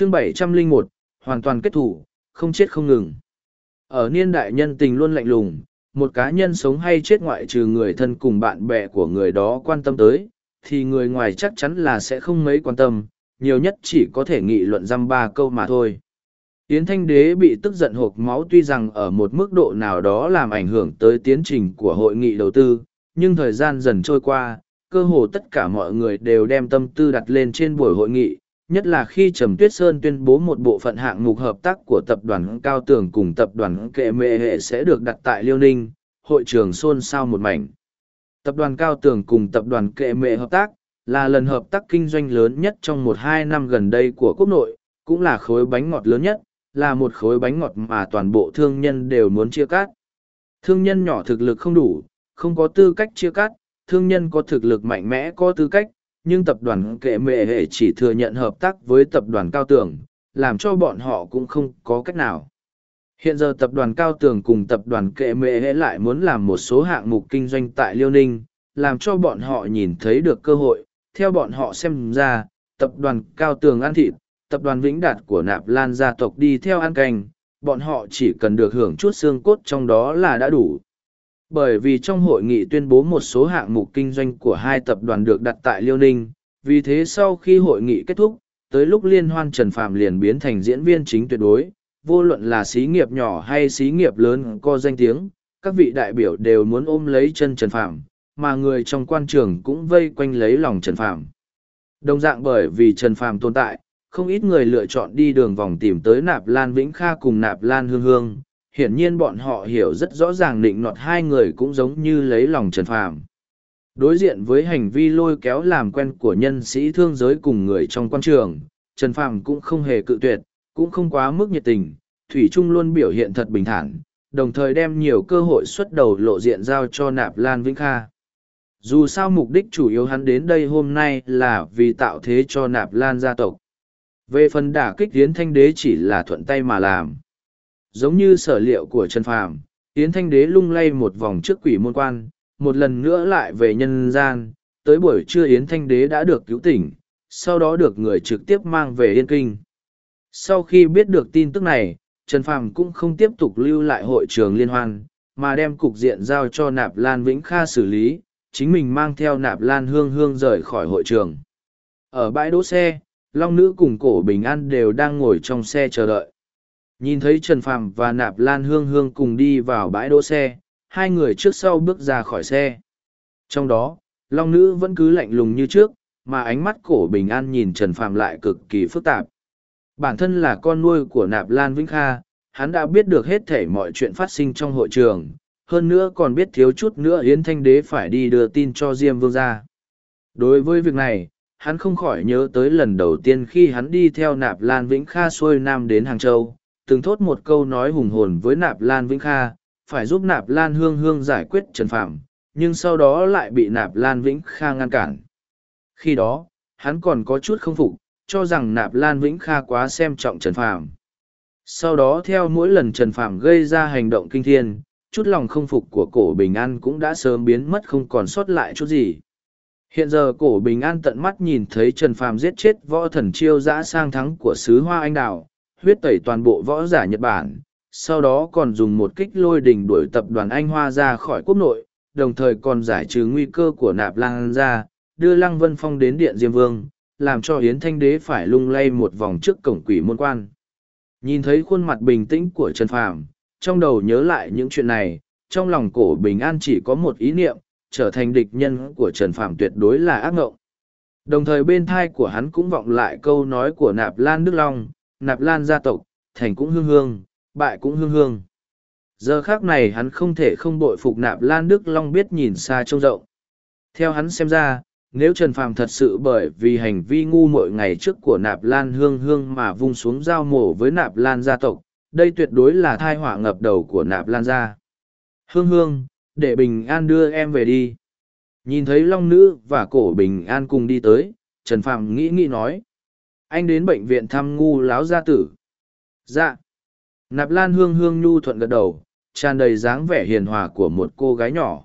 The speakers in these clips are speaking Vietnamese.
chương bảy trăm linh một hoàn toàn kết thủ, không chết không ngừng. Ở niên đại nhân tình luôn lạnh lùng, một cá nhân sống hay chết ngoại trừ người thân cùng bạn bè của người đó quan tâm tới, thì người ngoài chắc chắn là sẽ không mấy quan tâm, nhiều nhất chỉ có thể nghị luận dăm ba câu mà thôi. Yến Thanh Đế bị tức giận hộp máu tuy rằng ở một mức độ nào đó làm ảnh hưởng tới tiến trình của hội nghị đầu tư, nhưng thời gian dần trôi qua, cơ hồ tất cả mọi người đều đem tâm tư đặt lên trên buổi hội nghị, nhất là khi Trầm Tuyết Sơn tuyên bố một bộ phận hạng mục hợp tác của tập đoàn Cao Tường cùng tập đoàn Kệ Mệ Hệ sẽ được đặt tại Liêu Ninh, hội trường xôn xao một mảnh. Tập đoàn Cao Tường cùng tập đoàn Kệ Mệ hợp tác, là lần hợp tác kinh doanh lớn nhất trong một hai năm gần đây của quốc nội, cũng là khối bánh ngọt lớn nhất, là một khối bánh ngọt mà toàn bộ thương nhân đều muốn chia cắt. Thương nhân nhỏ thực lực không đủ, không có tư cách chia cắt, thương nhân có thực lực mạnh mẽ có tư cách, nhưng tập đoàn kệ mệ hệ chỉ thừa nhận hợp tác với tập đoàn cao tường, làm cho bọn họ cũng không có cách nào. Hiện giờ tập đoàn cao tường cùng tập đoàn kệ mệ hệ lại muốn làm một số hạng mục kinh doanh tại Liêu Ninh, làm cho bọn họ nhìn thấy được cơ hội, theo bọn họ xem ra, tập đoàn cao tường ăn thịt, tập đoàn vĩnh đạt của nạp lan gia tộc đi theo ăn canh, bọn họ chỉ cần được hưởng chút xương cốt trong đó là đã đủ. Bởi vì trong hội nghị tuyên bố một số hạng mục kinh doanh của hai tập đoàn được đặt tại Liêu Ninh, vì thế sau khi hội nghị kết thúc, tới lúc liên hoan Trần Phạm liền biến thành diễn viên chính tuyệt đối, vô luận là xí nghiệp nhỏ hay xí nghiệp lớn có danh tiếng, các vị đại biểu đều muốn ôm lấy chân Trần Phạm, mà người trong quan trường cũng vây quanh lấy lòng Trần Phạm. Đồng dạng bởi vì Trần Phạm tồn tại, không ít người lựa chọn đi đường vòng tìm tới Nạp Lan Vĩnh Kha cùng Nạp Lan Hương Hương, hiển nhiên bọn họ hiểu rất rõ ràng định nọt hai người cũng giống như lấy lòng Trần phàm Đối diện với hành vi lôi kéo làm quen của nhân sĩ thương giới cùng người trong quan trường, Trần phàm cũng không hề cự tuyệt, cũng không quá mức nhiệt tình, Thủy Trung luôn biểu hiện thật bình thản, đồng thời đem nhiều cơ hội xuất đầu lộ diện giao cho Nạp Lan Vĩnh Kha. Dù sao mục đích chủ yếu hắn đến đây hôm nay là vì tạo thế cho Nạp Lan gia tộc. Về phần đả kích Yến Thanh Đế chỉ là thuận tay mà làm. Giống như sở liệu của Trần Phàm, Yến Thanh Đế lung lay một vòng trước quỷ môn quan, một lần nữa lại về nhân gian, tới buổi trưa Yến Thanh Đế đã được cứu tỉnh, sau đó được người trực tiếp mang về Yên Kinh. Sau khi biết được tin tức này, Trần Phàm cũng không tiếp tục lưu lại hội trường liên hoan, mà đem cục diện giao cho Nạp Lan Vĩnh Kha xử lý, chính mình mang theo Nạp Lan Hương Hương rời khỏi hội trường. Ở bãi đỗ xe, Long Nữ cùng Cổ Bình An đều đang ngồi trong xe chờ đợi. Nhìn thấy Trần Phàm và Nạp Lan Hương Hương cùng đi vào bãi đỗ xe, hai người trước sau bước ra khỏi xe. Trong đó, Long Nữ vẫn cứ lạnh lùng như trước, mà ánh mắt cổ bình an nhìn Trần Phàm lại cực kỳ phức tạp. Bản thân là con nuôi của Nạp Lan Vĩnh Kha, hắn đã biết được hết thể mọi chuyện phát sinh trong hội trường, hơn nữa còn biết thiếu chút nữa Yến Thanh Đế phải đi đưa tin cho Diêm Vương ra. Đối với việc này, hắn không khỏi nhớ tới lần đầu tiên khi hắn đi theo Nạp Lan Vĩnh Kha xuôi Nam đến Hàng Châu, từng thốt một câu nói hùng hồn với Nạp Lan Vĩnh Kha, phải giúp Nạp Lan Hương Hương giải quyết Trần Phạm, nhưng sau đó lại bị Nạp Lan Vĩnh Kha ngăn cản. Khi đó, hắn còn có chút không phục, cho rằng Nạp Lan Vĩnh Kha quá xem trọng Trần Phạm. Sau đó theo mỗi lần Trần Phạm gây ra hành động kinh thiên, chút lòng không phục của cổ Bình An cũng đã sớm biến mất không còn sót lại chút gì. Hiện giờ cổ Bình An tận mắt nhìn thấy Trần Phàm giết chết võ thần chiêu dã sang thắng của sứ Hoa Anh Đào, huyết tẩy toàn bộ võ giả Nhật Bản, sau đó còn dùng một kích lôi đình đuổi tập đoàn Anh Hoa ra khỏi quốc nội, đồng thời còn giải trừ nguy cơ của nạp lang ra, đưa Lăng Vân Phong đến Điện Diêm Vương, làm cho Hiến Thanh Đế phải lung lay một vòng trước cổng quỷ môn quan. Nhìn thấy khuôn mặt bình tĩnh của Trần Phàm, trong đầu nhớ lại những chuyện này, trong lòng cổ bình an chỉ có một ý niệm, trở thành địch nhân của Trần Phàm tuyệt đối là ác ngộng. Đồng thời bên thai của hắn cũng vọng lại câu nói của Nạp Lan Đức Long, Nạp Lan gia tộc, thành cũng hương hương, bại cũng hương hương. Giờ khác này hắn không thể không bội phục Nạp Lan Đức Long biết nhìn xa trông rộng. Theo hắn xem ra, nếu Trần Phàm thật sự bởi vì hành vi ngu muội ngày trước của Nạp Lan Hương Hương mà vung xuống giao mổ với Nạp Lan gia tộc, đây tuyệt đối là thai họa ngập đầu của Nạp Lan gia. Hương Hương, để bình an đưa em về đi nhìn thấy long nữ và cổ bình an cùng đi tới trần Phàm nghĩ nghĩ nói anh đến bệnh viện thăm ngu láo gia tử. Dạ. Nạp lan hương hương nhu thuận gật đầu, tràn đầy dáng vẻ hiền hòa của một cô gái nhỏ.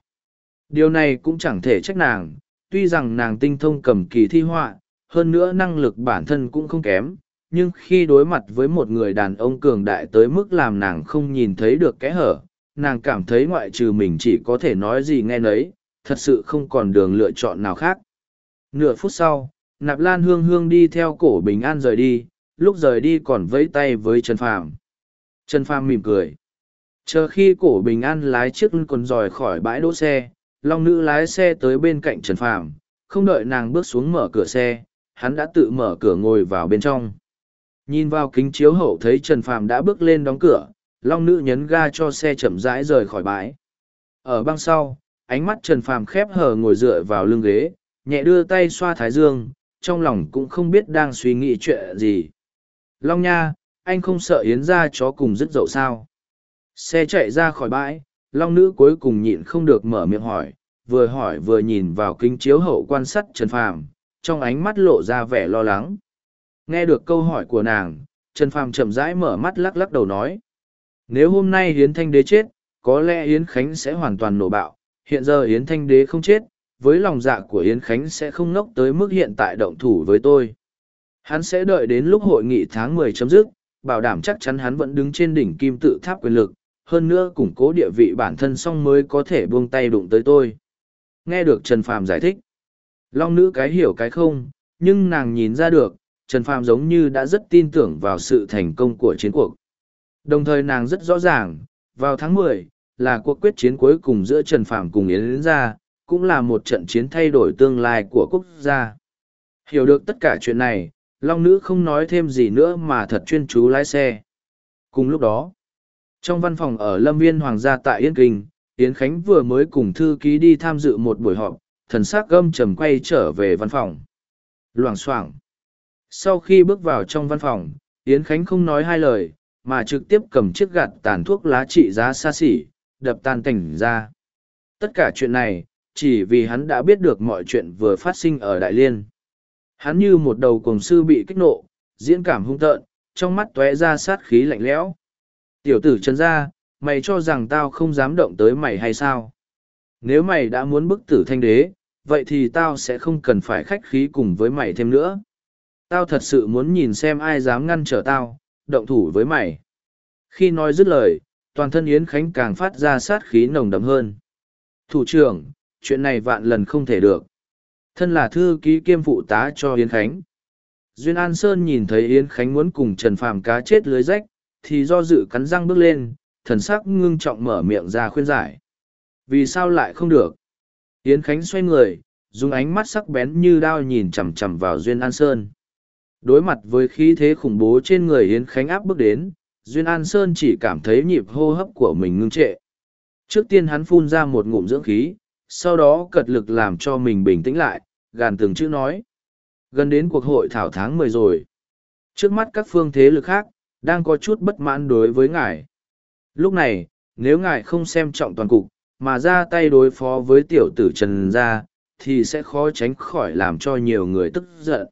Điều này cũng chẳng thể trách nàng, tuy rằng nàng tinh thông cầm kỳ thi họa, hơn nữa năng lực bản thân cũng không kém, nhưng khi đối mặt với một người đàn ông cường đại tới mức làm nàng không nhìn thấy được kẽ hở, nàng cảm thấy ngoại trừ mình chỉ có thể nói gì nghe nấy, thật sự không còn đường lựa chọn nào khác. Nửa phút sau nạp lan hương hương đi theo cổ bình an rời đi, lúc rời đi còn vẫy tay với trần phàm. Trần phàm mỉm cười. Chờ khi cổ bình an lái chiếc còn dòi khỏi bãi đỗ xe, long nữ lái xe tới bên cạnh trần phàm. Không đợi nàng bước xuống mở cửa xe, hắn đã tự mở cửa ngồi vào bên trong. Nhìn vào kính chiếu hậu thấy trần phàm đã bước lên đóng cửa, long nữ nhấn ga cho xe chậm rãi rời khỏi bãi. Ở băng sau, ánh mắt trần phàm khép hờ ngồi dựa vào lưng ghế, nhẹ đưa tay xoa thái dương trong lòng cũng không biết đang suy nghĩ chuyện gì. Long nha, anh không sợ yến ra chó cùng dứt dậu sao? Xe chạy ra khỏi bãi, long nữ cuối cùng nhịn không được mở miệng hỏi, vừa hỏi vừa nhìn vào kính chiếu hậu quan sát trần phàm, trong ánh mắt lộ ra vẻ lo lắng. Nghe được câu hỏi của nàng, trần phàm chậm rãi mở mắt lắc lắc đầu nói, nếu hôm nay hiến thanh đế chết, có lẽ yến khánh sẽ hoàn toàn nổ bạo, hiện giờ yến thanh đế không chết với lòng dạ của yến khánh sẽ không ngốc tới mức hiện tại động thủ với tôi. Hắn sẽ đợi đến lúc hội nghị tháng mười chấm dứt, bảo đảm chắc chắn hắn vẫn đứng trên đỉnh kim tự tháp quyền lực, hơn nữa củng cố địa vị bản thân xong mới có thể buông tay đụng tới tôi. Nghe được trần phàm giải thích, long nữ cái hiểu cái không, nhưng nàng nhìn ra được, trần phàm giống như đã rất tin tưởng vào sự thành công của chiến cuộc. Đồng thời nàng rất rõ ràng, vào tháng mười là cuộc quyết chiến cuối cùng giữa trần phàm cùng yến gia cũng là một trận chiến thay đổi tương lai của quốc gia. Hiểu được tất cả chuyện này, long nữ không nói thêm gì nữa mà thật chuyên chú lái xe. Cùng lúc đó, trong văn phòng ở lâm viên hoàng gia tại yên kinh, yến khánh vừa mới cùng thư ký đi tham dự một buổi họp, thần sắc gâm trầm quay trở về văn phòng. Loảng xoảng. Sau khi bước vào trong văn phòng, yến khánh không nói hai lời, mà trực tiếp cầm chiếc gạt tàn thuốc lá trị giá xa xỉ, đập tan cảnh ra. Tất cả chuyện này chỉ vì hắn đã biết được mọi chuyện vừa phát sinh ở đại liên. Hắn như một đầu cổng sư bị kích nộ, diễn cảm hung tợn, trong mắt tóe ra sát khí lạnh lẽo. Tiểu tử trần gia, mày cho rằng tao không dám động tới mày hay sao? Nếu mày đã muốn bức tử thanh đế, vậy thì tao sẽ không cần phải khách khí cùng với mày thêm nữa. Tao thật sự muốn nhìn xem ai dám ngăn trở tao, động thủ với mày. Khi nói dứt lời, toàn thân yến khánh càng phát ra sát khí nồng đậm hơn. Thủ trưởng chuyện này vạn lần không thể được. Thân là thư ký kiêm phụ tá cho yến khánh. Duyên an sơn nhìn thấy yến khánh muốn cùng trần phàm cá chết lưới rách, thì do dự cắn răng bước lên, thần sắc ngưng trọng mở miệng ra khuyên giải. Vì sao lại không được? Yến khánh xoay người, dùng ánh mắt sắc bén như đao nhìn chằm chằm vào duyên an sơn. Đối mặt với khí thế khủng bố trên người yến khánh áp bước đến, duyên an sơn chỉ cảm thấy nhịp hô hấp của mình ngưng trệ. Trước tiên hắn phun ra một ngụm dưỡng khí sau đó cật lực làm cho mình bình tĩnh lại, gàn từng chữ nói. Gần đến cuộc hội thảo tháng mười rồi. Trước mắt các phương thế lực khác, đang có chút bất mãn đối với ngài. Lúc này, nếu ngài không xem trọng toàn cục, mà ra tay đối phó với tiểu tử trần gia, thì sẽ khó tránh khỏi làm cho nhiều người tức giận.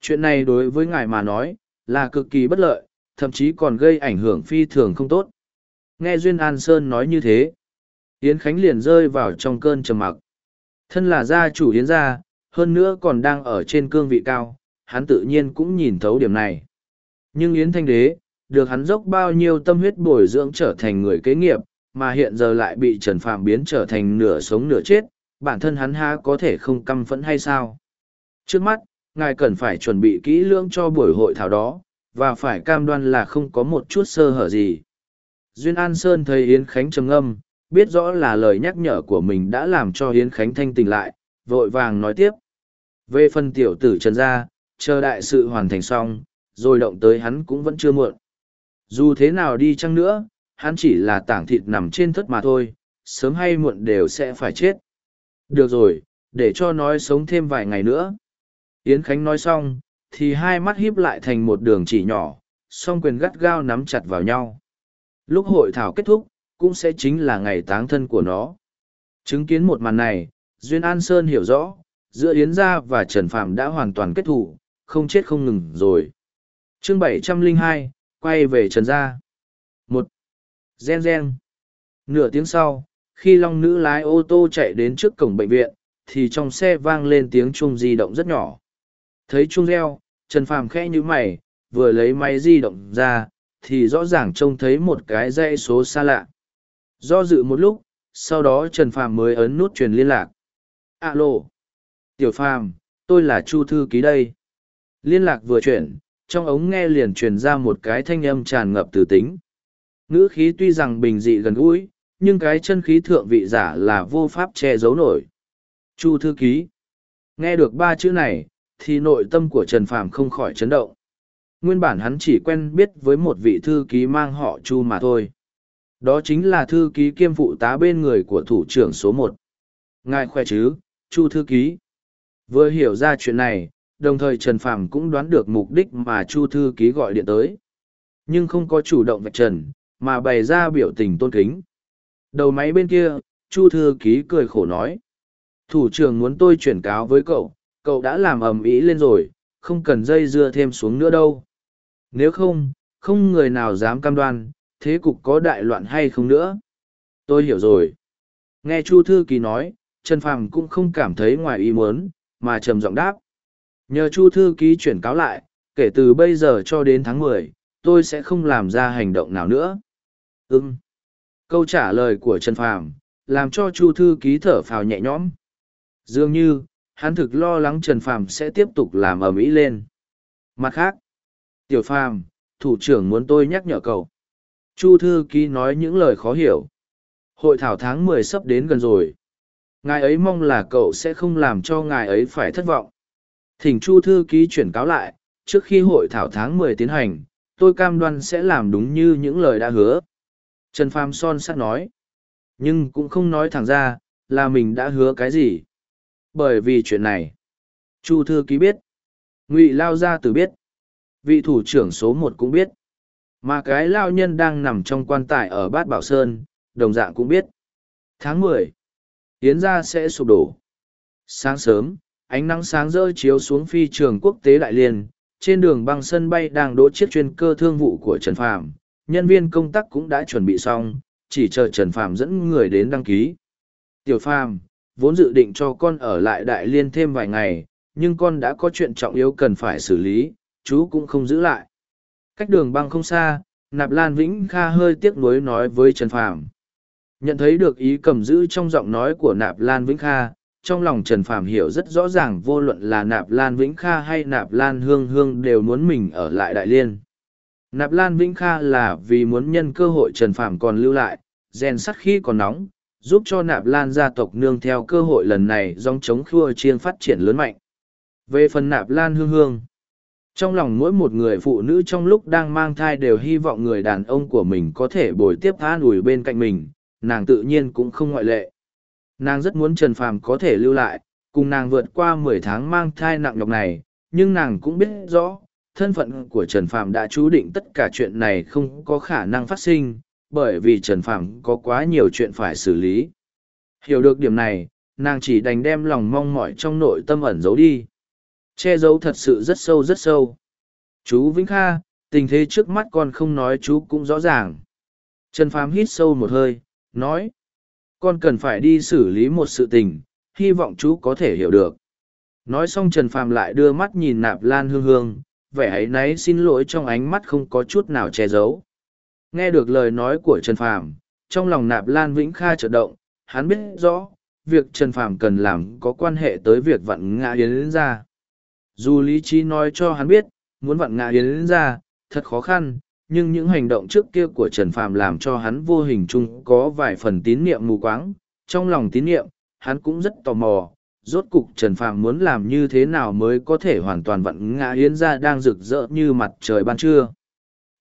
Chuyện này đối với ngài mà nói, là cực kỳ bất lợi, thậm chí còn gây ảnh hưởng phi thường không tốt. Nghe duyên an sơn nói như thế yến khánh liền rơi vào trong cơn trầm mặc. Thân là gia chủ yến gia, hơn nữa còn đang ở trên cương vị cao, hắn tự nhiên cũng nhìn thấu điểm này. Nhưng yến thanh đế, được hắn dốc bao nhiêu tâm huyết bồi dưỡng trở thành người kế nghiệp, mà hiện giờ lại bị trần phạm biến trở thành nửa sống nửa chết, bản thân hắn ha có thể không căm phẫn hay sao? Trước mắt, ngài cần phải chuẩn bị kỹ lưỡng cho buổi hội thảo đó, và phải cam đoan là không có một chút sơ hở gì. Duyên an sơn thấy yến khánh trầm âm biết rõ là lời nhắc nhở của mình đã làm cho yến khánh thanh tỉnh lại, vội vàng nói tiếp. Về phần tiểu tử trần gia, chờ đại sự hoàn thành xong, rồi động tới hắn cũng vẫn chưa muộn. Dù thế nào đi chăng nữa, hắn chỉ là tảng thịt nằm trên thất mà thôi, sớm hay muộn đều sẽ phải chết. Được rồi, để cho nói sống thêm vài ngày nữa. Yến khánh nói xong, thì hai mắt híp lại thành một đường chỉ nhỏ, song quyền gắt gao nắm chặt vào nhau. Lúc hội thảo kết thúc cũng sẽ chính là ngày táng thân của nó. Chứng kiến một màn này duyên an sơn hiểu rõ giữa yến gia và trần phạm đã hoàn toàn kết thủ không chết không ngừng rồi. Chương bảy trăm linh hai quay về trần gia. Một. Gen gen. Nửa tiếng sau khi long nữ lái ô tô chạy đến trước cổng bệnh viện thì trong xe vang lên tiếng chuông di động rất nhỏ. Thấy chuông reo trần phàm khẽ nhíu mày vừa lấy máy di động ra, thì rõ ràng trông thấy một cái dãy số xa lạ. Do dự một lúc, sau đó Trần Phàm mới ấn nút truyền liên lạc. Alo! Tiểu Phàm, tôi là Chu Thư Ký đây. Liên lạc vừa chuyển, trong ống nghe liền truyền ra một cái thanh âm tràn ngập từ tính. Ngữ khí tuy rằng bình dị gần gũi, nhưng cái chân khí thượng vị giả là vô pháp che giấu nổi. Chu Thư Ký. Nghe được ba chữ này, thì nội tâm của Trần Phàm không khỏi chấn động. Nguyên bản hắn chỉ quen biết với một vị thư ký mang họ Chu mà thôi. Đó chính là thư ký kiêm phụ tá bên người của thủ trưởng số một. Ngài khỏe chứ, Chu thư ký. Vừa hiểu ra chuyện này, đồng thời Trần Phàm cũng đoán được mục đích mà Chu thư ký gọi điện tới. Nhưng không có chủ động vạch trần, mà bày ra biểu tình tôn kính. Đầu máy bên kia, Chu thư ký cười khổ nói. Thủ trưởng muốn tôi chuyển cáo với cậu, cậu đã làm ầm ĩ lên rồi, không cần dây dưa thêm xuống nữa đâu. Nếu không, không người nào dám cam đoan, thế cục có đại loạn hay không nữa. Tôi hiểu rồi. Nghe Chu Thư Kỳ nói, Trần Phàm cũng không cảm thấy ngoài ý muốn, mà trầm giọng đáp. Nhờ Chu Thư Ký chuyển cáo lại, kể từ bây giờ cho đến tháng mười, tôi sẽ không làm ra hành động nào nữa. Ừ. Câu trả lời của Trần Phàm làm cho Chu Thư Ký thở phào nhẹ nhõm. Dường như, hắn thực lo lắng Trần Phàm sẽ tiếp tục làm ở Mỹ lên. Mặt khác, Tiểu Phàm, thủ trưởng muốn tôi nhắc nhở cậu. Chu Thư Ký nói những lời khó hiểu. Hội thảo tháng mười sắp đến gần rồi. Ngài ấy mong là cậu sẽ không làm cho ngài ấy phải thất vọng. Thỉnh Chu Thư Ký chuyển cáo lại, trước khi hội thảo tháng mười tiến hành, tôi cam đoan sẽ làm đúng như những lời đã hứa. Trần Phàm son sắt nói. Nhưng cũng không nói thẳng ra, là mình đã hứa cái gì. Bởi vì chuyện này, Chu Thư Ký biết. Ngụy Lao Gia Tử biết. Vị thủ trưởng số một cũng biết. Mà cái lao nhân đang nằm trong quan tài ở Bát Bảo Sơn, đồng dạng cũng biết. Tháng mười, Yến gia sẽ sụp đổ. Sáng sớm, ánh nắng sáng rỡ chiếu xuống phi trường quốc tế Đại Liên, trên đường băng sân bay đang đỗ chiếc chuyên cơ thương vụ của Trần Phàm, nhân viên công tác cũng đã chuẩn bị xong, chỉ chờ Trần Phàm dẫn người đến đăng ký. Tiểu Phàm, vốn dự định cho con ở lại Đại Liên thêm vài ngày, nhưng con đã có chuyện trọng yếu cần phải xử lý, chú cũng không giữ lại. Cách đường băng không xa, Nạp Lan Vĩnh Kha hơi tiếc nuối nói với Trần Phàm. Nhận thấy được ý cầm giữ trong giọng nói của Nạp Lan Vĩnh Kha, trong lòng Trần Phàm hiểu rất rõ ràng vô luận là Nạp Lan Vĩnh Kha hay Nạp Lan Hương Hương đều muốn mình ở lại Đại Liên. Nạp Lan Vĩnh Kha là vì muốn nhân cơ hội Trần Phàm còn lưu lại, rèn sắt khi còn nóng, giúp cho Nạp Lan gia tộc nương theo cơ hội lần này dòng chống khua chiên phát triển lớn mạnh. Về phần Nạp Lan Hương Hương, trong lòng mỗi một người phụ nữ trong lúc đang mang thai đều hy vọng người đàn ông của mình có thể bồi tiếp an ủi bên cạnh mình, nàng tự nhiên cũng không ngoại lệ. Nàng rất muốn trần phàm có thể lưu lại, cùng nàng vượt qua mười tháng mang thai nặng nhọc này, nhưng nàng cũng biết rõ, thân phận của trần phàm đã chú định tất cả chuyện này không có khả năng phát sinh, bởi vì trần phàm có quá nhiều chuyện phải xử lý. Hiểu được điểm này, nàng chỉ đành đem lòng mong mỏi trong nội tâm ẩn giấu đi. Che giấu thật sự rất sâu rất sâu. Chú Vĩnh Kha, tình thế trước mắt con không nói chú cũng rõ ràng. Trần Phàm hít sâu một hơi, nói. Con cần phải đi xử lý một sự tình, hy vọng chú có thể hiểu được. Nói xong Trần Phàm lại đưa mắt nhìn nạp lan hương hương, vẻ ấy náy xin lỗi trong ánh mắt không có chút nào che giấu. Nghe được lời nói của Trần Phàm, trong lòng nạp lan vĩnh kha chợt động, hắn biết rõ, việc Trần Phàm cần làm có quan hệ tới việc vặn ngã yến ra. Dù lý trí nói cho hắn biết, muốn vặn ngã yến ra, thật khó khăn, nhưng những hành động trước kia của Trần Phàm làm cho hắn vô hình chung có vài phần tín niệm mù quáng. Trong lòng tín niệm, hắn cũng rất tò mò, rốt cục Trần Phàm muốn làm như thế nào mới có thể hoàn toàn vặn ngã yến ra đang rực rỡ như mặt trời ban trưa.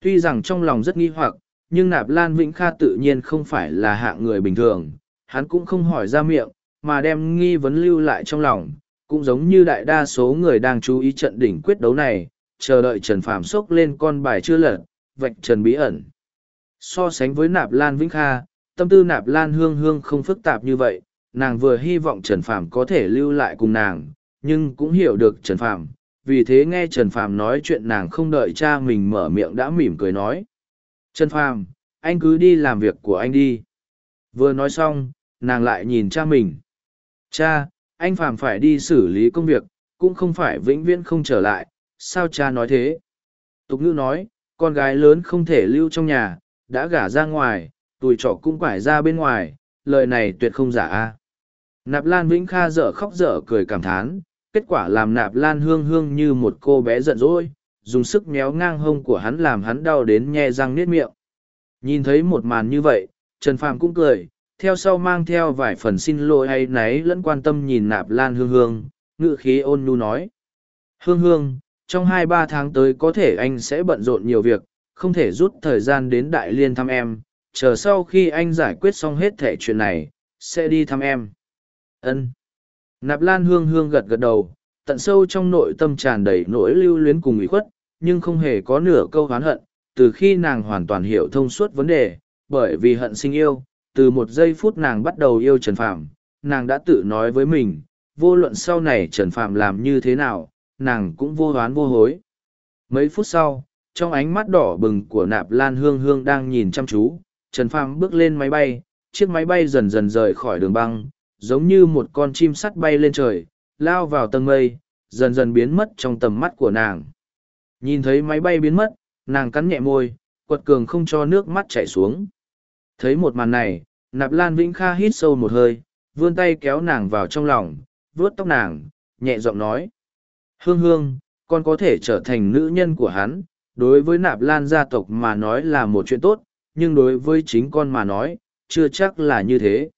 Tuy rằng trong lòng rất nghi hoặc, nhưng Nạp Lan Vĩnh Kha tự nhiên không phải là hạng người bình thường, hắn cũng không hỏi ra miệng, mà đem nghi vấn lưu lại trong lòng, cũng giống như đại đa số người đang chú ý trận đỉnh quyết đấu này, chờ đợi Trần Phạm sốc lên con bài chưa lật, vạch trần bí ẩn. So sánh với Nạp Lan Vĩnh Kha, tâm tư Nạp Lan Hương Hương không phức tạp như vậy, nàng vừa hy vọng Trần Phạm có thể lưu lại cùng nàng, nhưng cũng hiểu được Trần Phạm. vì thế nghe Trần Phạm nói chuyện nàng không đợi cha mình mở miệng đã mỉm cười nói. Trần Phạm, anh cứ đi làm việc của anh đi. Vừa nói xong, nàng lại nhìn cha mình. Cha, anh Phàm phải đi xử lý công việc, cũng không phải vĩnh viễn không trở lại, sao cha nói thế? Tục ngữ nói, con gái lớn không thể lưu trong nhà, đã gả ra ngoài, tuổi trọ cũng quải ra bên ngoài, lời này tuyệt không giả a. Nạp Lan Vĩnh Kha dở khóc dở cười cảm thán, kết quả làm Nạp Lan hương hương như một cô bé giận dỗi, dùng sức méo ngang hông của hắn làm hắn đau đến nhe răng niết miệng. Nhìn thấy một màn như vậy, Trần Phàm cũng cười, theo sau mang theo vài phần xin lỗi hay náy lẫn quan tâm nhìn Nạp Lan hương hương, ngự khí ôn nhu nói. Hương hương, trong hai ba tháng tới có thể anh sẽ bận rộn nhiều việc, không thể rút thời gian đến Đại Liên thăm em, chờ sau khi anh giải quyết xong hết thể chuyện này, sẽ đi thăm em. Ân. Nạp Lan hương hương gật gật đầu, tận sâu trong nội tâm tràn đầy nỗi lưu luyến cùng ủy khuất, nhưng không hề có nửa câu oán hận, từ khi nàng hoàn toàn hiểu thông suốt vấn đề, bởi vì hận sinh yêu, từ một giây phút nàng bắt đầu yêu Trần Phạm, nàng đã tự nói với mình, vô luận sau này Trần Phạm làm như thế nào, nàng cũng vô hoán vô hối. Mấy phút sau, trong ánh mắt đỏ bừng của nạp lan hương hương đang nhìn chăm chú, Trần Phạm bước lên máy bay, chiếc máy bay dần dần rời khỏi đường băng, giống như một con chim sắt bay lên trời, lao vào tầng mây, dần dần biến mất trong tầm mắt của nàng. Nhìn thấy máy bay biến mất, nàng cắn nhẹ môi, quật cường không cho nước mắt chảy xuống. Thấy một màn này, nạp lan vĩnh kha hít sâu một hơi, vươn tay kéo nàng vào trong lòng, vuốt tóc nàng, nhẹ giọng nói. Hương hương, con có thể trở thành nữ nhân của hắn, đối với nạp lan gia tộc mà nói là một chuyện tốt, nhưng đối với chính con mà nói, chưa chắc là như thế.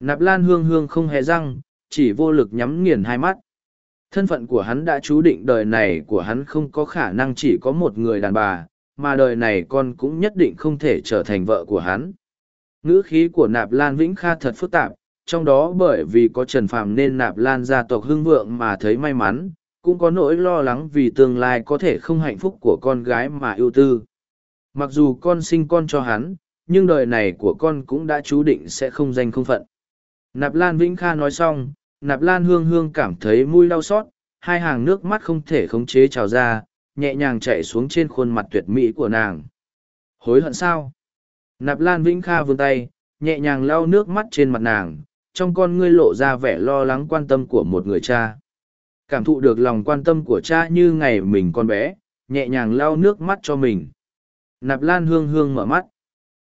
Nạp lan hương hương không hề răng, chỉ vô lực nhắm nghiền hai mắt. Thân phận của hắn đã chú định đời này của hắn không có khả năng chỉ có một người đàn bà, mà đời này con cũng nhất định không thể trở thành vợ của hắn. Ngữ khí của Nạp Lan Vĩnh Kha thật phức tạp, trong đó bởi vì có Trần Phàm nên Nạp Lan gia tộc hưng vượng mà thấy may mắn, cũng có nỗi lo lắng vì tương lai có thể không hạnh phúc của con gái mà ưu tư. Mặc dù con sinh con cho hắn, nhưng đời này của con cũng đã chú định sẽ không danh không phận. Nạp Lan Vĩnh Kha nói xong, Nạp Lan Hương Hương cảm thấy mũi đau xót, hai hàng nước mắt không thể khống chế trào ra, nhẹ nhàng chạy xuống trên khuôn mặt tuyệt mỹ của nàng. Hối hận sao? Nạp Lan Vĩnh Kha vươn tay, nhẹ nhàng lau nước mắt trên mặt nàng, trong con ngươi lộ ra vẻ lo lắng quan tâm của một người cha. Cảm thụ được lòng quan tâm của cha như ngày mình con bé, nhẹ nhàng lau nước mắt cho mình. Nạp Lan Hương Hương mở mắt.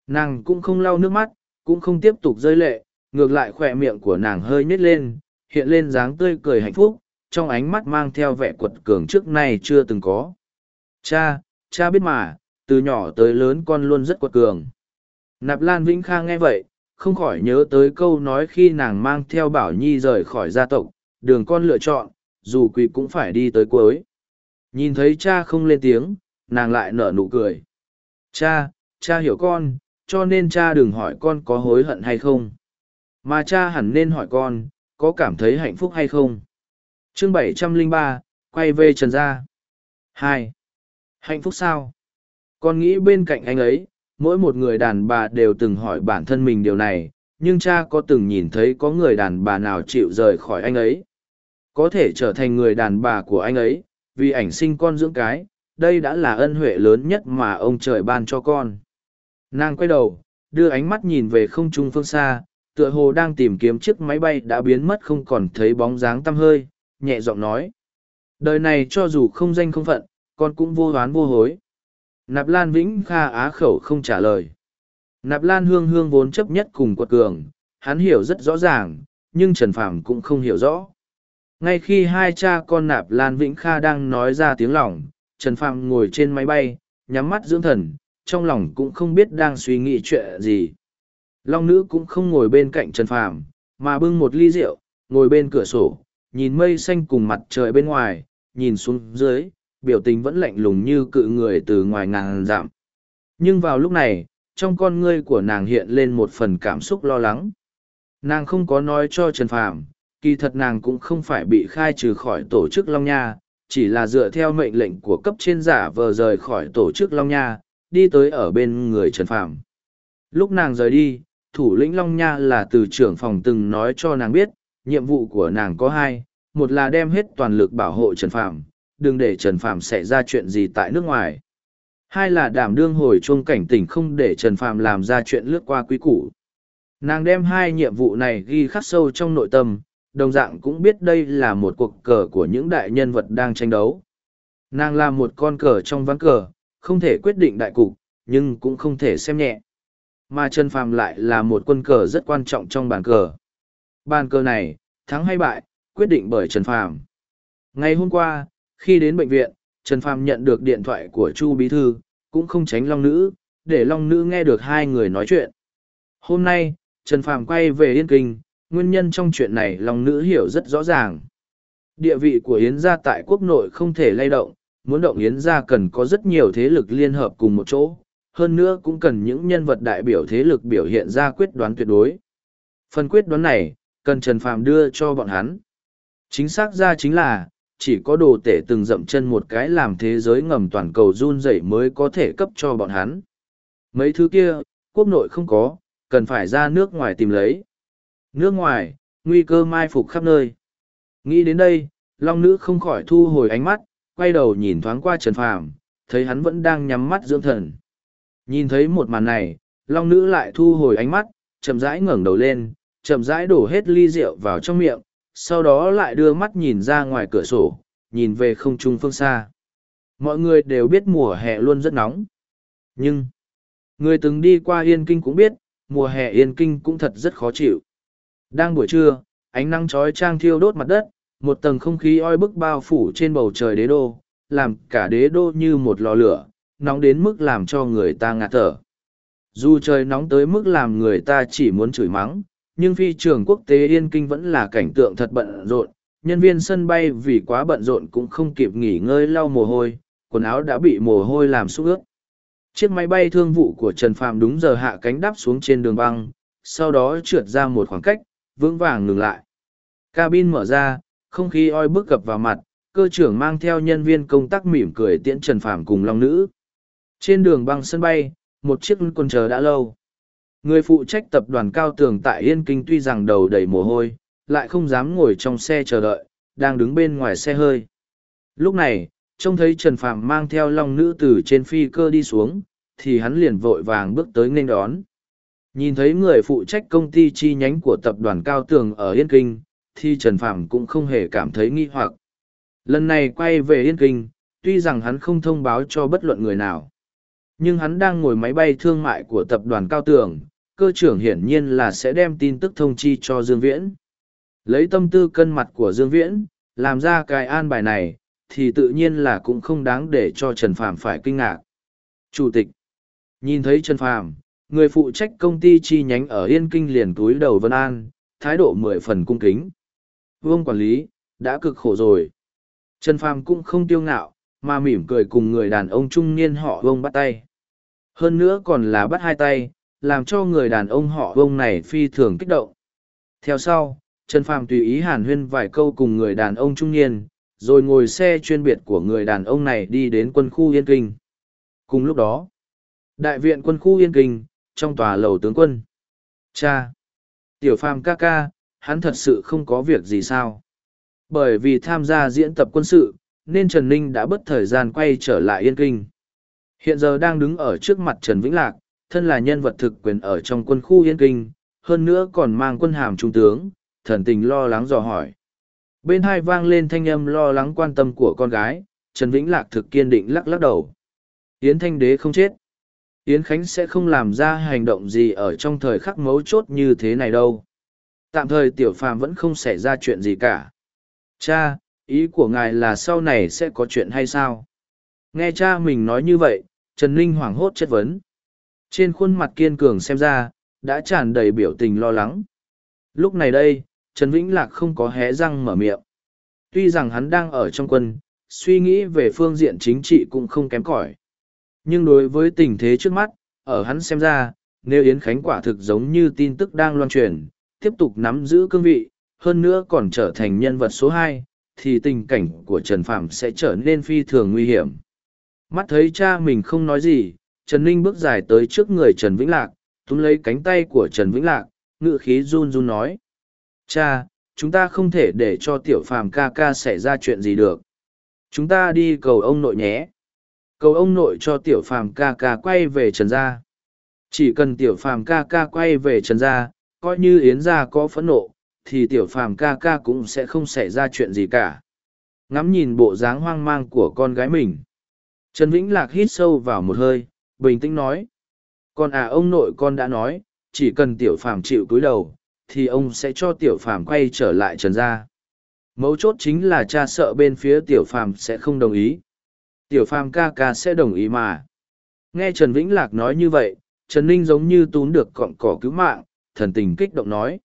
Nàng cũng không lau nước mắt, cũng không tiếp tục rơi lệ, ngược lại khỏe miệng của nàng hơi nhếch lên, hiện lên dáng tươi cười hạnh phúc, trong ánh mắt mang theo vẻ quật cường trước nay chưa từng có. Cha, cha biết mà, từ nhỏ tới lớn con luôn rất quật cường. Nạp Lan Vĩnh Khang nghe vậy, không khỏi nhớ tới câu nói khi nàng mang theo Bảo Nhi rời khỏi gia tộc, đường con lựa chọn, dù quỳ cũng phải đi tới cuối. Nhìn thấy cha không lên tiếng, nàng lại nở nụ cười. Cha, cha hiểu con, cho nên cha đừng hỏi con có hối hận hay không. Mà cha hẳn nên hỏi con, có cảm thấy hạnh phúc hay không. chương bảy trăm linh ba quay về Trần Gia. hai Hạnh phúc sao? Con nghĩ bên cạnh anh ấy, mỗi một người đàn bà đều từng hỏi bản thân mình điều này, nhưng cha có từng nhìn thấy có người đàn bà nào chịu rời khỏi anh ấy. Có thể trở thành người đàn bà của anh ấy, vì ảnh sinh con dưỡng cái, đây đã là ân huệ lớn nhất mà ông trời ban cho con. Nàng quay đầu, đưa ánh mắt nhìn về không trung phương xa, tựa hồ đang tìm kiếm chiếc máy bay đã biến mất không còn thấy bóng dáng tăm hơi, nhẹ giọng nói. Đời này cho dù không danh không phận, con cũng vô oán vô hối. Nạp Lan Vĩnh Kha á khẩu không trả lời. Nạp Lan Hương Hương vốn chấp nhất cùng quật cường, hắn hiểu rất rõ ràng, nhưng Trần Phàm cũng không hiểu rõ. Ngay khi hai cha con Nạp Lan Vĩnh Kha đang nói ra tiếng lòng, Trần Phàm ngồi trên máy bay, nhắm mắt dưỡng thần, trong lòng cũng không biết đang suy nghĩ chuyện gì. Long nữ cũng không ngồi bên cạnh Trần Phàm, mà bưng một ly rượu, ngồi bên cửa sổ, nhìn mây xanh cùng mặt trời bên ngoài, nhìn xuống dưới, biểu tình vẫn lạnh lùng như cự người từ ngoài ngàn giảm Nhưng vào lúc này, trong con ngươi của nàng hiện lên một phần cảm xúc lo lắng. Nàng không có nói cho Trần Phàm, kỳ thật nàng cũng không phải bị khai trừ khỏi tổ chức Long Nha, chỉ là dựa theo mệnh lệnh của cấp trên giả vờ rời khỏi tổ chức Long Nha, đi tới ở bên người Trần Phàm. Lúc nàng rời đi, thủ lĩnh Long Nha là từ trưởng phòng từng nói cho nàng biết, nhiệm vụ của nàng có hai, một là đem hết toàn lực bảo hộ Trần Phàm, đừng để Trần Phàm xảy ra chuyện gì tại nước ngoài. Hai là đảm đương hồi chuông cảnh tỉnh không để Trần Phàm làm ra chuyện lướt qua quý củ. Nàng đem hai nhiệm vụ này ghi khắc sâu trong nội tâm, đồng dạng cũng biết đây là một cuộc cờ của những đại nhân vật đang tranh đấu. Nàng là một con cờ trong ván cờ, Không thể quyết định đại cục, nhưng cũng không thể xem nhẹ. Mà Trần Phàm lại là một quân cờ rất quan trọng trong bàn cờ. Bàn cờ này, thắng hay bại, quyết định bởi Trần Phàm. Ngày hôm qua, khi đến bệnh viện, Trần Phàm nhận được điện thoại của Chu Bí Thư, cũng không tránh Long Nữ, để Long Nữ nghe được hai người nói chuyện. Hôm nay, Trần Phàm quay về Yên Kinh, nguyên nhân trong chuyện này Long Nữ hiểu rất rõ ràng. Địa vị của Yến gia tại quốc nội không thể lay động, muốn động Yến gia cần có rất nhiều thế lực liên hợp cùng một chỗ, hơn nữa cũng cần những nhân vật đại biểu thế lực biểu hiện ra quyết đoán tuyệt đối. Phần quyết đoán này, cần Trần Phàm đưa cho bọn hắn. Chính xác ra chính là, chỉ có đồ tể từng dậm chân một cái làm thế giới ngầm toàn cầu run rẩy mới có thể cấp cho bọn hắn. Mấy thứ kia, quốc nội không có, cần phải ra nước ngoài tìm lấy. Nước ngoài, nguy cơ mai phục khắp nơi. Nghĩ đến đây, Long Nữ không khỏi thu hồi ánh mắt, quay đầu nhìn thoáng qua Trần Phàm, thấy hắn vẫn đang nhắm mắt dưỡng thần. Nhìn thấy một màn này, Long Nữ lại thu hồi ánh mắt, chậm rãi ngẩng đầu lên, chậm rãi đổ hết ly rượu vào trong miệng, sau đó lại đưa mắt nhìn ra ngoài cửa sổ, nhìn về không trung phương xa. Mọi người đều biết mùa hè luôn rất nóng. Nhưng, người từng đi qua Yên Kinh cũng biết, mùa hè Yên Kinh cũng thật rất khó chịu. Đang buổi trưa, ánh nắng chói trang thiêu đốt mặt đất, một tầng không khí oi bức bao phủ trên bầu trời đế đô, làm cả đế đô như một lò lửa, nóng đến mức làm cho người ta ngạt thở. Dù trời nóng tới mức làm người ta chỉ muốn chửi mắng, nhưng phi trường quốc tế Yên Kinh vẫn là cảnh tượng thật bận rộn, nhân viên sân bay vì quá bận rộn cũng không kịp nghỉ ngơi lau mồ hôi, quần áo đã bị mồ hôi làm súc ướt. Chiếc máy bay thương vụ của Trần Phạm đúng giờ hạ cánh đáp xuống trên đường băng, sau đó trượt ra một khoảng cách, vững vàng ngừng lại. Cabin mở ra, không khí oi bức cập vào mặt, cơ trưởng mang theo nhân viên công tác mỉm cười tiễn Trần Phạm cùng Long Nữ. Trên đường băng sân bay, một chiếc quân chờ đã lâu. Người phụ trách tập đoàn cao tường tại Yên Kinh tuy rằng đầu đầy mồ hôi, lại không dám ngồi trong xe chờ đợi, đang đứng bên ngoài xe hơi. Lúc này, trông thấy Trần Phạm mang theo long nữ từ trên phi cơ đi xuống, thì hắn liền vội vàng bước tới nên đón. Nhìn thấy người phụ trách công ty chi nhánh của tập đoàn Cao Tường ở Yên Kinh, thì Trần Phạm cũng không hề cảm thấy nghi hoặc. Lần này quay về Yên Kinh, tuy rằng hắn không thông báo cho bất luận người nào. Nhưng hắn đang ngồi máy bay thương mại của tập đoàn Cao Tường, cơ trưởng hiển nhiên là sẽ đem tin tức thông chi cho Dương Viễn. Lấy tâm tư cân mặt của Dương Viễn, làm ra cái an bài này, thì tự nhiên là cũng không đáng để cho Trần Phàm phải kinh ngạc. Chủ tịch, nhìn thấy Trần Phàm, người phụ trách công ty chi nhánh ở Yên Kinh liền túi đầu Vân An, thái độ mười phần cung kính. Vương quản lý, đã cực khổ rồi. Trần Phàm cũng không tiêu ngạo, mà mỉm cười cùng người đàn ông trung niên họ Vương bắt tay. Hơn nữa còn là bắt hai tay, làm cho người đàn ông họ vông này phi thường kích động. Theo sau, Trần Phàm tùy ý hàn huyên vài câu cùng người đàn ông trung niên, rồi ngồi xe chuyên biệt của người đàn ông này đi đến quân khu Yên Kinh. Cùng lúc đó, đại viện quân khu Yên Kinh, trong tòa lầu tướng quân. Cha! Tiểu Phàm ca ca, hắn thật sự không có việc gì sao? Bởi vì tham gia diễn tập quân sự, nên Trần Ninh đã bất thời gian quay trở lại Yên Kinh. Hiện giờ đang đứng ở trước mặt Trần Vĩnh Lạc, thân là nhân vật thực quyền ở trong quân khu Yên Kinh, hơn nữa còn mang quân hàm trung tướng, thần tình lo lắng dò hỏi. Bên hai vang lên thanh âm lo lắng quan tâm của con gái, Trần Vĩnh Lạc thực kiên định lắc lắc đầu. Yến Thanh Đế không chết. Yến Khánh sẽ không làm ra hành động gì ở trong thời khắc mấu chốt như thế này đâu. Tạm thời tiểu phàm vẫn không xảy ra chuyện gì cả. Cha, ý của ngài là sau này sẽ có chuyện hay sao? Nghe cha mình nói như vậy, Trần Ninh hoảng hốt chất vấn. Trên khuôn mặt kiên cường xem ra, đã tràn đầy biểu tình lo lắng. Lúc này đây, Trần Vĩnh Lạc không có hé răng mở miệng. Tuy rằng hắn đang ở trong quân, suy nghĩ về phương diện chính trị cũng không kém cỏi. Nhưng đối với tình thế trước mắt, ở hắn xem ra, nếu Yến Khánh quả thực giống như tin tức đang loan truyền, tiếp tục nắm giữ cương vị, hơn nữa còn trở thành nhân vật số hai, thì tình cảnh của Trần Phạm sẽ trở nên phi thường nguy hiểm. Mắt thấy cha mình không nói gì, Trần Ninh bước dài tới trước người Trần Vĩnh Lạc, túm lấy cánh tay của Trần Vĩnh Lạc, ngự khí run run nói. Cha, chúng ta không thể để cho tiểu phàm ca ca xảy ra chuyện gì được. Chúng ta đi cầu ông nội nhé. Cầu ông nội cho tiểu phàm ca ca quay về trần gia. Chỉ cần tiểu phàm ca ca quay về trần gia, coi như yến gia có phẫn nộ, thì tiểu phàm ca ca cũng sẽ không xảy ra chuyện gì cả. Ngắm nhìn bộ dáng hoang mang của con gái mình. Trần Vĩnh Lạc hít sâu vào một hơi, bình tĩnh nói. Còn à ông nội con đã nói, chỉ cần tiểu phàm chịu cúi đầu, thì ông sẽ cho tiểu phàm quay trở lại trần gia. Mấu chốt chính là cha sợ bên phía tiểu phàm sẽ không đồng ý. Tiểu phàm ca ca sẽ đồng ý mà. Nghe Trần Vĩnh Lạc nói như vậy, Trần Ninh giống như tún được cọng cỏ cứu mạng, thần tình kích động nói.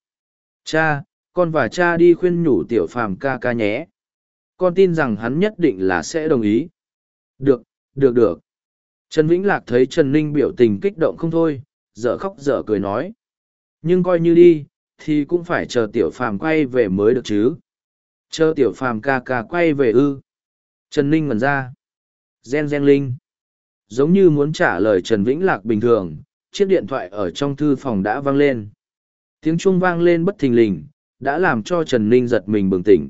Cha, con và cha đi khuyên nhủ tiểu phàm ca ca nhé. Con tin rằng hắn nhất định là sẽ đồng ý. Được, được được. Trần Vĩnh Lạc thấy Trần Ninh biểu tình kích động không thôi, dở khóc dở cười nói. Nhưng coi như đi, thì cũng phải chờ tiểu phàm quay về mới được chứ. Chờ tiểu phàm ca ca quay về ư. Trần Ninh ngẩn ra. Gen gen linh. Giống như muốn trả lời Trần Vĩnh Lạc bình thường, chiếc điện thoại ở trong thư phòng đã vang lên. Tiếng chuông vang lên bất thình lình, đã làm cho Trần Ninh giật mình bừng tỉnh.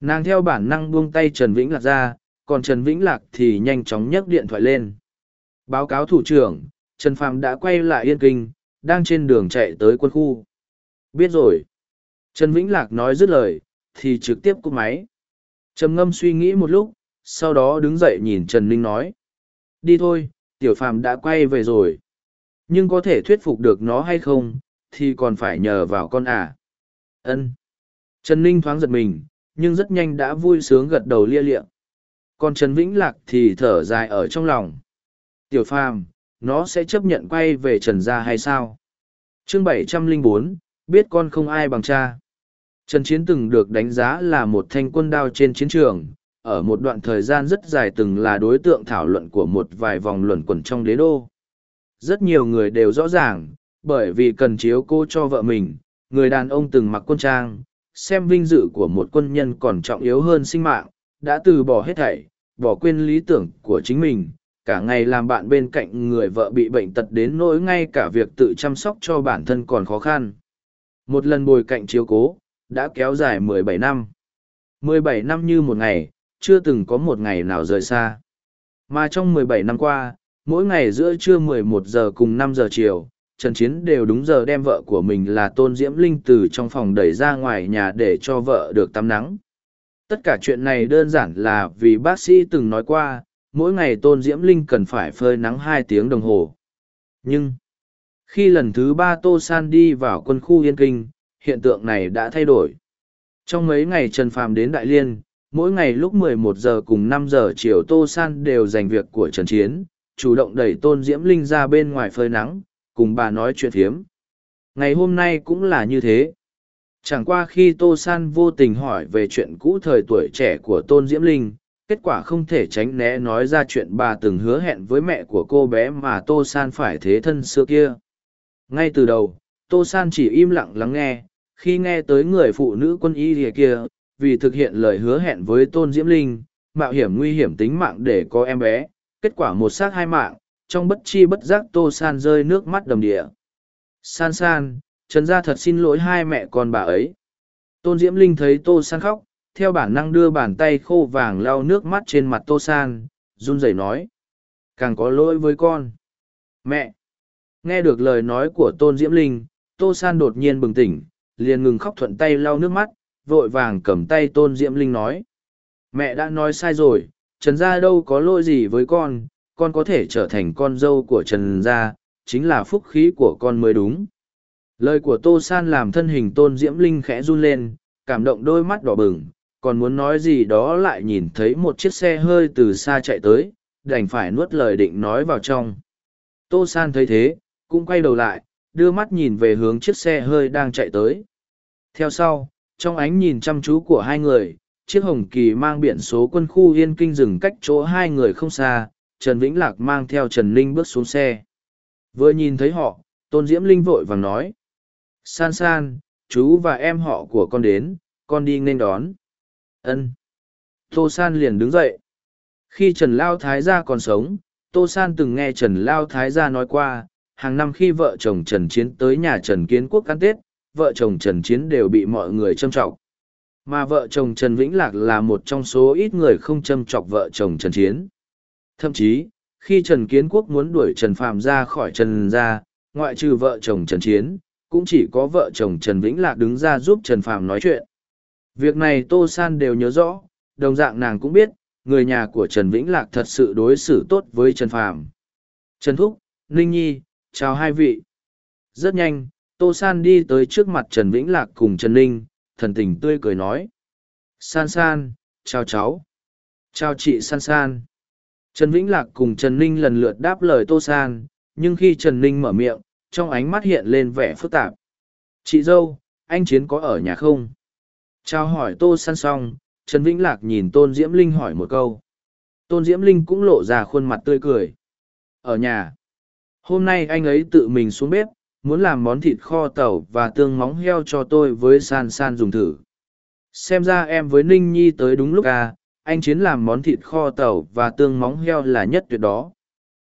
Nàng theo bản năng buông tay Trần Vĩnh Lạc ra, còn Trần Vĩnh Lạc thì nhanh chóng nhấc điện thoại lên. Báo cáo thủ trưởng, Trần Phàm đã quay lại Yên Kinh, đang trên đường chạy tới quân khu. Biết rồi. Trần Vĩnh Lạc nói dứt lời, thì trực tiếp cúp máy. Trầm ngâm suy nghĩ một lúc, sau đó đứng dậy nhìn Trần Ninh nói. Đi thôi, Tiểu Phàm đã quay về rồi. Nhưng có thể thuyết phục được nó hay không, thì còn phải nhờ vào con à. Ân. Trần Ninh thoáng giật mình, nhưng rất nhanh đã vui sướng gật đầu lia lịa. Còn Trần Vĩnh Lạc thì thở dài ở trong lòng. Tiểu Phàm, nó sẽ chấp nhận quay về Trần gia hay sao? Chương bảy trăm linh bốn, biết con không ai bằng cha. Trần Chiến từng được đánh giá là một thanh quân đao trên chiến trường, ở một đoạn thời gian rất dài từng là đối tượng thảo luận của một vài vòng luẩn quẩn trong đế đô. Rất nhiều người đều rõ ràng, bởi vì cần chiếu cô cho vợ mình, người đàn ông từng mặc quân trang, xem vinh dự của một quân nhân còn trọng yếu hơn sinh mạng, đã từ bỏ hết thảy, bỏ quên lý tưởng của chính mình, cả ngày làm bạn bên cạnh người vợ bị bệnh tật đến nỗi ngay cả việc tự chăm sóc cho bản thân còn khó khăn. Một lần bồi cạnh chiếu cố, đã kéo dài 17 năm. 17 năm như một ngày, chưa từng có một ngày nào rời xa. Mà trong 17 năm qua, mỗi ngày giữa trưa 11 giờ cùng 5 giờ chiều, Trần Chiến đều đúng giờ đem vợ của mình là Tôn Diễm Linh từ trong phòng đẩy ra ngoài nhà để cho vợ được tắm nắng. Tất cả chuyện này đơn giản là vì bác sĩ từng nói qua, mỗi ngày Tôn Diễm Linh cần phải phơi nắng hai tiếng đồng hồ. Nhưng, khi lần thứ ba Tô San đi vào quân khu Yên Kinh, hiện tượng này đã thay đổi. Trong mấy ngày Trần Phàm đến Đại Liên, mỗi ngày lúc 11 giờ cùng 5 giờ chiều Tô San đều dành việc của Trần Chiến, chủ động đẩy Tôn Diễm Linh ra bên ngoài phơi nắng, cùng bà nói chuyện thiếm. Ngày hôm nay cũng là như thế. Chẳng qua khi Tô San vô tình hỏi về chuyện cũ thời tuổi trẻ của Tôn Diễm Linh, kết quả không thể tránh né nói ra chuyện bà từng hứa hẹn với mẹ của cô bé mà Tô San phải thế thân xưa kia. Ngay từ đầu, Tô San chỉ im lặng lắng nghe, khi nghe tới người phụ nữ quân y kia, vì thực hiện lời hứa hẹn với Tôn Diễm Linh, mạo hiểm nguy hiểm tính mạng để có em bé, kết quả một xác hai mạng, trong bất chi bất giác Tô San rơi nước mắt đầm địa. San San, Trần Gia thật xin lỗi hai mẹ con bà ấy. Tôn Diễm Linh thấy Tô San khóc, theo bản năng đưa bàn tay khô vàng lau nước mắt trên mặt Tô San, run rẩy nói. Càng có lỗi với con. Mẹ! Nghe được lời nói của Tôn Diễm Linh, Tô San đột nhiên bừng tỉnh, liền ngừng khóc thuận tay lau nước mắt, vội vàng cầm tay Tôn Diễm Linh nói. Mẹ đã nói sai rồi, Trần Gia đâu có lỗi gì với con, con có thể trở thành con dâu của Trần Gia, chính là phúc khí của con mới đúng. Lời của Tô San làm thân hình Tôn Diễm Linh khẽ run lên, cảm động đôi mắt đỏ bừng, còn muốn nói gì đó lại nhìn thấy một chiếc xe hơi từ xa chạy tới, đành phải nuốt lời định nói vào trong. Tô San thấy thế, cũng quay đầu lại, đưa mắt nhìn về hướng chiếc xe hơi đang chạy tới. Theo sau, trong ánh nhìn chăm chú của hai người, chiếc hồng kỳ mang biển số quân khu yên kinh dừng cách chỗ hai người không xa, Trần Vĩnh Lạc mang theo Trần Linh bước xuống xe. Vừa nhìn thấy họ, Tôn Diễm Linh vội vàng nói. San san, chú và em họ của con đến, con đi nên đón. Ân. Tô San liền đứng dậy. Khi Trần Lao Thái Gia còn sống, Tô San từng nghe Trần Lao Thái Gia nói qua, hàng năm khi vợ chồng Trần Chiến tới nhà Trần Kiến Quốc ăn Tết, vợ chồng Trần Chiến đều bị mọi người châm trọng. Mà vợ chồng Trần Vĩnh Lạc là một trong số ít người không châm chọc vợ chồng Trần Chiến. Thậm chí, khi Trần Kiến Quốc muốn đuổi Trần Phạm ra khỏi Trần gia, ngoại trừ vợ chồng Trần Chiến, cũng chỉ có vợ chồng Trần Vĩnh Lạc đứng ra giúp Trần Phạm nói chuyện. Việc này Tô San đều nhớ rõ, đồng dạng nàng cũng biết, người nhà của Trần Vĩnh Lạc thật sự đối xử tốt với Trần Phàm. Trần Thúc, Ninh Nhi, chào hai vị. Rất nhanh, Tô San đi tới trước mặt Trần Vĩnh Lạc cùng Trần Ninh, thần tình tươi cười nói. San San, chào cháu. Chào chị San San. Trần Vĩnh Lạc cùng Trần Ninh lần lượt đáp lời Tô San, nhưng khi Trần Ninh mở miệng, trong ánh mắt hiện lên vẻ phức tạp. Chị dâu, anh Chiến có ở nhà không? Chào hỏi Tô San xong, Trần Vĩnh Lạc nhìn Tôn Diễm Linh hỏi một câu. Tôn Diễm Linh cũng lộ ra khuôn mặt tươi cười. Ở nhà. Hôm nay anh ấy tự mình xuống bếp, muốn làm món thịt kho tàu và tương móng heo cho tôi với San San dùng thử. Xem ra em với Ninh Nhi tới đúng lúc à, anh Chiến làm món thịt kho tàu và tương móng heo là nhất tuyệt đó.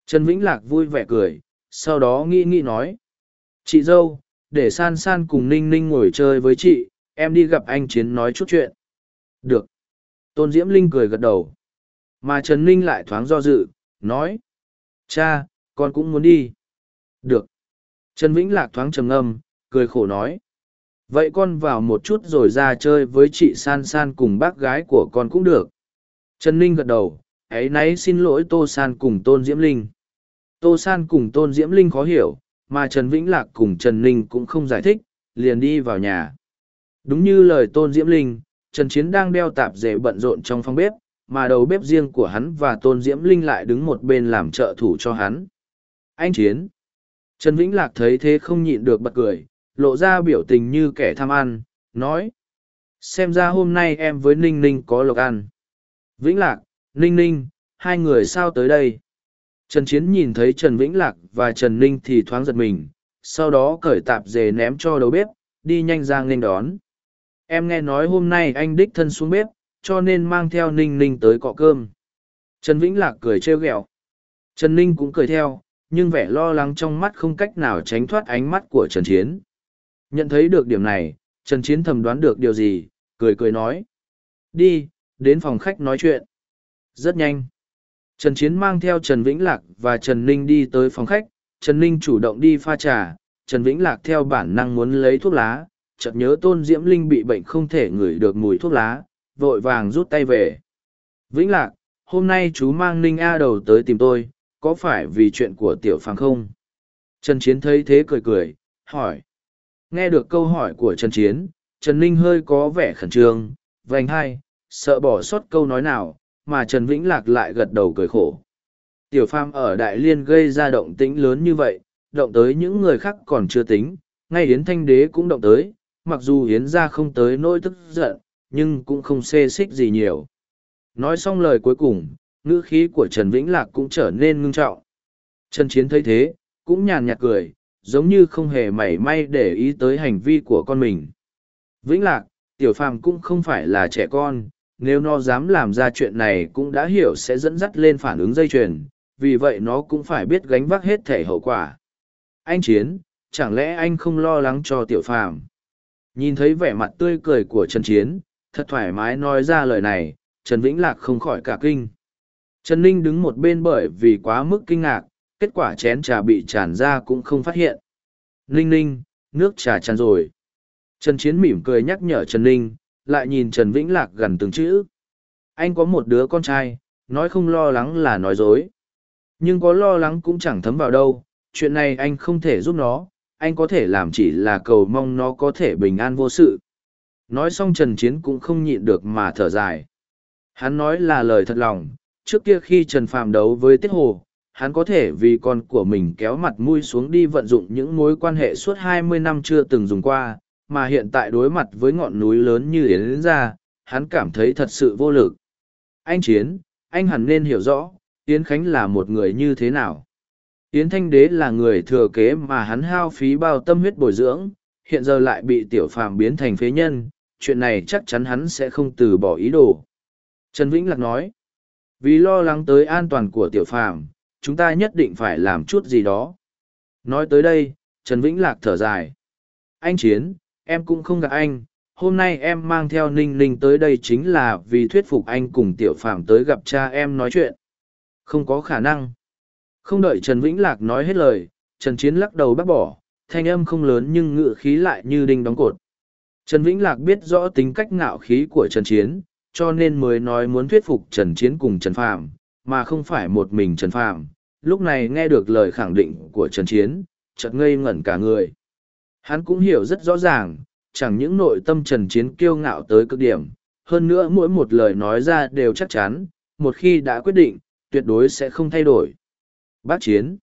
Trần Vĩnh Lạc vui vẻ cười, sau đó nghĩ nghĩ nói. Chị dâu, để San San cùng Ninh Ninh ngồi chơi với chị, em đi gặp anh Chiến nói chút chuyện. Được. Tôn Diễm Linh cười gật đầu. Mà Trần Ninh lại thoáng do dự, nói. Cha, con cũng muốn đi. Được. Trần Vĩnh Lạc thoáng trầm ngâm, cười khổ nói. Vậy con vào một chút rồi ra chơi với chị San San cùng bác gái của con cũng được. Trần Ninh gật đầu, ấy nấy xin lỗi Tô San cùng Tôn Diễm Linh. Tô San cùng Tôn Diễm Linh khó hiểu, mà Trần Vĩnh Lạc cùng Trần Ninh cũng không giải thích, liền đi vào nhà. Đúng như lời Tôn Diễm Linh, Trần Chiến đang đeo tạp dề bận rộn trong phòng bếp, mà đầu bếp riêng của hắn và Tôn Diễm Linh lại đứng một bên làm trợ thủ cho hắn. Anh Chiến. Trần Vĩnh Lạc thấy thế không nhịn được bật cười, lộ ra biểu tình như kẻ tham ăn, nói. Xem ra hôm nay em với Ninh Ninh có lộc ăn. Vĩnh Lạc, Ninh Ninh, hai người sao tới đây? Trần Chiến nhìn thấy Trần Vĩnh Lạc và Trần Ninh thì thoáng giật mình, sau đó cởi tạp dề ném cho đầu bếp, đi nhanh ra nghênh đón. Em nghe nói hôm nay anh đích thân xuống bếp, cho nên mang theo Ninh Ninh tới cọ cơm. Trần Vĩnh Lạc cười trêu ghẹo. Trần Ninh cũng cười theo, nhưng vẻ lo lắng trong mắt không cách nào tránh thoát ánh mắt của Trần Chiến. Nhận thấy được điểm này, Trần Chiến thầm đoán được điều gì, cười cười nói. Đi, đến phòng khách nói chuyện. Rất nhanh. Trần Chiến mang theo Trần Vĩnh Lạc và Trần Ninh đi tới phòng khách, Trần Ninh chủ động đi pha trà, Trần Vĩnh Lạc theo bản năng muốn lấy thuốc lá, chợt nhớ Tôn Diễm Linh bị bệnh không thể ngửi được mùi thuốc lá, vội vàng rút tay về. Vĩnh Lạc, hôm nay chú mang Ninh A đầu tới tìm tôi, có phải vì chuyện của Tiểu Phàng không? Trần Chiến thấy thế cười cười, hỏi. Nghe được câu hỏi của Trần Chiến, Trần Ninh hơi có vẻ khẩn trương, vành hai, sợ bỏ sót câu nói nào, mà Trần Vĩnh Lạc lại gật đầu cười khổ. Tiểu Phàm ở Đại Liên gây ra động tĩnh lớn như vậy, động tới những người khác còn chưa tính, ngay Yến Thanh Đế cũng động tới, mặc dù Yến ra không tới nỗi tức giận, nhưng cũng không xê xích gì nhiều. Nói xong lời cuối cùng, ngữ khí của Trần Vĩnh Lạc cũng trở nên ngưng trọng. Trần Chiến thấy thế, cũng nhàn nhạt cười, giống như không hề mảy may để ý tới hành vi của con mình. Vĩnh Lạc, Tiểu Phàm cũng không phải là trẻ con, nếu nó dám làm ra chuyện này cũng đã hiểu sẽ dẫn dắt lên phản ứng dây chuyền, vì vậy nó cũng phải biết gánh vác hết thể hậu quả. Anh Chiến, chẳng lẽ anh không lo lắng cho Tiểu Phàm? Nhìn thấy vẻ mặt tươi cười của Trần Chiến, thật thoải mái nói ra lời này, Trần Vĩnh Lạc không khỏi cả kinh. Trần Ninh đứng một bên bởi vì quá mức kinh ngạc, kết quả chén trà bị tràn ra cũng không phát hiện. Ninh ninh, nước trà tràn rồi. Trần Chiến mỉm cười nhắc nhở Trần Ninh, lại nhìn Trần Vĩnh Lạc gần từng chữ. Anh có một đứa con trai, nói không lo lắng là nói dối. Nhưng có lo lắng cũng chẳng thấm vào đâu, chuyện này anh không thể giúp nó, anh có thể làm chỉ là cầu mong nó có thể bình an vô sự. Nói xong Trần Chiến cũng không nhịn được mà thở dài. Hắn nói là lời thật lòng, trước kia khi Trần Phàm đấu với Tiết Hồ, hắn có thể vì con của mình kéo mặt mũi xuống đi vận dụng những mối quan hệ suốt hai mươi năm chưa từng dùng qua, mà hiện tại đối mặt với ngọn núi lớn như Yến ra, hắn cảm thấy thật sự vô lực. Anh Chiến, anh hẳn nên hiểu rõ, Yến Khánh là một người như thế nào. Yến Thanh Đế là người thừa kế mà hắn hao phí bao tâm huyết bồi dưỡng, hiện giờ lại bị tiểu phàm biến thành phế nhân, chuyện này chắc chắn hắn sẽ không từ bỏ ý đồ. Trần Vĩnh Lạc nói, vì lo lắng tới an toàn của tiểu phàm, chúng ta nhất định phải làm chút gì đó. Nói tới đây, Trần Vĩnh Lạc thở dài. Anh Chiến, em cũng không gặp anh, hôm nay em mang theo Ninh Ninh tới đây chính là vì thuyết phục anh cùng Tiểu Phạm tới gặp cha em nói chuyện. Không có khả năng. Không đợi Trần Vĩnh Lạc nói hết lời, Trần Chiến lắc đầu bác bỏ, thanh âm không lớn nhưng ngự khí lại như đinh đóng cột. Trần Vĩnh Lạc biết rõ tính cách ngạo khí của Trần Chiến, cho nên mới nói muốn thuyết phục Trần Chiến cùng Trần Phạm, mà không phải một mình Trần Phạm. Lúc này nghe được lời khẳng định của Trần Chiến, chợt ngây ngẩn cả người. Hắn cũng hiểu rất rõ ràng, chẳng những nội tâm Trần Chiến kiêu ngạo tới cực điểm, hơn nữa mỗi một lời nói ra đều chắc chắn, một khi đã quyết định, tuyệt đối sẽ không thay đổi. Bác Chiến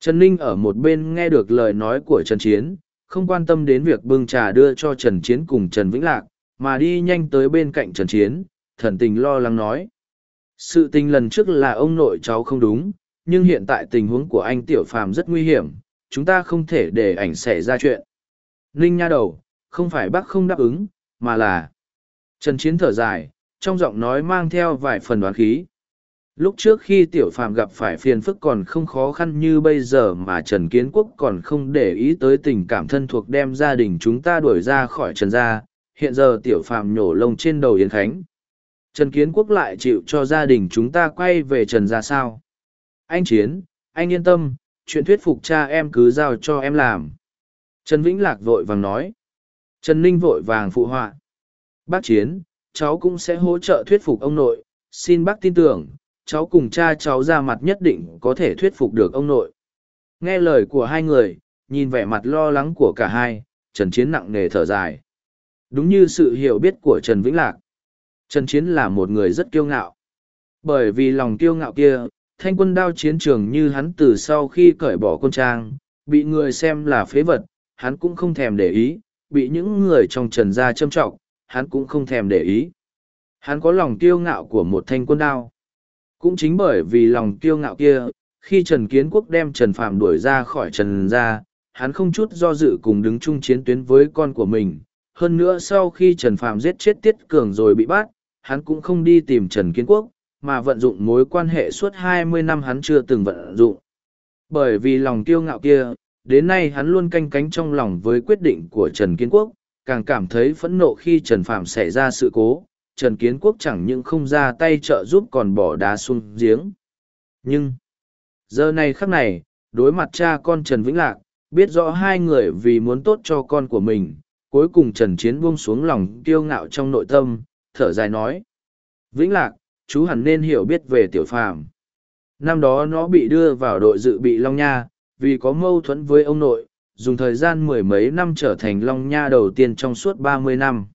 Trần Ninh ở một bên nghe được lời nói của Trần Chiến, không quan tâm đến việc bưng trà đưa cho Trần Chiến cùng Trần Vĩnh Lạc, mà đi nhanh tới bên cạnh Trần Chiến, thần tình lo lắng nói. Sự tình lần trước là ông nội cháu không đúng, nhưng hiện tại tình huống của anh Tiểu Phàm rất nguy hiểm, chúng ta không thể để ảnh xảy ra chuyện. Ninh nha đầu, không phải bác không đáp ứng, mà là... Trần Chiến thở dài, trong giọng nói mang theo vài phần đoán khí. Lúc trước khi Tiểu Phàm gặp phải phiền phức còn không khó khăn như bây giờ mà Trần Kiến Quốc còn không để ý tới tình cảm thân thuộc đem gia đình chúng ta đuổi ra khỏi Trần gia, hiện giờ Tiểu Phàm nhổ lông trên đầu Yến Khánh. Trần Kiến Quốc lại chịu cho gia đình chúng ta quay về Trần gia sao? Anh Chiến, anh yên tâm, chuyện thuyết phục cha em cứ giao cho em làm. Trần Vĩnh Lạc vội vàng nói. Trần Ninh vội vàng phụ họa. Bác Chiến, cháu cũng sẽ hỗ trợ thuyết phục ông nội, xin bác tin tưởng, cháu cùng cha cháu ra mặt nhất định có thể thuyết phục được ông nội. Nghe lời của hai người, nhìn vẻ mặt lo lắng của cả hai, Trần Chiến nặng nề thở dài. Đúng như sự hiểu biết của Trần Vĩnh Lạc. Trần Chiến là một người rất kiêu ngạo. Bởi vì lòng kiêu ngạo kia, thanh quân đao chiến trường như hắn từ sau khi cởi bỏ quân trang, bị người xem là phế vật, hắn cũng không thèm để ý, bị những người trong trần gia châm trọng, hắn cũng không thèm để ý. Hắn có lòng kiêu ngạo của một thanh quân đao. Cũng chính bởi vì lòng kiêu ngạo kia, khi Trần Kiến Quốc đem Trần Phạm đuổi ra khỏi Trần gia, hắn không chút do dự cùng đứng chung chiến tuyến với con của mình. Hơn nữa sau khi Trần Phạm giết chết Tiết Cường rồi bị bắt, hắn cũng không đi tìm Trần Kiến Quốc, mà vận dụng mối quan hệ suốt hai mươi năm hắn chưa từng vận dụng. Bởi vì lòng kiêu ngạo kia, đến nay hắn luôn canh cánh trong lòng với quyết định của Trần Kiến Quốc, càng cảm thấy phẫn nộ khi Trần Phạm xảy ra sự cố, Trần Kiến Quốc chẳng những không ra tay trợ giúp còn bỏ đá xuống giếng. Nhưng, giờ này khắc này, đối mặt cha con Trần Vĩnh Lạc, biết rõ hai người vì muốn tốt cho con của mình, cuối cùng Trần Chiến buông xuống lòng kiêu ngạo trong nội tâm, thở dài nói. Vĩnh Lạc, chú hẳn nên hiểu biết về tiểu phàm. Năm đó nó bị đưa vào đội dự bị Long Nha, vì có mâu thuẫn với ông nội, dùng thời gian mười mấy năm trở thành Long Nha đầu tiên trong suốt ba mươi năm.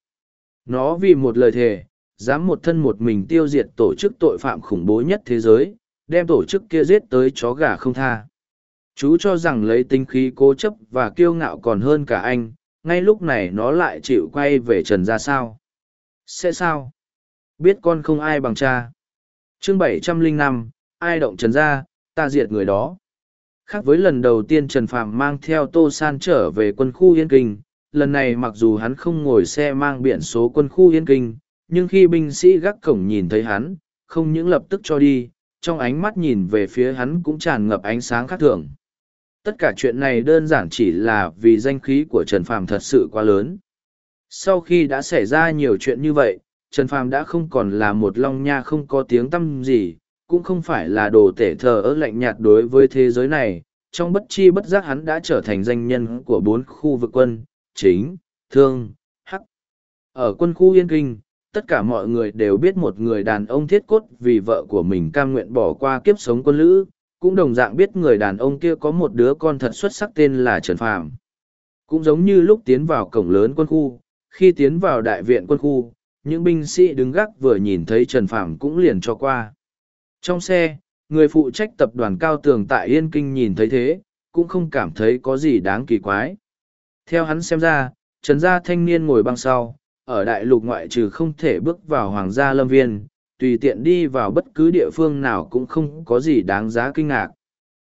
Nó vì một lời thề, dám một thân một mình tiêu diệt tổ chức tội phạm khủng bố nhất thế giới, đem tổ chức kia giết tới chó gà không tha. Chú cho rằng lấy tinh khí cố chấp và kiêu ngạo còn hơn cả anh, ngay lúc này nó lại chịu quay về trần ra sao. Sẽ sao? Biết con không ai bằng cha. chương bảy trăm linh năm ai động trần ra, ta diệt người đó. Khác với lần đầu tiên Trần Phạm mang theo Tô San trở về quân khu Yên Kinh, lần này mặc dù hắn không ngồi xe mang biển số quân khu Yên Kinh, nhưng khi binh sĩ gác cổng nhìn thấy hắn, không những lập tức cho đi, trong ánh mắt nhìn về phía hắn cũng tràn ngập ánh sáng khác thường. Tất cả chuyện này đơn giản chỉ là vì danh khí của Trần Phàm thật sự quá lớn. Sau khi đã xảy ra nhiều chuyện như vậy, Trần Phàm đã không còn là một long nha không có tiếng tăm gì, cũng không phải là đồ tể thờ ớ lạnh nhạt đối với thế giới này. Trong bất chi bất giác hắn đã trở thành danh nhân của bốn khu vực quân, chính, thương, hắc. Ở quân khu Yên Kinh, tất cả mọi người đều biết một người đàn ông thiết cốt vì vợ của mình cam nguyện bỏ qua kiếp sống quân lữ, cũng đồng dạng biết người đàn ông kia có một đứa con thật xuất sắc tên là Trần Phàm. Cũng giống như lúc tiến vào cổng lớn quân khu, khi tiến vào đại viện quân khu, những binh sĩ đứng gác vừa nhìn thấy Trần Phàm cũng liền cho qua. Trong xe, người phụ trách tập đoàn cao tường tại Yên Kinh nhìn thấy thế, cũng không cảm thấy có gì đáng kỳ quái. Theo hắn xem ra, Trần gia thanh niên ngồi băng sau, ở đại lục ngoại trừ không thể bước vào hoàng gia lâm viên, tùy tiện đi vào bất cứ địa phương nào cũng không có gì đáng giá kinh ngạc.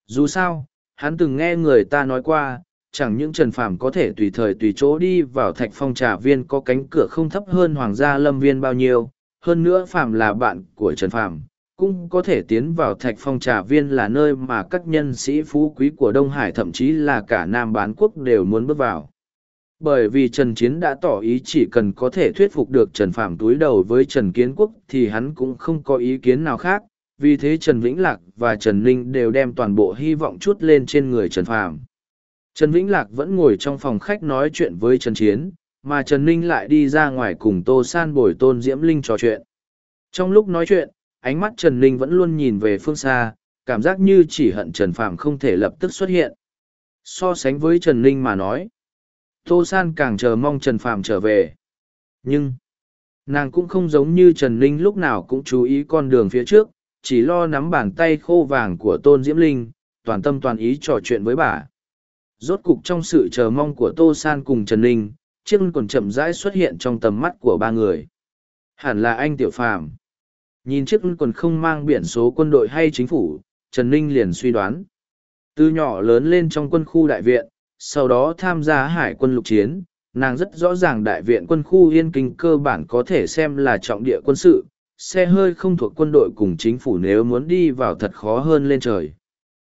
Dù sao, hắn từng nghe người ta nói qua, chẳng những Trần Phàm có thể tùy thời tùy chỗ đi vào thạch phong trà viên có cánh cửa không thấp hơn hoàng gia lâm viên bao nhiêu, hơn nữa Phàm là bạn của Trần Phàm cũng có thể tiến vào thạch phong trà viên là nơi mà các nhân sĩ phú quý của Đông Hải thậm chí là cả Nam bán quốc đều muốn bước vào bởi vì Trần Chiến đã tỏ ý chỉ cần có thể thuyết phục được Trần Phạm túi đầu với Trần Kiến Quốc thì hắn cũng không có ý kiến nào khác, vì thế Trần Vĩnh Lạc và Trần Ninh đều đem toàn bộ hy vọng chút lên trên người Trần Phạm. Trần Vĩnh Lạc vẫn ngồi trong phòng khách nói chuyện với Trần Chiến, mà Trần Ninh lại đi ra ngoài cùng Tô San bồi tôn Diễm Linh trò chuyện. Trong lúc nói chuyện, ánh mắt Trần Ninh vẫn luôn nhìn về phương xa, cảm giác như chỉ hận Trần Phạm không thể lập tức xuất hiện. So sánh với Trần Ninh mà nói, Tô San càng chờ mong Trần Phạm trở về. Nhưng, nàng cũng không giống như Trần Ninh lúc nào cũng chú ý con đường phía trước, chỉ lo nắm bàn tay khô vàng của Tôn Diễm Linh, toàn tâm toàn ý trò chuyện với bà. Rốt cục trong sự chờ mong của Tô San cùng Trần Ninh, chiếc còn chậm rãi xuất hiện trong tầm mắt của ba người. Hẳn là anh Tiểu Phàm. Nhìn chiếc còn không mang biển số quân đội hay chính phủ, Trần Ninh liền suy đoán. Từ nhỏ lớn lên trong quân khu đại viện, sau đó tham gia hải quân lục chiến, nàng rất rõ ràng đại viện quân khu yên kinh cơ bản có thể xem là trọng địa quân sự, xe hơi không thuộc quân đội cùng chính phủ nếu muốn đi vào thật khó hơn lên trời.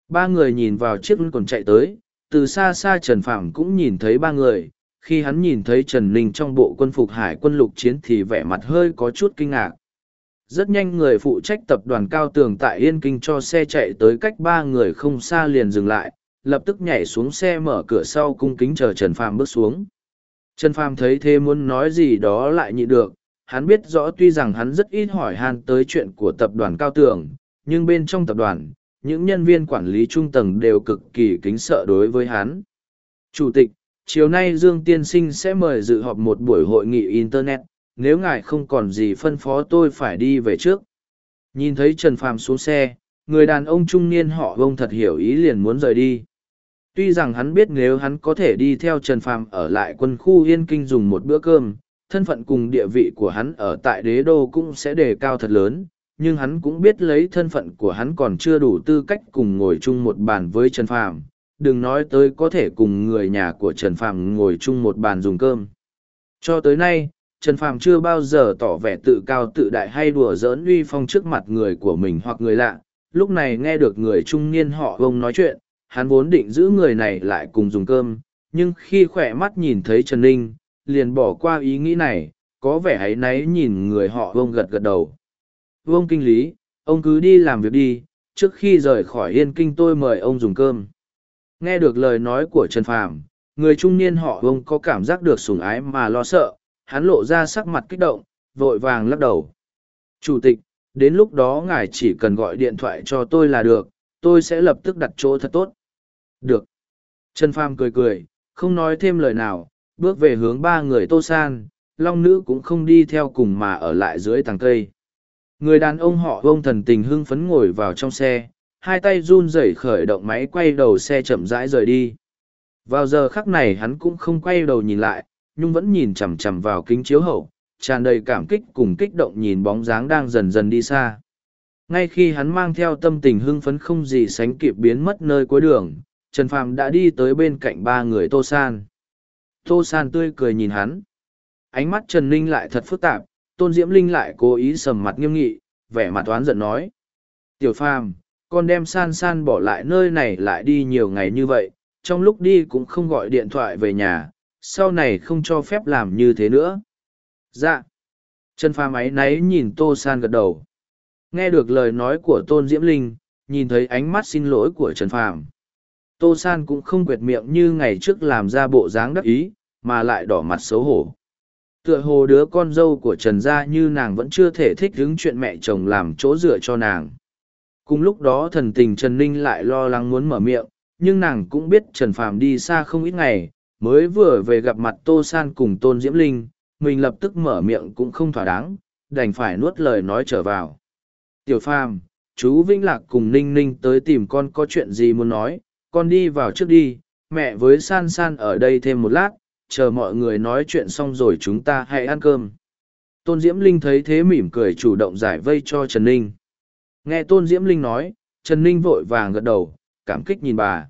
Ba người nhìn vào chiếc còn chạy tới, từ xa xa Trần Phạm cũng nhìn thấy ba người, khi hắn nhìn thấy Trần Ninh trong bộ quân phục hải quân lục chiến thì vẻ mặt hơi có chút kinh ngạc. Rất nhanh người phụ trách tập đoàn cao tường tại Yên Kinh cho xe chạy tới cách ba người không xa liền dừng lại, lập tức nhảy xuống xe mở cửa sau cung kính chờ Trần Phàm bước xuống. Trần Phàm thấy thế muốn nói gì đó lại nhịn được, hắn biết rõ tuy rằng hắn rất ít hỏi han tới chuyện của tập đoàn cao tường, nhưng bên trong tập đoàn, những nhân viên quản lý trung tầng đều cực kỳ kính sợ đối với hắn. Chủ tịch, chiều nay Dương Tiên Sinh sẽ mời dự họp một buổi hội nghị Internet, nếu ngài không còn gì phân phó tôi phải đi về trước. Nhìn thấy Trần Phàm xuống xe, người đàn ông trung niên họ vông thật hiểu ý liền muốn rời đi. Tuy rằng hắn biết nếu hắn có thể đi theo Trần Phàm ở lại quân khu Yên Kinh dùng một bữa cơm, thân phận cùng địa vị của hắn ở tại đế đô cũng sẽ đề cao thật lớn, nhưng hắn cũng biết lấy thân phận của hắn còn chưa đủ tư cách cùng ngồi chung một bàn với Trần Phàm, đừng nói tới có thể cùng người nhà của Trần Phàm ngồi chung một bàn dùng cơm. Cho tới nay, Trần Phàm chưa bao giờ tỏ vẻ tự cao tự đại hay đùa giỡn uy phong trước mặt người của mình hoặc người lạ. Lúc này nghe được người trung niên họ ông nói chuyện, hắn vốn định giữ người này lại cùng dùng cơm, nhưng khi khỏe mắt nhìn thấy Trần Ninh, liền bỏ qua ý nghĩ này, có vẻ ấy náy nhìn người họ vông gật gật đầu. Vông kinh lý, ông cứ đi làm việc đi, trước khi rời khỏi yên kinh tôi mời ông dùng cơm. Nghe được lời nói của Trần Phàm, người trung niên họ vông có cảm giác được sủng ái mà lo sợ, hắn lộ ra sắc mặt kích động, vội vàng lắc đầu. Chủ tịch, đến lúc đó ngài chỉ cần gọi điện thoại cho tôi là được, tôi sẽ lập tức đặt chỗ thật tốt. Được. Trần Phàm cười cười, không nói thêm lời nào, bước về hướng ba người tô san, long nữ cũng không đi theo cùng mà ở lại dưới tàng cây. Người đàn ông họ vông thần tình hưng phấn ngồi vào trong xe, hai tay run rẩy khởi động máy quay đầu xe chậm rãi rời đi. Vào giờ khắc này hắn cũng không quay đầu nhìn lại, nhưng vẫn nhìn chằm chằm vào kính chiếu hậu, tràn đầy cảm kích cùng kích động nhìn bóng dáng đang dần dần đi xa. Ngay khi hắn mang theo tâm tình hưng phấn không gì sánh kịp biến mất nơi cuối đường, Trần Phàm đã đi tới bên cạnh ba người Tô San. Tô San tươi cười nhìn hắn. Ánh mắt Trần Ninh lại thật phức tạp, Tôn Diễm Linh lại cố ý sầm mặt nghiêm nghị, vẻ mặt oán giận nói. Tiểu Phàm, con đem San San bỏ lại nơi này lại đi nhiều ngày như vậy, trong lúc đi cũng không gọi điện thoại về nhà, sau này không cho phép làm như thế nữa. Dạ. Trần Phàm ấy náy nhìn Tô San gật đầu. Nghe được lời nói của Tôn Diễm Linh, nhìn thấy ánh mắt xin lỗi của Trần Phàm. Tô San cũng không quyệt miệng như ngày trước làm ra bộ dáng đắc ý, mà lại đỏ mặt xấu hổ. Tựa hồ đứa con dâu của Trần gia như nàng vẫn chưa thể thích đứng chuyện mẹ chồng làm chỗ dựa cho nàng. Cùng lúc đó thần tình Trần Ninh lại lo lắng muốn mở miệng, nhưng nàng cũng biết Trần Phàm đi xa không ít ngày, mới vừa về gặp mặt Tô San cùng Tôn Diễm Linh, mình lập tức mở miệng cũng không thỏa đáng, đành phải nuốt lời nói trở vào. Tiểu Phàm, chú Vĩnh Lạc cùng Ninh Ninh tới tìm con có chuyện gì muốn nói, con đi vào trước đi, mẹ với San San ở đây thêm một lát, chờ mọi người nói chuyện xong rồi chúng ta hãy ăn cơm. Tôn Diễm Linh thấy thế mỉm cười chủ động giải vây cho Trần Ninh. Nghe Tôn Diễm Linh nói, Trần Ninh vội vàng gật đầu, cảm kích nhìn bà.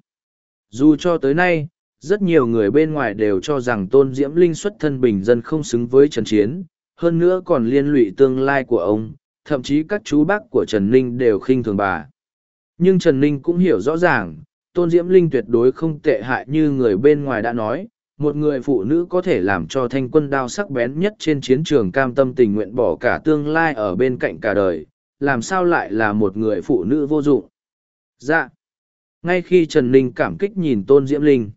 Dù cho tới nay, rất nhiều người bên ngoài đều cho rằng tôn diễm linh xuất thân bình dân không xứng với trần chiến hơn nữa còn liên lụy tương lai của ông thậm chí các chú bác của trần ninh đều khinh thường bà nhưng trần ninh cũng hiểu rõ ràng tôn diễm linh tuyệt đối không tệ hại như người bên ngoài đã nói một người phụ nữ có thể làm cho thanh quân đao sắc bén nhất trên chiến trường cam tâm tình nguyện bỏ cả tương lai ở bên cạnh cả đời làm sao lại là một người phụ nữ vô dụng dạ ngay khi trần ninh cảm kích nhìn tôn diễm linh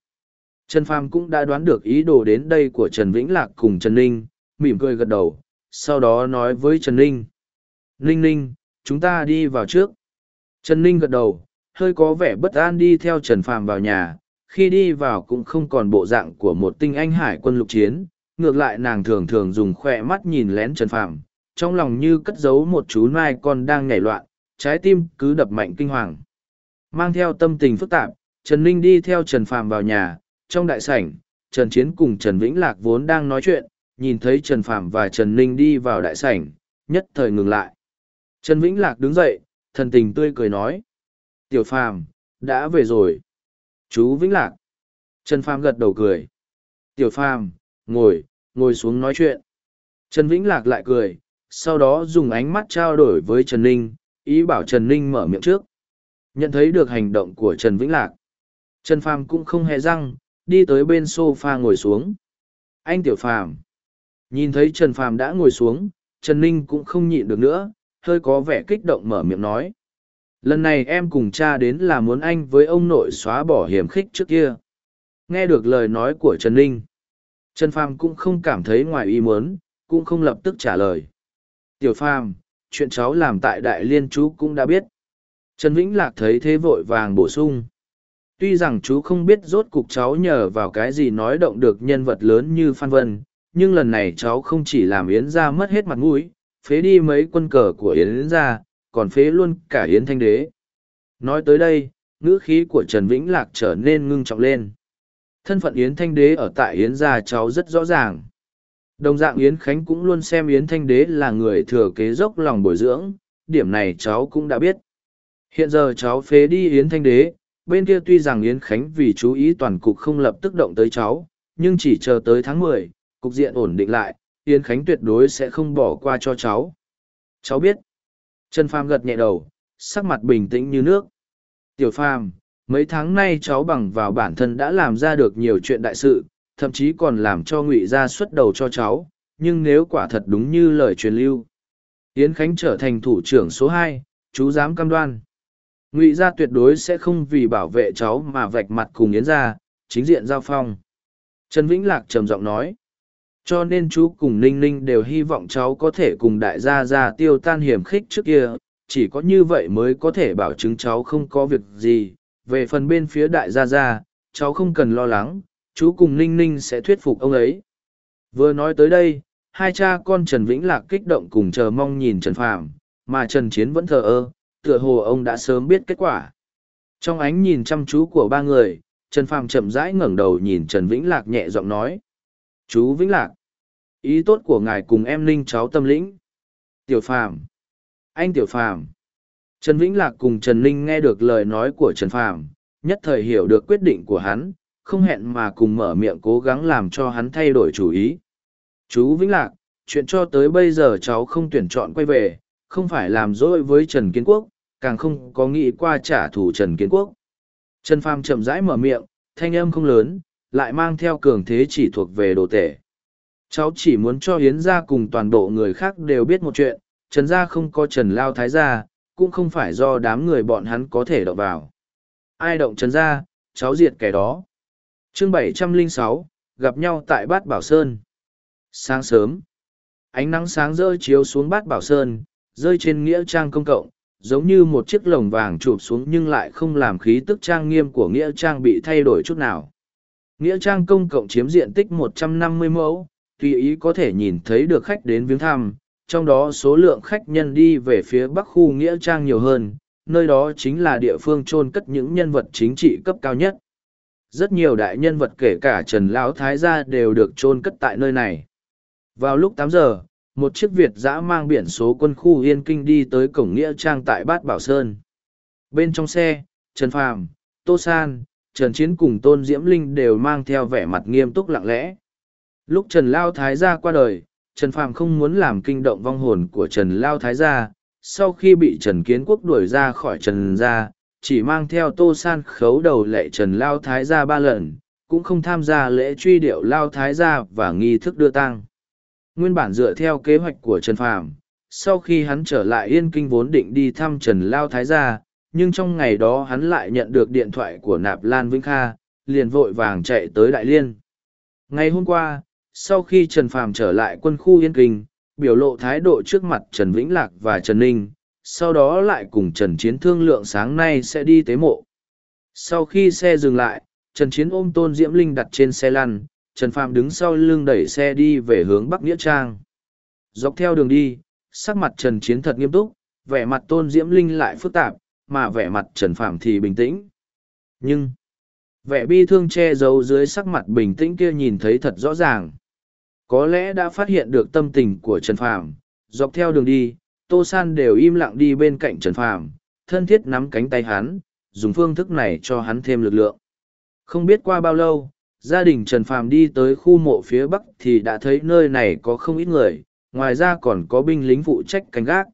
Trần pham cũng đã đoán được ý đồ đến đây của Trần Vĩnh Lạc cùng Trần Ninh, mỉm cười gật đầu, sau đó nói với Trần Ninh. Ninh Ninh, chúng ta đi vào trước. Trần Ninh gật đầu, hơi có vẻ bất an đi theo Trần Phàm vào nhà, khi đi vào cũng không còn bộ dạng của một tinh anh hải quân lục chiến, ngược lại nàng thường thường dùng khỏe mắt nhìn lén Trần Phàm, trong lòng như cất giấu một chú nai con đang nhảy loạn, trái tim cứ đập mạnh kinh hoàng. Mang theo tâm tình phức tạp, Trần Ninh đi theo Trần Phàm vào nhà, trong đại sảnh, Trần Chiến cùng Trần Vĩnh Lạc vốn đang nói chuyện, nhìn thấy Trần Phàm và Trần Ninh đi vào đại sảnh, nhất thời ngừng lại. Trần Vĩnh Lạc đứng dậy, thần tình tươi cười nói. Tiểu Phàm, đã về rồi. Chú Vĩnh Lạc. Trần Phàm gật đầu cười. Tiểu Phàm, ngồi, ngồi xuống nói chuyện. Trần Vĩnh Lạc lại cười, sau đó dùng ánh mắt trao đổi với Trần Ninh, ý bảo Trần Ninh mở miệng trước. Nhận thấy được hành động của Trần Vĩnh Lạc. Trần Phàm cũng không hề răng, đi tới bên sofa ngồi xuống. Anh Tiểu Phàm Nhìn thấy Trần Phàm đã ngồi xuống, Trần Ninh cũng không nhịn được nữa, hơi có vẻ kích động mở miệng nói. Lần này em cùng cha đến là muốn anh với ông nội xóa bỏ hiểm khích trước kia. Nghe được lời nói của Trần Ninh. Trần Phàm cũng không cảm thấy ngoài ý muốn, cũng không lập tức trả lời. Tiểu Phàm, chuyện cháu làm tại Đại Liên chú cũng đã biết. Trần Vĩnh Lạc thấy thế vội vàng bổ sung. Tuy rằng chú không biết rốt cục cháu nhờ vào cái gì nói động được nhân vật lớn như Phan Vân, nhưng lần này cháu không chỉ làm Yến gia mất hết mặt mũi, phế đi mấy quân cờ của Yến gia, còn phế luôn cả Yến Thanh Đế. Nói tới đây, ngữ khí của Trần Vĩnh Lạc trở nên ngưng trọng lên. Thân phận Yến Thanh Đế ở tại Yến gia cháu rất rõ ràng. Đồng dạng Yến Khánh cũng luôn xem Yến Thanh Đế là người thừa kế dốc lòng bồi dưỡng, điểm này cháu cũng đã biết. Hiện giờ cháu phế đi Yến Thanh Đế, bên kia tuy rằng Yến Khánh vì chú ý toàn cục không lập tức động tới cháu, nhưng chỉ chờ tới tháng mười, cục diện ổn định lại, Yến Khánh tuyệt đối sẽ không bỏ qua cho cháu. Cháu biết. Trần Phàm gật nhẹ đầu, sắc mặt bình tĩnh như nước. Tiểu Phàm, mấy tháng nay cháu bằng vào bản thân đã làm ra được nhiều chuyện đại sự, thậm chí còn làm cho ngụy gia xuất đầu cho cháu, nhưng nếu quả thật đúng như lời truyền lưu. Yến Khánh trở thành thủ trưởng số hai, chú dám cam đoan ngụy gia tuyệt đối sẽ không vì bảo vệ cháu mà vạch mặt cùng yến gia chính diện giao phong trần vĩnh lạc trầm giọng nói cho nên chú cùng ninh ninh đều hy vọng cháu có thể cùng đại gia ra tiêu tan hiểm khích trước kia chỉ có như vậy mới có thể bảo chứng cháu không có việc gì về phần bên phía đại gia gia cháu không cần lo lắng chú cùng ninh ninh sẽ thuyết phục ông ấy vừa nói tới đây hai cha con trần vĩnh lạc kích động cùng chờ mong nhìn trần phàm mà trần chiến vẫn thờ ơ tựa hồ ông đã sớm biết kết quả. Trong ánh nhìn chăm chú của ba người, Trần Phàm chậm rãi ngẩng đầu nhìn Trần Vĩnh Lạc nhẹ giọng nói. Chú Vĩnh Lạc, ý tốt của ngài cùng em ninh cháu tâm lĩnh. Tiểu Phàm, anh Tiểu Phàm. Trần Vĩnh Lạc cùng Trần Ninh nghe được lời nói của Trần Phàm, nhất thời hiểu được quyết định của hắn, không hẹn mà cùng mở miệng cố gắng làm cho hắn thay đổi chủ ý. Chú Vĩnh Lạc, chuyện cho tới bây giờ cháu không tuyển chọn quay về, không phải làm dối với Trần Kiến Quốc, càng không có nghĩ qua trả thù Trần Kiến Quốc. Trần Phàm chậm rãi mở miệng, thanh âm không lớn, lại mang theo cường thế chỉ thuộc về đồ tể. Cháu chỉ muốn cho Hiến gia cùng toàn bộ người khác đều biết một chuyện, Trần gia không có Trần Lao Thái gia, cũng không phải do đám người bọn hắn có thể động vào. Ai động Trần gia, cháu diệt kẻ đó. Chương 706, gặp nhau tại Bát Bảo Sơn. Sáng sớm, ánh nắng sáng rơi chiếu xuống Bát Bảo Sơn, rơi trên nghĩa trang công cộng, giống như một chiếc lồng vàng chụp xuống nhưng lại không làm khí tức trang nghiêm của nghĩa trang bị thay đổi chút nào. Nghĩa trang công cộng chiếm diện tích 150 mẫu, tùy ý có thể nhìn thấy được khách đến viếng thăm, trong đó số lượng khách nhân đi về phía bắc khu nghĩa trang nhiều hơn, nơi đó chính là địa phương chôn cất những nhân vật chính trị cấp cao nhất. Rất nhiều đại nhân vật kể cả Trần Lão Thái gia đều được chôn cất tại nơi này. Vào lúc 8 giờ, một chiếc Việt giã mang biển số quân khu Yên Kinh đi tới cổng Nghĩa Trang tại Bát Bảo Sơn. Bên trong xe, Trần Phàm, Tô San, Trần Chiến cùng Tôn Diễm Linh đều mang theo vẻ mặt nghiêm túc lặng lẽ. Lúc Trần Lao Thái gia qua đời, Trần Phàm không muốn làm kinh động vong hồn của Trần Lao Thái gia, sau khi bị Trần Kiến Quốc đuổi ra khỏi Trần gia, chỉ mang theo Tô San khấu đầu lệ Trần Lao Thái gia ba lần, cũng không tham gia lễ truy điệu Lao Thái gia và nghi thức đưa tang. Nguyên bản dựa theo kế hoạch của Trần Phàm, sau khi hắn trở lại Yên Kinh vốn định đi thăm Trần Lao Thái gia, nhưng trong ngày đó hắn lại nhận được điện thoại của Nạp Lan Vĩnh Kha, liền vội vàng chạy tới Đại Liên. Ngày hôm qua, sau khi Trần Phàm trở lại quân khu Yên Kinh, biểu lộ thái độ trước mặt Trần Vĩnh Lạc và Trần Ninh, sau đó lại cùng Trần Chiến thương lượng sáng nay sẽ đi tế mộ. Sau khi xe dừng lại, Trần Chiến ôm Tôn Diễm Linh đặt trên xe lăn, Trần Phàm đứng sau lưng đẩy xe đi về hướng Bắc Nghĩa Trang. Dọc theo đường đi, sắc mặt Trần Chiến thật nghiêm túc, vẻ mặt Tôn Diễm Linh lại phức tạp, mà vẻ mặt Trần Phàm thì bình tĩnh. Nhưng, vẻ bi thương che giấu dưới sắc mặt bình tĩnh kia nhìn thấy thật rõ ràng. Có lẽ đã phát hiện được tâm tình của Trần Phàm, dọc theo đường đi, Tô San đều im lặng đi bên cạnh Trần Phàm, thân thiết nắm cánh tay hắn, dùng phương thức này cho hắn thêm lực lượng. Không biết qua bao lâu, gia đình Trần Phàm đi tới khu mộ phía bắc thì đã thấy nơi này có không ít người, ngoài ra còn có binh lính phụ trách canh gác.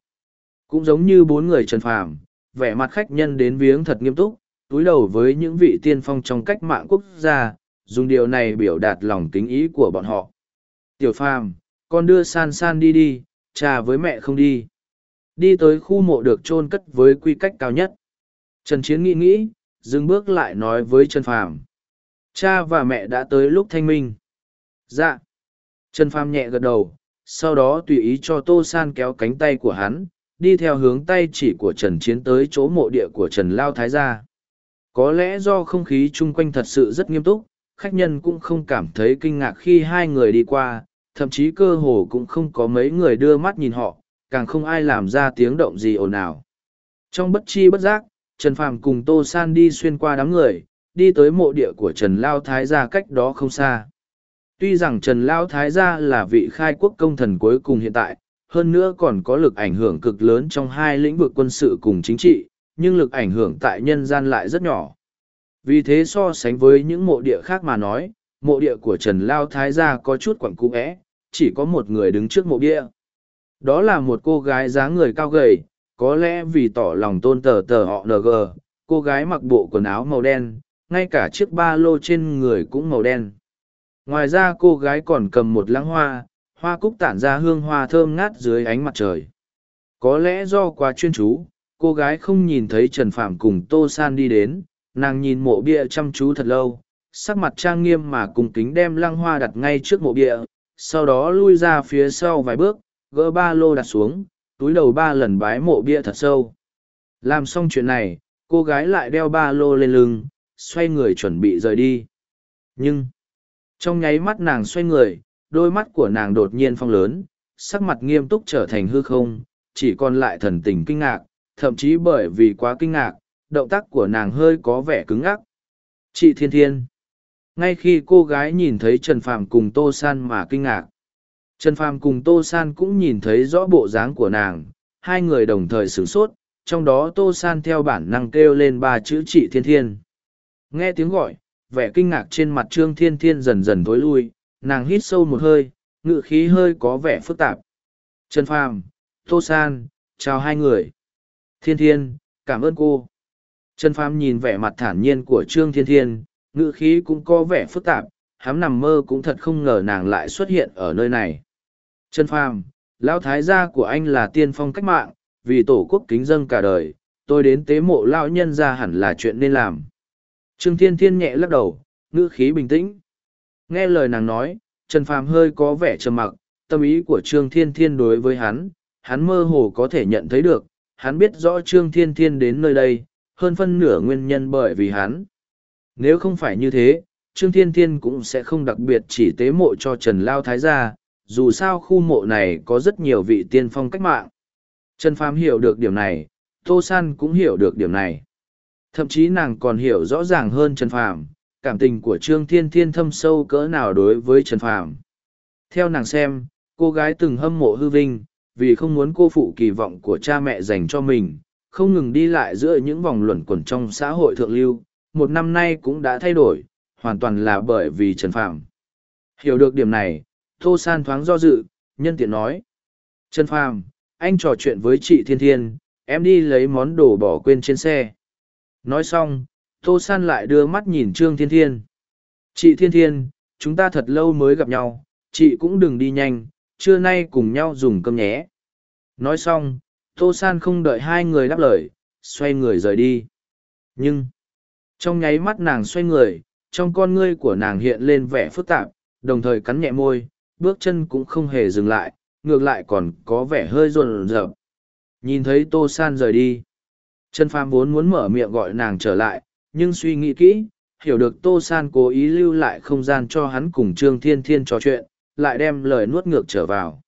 Cũng giống như bốn người Trần Phàm, vẻ mặt khách nhân đến viếng thật nghiêm túc, túi đầu với những vị tiên phong trong cách mạng quốc gia, dùng điều này biểu đạt lòng kính ý của bọn họ. Tiểu Phàm, con đưa san san đi đi, cha với mẹ không đi. Đi tới khu mộ được chôn cất với quy cách cao nhất. Trần Chiến nghĩ nghĩ, dừng bước lại nói với Trần Phàm. Cha và mẹ đã tới lúc thanh minh. Dạ. Trần Phàm nhẹ gật đầu, sau đó tùy ý cho Tô San kéo cánh tay của hắn, đi theo hướng tay chỉ của Trần Chiến tới chỗ mộ địa của Trần Lao Thái Gia. Có lẽ do không khí chung quanh thật sự rất nghiêm túc, khách nhân cũng không cảm thấy kinh ngạc khi hai người đi qua, thậm chí cơ hồ cũng không có mấy người đưa mắt nhìn họ, càng không ai làm ra tiếng động gì ồn ào. Trong bất chi bất giác, Trần Phàm cùng Tô San đi xuyên qua đám người, đi tới mộ địa của Trần Lao Thái gia cách đó không xa. Tuy rằng Trần Lao Thái gia là vị khai quốc công thần cuối cùng hiện tại, hơn nữa còn có lực ảnh hưởng cực lớn trong hai lĩnh vực quân sự cùng chính trị, nhưng lực ảnh hưởng tại nhân gian lại rất nhỏ. Vì thế so sánh với những mộ địa khác mà nói, mộ địa của Trần Lao Thái gia có chút quẩn cung ẽ, chỉ có một người đứng trước mộ địa. Đó là một cô gái dáng người cao gầy, có lẽ vì tỏ lòng tôn tờ tờ họ NG, cô gái mặc bộ quần áo màu đen, ngay cả chiếc ba lô trên người cũng màu đen. Ngoài ra cô gái còn cầm một lăng hoa, hoa cúc tản ra hương hoa thơm ngát dưới ánh mặt trời. Có lẽ do quá chuyên chú, cô gái không nhìn thấy Trần Phạm cùng Tô San đi đến, nàng nhìn mộ bia chăm chú thật lâu, sắc mặt trang nghiêm mà cùng kính đem lăng hoa đặt ngay trước mộ bia, sau đó lui ra phía sau vài bước, gỡ ba lô đặt xuống, túi đầu ba lần bái mộ bia thật sâu. Làm xong chuyện này, cô gái lại đeo ba lô lên lưng, xoay người chuẩn bị rời đi. Nhưng, trong nháy mắt nàng xoay người, đôi mắt của nàng đột nhiên phong lớn, sắc mặt nghiêm túc trở thành hư không, chỉ còn lại thần tình kinh ngạc, thậm chí bởi vì quá kinh ngạc, động tác của nàng hơi có vẻ cứng ngắc. Chị Thiên Thiên. Ngay khi cô gái nhìn thấy Trần Phàm cùng Tô San mà kinh ngạc, Trần Phàm cùng Tô San cũng nhìn thấy rõ bộ dáng của nàng, hai người đồng thời sửng sốt, trong đó Tô San theo bản năng kêu lên ba chữ chị Thiên Thiên. Nghe tiếng gọi, vẻ kinh ngạc trên mặt Trương Thiên Thiên dần dần tối lui, nàng hít sâu một hơi, ngự khí hơi có vẻ phức tạp. Trần Phàm, Tô San, chào hai người. Thiên Thiên, cảm ơn cô. Trần Phàm nhìn vẻ mặt thản nhiên của Trương Thiên Thiên, ngự khí cũng có vẻ phức tạp, Hám nằm mơ cũng thật không ngờ nàng lại xuất hiện ở nơi này. Trần Phàm, lão thái gia của anh là tiên phong cách mạng, vì tổ quốc kính dâng cả đời, tôi đến tế mộ lão nhân ra hẳn là chuyện nên làm. Trương Thiên Thiên nhẹ lắc đầu, ngữ khí bình tĩnh. Nghe lời nàng nói, Trần Phàm hơi có vẻ trầm mặc, tâm ý của Trương Thiên Thiên đối với hắn, hắn mơ hồ có thể nhận thấy được, hắn biết rõ Trương Thiên Thiên đến nơi đây, hơn phân nửa nguyên nhân bởi vì hắn. Nếu không phải như thế, Trương Thiên Thiên cũng sẽ không đặc biệt chỉ tế mộ cho Trần Lao Thái gia, dù sao khu mộ này có rất nhiều vị tiên phong cách mạng. Trần Phàm hiểu được điểm này, Tô San cũng hiểu được điểm này. Thậm chí nàng còn hiểu rõ ràng hơn Trần Phàm, cảm tình của Trương Thiên Thiên thâm sâu cỡ nào đối với Trần Phàm. Theo nàng xem, cô gái từng hâm mộ hư vinh, vì không muốn cô phụ kỳ vọng của cha mẹ dành cho mình, không ngừng đi lại giữa những vòng luẩn quẩn trong xã hội thượng lưu, một năm nay cũng đã thay đổi, hoàn toàn là bởi vì Trần Phàm. Hiểu được điểm này, Tô San thoáng do dự, nhân tiện nói. Trần Phàm, anh trò chuyện với chị Thiên Thiên, em đi lấy món đồ bỏ quên trên xe. Nói xong, Tô San lại đưa mắt nhìn Trương Thiên Thiên. Chị Thiên Thiên, chúng ta thật lâu mới gặp nhau, chị cũng đừng đi nhanh, trưa nay cùng nhau dùng cơm nhé. Nói xong, Tô San không đợi hai người đáp lời, xoay người rời đi. Nhưng, trong nháy mắt nàng xoay người, trong con ngươi của nàng hiện lên vẻ phức tạp, đồng thời cắn nhẹ môi, bước chân cũng không hề dừng lại, ngược lại còn có vẻ hơi rồn rợp. Nhìn thấy Tô San rời đi. Trần Phàm vốn muốn mở miệng gọi nàng trở lại, nhưng suy nghĩ kỹ, hiểu được Tô San cố ý lưu lại không gian cho hắn cùng Trương Thiên Thiên trò chuyện, lại đem lời nuốt ngược trở vào.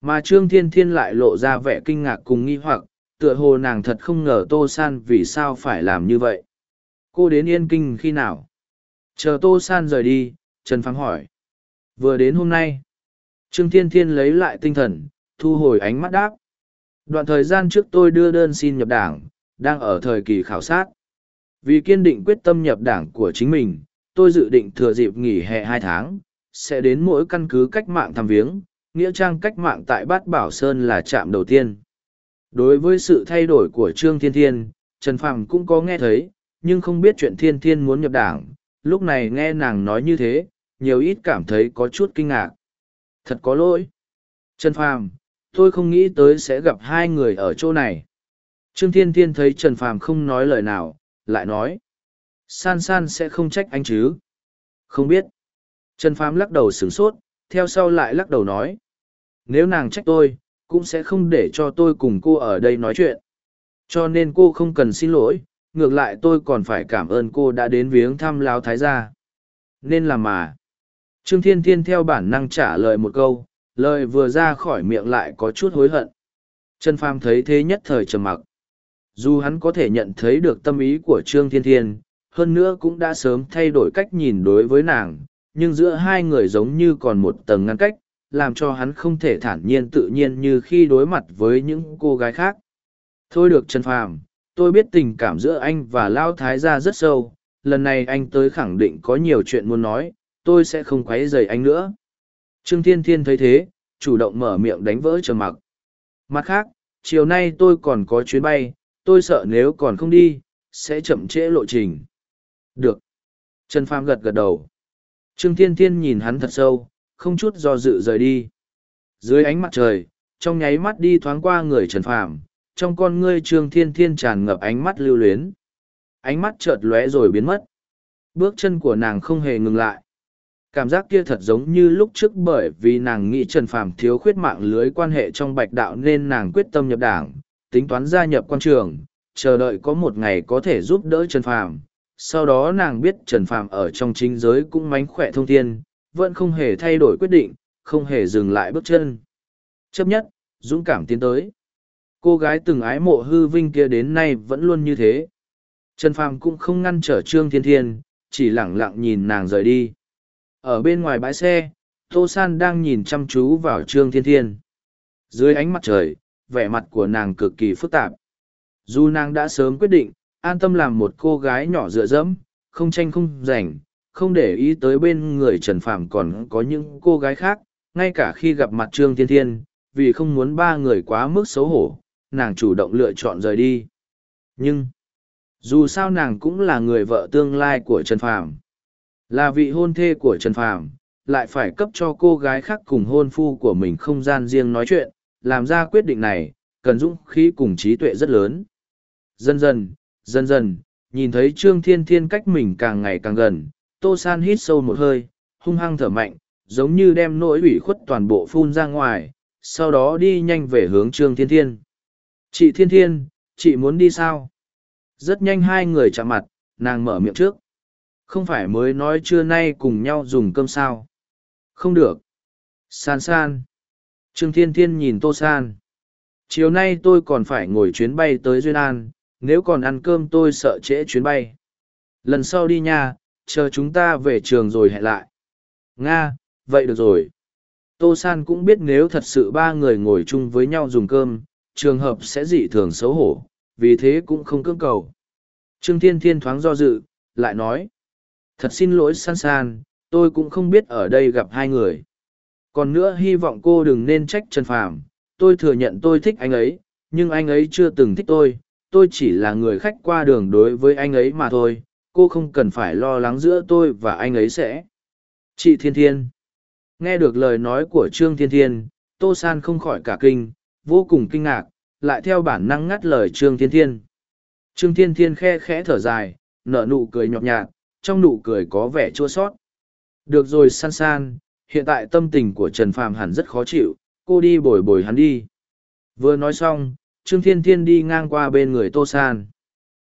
Mà Trương Thiên Thiên lại lộ ra vẻ kinh ngạc cùng nghi hoặc, tựa hồ nàng thật không ngờ Tô San vì sao phải làm như vậy. Cô đến Yên Kinh khi nào? Chờ Tô San rời đi, Trần Phán hỏi. Vừa đến hôm nay. Trương Thiên Thiên lấy lại tinh thần, thu hồi ánh mắt đáp. Đoạn thời gian trước tôi đưa đơn xin nhập đảng, đang ở thời kỳ khảo sát. Vì kiên định quyết tâm nhập đảng của chính mình, tôi dự định thừa dịp nghỉ hè hai tháng, sẽ đến mỗi căn cứ cách mạng thăm viếng, nghĩa trang cách mạng tại Bát Bảo Sơn là trạm đầu tiên. Đối với sự thay đổi của Trương Thiên Thiên, Trần Phàm cũng có nghe thấy, nhưng không biết chuyện Thiên Thiên muốn nhập đảng, lúc này nghe nàng nói như thế, nhiều ít cảm thấy có chút kinh ngạc. Thật có lỗi. Trần Phàm, tôi không nghĩ tới sẽ gặp hai người ở chỗ này. Trương Thiên Thiên thấy Trần Phàm không nói lời nào, lại nói. San San sẽ không trách anh chứ? Không biết. Trần Phàm lắc đầu sửng sốt, theo sau lại lắc đầu nói. Nếu nàng trách tôi, cũng sẽ không để cho tôi cùng cô ở đây nói chuyện. Cho nên cô không cần xin lỗi, ngược lại tôi còn phải cảm ơn cô đã đến viếng thăm lão Thái gia. Nên làm mà. Trương Thiên Thiên theo bản năng trả lời một câu, lời vừa ra khỏi miệng lại có chút hối hận. Trần Phàm thấy thế nhất thời trầm mặc. Dù hắn có thể nhận thấy được tâm ý của Trương Thiên Thiên, hơn nữa cũng đã sớm thay đổi cách nhìn đối với nàng, nhưng giữa hai người giống như còn một tầng ngăn cách, làm cho hắn không thể thản nhiên tự nhiên như khi đối mặt với những cô gái khác. Thôi được Trần Phàm, tôi biết tình cảm giữa anh và Lao Thái gia rất sâu, lần này anh tới khẳng định có nhiều chuyện muốn nói, tôi sẽ không quấy rầy anh nữa. Trương Thiên Thiên thấy thế, chủ động mở miệng đánh vỡ trầm mặc. Mặt khác, chiều nay tôi còn có chuyến bay, tôi sợ nếu còn không đi, sẽ chậm trễ lộ trình. Được. Trần Phàm gật gật đầu. Trương Thiên Thiên nhìn hắn thật sâu, không chút do dự rời đi. Dưới ánh mặt trời, trong nháy mắt đi thoáng qua người Trần Phàm, trong con ngươi Trương Thiên Thiên tràn ngập ánh mắt lưu luyến. Ánh mắt chợt lóe rồi biến mất. Bước chân của nàng không hề ngừng lại. Cảm giác kia thật giống như lúc trước bởi vì nàng nghĩ Trần Phàm thiếu khuyết mạng lưới quan hệ trong bạch đạo nên nàng quyết tâm nhập đảng, tính toán gia nhập quan trường, chờ đợi có một ngày có thể giúp đỡ Trần Phàm. Sau đó nàng biết Trần Phàm ở trong chính giới cũng mánh khỏe thông thiên, vẫn không hề thay đổi quyết định, không hề dừng lại bước chân. Chấp nhất, dũng cảm tiến tới. Cô gái từng ái mộ hư vinh kia đến nay vẫn luôn như thế. Trần Phàm cũng không ngăn trở Trương Thiên Thiên, chỉ lẳng lặng nhìn nàng rời đi. Ở bên ngoài bãi xe, Tô San đang nhìn chăm chú vào Trương Thiên Thiên. Dưới ánh mặt trời, vẻ mặt của nàng cực kỳ phức tạp. Dù nàng đã sớm quyết định, an tâm làm một cô gái nhỏ dựa dẫm, không tranh không giành, không để ý tới bên người Trần Phạm còn có những cô gái khác, ngay cả khi gặp mặt Trương Thiên Thiên, vì không muốn ba người quá mức xấu hổ, nàng chủ động lựa chọn rời đi. Nhưng, dù sao nàng cũng là người vợ tương lai của Trần Phạm, là vị hôn thê của Trần Phạm, lại phải cấp cho cô gái khác cùng hôn phu của mình không gian riêng nói chuyện, làm ra quyết định này, cần dũng khí cùng trí tuệ rất lớn. Dần dần, dần dần, nhìn thấy Trương Thiên Thiên cách mình càng ngày càng gần, Tô San hít sâu một hơi, hung hăng thở mạnh, giống như đem nỗi ủy khuất toàn bộ phun ra ngoài, sau đó đi nhanh về hướng Trương Thiên Thiên. Chị Thiên Thiên, chị muốn đi sao? Rất nhanh hai người chạm mặt, nàng mở miệng trước. Không phải mới nói trưa nay cùng nhau dùng cơm sao? Không được. San san. Trương Thiên Thiên nhìn Tô San. Chiều nay tôi còn phải ngồi chuyến bay tới Duyên An, nếu còn ăn cơm tôi sợ trễ chuyến bay. Lần sau đi nha, chờ chúng ta về trường rồi hẹn lại. Nga, vậy được rồi. Tô San cũng biết nếu thật sự ba người ngồi chung với nhau dùng cơm, trường hợp sẽ dị thường xấu hổ, vì thế cũng không cưỡng cầu. Trương Thiên Thiên thoáng do dự, lại nói. Thật xin lỗi San San, tôi cũng không biết ở đây gặp hai người. Còn nữa hy vọng cô đừng nên trách Trần Phàm. tôi thừa nhận tôi thích anh ấy, nhưng anh ấy chưa từng thích tôi, tôi chỉ là người khách qua đường đối với anh ấy mà thôi, cô không cần phải lo lắng giữa tôi và anh ấy sẽ. Chị thiên thiên. Nghe được lời nói của trương thiên thiên tô san không khỏi cả kinh vô cùng kinh ngạc lại theo bản năng ngắt lời trương thiên thiên. Trương thiên thiên khe khẽ thở dài nở nụ cười nhọc nhạt trong nụ cười có vẻ chua sót. Được rồi san san, hiện tại tâm tình của Trần Phàm hẳn rất khó chịu, cô đi bồi bồi hắn đi. Vừa nói xong, Trương Thiên Thiên đi ngang qua bên người Tô San.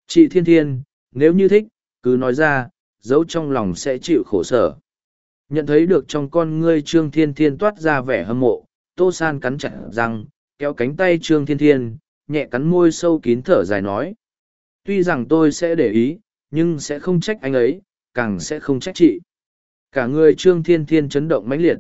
Chị Thiên Thiên, nếu như thích, cứ nói ra, giấu trong lòng sẽ chịu khổ sở. Nhận thấy được trong con ngươi Trương Thiên Thiên toát ra vẻ hâm mộ, Tô San cắn chặt răng, kéo cánh tay Trương Thiên Thiên, nhẹ cắn môi sâu kín thở dài nói. Tuy rằng tôi sẽ để ý, nhưng sẽ không trách anh ấy, càng sẽ không trách chị. Cả người Trương Thiên Thiên chấn động mãnh liệt.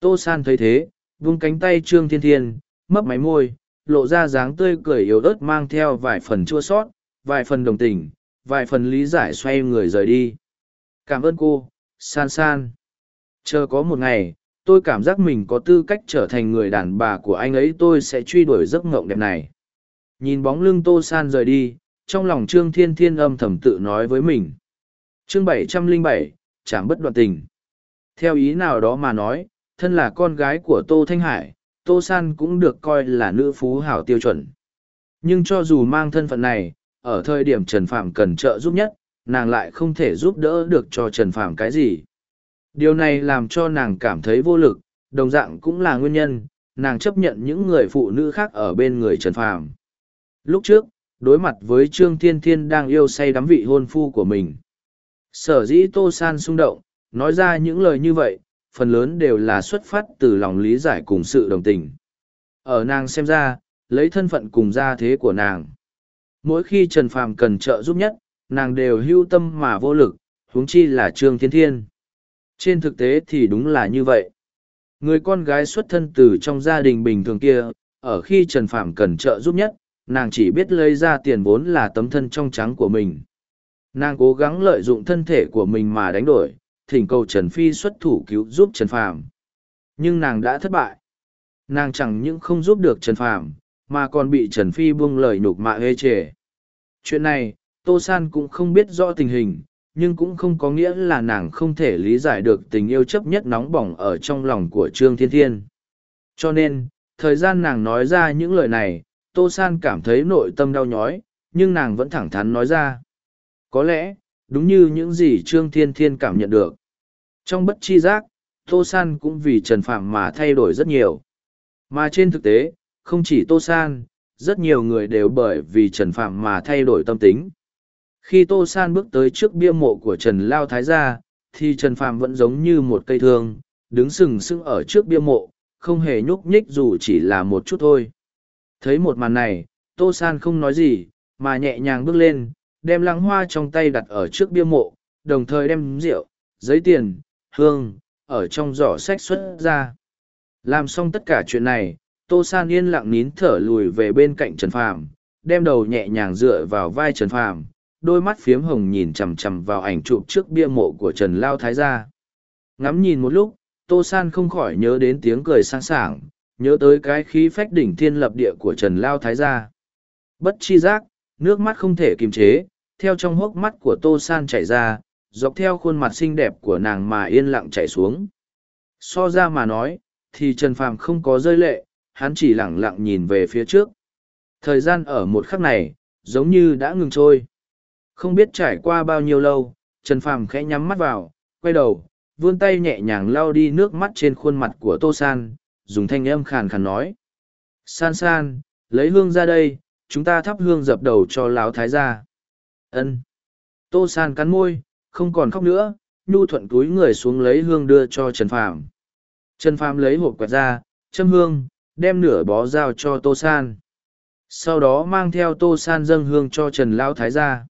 Tô San thấy thế, vung cánh tay Trương Thiên Thiên, mấp máy môi, lộ ra dáng tươi cười yếu ớt mang theo vài phần chua sót, vài phần đồng tình, vài phần lý giải xoay người rời đi. Cảm ơn cô, San San. Chờ có một ngày, tôi cảm giác mình có tư cách trở thành người đàn bà của anh ấy tôi sẽ truy đuổi giấc ngộng đẹp này. Nhìn bóng lưng Tô San rời đi, trong lòng Trương Thiên Thiên âm thầm tự nói với mình. Chương bảy trăm linh bảy, chảm bất đoạn tình. Theo ý nào đó mà nói, thân là con gái của Tô Thanh Hải, Tô San cũng được coi là nữ phú hảo tiêu chuẩn. Nhưng cho dù mang thân phận này, ở thời điểm Trần Phạm cần trợ giúp nhất, nàng lại không thể giúp đỡ được cho Trần Phạm cái gì. Điều này làm cho nàng cảm thấy vô lực, đồng dạng cũng là nguyên nhân, nàng chấp nhận những người phụ nữ khác ở bên người Trần Phạm. Lúc trước, đối mặt với Trương Thiên Thiên đang yêu say đắm vị hôn phu của mình. Sở dĩ Tô San xung động, nói ra những lời như vậy, phần lớn đều là xuất phát từ lòng lý giải cùng sự đồng tình. Ở nàng xem ra, lấy thân phận cùng gia thế của nàng. Mỗi khi Trần Phàm cần trợ giúp nhất, nàng đều hưu tâm mà vô lực, huống chi là Trương Thiên Thiên. Trên thực tế thì đúng là như vậy. Người con gái xuất thân từ trong gia đình bình thường kia, ở khi Trần Phàm cần trợ giúp nhất, nàng chỉ biết lấy ra tiền vốn là tấm thân trong trắng của mình. Nàng cố gắng lợi dụng thân thể của mình mà đánh đổi, thỉnh cầu Trần Phi xuất thủ cứu giúp Trần Phàm. Nhưng nàng đã thất bại. Nàng chẳng những không giúp được Trần Phàm, mà còn bị Trần Phi buông lời nhục mạ hê trề. Chuyện này, Tô San cũng không biết rõ tình hình, nhưng cũng không có nghĩa là nàng không thể lý giải được tình yêu chấp nhất nóng bỏng ở trong lòng của Trương Thiên Thiên. Cho nên, thời gian nàng nói ra những lời này, Tô San cảm thấy nội tâm đau nhói, nhưng nàng vẫn thẳng thắn nói ra. Có lẽ, đúng như những gì Trương Thiên Thiên cảm nhận được. Trong bất chi giác, Tô San cũng vì Trần Phạm mà thay đổi rất nhiều. Mà trên thực tế, không chỉ Tô San, rất nhiều người đều bởi vì Trần Phạm mà thay đổi tâm tính. Khi Tô San bước tới trước bia mộ của Trần Lao Thái Gia, thì Trần Phạm vẫn giống như một cây thương, đứng sừng sững ở trước bia mộ, không hề nhúc nhích dù chỉ là một chút thôi. Thấy một màn này, Tô San không nói gì, mà nhẹ nhàng bước lên, đem lăng hoa trong tay đặt ở trước bia mộ, đồng thời đem rượu, giấy tiền, hương, ở trong giỏ sách xuất ra. Làm xong tất cả chuyện này, Tô San yên lặng nín thở lùi về bên cạnh Trần Phàm, đem đầu nhẹ nhàng dựa vào vai Trần Phàm, đôi mắt phiếm hồng nhìn chằm chằm vào ảnh chụp trước bia mộ của Trần Lao Thái gia. Ngắm nhìn một lúc, Tô San không khỏi nhớ đến tiếng cười sang sảng, nhớ tới cái khí phách đỉnh thiên lập địa của Trần Lao Thái gia. Bất chi giác, nước mắt không thể kiềm chế, theo trong hốc mắt của Tô San chảy ra, dọc theo khuôn mặt xinh đẹp của nàng mà yên lặng chảy xuống. So ra mà nói, thì Trần Phàm không có rơi lệ, hắn chỉ lặng lặng nhìn về phía trước. Thời gian ở một khắc này, giống như đã ngừng trôi. Không biết trải qua bao nhiêu lâu, Trần Phàm khẽ nhắm mắt vào, quay đầu, vươn tay nhẹ nhàng lau đi nước mắt trên khuôn mặt của Tô San, dùng thanh âm khàn khàn nói. San San, lấy hương ra đây, chúng ta thắp hương dập đầu cho Lão Thái gia. Ân. Tô San cắn môi, không còn khóc nữa, nhu thuận túi người xuống lấy hương đưa cho Trần Phàm. Trần Phàm lấy hộp quẹt ra, châm hương, đem nửa bó giao cho Tô San. Sau đó mang theo Tô San dâng hương cho Trần Lao Thái gia.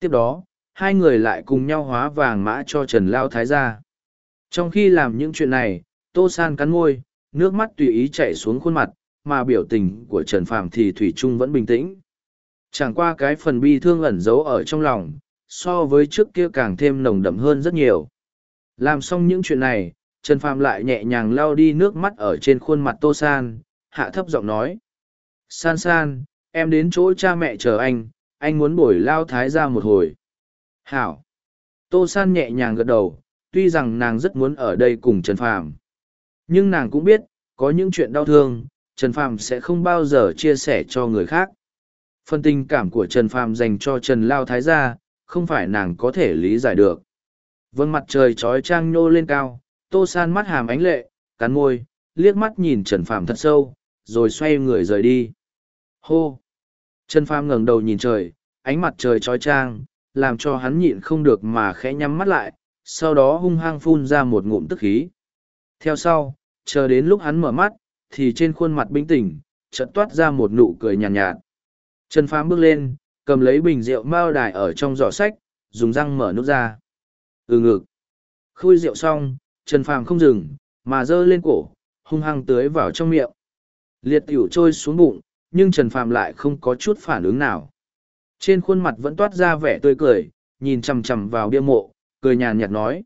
Tiếp đó, hai người lại cùng nhau hóa vàng mã cho Trần Lao Thái gia. Trong khi làm những chuyện này, Tô San cắn môi, nước mắt tùy ý chảy xuống khuôn mặt, mà biểu tình của Trần Phàm thì Thủy Trung vẫn bình tĩnh. Chẳng qua cái phần bi thương ẩn giấu ở trong lòng, so với trước kia càng thêm nồng đậm hơn rất nhiều. Làm xong những chuyện này, Trần Phàm lại nhẹ nhàng lau đi nước mắt ở trên khuôn mặt Tô San, hạ thấp giọng nói. San San, em đến chỗ cha mẹ chờ anh, anh muốn bổi lao thái ra một hồi. Hảo. Tô San nhẹ nhàng gật đầu, tuy rằng nàng rất muốn ở đây cùng Trần Phàm. Nhưng nàng cũng biết, có những chuyện đau thương, Trần Phàm sẽ không bao giờ chia sẻ cho người khác. Phần tình cảm của Trần Phàm dành cho Trần Lao Thái gia, không phải nàng có thể lý giải được. Vâng mặt trời trói trang nhô lên cao, tô san mắt hàm ánh lệ, cắn môi, liếc mắt nhìn Trần Phàm thật sâu, rồi xoay người rời đi. Hô! Trần Phàm ngẩng đầu nhìn trời, ánh mặt trời trói trang, làm cho hắn nhịn không được mà khẽ nhắm mắt lại, sau đó hung hăng phun ra một ngụm tức khí. Theo sau, chờ đến lúc hắn mở mắt, thì trên khuôn mặt bình tĩnh, chợt toát ra một nụ cười nhàn nhạt, nhạt. Trần Phàm bước lên, cầm lấy bình rượu mao đài ở trong giỏ sách, dùng răng mở nút ra. Ừ ngực. Khui rượu xong, Trần Phàm không dừng, mà dơ lên cổ, hung hăng tưới vào trong miệng. Liệt tiểu trôi xuống bụng, nhưng Trần Phàm lại không có chút phản ứng nào. Trên khuôn mặt vẫn toát ra vẻ tươi cười, nhìn chằm chằm vào bia mộ, cười nhàn nhạt nói.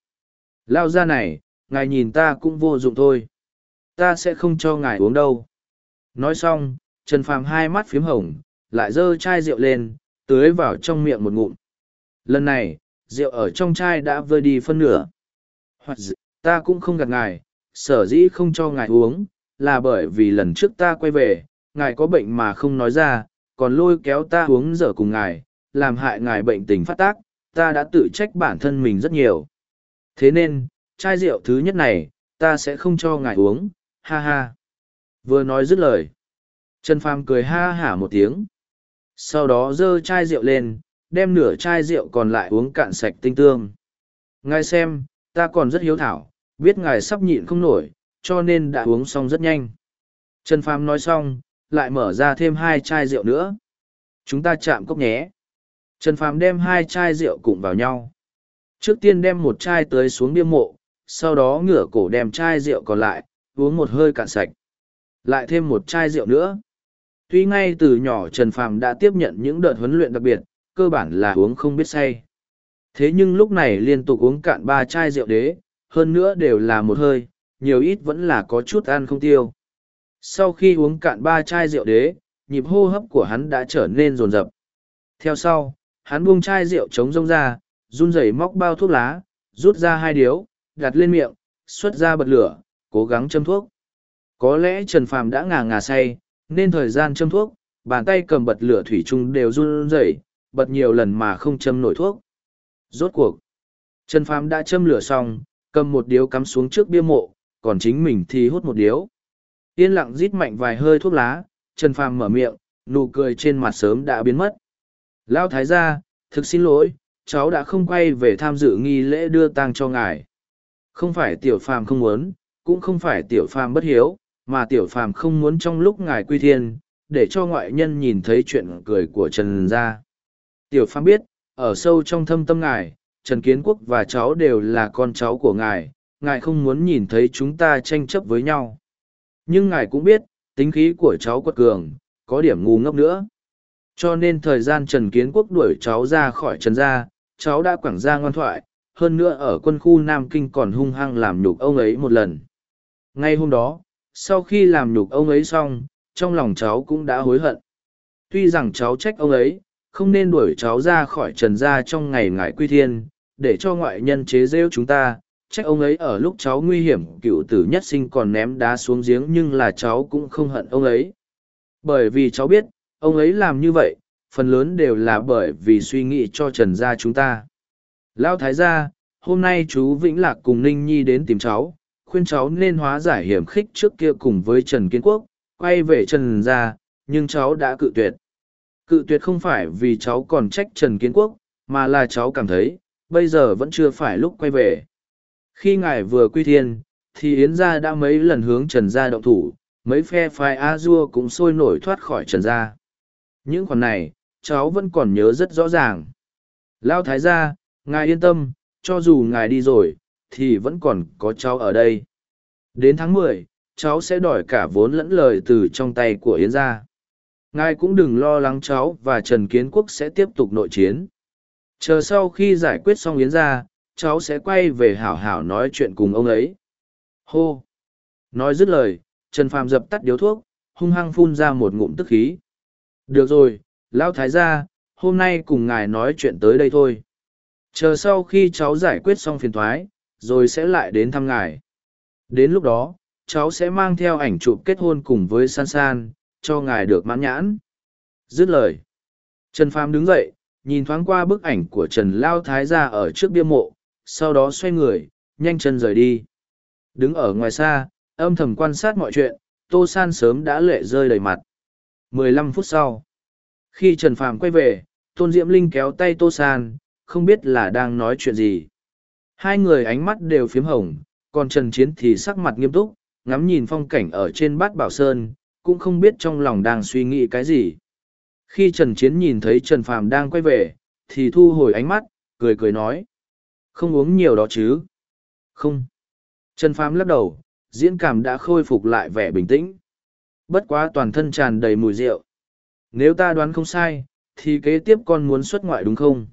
Lao ra này, ngài nhìn ta cũng vô dụng thôi. Ta sẽ không cho ngài uống đâu. Nói xong, Trần Phàm hai mắt phiếm hồng, lại giơ chai rượu lên, tưới vào trong miệng một ngụm. Lần này, rượu ở trong chai đã vơi đi phân nửa. Hoặc ta cũng không gạt ngài, sở dĩ không cho ngài uống, là bởi vì lần trước ta quay về, ngài có bệnh mà không nói ra, còn lôi kéo ta uống dở cùng ngài, làm hại ngài bệnh tình phát tác, ta đã tự trách bản thân mình rất nhiều. Thế nên, chai rượu thứ nhất này, ta sẽ không cho ngài uống, ha ha. Vừa nói dứt lời. Trần Phàm cười ha hả một tiếng. Sau đó dơ chai rượu lên, đem nửa chai rượu còn lại uống cạn sạch tinh tương. Ngài xem, ta còn rất hiếu thảo, biết ngài sắp nhịn không nổi, cho nên đã uống xong rất nhanh. Trần Phàm nói xong, lại mở ra thêm hai chai rượu nữa. Chúng ta chạm cốc nhé. Trần Phàm đem hai chai rượu cùng vào nhau. Trước tiên đem một chai tới xuống bia mộ, sau đó ngửa cổ đem chai rượu còn lại, uống một hơi cạn sạch. Lại thêm một chai rượu nữa. Tuy ngay từ nhỏ Trần Phàm đã tiếp nhận những đợt huấn luyện đặc biệt, cơ bản là uống không biết say. Thế nhưng lúc này liên tục uống cạn ba chai rượu đế, hơn nữa đều là một hơi, nhiều ít vẫn là có chút ăn không tiêu. Sau khi uống cạn ba chai rượu đế, nhịp hô hấp của hắn đã trở nên rồn rập. Theo sau, hắn buông chai rượu chống rông ra, run rẩy móc bao thuốc lá, rút ra hai điếu, đặt lên miệng, xuất ra bật lửa, cố gắng châm thuốc. Có lẽ Trần Phàm đã ngà ngà say, nên thời gian châm thuốc, bàn tay cầm bật lửa thủy chung đều run rẩy, bật nhiều lần mà không châm nổi thuốc. Rốt cuộc, Trần Phàm đã châm lửa xong, cầm một điếu cắm xuống trước bia mộ, còn chính mình thì hút một điếu. Yên lặng rít mạnh vài hơi thuốc lá, Trần Phàm mở miệng, nụ cười trên mặt sớm đã biến mất. Lão thái gia, thực xin lỗi, cháu đã không quay về tham dự nghi lễ đưa tang cho ngài. Không phải tiểu phàm không muốn, cũng không phải tiểu phàm bất hiếu, mà tiểu phàm không muốn trong lúc ngài quy thiên, để cho ngoại nhân nhìn thấy chuyện cười của Trần gia. Tiểu phàm biết, ở sâu trong thâm tâm ngài, Trần Kiến Quốc và cháu đều là con cháu của ngài, ngài không muốn nhìn thấy chúng ta tranh chấp với nhau. Nhưng ngài cũng biết, tính khí của cháu quật cường, có điểm ngu ngốc nữa. Cho nên thời gian Trần Kiến Quốc đuổi cháu ra khỏi Trần gia, cháu đã quảng ra ngoan thoại, hơn nữa ở quân khu Nam Kinh còn hung hăng làm nhục ông ấy một lần. Ngay hôm đó, sau khi làm nhục ông ấy xong, trong lòng cháu cũng đã hối hận. Tuy rằng cháu trách ông ấy, không nên đuổi cháu ra khỏi trần gia trong ngày ngải quy thiên, để cho ngoại nhân chế rêu chúng ta, trách ông ấy ở lúc cháu nguy hiểm cựu tử nhất sinh còn ném đá xuống giếng nhưng là cháu cũng không hận ông ấy. Bởi vì cháu biết, ông ấy làm như vậy, phần lớn đều là bởi vì suy nghĩ cho trần gia chúng ta. Lão Thái gia, hôm nay chú Vĩnh Lạc cùng Ninh Nhi đến tìm cháu, khuyên cháu nên hóa giải hiểm khích trước kia cùng với Trần Kiến Quốc, quay về Trần gia, nhưng cháu đã cự tuyệt. Cự tuyệt không phải vì cháu còn trách Trần Kiến Quốc, mà là cháu cảm thấy, bây giờ vẫn chưa phải lúc quay về. Khi ngài vừa quy thiên, thì Yến gia đã mấy lần hướng Trần gia động thủ, mấy phe phái A-dua cũng sôi nổi thoát khỏi Trần gia. Những khoản này, cháu vẫn còn nhớ rất rõ ràng. Lao Thái gia, ngài yên tâm, cho dù ngài đi rồi, thì vẫn còn có cháu ở đây. Đến tháng mười, cháu sẽ đòi cả vốn lẫn lời từ trong tay của Yến gia. Ngài cũng đừng lo lắng cháu và Trần Kiến Quốc sẽ tiếp tục nội chiến. Chờ sau khi giải quyết xong Yến gia, cháu sẽ quay về hảo hảo nói chuyện cùng ông ấy. Hô! Nói dứt lời, Trần Phàm dập tắt điếu thuốc, hung hăng phun ra một ngụm tức khí. Được rồi, Lão Thái gia, hôm nay cùng ngài nói chuyện tới đây thôi. Chờ sau khi cháu giải quyết xong phiền thoái, rồi sẽ lại đến thăm ngài. Đến lúc đó, cháu sẽ mang theo ảnh chụp kết hôn cùng với San San, cho ngài được mãn nhãn. Dứt lời. Trần Phàm đứng dậy, nhìn thoáng qua bức ảnh của Trần Lao Thái gia ở trước bia mộ, sau đó xoay người, nhanh chân rời đi. Đứng ở ngoài xa, âm thầm quan sát mọi chuyện, Tô San sớm đã lệ rơi đầy mặt. 15 phút sau, khi Trần Phàm quay về, Tôn Diễm Linh kéo tay Tô San, không biết là đang nói chuyện gì. Hai người ánh mắt đều phiếm hồng, còn Trần Chiến thì sắc mặt nghiêm túc, ngắm nhìn phong cảnh ở trên bát bảo sơn, cũng không biết trong lòng đang suy nghĩ cái gì. Khi Trần Chiến nhìn thấy Trần Phàm đang quay về, thì thu hồi ánh mắt, cười cười nói. Không uống nhiều đó chứ? Không. Trần Phàm lắc đầu, diễn cảm đã khôi phục lại vẻ bình tĩnh. Bất quá toàn thân tràn đầy mùi rượu. Nếu ta đoán không sai, thì kế tiếp con muốn xuất ngoại đúng không?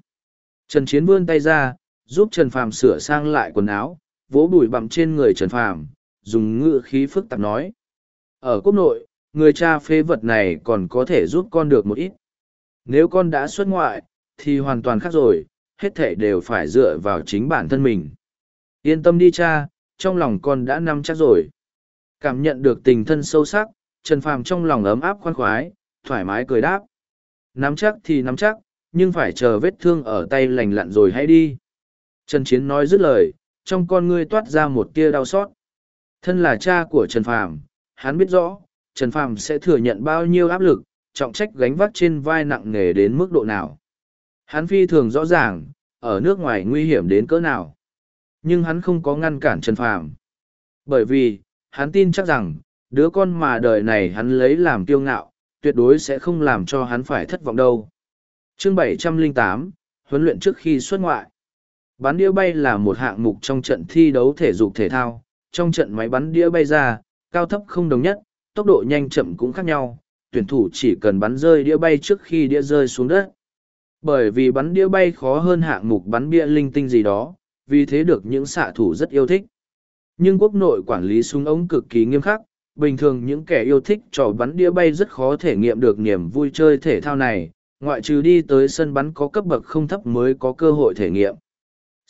Trần Chiến vươn tay ra, giúp Trần Phàm sửa sang lại quần áo, vỗ bụi bặm trên người Trần Phàm, dùng ngữ khí phức tạp nói. Ở quốc nội, người cha phê vật này còn có thể giúp con được một ít. Nếu con đã xuất ngoại, thì hoàn toàn khác rồi, hết thể đều phải dựa vào chính bản thân mình. Yên tâm đi cha, trong lòng con đã nắm chắc rồi. Cảm nhận được tình thân sâu sắc, Trần Phàm trong lòng ấm áp khoan khoái, thoải mái cười đáp. Nắm chắc thì nắm chắc, nhưng phải chờ vết thương ở tay lành lặn rồi hãy đi. Trần Chiến nói dứt lời, trong con ngươi toát ra một tia đau xót. Thân là cha của Trần Phàm, hắn biết rõ, Trần Phàm sẽ thừa nhận bao nhiêu áp lực, trọng trách gánh vác trên vai nặng nề đến mức độ nào. Hắn phi thường rõ ràng, ở nước ngoài nguy hiểm đến cỡ nào. Nhưng hắn không có ngăn cản Trần Phàm. Bởi vì, hắn tin chắc rằng, đứa con mà đời này hắn lấy làm kiêu ngạo, tuyệt đối sẽ không làm cho hắn phải thất vọng đâu. Chương 708, huấn luyện trước khi xuất ngoại. Bắn đĩa bay là một hạng mục trong trận thi đấu thể dục thể thao. Trong trận máy bắn đĩa bay ra, cao thấp không đồng nhất, tốc độ nhanh chậm cũng khác nhau. Tuyển thủ chỉ cần bắn rơi đĩa bay trước khi đĩa rơi xuống đất. Bởi vì bắn đĩa bay khó hơn hạng mục bắn bia linh tinh gì đó, vì thế được những xạ thủ rất yêu thích. Nhưng quốc nội quản lý súng ống cực kỳ nghiêm khắc, bình thường những kẻ yêu thích trò bắn đĩa bay rất khó thể nghiệm được niềm vui chơi thể thao này, ngoại trừ đi tới sân bắn có cấp bậc không thấp mới có cơ hội thể nghiệm.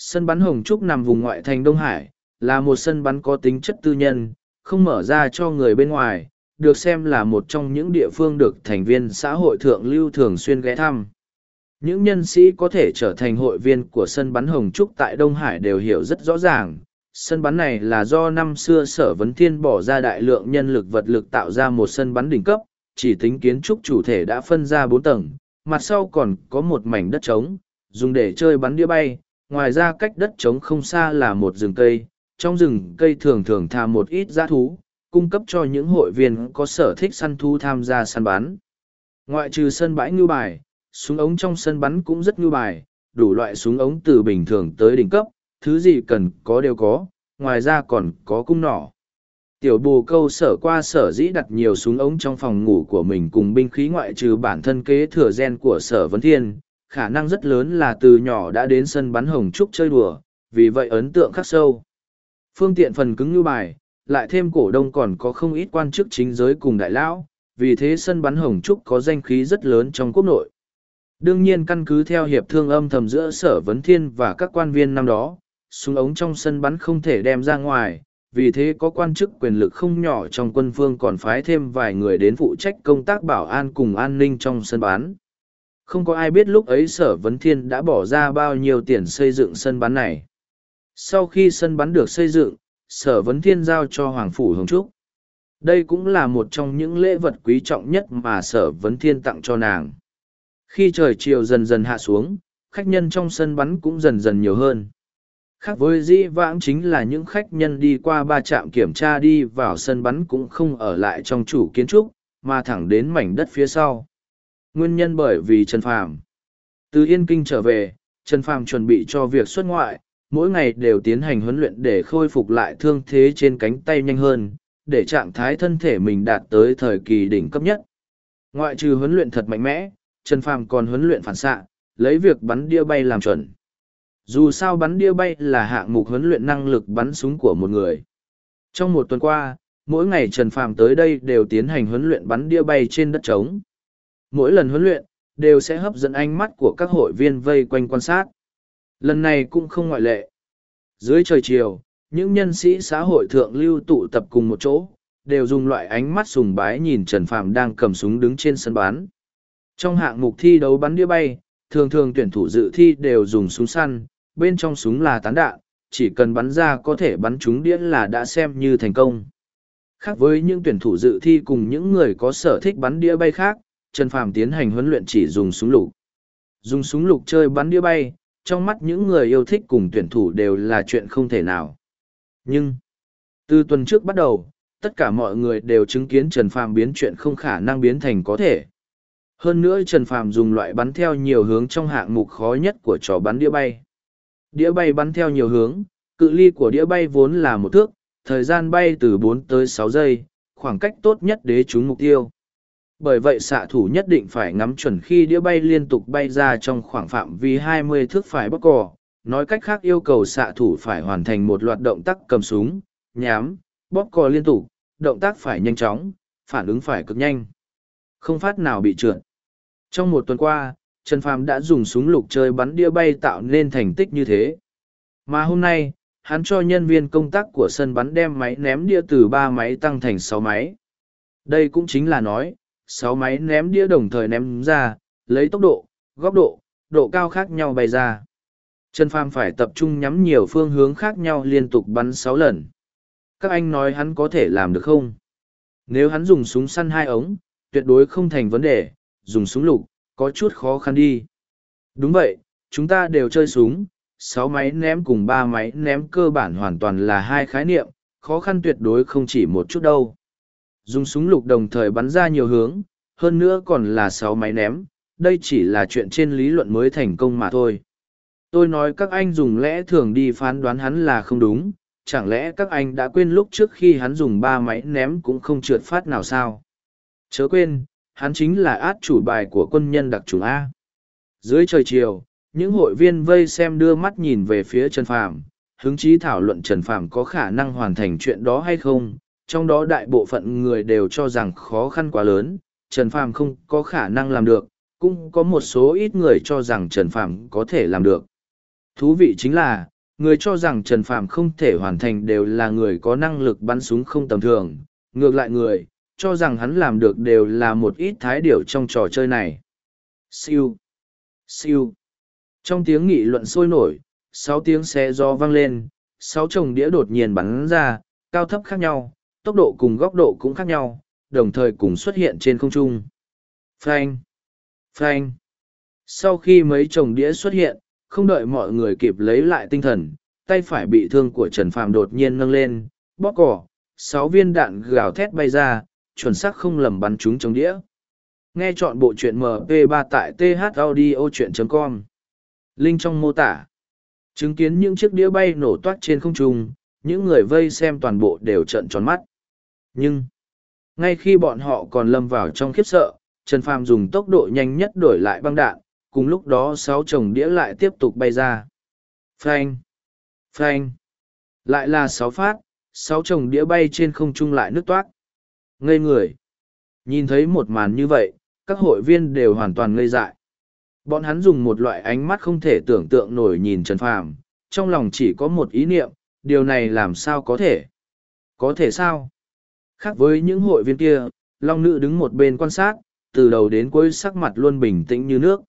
Sân bắn Hồng Trúc nằm vùng ngoại thành Đông Hải, là một sân bắn có tính chất tư nhân, không mở ra cho người bên ngoài, được xem là một trong những địa phương được thành viên xã hội thượng lưu thường xuyên ghé thăm. Những nhân sĩ có thể trở thành hội viên của sân bắn Hồng Trúc tại Đông Hải đều hiểu rất rõ ràng. Sân bắn này là do năm xưa Sở Vấn Thiên bỏ ra đại lượng nhân lực vật lực tạo ra một sân bắn đỉnh cấp, chỉ tính kiến trúc chủ thể đã phân ra bốn tầng, mặt sau còn có một mảnh đất trống, dùng để chơi bắn đĩa bay. Ngoài ra cách đất trống không xa là một rừng cây, trong rừng cây thường thường thả một ít giá thú, cung cấp cho những hội viên có sở thích săn thú tham gia săn bắn. Ngoại trừ sân bãi ngư bài, súng ống trong sân bắn cũng rất ngư bài, đủ loại súng ống từ bình thường tới đỉnh cấp, thứ gì cần có đều có, ngoài ra còn có cung nỏ. Tiểu bù câu sở qua sở dĩ đặt nhiều súng ống trong phòng ngủ của mình cùng binh khí ngoại trừ bản thân kế thừa gen của sở vấn thiên, khả năng rất lớn là từ nhỏ đã đến sân bắn hồng trúc chơi đùa, vì vậy ấn tượng khắc sâu. Phương tiện phần cứng như bài, lại thêm cổ đông còn có không ít quan chức chính giới cùng đại lão, vì thế sân bắn hồng trúc có danh khí rất lớn trong quốc nội. Đương nhiên căn cứ theo hiệp thương âm thầm giữa sở vấn thiên và các quan viên năm đó, súng ống trong sân bắn không thể đem ra ngoài, vì thế có quan chức quyền lực không nhỏ trong quân phương còn phái thêm vài người đến phụ trách công tác bảo an cùng an ninh trong sân bắn. Không có ai biết lúc ấy sở vấn thiên đã bỏ ra bao nhiêu tiền xây dựng sân bắn này. Sau khi sân bắn được xây dựng, sở vấn thiên giao cho Hoàng Phủ Hồng Trúc. Đây cũng là một trong những lễ vật quý trọng nhất mà sở vấn thiên tặng cho nàng. Khi trời chiều dần dần hạ xuống, khách nhân trong sân bắn cũng dần dần nhiều hơn. Khác với dĩ vãng chính là những khách nhân đi qua ba trạm kiểm tra đi vào sân bắn cũng không ở lại trong chủ kiến trúc, mà thẳng đến mảnh đất phía sau. Nguyên nhân bởi vì Trần Phàm. Từ Yên Kinh trở về, Trần Phàm chuẩn bị cho việc xuất ngoại, mỗi ngày đều tiến hành huấn luyện để khôi phục lại thương thế trên cánh tay nhanh hơn, để trạng thái thân thể mình đạt tới thời kỳ đỉnh cấp nhất. Ngoại trừ huấn luyện thật mạnh mẽ, Trần Phàm còn huấn luyện phản xạ, lấy việc bắn đĩa bay làm chuẩn. Dù sao bắn đĩa bay là hạng mục huấn luyện năng lực bắn súng của một người. Trong một tuần qua, mỗi ngày Trần Phàm tới đây đều tiến hành huấn luyện bắn đĩa bay trên đất trống. Mỗi lần huấn luyện, đều sẽ hấp dẫn ánh mắt của các hội viên vây quanh quan sát. Lần này cũng không ngoại lệ. Dưới trời chiều, những nhân sĩ xã hội thượng lưu tụ tập cùng một chỗ, đều dùng loại ánh mắt sùng bái nhìn Trần Phàm đang cầm súng đứng trên sân bán. Trong hạng mục thi đấu bắn đĩa bay, Thường thường tuyển thủ dự thi đều dùng súng săn, bên trong súng là tán đạn, chỉ cần bắn ra có thể bắn trúng đĩa là đã xem như thành công. Khác với những tuyển thủ dự thi cùng những người có sở thích bắn đĩa bay khác, Trần Phàm tiến hành huấn luyện chỉ dùng súng lục. Dùng súng lục chơi bắn đĩa bay, trong mắt những người yêu thích cùng tuyển thủ đều là chuyện không thể nào. Nhưng, từ tuần trước bắt đầu, tất cả mọi người đều chứng kiến Trần Phàm biến chuyện không khả năng biến thành có thể. Hơn nữa Trần Phàm dùng loại bắn theo nhiều hướng trong hạng mục khó nhất của trò bắn đĩa bay. Đĩa bay bắn theo nhiều hướng, cự ly của đĩa bay vốn là một thước, thời gian bay từ bốn tới sáu giây, khoảng cách tốt nhất để trúng mục tiêu. Bởi vậy xạ thủ nhất định phải ngắm chuẩn khi đĩa bay liên tục bay ra trong khoảng phạm vi 20 thước phải bóc cò. Nói cách khác yêu cầu xạ thủ phải hoàn thành một loạt động tác cầm súng, nhám, bóp cò liên tục, động tác phải nhanh chóng, phản ứng phải cực nhanh. Không phát nào bị trượt. Trong một tuần qua, Trần Phàm đã dùng súng lục chơi bắn đĩa bay tạo nên thành tích như thế. Mà hôm nay, hắn cho nhân viên công tác của sân bắn đem máy ném đĩa từ ba máy tăng thành sáu máy. Đây cũng chính là nói, sáu máy ném đĩa đồng thời ném ra, lấy tốc độ, góc độ, độ cao khác nhau bay ra. Trần Phàm phải tập trung nhắm nhiều phương hướng khác nhau liên tục bắn sáu lần. Các anh nói hắn có thể làm được không? Nếu hắn dùng súng săn hai ống, tuyệt đối không thành vấn đề, dùng súng lục, có chút khó khăn đi. Đúng vậy, chúng ta đều chơi súng, sáu máy ném cùng ba máy ném cơ bản hoàn toàn là hai khái niệm, khó khăn tuyệt đối không chỉ một chút đâu. Dùng súng lục đồng thời bắn ra nhiều hướng, hơn nữa còn là sáu máy ném, đây chỉ là chuyện trên lý luận mới thành công mà thôi. Tôi nói các anh dùng lẽ thường đi phán đoán hắn là không đúng, chẳng lẽ các anh đã quên lúc trước khi hắn dùng ba máy ném cũng không trượt phát nào sao? Chớ quên, hắn chính là át chủ bài của quân nhân đặc trùng A. Dưới trời chiều, những hội viên vây xem đưa mắt nhìn về phía Trần Phàm, hứng chí thảo luận Trần Phàm có khả năng hoàn thành chuyện đó hay không, trong đó đại bộ phận người đều cho rằng khó khăn quá lớn, Trần Phàm không có khả năng làm được, cũng có một số ít người cho rằng Trần Phàm có thể làm được. Thú vị chính là, người cho rằng Trần Phàm không thể hoàn thành đều là người có năng lực bắn súng không tầm thường, ngược lại người, cho rằng hắn làm được đều là một ít thái điểu trong trò chơi này. Siêu, siêu. Trong tiếng nghị luận sôi nổi, sáu tiếng xe do vang lên, sáu chồng đĩa đột nhiên bắn ra, cao thấp khác nhau, tốc độ cùng góc độ cũng khác nhau, đồng thời cùng xuất hiện trên không trung. Phanh! Phanh! Sau khi mấy chồng đĩa xuất hiện, không đợi mọi người kịp lấy lại tinh thần, tay phải bị thương của Trần Phàm đột nhiên nâng lên, bóp cỏ, sáu viên đạn gào thét bay ra, chuẩn xác không lầm bắn chúng chồng đĩa. Nghe chọn bộ truyện MP3 tại thaudio.com. Link trong mô tả. Chứng kiến những chiếc đĩa bay nổ toát trên không trung, những người vây xem toàn bộ đều trợn tròn mắt. Nhưng, ngay khi bọn họ còn lâm vào trong khiếp sợ, Trần Phàm dùng tốc độ nhanh nhất đổi lại băng đạn, cùng lúc đó sáu chồng đĩa lại tiếp tục bay ra. Phanh! Phanh! Lại là sáu phát, sáu chồng đĩa bay trên không trung lại nước toát. Ngây người! Nhìn thấy một màn như vậy, các hội viên đều hoàn toàn ngây dại. Bọn hắn dùng một loại ánh mắt không thể tưởng tượng nổi nhìn Trần Phàm, trong lòng chỉ có một ý niệm, điều này làm sao có thể? Có thể sao? Khác với những hội viên kia, Long Nữ đứng một bên quan sát, từ đầu đến cuối sắc mặt luôn bình tĩnh như nước.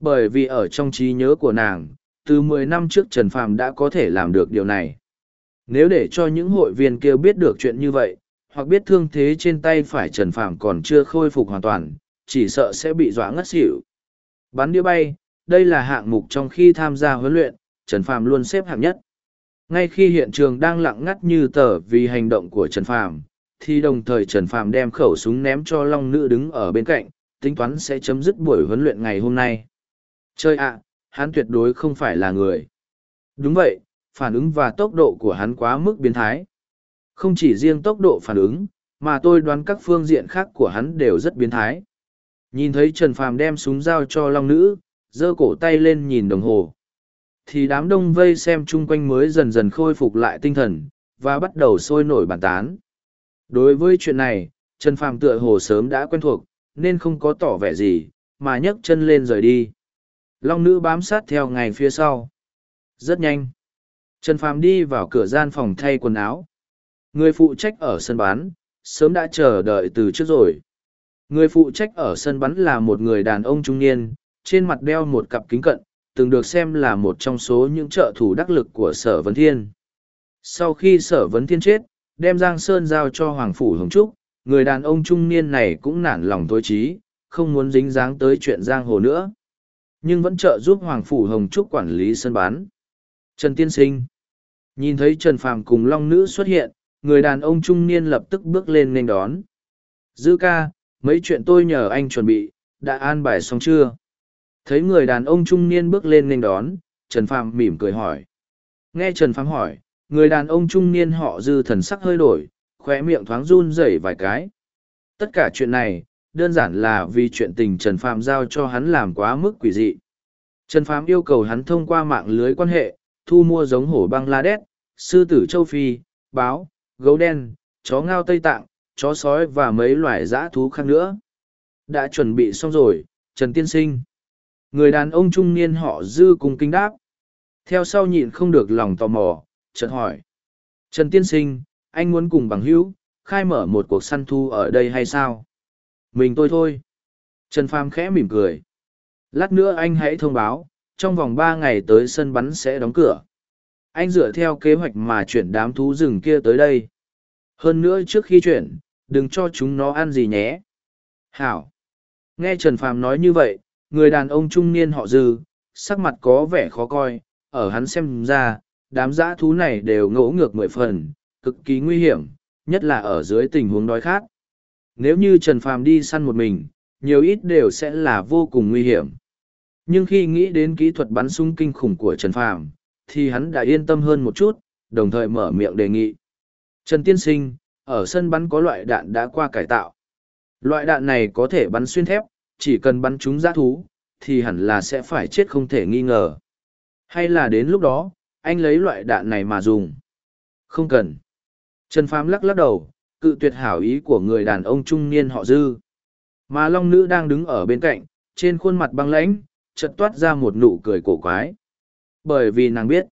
Bởi vì ở trong trí nhớ của nàng, từ mười năm trước Trần Phàm đã có thể làm được điều này. Nếu để cho những hội viên kia biết được chuyện như vậy, hoặc biết thương thế trên tay phải Trần Phàm còn chưa khôi phục hoàn toàn, chỉ sợ sẽ bị dọa ngất xỉu. Bắn đĩa bay, đây là hạng mục trong khi tham gia huấn luyện, Trần Phàm luôn xếp hạng nhất. Ngay khi hiện trường đang lặng ngắt như tờ vì hành động của Trần Phàm, thì đồng thời Trần Phàm đem khẩu súng ném cho Long Nữ đứng ở bên cạnh, tính toán sẽ chấm dứt buổi huấn luyện ngày hôm nay. Chơi ạ, hắn tuyệt đối không phải là người. Đúng vậy, phản ứng và tốc độ của hắn quá mức biến thái. Không chỉ riêng tốc độ phản ứng, mà tôi đoán các phương diện khác của hắn đều rất biến thái. Nhìn thấy Trần Phàm đem súng dao cho Long Nữ, giơ cổ tay lên nhìn đồng hồ. Thì đám đông vây xem chung quanh mới dần dần khôi phục lại tinh thần, và bắt đầu sôi nổi bàn tán. Đối với chuyện này, Trần Phàm tựa hồ sớm đã quen thuộc, nên không có tỏ vẻ gì, mà nhấc chân lên rời đi. Long nữ bám sát theo ngày phía sau. Rất nhanh. Trần Phàm đi vào cửa gian phòng thay quần áo. Người phụ trách ở sân bán, sớm đã chờ đợi từ trước rồi. Người phụ trách ở sân bắn là một người đàn ông trung niên, trên mặt đeo một cặp kính cận, từng được xem là một trong số những trợ thủ đắc lực của sở vấn thiên. Sau khi sở vấn thiên chết, đem Giang Sơn giao cho Hoàng Phủ Hồng Trúc, người đàn ông trung niên này cũng nản lòng tối trí, không muốn dính dáng tới chuyện giang hồ nữa. Nhưng vẫn trợ giúp Hoàng Phủ Hồng Trúc quản lý sân bán. Trần Tiên Sinh Nhìn thấy Trần Phàm cùng Long Nữ xuất hiện, người đàn ông trung niên lập tức bước lên nên đón. Dư ca, mấy chuyện tôi nhờ anh chuẩn bị, đã an bài xong chưa? Thấy người đàn ông trung niên bước lên nên đón, Trần Phàm mỉm cười hỏi. Nghe Trần Phàm hỏi, người đàn ông trung niên họ dư thần sắc hơi đổi, khóe miệng thoáng run rẩy vài cái. Tất cả chuyện này, đơn giản là vì chuyện tình Trần Phàm giao cho hắn làm quá mức quỷ dị. Trần Phàm yêu cầu hắn thông qua mạng lưới quan hệ, thu mua giống hổ Bangladesh, sư tử châu Phi, báo, gấu đen, chó ngao Tây Tạng, chó sói và mấy loài dã thú khác nữa. Đã chuẩn bị xong rồi, Trần Tiên Sinh. Người đàn ông trung niên họ dư cùng kinh đáp. Theo sau nhịn không được lòng tò mò, chợt hỏi. Trần Tiên Sinh, anh muốn cùng bằng hữu, khai mở một cuộc săn thu ở đây hay sao? Mình tôi thôi. Trần Phàm khẽ mỉm cười. Lát nữa anh hãy thông báo, trong vòng ba ngày tới sân bắn sẽ đóng cửa. Anh dựa theo kế hoạch mà chuyển đám thú rừng kia tới đây. Hơn nữa trước khi chuyển, đừng cho chúng nó ăn gì nhé. Hảo. Nghe Trần Phàm nói như vậy, người đàn ông trung niên họ dư, sắc mặt có vẻ khó coi, ở hắn xem ra, đám dã thú này đều ngỗ ngược mười phần, cực kỳ nguy hiểm, nhất là ở dưới tình huống đói khát. Nếu như Trần Phàm đi săn một mình, nhiều ít đều sẽ là vô cùng nguy hiểm. Nhưng khi nghĩ đến kỹ thuật bắn súng kinh khủng của Trần Phàm, thì hắn đã yên tâm hơn một chút, đồng thời mở miệng đề nghị. Trần Tiên Sinh, ở sân bắn có loại đạn đã qua cải tạo. Loại đạn này có thể bắn xuyên thép, chỉ cần bắn chúng giã thú, thì hẳn là sẽ phải chết không thể nghi ngờ. Hay là đến lúc đó, anh lấy loại đạn này mà dùng? Không cần. Trần Phàm lắc lắc đầu, cự tuyệt hảo ý của người đàn ông trung niên họ dư. Mà Long Nữ đang đứng ở bên cạnh, trên khuôn mặt băng lãnh, chợt toát ra một nụ cười cổ quái. Bởi vì nàng biết,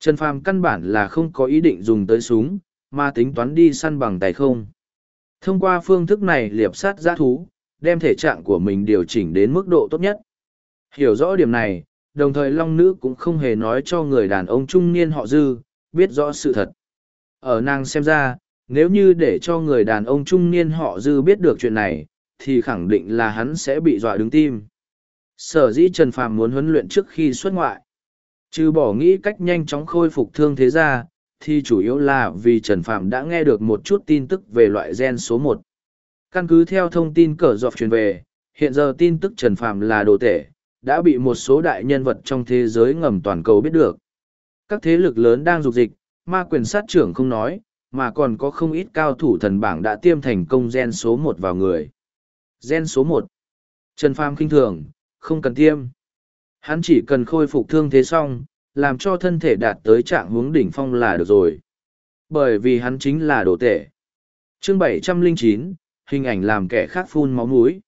Trần Phàm căn bản là không có ý định dùng tới súng, mà tính toán đi săn bằng tay không. Thông qua phương thức này liệp sát giã thú, đem thể trạng của mình điều chỉnh đến mức độ tốt nhất. Hiểu rõ điểm này, đồng thời Long Nữ cũng không hề nói cho người đàn ông trung niên họ Dư, biết rõ sự thật. Ở nàng xem ra, nếu như để cho người đàn ông trung niên họ Dư biết được chuyện này, thì khẳng định là hắn sẽ bị dọa đứng tim. Sở dĩ Trần Phàm muốn huấn luyện trước khi xuất ngoại. Trừ bỏ nghĩ cách nhanh chóng khôi phục thương thế ra, thì chủ yếu là vì Trần Phạm đã nghe được một chút tin tức về loại gen số một. Căn cứ theo thông tin cờ dọc truyền về, hiện giờ tin tức Trần Phạm là đồ tể, đã bị một số đại nhân vật trong thế giới ngầm toàn cầu biết được. Các thế lực lớn đang dục dịch, ma quyền sát trưởng không nói, mà còn có không ít cao thủ thần bảng đã tiêm thành công gen số một vào người. Gen số một Trần Phàm kinh thường, không cần tiêm. Hắn chỉ cần khôi phục thương thế xong, làm cho thân thể đạt tới trạng hướng đỉnh phong là được rồi. Bởi vì hắn chính là đồ tể. Chương 709, hình ảnh làm kẻ khác phun máu mũi.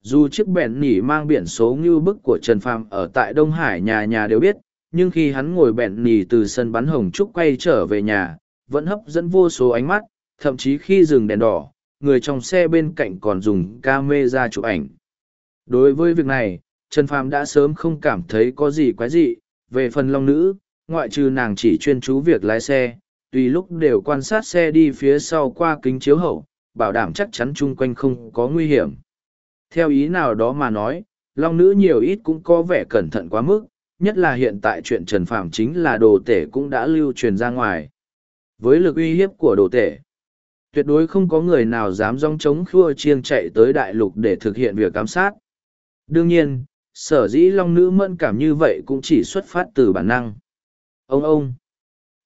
Dù chiếc bẹn nỉ mang biển số như bức của Trần Phàm ở tại Đông Hải nhà nhà đều biết, nhưng khi hắn ngồi bẹn nỉ từ sân bắn hồng trúc quay trở về nhà, vẫn hấp dẫn vô số ánh mắt, thậm chí khi dừng đèn đỏ, người trong xe bên cạnh còn dùng camera chụp ảnh. Đối với việc này, Trần Phàm đã sớm không cảm thấy có gì quái dị, về phần long nữ, ngoại trừ nàng chỉ chuyên chú việc lái xe, tùy lúc đều quan sát xe đi phía sau qua kính chiếu hậu, bảo đảm chắc chắn chung quanh không có nguy hiểm. Theo ý nào đó mà nói, long nữ nhiều ít cũng có vẻ cẩn thận quá mức, nhất là hiện tại chuyện Trần Phàm chính là đồ tể cũng đã lưu truyền ra ngoài. Với lực uy hiếp của đồ tể, tuyệt đối không có người nào dám rong chống khua chiêng chạy tới đại lục để thực hiện việc giám sát. Đương nhiên, sở dĩ long nữ mẫn cảm như vậy cũng chỉ xuất phát từ bản năng ông ông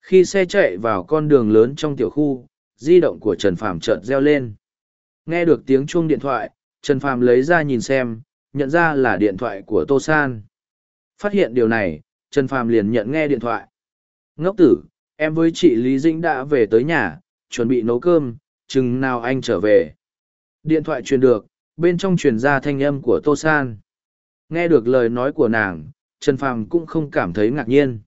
khi xe chạy vào con đường lớn trong tiểu khu di động của trần phàm chợt reo lên. Nghe được tiếng chuông điện thoại trần phàm lấy ra nhìn xem nhận ra là điện thoại của tô san. Phát hiện điều này trần phàm liền nhận nghe điện thoại. Ngốc tử em với chị lý dĩnh đã về tới nhà chuẩn bị nấu cơm chừng nào anh trở về? Điện thoại truyền được bên trong truyền ra thanh âm của tô san. Nghe được lời nói của nàng, Trần Phàm cũng không cảm thấy ngạc nhiên.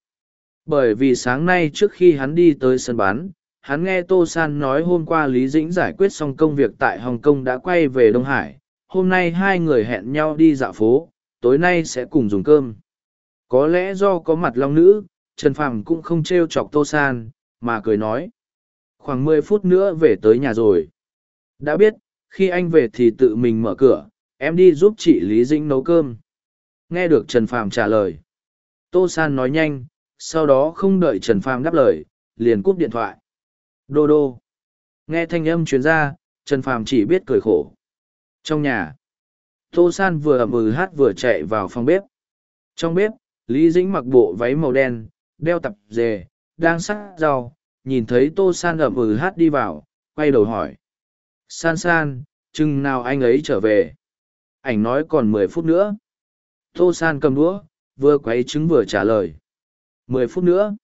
Bởi vì sáng nay trước khi hắn đi tới sân bán, hắn nghe Tô San nói hôm qua Lý Dĩnh giải quyết xong công việc tại Hồng Kông đã quay về Đông Hải. Hôm nay hai người hẹn nhau đi dạo phố, tối nay sẽ cùng dùng cơm. Có lẽ do có mặt long nữ trần phàm cũng không trêu chọc tô san mà cười nói khoảng mười phút nữa về tới nhà rồi. Đã biết khi anh về thì tự mình mở cửa em đi giúp chị lý dĩnh nấu cơm. Nghe được trần phàm trả lời tô san nói nhanh sau đó không đợi trần phàm đáp lời liền cúp điện thoại đô đô. Nghe thanh âm truyền ra, trần phàm chỉ biết cười khổ. Trong nhà, tô san vừa ẩm ừ hát vừa chạy vào phòng bếp. Trong bếp, lý dĩnh mặc bộ váy màu đen, đeo tập dề, đang sắc rau, nhìn thấy tô san ẩm ừ hát đi vào, quay đầu hỏi. San san, chừng nào anh ấy trở về? Ảnh nói còn mười phút nữa. Tô san cầm đũa, vừa quấy trứng vừa trả lời. Mười phút nữa.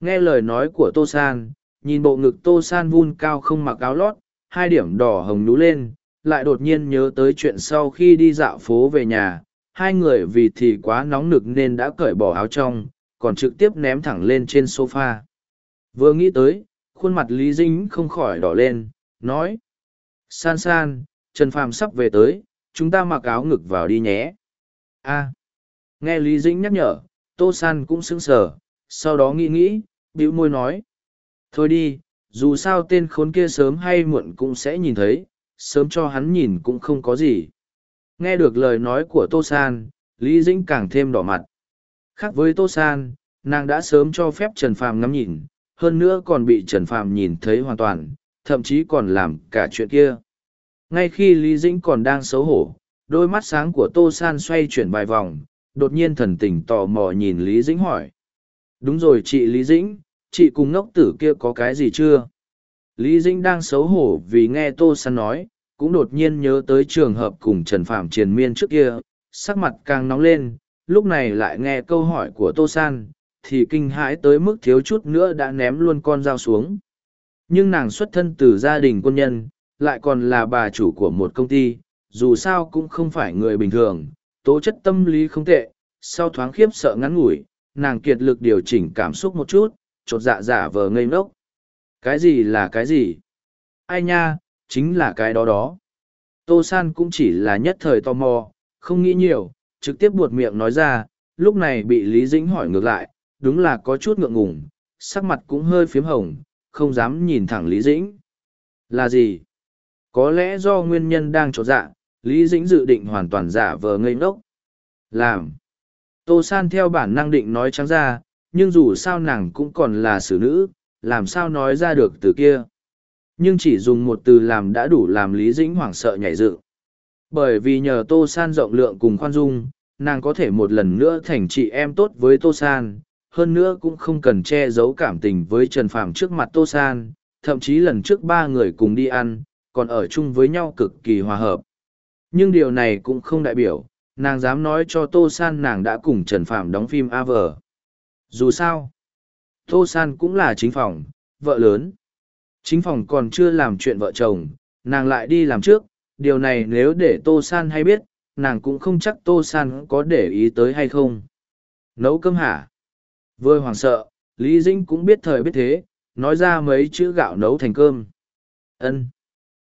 Nghe lời nói của tô san nhìn bộ ngực tô san vun cao không mặc áo lót, hai điểm đỏ hồng nú lên, lại đột nhiên nhớ tới chuyện sau khi đi dạo phố về nhà. Hai người vì thì quá nóng nực nên đã cởi bỏ áo trong, còn trực tiếp ném thẳng lên trên sofa. Vừa nghĩ tới, khuôn mặt lý dĩnh không khỏi đỏ lên, nói, san san, trần phàm sắp về tới, chúng ta mặc áo ngực vào đi nhé. A. Nghe lý dĩnh nhắc nhở, tô san cũng sững sờ, sau đó nghĩ nghĩ, bĩu môi nói thôi đi, dù sao tên khốn kia sớm hay muộn cũng sẽ nhìn thấy, sớm cho hắn nhìn cũng không có gì. Nghe được lời nói của tô san, lý dĩnh càng thêm đỏ mặt. Khác với tô san, nàng đã sớm cho phép trần phàm ngắm nhìn, hơn nữa còn bị trần phàm nhìn thấy hoàn toàn, thậm chí còn làm cả chuyện kia. Ngay khi lý dĩnh còn đang xấu hổ, đôi mắt sáng của tô san xoay chuyển vài vòng, đột nhiên thần tình tò mò nhìn lý dĩnh hỏi. Đúng rồi chị lý dĩnh chị cùng ngốc tử kia có cái gì chưa? Lý dĩnh đang xấu hổ vì nghe tô san nói, cũng đột nhiên nhớ tới trường hợp cùng trần phạm triền miên trước kia, sắc mặt càng nóng lên, lúc này lại nghe câu hỏi của tô san, thì kinh hãi tới mức thiếu chút nữa đã ném luôn con dao xuống. Nhưng nàng xuất thân từ gia đình quân nhân, lại còn là bà chủ của một công ty, dù sao cũng không phải người bình thường, tố chất tâm lý không tệ, sau thoáng khiếp sợ ngắn ngủi, nàng kiệt lực điều chỉnh cảm xúc một chút chột dạ giả vờ ngây ngốc. Cái gì là cái gì? Ai nha, chính là cái đó đó. Tô san cũng chỉ là nhất thời tò mò, không nghĩ nhiều, trực tiếp buột miệng nói ra, lúc này bị lý dĩnh hỏi ngược lại, đúng là có chút ngượng ngùng, sắc mặt cũng hơi phiếm hồng, không dám nhìn thẳng lý dĩnh. Là gì? Có lẽ do nguyên nhân đang trột dạ lý dĩnh dự định hoàn toàn giả vờ ngây ngốc. Làm. Tô san theo bản năng định nói trắng ra nhưng dù sao nàng cũng còn là xử nữ, làm sao nói ra được từ kia. Nhưng chỉ dùng một từ làm đã đủ làm lý dĩnh hoảng sợ nhảy dựng. Bởi vì nhờ tô san rộng lượng cùng khoan dung, nàng có thể một lần nữa thành chị em tốt với tô san, hơn nữa cũng không cần che giấu cảm tình với trần phàm trước mặt tô san, thậm chí lần trước ba người cùng đi ăn, còn ở chung với nhau cực kỳ hòa hợp. Nhưng điều này cũng không đại biểu, nàng dám nói cho tô san nàng đã cùng trần phạm đóng phim a dù sao. Tô san cũng là chính phòng, vợ lớn. Chính phòng còn chưa làm chuyện vợ chồng, nàng lại đi làm trước. Điều này nếu để tô san hay biết, nàng cũng không chắc tô san có để ý tới hay không. Nấu cơm hả? Vừa hoảng sợ, lý dĩnh cũng biết thời biết thế, nói ra mấy chữ gạo nấu thành cơm. Ân.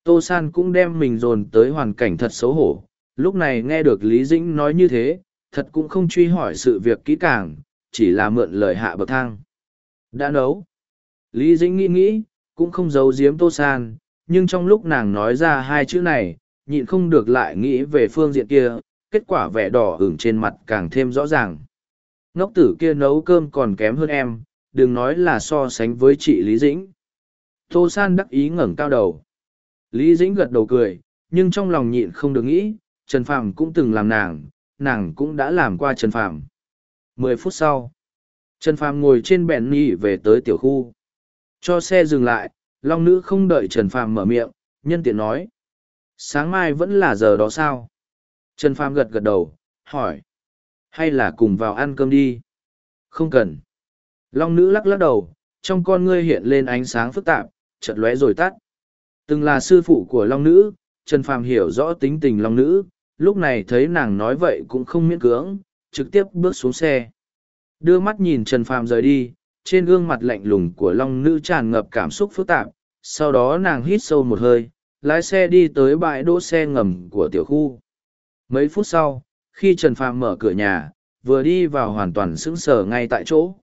Tô san cũng đem mình dồn tới hoàn cảnh thật xấu hổ. Lúc này nghe được lý dĩnh nói như thế, thật cũng không truy hỏi sự việc kỹ càng chỉ là mượn lời hạ bậc thang. Đã nấu. Lý dĩnh nghĩ nghĩ, cũng không giấu giếm tô san, nhưng trong lúc nàng nói ra hai chữ này, nhịn không được lại nghĩ về phương diện kia, kết quả vẻ đỏ ửng trên mặt càng thêm rõ ràng. Ngốc tử kia nấu cơm còn kém hơn em, đừng nói là so sánh với chị lý dĩnh. Tô san đắc ý ngẩng cao đầu. Lý dĩnh gật đầu cười, nhưng trong lòng nhịn không được nghĩ, trần phàm cũng từng làm nàng nàng cũng đã làm qua trần phàm mười phút sau. Trần phàm ngồi trên bèn nhi về tới tiểu khu. Cho xe dừng lại, long nữ không đợi trần phàm mở miệng, nhân tiện nói, sáng mai vẫn là giờ đó sao? Trần phàm gật gật đầu, hỏi, hay là cùng vào ăn cơm đi? Không cần. Long nữ lắc lắc đầu, trong con ngươi hiện lên ánh sáng phức tạp chật lóe rồi tắt. Từng là sư phụ của long nữ, trần phàm hiểu rõ tính tình long nữ, lúc này thấy nàng nói vậy cũng không miễn cưỡng trực tiếp bước xuống xe đưa mắt nhìn trần phàm rời đi trên gương mặt lạnh lùng của long nữ tràn ngập cảm xúc phức tạp sau đó nàng hít sâu một hơi lái xe đi tới bãi đỗ xe ngầm của tiểu khu mấy phút sau Khi Trần Phàm mở cửa nhà, vừa đi vào hoàn toàn sững sờ ngay tại chỗ.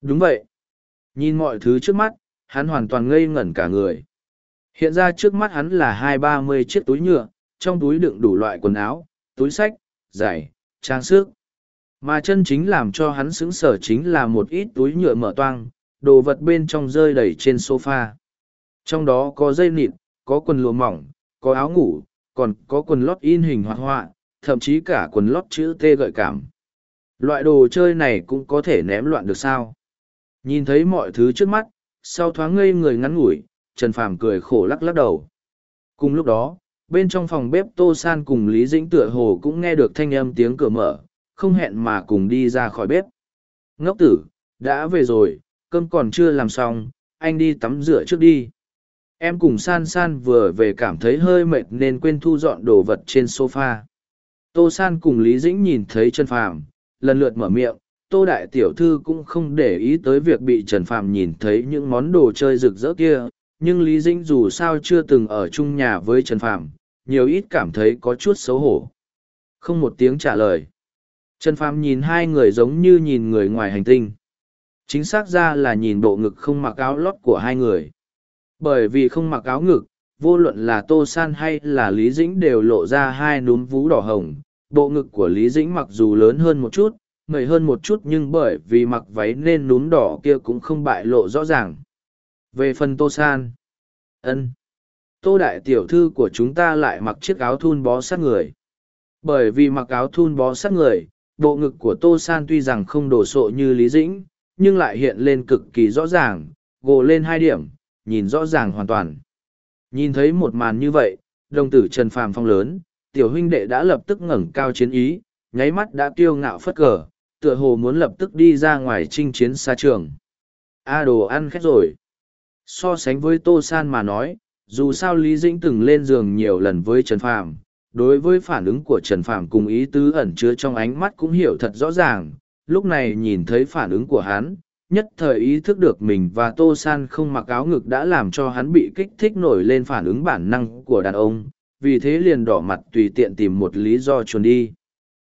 Đúng vậy. Nhìn mọi thứ trước mắt, hắn hoàn toàn ngây ngẩn cả người. Hiện ra trước mắt hắn là hai ba mươi chiếc túi nhựa, trong túi đựng đủ loại quần áo, túi sách, giày, trang sức. Mà chân chính làm cho hắn sững sở chính là một ít túi nhựa mở toang, đồ vật bên trong rơi đầy trên sofa. Trong đó có dây nịt, có quần lụa mỏng, có áo ngủ, còn có quần lót in hình hoạt họa, thậm chí cả quần lót chữ T gợi cảm. Loại đồ chơi này cũng có thể ném loạn được sao? Nhìn thấy mọi thứ trước mắt, sau thoáng ngây người ngắn ngủi, Trần Phàm cười khổ lắc lắc đầu. Cùng lúc đó, bên trong phòng bếp Tô San cùng Lý Dĩnh tựa hồ cũng nghe được thanh âm tiếng cửa mở, không hẹn mà cùng đi ra khỏi bếp. Ngốc tử, đã về rồi, cơm còn chưa làm xong, anh đi tắm rửa trước đi. Em cùng San San vừa về cảm thấy hơi mệt nên quên thu dọn đồ vật trên sofa. Tô San cùng Lý Dĩnh nhìn thấy Trần Phàm, lần lượt mở miệng, Tô Đại Tiểu Thư cũng không để ý tới việc bị Trần Phàm nhìn thấy những món đồ chơi rực rỡ kia, nhưng Lý Dĩnh dù sao chưa từng ở chung nhà với Trần Phàm, nhiều ít cảm thấy có chút xấu hổ. Không một tiếng trả lời. Trần Phàm nhìn hai người giống như nhìn người ngoài hành tinh. Chính xác ra là nhìn bộ ngực không mặc áo lót của hai người. Bởi vì không mặc áo ngực, vô luận là Tô San hay là Lý Dĩnh đều lộ ra hai núm vú đỏ hồng. Bộ ngực của Lý Dĩnh mặc dù lớn hơn một chút, mẩy hơn một chút nhưng bởi vì mặc váy nên núm đỏ kia cũng không bại lộ rõ ràng. Về phần Tô San, ân Tô Đại Tiểu Thư của chúng ta lại mặc chiếc áo thun bó sát người. Bởi vì mặc áo thun bó sát người, bộ ngực của Tô San tuy rằng không đổ sộ như Lý Dĩnh, nhưng lại hiện lên cực kỳ rõ ràng, gồ lên hai điểm, nhìn rõ ràng hoàn toàn. Nhìn thấy một màn như vậy, đồng tử Trần Phàm phong lớn, tiểu huynh đệ đã lập tức ngẩng cao chiến ý, nháy mắt đã kiêu ngạo phất cờ, tựa hồ muốn lập tức đi ra ngoài chinh chiến xa trường. A đồ ăn khét rồi. So sánh với Tô San mà nói, dù sao Lý Dĩnh từng lên giường nhiều lần với Trần Phàm, đối với phản ứng của Trần Phàm cùng ý tứ ẩn chứa trong ánh mắt cũng hiểu thật rõ ràng, lúc này nhìn thấy phản ứng của hắn, nhất thời ý thức được mình và Tô San không mặc áo ngực đã làm cho hắn bị kích thích nổi lên phản ứng bản năng của đàn ông, vì thế liền đỏ mặt tùy tiện tìm một lý do chuồn đi.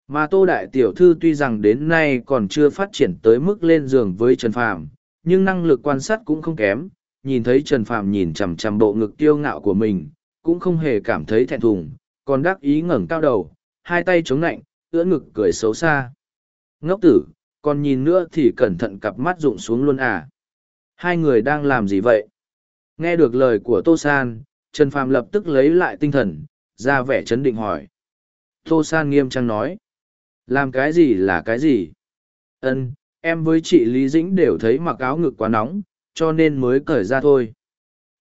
Mà Tô Đại Tiểu Thư tuy rằng đến nay còn chưa phát triển tới mức lên giường với Trần Phàm, nhưng năng lực quan sát cũng không kém, nhìn thấy Trần Phàm nhìn chằm chằm bộ ngực tiêu ngạo của mình, cũng không hề cảm thấy thẹn thùng, còn đắc ý ngẩng cao đầu, hai tay chống nạnh, ưỡn ngực cười xấu xa. Ngốc tử, còn nhìn nữa thì cẩn thận cặp mắt rụng xuống luôn à. Hai người đang làm gì vậy? Nghe được lời của Tô San, Trần Phàm lập tức lấy lại tinh thần, ra vẻ chấn định hỏi. Tô San nghiêm trang nói. Làm cái gì là cái gì? Ân, em với chị Lý Dĩnh đều thấy mặc áo ngực quá nóng, cho nên mới cởi ra thôi.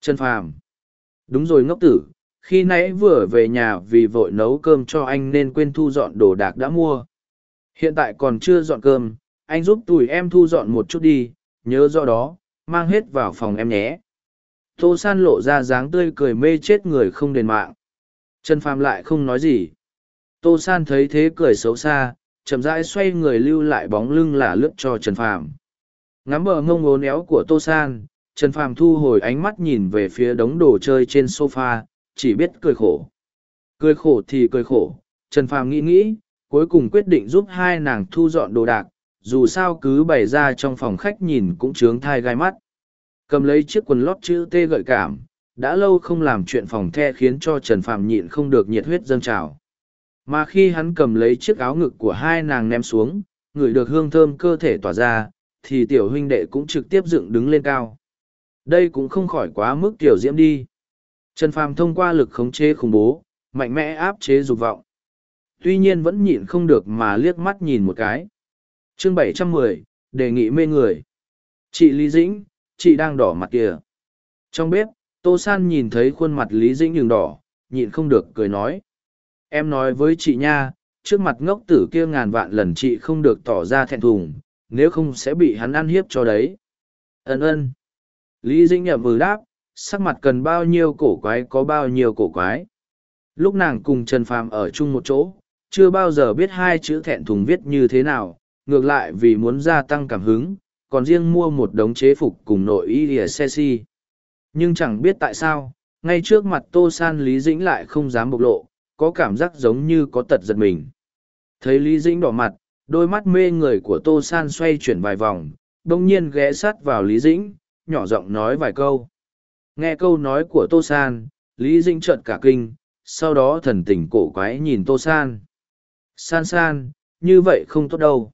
Trần Phàm. Đúng rồi ngốc tử, khi nãy vừa về nhà vì vội nấu cơm cho anh nên quên thu dọn đồ đạc đã mua. Hiện tại còn chưa dọn cơm, anh giúp tụi em thu dọn một chút đi, nhớ rõ đó, mang hết vào phòng em nhé. Tô San lộ ra dáng tươi cười mê chết người không đền mạng. Trần Phàm lại không nói gì. Tô San thấy thế cười xấu xa, chậm rãi xoay người lưu lại bóng lưng là lướt cho Trần Phàm. Ngắm bờ ngông ố néo của Tô San, Trần Phàm thu hồi ánh mắt nhìn về phía đống đồ chơi trên sofa, chỉ biết cười khổ. Cười khổ thì cười khổ, Trần Phàm nghĩ nghĩ, cuối cùng quyết định giúp hai nàng thu dọn đồ đạc, dù sao cứ bày ra trong phòng khách nhìn cũng trướng thai gai mắt. Cầm lấy chiếc quần lót chữ T gợi cảm, đã lâu không làm chuyện phòng the khiến cho Trần Phàm nhịn không được nhiệt huyết dâng trào. Mà khi hắn cầm lấy chiếc áo ngực của hai nàng ném xuống, ngửi được hương thơm cơ thể tỏa ra, thì tiểu huynh đệ cũng trực tiếp dựng đứng lên cao. Đây cũng không khỏi quá mức tiểu diễm đi. Trần Phàm thông qua lực khống chế khủng bố, mạnh mẽ áp chế dục vọng. Tuy nhiên vẫn nhịn không được mà liếc mắt nhìn một cái. Chương 710, đề nghị mê người. Chị Lý Dĩnh, chị đang đỏ mặt kìa. Trong bếp, Tô San nhìn thấy khuôn mặt Lý Dĩnh nhường đỏ, nhịn không được cười nói. Em nói với chị nha, trước mặt ngốc tử kia ngàn vạn lần chị không được tỏ ra thẹn thùng, nếu không sẽ bị hắn ăn hiếp cho đấy. Ấn ơn. Lý Dĩnh nhậm vừa đáp, sắc mặt cần bao nhiêu cổ quái có bao nhiêu cổ quái. Lúc nàng cùng Trần Phàm ở chung một chỗ, chưa bao giờ biết hai chữ thẹn thùng viết như thế nào, ngược lại vì muốn gia tăng cảm hứng, còn riêng mua một đống chế phục cùng nội y lìa xe si. Nhưng chẳng biết tại sao, ngay trước mặt Tô San Lý Dĩnh lại không dám bộc lộ, có cảm giác giống như có tật giật mình. Thấy Lý Dĩnh đỏ mặt, đôi mắt mê người của Tô San xoay chuyển vài vòng, đông nhiên ghé sát vào Lý Dĩnh, nhỏ giọng nói vài câu. Nghe câu nói của Tô San, Lý Dĩnh trợn cả kinh, sau đó thần tình cổ quái nhìn Tô San. San San, như vậy không tốt đâu.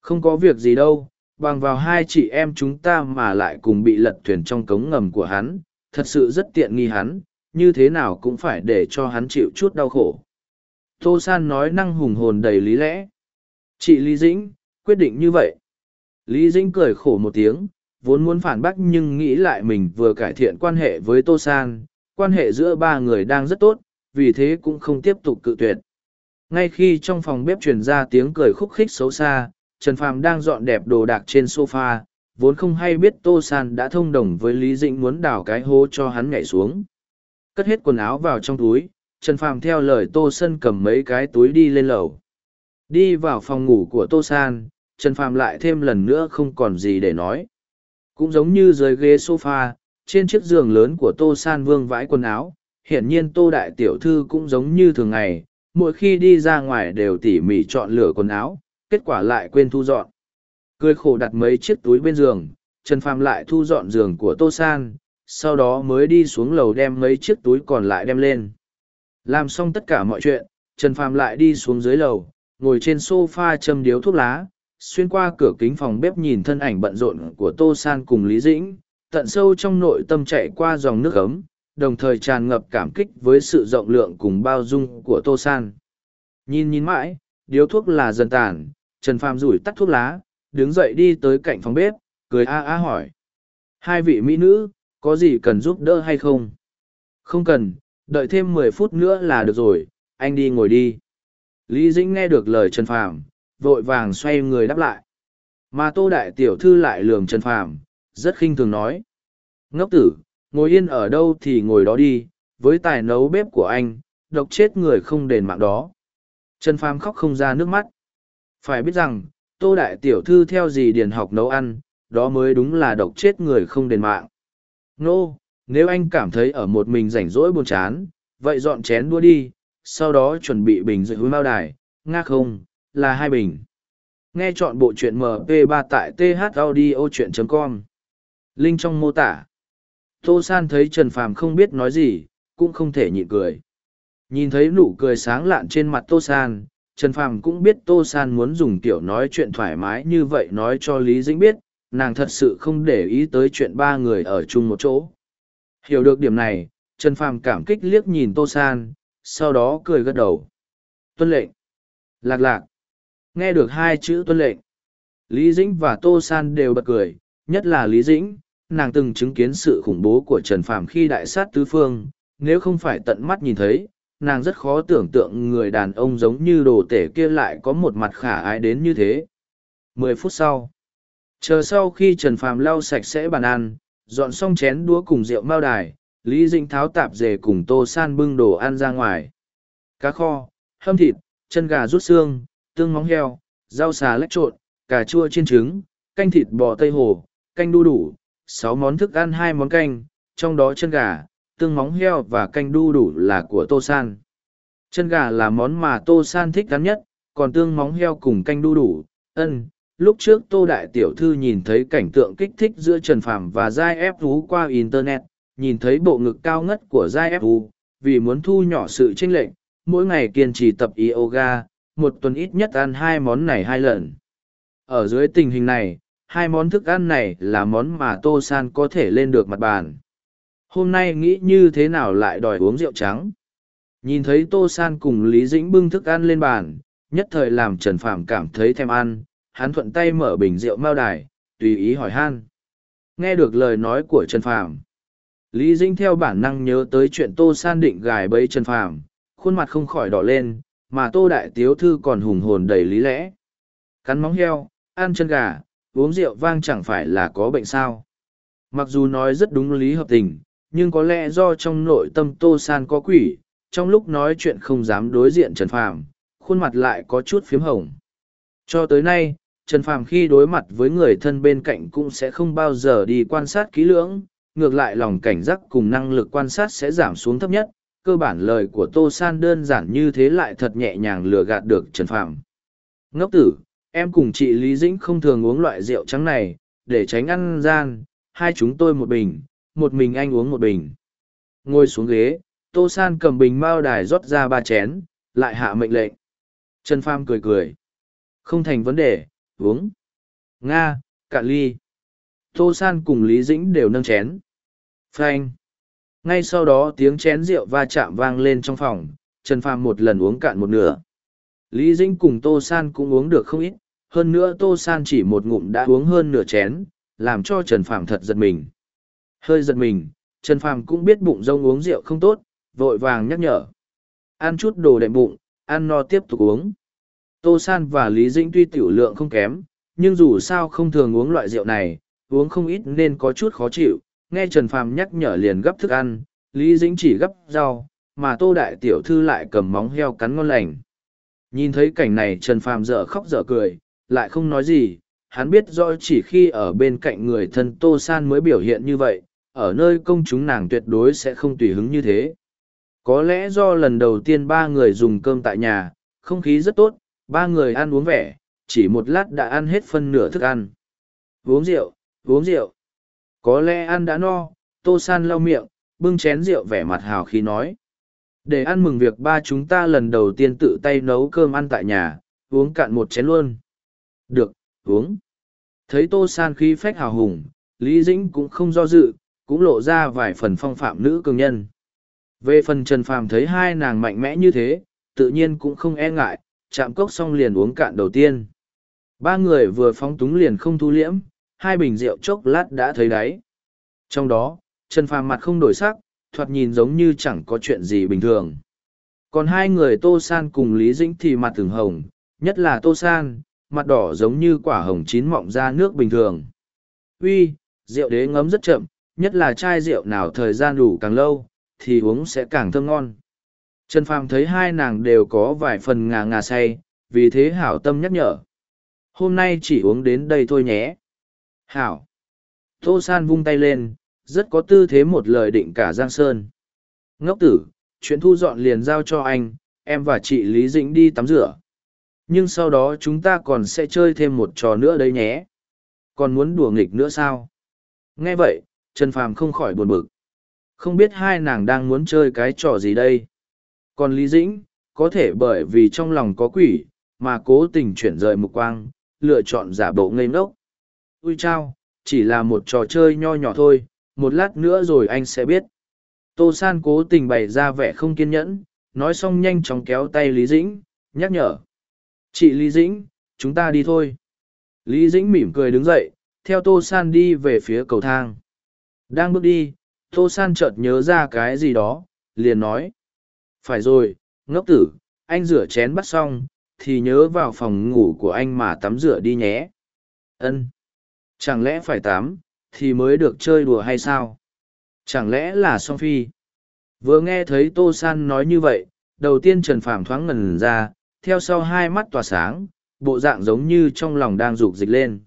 Không có việc gì đâu, bằng vào hai chị em chúng ta mà lại cùng bị lật thuyền trong cống ngầm của hắn, thật sự rất tiện nghi hắn, như thế nào cũng phải để cho hắn chịu chút đau khổ. Tô San nói năng hùng hồn đầy lý lẽ. Chị Lý Dĩnh, quyết định như vậy. Lý Dĩnh cười khổ một tiếng, vốn muốn phản bác nhưng nghĩ lại mình vừa cải thiện quan hệ với Tô San, quan hệ giữa ba người đang rất tốt, vì thế cũng không tiếp tục cự tuyệt. Ngay khi trong phòng bếp truyền ra tiếng cười khúc khích xấu xa, Trần Phàm đang dọn đẹp đồ đạc trên sofa, vốn không hay biết Tô San đã thông đồng với Lý Dĩnh muốn đào cái hố cho hắn nhảy xuống. Cất hết quần áo vào trong túi, Trần Phàm theo lời Tô sân cầm mấy cái túi đi lên lầu. Đi vào phòng ngủ của Tô San, Trần Phàm lại thêm lần nữa không còn gì để nói. Cũng giống như dưới ghế sofa, trên chiếc giường lớn của Tô San vương vãi quần áo, hiển nhiên Tô Đại Tiểu Thư cũng giống như thường ngày, mỗi khi đi ra ngoài đều tỉ mỉ chọn lựa quần áo, kết quả lại quên thu dọn. Cười khổ đặt mấy chiếc túi bên giường, Trần Phàm lại thu dọn giường của Tô San, sau đó mới đi xuống lầu đem mấy chiếc túi còn lại đem lên. Làm xong tất cả mọi chuyện, Trần Phàm lại đi xuống dưới lầu, ngồi trên sofa châm điếu thuốc lá, xuyên qua cửa kính phòng bếp nhìn thân ảnh bận rộn của Tô San cùng Lý Dĩnh, tận sâu trong nội tâm chạy qua dòng nước ấm, đồng thời tràn ngập cảm kích với sự rộng lượng cùng bao dung của Tô San. Nhìn nhìn mãi, điếu thuốc là dần tàn, Trần Phàm rủi tắt thuốc lá, đứng dậy đi tới cạnh phòng bếp, cười a a hỏi. Hai vị mỹ nữ, có gì cần giúp đỡ hay không? Không cần, đợi thêm mười phút nữa là được rồi, anh đi ngồi đi. Lý Dĩnh nghe được lời Trần Phàm, vội vàng xoay người đáp lại. Mà Tô Đại Tiểu Thư lại lườm Trần Phàm, rất khinh thường nói. Ngốc tử, ngồi yên ở đâu thì ngồi đó đi, với tài nấu bếp của anh, độc chết người không đền mạng đó. Trần Phàm khóc không ra nước mắt. Phải biết rằng, Tô Đại Tiểu Thư theo gì điền học nấu ăn, đó mới đúng là độc chết người không đền mạng. Nô, no, nếu anh cảm thấy ở một mình rảnh rỗi buồn chán, vậy dọn chén đua đi, sau đó chuẩn bị bình rượu hối mao đài, nga không, là hai bình. Nghe chọn bộ truyện MP3 tại thaudio.com. Link trong mô tả. Tô San thấy Trần Phàm không biết nói gì, cũng không thể nhịn cười. Nhìn thấy nụ cười sáng lạn trên mặt Tô San, Trần Phàm cũng biết Tô San muốn dùng tiểu nói chuyện thoải mái như vậy nói cho Lý Dĩnh biết, nàng thật sự không để ý tới chuyện ba người ở chung một chỗ. Hiểu được điểm này, Trần Phàm cảm kích liếc nhìn Tô San, sau đó cười gật đầu. Tuân lệnh. Lạc lạc. Nghe được hai chữ tuân lệnh. Lý Dĩnh và Tô San đều bật cười, nhất là Lý Dĩnh, nàng từng chứng kiến sự khủng bố của Trần Phàm khi đại sát tứ phương, nếu không phải tận mắt nhìn thấy, nàng rất khó tưởng tượng người đàn ông giống như đồ tể kia lại có một mặt khả ái đến như thế. Mười phút sau, chờ sau khi Trần Phàm lau sạch sẽ bàn ăn, dọn xong chén đũa cùng rượu mao đài, Lý Dĩnh tháo tạp dề cùng Tô San bưng đồ ăn ra ngoài. Cá kho, hâm thịt, chân gà rút xương, tương móng heo, rau xà lách trộn, cà chua chiên trứng, canh thịt bò Tây Hồ, canh đu đủ, sáu món thức ăn hai món canh, trong đó chân gà, tương móng heo và canh đu đủ là của Tô San. Chân gà là món mà Tô San thích ăn nhất, còn tương móng heo cùng canh đu đủ, ân. Lúc trước Tô Đại Tiểu Thư nhìn thấy cảnh tượng kích thích giữa Trần Phàm và Giai Ép Thú qua Internet, nhìn thấy bộ ngực cao ngất của Giai Ép Thú, vì muốn thu nhỏ sự tranh lệch, mỗi ngày kiên trì tập yoga, một tuần ít nhất ăn hai món này hai lần. Ở dưới tình hình này, hai món thức ăn này là món mà Tô San có thể lên được mặt bàn. Hôm nay nghĩ như thế nào lại đòi uống rượu trắng? Nhìn thấy Tô San cùng Lý Dĩnh bưng thức ăn lên bàn, nhất thời làm Trần Phạm cảm thấy thèm ăn, hắn thuận tay mở bình rượu mao đài, tùy ý hỏi han. Nghe được lời nói của Trần Phạm, Lý Dĩnh theo bản năng nhớ tới chuyện Tô San định gài bẫy Trần Phạm, khuôn mặt không khỏi đỏ lên, mà Tô Đại Tiếu Thư còn hùng hồn đầy lý lẽ. Cắn móng heo, ăn chân gà, uống rượu vang chẳng phải là có bệnh sao. Mặc dù nói rất đúng lý hợp tình, nhưng có lẽ do trong nội tâm Tô San có quỷ, trong lúc nói chuyện không dám đối diện Trần Phàm, khuôn mặt lại có chút phiếm hồng. Cho tới nay, Trần Phàm khi đối mặt với người thân bên cạnh cũng sẽ không bao giờ đi quan sát kỹ lưỡng, ngược lại lòng cảnh giác cùng năng lực quan sát sẽ giảm xuống thấp nhất. Cơ bản lời của Tô San đơn giản như thế lại thật nhẹ nhàng lừa gạt được Trần phạm Ngốc tử, em cùng chị Lý Dĩnh không thường uống loại rượu trắng này, để tránh ăn gian, hai chúng tôi một bình, một mình anh uống một bình. Ngồi xuống ghế, Tô San cầm bình mao đài rót ra ba chén, lại hạ mệnh lệnh. Trần Pham cười cười. Không thành vấn đề, uống. Nga, cạn ly. Tô San cùng Lý Dĩnh đều nâng chén. Phanh. Ngay sau đó tiếng chén rượu va chạm vang lên trong phòng, Trần Phàm một lần uống cạn một nửa. Lý Dĩnh cùng Tô San cũng uống được không ít, hơn nữa Tô San chỉ một ngụm đã uống hơn nửa chén, làm cho Trần Phàm thật giật mình. Hơi giật mình, Trần Phàm cũng biết bụng rông uống rượu không tốt, vội vàng nhắc nhở. Ăn chút đồ đệm bụng, ăn no tiếp tục uống. Tô San và Lý Dĩnh tuy tiểu lượng không kém, nhưng dù sao không thường uống loại rượu này, uống không ít nên có chút khó chịu. Nghe Trần Phàm nhắc nhở liền gấp thức ăn, Lý Dĩnh chỉ gấp rau, mà Tô Đại Tiểu Thư lại cầm móng heo cắn ngon lành. Nhìn thấy cảnh này Trần Phàm dở khóc dở cười, lại không nói gì, hắn biết rõ chỉ khi ở bên cạnh người thân Tô San mới biểu hiện như vậy, ở nơi công chúng nàng tuyệt đối sẽ không tùy hứng như thế. Có lẽ do lần đầu tiên ba người dùng cơm tại nhà, không khí rất tốt, ba người ăn uống vẻ, chỉ một lát đã ăn hết phân nửa thức ăn. Uống rượu, uống rượu. Có lẽ ăn đã no, Tô San lau miệng, bưng chén rượu vẻ mặt hào khí nói. Để ăn mừng việc ba chúng ta lần đầu tiên tự tay nấu cơm ăn tại nhà, uống cạn một chén luôn. Được, uống. Thấy Tô San khí phách hào hùng, Lý Dĩnh cũng không do dự, cũng lộ ra vài phần phong phạm nữ cường nhân. Về phần Trần Phàm thấy hai nàng mạnh mẽ như thế, tự nhiên cũng không e ngại, chạm cốc xong liền uống cạn đầu tiên. Ba người vừa phóng túng liền không thu liễm, hai bình rượu chốc lát đã thấy đáy. Trong đó, Trần Phàm mặt không đổi sắc, thoạt nhìn giống như chẳng có chuyện gì bình thường. Còn hai người Tô San cùng Lý Dĩnh thì mặt thường hồng, nhất là Tô San, mặt đỏ giống như quả hồng chín mọng ra nước bình thường. Uy, rượu đế ngấm rất chậm, nhất là chai rượu nào thời gian đủ càng lâu, thì uống sẽ càng thơm ngon. Trần Phàm thấy hai nàng đều có vài phần ngà ngà say, vì thế hảo tâm nhắc nhở. Hôm nay chỉ uống đến đây thôi nhé. Hảo. Tô San vung tay lên, rất có tư thế một lời định cả Giang Sơn. Ngốc tử, chuyện thu dọn liền giao cho anh, em và chị Lý Dĩnh đi tắm rửa. Nhưng sau đó chúng ta còn sẽ chơi thêm một trò nữa đấy nhé. Còn muốn đùa nghịch nữa sao? Nghe vậy, Trần Phàm không khỏi buồn bực. Không biết hai nàng đang muốn chơi cái trò gì đây? Còn Lý Dĩnh, có thể bởi vì trong lòng có quỷ, mà cố tình chuyển rời mục quang, lựa chọn giả bộ ngây ngốc. Ui chao, chỉ là một trò chơi nho nhỏ thôi, một lát nữa rồi anh sẽ biết. Tô San cố tình bày ra vẻ không kiên nhẫn, nói xong nhanh chóng kéo tay Lý Dĩnh, nhắc nhở. Chị Lý Dĩnh, chúng ta đi thôi. Lý Dĩnh mỉm cười đứng dậy, theo Tô San đi về phía cầu thang. Đang bước đi, Tô San chợt nhớ ra cái gì đó, liền nói. Phải rồi, ngốc tử, anh rửa chén bắt xong, thì nhớ vào phòng ngủ của anh mà tắm rửa đi nhé. Ân, Chẳng lẽ phải tắm, thì mới được chơi đùa hay sao? Chẳng lẽ là song phi? Vừa nghe thấy Tô San nói như vậy, đầu tiên Trần Phàm thoáng ngần ra, theo sau hai mắt tỏa sáng, bộ dạng giống như trong lòng đang rục dịch lên.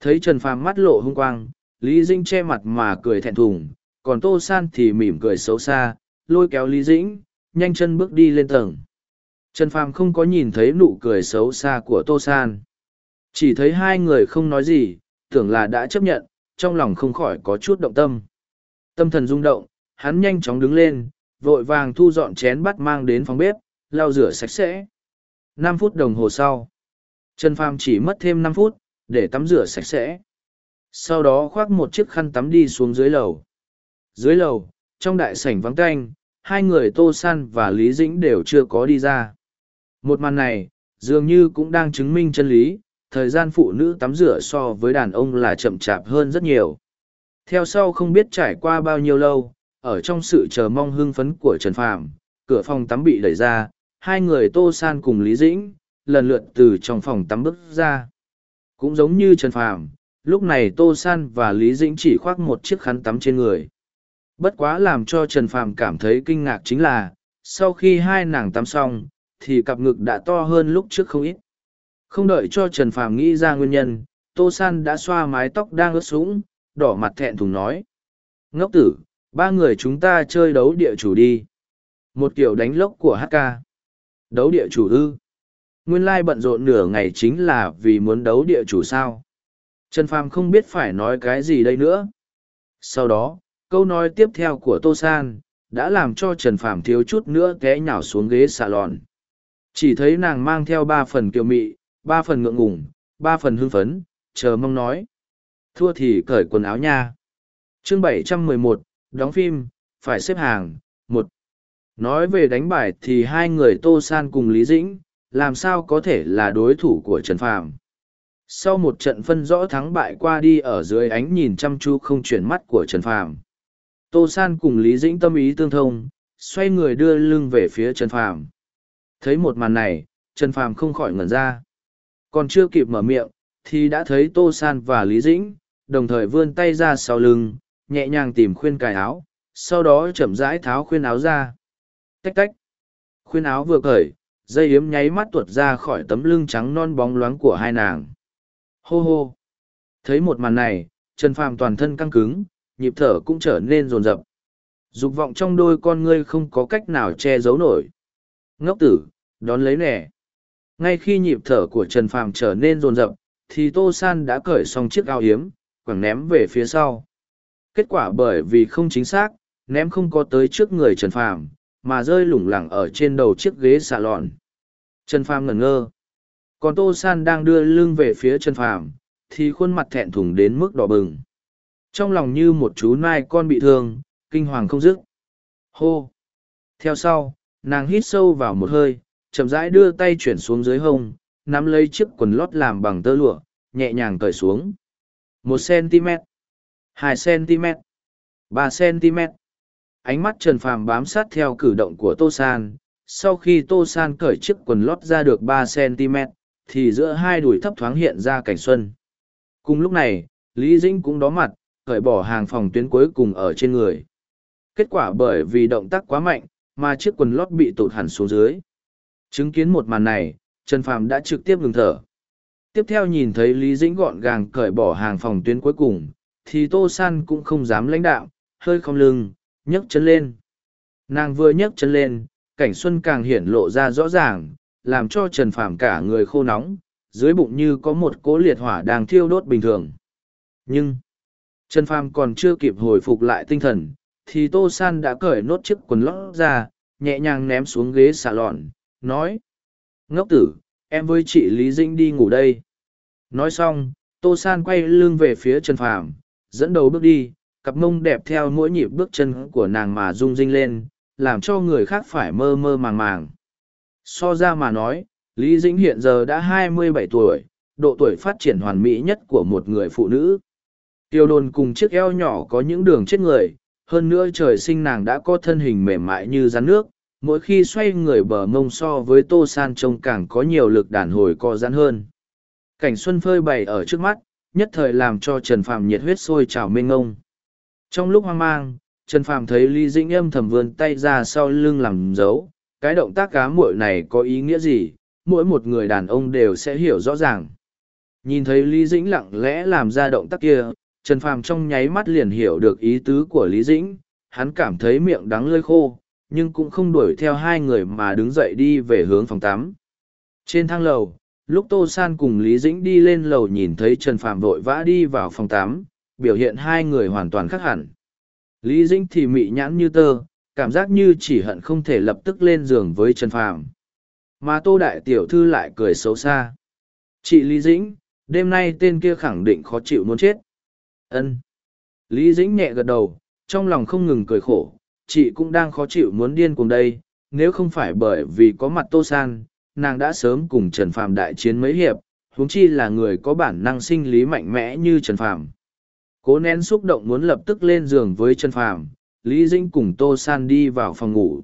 Thấy Trần Phàm mắt lộ hung quang, Lý Dĩnh che mặt mà cười thẹn thùng, còn Tô San thì mỉm cười xấu xa, lôi kéo Lý Dĩnh, nhanh chân bước đi lên tầng. Trần Phàm không có nhìn thấy nụ cười xấu xa của Tô San. Chỉ thấy hai người không nói gì, tưởng là đã chấp nhận, trong lòng không khỏi có chút động tâm. Tâm thần rung động, hắn nhanh chóng đứng lên, vội vàng thu dọn chén bắt mang đến phòng bếp, lau rửa sạch sẽ. Năm phút đồng hồ sau, Trần Phàm chỉ mất thêm năm phút, để tắm rửa sạch sẽ. Sau đó khoác một chiếc khăn tắm đi xuống dưới lầu. Dưới lầu, trong đại sảnh vắng tanh, hai người Tô San và Lý Dĩnh đều chưa có đi ra. Một màn này, dường như cũng đang chứng minh chân lý, thời gian phụ nữ tắm rửa so với đàn ông là chậm chạp hơn rất nhiều. Theo sau không biết trải qua bao nhiêu lâu, ở trong sự chờ mong hưng phấn của Trần Phàm, cửa phòng tắm bị đẩy ra, hai người Tô San cùng Lý Dĩnh, lần lượt từ trong phòng tắm bước ra. Cũng giống như Trần Phàm, lúc này Tô San và Lý Dĩnh chỉ khoác một chiếc khăn tắm trên người. Bất quá làm cho Trần Phàm cảm thấy kinh ngạc chính là, sau khi hai nàng tắm xong, thì cặp ngực đã to hơn lúc trước không ít. Không đợi cho Trần Phàm nghĩ ra nguyên nhân, Tô San đã xoa mái tóc đang ướt sũng, đỏ mặt thẹn thùng nói. Ngốc tử, ba người chúng ta chơi đấu địa chủ đi. Một kiểu đánh lốc của HK. Đấu địa chủ ư. nguyên lai bận rộn nửa ngày chính là vì muốn đấu địa chủ sao. Trần Phàm không biết phải nói cái gì đây nữa. Sau đó, câu nói tiếp theo của Tô San, đã làm cho Trần Phàm thiếu chút nữa té nhào xuống ghế xà lòn. Chỉ thấy nàng mang theo ba phần kiều mị, ba phần ngượng ngùng, ba phần hưng phấn, chờ mong nói. Thua thì cởi quần áo nha. Chương 711, đóng phim, phải xếp hàng, một. Nói về đánh bài thì hai người Tô San cùng Lý Dĩnh, làm sao có thể là đối thủ của Trần Phàm. Sau một trận phân rõ thắng bại qua đi ở dưới ánh nhìn chăm chú không chuyển mắt của Trần Phàm. Tô San cùng Lý Dĩnh tâm ý tương thông, xoay người đưa lưng về phía Trần Phàm. Thấy một màn này, Trần Phàm không khỏi ngẩn ra. Còn chưa kịp mở miệng, thì đã thấy Tô San và Lý Dĩnh, đồng thời vươn tay ra sau lưng, nhẹ nhàng tìm khuyên cài áo, sau đó chậm rãi tháo khuyên áo ra. Tách tách. Khuyên áo vừa cởi, dây yếm nháy mắt tuột ra khỏi tấm lưng trắng non bóng loáng của hai nàng. Hô hô. Thấy một màn này, Trần Phàm toàn thân căng cứng, nhịp thở cũng trở nên rồn rập. Dục vọng trong đôi con ngươi không có cách nào che giấu nổi. Ngốc tử, đón lấy nẻ. Ngay khi nhịp thở của Trần Phàm trở nên rồn rập, thì Tô San đã cởi xong chiếc áo hiếm, quẳng ném về phía sau. Kết quả bởi vì không chính xác, ném không có tới trước người Trần Phàm, mà rơi lủng lẳng ở trên đầu chiếc ghế xà lòn. Trần Phàm ngẩn ngơ. Còn Tô San đang đưa lưng về phía Trần Phàm, thì khuôn mặt thẹn thùng đến mức đỏ bừng. Trong lòng như một chú nai con bị thương, kinh hoàng không dứt. Hô! Theo sau, nàng hít sâu vào một hơi, chậm rãi đưa tay chuyển xuống dưới hông, nắm lấy chiếc quần lót làm bằng tơ lụa, nhẹ nhàng cởi xuống. Một cm, hai cm, ba cm. Ánh mắt Trần Phàm bám sát theo cử động của Tô San. Sau khi Tô San cởi chiếc quần lót ra được ba cm, thì giữa hai đùi thấp thoáng hiện ra cảnh xuân. Cùng lúc này, Lý Dĩnh cũng đó mặt, cởi bỏ hàng phòng tuyến cuối cùng ở trên người. Kết quả bởi vì động tác quá mạnh, mà chiếc quần lót bị tụt hẳn xuống dưới. Chứng kiến một màn này, Trần Phàm đã trực tiếp ngừng thở. Tiếp theo nhìn thấy Lý Dĩnh gọn gàng cởi bỏ hàng phòng tuyến cuối cùng, thì Tô San cũng không dám lãnh đạo, hơi không lưng, nhấc chân lên. Nàng vừa nhấc chân lên, cảnh xuân càng hiển lộ ra rõ ràng, làm cho Trần Phàm cả người khô nóng, dưới bụng như có một cỗ liệt hỏa đang thiêu đốt bình thường. Nhưng, Trần Phàm còn chưa kịp hồi phục lại tinh thần, thì Tô San đã cởi nốt chiếc quần lót ra, nhẹ nhàng ném xuống ghế xà lọn, nói. Ngốc tử, em với chị Lý Dĩnh đi ngủ đây. Nói xong, Tô San quay lưng về phía Trần Phàm, dẫn đầu bước đi, cặp mông đẹp theo mỗi nhịp bước chân của nàng mà rung rinh lên, làm cho người khác phải mơ mơ màng màng. So ra mà nói, Lý Dĩnh hiện giờ đã 27 tuổi, độ tuổi phát triển hoàn mỹ nhất của một người phụ nữ. Tiêu đồn cùng chiếc eo nhỏ có những đường chết người, hơn nữa trời sinh nàng đã có thân hình mềm mại như rắn nước, mỗi khi xoay người bờ mông so với tô san trông càng có nhiều lực đàn hồi co giãn hơn. Cảnh xuân phơi bày ở trước mắt, nhất thời làm cho Trần Phàm nhiệt huyết sôi trào mênh ngông. Trong lúc hoang mang, Trần Phàm thấy Lý Dĩnh âm thầm vươn tay ra sau lưng làm dấu, cái động tác cá muội này có ý nghĩa gì, mỗi một người đàn ông đều sẽ hiểu rõ ràng. Nhìn thấy Lý Dĩnh lặng lẽ làm ra động tác kia, Trần Phàm trong nháy mắt liền hiểu được ý tứ của Lý Dĩnh, hắn cảm thấy miệng đắng lơi khô, nhưng cũng không đuổi theo hai người mà đứng dậy đi về hướng phòng tắm. Trên thang lầu, lúc Tô San cùng Lý Dĩnh đi lên lầu nhìn thấy Trần Phàm vội vã đi vào phòng tắm, biểu hiện hai người hoàn toàn khác hẳn. Lý Dĩnh thì mị nhãn như tơ, cảm giác như chỉ hận không thể lập tức lên giường với Trần Phàm. Mà Tô Đại Tiểu Thư lại cười xấu xa. Chị Lý Dĩnh, đêm nay tên kia khẳng định khó chịu muốn chết. ân Lý Dĩnh nhẹ gật đầu, trong lòng không ngừng cười khổ, chị cũng đang khó chịu muốn điên cùng đây, nếu không phải bởi vì có mặt Tô San, nàng đã sớm cùng Trần Phàm đại chiến mấy hiệp, huống chi là người có bản năng sinh lý mạnh mẽ như Trần Phàm. Cố nén xúc động muốn lập tức lên giường với Trần Phàm, Lý dinh cùng Tô San đi vào phòng ngủ.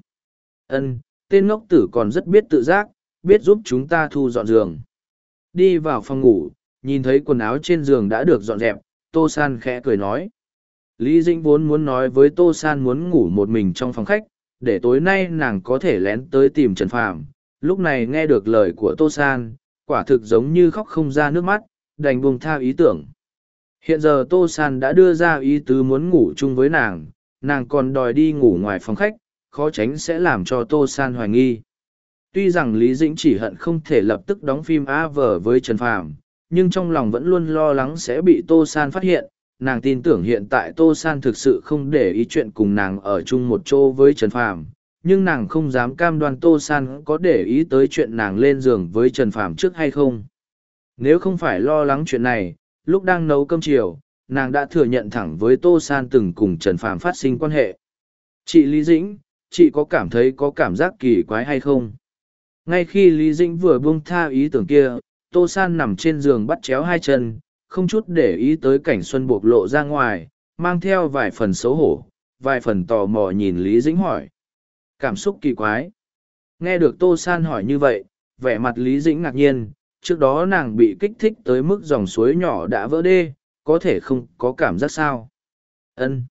Ân, tên ngốc tử còn rất biết tự giác, biết giúp chúng ta thu dọn giường. Đi vào phòng ngủ, nhìn thấy quần áo trên giường đã được dọn dẹp, Tô San khẽ cười nói. Lý Dĩnh vốn muốn nói với Tô San muốn ngủ một mình trong phòng khách, để tối nay nàng có thể lén tới tìm Trần Phàm. Lúc này nghe được lời của Tô San, quả thực giống như khóc không ra nước mắt, đành buông tha ý tưởng. Hiện giờ Tô San đã đưa ra ý tứ muốn ngủ chung với nàng, nàng còn đòi đi ngủ ngoài phòng khách, khó tránh sẽ làm cho Tô San hoài nghi. tuy rằng lý dĩnh chỉ hận không thể lập tức đóng phim a vờ với trần phàm nhưng trong lòng vẫn luôn lo lắng sẽ bị tô san phát hiện nàng tin tưởng hiện tại tô san thực sự không để ý chuyện cùng nàng ở chung một chỗ với trần phàm, nhưng nàng không dám cam đoan tô san có để ý tới chuyện nàng lên giường với trần phàm trước hay không. Nếu không phải lo lắng chuyện này, lúc đang nấu cơm chiều, nàng đã thừa nhận thẳng với tô san từng cùng trần phàm phát sinh quan hệ. Chị lý dĩnh, chị có cảm thấy có cảm giác kỳ quái hay không? Ngay khi lý dĩnh vừa buông tha ý tưởng kia, tô san nằm trên giường bắt chéo hai chân không chút để ý tới cảnh xuân buộc lộ ra ngoài, mang theo vài phần xấu hổ, vài phần tò mò nhìn lý dĩnh hỏi. Cảm xúc kỳ quái. Nghe được tô san hỏi như vậy, vẻ mặt lý dĩnh ngạc nhiên, trước đó nàng bị kích thích tới mức dòng suối nhỏ đã vỡ đê, có thể không có cảm giác sao? Ân.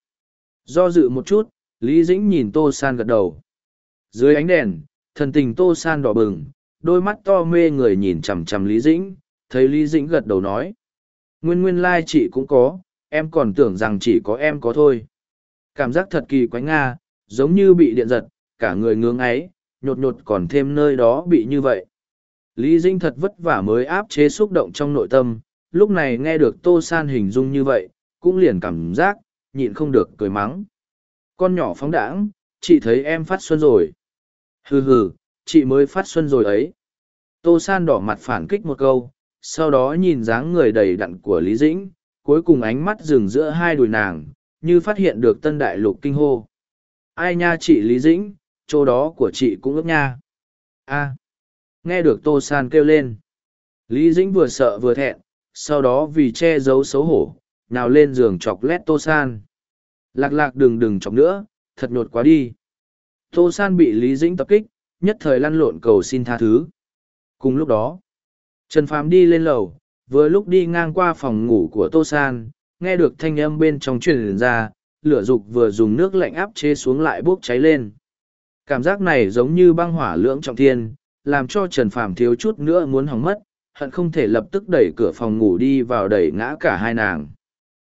Do dự một chút, lý dĩnh nhìn tô san gật đầu. Dưới ánh đèn, thần tình tô san đỏ bừng, đôi mắt to mê người nhìn chằm chằm lý dĩnh, thấy lý dĩnh gật đầu nói nguyên nguyên lai chị cũng có, em còn tưởng rằng chỉ có em có thôi. Cảm giác thật kỳ quái nga, giống như bị điện giật, cả người ngưỡng ấy, nhột nhột còn thêm nơi đó bị như vậy. Lý dĩnh thật vất vả mới áp chế xúc động trong nội tâm, lúc này nghe được tô san hình dung như vậy, cũng liền cảm giác, nhịn không được cười mắng. Con nhỏ phóng đãng, chị thấy em phát xuân rồi. Hừ hừ, chị mới phát xuân rồi ấy. Tô san đỏ mặt phản kích một câu sau đó nhìn dáng người đầy đặn của lý dĩnh, cuối cùng ánh mắt dừng giữa hai đùi nàng, như phát hiện được tân đại lục kinh hô. Ai nha chị lý dĩnh, chỗ đó của chị cũng ước nha. A. Nghe được tô san kêu lên. Lý dĩnh vừa sợ vừa thẹn, sau đó vì che giấu xấu hổ nào lên giường chọc lét tô san. Lạc lạc đừng đừng chọc nữa, thật nhột quá đi. Tô san bị lý dĩnh tập kích, nhất thời lăn lộn cầu xin tha thứ. Cùng lúc đó trần phàm đi lên lầu, vừa lúc đi ngang qua phòng ngủ của tô san, nghe được thanh âm bên trong truyền ra, lửa dục vừa dùng nước lạnh áp chế xuống lại bốc cháy lên. Cảm giác này giống như băng hỏa lưỡng trọng thiên, làm cho trần phàm thiếu chút nữa muốn hỏng mất, hận không thể lập tức đẩy cửa phòng ngủ đi vào đẩy ngã cả hai nàng.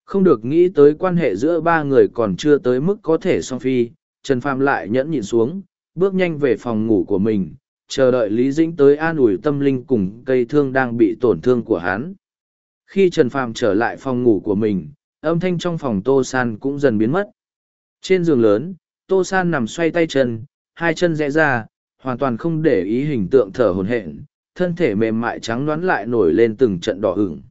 Không được nghĩ tới quan hệ giữa ba người còn chưa tới mức có thể song phi, trần phàm lại nhẫn nhịn xuống, bước nhanh về phòng ngủ của mình chờ đợi lý dĩnh tới an ủi tâm linh cùng cây thương đang bị tổn thương của hắn. Khi trần phàm trở lại phòng ngủ của mình, âm thanh trong phòng tô san cũng dần biến mất. Trên giường lớn, tô san nằm xoay tay chân, hai chân rẽ ra, hoàn toàn không để ý hình tượng thở hồn hện thân thể mềm mại trắng đoán lại nổi lên từng trận đỏ hửng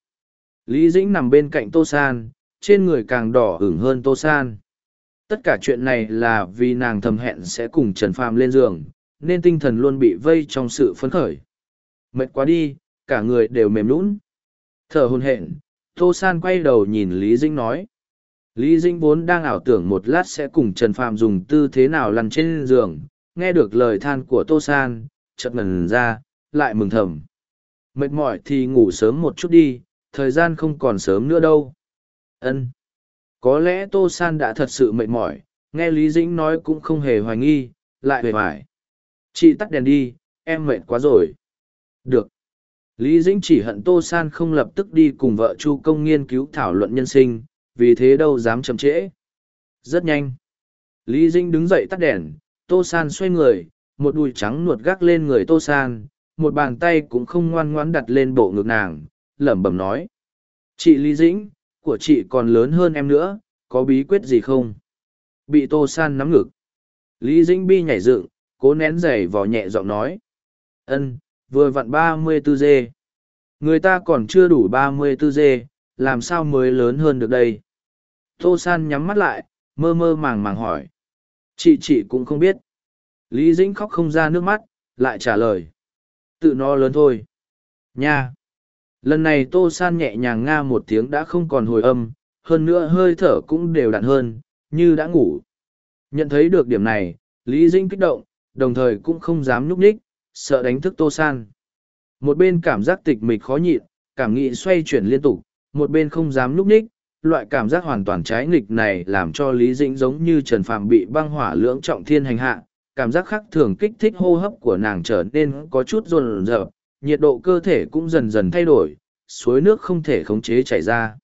lý dĩnh nằm bên cạnh tô san, trên người càng đỏ hửng hơn tô san. Tất cả chuyện này là vì nàng thầm hẹn sẽ cùng trần phàm lên giường nên tinh thần luôn bị vây trong sự phấn khởi. Mệt quá đi, cả người đều mềm lún thở hồn hển, tô san quay đầu nhìn lý dĩnh nói. Lý dĩnh vốn đang ảo tưởng một lát sẽ cùng trần Phạm dùng tư thế nào lăn trên giường, nghe được lời than của tô san, chợt ngần ra, lại mừng thầm. Mệt mỏi thì ngủ sớm một chút đi, thời gian không còn sớm nữa đâu. Ân. Có lẽ tô san đã thật sự mệt mỏi, nghe lý dĩnh nói cũng không hề hoài nghi, lại hề hoài chị tắt đèn đi, em mệt quá rồi. Được. Lý dĩnh chỉ hận tô san không lập tức đi cùng vợ chu công nghiên cứu thảo luận nhân sinh, vì thế đâu dám chậm trễ. Rất nhanh. Lý dĩnh đứng dậy tắt đèn, tô san xoay người, một đùi trắng nuột gác lên người tô san, một bàn tay cũng không ngoan ngoãn đặt lên bộ ngực nàng, lẩm bẩm nói. Chị lý dĩnh, của chị còn lớn hơn em nữa, có bí quyết gì không? Bị tô san nắm ngực. Lý dĩnh bi nhảy dựng cố nén giày vò nhẹ giọng nói. Ân, vừa vặn ba mươi tư dê. Người ta còn chưa đủ ba mươi tư dê, làm sao mới lớn hơn được đây? Tô san nhắm mắt lại, mơ mơ màng màng hỏi. Chị chị cũng không biết. Lý dĩnh khóc không ra nước mắt, lại trả lời. Tự nó lớn thôi. Nha. Lần này tô san nhẹ nhàng nga một tiếng đã không còn hồi âm, hơn nữa hơi thở cũng đều đặn hơn, như đã ngủ. Nhận thấy được điểm này, lý dĩnh kích động đồng thời cũng không dám nhúc nhích, sợ đánh thức tô san. Một bên cảm giác tịch mịch khó nhịn, cảm nghĩ xoay chuyển liên tục, một bên không dám nhúc nhích, loại cảm giác hoàn toàn trái nghịch này làm cho lý dĩnh giống như trần phạm bị băng hỏa lưỡng trọng thiên hành hạ, cảm giác khác thường kích thích hô hấp của nàng trở nên có chút rồn rợp nhiệt độ cơ thể cũng dần dần thay đổi, suối nước không thể khống chế chảy ra.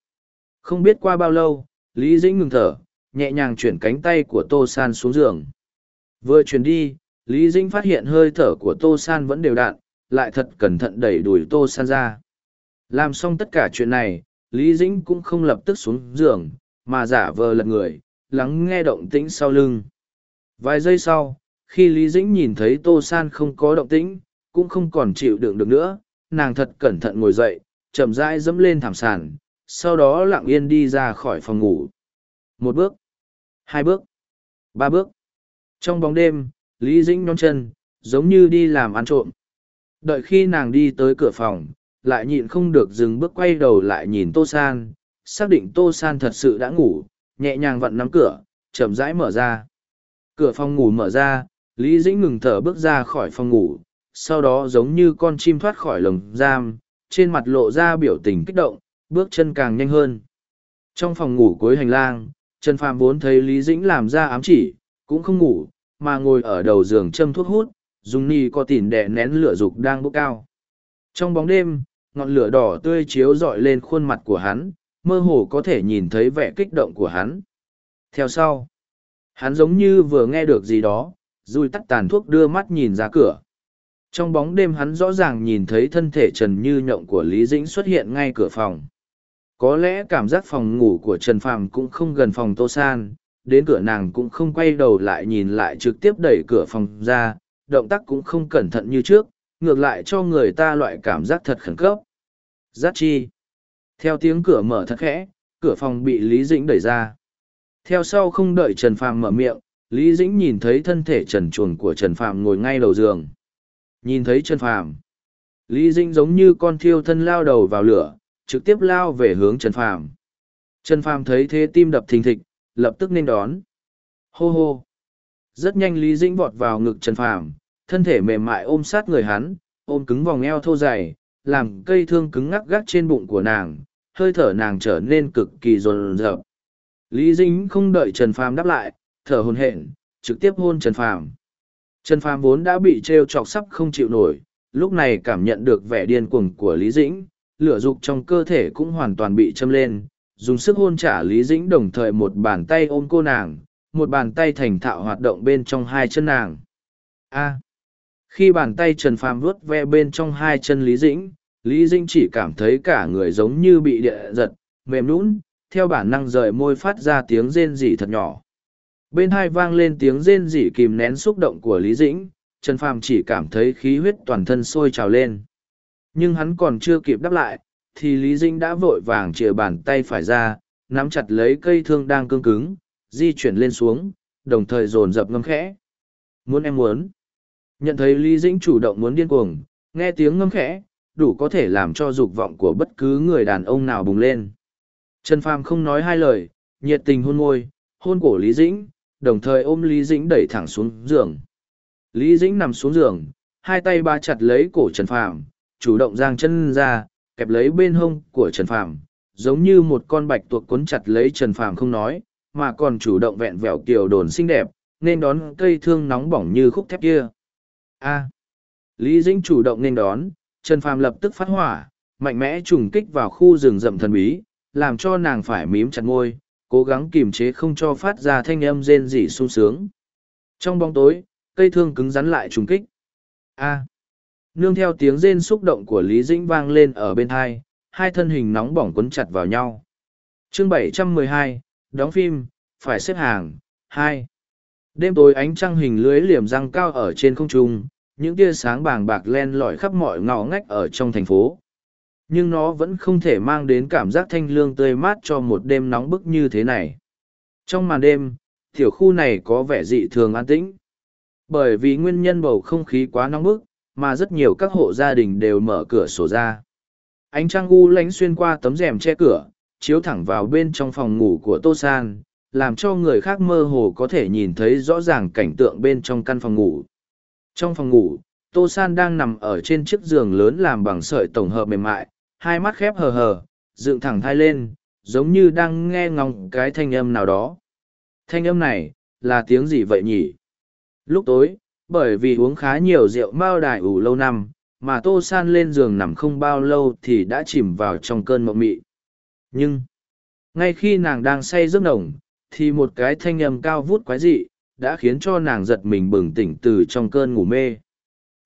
Không biết qua bao lâu, lý dĩnh ngừng thở, nhẹ nhàng chuyển cánh tay của tô san xuống giường. Vừa chuyển đi lý dĩnh phát hiện hơi thở của tô san vẫn đều đặn, lại thật cẩn thận đẩy đuổi tô san ra. Làm xong tất cả chuyện này, lý dĩnh cũng không lập tức xuống giường, mà giả vờ lật người, lắng nghe động tĩnh sau lưng. Vài giây sau, khi lý dĩnh nhìn thấy tô san không có động tĩnh, cũng không còn chịu đựng được nữa, nàng thật cẩn thận ngồi dậy, chậm rãi dẫm lên thảm sàn, sau đó lặng yên đi ra khỏi phòng ngủ. Một bước, hai bước, ba bước. Trong bóng đêm lý dĩnh nhón chân, giống như đi làm ăn trộm. Đợi khi nàng đi tới cửa phòng, lại nhịn không được dừng bước quay đầu lại nhìn tô san, xác định tô san thật sự đã ngủ, nhẹ nhàng vặn nắm cửa, chậm rãi mở ra. Cửa phòng ngủ mở ra, lý dĩnh ngừng thở bước ra khỏi phòng ngủ, sau đó giống như con chim thoát khỏi lồng giam, trên mặt lộ ra biểu tình kích động, bước chân càng nhanh hơn. Trong phòng ngủ cuối hành lang, trần phàm vốn thấy lý dĩnh làm ra ám chỉ, cũng không ngủ mà ngồi ở đầu giường châm thuốc hút, dùng ni có tỉn đè nén lửa dục đang bốc cao. Trong bóng đêm, ngọn lửa đỏ tươi chiếu rọi lên khuôn mặt của hắn, mơ hồ có thể nhìn thấy vẻ kích động của hắn. Theo sau, hắn giống như vừa nghe được gì đó dùi tắt tàn thuốc đưa mắt nhìn ra cửa. Trong bóng đêm hắn rõ ràng nhìn thấy thân thể trần như nhộng của lý dĩnh xuất hiện ngay cửa phòng. Có lẽ cảm giác phòng ngủ của trần phàm cũng không gần phòng tô san đến cửa nàng cũng không quay đầu lại nhìn lại trực tiếp đẩy cửa phòng ra, động tác cũng không cẩn thận như trước, ngược lại cho người ta loại cảm giác thật khẩn cấp. Giác chi. Theo tiếng cửa mở thật khẽ, cửa phòng bị lý dĩnh đẩy ra. Theo sau không đợi trần phàm mở miệng, lý dĩnh nhìn thấy thân thể trần chuồng của trần phàm ngồi ngay đầu giường. Nhìn thấy trần phàm, lý dĩnh giống như con thiêu thân lao đầu vào lửa, trực tiếp lao về hướng trần phàm. Trần phàm thấy thế tim đập thình thịch lập tức nên đón. Hô hô. Rất nhanh lý dĩnh vọt vào ngực trần phàm, thân thể mềm mại ôm sát người hắn, ôm cứng vòng eo thô dày, làm cây thương cứng ngắc gác trên bụng của nàng, hơi thở nàng trở nên cực kỳ rồn rợp lý dĩnh không đợi trần phàm đáp lại, thở hồn hển, trực tiếp hôn trần phàm. Trần phàm vốn đã bị treo chọc sắp không chịu nổi, lúc này cảm nhận được vẻ điên cuồng của lý dĩnh, lửa dục trong cơ thể cũng hoàn toàn bị châm lên dùng sức hôn trả lý dĩnh đồng thời một bàn tay ôm cô nàng, một bàn tay thành thạo hoạt động bên trong hai chân nàng. A. À. Khi bàn tay trần phàm vuốt ve bên trong hai chân lý dĩnh lý dĩnh chỉ cảm thấy cả người giống như bị địa giật, mềm lún theo bản năng rời môi phát ra tiếng rên rỉ thật nhỏ. Bên hai vang lên tiếng rên rỉ kìm nén xúc động của lý dĩnh, trần phàm chỉ cảm thấy khí huyết toàn thân sôi trào lên. Nhưng hắn còn chưa kịp đáp lại thì lý dĩnh đã vội vàng chìa bàn tay phải ra nắm chặt lấy cây thương đang cương cứng di chuyển lên xuống đồng thời dồn dập ngâm khẽ muốn em muốn Nhận thấy Lý Dĩnh chủ động muốn điên cuồng, nghe tiếng ngâm khẽ, đủ có thể làm cho dục vọng của bất cứ người đàn ông nào bùng lên. Trần Phàm không nói hai lời, nhiệt tình hôn môi, hôn cổ Lý Dĩnh, đồng thời ôm Lý Dĩnh đẩy thẳng xuống giường. Lý Dĩnh nằm xuống giường, hai tay ba chặt lấy cổ Trần Phàm, chủ động giang chân ra, kẹp lấy bên hông của Trần Phàm, giống như một con bạch tuộc cuốn chặt lấy Trần Phàm không nói, mà còn chủ động vẹn vẹo kiều đồn xinh đẹp, nên đón cây thương nóng bỏng như khúc thép kia. A. Lý dĩnh chủ động nên đón trần phàm lập tức phát hỏa mạnh mẽ trùng kích vào khu rừng rậm thần bí làm cho nàng phải mím chặt môi, cố gắng kiềm chế không cho phát ra thanh âm rên rỉ sung sướng. Trong bóng tối cây thương cứng rắn lại trùng kích. A nương theo tiếng rên xúc động của lý dĩnh vang lên ở bên hai hai thân hình nóng bỏng quấn chặt vào nhau. Chương 712, đóng phim phải xếp hàng hai. Đêm tối ánh trăng hình lưới liềm răng cao ở trên không trung những tia sáng bàng bạc len lỏi khắp mọi ngõ ngách ở trong thành phố. Nhưng nó vẫn không thể mang đến cảm giác thanh lương tươi mát cho một đêm nóng bức như thế này. Trong màn đêm tiểu khu này có vẻ dị thường an tĩnh. Bởi vì nguyên nhân bầu không khí quá nóng bức mà rất nhiều các hộ gia đình đều mở cửa sổ ra ánh trăng u lánh xuyên qua tấm rèm che cửa chiếu thẳng vào bên trong phòng ngủ của tô san làm cho người khác mơ hồ có thể nhìn thấy rõ ràng cảnh tượng bên trong căn phòng ngủ trong phòng ngủ, Tô San đang nằm ở trên chiếc giường lớn làm bằng sợi tổng hợp mềm mại, hai mắt khép hờ hờ, dựng thẳng thai lên, giống như đang nghe ngóng cái thanh âm nào đó. Thanh âm này, là tiếng gì vậy nhỉ? Lúc tối, bởi vì uống khá nhiều rượu mao đài ủ lâu năm, mà Tô San lên giường nằm không bao lâu thì đã chìm vào trong cơn mộng mị. Nhưng, ngay khi nàng đang say giấc nồng, thì một cái thanh âm cao vút quái dị, đã khiến cho nàng giật mình bừng tỉnh từ trong cơn ngủ mê.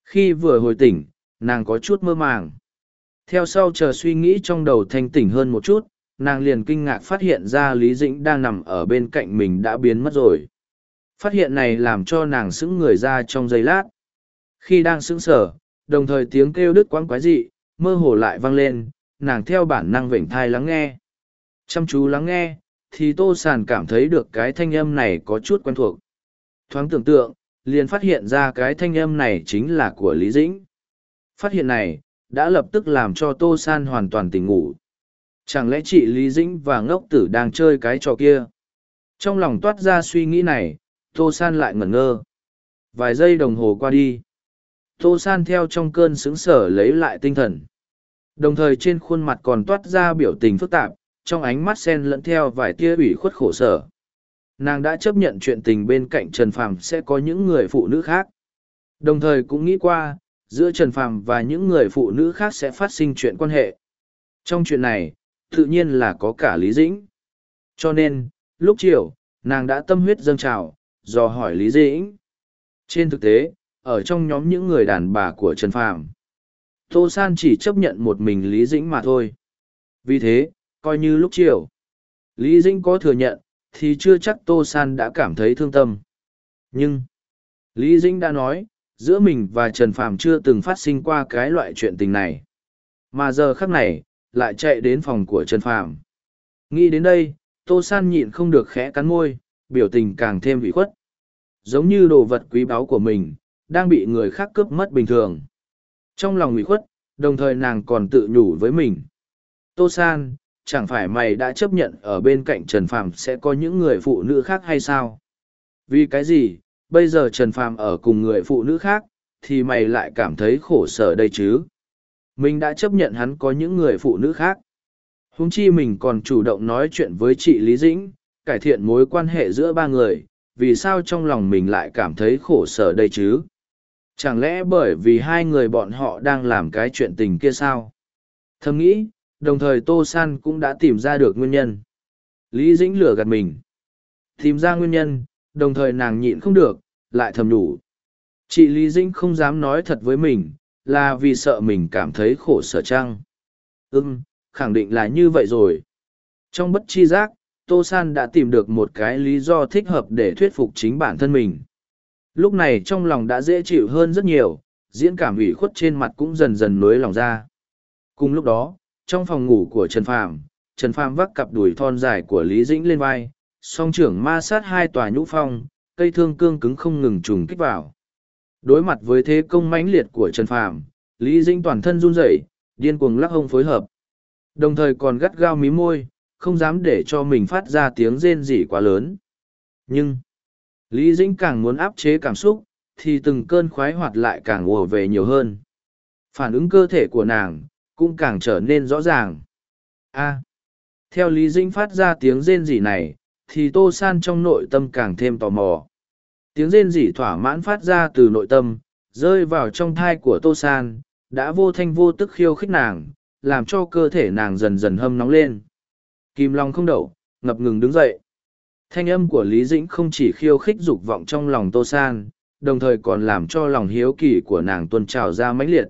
Khi vừa hồi tỉnh, nàng có chút mơ màng. Theo sau chờ suy nghĩ trong đầu thanh tỉnh hơn một chút, nàng liền kinh ngạc phát hiện ra Lý Dĩnh đang nằm ở bên cạnh mình đã biến mất rồi. Phát hiện này làm cho nàng sững người ra trong giây lát. Khi đang sững sở, đồng thời tiếng kêu đứt quãng quái dị, mơ hồ lại vang lên, nàng theo bản năng vểnh thai lắng nghe. Chăm chú lắng nghe, thì Tô Sàn cảm thấy được cái thanh âm này có chút quen thuộc. Thoáng tưởng tượng, liền phát hiện ra cái thanh âm này chính là của Lý Dĩnh. Phát hiện này, đã lập tức làm cho Tô San hoàn toàn tỉnh ngủ. Chẳng lẽ chị Lý Dĩnh và ngốc tử đang chơi cái trò kia? Trong lòng toát ra suy nghĩ này, Tô San lại ngẩn ngơ. Vài giây đồng hồ qua đi. Tô San theo trong cơn sững sở lấy lại tinh thần. Đồng thời trên khuôn mặt còn toát ra biểu tình phức tạp, trong ánh mắt sen lẫn theo vài tia ủy khuất khổ sở. Nàng đã chấp nhận chuyện tình bên cạnh Trần Phàm sẽ có những người phụ nữ khác. Đồng thời cũng nghĩ qua, giữa Trần Phàm và những người phụ nữ khác sẽ phát sinh chuyện quan hệ. Trong chuyện này, tự nhiên là có cả Lý Dĩnh. Cho nên, lúc chiều, nàng đã tâm huyết dâng trào, do hỏi Lý Dĩnh. Trên thực tế, ở trong nhóm những người đàn bà của Trần Phàm, Tô San chỉ chấp nhận một mình Lý Dĩnh mà thôi. Vì thế, coi như lúc chiều, Lý Dĩnh có thừa nhận, thì chưa chắc Tô San đã cảm thấy thương tâm. Nhưng, Lý Dĩnh đã nói, giữa mình và Trần Phàm chưa từng phát sinh qua cái loại chuyện tình này. Mà giờ khắc này, lại chạy đến phòng của Trần Phàm. Nghĩ đến đây, Tô San nhịn không được khẽ cắn môi, biểu tình càng thêm vị khuất. Giống như đồ vật quý báu của mình, đang bị người khác cướp mất bình thường. Trong lòng ủy khuất, đồng thời nàng còn tự nhủ với mình. Tô San, chẳng phải mày đã chấp nhận ở bên cạnh Trần Phàm sẽ có những người phụ nữ khác hay sao? Vì cái gì, bây giờ Trần Phàm ở cùng người phụ nữ khác, thì mày lại cảm thấy khổ sở đây chứ? Mình đã chấp nhận hắn có những người phụ nữ khác. Húng chi mình còn chủ động nói chuyện với chị Lý Dĩnh, cải thiện mối quan hệ giữa ba người, vì sao trong lòng mình lại cảm thấy khổ sở đây chứ? Chẳng lẽ bởi vì hai người bọn họ đang làm cái chuyện tình kia sao? Thầm nghĩ, đồng thời Tô San cũng đã tìm ra được nguyên nhân. Lý Dĩnh lửa gạt mình. Tìm ra nguyên nhân, đồng thời nàng nhịn không được, lại thầm đủ. Chị Lý Dĩnh không dám nói thật với mình, là vì sợ mình cảm thấy khổ sở chăng. ưng, khẳng định là như vậy rồi. Trong bất chi giác, Tô San đã tìm được một cái lý do thích hợp để thuyết phục chính bản thân mình. Lúc này trong lòng đã dễ chịu hơn rất nhiều, diễn cảm ủy khuất trên mặt cũng dần dần nối lòng ra. Cùng lúc đó, trong phòng ngủ của Trần Phàm, Trần Phàm vác cặp đùi thon dài của Lý Dĩnh lên vai, song trưởng ma sát hai tòa nhũ phong, cây thương cương cứng không ngừng trùng kích vào. Đối mặt với thế công mãnh liệt của Trần Phàm, Lý Dĩnh toàn thân run rẩy, điên cuồng lắc hông phối hợp. Đồng thời còn gắt gao mí môi, không dám để cho mình phát ra tiếng rên rỉ quá lớn. Nhưng, Lý Dĩnh càng muốn áp chế cảm xúc, thì từng cơn khoái hoạt lại càng ùa về nhiều hơn. Phản ứng cơ thể của nàng, cũng càng trở nên rõ ràng. A. theo Lý Dĩnh phát ra tiếng rên rỉ này, thì Tô San trong nội tâm càng thêm tò mò. Tiếng rên rỉ thỏa mãn phát ra từ nội tâm, rơi vào trong thai của Tô San, đã vô thanh vô tức khiêu khích nàng, làm cho cơ thể nàng dần dần hâm nóng lên. Kim Long không đậu, ngập ngừng đứng dậy. Thanh âm của Lý Dĩnh không chỉ khiêu khích dục vọng trong lòng Tô San, đồng thời còn làm cho lòng hiếu kỳ của nàng tuôn trào ra mãnh liệt.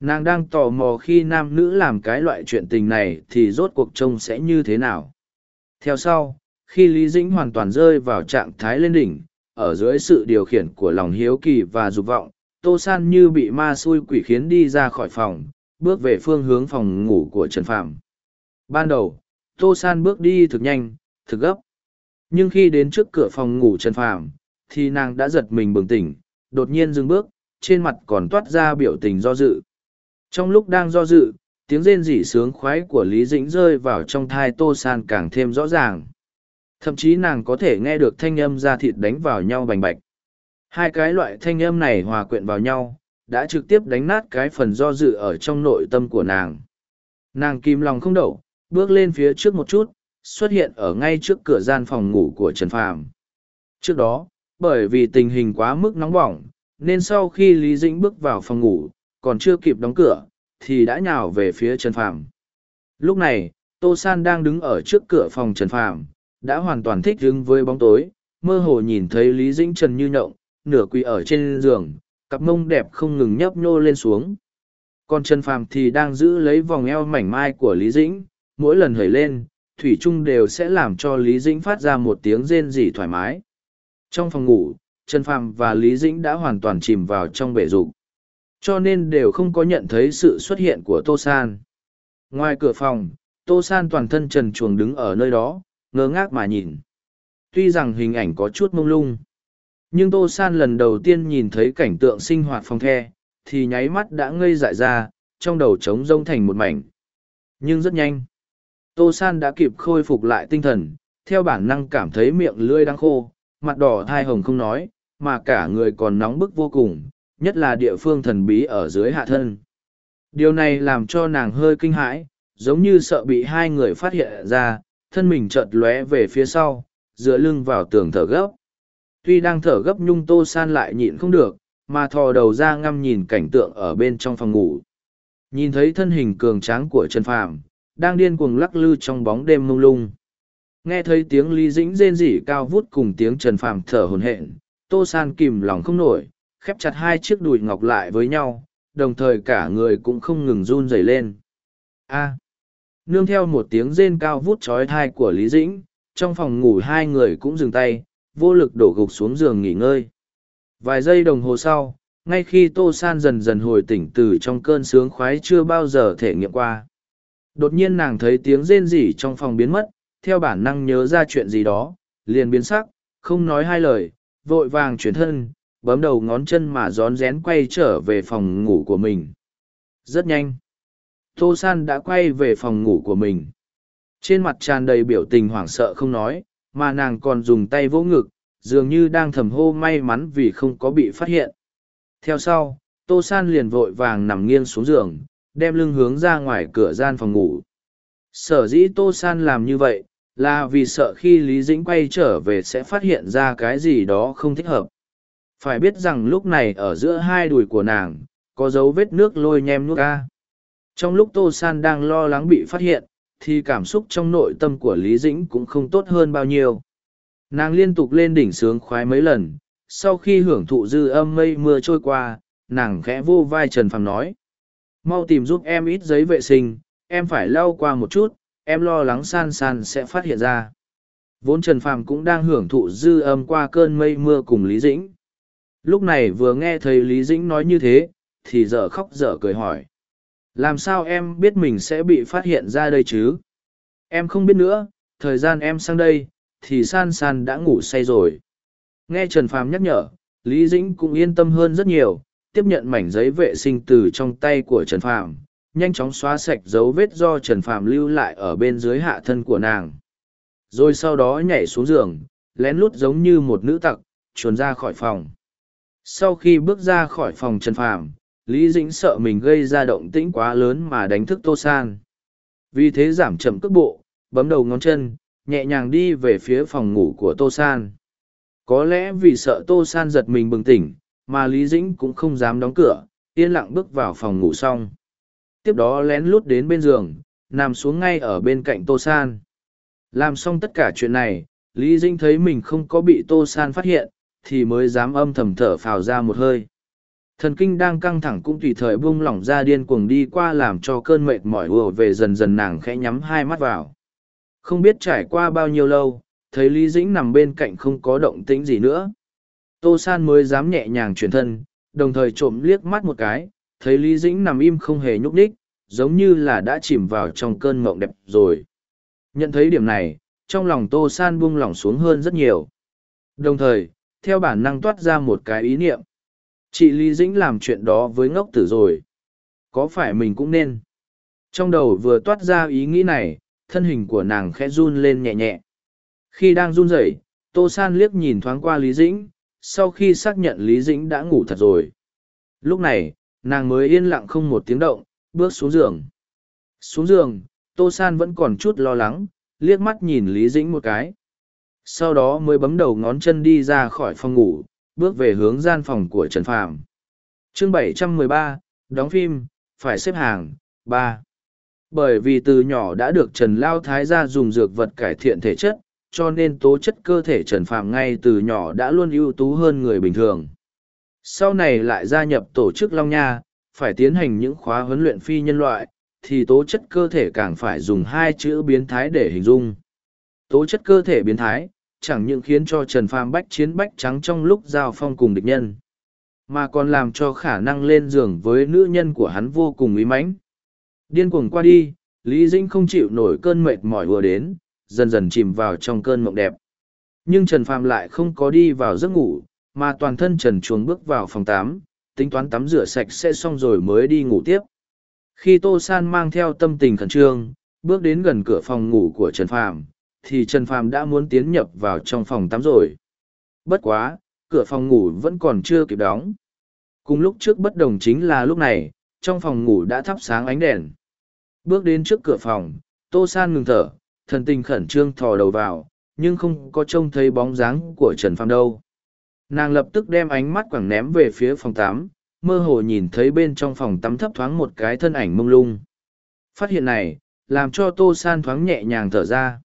Nàng đang tò mò khi nam nữ làm cái loại chuyện tình này thì rốt cuộc trông sẽ như thế nào. Theo sau, khi Lý Dĩnh hoàn toàn rơi vào trạng thái lên đỉnh, ở dưới sự điều khiển của lòng hiếu kỳ và dục vọng, Tô San như bị ma xui quỷ khiến đi ra khỏi phòng, bước về phương hướng phòng ngủ của Trần Phạm. Ban đầu, Tô San bước đi thực nhanh, thực gấp. Nhưng khi đến trước cửa phòng ngủ Trần phàm, thì nàng đã giật mình bừng tỉnh, đột nhiên dừng bước, trên mặt còn toát ra biểu tình do dự. Trong lúc đang do dự, tiếng rên rỉ sướng khoái của Lý Dĩnh rơi vào trong thai Tô San càng thêm rõ ràng. Thậm chí nàng có thể nghe được thanh âm da thịt đánh vào nhau bành bạch. Hai cái loại thanh âm này hòa quyện vào nhau, đã trực tiếp đánh nát cái phần do dự ở trong nội tâm của nàng. Nàng kim lòng không đậu, bước lên phía trước một chút, xuất hiện ở ngay trước cửa gian phòng ngủ của Trần Phàm. Trước đó, bởi vì tình hình quá mức nóng bỏng, nên sau khi Lý Dĩnh bước vào phòng ngủ, còn chưa kịp đóng cửa, thì đã nhào về phía Trần Phàm. Lúc này, Tô San đang đứng ở trước cửa phòng Trần Phàm, đã hoàn toàn thích ứng với bóng tối, mơ hồ nhìn thấy Lý Dĩnh Trần như nhộng, nửa quỳ ở trên giường, cặp mông đẹp không ngừng nhấp nhô lên xuống. Còn Trần Phàm thì đang giữ lấy vòng eo mảnh mai của Lý Dĩnh, mỗi lần hởi lên, Thủy Trung đều sẽ làm cho Lý Dĩnh phát ra một tiếng rên rỉ thoải mái. Trong phòng ngủ, Trần Phàm và Lý Dĩnh đã hoàn toàn chìm vào trong bể dục cho nên đều không có nhận thấy sự xuất hiện của Tô San. Ngoài cửa phòng, Tô San toàn thân trần chuồng đứng ở nơi đó, ngơ ngác mà nhìn. Tuy rằng hình ảnh có chút mông lung, nhưng Tô San lần đầu tiên nhìn thấy cảnh tượng sinh hoạt phòng the, thì nháy mắt đã ngây dại ra, trong đầu trống rông thành một mảnh. Nhưng rất nhanh, Tô San đã kịp khôi phục lại tinh thần, theo bản năng cảm thấy miệng lưỡi đang khô, mặt đỏ thai hồng không nói, mà cả người còn nóng bức vô cùng, nhất là địa phương thần bí ở dưới hạ thân. Điều này làm cho nàng hơi kinh hãi, giống như sợ bị hai người phát hiện ra, thân mình chợt lóe về phía sau, dựa lưng vào tường thở gấp. Tuy đang thở gấp nhung tô san lại nhịn không được, mà thò đầu ra ngăm nhìn cảnh tượng ở bên trong phòng ngủ. Nhìn thấy thân hình cường tráng của Trần Phàm đang điên cuồng lắc lư trong bóng đêm mông lung. Nghe thấy tiếng Lý Dĩnh rên rỉ cao vút cùng tiếng Trần Phàm thở hổn hển, Tô San kìm lòng không nổi, khép chặt hai chiếc đùi ngọc lại với nhau, đồng thời cả người cũng không ngừng run rẩy lên. A. Nương theo một tiếng rên cao vút chói tai của Lý Dĩnh, trong phòng ngủ hai người cũng dừng tay, vô lực đổ gục xuống giường nghỉ ngơi. Vài giây đồng hồ sau, ngay khi Tô San dần dần hồi tỉnh từ trong cơn sướng khoái chưa bao giờ thể nghiệm qua. Đột nhiên nàng thấy tiếng rên rỉ trong phòng biến mất, theo bản năng nhớ ra chuyện gì đó, liền biến sắc, không nói hai lời, vội vàng chuyển thân, bấm đầu ngón chân mà rón rén quay trở về phòng ngủ của mình. Rất nhanh. Tô San đã quay về phòng ngủ của mình. Trên mặt tràn đầy biểu tình hoảng sợ không nói, mà nàng còn dùng tay vỗ ngực, dường như đang thầm hô may mắn vì không có bị phát hiện. Theo sau, Tô San liền vội vàng nằm nghiêng xuống giường, đem lưng hướng ra ngoài cửa gian phòng ngủ. Sở dĩ Tô San làm như vậy, là vì sợ khi Lý Dĩnh quay trở về sẽ phát hiện ra cái gì đó không thích hợp. Phải biết rằng lúc này ở giữa hai đùi của nàng, có dấu vết nước lôi nhem nuốt ca. Trong lúc Tô San đang lo lắng bị phát hiện, thì cảm xúc trong nội tâm của Lý Dĩnh cũng không tốt hơn bao nhiêu. Nàng liên tục lên đỉnh sướng khoái mấy lần, sau khi hưởng thụ dư âm mây mưa trôi qua, nàng khẽ vô vai Trần Phàm nói. Mau tìm giúp em ít giấy vệ sinh, em phải lau qua một chút, em lo lắng san san sẽ phát hiện ra. Vốn Trần Phàm cũng đang hưởng thụ dư âm qua cơn mây mưa cùng Lý Dĩnh. Lúc này vừa nghe thấy Lý Dĩnh nói như thế, thì dở khóc dở cười hỏi. Làm sao em biết mình sẽ bị phát hiện ra đây chứ? Em không biết nữa, thời gian em sang đây, thì san san đã ngủ say rồi. Nghe Trần Phàm nhắc nhở, Lý Dĩnh cũng yên tâm hơn rất nhiều, tiếp nhận mảnh giấy vệ sinh từ trong tay của Trần Phàm, nhanh chóng xóa sạch dấu vết do Trần Phàm lưu lại ở bên dưới hạ thân của nàng. Rồi sau đó nhảy xuống giường, lén lút giống như một nữ tặc, chuồn ra khỏi phòng. Sau khi bước ra khỏi phòng trần phàm lý dĩnh sợ mình gây ra động tĩnh quá lớn mà đánh thức tô san. Vì thế giảm chậm cước bộ bấm đầu ngón chân nhẹ nhàng đi về phía phòng ngủ của tô san. Có lẽ vì sợ tô san giật mình bừng tỉnh mà lý dĩnh cũng không dám đóng cửa yên lặng bước vào phòng ngủ xong tiếp đó lén lút đến bên giường nằm xuống ngay ở bên cạnh tô san làm xong tất cả chuyện này lý dĩnh thấy mình không có bị tô san phát hiện thì mới dám âm thầm thở phào ra một hơi. Thần kinh đang căng thẳng cũng tùy thời buông lỏng ra điên cuồng đi qua làm cho cơn mệt mỏi ùa về dần dần nàng khẽ nhắm hai mắt vào. Không biết trải qua bao nhiêu lâu, thấy Lý Dĩnh nằm bên cạnh không có động tĩnh gì nữa. Tô San mới dám nhẹ nhàng chuyển thân, đồng thời trộm liếc mắt một cái, thấy Lý Dĩnh nằm im không hề nhúc nhích, giống như là đã chìm vào trong cơn mộng đẹp rồi. Nhận thấy điểm này, trong lòng Tô San buông lỏng xuống hơn rất nhiều. Đồng thời, theo bản năng toát ra một cái ý niệm. Chị Lý Dĩnh làm chuyện đó với ngốc tử rồi. Có phải mình cũng nên? Trong đầu vừa toát ra ý nghĩ này, thân hình của nàng khẽ run lên nhẹ nhẹ. Khi đang run rẩy, Tô San liếc nhìn thoáng qua Lý Dĩnh, sau khi xác nhận Lý Dĩnh đã ngủ thật rồi. Lúc này, nàng mới yên lặng không một tiếng động, bước xuống giường. Xuống giường, Tô San vẫn còn chút lo lắng, liếc mắt nhìn Lý Dĩnh một cái sau đó mới bấm đầu ngón chân đi ra khỏi phòng ngủ bước về hướng gian phòng của trần phàm chương 713, đóng phim phải xếp hàng ba bởi vì từ nhỏ đã được trần lao thái gia dùng dược vật cải thiện thể chất cho nên tố chất cơ thể Trần Phàm ngay từ nhỏ đã luôn ưu tú hơn người bình thường. Sau này lại gia nhập tổ chức Long Nha, phải tiến hành những khóa huấn luyện phi nhân loại, thì tố chất cơ thể càng phải dùng hai chữ biến thái để hình dung. Tố chất cơ thể biến thái, chẳng những khiến cho Trần Phàm bách chiến bách trắng trong lúc giao phong cùng địch nhân, mà còn làm cho khả năng lên giường với nữ nhân của hắn vô cùng ý mãnh. Điên cuồng qua đi, Lý Dĩnh không chịu nổi cơn mệt mỏi vừa đến, dần dần chìm vào trong cơn mộng đẹp. Nhưng Trần Phàm lại không có đi vào giấc ngủ, mà toàn thân Trần chuồng bước vào phòng tắm, tính toán tắm rửa sạch sẽ xong rồi mới đi ngủ tiếp. Khi Tô San mang theo tâm tình khẩn trương, bước đến gần cửa phòng ngủ của Trần Phàm, thì Trần Phàm đã muốn tiến nhập vào trong phòng tắm rồi. Bất quá, cửa phòng ngủ vẫn còn chưa kịp đóng. Cùng lúc trước bất đồng chính là lúc này, trong phòng ngủ đã thắp sáng ánh đèn. Bước đến trước cửa phòng, Tô San ngừng thở, thần tình khẩn trương thò đầu vào, nhưng không có trông thấy bóng dáng của Trần Phàm đâu. Nàng lập tức đem ánh mắt quẳng ném về phía phòng tắm, mơ hồ nhìn thấy bên trong phòng tắm thấp thoáng một cái thân ảnh mông lung. Phát hiện này, làm cho Tô San thoáng nhẹ nhàng thở ra.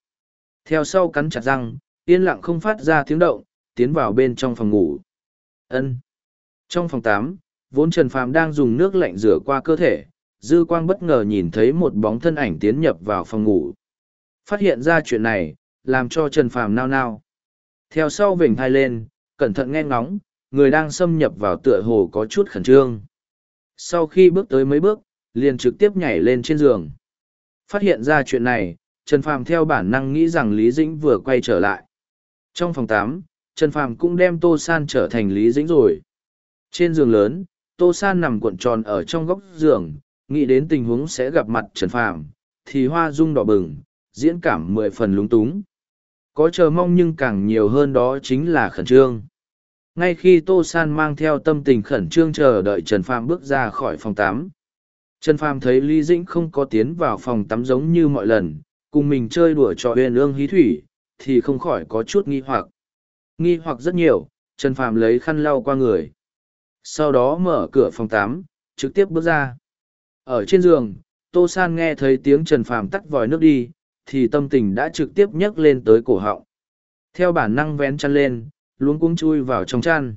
Theo sau cắn chặt răng, yên lặng không phát ra tiếng động, tiến vào bên trong phòng ngủ. Ân. Trong phòng tắm, vốn Trần Phàm đang dùng nước lạnh rửa qua cơ thể, dư quang bất ngờ nhìn thấy một bóng thân ảnh tiến nhập vào phòng ngủ. Phát hiện ra chuyện này, làm cho Trần Phàm nao nao. Theo sau vểnh thai lên, cẩn thận nghe ngóng, người đang xâm nhập vào tựa hồ có chút khẩn trương. Sau khi bước tới mấy bước, liền trực tiếp nhảy lên trên giường. Phát hiện ra chuyện này, Trần Phàm theo bản năng nghĩ rằng Lý Dĩnh vừa quay trở lại. Trong phòng tám, Trần Phàm cũng đem Tô San trở thành Lý Dĩnh rồi. Trên giường lớn, Tô San nằm cuộn tròn ở trong góc giường, nghĩ đến tình huống sẽ gặp mặt Trần Phàm, thì hoa dung đỏ bừng, diễn cảm mười phần lúng túng. Có chờ mong nhưng càng nhiều hơn đó chính là khẩn trương. Ngay khi Tô San mang theo tâm tình khẩn trương chờ đợi Trần Phàm bước ra khỏi phòng tắm. Trần Phàm thấy Lý Dĩnh không có tiến vào phòng tắm giống như mọi lần, cùng mình chơi đùa trò huyền ương hí thủy, thì không khỏi có chút nghi hoặc. Nghi hoặc rất nhiều, Trần Phàm lấy khăn lau qua người. Sau đó mở cửa phòng tắm, trực tiếp bước ra. Ở trên giường, Tô San nghe thấy tiếng Trần Phàm tắt vòi nước đi, thì tâm tình đã trực tiếp nhấc lên tới cổ họng. Theo bản năng vén chăn lên, luống cuống chui vào trong chăn.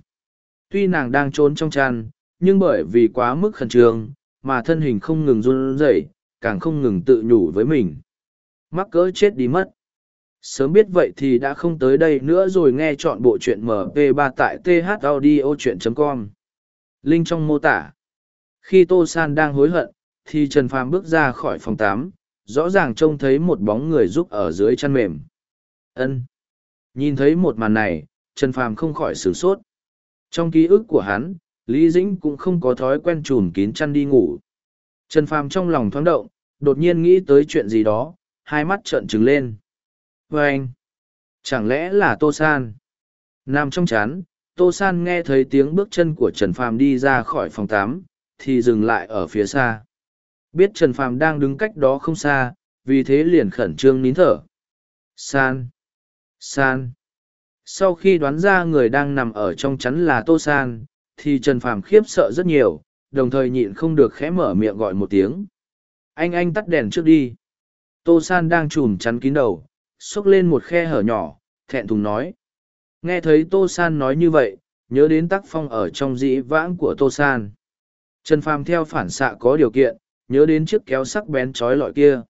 Tuy nàng đang trốn trong chăn, nhưng bởi vì quá mức khẩn trương, mà thân hình không ngừng run rẩy, càng không ngừng tự nhủ với mình. Mắc cỡ chết đi mất. Sớm biết vậy thì đã không tới đây nữa rồi nghe chọn bộ truyện MP3 tại thaudio.com. Link trong mô tả. Khi Tô San đang hối hận, thì Trần Phàm bước ra khỏi phòng 8, rõ ràng trông thấy một bóng người giúp ở dưới chăn mềm. Ân. Nhìn thấy một màn này, Trần Phàm không khỏi sửng sốt. Trong ký ức của hắn, Lý Dĩnh cũng không có thói quen trùm kín chăn đi ngủ. Trần Phàm trong lòng thoáng động, đột nhiên nghĩ tới chuyện gì đó, hai mắt trợn trừng lên. Và anh, chẳng lẽ là Tô San? Nằm trong chán, Tô San nghe thấy tiếng bước chân của Trần Phàm đi ra khỏi phòng tám, thì dừng lại ở phía xa. Biết Trần Phàm đang đứng cách đó không xa, vì thế liền khẩn trương nín thở. San! San! Sau khi đoán ra người đang nằm ở trong chắn là Tô San, thì Trần Phàm khiếp sợ rất nhiều, đồng thời nhịn không được khẽ mở miệng gọi một tiếng. Anh anh tắt đèn trước đi. Tô San đang chùm chắn kín đầu, xốc lên một khe hở nhỏ, thẹn thùng nói. Nghe thấy Tô San nói như vậy, nhớ đến tác phong ở trong dĩ vãng của Tô San. Trần Phàm theo phản xạ có điều kiện, nhớ đến chiếc kéo sắc bén trói lọi kia.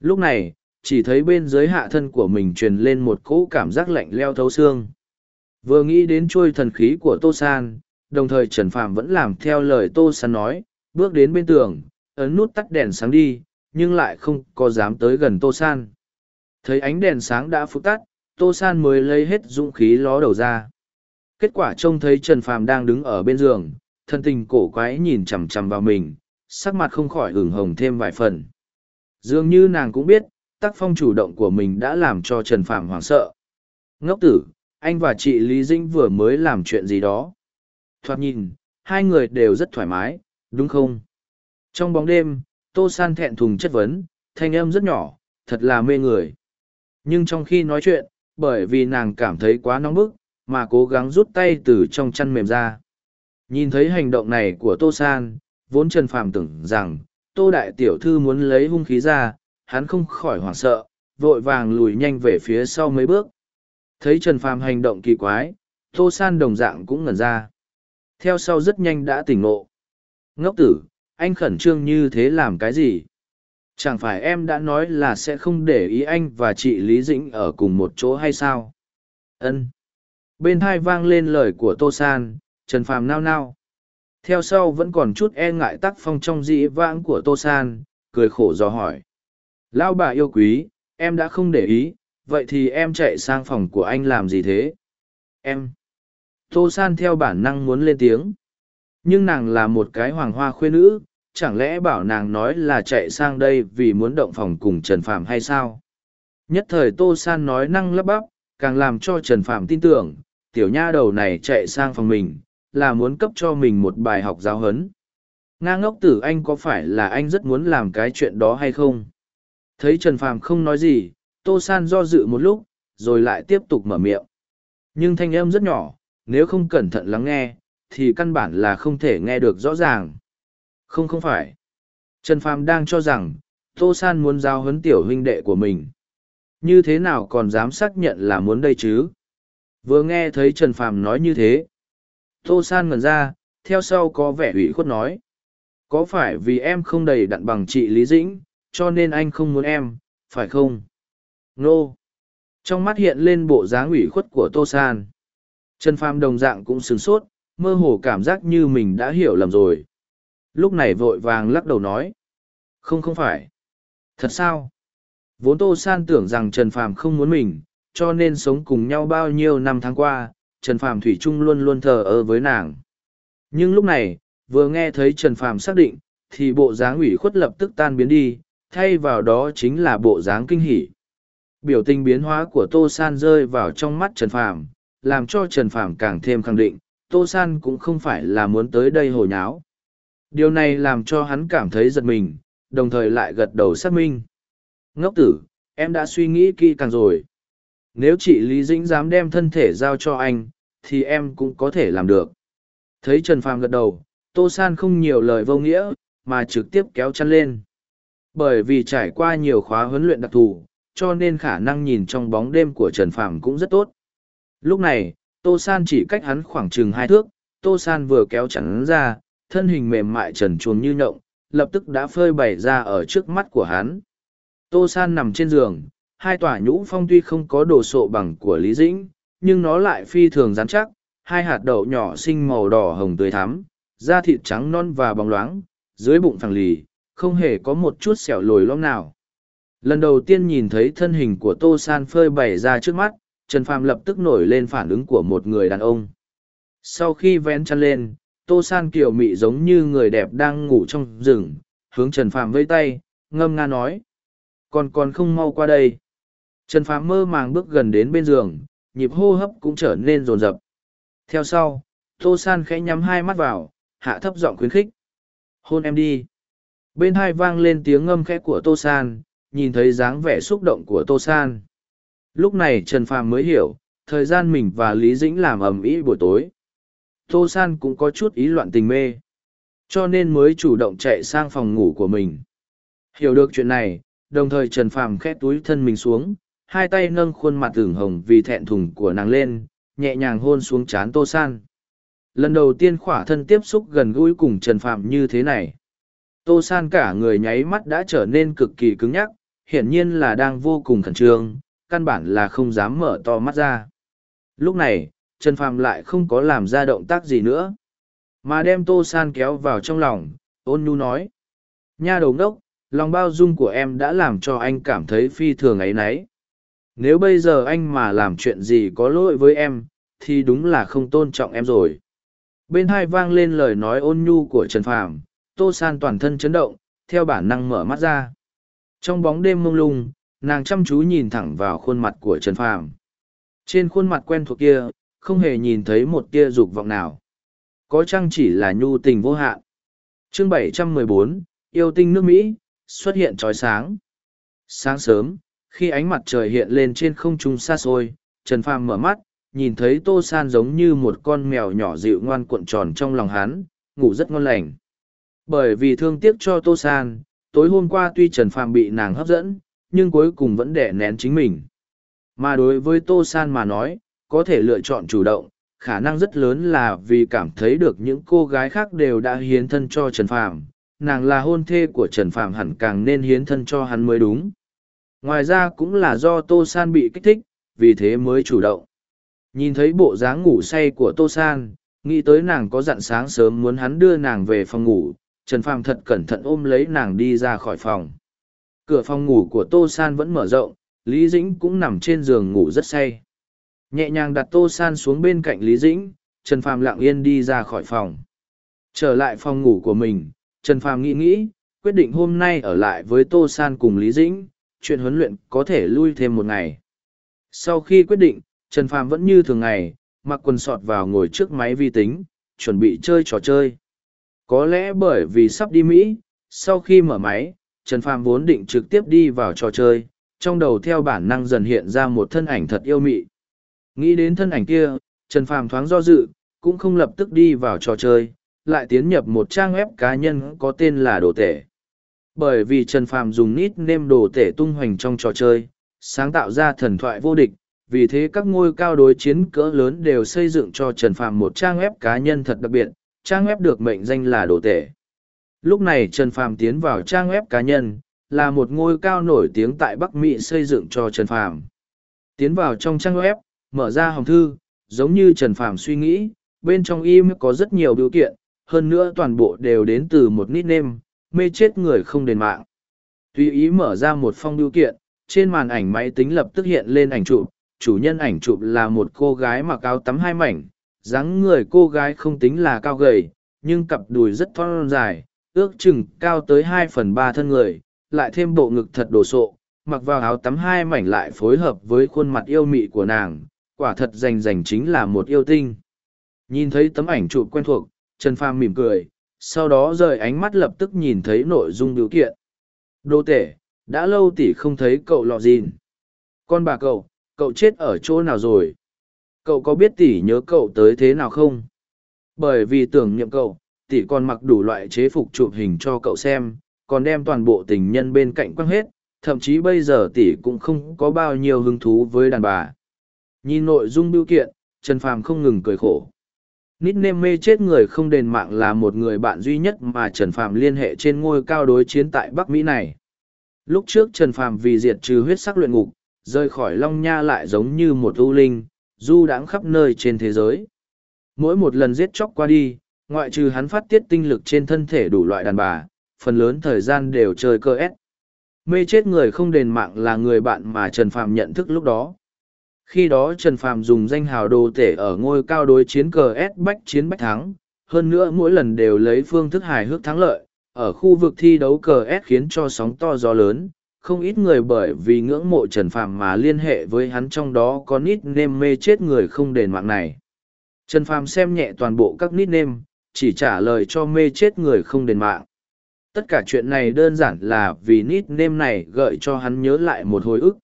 Lúc này, chỉ thấy bên dưới hạ thân của mình truyền lên một cỗ cảm giác lạnh leo thấu xương. Vừa nghĩ đến trôi thần khí của Tô San, đồng thời Trần Phàm vẫn làm theo lời Tô San nói, bước đến bên tường, ấn nút tắt đèn sáng đi, nhưng lại không có dám tới gần Tô San. Thấy ánh đèn sáng đã phục tắt, Tô San mới lấy hết dũng khí ló đầu ra. Kết quả trông thấy Trần Phàm đang đứng ở bên giường, thân tình cổ quái nhìn chằm chằm vào mình, sắc mặt không khỏi ửng hồng thêm vài phần. Dường như nàng cũng biết, tác phong chủ động của mình đã làm cho Trần Phạm hoảng sợ. Ngốc tử, anh và chị Lý Dĩnh vừa mới làm chuyện gì đó. Thoạt nhìn, hai người đều rất thoải mái, đúng không? Trong bóng đêm, Tô San thẹn thùng chất vấn, thanh âm rất nhỏ, thật là mê người. Nhưng trong khi nói chuyện, bởi vì nàng cảm thấy quá nóng bức, mà cố gắng rút tay từ trong chăn mềm ra. Nhìn thấy hành động này của Tô San, vốn Trần Phàm tưởng rằng, Tô Đại Tiểu Thư muốn lấy hung khí ra, hắn không khỏi hoảng sợ, vội vàng lùi nhanh về phía sau mấy bước. Thấy Trần Phàm hành động kỳ quái, Tô San đồng dạng cũng ngẩn ra. Theo sau rất nhanh đã tỉnh ngộ. Ngốc tử, anh khẩn trương như thế làm cái gì? Chẳng phải em đã nói là sẽ không để ý anh và chị Lý Dĩnh ở cùng một chỗ hay sao? Ân. Bên hai vang lên lời của Tô San, Trần Phàm nao nao. Theo sau vẫn còn chút e ngại tác phong trong dĩ vãng của Tô San, cười khổ dò hỏi. Lão bà yêu quý, em đã không để ý, vậy thì em chạy sang phòng của anh làm gì thế? Em. Tô San theo bản năng muốn lên tiếng. Nhưng nàng là một cái hoàng hoa khuyên nữ, chẳng lẽ bảo nàng nói là chạy sang đây vì muốn động phòng cùng Trần Phạm hay sao? Nhất thời Tô San nói năng lắp bắp, càng làm cho Trần Phạm tin tưởng, tiểu nha đầu này chạy sang phòng mình, là muốn cấp cho mình một bài học giáo huấn. Nga ngốc tử anh có phải là anh rất muốn làm cái chuyện đó hay không? Thấy Trần Phàm không nói gì, Tô San do dự một lúc, rồi lại tiếp tục mở miệng. Nhưng thanh âm rất nhỏ, nếu không cẩn thận lắng nghe, thì căn bản là không thể nghe được rõ ràng. Không không phải. Trần Phàm đang cho rằng, Tô San muốn giao huấn tiểu huynh đệ của mình. Như thế nào còn dám xác nhận là muốn đây chứ? Vừa nghe thấy Trần Phàm nói như thế. Tô San ngẩn ra, theo sau có vẻ ủy khuất nói. Có phải vì em không đầy đặn bằng chị Lý Dĩnh, cho nên anh không muốn em, phải không? Nô! Trong mắt hiện lên bộ dáng ủy khuất của Tô San. Trần Phàm đồng dạng cũng sửng sốt, mơ hồ cảm giác như mình đã hiểu lầm rồi. Lúc này vội vàng lắc đầu nói. Không không phải. Thật sao? Vốn Tô San tưởng rằng Trần Phàm không muốn mình, cho nên sống cùng nhau bao nhiêu năm tháng qua, Trần Phàm Thủy Trung luôn luôn thờ ơ với nàng. Nhưng lúc này, vừa nghe thấy Trần Phàm xác định, thì bộ dáng ủy khuất lập tức tan biến đi, thay vào đó chính là bộ dáng kinh hỉ. Biểu tình biến hóa của Tô San rơi vào trong mắt Trần Phàm, làm cho Trần Phàm càng thêm khẳng định, Tô San cũng không phải là muốn tới đây hồi nháo. Điều này làm cho hắn cảm thấy giật mình, đồng thời lại gật đầu xác minh. Ngốc tử, em đã suy nghĩ kỹ càng rồi. Nếu chị Lý Dĩnh dám đem thân thể giao cho anh, thì em cũng có thể làm được. Thấy Trần Phàm gật đầu, Tô San không nhiều lời vô nghĩa, mà trực tiếp kéo chăn lên. Bởi vì trải qua nhiều khóa huấn luyện đặc thù, cho nên khả năng nhìn trong bóng đêm của Trần Phàm cũng rất tốt. Lúc này, Tô San chỉ cách hắn khoảng chừng hai thước, Tô San vừa kéo chắn ra, thân hình mềm mại trần chuồng như nhộng, lập tức đã phơi bày ra ở trước mắt của hắn. Tô San nằm trên giường, hai tòa nhũ phong tuy không có đồ sộ bằng của Lý Dĩnh, nhưng nó lại phi thường rắn chắc, hai hạt đậu nhỏ xinh màu đỏ hồng tươi thắm, da thịt trắng non và bóng loáng, dưới bụng phẳng lì, không hề có một chút sẹo lồi lõm nào. Lần đầu tiên nhìn thấy thân hình của Tô San phơi bày ra trước mắt, Trần Phàm lập tức nổi lên phản ứng của một người đàn ông. Sau khi vén chăn lên, Tô San kiều mị giống như người đẹp đang ngủ trong rừng, hướng Trần Phàm vây tay, ngâm nga nói. Còn còn không mau qua đây. Trần Phàm mơ màng bước gần đến bên giường, nhịp hô hấp cũng trở nên rồn rập. Theo sau, Tô San khẽ nhắm hai mắt vào, hạ thấp giọng khuyến khích. Hôn em đi. Bên hai vang lên tiếng ngâm khẽ của Tô San, nhìn thấy dáng vẻ xúc động của Tô San. Lúc này Trần Phàm mới hiểu, thời gian mình và Lý Dĩnh làm ầm ĩ buổi tối. Tô San cũng có chút ý loạn tình mê. Cho nên mới chủ động chạy sang phòng ngủ của mình. Hiểu được chuyện này, đồng thời Trần Phàm khẽ túi thân mình xuống, hai tay nâng khuôn mặt tưởng hồng vì thẹn thùng của nàng lên, nhẹ nhàng hôn xuống trán Tô San. Lần đầu tiên khỏa thân tiếp xúc gần gũi cùng Trần phạm như thế này. Tô San cả người nháy mắt đã trở nên cực kỳ cứng nhắc, hiển nhiên là đang vô cùng khẩn trương, căn bản là không dám mở to mắt ra. Lúc này, Trần phạm lại không có làm ra động tác gì nữa, mà đem Tô San kéo vào trong lòng, ôn nhu nói. Nha đầu ngốc, lòng bao dung của em đã làm cho anh cảm thấy phi thường ấy nấy. Nếu bây giờ anh mà làm chuyện gì có lỗi với em, thì đúng là không tôn trọng em rồi. Bên hai vang lên lời nói ôn nhu của Trần Phàm, Tô San toàn thân chấn động, theo bản năng mở mắt ra. Trong bóng đêm mông lung, nàng chăm chú nhìn thẳng vào khuôn mặt của Trần Phàm. Trên khuôn mặt quen thuộc kia, không hề nhìn thấy một tia dục vọng nào. Có chăng chỉ là nhu tình vô hạn. Chương 714, yêu tinh nước Mỹ, xuất hiện trói sáng. Sáng sớm, khi ánh mặt trời hiện lên trên không trung xa xôi, Trần Phàm mở mắt, nhìn thấy Tô San giống như một con mèo nhỏ dịu ngoan cuộn tròn trong lòng hắn, ngủ rất ngon lành. Bởi vì thương tiếc cho Tô San, tối hôm qua tuy Trần Phàm bị nàng hấp dẫn, nhưng cuối cùng vẫn đẻ nén chính mình. Mà đối với Tô San mà nói, có thể lựa chọn chủ động, khả năng rất lớn là vì cảm thấy được những cô gái khác đều đã hiến thân cho Trần Phàm, nàng là hôn thê của Trần Phàm hẳn càng nên hiến thân cho hắn mới đúng. Ngoài ra cũng là do Tô San bị kích thích, vì thế mới chủ động. Nhìn thấy bộ dáng ngủ say của Tô San, nghĩ tới nàng có dặn sáng sớm muốn hắn đưa nàng về phòng ngủ, Trần Phàm thật cẩn thận ôm lấy nàng đi ra khỏi phòng. Cửa phòng ngủ của Tô San vẫn mở rộng, Lý Dĩnh cũng nằm trên giường ngủ rất say. Nhẹ nhàng đặt Tô San xuống bên cạnh Lý Dĩnh, Trần Phàm lặng yên đi ra khỏi phòng. Trở lại phòng ngủ của mình, Trần Phàm nghĩ nghĩ, quyết định hôm nay ở lại với Tô San cùng Lý Dĩnh, chuyện huấn luyện có thể lui thêm một ngày. Sau khi quyết định, Trần Phàm vẫn như thường ngày, mặc quần sọt vào ngồi trước máy vi tính, chuẩn bị chơi trò chơi. Có lẽ bởi vì sắp đi Mỹ, sau khi mở máy, Trần Phàm vốn định trực tiếp đi vào trò chơi, trong đầu theo bản năng dần hiện ra một thân ảnh thật yêu mị. Nghĩ đến thân ảnh kia, Trần Phàm thoáng do dự, cũng không lập tức đi vào trò chơi, lại tiến nhập một trang web cá nhân có tên là Đồ Tể. Bởi vì Trần Phàm dùng nít nêm Đồ Tể tung hoành trong trò chơi, sáng tạo ra thần thoại vô địch, vì thế các ngôi cao đối chiến cỡ lớn đều xây dựng cho Trần Phàm một trang web cá nhân thật đặc biệt, trang web được mệnh danh là Đồ Tể. Lúc này Trần Phàm tiến vào trang web cá nhân, là một ngôi cao nổi tiếng tại Bắc Mỹ xây dựng cho Trần Phàm. Tiến vào trong trang web, mở ra hòm thư, giống như Trần Phàm suy nghĩ, bên trong im có rất nhiều điều kiện, hơn nữa toàn bộ đều đến từ một nickname, mê chết người không đền mạng. Tùy ý mở ra một phong biểu kiện, trên màn ảnh máy tính lập tức hiện lên ảnh chụp, chủ nhân ảnh chụp là một cô gái mặc áo tắm hai mảnh, dáng người cô gái không tính là cao gầy, nhưng cặp đùi rất thon dài, ước chừng cao tới hai phần ba thân người, lại thêm bộ ngực thật đồ sộ, mặc vào áo tắm hai mảnh lại phối hợp với khuôn mặt yêu mị của nàng, quả thật rành rành chính là một yêu tinh. Nhìn thấy tấm ảnh chụp quen thuộc, Trần Phàm mỉm cười, sau đó rời ánh mắt lập tức nhìn thấy nội dung biểu kiện. Đô tể, đã lâu tỷ không thấy cậu lọ gìn. Con bà cậu, cậu chết ở chỗ nào rồi? Cậu có biết tỷ nhớ cậu tới thế nào không? Bởi vì tưởng niệm cậu, tỷ còn mặc đủ loại chế phục chụp hình cho cậu xem, còn đem toàn bộ tình nhân bên cạnh quăng hết, thậm chí bây giờ tỷ cũng không có bao nhiêu hứng thú với đàn bà. Nhìn nội dung biểu kiện, Trần Phàm không ngừng cười khổ. Nít nêm mê chết người không đền mạng là một người bạn duy nhất mà Trần Phàm liên hệ trên ngôi cao đối chiến tại Bắc Mỹ này. Lúc trước Trần Phàm vì diệt trừ huyết sắc luyện ngục, rời khỏi Long Nha lại giống như một ưu linh, du đãng khắp nơi trên thế giới. Mỗi một lần giết chóc qua đi, ngoại trừ hắn phát tiết tinh lực trên thân thể đủ loại đàn bà, phần lớn thời gian đều chơi cơ ép. Mê chết người không đền mạng là người bạn mà Trần Phàm nhận thức lúc đó. Khi đó Trần Phàm dùng danh hào đồ tể ở ngôi cao đối chiến cờ S bách chiến bách thắng, hơn nữa mỗi lần đều lấy phương thức hài hước thắng lợi, ở khu vực thi đấu cờ S khiến cho sóng to gió lớn, không ít người bởi vì ngưỡng mộ Trần Phàm mà liên hệ với hắn trong đó có nít nêm mê chết người không đền mạng này. Trần Phàm xem nhẹ toàn bộ các nít nêm, chỉ trả lời cho mê chết người không đền mạng. Tất cả chuyện này đơn giản là vì nít nêm này gợi cho hắn nhớ lại một hồi ức.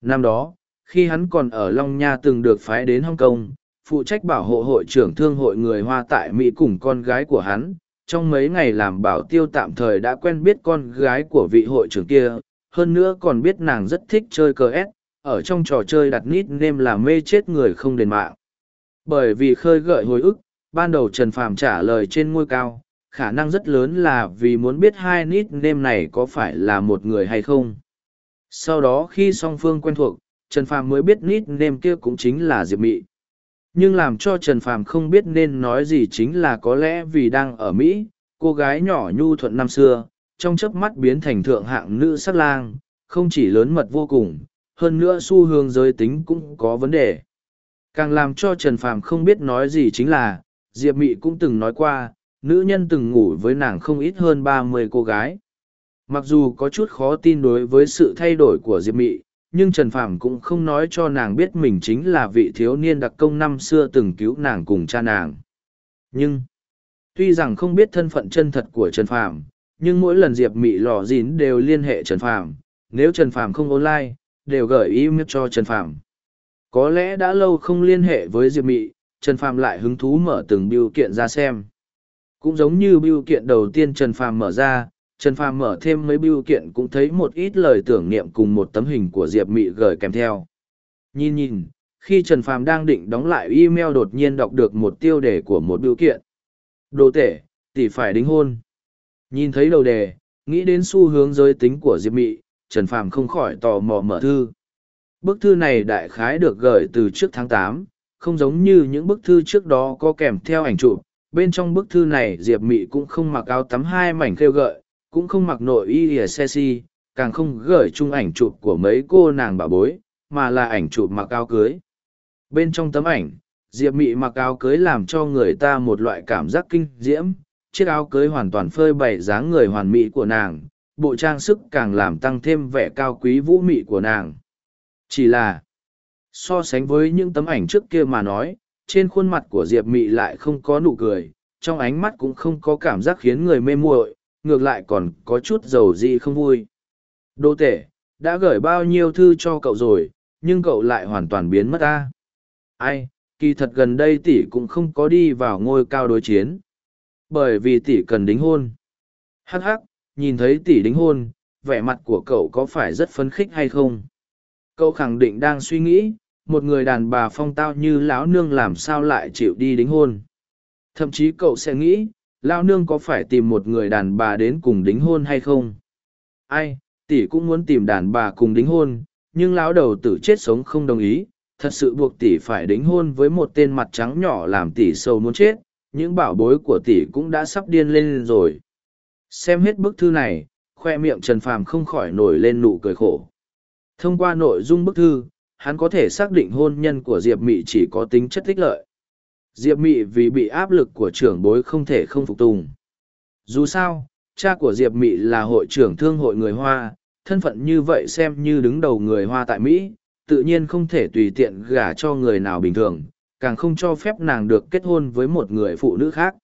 Năm đó, khi hắn còn ở Long Nha từng được phái đến Hong Kong, phụ trách bảo hộ hội trưởng thương hội người Hoa tại Mỹ cùng con gái của hắn. Trong mấy ngày làm bảo tiêu tạm thời đã quen biết con gái của vị hội trưởng kia, hơn nữa còn biết nàng rất thích chơi cờ ép, ở trong trò chơi đặt nít nêm là mê chết người không đền mạng. Bởi vì khơi gợi hồi ức, ban đầu Trần Phàm trả lời trên ngôi cao, khả năng rất lớn là vì muốn biết hai nít nêm này có phải là một người hay không. Sau đó khi song phương quen thuộc, Trần Phàm mới biết nít nêm kia cũng chính là Diệp Mị. Nhưng làm cho Trần Phàm không biết nên nói gì chính là có lẽ vì đang ở Mỹ, cô gái nhỏ nhu thuận năm xưa, trong chớp mắt biến thành thượng hạng nữ sắc lang, không chỉ lớn mật vô cùng, hơn nữa xu hướng giới tính cũng có vấn đề. Càng làm cho Trần Phàm không biết nói gì chính là, Diệp Mị cũng từng nói qua, nữ nhân từng ngủ với nàng không ít hơn ba mươi cô gái. Mặc dù có chút khó tin đối với sự thay đổi của Diệp Mị, nhưng Trần Phàm cũng không nói cho nàng biết mình chính là vị thiếu niên đặc công năm xưa từng cứu nàng cùng cha nàng. Nhưng, tuy rằng không biết thân phận chân thật của Trần Phàm, nhưng mỗi lần Diệp Mị lò dín đều liên hệ Trần Phàm, nếu Trần Phàm không online, đều gửi email cho Trần Phàm. Có lẽ đã lâu không liên hệ với Diệp Mị, Trần Phàm lại hứng thú mở từng biểu kiện ra xem. Cũng giống như biểu kiện đầu tiên Trần Phàm mở ra, Trần Phàm mở thêm mấy biêu kiện cũng thấy một ít lời tưởng niệm cùng một tấm hình của Diệp Mị gửi kèm theo. Nhìn nhìn, khi Trần Phàm đang định đóng lại email đột nhiên đọc được một tiêu đề của một biêu kiện. Đồ tể, tỷ phải đính hôn. Nhìn thấy đầu đề, nghĩ đến xu hướng giới tính của Diệp Mị, Trần Phàm không khỏi tò mò mở thư. Bức thư này đại khái được gửi từ trước tháng tám, không giống như những bức thư trước đó có kèm theo ảnh chụp. Bên trong bức thư này Diệp Mị cũng không mặc áo tắm hai mảnh khêu gợi, cũng không mặc nội y ỉa xe si, càng không gửi chung ảnh chụp của mấy cô nàng bà bối, mà là ảnh chụp mặc áo cưới. Bên trong tấm ảnh, Diệp Mị mặc áo cưới làm cho người ta một loại cảm giác kinh diễm, chiếc áo cưới hoàn toàn phơi bày dáng người hoàn mỹ của nàng, bộ trang sức càng làm tăng thêm vẻ cao quý vũ mị của nàng. Chỉ là, so sánh với những tấm ảnh trước kia mà nói, trên khuôn mặt của Diệp Mị lại không có nụ cười, trong ánh mắt cũng không có cảm giác khiến người mê muội, ngược lại còn có chút dầu gì không vui. Đô tể, đã gửi bao nhiêu thư cho cậu rồi, nhưng cậu lại hoàn toàn biến mất ta. Ai, kỳ thật gần đây tỷ cũng không có đi vào ngôi cao đối chiến. Bởi vì tỷ cần đính hôn. Hắc hắc, nhìn thấy tỷ đính hôn, vẻ mặt của cậu có phải rất phấn khích hay không? Cậu khẳng định đang suy nghĩ, một người đàn bà phong tao như lão nương làm sao lại chịu đi đính hôn. Thậm chí cậu sẽ nghĩ, lao nương có phải tìm một người đàn bà đến cùng đính hôn hay không? Ai, tỷ cũng muốn tìm đàn bà cùng đính hôn, nhưng lão đầu tử chết sống không đồng ý. Thật sự buộc tỷ phải đính hôn với một tên mặt trắng nhỏ làm tỷ sâu muốn chết. Những bảo bối của tỷ cũng đã sắp điên lên rồi. Xem hết bức thư này, khoe miệng trần phàm không khỏi nổi lên nụ cười khổ. Thông qua nội dung bức thư, hắn có thể xác định hôn nhân của diệp mị chỉ có tính chất thích lợi. Diệp Mị vì bị áp lực của trưởng bối không thể không phục tùng. Dù sao, cha của Diệp Mị là hội trưởng thương hội người Hoa, thân phận như vậy xem như đứng đầu người Hoa tại Mỹ, tự nhiên không thể tùy tiện gả cho người nào bình thường, càng không cho phép nàng được kết hôn với một người phụ nữ khác.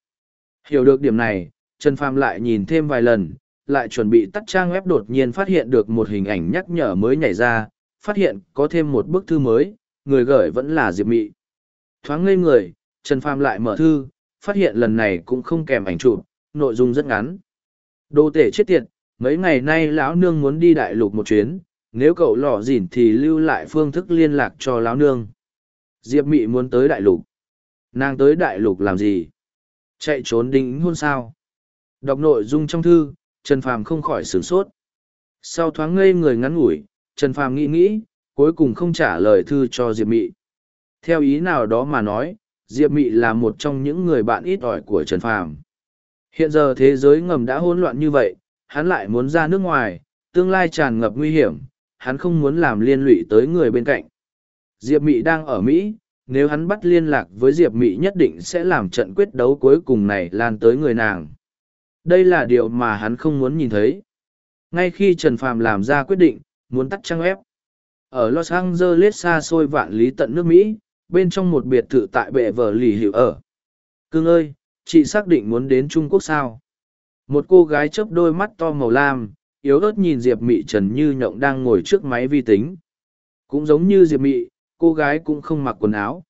Hiểu được điểm này, Trần Phàm lại nhìn thêm vài lần, lại chuẩn bị tắt trang web đột nhiên phát hiện được một hình ảnh nhắc nhở mới nhảy ra, phát hiện có thêm một bức thư mới, người gửi vẫn là Diệp Mị. Thoáng ngây người, Trần Phàm lại mở thư, phát hiện lần này cũng không kèm ảnh chụp, nội dung rất ngắn. Đô tể chết tiệt, mấy ngày nay lão nương muốn đi đại lục một chuyến, nếu cậu lò dỉn thì lưu lại phương thức liên lạc cho lão nương. Diệp Mị muốn tới đại lục. Nàng tới đại lục làm gì? Chạy trốn đính hôn sao? Đọc nội dung trong thư, Trần Phàm không khỏi sửng sốt. Sau thoáng ngây người ngắn ngủi, Trần Phàm nghĩ nghĩ, cuối cùng không trả lời thư cho Diệp Mị. Theo ý nào đó mà nói, Diệp Mị là một trong những người bạn ít ỏi của Trần Phàm. Hiện giờ thế giới ngầm đã hỗn loạn như vậy, hắn lại muốn ra nước ngoài, tương lai tràn ngập nguy hiểm, hắn không muốn làm liên lụy tới người bên cạnh. Diệp Mị đang ở Mỹ, nếu hắn bắt liên lạc với Diệp Mị nhất định sẽ làm trận quyết đấu cuối cùng này lan tới người nàng. Đây là điều mà hắn không muốn nhìn thấy. Ngay khi Trần Phàm làm ra quyết định, muốn tắt trang web. Ở Los Angeles xa xôi vạn lý tận nước Mỹ, bên trong một biệt thự tại bệ vợ lì hiệu ở. Cưng ơi, chị xác định muốn đến Trung Quốc sao? Một cô gái chớp đôi mắt to màu lam, yếu ớt nhìn Diệp Mị Trần Như Nhộng đang ngồi trước máy vi tính. Cũng giống như Diệp Mị, cô gái cũng không mặc quần áo.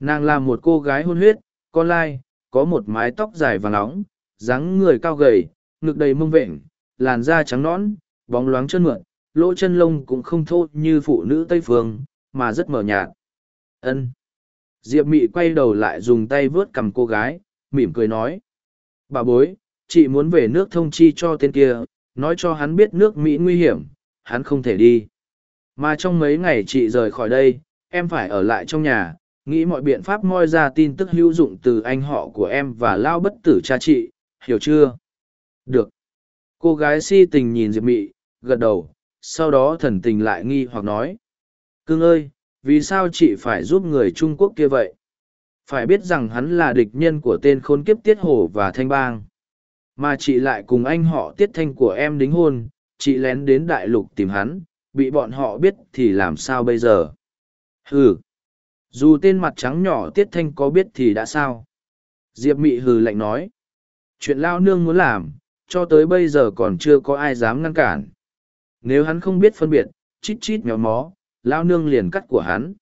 Nàng là một cô gái hôn huyết, con lai, có một mái tóc dài và nóng, dáng người cao gầy, ngực đầy mông vện, làn da trắng nõn, bóng loáng chân mượn, lỗ chân lông cũng không thô như phụ nữ Tây Phương, mà rất mờ nhạt ân. Diệp mị quay đầu lại dùng tay vớt cầm cô gái, mỉm cười nói. Bà bối, chị muốn về nước thông chi cho tên kia, nói cho hắn biết nước mỹ nguy hiểm, hắn không thể đi. Mà trong mấy ngày chị rời khỏi đây, em phải ở lại trong nhà, nghĩ mọi biện pháp moi ra tin tức hữu dụng từ anh họ của em và lao bất tử cha chị, hiểu chưa? Được. Cô gái si tình nhìn diệp mị, gật đầu, sau đó thần tình lại nghi hoặc nói. Cưng ơi vì sao chị phải giúp người trung quốc kia vậy? Phải biết rằng hắn là địch nhân của tên khốn kiếp tiết hổ và thanh bang. Mà chị lại cùng anh họ tiết thanh của em đính hôn, chị lén đến đại lục tìm hắn, bị bọn họ biết thì làm sao bây giờ? Hừ. Dù tên mặt trắng nhỏ tiết thanh có biết thì đã sao? Diệp mị hừ lạnh nói. Chuyện lao nương muốn làm, cho tới bây giờ còn chưa có ai dám ngăn cản. Nếu hắn không biết phân biệt, chít chít méo mó lao nương liền cắt của hắn.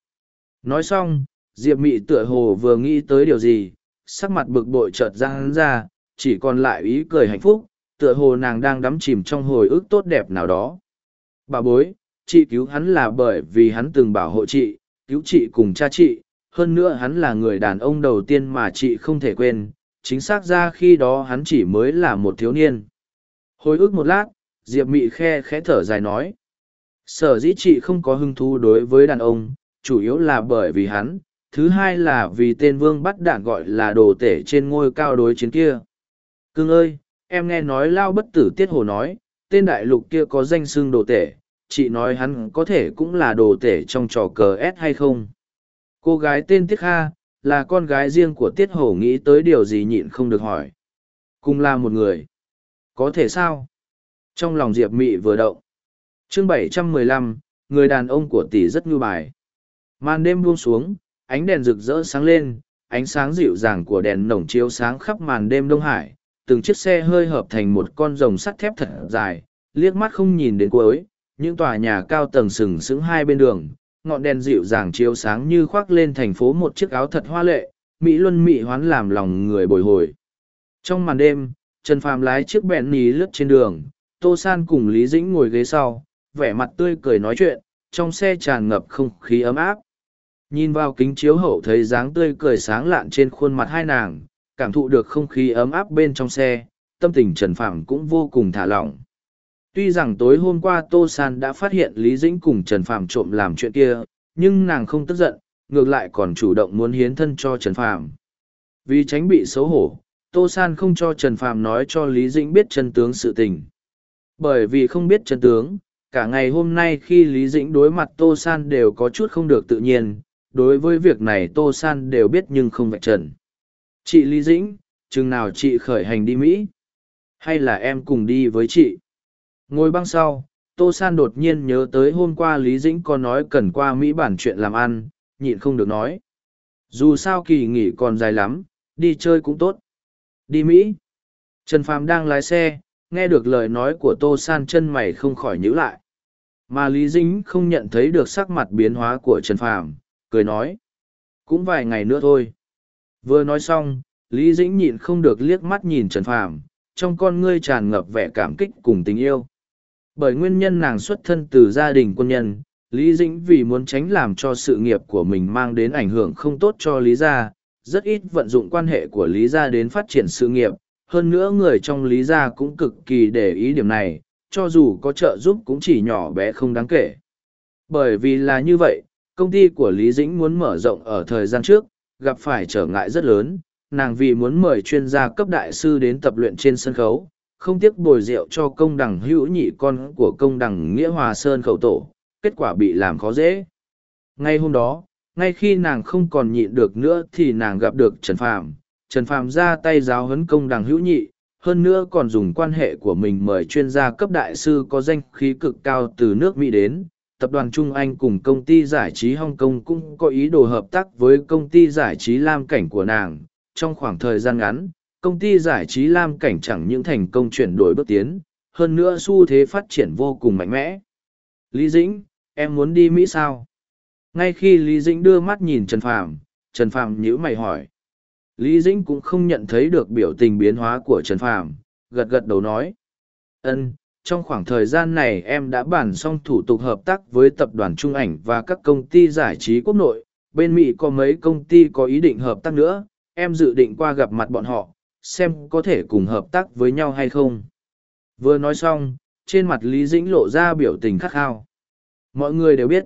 Nói xong, Diệp Mị tựa hồ vừa nghĩ tới điều gì, sắc mặt bực bội chợt ra hắn ra, chỉ còn lại ý cười hạnh phúc, tựa hồ nàng đang đắm chìm trong hồi ức tốt đẹp nào đó. Bà bối, chị cứu hắn là bởi vì hắn từng bảo hộ chị, cứu chị cùng cha chị, hơn nữa hắn là người đàn ông đầu tiên mà chị không thể quên, chính xác ra khi đó hắn chỉ mới là một thiếu niên. Hồi ức một lát, Diệp Mị khe khẽ thở dài nói. Sở dĩ chị không có hứng thú đối với đàn ông, chủ yếu là bởi vì hắn, thứ hai là vì tên vương bắt đạn gọi là đồ tể trên ngôi cao đối chiến kia. Cưng ơi, em nghe nói lao bất tử tiết hồ nói, tên đại lục kia có danh xưng đồ tể, chị nói hắn có thể cũng là đồ tể trong trò cờ S hay không? Cô gái tên Tiết Kha, là con gái riêng của Tiết Hổ nghĩ tới điều gì nhịn không được hỏi. Cùng là một người. Có thể sao? Trong lòng Diệp Mị vừa động chương bảy trăm mười lăm, người đàn ông của tỷ rất nhu bài. Màn đêm buông xuống, ánh đèn rực rỡ sáng lên, ánh sáng dịu dàng của đèn nồng chiếu sáng khắp màn đêm Đông Hải. Từng chiếc xe hơi hợp thành một con rồng sắt thép thật dài, liếc mắt không nhìn đến cuối, những tòa nhà cao tầng sừng sững hai bên đường, ngọn đèn dịu dàng chiếu sáng như khoác lên thành phố một chiếc áo thật hoa lệ, Mỹ Luân Mỹ hoán làm lòng người bồi hồi. Trong màn đêm, Trần Phàm lái chiếc bẹn ní lướt trên đường, Tô San cùng Lý Dĩnh ngồi ghế sau, vẻ mặt tươi cười nói chuyện, trong xe tràn ngập không khí ấm áp. Nhìn vào kính chiếu hậu thấy dáng tươi cười sáng lạn trên khuôn mặt hai nàng, cảm thụ được không khí ấm áp bên trong xe, tâm tình Trần Phàm cũng vô cùng thả lỏng. Tuy rằng tối hôm qua Tô San đã phát hiện Lý Dĩnh cùng Trần Phàm trộm làm chuyện kia, nhưng nàng không tức giận, ngược lại còn chủ động muốn hiến thân cho Trần Phàm. Vì tránh bị xấu hổ, Tô San không cho Trần Phàm nói cho Lý Dĩnh biết chân tướng sự tình. Bởi vì không biết chân tướng, cả ngày hôm nay khi Lý Dĩnh đối mặt Tô San đều có chút không được tự nhiên, đối với việc này Tô San đều biết nhưng không vạch trần. Chị Lý Dĩnh, chừng nào chị khởi hành đi Mỹ? Hay là em cùng đi với chị? Ngồi băng sau, Tô San đột nhiên nhớ tới hôm qua Lý Dĩnh có nói cần qua Mỹ bản chuyện làm ăn, nhịn không được nói. Dù sao kỳ nghỉ còn dài lắm, đi chơi cũng tốt. Đi Mỹ. Trần Phàm đang lái xe, nghe được lời nói của Tô San chân mày không khỏi nhữ lại. Mà Lý Dĩnh không nhận thấy được sắc mặt biến hóa của Trần Phàm, cười nói. Cũng vài ngày nữa thôi. Vừa nói xong, Lý Dĩnh nhịn không được liếc mắt nhìn Trần Phàm, trong con ngươi tràn ngập vẻ cảm kích cùng tình yêu. Bởi nguyên nhân nàng xuất thân từ gia đình quân nhân, Lý Dĩnh vì muốn tránh làm cho sự nghiệp của mình mang đến ảnh hưởng không tốt cho Lý gia, rất ít vận dụng quan hệ của Lý gia đến phát triển sự nghiệp, hơn nữa người trong Lý gia cũng cực kỳ để ý điểm này, cho dù có trợ giúp cũng chỉ nhỏ bé không đáng kể. Bởi vì là như vậy, công ty của Lý Dĩnh muốn mở rộng ở thời gian trước, gặp phải trở ngại rất lớn, nàng vì muốn mời chuyên gia cấp đại sư đến tập luyện trên sân khấu, không tiếc bồi rượu cho công đằng hữu nhị con của công đằng nghĩa hòa sơn khẩu tổ kết quả bị làm khó dễ. Ngay hôm đó ngay khi nàng không còn nhịn được nữa thì nàng gặp được trần phàm. Trần phàm ra tay giáo huấn công đằng hữu nhị hơn nữa còn dùng quan hệ của mình mời chuyên gia cấp đại sư có danh khí cực cao từ nước mỹ đến. Tập đoàn trung anh cùng công ty giải trí hong kong cũng có ý đồ hợp tác với công ty giải trí lam cảnh của nàng. Trong khoảng thời gian ngắn, công ty giải trí lam cảnh chẳng những thành công chuyển đổi bước tiến, hơn nữa xu thế phát triển vô cùng mạnh mẽ. Lý dĩnh, em muốn đi mỹ sao? Ngay khi lý dĩnh đưa mắt nhìn trần phàm trần phàm nhíu mày hỏi lý dĩnh cũng không nhận thấy được biểu tình biến hóa của trần phàm gật gật đầu nói ân trong khoảng thời gian này em đã bàn xong thủ tục hợp tác với tập đoàn trung ảnh và các công ty giải trí quốc nội bên mỹ có mấy công ty có ý định hợp tác nữa em dự định qua gặp mặt bọn họ xem có thể cùng hợp tác với nhau hay không. Vừa nói xong, trên mặt Lý Dĩnh lộ ra biểu tình khắc khao. Mọi người đều biết,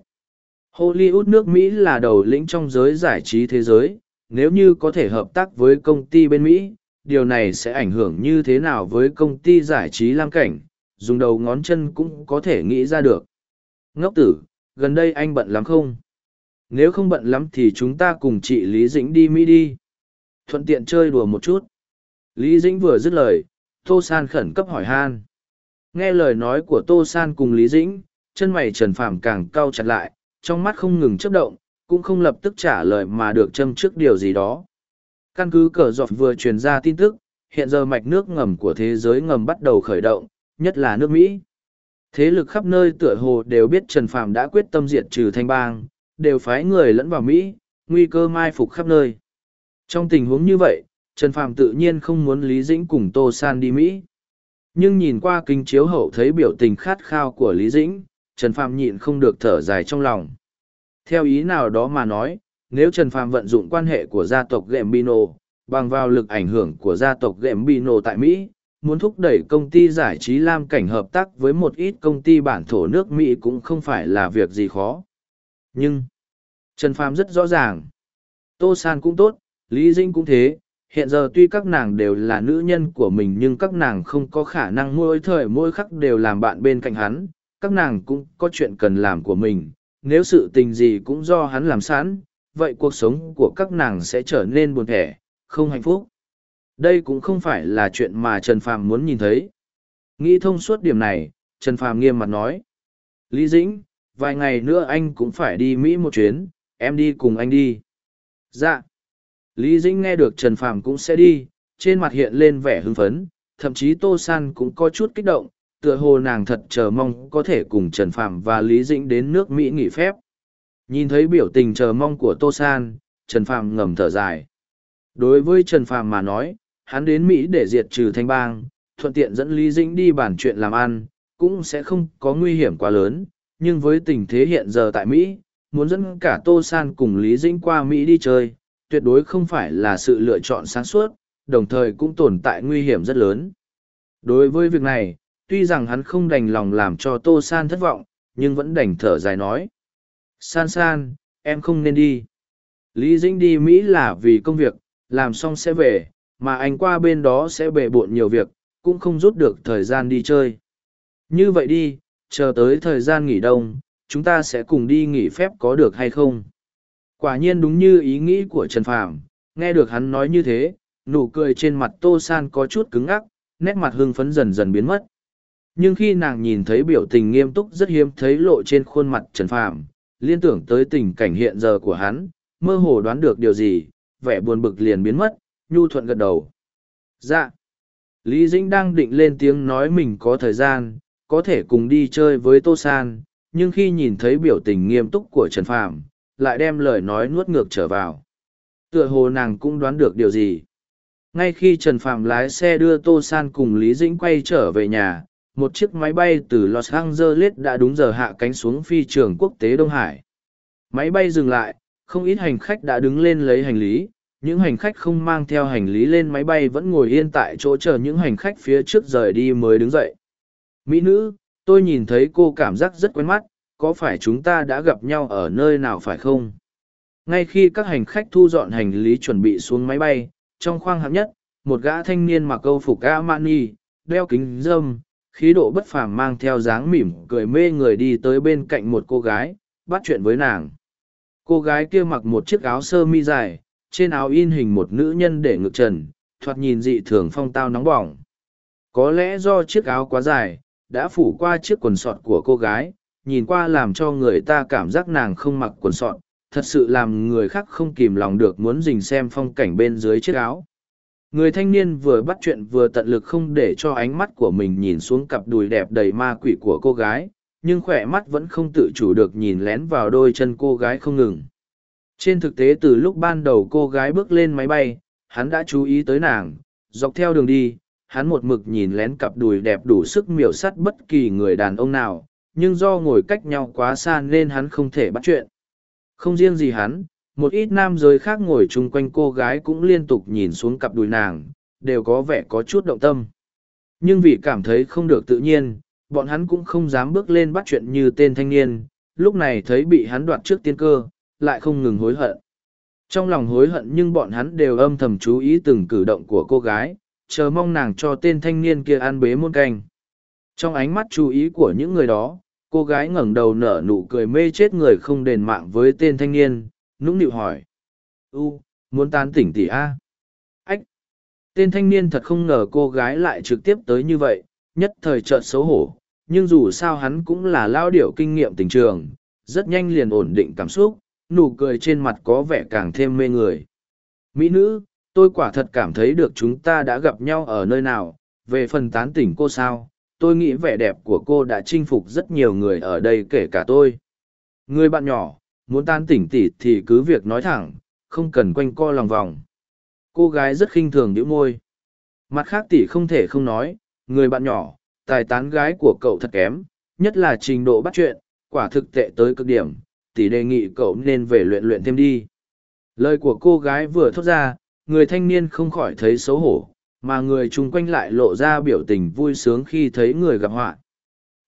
Hollywood nước Mỹ là đầu lĩnh trong giới giải trí thế giới, nếu như có thể hợp tác với công ty bên Mỹ, điều này sẽ ảnh hưởng như thế nào với công ty giải trí lam cảnh, dùng đầu ngón chân cũng có thể nghĩ ra được. Ngốc tử, gần đây anh bận lắm không? Nếu không bận lắm thì chúng ta cùng chị Lý Dĩnh đi Mỹ đi. Thuận tiện chơi đùa một chút. Lý Dĩnh vừa dứt lời, Tô San khẩn cấp hỏi han. Nghe lời nói của Tô San cùng Lý Dĩnh, chân mày Trần Phàm càng cau chặt lại, trong mắt không ngừng chớp động, cũng không lập tức trả lời mà được châm trước điều gì đó. Căn cứ cờ dọc vừa truyền ra tin tức, hiện giờ mạch nước ngầm của thế giới ngầm bắt đầu khởi động, nhất là nước Mỹ. Thế lực khắp nơi tựa hồ đều biết Trần Phàm đã quyết tâm diệt trừ thanh bang, đều phái người lẫn vào Mỹ, nguy cơ mai phục khắp nơi. Trong tình huống như vậy, Trần Phàm tự nhiên không muốn Lý Dĩnh cùng Tô San đi Mỹ. nhưng nhìn qua kính chiếu hậu thấy biểu tình khát khao của lý dĩnh trần phàm nhịn không được thở dài trong lòng theo ý nào đó mà nói, nếu trần phàm vận dụng quan hệ của gia tộc gembino bằng vào lực ảnh hưởng của gia tộc gembino tại mỹ, muốn thúc đẩy công ty giải trí lam cảnh hợp tác với một ít công ty bản thổ nước mỹ cũng không phải là việc gì khó. Nhưng, trần phàm rất rõ ràng. Tô san cũng tốt, lý dĩnh cũng thế. Hiện giờ tuy các nàng đều là nữ nhân của mình nhưng các nàng không có khả năng mỗi thời mỗi khắc đều làm bạn bên cạnh hắn. Các nàng cũng có chuyện cần làm của mình nếu sự tình gì cũng do hắn làm sẵn vậy cuộc sống của các nàng sẽ trở nên buồn thẻ không hạnh phúc. Đây cũng không phải là chuyện mà trần phàm muốn nhìn thấy. Nghĩ thông suốt điểm này trần phàm nghiêm mặt nói lý dĩnh vài ngày nữa anh cũng phải đi mỹ một chuyến em đi cùng anh đi. Dạ. Lý Dĩnh nghe được Trần Phàm cũng sẽ đi, trên mặt hiện lên vẻ hưng phấn, thậm chí Tô San cũng có chút kích động, tựa hồ nàng thật chờ mong có thể cùng Trần Phạm và Lý Dĩnh đến nước Mỹ nghỉ phép. Nhìn thấy biểu tình chờ mong của Tô San, Trần Phạm ngầm thở dài. Đối với Trần Phạm mà nói, hắn đến Mỹ để diệt trừ thanh bang, thuận tiện dẫn Lý Dĩnh đi bàn chuyện làm ăn, cũng sẽ không có nguy hiểm quá lớn, nhưng với tình thế hiện giờ tại Mỹ, muốn dẫn cả Tô San cùng Lý Dĩnh qua Mỹ đi chơi, tuyệt đối không phải là sự lựa chọn sáng suốt, đồng thời cũng tồn tại nguy hiểm rất lớn. Đối với việc này, tuy rằng hắn không đành lòng làm cho Tô San thất vọng, nhưng vẫn đành thở dài nói. San San, em không nên đi. Lý Dĩnh đi Mỹ là vì công việc, làm xong sẽ về, mà anh qua bên đó sẽ bề bộn nhiều việc, cũng không rút được thời gian đi chơi. Như vậy đi, chờ tới thời gian nghỉ đông, chúng ta sẽ cùng đi nghỉ phép có được hay không? Quả nhiên đúng như ý nghĩ của Trần Phàm, nghe được hắn nói như thế, nụ cười trên mặt Tô San có chút cứng ngắc, nét mặt hưng phấn dần dần biến mất. Nhưng khi nàng nhìn thấy biểu tình nghiêm túc rất hiếm thấy lộ trên khuôn mặt Trần Phàm, liên tưởng tới tình cảnh hiện giờ của hắn, mơ hồ đoán được điều gì, vẻ buồn bực liền biến mất, nhu thuận gật đầu. Dạ. Lý Dĩnh đang định lên tiếng nói mình có thời gian, có thể cùng đi chơi với Tô San, nhưng khi nhìn thấy biểu tình nghiêm túc của Trần Phàm, lại đem lời nói nuốt ngược trở vào. Tựa hồ nàng cũng đoán được điều gì. Ngay khi Trần Phạm lái xe đưa Tô San cùng Lý Dĩnh quay trở về nhà, một chiếc máy bay từ Los Angeles đã đúng giờ hạ cánh xuống phi trường quốc tế Đông Hải. Máy bay dừng lại, không ít hành khách đã đứng lên lấy hành lý, những hành khách không mang theo hành lý lên máy bay vẫn ngồi yên tại chỗ chờ những hành khách phía trước rời đi mới đứng dậy. Mỹ nữ, tôi nhìn thấy cô cảm giác rất quen mắt, có phải chúng ta đã gặp nhau ở nơi nào phải không? Ngay khi các hành khách thu dọn hành lý chuẩn bị xuống máy bay, trong khoang hạng nhất, một gã thanh niên mặc câu phục Armani, đeo kính dâm, khí độ bất phàm mang theo dáng mỉm cười mê người đi tới bên cạnh một cô gái, bắt chuyện với nàng. Cô gái kia mặc một chiếc áo sơ mi dài, trên áo in hình một nữ nhân để ngực trần, thoạt nhìn dị thường phong tao nóng bỏng. Có lẽ do chiếc áo quá dài, đã phủ qua chiếc quần sọt của cô gái, nhìn qua làm cho người ta cảm giác nàng không mặc quần sọt, thật sự làm người khác không kìm lòng được muốn dình xem phong cảnh bên dưới chiếc áo. Người thanh niên vừa bắt chuyện vừa tận lực không để cho ánh mắt của mình nhìn xuống cặp đùi đẹp đầy ma quỷ của cô gái, nhưng khỏe mắt vẫn không tự chủ được nhìn lén vào đôi chân cô gái không ngừng. Trên thực tế từ lúc ban đầu cô gái bước lên máy bay, hắn đã chú ý tới nàng, dọc theo đường đi, hắn một mực nhìn lén cặp đùi đẹp đủ sức miểu sắt bất kỳ người đàn ông nào, nhưng do ngồi cách nhau quá xa nên hắn không thể bắt chuyện. Không riêng gì hắn, một ít nam giới khác ngồi chung quanh cô gái cũng liên tục nhìn xuống cặp đùi nàng, đều có vẻ có chút động tâm. Nhưng vì cảm thấy không được tự nhiên, bọn hắn cũng không dám bước lên bắt chuyện như tên thanh niên, lúc này thấy bị hắn đoạt trước tiên cơ, lại không ngừng hối hận. Trong lòng hối hận nhưng bọn hắn đều âm thầm chú ý từng cử động của cô gái, chờ mong nàng cho tên thanh niên kia ăn bế muôn canh. Trong ánh mắt chú ý của những người đó, cô gái ngẩng đầu nở nụ cười mê chết người không đền mạng với tên thanh niên nũng nịu hỏi. U, muốn tán tỉnh tỷ a? Ách! Tên thanh niên thật không ngờ cô gái lại trực tiếp tới như vậy, nhất thời trợn xấu hổ, nhưng dù sao hắn cũng là lao điệu kinh nghiệm tình trường, rất nhanh liền ổn định cảm xúc, nụ cười trên mặt có vẻ càng thêm mê người. Mỹ nữ, tôi quả thật cảm thấy được chúng ta đã gặp nhau ở nơi nào, về phần tán tỉnh cô sao, tôi nghĩ vẻ đẹp của cô đã chinh phục rất nhiều người ở đây kể cả tôi. Người bạn nhỏ muốn tan tỉnh tỉ thì cứ việc nói thẳng không cần quanh co lòng vòng cô gái rất khinh thường đĩu môi mặt khác tỷ không thể không nói người bạn nhỏ, tài tán gái của cậu thật kém, nhất là trình độ bắt chuyện, quả thực tệ tới cực điểm, tỷ đề nghị cậu nên về luyện luyện thêm đi. Lời của cô gái vừa thốt ra, người thanh niên không khỏi thấy xấu hổ, mà người chung quanh lại lộ ra biểu tình vui sướng khi thấy người gặp họa.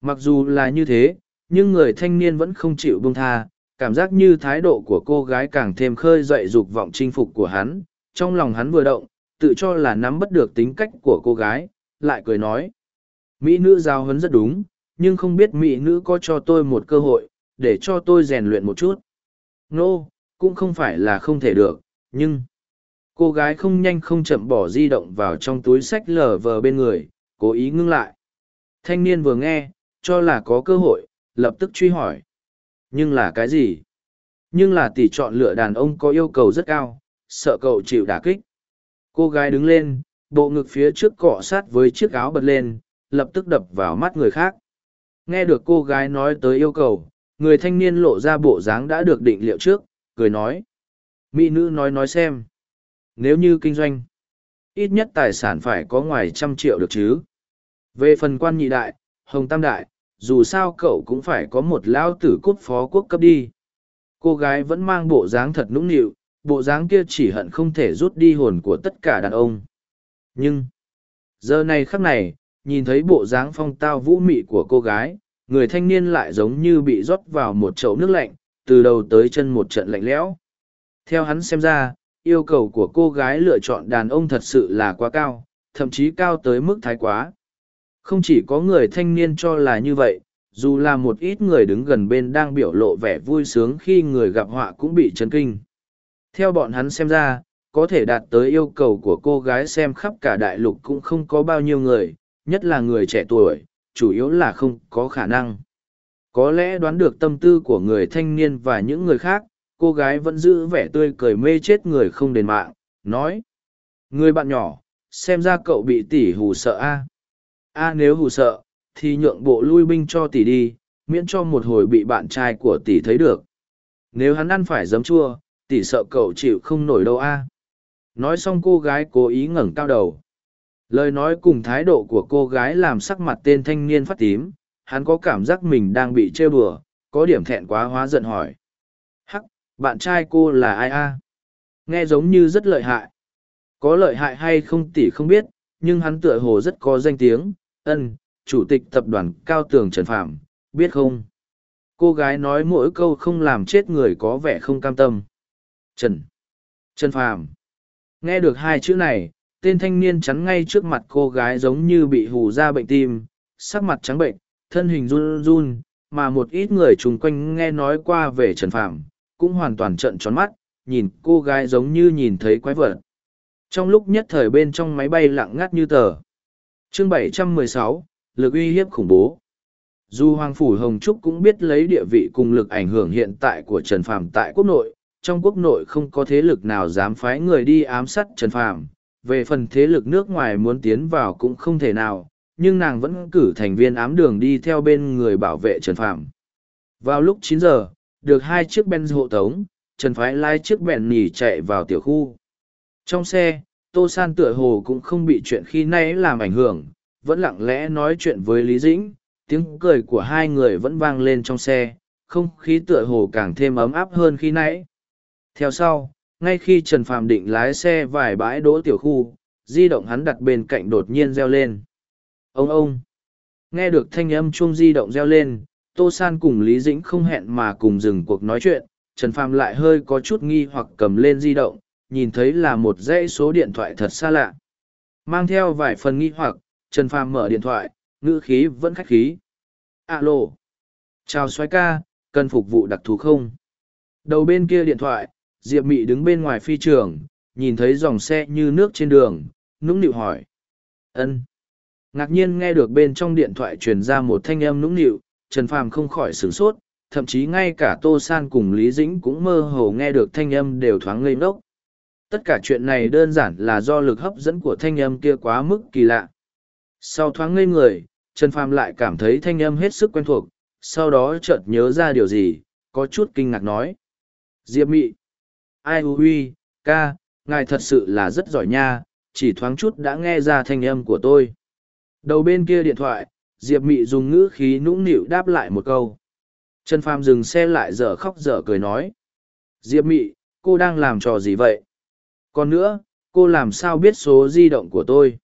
Mặc dù là như thế, nhưng người thanh niên vẫn không chịu buông tha, cảm giác như thái độ của cô gái càng thêm khơi dậy dục vọng chinh phục của hắn. Trong lòng hắn vừa động, tự cho là nắm bắt được tính cách của cô gái, lại cười nói. Mỹ nữ giao hấn rất đúng, nhưng không biết mỹ nữ có cho tôi một cơ hội, để cho tôi rèn luyện một chút. nô、no, cũng không phải là không thể được, nhưng cô gái không nhanh không chậm bỏ di động vào trong túi sách lờ vờ bên người cố ý ngưng lại thanh niên vừa nghe cho là có cơ hội lập tức truy hỏi nhưng là cái gì? Nhưng là tỷ chọn lựa đàn ông có yêu cầu rất cao sợ cậu chịu đả kích. Cô gái đứng lên bộ ngực phía trước cọ sát với chiếc áo bật lên lập tức đập vào mắt người khác. Nghe được cô gái nói tới yêu cầu người thanh niên lộ ra bộ dáng đã được định liệu trước cười nói. Mỹ nữ nói nói xem. Nếu như kinh doanh, ít nhất tài sản phải có ngoài trăm triệu được chứ. Về phần quan nhị đại, hồng tam đại, dù sao cậu cũng phải có một lao tử cút phó quốc cấp đi. Cô gái vẫn mang bộ dáng thật nũng nịu, bộ dáng kia chỉ hận không thể rút đi hồn của tất cả đàn ông. Nhưng, giờ này khắc này, nhìn thấy bộ dáng phong tao vũ mị của cô gái, người thanh niên lại giống như bị rót vào một chậu nước lạnh, từ đầu tới chân một trận lạnh lẽo. Theo hắn xem ra, yêu cầu của cô gái lựa chọn đàn ông thật sự là quá cao, thậm chí cao tới mức thái quá. Không chỉ có người thanh niên cho là như vậy, dù là một ít người đứng gần bên đang biểu lộ vẻ vui sướng khi người gặp họa cũng bị chấn kinh. Theo bọn hắn xem ra, có thể đạt tới yêu cầu của cô gái xem khắp cả đại lục cũng không có bao nhiêu người, nhất là người trẻ tuổi, chủ yếu là không có khả năng. Có lẽ đoán được tâm tư của người thanh niên và những người khác, cô gái vẫn giữ vẻ tươi cười mê chết người không đền mạng nói người bạn nhỏ xem ra cậu bị tỷ hù sợ a a nếu hù sợ thì nhượng bộ lui binh cho tỷ đi miễn cho một hồi bị bạn trai của tỷ thấy được. Nếu hắn ăn phải giấm chua tỷ sợ cậu chịu không nổi đâu a. Nói xong cô gái cố ý ngẩng cao đầu. Lời nói cùng thái độ của cô gái làm sắc mặt tên thanh niên phát tím hắn có cảm giác mình đang bị trêu bừa, có điểm thẹn quá hóa giận hỏi. Hắc, bạn trai cô là ai a? Nghe giống như rất lợi hại. Có lợi hại hay không tỷ không biết nhưng hắn tựa hồ rất có danh tiếng ân chủ tịch tập đoàn cao tường trần phạm biết không cô gái nói mỗi câu không làm chết người có vẻ không cam tâm trần trần Phạm, nghe được hai chữ này tên thanh niên chắn ngay trước mặt cô gái giống như bị hù ra bệnh tim sắc mặt trắng bệnh thân hình run run mà một ít người chung quanh nghe nói qua về trần Phạm cũng hoàn toàn trợn tròn mắt, nhìn cô gái giống như nhìn thấy quái vật. Trong lúc nhất thời bên trong máy bay lặng ngắt như tờ. Chương 716, lực uy hiếp khủng bố. Dù Hoàng Phủ Hồng Trúc cũng biết lấy địa vị cùng lực ảnh hưởng hiện tại của Trần Phàm tại quốc nội, trong quốc nội không có thế lực nào dám phái người đi ám sát Trần Phàm. Về phần thế lực nước ngoài muốn tiến vào cũng không thể nào, nhưng nàng vẫn cử thành viên ám đường đi theo bên người bảo vệ Trần Phàm. Vào lúc chín giờ, được hai chiếc Benz hộ tống, Trần Phái lái chiếc bèn nỉ chạy vào tiểu khu. Trong xe, Tô San tựa hồ cũng không bị chuyện khi nay làm ảnh hưởng, vẫn lặng lẽ nói chuyện với Lý Dĩnh, tiếng cười của hai người vẫn vang lên trong xe, không khí tựa hồ càng thêm ấm áp hơn khi nãy. Theo sau, ngay khi Trần Phạm định lái xe vài bãi đỗ tiểu khu, di động hắn đặt bên cạnh đột nhiên reo lên. Ông ông! Nghe được thanh âm chuông di động reo lên, Tô San cùng Lý Dĩnh không hẹn mà cùng dừng cuộc nói chuyện, Trần Phạm lại hơi có chút nghi hoặc cầm lên di động, nhìn thấy là một dãy số điện thoại thật xa lạ. Mang theo vài phần nghi hoặc, Trần Phàm mở điện thoại, ngữ khí vẫn khách khí. Alo. Chào xoái ca, cần phục vụ đặc thù không? Đầu bên kia điện thoại, Diệp Mị đứng bên ngoài phi trường, nhìn thấy dòng xe như nước trên đường, nũng nịu hỏi. ân Ngạc nhiên nghe được bên trong điện thoại truyền ra một thanh âm nũng nịu, Trần Phàm không khỏi sửng sốt, thậm chí ngay cả Tô San cùng Lý Dĩnh cũng mơ hồ nghe được thanh âm đều thoáng ngây ngốc. Tất cả chuyện này đơn giản là do lực hấp dẫn của thanh âm kia quá mức kỳ lạ. Sau thoáng ngây người, Trần Phàm lại cảm thấy thanh âm hết sức quen thuộc, sau đó chợt nhớ ra điều gì, có chút kinh ngạc nói. Diệp Mị, ai huy, ca, ngài thật sự là rất giỏi nha, chỉ thoáng chút đã nghe ra thanh âm của tôi. đầu bên kia điện thoại diệp mị dùng ngữ khí nũng nịu đáp lại một câu trần phàm dừng xe lại dở khóc dở cười nói diệp mị cô đang làm trò gì vậy còn nữa, cô làm sao biết số di động của tôi?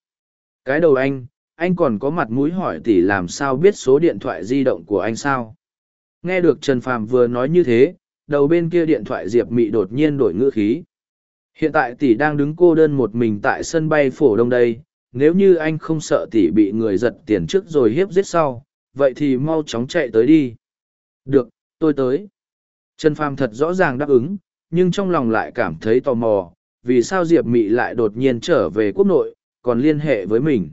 Cái đầu anh anh còn có mặt mũi hỏi tỷ làm sao biết số điện thoại di động của anh sao? Nghe được trần phàm vừa nói như thế, đầu bên kia điện thoại diệp mị đột nhiên đổi ngữ khí. Hiện tại tỷ đang đứng cô đơn một mình tại sân bay phổ đông đây, nếu như anh không sợ tỷ bị người giật tiền trước rồi hiếp giết sau, vậy thì mau chóng chạy tới đi. Được, tôi tới. Trần phàm thật rõ ràng đáp ứng, nhưng trong lòng lại cảm thấy tò mò vì sao diệp mị lại đột nhiên trở về quốc nội, còn liên hệ với mình.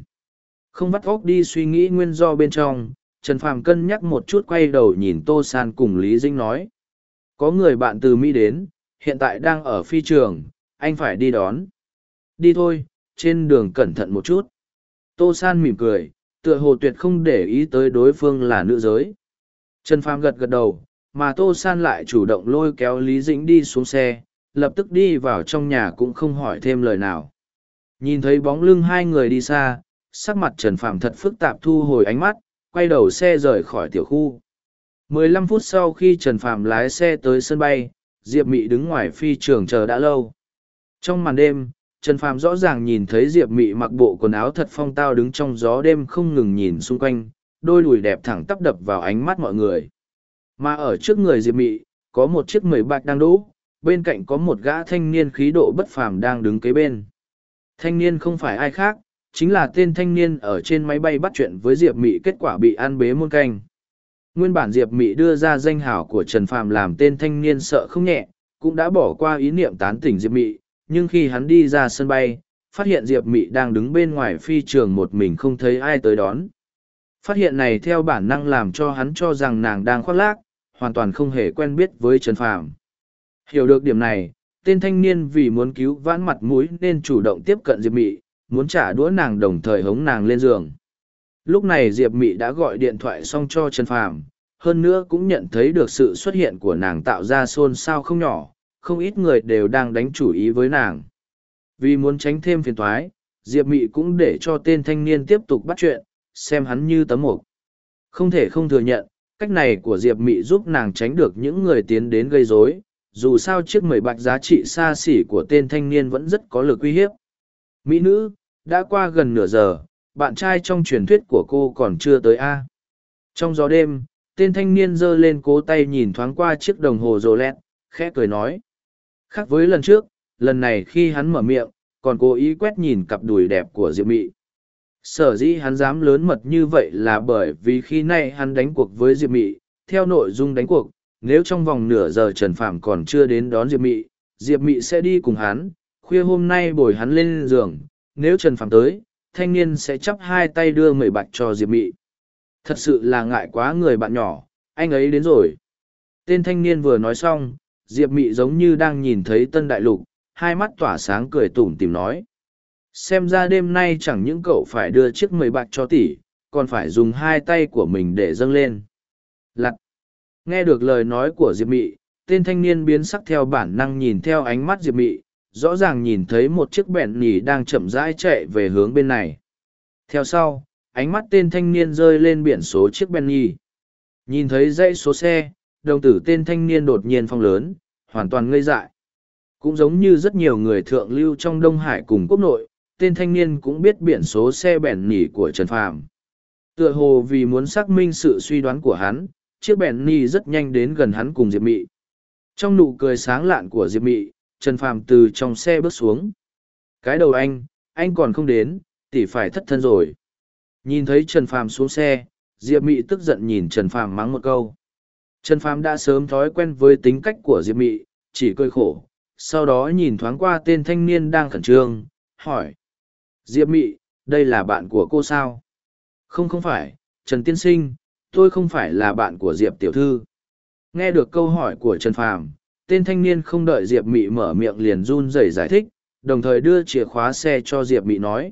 Không vắt óc đi suy nghĩ nguyên do bên trong, trần phàm cân nhắc một chút quay đầu nhìn tô san cùng lý dinh nói. Có người bạn từ mỹ đến, hiện tại đang ở phi trường, anh phải đi đón. Đi thôi, trên đường cẩn thận một chút. Tô san mỉm cười, tựa hồ tuyệt không để ý tới đối phương là nữ giới. Trần phàm gật gật đầu, mà tô san lại chủ động lôi kéo lý dĩnh đi xuống xe lập tức đi vào trong nhà cũng không hỏi thêm lời nào. Nhìn thấy bóng lưng hai người đi xa, sắc mặt trần Phạm thật phức tạp thu hồi ánh mắt, quay đầu xe rời khỏi tiểu khu. Mười lăm phút sau khi trần Phạm lái xe tới sân bay, diệp mị đứng ngoài phi trường chờ đã lâu. Trong màn đêm, trần Phạm rõ ràng nhìn thấy diệp mị mặc bộ quần áo thật phong tao đứng trong gió đêm không ngừng nhìn xung quanh, đôi đùi đẹp thẳng tắp đập vào ánh mắt mọi người. Mà ở trước người diệp mị, có một chiếc mười bạc đang đỗ bên cạnh có một gã thanh niên khí độ bất phàm đang đứng kế bên. Thanh niên không phải ai khác, chính là tên thanh niên ở trên máy bay bắt chuyện với diệp mị kết quả bị an bế muôn canh. Nguyên bản diệp mị đưa ra danh hảo của trần phàm làm tên thanh niên sợ không nhẹ, cũng đã bỏ qua ý niệm tán tỉnh diệp mị, nhưng khi hắn đi ra sân bay, phát hiện diệp mị đang đứng bên ngoài phi trường một mình không thấy ai tới đón. Phát hiện này theo bản năng làm cho hắn cho rằng nàng đang khoác lác, hoàn toàn không hề quen biết với trần phàm hiểu được điểm này tên thanh niên vì muốn cứu vãn mặt mũi nên chủ động tiếp cận diệp mị muốn trả đũa nàng đồng thời hống nàng lên giường. Lúc này diệp mị đã gọi điện thoại xong cho trần phàm hơn nữa cũng nhận thấy được sự xuất hiện của nàng tạo ra xôn xao không nhỏ không ít người đều đang đánh chủ ý với nàng. Vì muốn tránh thêm phiền toái, diệp mị cũng để cho tên thanh niên tiếp tục bắt chuyện xem hắn như tấm mục. Không thể không thừa nhận cách này của diệp mị giúp nàng tránh được những người tiến đến gây rối dù sao chiếc mười bạch giá trị xa xỉ của tên thanh niên vẫn rất có lực uy hiếp. Mỹ nữ, đã qua gần nửa giờ, bạn trai trong truyền thuyết của cô còn chưa tới a? Trong gió đêm, tên thanh niên giơ lên cố tay nhìn thoáng qua chiếc đồng hồ rồ lẹt khẽ cười nói. Khác với lần trước, lần này khi hắn mở miệng, còn cố ý quét nhìn cặp đùi đẹp của diệp mị. Sở dĩ hắn dám lớn mật như vậy là bởi vì khi nay hắn đánh cuộc với diệp mị, theo nội dung đánh cuộc nếu trong vòng nửa giờ trần phạm còn chưa đến đón diệp mị diệp mị sẽ đi cùng hắn, khuya hôm nay bồi hắn lên giường, nếu trần phạm tới, thanh niên sẽ chắp hai tay đưa mười bạch cho diệp mị. Thật sự là ngại quá người bạn nhỏ, anh ấy đến rồi. Tên thanh niên vừa nói xong, diệp mị giống như đang nhìn thấy tân đại lục, hai mắt tỏa sáng cười tủm tìm nói. Xem ra đêm nay chẳng những cậu phải đưa chiếc mười bạc cho tỷ, còn phải dùng hai tay của mình để dâng lên. Lặt nghe được lời nói của diệp mị, tên thanh niên biến sắc theo bản năng nhìn theo ánh mắt diệp mị, rõ ràng nhìn thấy một chiếc bẹn nỉ đang chậm rãi chạy về hướng bên này. Theo sau, ánh mắt tên thanh niên rơi lên biển số chiếc bẹn nỉ. nhìn thấy dãy số xe, đồng tử tên thanh niên đột nhiên phong lớn, hoàn toàn ngây dại. Cũng giống như rất nhiều người thượng lưu trong đông hải cùng quốc nội, tên thanh niên cũng biết biển số xe bèn nỉ của trần phàm. Tựa hồ vì muốn xác minh sự suy đoán của hắn chiếc bèn ni rất nhanh đến gần hắn cùng diệp mị. Trong nụ cười sáng lạn của diệp mị trần phàm từ trong xe bước xuống. Cái đầu anh anh còn không đến tỷ phải thất thân rồi. Nhìn thấy trần phàm xuống xe diệp mị tức giận nhìn trần phàm mắng một câu. Trần phàm đã sớm thói quen với tính cách của diệp mị chỉ cười khổ sau đó nhìn thoáng qua tên thanh niên đang khẩn trương hỏi. Diệp Mị, đây là bạn của cô sao? Không không phải, Trần Tiên Sinh, tôi không phải là bạn của Diệp Tiểu Thư. Nghe được câu hỏi của Trần Phàm, tên thanh niên không đợi Diệp Mị mở miệng liền run rẩy giải thích, đồng thời đưa chìa khóa xe cho Diệp Mị nói.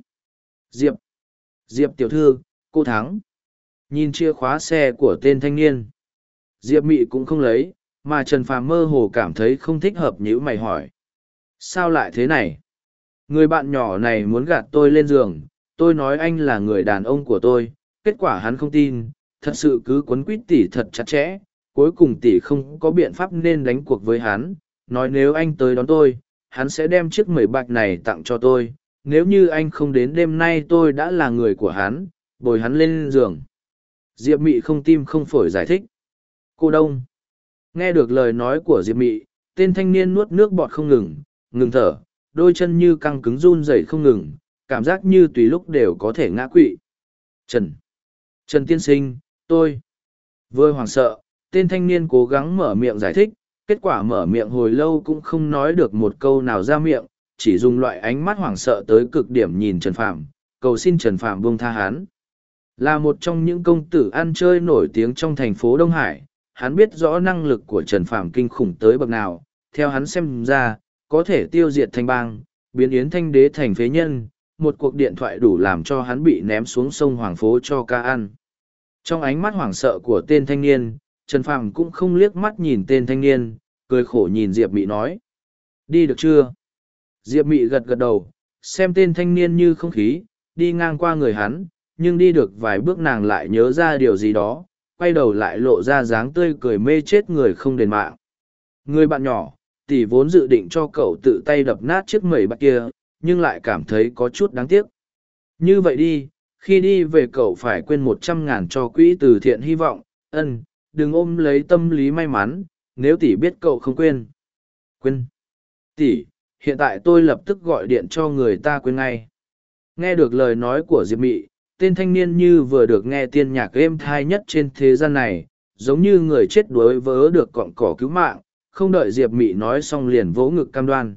Diệp, Diệp Tiểu Thư, cô thắng. Nhìn chìa khóa xe của tên thanh niên. Diệp Mị cũng không lấy, mà Trần Phàm mơ hồ cảm thấy không thích hợp như mày hỏi. Sao lại thế này? người bạn nhỏ này muốn gạt tôi lên giường tôi nói anh là người đàn ông của tôi kết quả hắn không tin thật sự cứ quấn quýt tỉ thật chặt chẽ, cuối cùng tỷ không có biện pháp nên đánh cuộc với hắn, nói nếu anh tới đón tôi, hắn sẽ đem chiếc mười bạc này tặng cho tôi, nếu như anh không đến đêm nay tôi đã là người của hắn, bồi hắn lên giường. Diệp mị không tim không phổi giải thích. Cô đông. Nghe được lời nói của diệp mị, tên thanh niên nuốt nước bọt không ngừng ngừng thở, đôi chân như căng cứng run rẩy không ngừng, cảm giác như tùy lúc đều có thể ngã quỵ. Trần. Trần tiên sinh tôi. Vừa hoảng sợ, tên thanh niên cố gắng mở miệng giải thích, kết quả mở miệng hồi lâu cũng không nói được một câu nào ra miệng, chỉ dùng loại ánh mắt hoảng sợ tới cực điểm nhìn trần phạm cầu xin trần phạm buông tha hắn. Là một trong những công tử ăn chơi nổi tiếng trong thành phố đông hải, hắn biết rõ năng lực của trần phạm kinh khủng tới bậc nào, theo hắn xem ra, có thể tiêu diệt thanh bang, biến yến thanh đế thành phế nhân, một cuộc điện thoại đủ làm cho hắn bị ném xuống sông hoàng phố cho ca ăn trong ánh mắt hoảng sợ của tên thanh niên Trần Phàm cũng không liếc mắt nhìn tên thanh niên, cười khổ nhìn Diệp Mị nói. Đi được chưa? Diệp Mị gật gật đầu, xem tên thanh niên như không khí, đi ngang qua người hắn, nhưng đi được vài bước nàng lại nhớ ra điều gì đó, quay đầu lại lộ ra dáng tươi cười mê chết người không đền mạng. Người bạn nhỏ, tỷ vốn dự định cho cậu tự tay đập nát chiếc mẩy bạc kia, nhưng lại cảm thấy có chút đáng tiếc. Như vậy đi, khi đi về cậu phải quên một trăm ngàn cho quỹ từ thiện hy vọng, ân, đừng ôm lấy tâm lý may mắn nếu tỷ biết cậu không quên. Quên. Tỷ hiện tại tôi lập tức gọi điện cho người ta quên ngay. Nghe được lời nói của diệp mị tên thanh niên như vừa được nghe tiên nhạc êm thai nhất trên thế gian này giống như người chết đuối vớ được cọn cỏ cứu mạng không đợi diệp mị nói xong liền vỗ ngực cam đoan.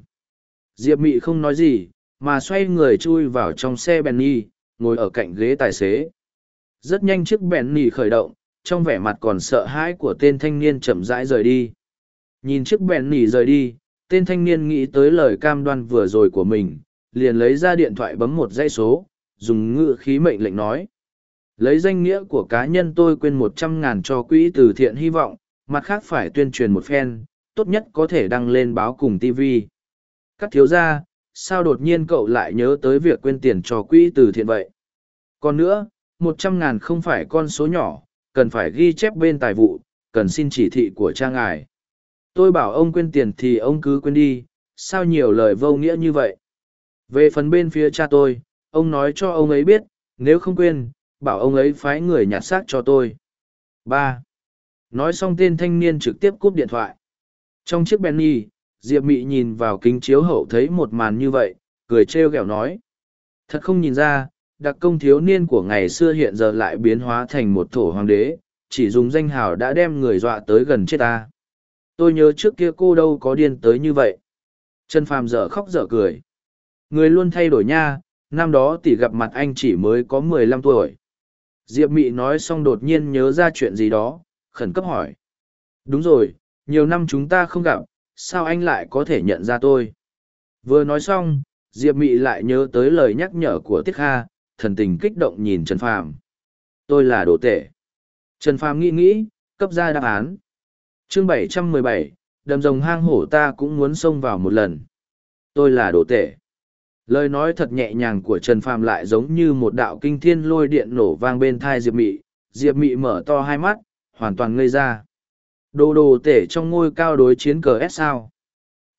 Diệp mị không nói gì mà xoay người chui vào trong xe bèn nhi ngồi ở cạnh ghế tài xế rất nhanh chiếc bèn nhi khởi động trong vẻ mặt còn sợ hãi của tên thanh niên chậm rãi rời đi. Nhìn chiếc bèn nỉ rời đi, tên thanh niên nghĩ tới lời cam đoan vừa rồi của mình, liền lấy ra điện thoại bấm một dãy số, dùng ngựa khí mệnh lệnh nói. Lấy danh nghĩa của cá nhân tôi quên một trăm ngàn cho quỹ từ thiện hy vọng, mặt khác phải tuyên truyền một phen, tốt nhất có thể đăng lên báo cùng TV. Các thiếu gia, sao đột nhiên cậu lại nhớ tới việc quên tiền cho quỹ từ thiện vậy? Còn nữa, một trăm ngàn không phải con số nhỏ, cần phải ghi chép bên tài vụ, cần xin chỉ thị của cha ngài. Tôi bảo ông quên tiền thì ông cứ quên đi, sao nhiều lời vô nghĩa như vậy? Về phần bên phía cha tôi, ông nói cho ông ấy biết, nếu không quên, bảo ông ấy phái người nhặt xác cho tôi. ba Nói xong tên thanh niên trực tiếp cúp điện thoại. Trong chiếc Benny, Diệp Mị nhìn vào kính chiếu hậu thấy một màn như vậy, cười trêu ghẹo nói. Thật không nhìn ra, đặc công thiếu niên của ngày xưa hiện giờ lại biến hóa thành một thổ hoàng đế, chỉ dùng danh hào đã đem người dọa tới gần chết ta. Tôi nhớ trước kia cô đâu có điên tới như vậy. Trần Phàm dở khóc dở cười. Người luôn thay đổi nha, năm đó tỷ gặp mặt anh chỉ mới có mười lăm tuổi. Diệp Mị nói xong đột nhiên nhớ ra chuyện gì đó, khẩn cấp hỏi. Đúng rồi, nhiều năm chúng ta không gặp, sao anh lại có thể nhận ra tôi? Vừa nói xong, Diệp Mị lại nhớ tới lời nhắc nhở của Tiết Kha, thần tình kích động nhìn Trần Phàm. Tôi là đồ tể. Trần Phàm nghĩ nghĩ, cấp ra đáp án. Chương 717, đầm rồng hang hổ ta cũng muốn xông vào một lần. Tôi là đồ tể. Lời nói thật nhẹ nhàng của Trần Phàm lại giống như một đạo kinh thiên lôi điện nổ vang bên thai Diệp Mị. Diệp Mị mở to hai mắt, hoàn toàn ngây ra. Đồ đồ tể trong ngôi cao đối chiến cờ S sao.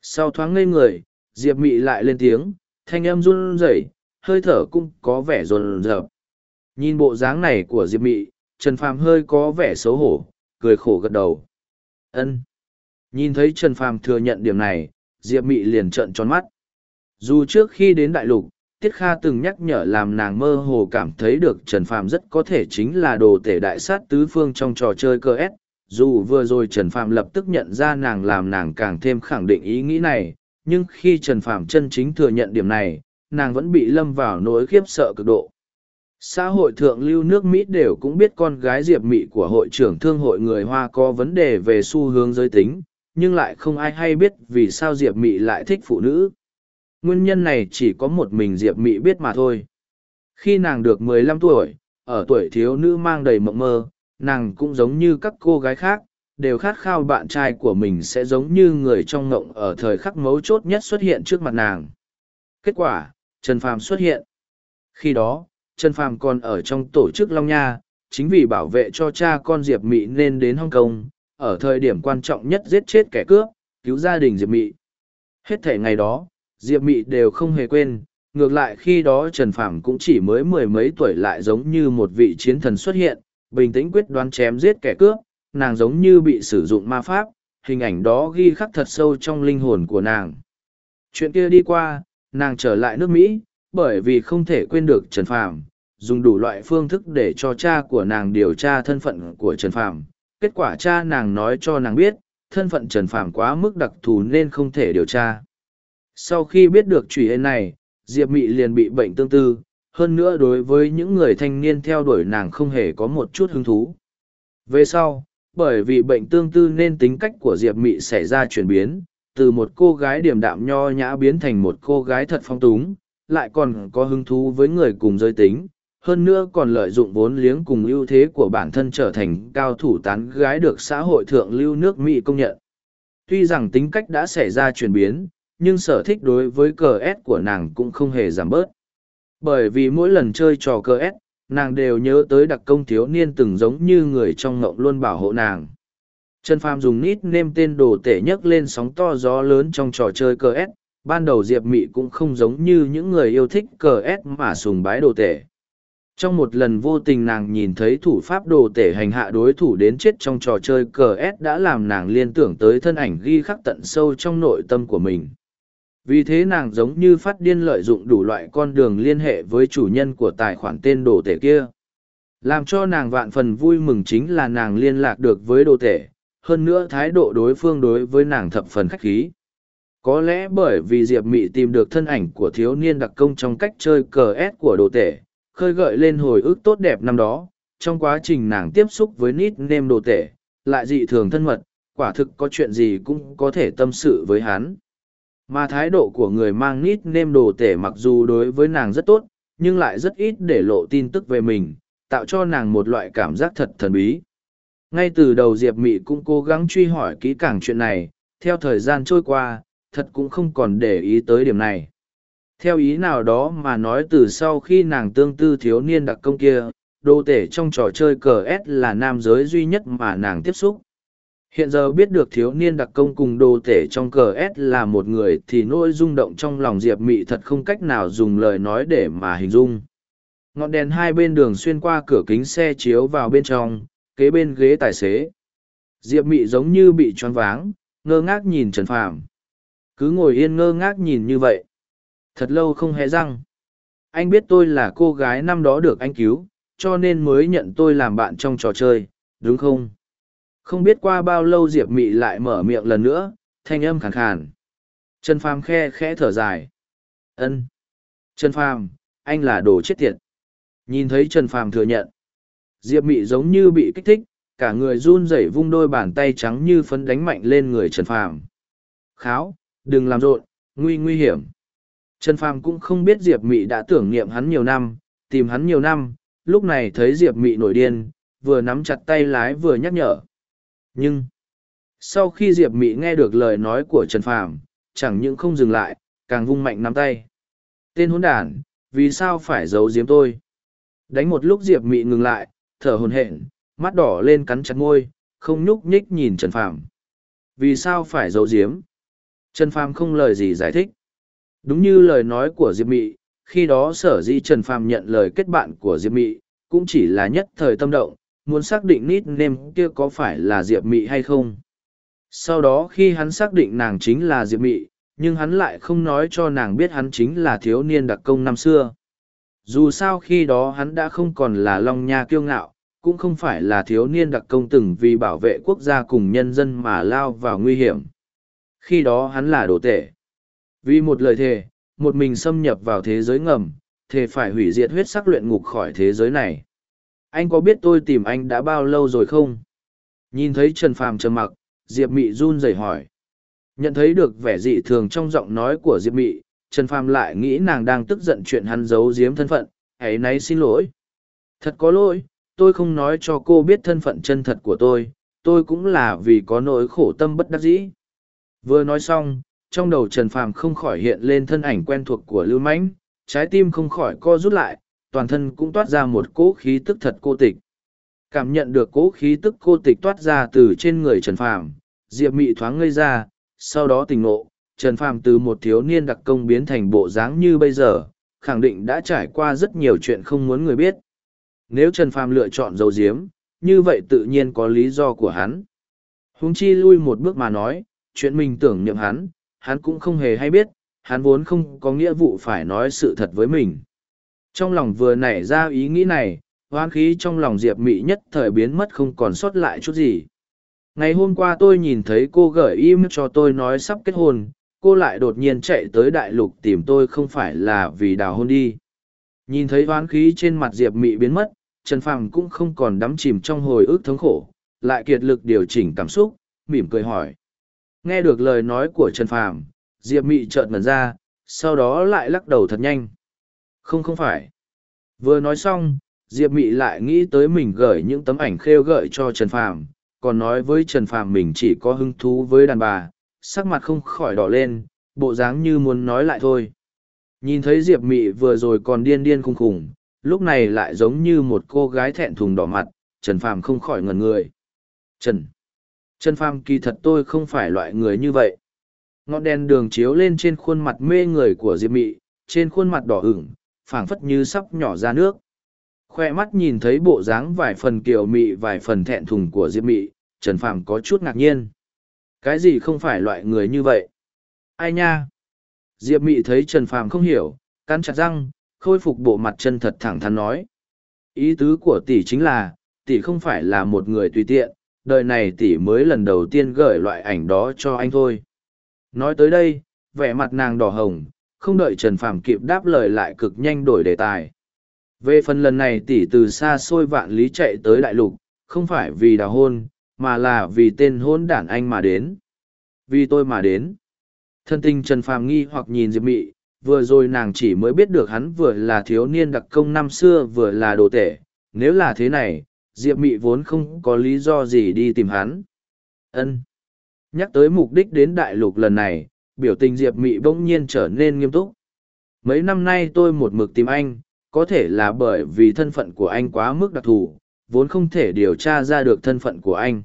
Sau thoáng ngây người, Diệp Mị lại lên tiếng, thanh âm run rẩy, hơi thở cũng có vẻ rồn rợp. Nhìn bộ dáng này của Diệp Mị, Trần Phàm hơi có vẻ xấu hổ, cười khổ gật đầu. Ân. Nhìn thấy Trần Phàm thừa nhận điểm này, Diệp Mị liền trợn tròn mắt. Dù trước khi đến đại lục, Tiết Kha từng nhắc nhở làm nàng mơ hồ cảm thấy được Trần Phàm rất có thể chính là đồ tể đại sát tứ phương trong trò chơi cơ S. Dù vừa rồi Trần Phạm lập tức nhận ra nàng làm nàng càng thêm khẳng định ý nghĩ này, nhưng khi Trần Phạm chân chính thừa nhận điểm này, nàng vẫn bị lâm vào nỗi khiếp sợ cực độ. Xã hội thượng lưu nước Mỹ đều cũng biết con gái Diệp Mị của hội trưởng thương hội người Hoa có vấn đề về xu hướng giới tính, nhưng lại không ai hay biết vì sao Diệp Mị lại thích phụ nữ. Nguyên nhân này chỉ có một mình Diệp Mị biết mà thôi. Khi nàng được 15 tuổi, ở tuổi thiếu nữ mang đầy mộng mơ, nàng cũng giống như các cô gái khác, đều khát khao bạn trai của mình sẽ giống như người trong ngộng ở thời khắc mấu chốt nhất xuất hiện trước mặt nàng. Kết quả, Trần Phàm xuất hiện. Khi đó, Trần Phàm còn ở trong tổ chức Long Nha, chính vì bảo vệ cho cha con Diệp Mị nên đến Hong Kong, ở thời điểm quan trọng nhất giết chết kẻ cướp, cứu gia đình Diệp Mị. Hết thể ngày đó, Diệp Mị đều không hề quên, ngược lại khi đó Trần Phàm cũng chỉ mới mười mấy tuổi lại giống như một vị chiến thần xuất hiện, bình tĩnh quyết đoán chém giết kẻ cướp, nàng giống như bị sử dụng ma pháp, hình ảnh đó ghi khắc thật sâu trong linh hồn của nàng. Chuyện kia đi qua, nàng trở lại nước Mỹ, bởi vì không thể quên được Trần Phàm, dùng đủ loại phương thức để cho cha của nàng điều tra thân phận của Trần Phàm. Kết quả cha nàng nói cho nàng biết, thân phận Trần Phàm quá mức đặc thù nên không thể điều tra. Sau khi biết được chuyện này, Diệp Mị liền bị bệnh tương tư, hơn nữa đối với những người thanh niên theo đuổi nàng không hề có một chút hứng thú. Về sau, bởi vì bệnh tương tư nên tính cách của Diệp Mị xảy ra chuyển biến, từ một cô gái điềm đạm nho nhã biến thành một cô gái thật phong túng, lại còn có hứng thú với người cùng giới tính, hơn nữa còn lợi dụng vốn liếng cùng ưu thế của bản thân trở thành cao thủ tán gái được xã hội thượng lưu nước Mỹ công nhận. Tuy rằng tính cách đã xảy ra chuyển biến, nhưng sở thích đối với cờ S của nàng cũng không hề giảm bớt. Bởi vì mỗi lần chơi trò cờ S, nàng đều nhớ tới đặc công thiếu niên từng giống như người trong ngộng luôn bảo hộ nàng. Trần Phàm dùng nít nêm tên đồ tể nhấc lên sóng to gió lớn trong trò chơi cờ S, ban đầu Diệp Mị cũng không giống như những người yêu thích cờ S mà sùng bái đồ tể. Trong một lần vô tình nàng nhìn thấy thủ pháp đồ tể hành hạ đối thủ đến chết trong trò chơi cờ S đã làm nàng liên tưởng tới thân ảnh ghi khắc tận sâu trong nội tâm của mình. Vì thế nàng giống như phát điên lợi dụng đủ loại con đường liên hệ với chủ nhân của tài khoản tên đồ tể kia. Làm cho nàng vạn phần vui mừng chính là nàng liên lạc được với đồ tể, hơn nữa thái độ đối phương đối với nàng thập phần khách khí. Có lẽ bởi vì Diệp Mị tìm được thân ảnh của thiếu niên đặc công trong cách chơi cờ S của đồ tể, khơi gợi lên hồi ức tốt đẹp năm đó, trong quá trình nàng tiếp xúc với nít nêm đồ tể, lại dị thường thân mật, quả thực có chuyện gì cũng có thể tâm sự với hắn. Mà thái độ của người mang nít nêm đồ tể mặc dù đối với nàng rất tốt, nhưng lại rất ít để lộ tin tức về mình, tạo cho nàng một loại cảm giác thật thần bí. Ngay từ đầu Diệp Mị cũng cố gắng truy hỏi kỹ càng chuyện này, theo thời gian trôi qua, thật cũng không còn để ý tới điểm này. Theo ý nào đó mà nói từ sau khi nàng tương tư thiếu niên đặc công kia, đồ tể trong trò chơi cờ S là nam giới duy nhất mà nàng tiếp xúc. Hiện giờ biết được thiếu niên đặc công cùng đồ tể trong cờ S là một người thì nỗi rung động trong lòng Diệp Mị thật không cách nào dùng lời nói để mà hình dung. Ngọn đèn hai bên đường xuyên qua cửa kính xe chiếu vào bên trong, kế bên ghế tài xế. Diệp Mị giống như bị choáng váng, ngơ ngác nhìn Trần Phàm. Cứ ngồi yên ngơ ngác nhìn như vậy. Thật lâu không hề răng. Anh biết tôi là cô gái năm đó được anh cứu, cho nên mới nhận tôi làm bạn trong trò chơi, đúng không? Không biết qua bao lâu Diệp Mị lại mở miệng lần nữa, thanh âm khàn khàn. Trần Phàm khe khẽ thở dài. Ân. Trần Phàm, anh là đồ chết tiệt. Nhìn thấy Trần Phàm thừa nhận. Diệp Mị giống như bị kích thích, cả người run rẩy vung đôi bàn tay trắng như phấn đánh mạnh lên người Trần Phàm. Kháo, đừng làm rộn, nguy nguy hiểm. Trần Phàm cũng không biết Diệp Mị đã tưởng niệm hắn nhiều năm, tìm hắn nhiều năm, lúc này thấy Diệp Mị nổi điên, vừa nắm chặt tay lái vừa nhắc nhở. Nhưng, sau khi Diệp Mị nghe được lời nói của Trần Phàm, chẳng những không dừng lại, càng vung mạnh nắm tay. Tên hỗn đản, vì sao phải giấu giếm tôi? Đánh một lúc Diệp Mị ngừng lại, thở hổn hển, mắt đỏ lên cắn chặt môi, không nhúc nhích nhìn Trần Phàm. Vì sao phải giấu giếm? Trần Phàm không lời gì giải thích. Đúng như lời nói của Diệp Mị, khi đó sở Di Trần Phàm nhận lời kết bạn của Diệp Mị, cũng chỉ là nhất thời tâm động, muốn xác định nít nêm kia có phải là Diệp Mị hay không. Sau đó khi hắn xác định nàng chính là Diệp Mị, nhưng hắn lại không nói cho nàng biết hắn chính là thiếu niên đặc công năm xưa. Dù sao khi đó hắn đã không còn là Long Nha kiêu ngạo, cũng không phải là thiếu niên đặc công từng vì bảo vệ quốc gia cùng nhân dân mà lao vào nguy hiểm. Khi đó hắn là đồ tể. Vì một lời thề, một mình xâm nhập vào thế giới ngầm, thề phải hủy diệt huyết sắc luyện ngục khỏi thế giới này. Anh có biết tôi tìm anh đã bao lâu rồi không? Nhìn thấy Trần Phàm trầm mặc, Diệp Mị run rẩy hỏi. Nhận thấy được vẻ dị thường trong giọng nói của Diệp Mị, Trần Phàm lại nghĩ nàng đang tức giận chuyện hắn giấu giếm thân phận, ấy nấy xin lỗi. Thật có lỗi, tôi không nói cho cô biết thân phận chân thật của tôi, tôi cũng là vì có nỗi khổ tâm bất đắc dĩ. Vừa nói xong, trong đầu Trần Phàm không khỏi hiện lên thân ảnh quen thuộc của Lưu Mãnh, trái tim không khỏi co rút lại, toàn thân cũng toát ra một cỗ khí tức thật cô tịch. Cảm nhận được cỗ khí tức cô tịch toát ra từ trên người Trần Phàm, Diệp Mị thoáng ngây ra, sau đó tỉnh ngộ, Trần Phàm từ một thiếu niên đặc công biến thành bộ dáng như bây giờ, khẳng định đã trải qua rất nhiều chuyện không muốn người biết. Nếu Trần Phàm lựa chọn dấu diếm, như vậy tự nhiên có lý do của hắn. Húng chi lui một bước mà nói, chuyện mình tưởng niệm hắn, hắn cũng không hề hay biết, hắn vốn không có nghĩa vụ phải nói sự thật với mình. Trong lòng vừa nảy ra ý nghĩ này, hoán khí trong lòng Diệp Mị nhất thời biến mất không còn sót lại chút gì. Ngày hôm qua tôi nhìn thấy cô gửi email cho tôi nói sắp kết hôn, cô lại đột nhiên chạy tới đại lục tìm tôi không phải là vì đào hôn đi. Nhìn thấy hoán khí trên mặt Diệp Mị biến mất, Trần Phàm cũng không còn đắm chìm trong hồi ức thống khổ, lại kiệt lực điều chỉnh cảm xúc, mỉm cười hỏi. Nghe được lời nói của Trần Phàm, Diệp Mị chợt ngẩn ra, sau đó lại lắc đầu thật nhanh. Không không phải. Vừa nói xong, Diệp Mị lại nghĩ tới mình gửi những tấm ảnh khêu gợi cho Trần Phàm, còn nói với Trần Phàm mình chỉ có hứng thú với đàn bà, sắc mặt không khỏi đỏ lên, bộ dáng như muốn nói lại thôi. Nhìn thấy Diệp Mị vừa rồi còn điên điên khùng khùng, lúc này lại giống như một cô gái thẹn thùng đỏ mặt, Trần Phàm không khỏi ngẩn người. Trần! Trần Phàm kỳ thật tôi không phải loại người như vậy. Ngọn đèn đường chiếu lên trên khuôn mặt mê người của Diệp Mị, trên khuôn mặt đỏ ửng, phảng phất như sắp nhỏ ra nước. Khoe mắt nhìn thấy bộ dáng vài phần kiều mị vài phần thẹn thùng của Diệp Mị, Trần Phàm có chút ngạc nhiên. Cái gì không phải loại người như vậy? Ai nha? Diệp Mị thấy Trần Phàm không hiểu, cắn chặt răng, khôi phục bộ mặt chân thật thẳng thắn nói. Ý tứ của tỷ chính là, tỷ không phải là một người tùy tiện, đời này tỷ mới lần đầu tiên gửi loại ảnh đó cho anh thôi. Nói tới đây, vẻ mặt nàng đỏ hồng, không đợi Trần Phàm kịp đáp lời lại cực nhanh đổi đề tài. Về phần lần này tỷ từ xa xôi vạn lý chạy tới đại lục, không phải vì đào hôn, mà là vì tên hôn đản anh mà đến. Vì tôi mà đến. Thân tình Trần Phàm nghi hoặc nhìn Diệp Mị, vừa rồi nàng chỉ mới biết được hắn vừa là thiếu niên đặc công năm xưa vừa là đồ tể. Nếu là thế này, Diệp Mị vốn không có lý do gì đi tìm hắn. Ân. Nhắc tới mục đích đến đại lục lần này, biểu tình Diệp Mị bỗng nhiên trở nên nghiêm túc. Mấy năm nay tôi một mực tìm anh, có thể là bởi vì thân phận của anh quá mức đặc thù, vốn không thể điều tra ra được thân phận của anh.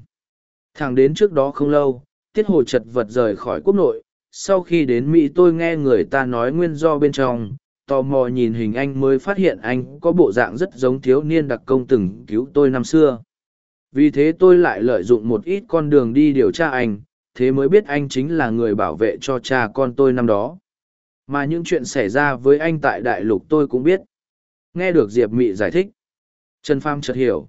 Thẳng đến trước đó không lâu, Tiết Hồ chật vật rời khỏi quốc nội, sau khi đến Mỹ tôi nghe người ta nói nguyên do bên trong, tò mò nhìn hình anh mới phát hiện anh có bộ dạng rất giống thiếu niên đặc công từng cứu tôi năm xưa. Vì thế tôi lại lợi dụng một ít con đường đi điều tra anh, thế mới biết anh chính là người bảo vệ cho cha con tôi năm đó. Mà những chuyện xảy ra với anh tại đại lục tôi cũng biết. Nghe được Diệp Mị giải thích. Trần Pham chợt hiểu.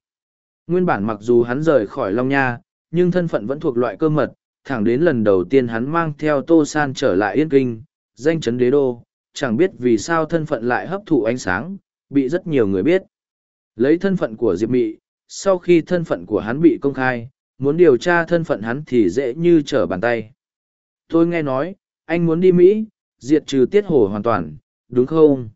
Nguyên bản mặc dù hắn rời khỏi Long Nha, nhưng thân phận vẫn thuộc loại cơ mật, thẳng đến lần đầu tiên hắn mang theo Tô San trở lại Yên Kinh, danh chấn đế đô, chẳng biết vì sao thân phận lại hấp thụ ánh sáng, bị rất nhiều người biết. Lấy thân phận của Diệp Mị, sau khi thân phận của hắn bị công khai, muốn điều tra thân phận hắn thì dễ như trở bàn tay. Tôi nghe nói, anh muốn đi Mỹ, diệt trừ tiết hổ hoàn toàn, đúng không?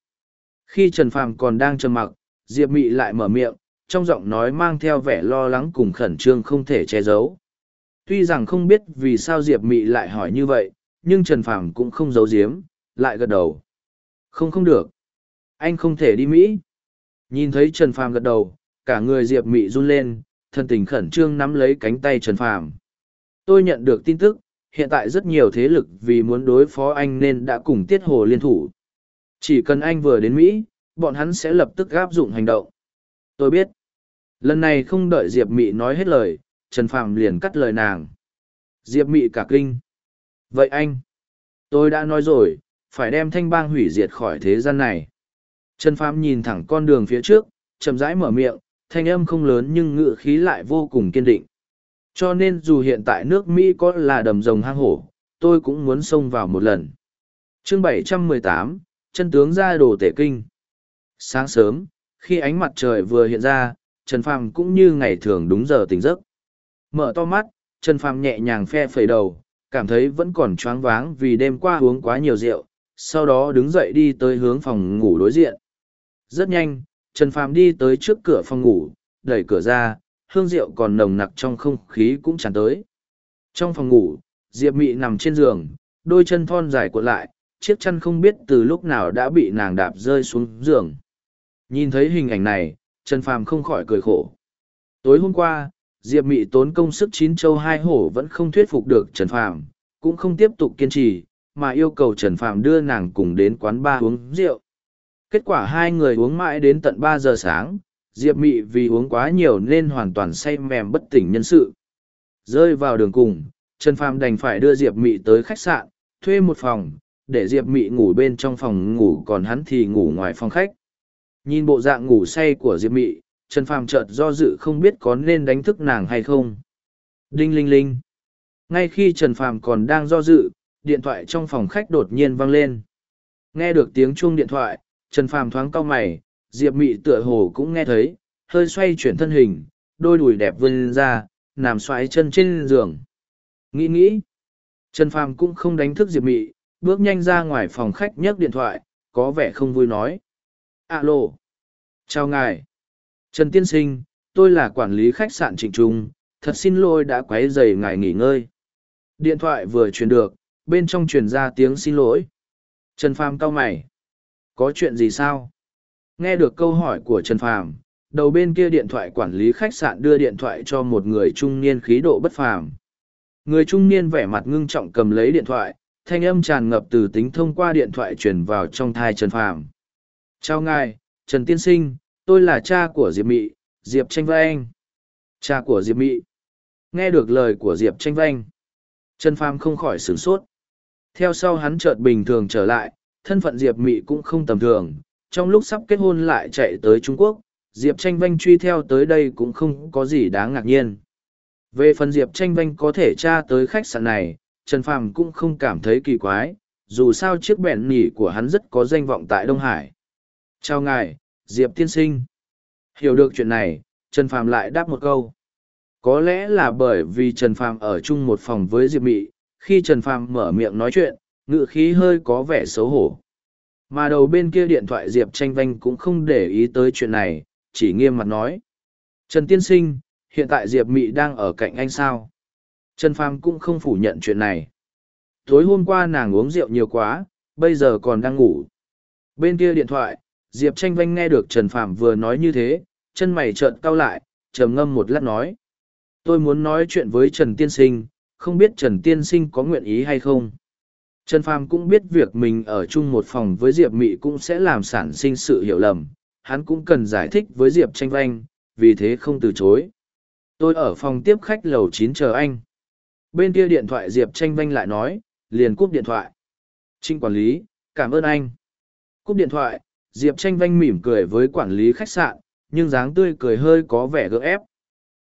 Khi Trần Phàm còn đang trầm mặc, Diệp Mị lại mở miệng, trong giọng nói mang theo vẻ lo lắng cùng khẩn trương không thể che giấu. Tuy rằng không biết vì sao Diệp Mị lại hỏi như vậy, nhưng Trần Phàm cũng không giấu giếm, lại gật đầu. Không không được. Anh không thể đi Mỹ. Nhìn thấy Trần Phàm gật đầu, cả người Diệp Mị run lên, thân tình khẩn trương nắm lấy cánh tay Trần Phàm. Tôi nhận được tin tức, hiện tại rất nhiều thế lực vì muốn đối phó anh nên đã cùng Tiết Hồ liên thủ. Chỉ cần anh vừa đến Mỹ, bọn hắn sẽ lập tức áp dụng hành động. Tôi biết. Lần này không đợi Diệp Mị nói hết lời, Trần Phàm liền cắt lời nàng. Diệp Mị cả kinh. Vậy anh, tôi đã nói rồi, phải đem thanh bang hủy diệt khỏi thế gian này. Trần Phàm nhìn thẳng con đường phía trước, chậm rãi mở miệng, thanh âm không lớn nhưng ngựa khí lại vô cùng kiên định. Cho nên dù hiện tại nước Mỹ có là đầm rồng hang hổ, tôi cũng muốn xông vào một lần. chương 718, chân tướng ra đồ tể kinh. Sáng sớm, khi ánh mặt trời vừa hiện ra, Trần Phàm cũng như ngày thường đúng giờ tỉnh giấc. Mở to mắt, Trần Phàm nhẹ nhàng phe phẩy đầu, cảm thấy vẫn còn choáng váng vì đêm qua uống quá nhiều rượu, sau đó đứng dậy đi tới hướng phòng ngủ đối diện. Rất nhanh, Trần Phàm đi tới trước cửa phòng ngủ, đẩy cửa ra, hương rượu còn nồng nặc trong không khí cũng tràn tới. Trong phòng ngủ, Diệp Mị nằm trên giường, đôi chân thon dài cuộn lại, chiếc chăn không biết từ lúc nào đã bị nàng đạp rơi xuống giường. Nhìn thấy hình ảnh này, Trần Phàm không khỏi cười khổ. Tối hôm qua, Diệp Mị tốn công sức chín châu hai hổ vẫn không thuyết phục được Trần Phàm, cũng không tiếp tục kiên trì, mà yêu cầu Trần Phàm đưa nàng cùng đến quán ba uống rượu. Kết quả hai người uống mãi đến tận ba giờ sáng, Diệp Mị vì uống quá nhiều nên hoàn toàn say mềm bất tỉnh nhân sự. Rơi vào đường cùng, Trần Phàm đành phải đưa Diệp Mị tới khách sạn, thuê một phòng, để Diệp Mị ngủ bên trong phòng ngủ còn hắn thì ngủ ngoài phòng khách. Nhìn bộ dạng ngủ say của Diệp Mị, Trần Phàm chợt do dự không biết có nên đánh thức nàng hay không. Đinh linh linh. Ngay khi Trần Phàm còn đang do dự, điện thoại trong phòng khách đột nhiên vang lên. Nghe được tiếng chuông điện thoại, Trần Phàm thoáng cau mày, Diệp Mị tựa hồ cũng nghe thấy, hơi xoay chuyển thân hình, đôi đùi đẹp vươn ra, nằm xoáy chân trên giường. Nghĩ nghĩ, Trần Phàm cũng không đánh thức Diệp Mị, bước nhanh ra ngoài phòng khách nhấc điện thoại, có vẻ không vui nói. Alo. Chào ngài. Trần Tiên Sinh, tôi là quản lý khách sạn Trịnh Trung, thật xin lỗi đã quấy rầy ngài nghỉ ngơi. Điện thoại vừa truyền được, bên trong truyền ra tiếng xin lỗi. Trần Phàm cau mày. Có chuyện gì sao? Nghe được câu hỏi của Trần Phàm, đầu bên kia điện thoại quản lý khách sạn đưa điện thoại cho một người trung niên khí độ bất phàm. Người trung niên vẻ mặt ngưng trọng cầm lấy điện thoại, thanh âm tràn ngập từ tính thông qua điện thoại truyền vào trong thai Trần Phàm. Chào ngài, Trần Tiên Sinh, tôi là cha của Diệp Mị, Diệp Tranh Vanh. Cha của Diệp Mị. Nghe được lời của Diệp Tranh Vanh. Trần Phàm không khỏi sửng sốt. Theo sau hắn chợt bình thường trở lại, thân phận Diệp Mị cũng không tầm thường. Trong lúc sắp kết hôn lại chạy tới Trung Quốc, Diệp Tranh Vanh truy theo tới đây cũng không có gì đáng ngạc nhiên. Về phần Diệp Tranh Vanh có thể tra tới khách sạn này, Trần Phàm cũng không cảm thấy kỳ quái, dù sao chiếc bẹn nỉ của hắn rất có danh vọng tại Đông Hải. Chào ngài, Diệp Tiên Sinh. Hiểu được chuyện này, Trần Phàm lại đáp một câu. Có lẽ là bởi vì Trần Phàm ở chung một phòng với Diệp Mị, khi Trần Phàm mở miệng nói chuyện, ngự khí hơi có vẻ xấu hổ. Mà đầu bên kia điện thoại Diệp Tranh Vanh cũng không để ý tới chuyện này, chỉ nghiêm mặt nói. Trần Tiên Sinh, hiện tại Diệp Mị đang ở cạnh anh sao? Trần Phàm cũng không phủ nhận chuyện này. Tối hôm qua nàng uống rượu nhiều quá, bây giờ còn đang ngủ. Bên kia điện thoại, Diệp Tranh Vanh nghe được Trần Phàm vừa nói như thế, chân mày trợn cau lại, trầm ngâm một lát nói. Tôi muốn nói chuyện với Trần Tiên Sinh, không biết Trần Tiên Sinh có nguyện ý hay không. Trần Phàm cũng biết việc mình ở chung một phòng với Diệp Mị cũng sẽ làm sản sinh sự hiểu lầm, hắn cũng cần giải thích với Diệp Tranh Vanh, vì thế không từ chối. Tôi ở phòng tiếp khách lầu chín chờ anh. Bên kia điện thoại Diệp Tranh Vanh lại nói, liền cúp điện thoại. Trinh quản lý, cảm ơn anh. Cúp điện thoại, Diệp Tranh Vanh mỉm cười với quản lý khách sạn, nhưng dáng tươi cười hơi có vẻ gượng ép.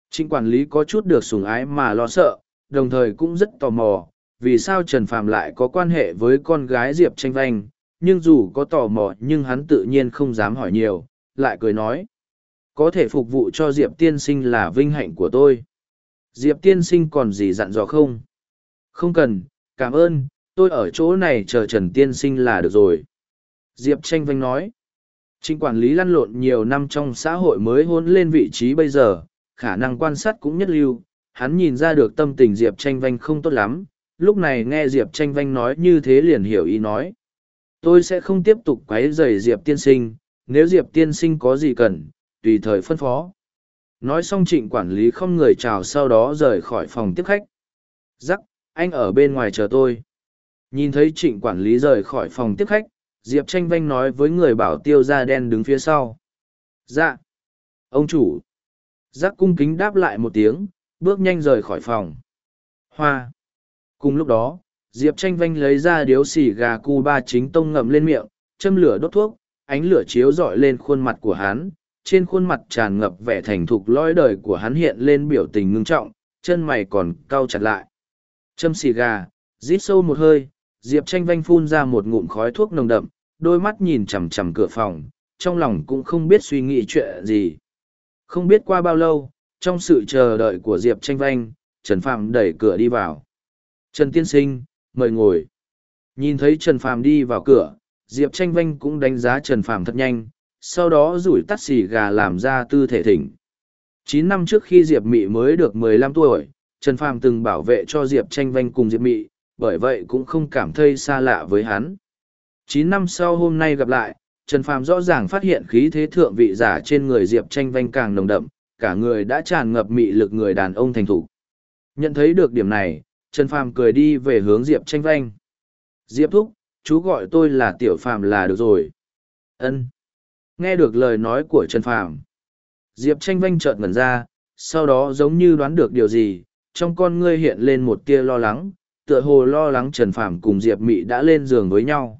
Trinh quản lý có chút được sủng ái mà lo sợ, đồng thời cũng rất tò mò, vì sao Trần Phàm lại có quan hệ với con gái Diệp Tranh Vanh, nhưng dù có tò mò nhưng hắn tự nhiên không dám hỏi nhiều, lại cười nói. Có thể phục vụ cho Diệp tiên sinh là vinh hạnh của tôi. Diệp tiên sinh còn gì dặn dò không? Không cần, cảm ơn, tôi ở chỗ này chờ Trần tiên sinh là được rồi. Diệp tranh vanh nói. Trịnh quản lý lăn lộn nhiều năm trong xã hội mới hôn lên vị trí bây giờ, khả năng quan sát cũng nhất lưu. Hắn nhìn ra được tâm tình Diệp tranh vanh không tốt lắm, lúc này nghe Diệp tranh vanh nói như thế liền hiểu ý nói. Tôi sẽ không tiếp tục quấy rầy Diệp tiên sinh, nếu Diệp tiên sinh có gì cần, tùy thời phân phó. Nói xong trịnh quản lý không người chào sau đó rời khỏi phòng tiếp khách. Giắc, anh ở bên ngoài chờ tôi. Nhìn thấy trịnh quản lý rời khỏi phòng tiếp khách, Diệp tranh vanh nói với người bảo tiêu da đen đứng phía sau. Dạ. Ông chủ. Giác cung kính đáp lại một tiếng, bước nhanh rời khỏi phòng. Hoa. Cùng lúc đó, Diệp tranh vanh lấy ra điếu xì gà cu ba chính tông ngậm lên miệng, châm lửa đốt thuốc, ánh lửa chiếu rọi lên khuôn mặt của hắn, trên khuôn mặt tràn ngập vẻ thành thục lõi đời của hắn hiện lên biểu tình ngưng trọng, chân mày còn cau chặt lại. Châm xì gà, rít sâu một hơi, Diệp tranh vanh phun ra một ngụm khói thuốc nồng đậm, đôi mắt nhìn chằm chằm cửa phòng, trong lòng cũng không biết suy nghĩ chuyện gì. Không biết qua bao lâu, trong sự chờ đợi của Diệp tranh vanh, Trần Phạm đẩy cửa đi vào. Trần Tiên Sinh, mời ngồi. Nhìn thấy Trần Phàm đi vào cửa, Diệp tranh vanh cũng đánh giá Trần Phàm thật nhanh, sau đó rủi tắt xì gà làm ra tư thể thỉnh. Chín năm trước khi Diệp Mị mới được mười lăm tuổi, Trần Phàm từng bảo vệ cho Diệp tranh vanh cùng Diệp Mị, bởi vậy cũng không cảm thấy xa lạ với hắn. Chín năm sau hôm nay gặp lại, Trần Phàm rõ ràng phát hiện khí thế thượng vị giả trên người Diệp Tranh Vanh càng nồng đậm, cả người đã tràn ngập mị lực người đàn ông thành thủ. Nhận thấy được điểm này, Trần Phàm cười đi về hướng Diệp Tranh Vanh. Diệp Thúc, chú gọi tôi là Tiểu Phàm là được rồi. Ân. Nghe được lời nói của Trần Phàm, Diệp Tranh Vanh chợt ngẩn ra, sau đó giống như đoán được điều gì, trong con ngươi hiện lên một tia lo lắng, tựa hồ lo lắng Trần Phàm cùng Diệp Mị đã lên giường với nhau.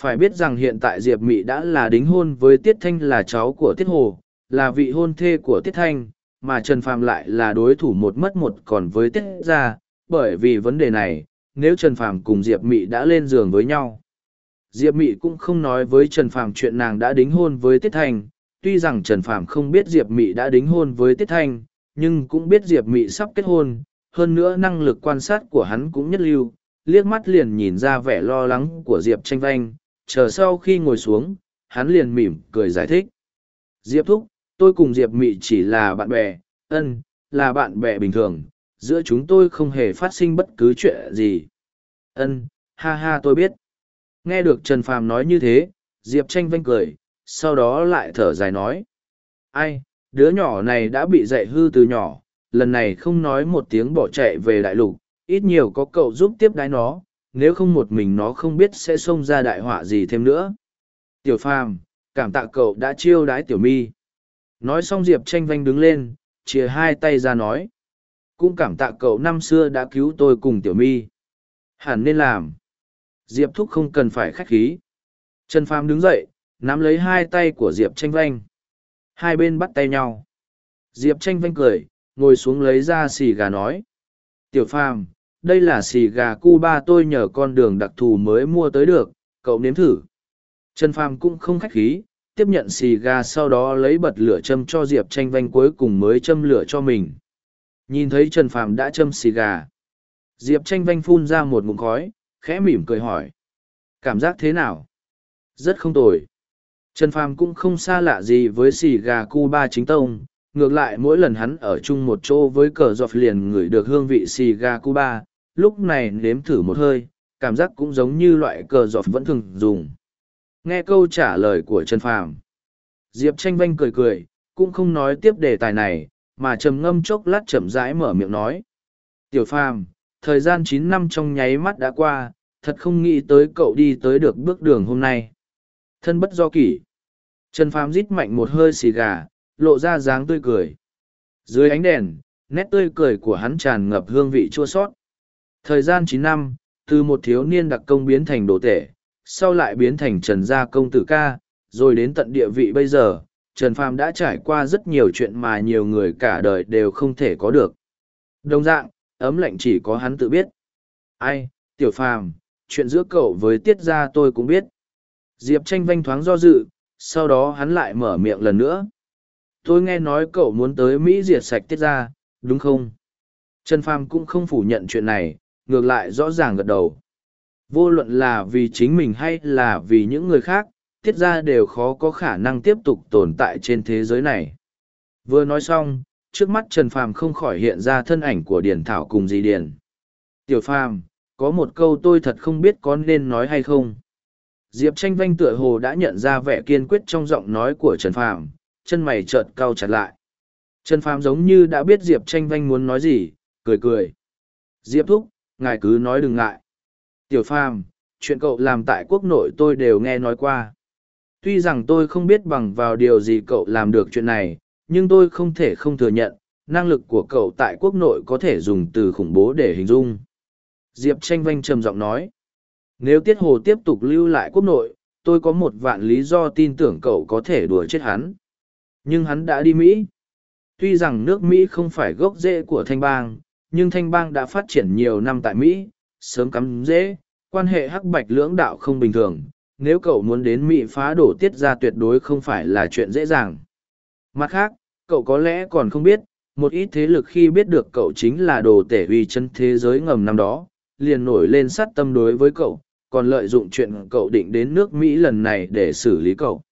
Phải biết rằng hiện tại Diệp Mị đã là đính hôn với Tiết Thanh là cháu của Tiết Hồ, là vị hôn thê của Tiết Thanh, mà Trần Phàm lại là đối thủ một mất một còn với Tiết Gia, bởi vì vấn đề này, nếu Trần Phàm cùng Diệp Mị đã lên giường với nhau. Diệp Mị cũng không nói với Trần Phàm chuyện nàng đã đính hôn với Tiết Thanh, tuy rằng Trần Phàm không biết Diệp Mị đã đính hôn với Tiết Thanh, nhưng cũng biết Diệp Mị sắp kết hôn, hơn nữa năng lực quan sát của hắn cũng nhất lưu, liếc mắt liền nhìn ra vẻ lo lắng của Diệp Tranh Vanh, chờ sau khi ngồi xuống, hắn liền mỉm cười giải thích. Diệp Thúc, tôi cùng Diệp Mị chỉ là bạn bè, ân, là bạn bè bình thường, giữa chúng tôi không hề phát sinh bất cứ chuyện gì. Ân, ha ha tôi biết. Nghe được Trần Phàm nói như thế, Diệp Tranh Vanh cười, sau đó lại thở dài nói. Ai, đứa nhỏ này đã bị dạy hư từ nhỏ, lần này không nói một tiếng bỏ chạy về đại lục, ít nhiều có cậu giúp tiếp đái nó, nếu không một mình nó không biết sẽ xông ra đại họa gì thêm nữa. Tiểu Phàm, cảm tạ cậu đã chiêu đái Tiểu Mi. Nói xong Diệp tranh vanh đứng lên, chia hai tay ra nói. Cũng cảm tạ cậu năm xưa đã cứu tôi cùng Tiểu Mi. Hẳn nên làm. Diệp thúc không cần phải khách khí. Trần Phàm đứng dậy, nắm lấy hai tay của Diệp tranh vanh. Hai bên bắt tay nhau. Diệp tranh vanh cười, ngồi xuống lấy ra xì gà nói. Tiểu Phàm, đây là xì gà Cuba tôi nhờ con đường đặc thù mới mua tới được, cậu nếm thử. Trần Phàm cũng không khách khí, tiếp nhận xì gà sau đó lấy bật lửa châm cho Diệp tranh vanh cuối cùng mới châm lửa cho mình. Nhìn thấy Trần Phàm đã châm xì gà. Diệp tranh vanh phun ra một ngụm khói, khẽ mỉm cười hỏi. Cảm giác thế nào? Rất không tồi. Trần Phàm cũng không xa lạ gì với xì gà Cuba chính tông, ngược lại mỗi lần hắn ở chung một chỗ với cờ dọc liền ngửi được hương vị xì gà cuba lúc này nếm thử một hơi cảm giác cũng giống như loại cờ dọc vẫn thường dùng nghe câu trả lời của trần phàm diệp tranh vanh cười cười cũng không nói tiếp đề tài này mà trầm ngâm chốc lát chậm rãi mở miệng nói tiểu phàm thời gian chín năm trong nháy mắt đã qua thật không nghĩ tới cậu đi tới được bước đường hôm nay thân bất do kỷ trần phàm rít mạnh một hơi xì gà lộ ra dáng tươi cười. Dưới ánh đèn, nét tươi cười của hắn tràn ngập hương vị chua sót. Thời gian chín năm, từ một thiếu niên đặc công biến thành đồ tể, sau lại biến thành trần gia công tử ca, rồi đến tận địa vị bây giờ, Trần Phàm đã trải qua rất nhiều chuyện mà nhiều người cả đời đều không thể có được. Đồng dạng, ấm lạnh chỉ có hắn tự biết. Ai, Tiểu Phàm, chuyện giữa cậu với Tiết Gia tôi cũng biết. Diệp tranh vanh thoáng do dự, sau đó hắn lại mở miệng lần nữa tôi nghe nói cậu muốn tới mỹ diệt sạch tiết Gia, đúng không trần phàm cũng không phủ nhận chuyện này ngược lại rõ ràng gật đầu vô luận là vì chính mình hay là vì những người khác tiết ra đều khó có khả năng tiếp tục tồn tại trên thế giới này vừa nói xong trước mắt trần phàm không khỏi hiện ra thân ảnh của Điền thảo cùng dì Điền. tiểu phàm có một câu tôi thật không biết có nên nói hay không diệp tranh vanh tựa hồ đã nhận ra vẻ kiên quyết trong giọng nói của trần phàm chân mày chợt cau chặt lại. Trần Phàm giống như đã biết Diệp Tranh Vanh muốn nói gì, cười cười. Diệp Thúc, ngài cứ nói đừng ngại. Tiểu Phàm, chuyện cậu làm tại quốc nội tôi đều nghe nói qua. Tuy rằng tôi không biết bằng vào điều gì cậu làm được chuyện này, nhưng tôi không thể không thừa nhận, năng lực của cậu tại quốc nội có thể dùng từ khủng bố để hình dung. Diệp Tranh Vanh trầm giọng nói. Nếu Tiết Hồ tiếp tục lưu lại quốc nội, tôi có một vạn lý do tin tưởng cậu có thể đùa chết hắn. Nhưng hắn đã đi Mỹ. Tuy rằng nước Mỹ không phải gốc rễ của thanh bang, nhưng thanh bang đã phát triển nhiều năm tại Mỹ, sớm cắm rễ, quan hệ hắc bạch lưỡng đạo không bình thường. Nếu cậu muốn đến Mỹ phá đổ tiết ra tuyệt đối không phải là chuyện dễ dàng. Mặt khác, cậu có lẽ còn không biết, một ít thế lực khi biết được cậu chính là đồ tể uy chân thế giới ngầm năm đó, liền nổi lên sát tâm đối với cậu, còn lợi dụng chuyện cậu định đến nước Mỹ lần này để xử lý cậu.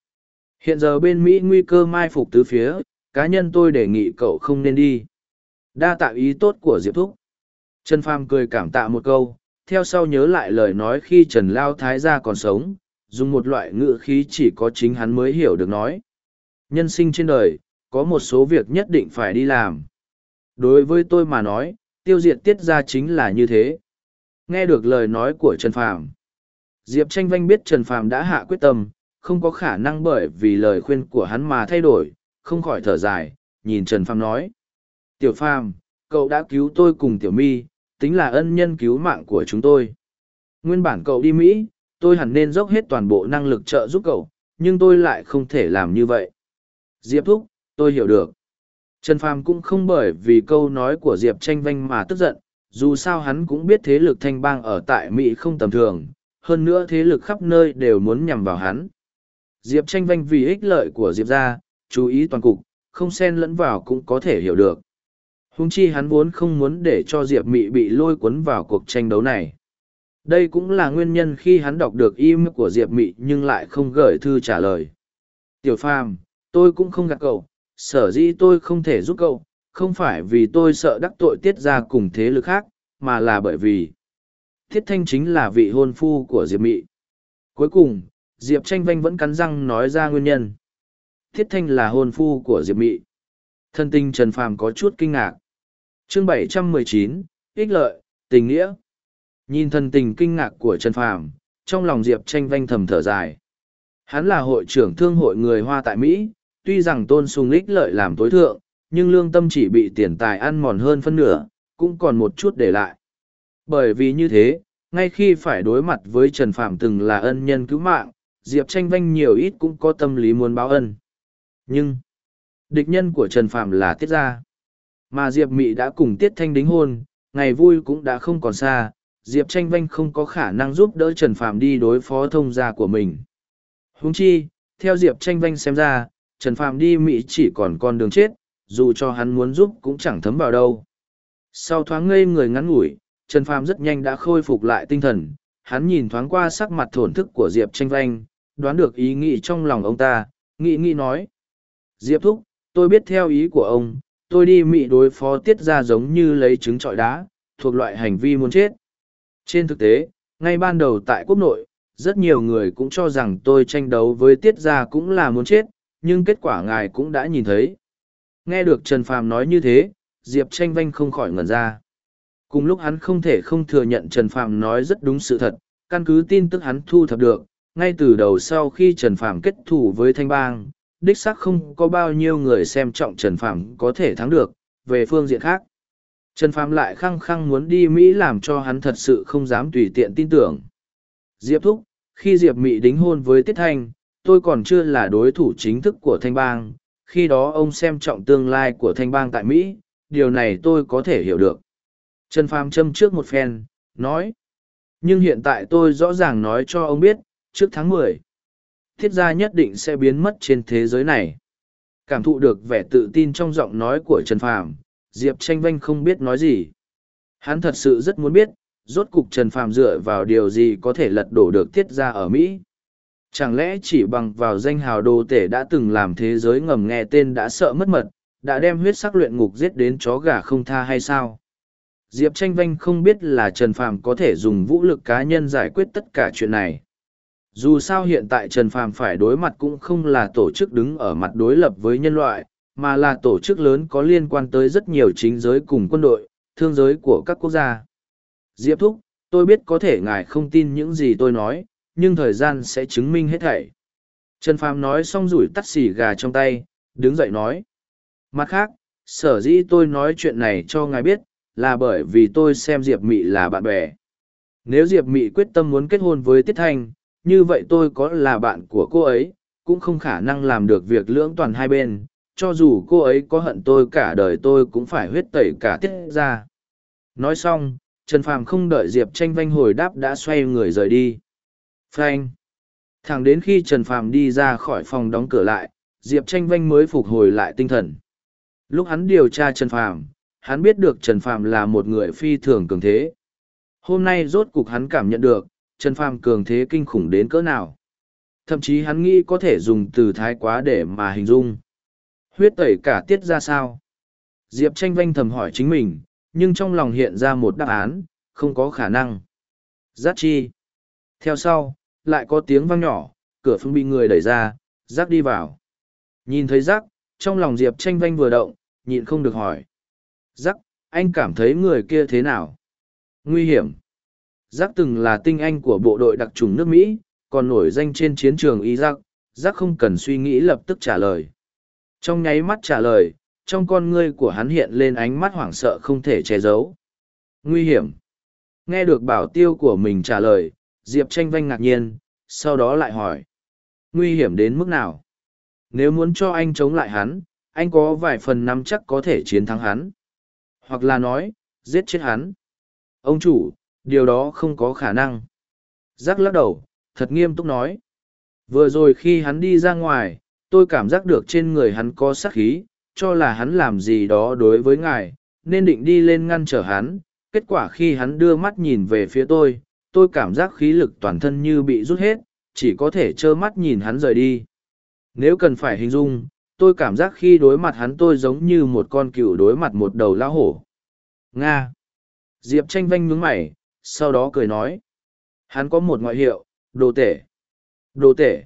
Hiện giờ bên Mỹ nguy cơ mai phục tứ phía, cá nhân tôi đề nghị cậu không nên đi. Đa tạ ý tốt của Diệp Thúc. Trần Phàm cười cảm tạ một câu, theo sau nhớ lại lời nói khi Trần Lao Thái gia còn sống, dùng một loại ngữ khí chỉ có chính hắn mới hiểu được nói. Nhân sinh trên đời, có một số việc nhất định phải đi làm. Đối với tôi mà nói, tiêu diệt tiết ra chính là như thế. Nghe được lời nói của Trần Phàm, Diệp Tranh Vanh biết Trần Phàm đã hạ quyết tâm, không có khả năng bởi vì lời khuyên của hắn mà thay đổi, không khỏi thở dài, nhìn Trần Phàm nói. Tiểu Phàm, cậu đã cứu tôi cùng Tiểu My, tính là ân nhân cứu mạng của chúng tôi. Nguyên bản cậu đi Mỹ, tôi hẳn nên dốc hết toàn bộ năng lực trợ giúp cậu, nhưng tôi lại không thể làm như vậy. Diệp Thúc, tôi hiểu được. Trần Phàm cũng không bởi vì câu nói của Diệp Tranh Vanh mà tức giận, dù sao hắn cũng biết thế lực thanh bang ở tại Mỹ không tầm thường, hơn nữa thế lực khắp nơi đều muốn nhằm vào hắn. Diệp Tranh Vanh vì ích lợi của Diệp ra, chú ý toàn cục, không xen lẫn vào cũng có thể hiểu được. Hùng chi hắn vốn không muốn để cho Diệp Mị bị lôi cuốn vào cuộc tranh đấu này. Đây cũng là nguyên nhân khi hắn đọc được email của Diệp Mị nhưng lại không gửi thư trả lời. Tiểu Phàm, tôi cũng không gạt cậu, sở dĩ tôi không thể giúp cậu, không phải vì tôi sợ đắc tội tiết ra cùng thế lực khác, mà là bởi vì Thiết Thanh chính là vị hôn phu của Diệp Mị. Cuối cùng, Diệp Tranh Vanh vẫn cắn răng nói ra nguyên nhân. Thiết Thanh là hôn phu của Diệp Mị. Thân tình Trần Phàm có chút kinh ngạc. Chương 719, ích lợi, tình nghĩa. Nhìn thân tình kinh ngạc của Trần Phàm, trong lòng Diệp Tranh Vanh thầm thở dài. Hắn là hội trưởng thương hội người Hoa tại Mỹ, tuy rằng tôn sùng lích lợi làm tối thượng, nhưng lương tâm chỉ bị tiền tài ăn mòn hơn phân nửa, cũng còn một chút để lại. Bởi vì như thế, ngay khi phải đối mặt với Trần Phạm từng là ân nhân cứu mạng, Diệp Tranh Vanh nhiều ít cũng có tâm lý muốn báo ân. Nhưng, địch nhân của Trần Phạm là Tiết Gia. Mà Diệp Mị đã cùng Tiết Thanh đính hôn, ngày vui cũng đã không còn xa, Diệp Tranh Vanh không có khả năng giúp đỡ Trần Phạm đi đối phó thông gia của mình. Huống chi, theo Diệp Tranh Vanh xem ra, Trần Phạm đi Mỹ chỉ còn con đường chết, dù cho hắn muốn giúp cũng chẳng thấm vào đâu. Sau thoáng ngây người ngắn ngủi, Trần Phạm rất nhanh đã khôi phục lại tinh thần, hắn nhìn thoáng qua sắc mặt thổn thức của Diệp Tranh Vanh, đoán được ý nghĩ trong lòng ông ta, nghĩ nghĩ nói. Diệp Thúc, tôi biết theo ý của ông, tôi đi Mỹ đối phó tiết ra giống như lấy trứng trọi đá, thuộc loại hành vi muốn chết. Trên thực tế, ngay ban đầu tại quốc nội, rất nhiều người cũng cho rằng tôi tranh đấu với tiết gia cũng là muốn chết, nhưng kết quả ngài cũng đã nhìn thấy. Nghe được Trần Phàm nói như thế, Diệp Tranh Vanh không khỏi ngẩn ra. Cùng lúc hắn không thể không thừa nhận Trần Phàm nói rất đúng sự thật, căn cứ tin tức hắn thu thập được, ngay từ đầu sau khi Trần Phàm kết thủ với Thanh Bang, đích xác không có bao nhiêu người xem trọng Trần Phàm có thể thắng được, về phương diện khác. Trần Phàm lại khăng khăng muốn đi Mỹ làm cho hắn thật sự không dám tùy tiện tin tưởng. Diệp Thúc, khi Diệp Mỹ đính hôn với Tiết Thanh, tôi còn chưa là đối thủ chính thức của Thanh Bang, khi đó ông xem trọng tương lai của Thanh Bang tại Mỹ, điều này tôi có thể hiểu được. Trần Phàm châm trước một phen, nói. Nhưng hiện tại tôi rõ ràng nói cho ông biết, trước tháng mười, thiết gia nhất định sẽ biến mất trên thế giới này. Cảm thụ được vẻ tự tin trong giọng nói của Trần Phàm, Diệp Tranh Vanh không biết nói gì. Hắn thật sự rất muốn biết, rốt cục Trần Phàm dựa vào điều gì có thể lật đổ được thiết gia ở Mỹ. Chẳng lẽ chỉ bằng vào danh hào đồ tể đã từng làm thế giới ngầm nghe tên đã sợ mất mật, đã đem huyết sắc luyện ngục giết đến chó gà không tha hay sao? Diệp Tranh Vanh không biết là Trần Phàm có thể dùng vũ lực cá nhân giải quyết tất cả chuyện này. Dù sao hiện tại Trần Phàm phải đối mặt cũng không là tổ chức đứng ở mặt đối lập với nhân loại, mà là tổ chức lớn có liên quan tới rất nhiều chính giới cùng quân đội, thương giới của các quốc gia. Diệp Thúc, tôi biết có thể ngài không tin những gì tôi nói, nhưng thời gian sẽ chứng minh hết thảy. Trần Phàm nói xong rủi tắt xì gà trong tay, đứng dậy nói. Mặt khác, sở dĩ tôi nói chuyện này cho ngài biết, là bởi vì tôi xem diệp mị là bạn bè nếu diệp mị quyết tâm muốn kết hôn với tiết thanh như vậy tôi có là bạn của cô ấy cũng không khả năng làm được việc lưỡng toàn hai bên cho dù cô ấy có hận tôi cả đời tôi cũng phải huyết tẩy cả tiết ra nói xong trần phàm không đợi diệp tranh vanh hồi đáp đã xoay người rời đi frank thẳng đến khi trần phàm đi ra khỏi phòng đóng cửa lại diệp tranh vanh mới phục hồi lại tinh thần lúc hắn điều tra trần phàm hắn biết được Trần Phàm là một người phi thường cường thế. Hôm nay rốt cục hắn cảm nhận được, Trần Phàm cường thế kinh khủng đến cỡ nào. Thậm chí hắn nghĩ có thể dùng từ thái quá để mà hình dung. Huyết tẩy cả tiết ra sao? Diệp tranh vanh thầm hỏi chính mình, nhưng trong lòng hiện ra một đáp án, không có khả năng. Giác chi. Theo sau, lại có tiếng vang nhỏ, cửa phương bị người đẩy ra, giác đi vào. Nhìn thấy giác, trong lòng Diệp tranh vanh vừa động, nhịn không được hỏi. Giác, anh cảm thấy người kia thế nào? Nguy hiểm. Giác từng là tinh anh của bộ đội đặc trùng nước Mỹ, còn nổi danh trên chiến trường Iraq, Giác không cần suy nghĩ lập tức trả lời. Trong nháy mắt trả lời, trong con ngươi của hắn hiện lên ánh mắt hoảng sợ không thể che giấu. Nguy hiểm. Nghe được bảo tiêu của mình trả lời, Diệp tranh vanh ngạc nhiên, sau đó lại hỏi. Nguy hiểm đến mức nào? Nếu muốn cho anh chống lại hắn, anh có vài phần nắm chắc có thể chiến thắng hắn. Hoặc là nói, giết chết hắn. Ông chủ, điều đó không có khả năng. Giác lắc đầu, thật nghiêm túc nói. Vừa rồi khi hắn đi ra ngoài, tôi cảm giác được trên người hắn có sát khí, cho là hắn làm gì đó đối với ngài, nên định đi lên ngăn trở hắn. Kết quả khi hắn đưa mắt nhìn về phía tôi, tôi cảm giác khí lực toàn thân như bị rút hết, chỉ có thể trơ mắt nhìn hắn rời đi. Nếu cần phải hình dung, tôi cảm giác khi đối mặt hắn tôi giống như một con cừu đối mặt một đầu lão hổ. Nga. Diệp tranh vanh nhướng mày, sau đó cười nói. Hắn có một ngoại hiệu, đồ tể. Đồ tể.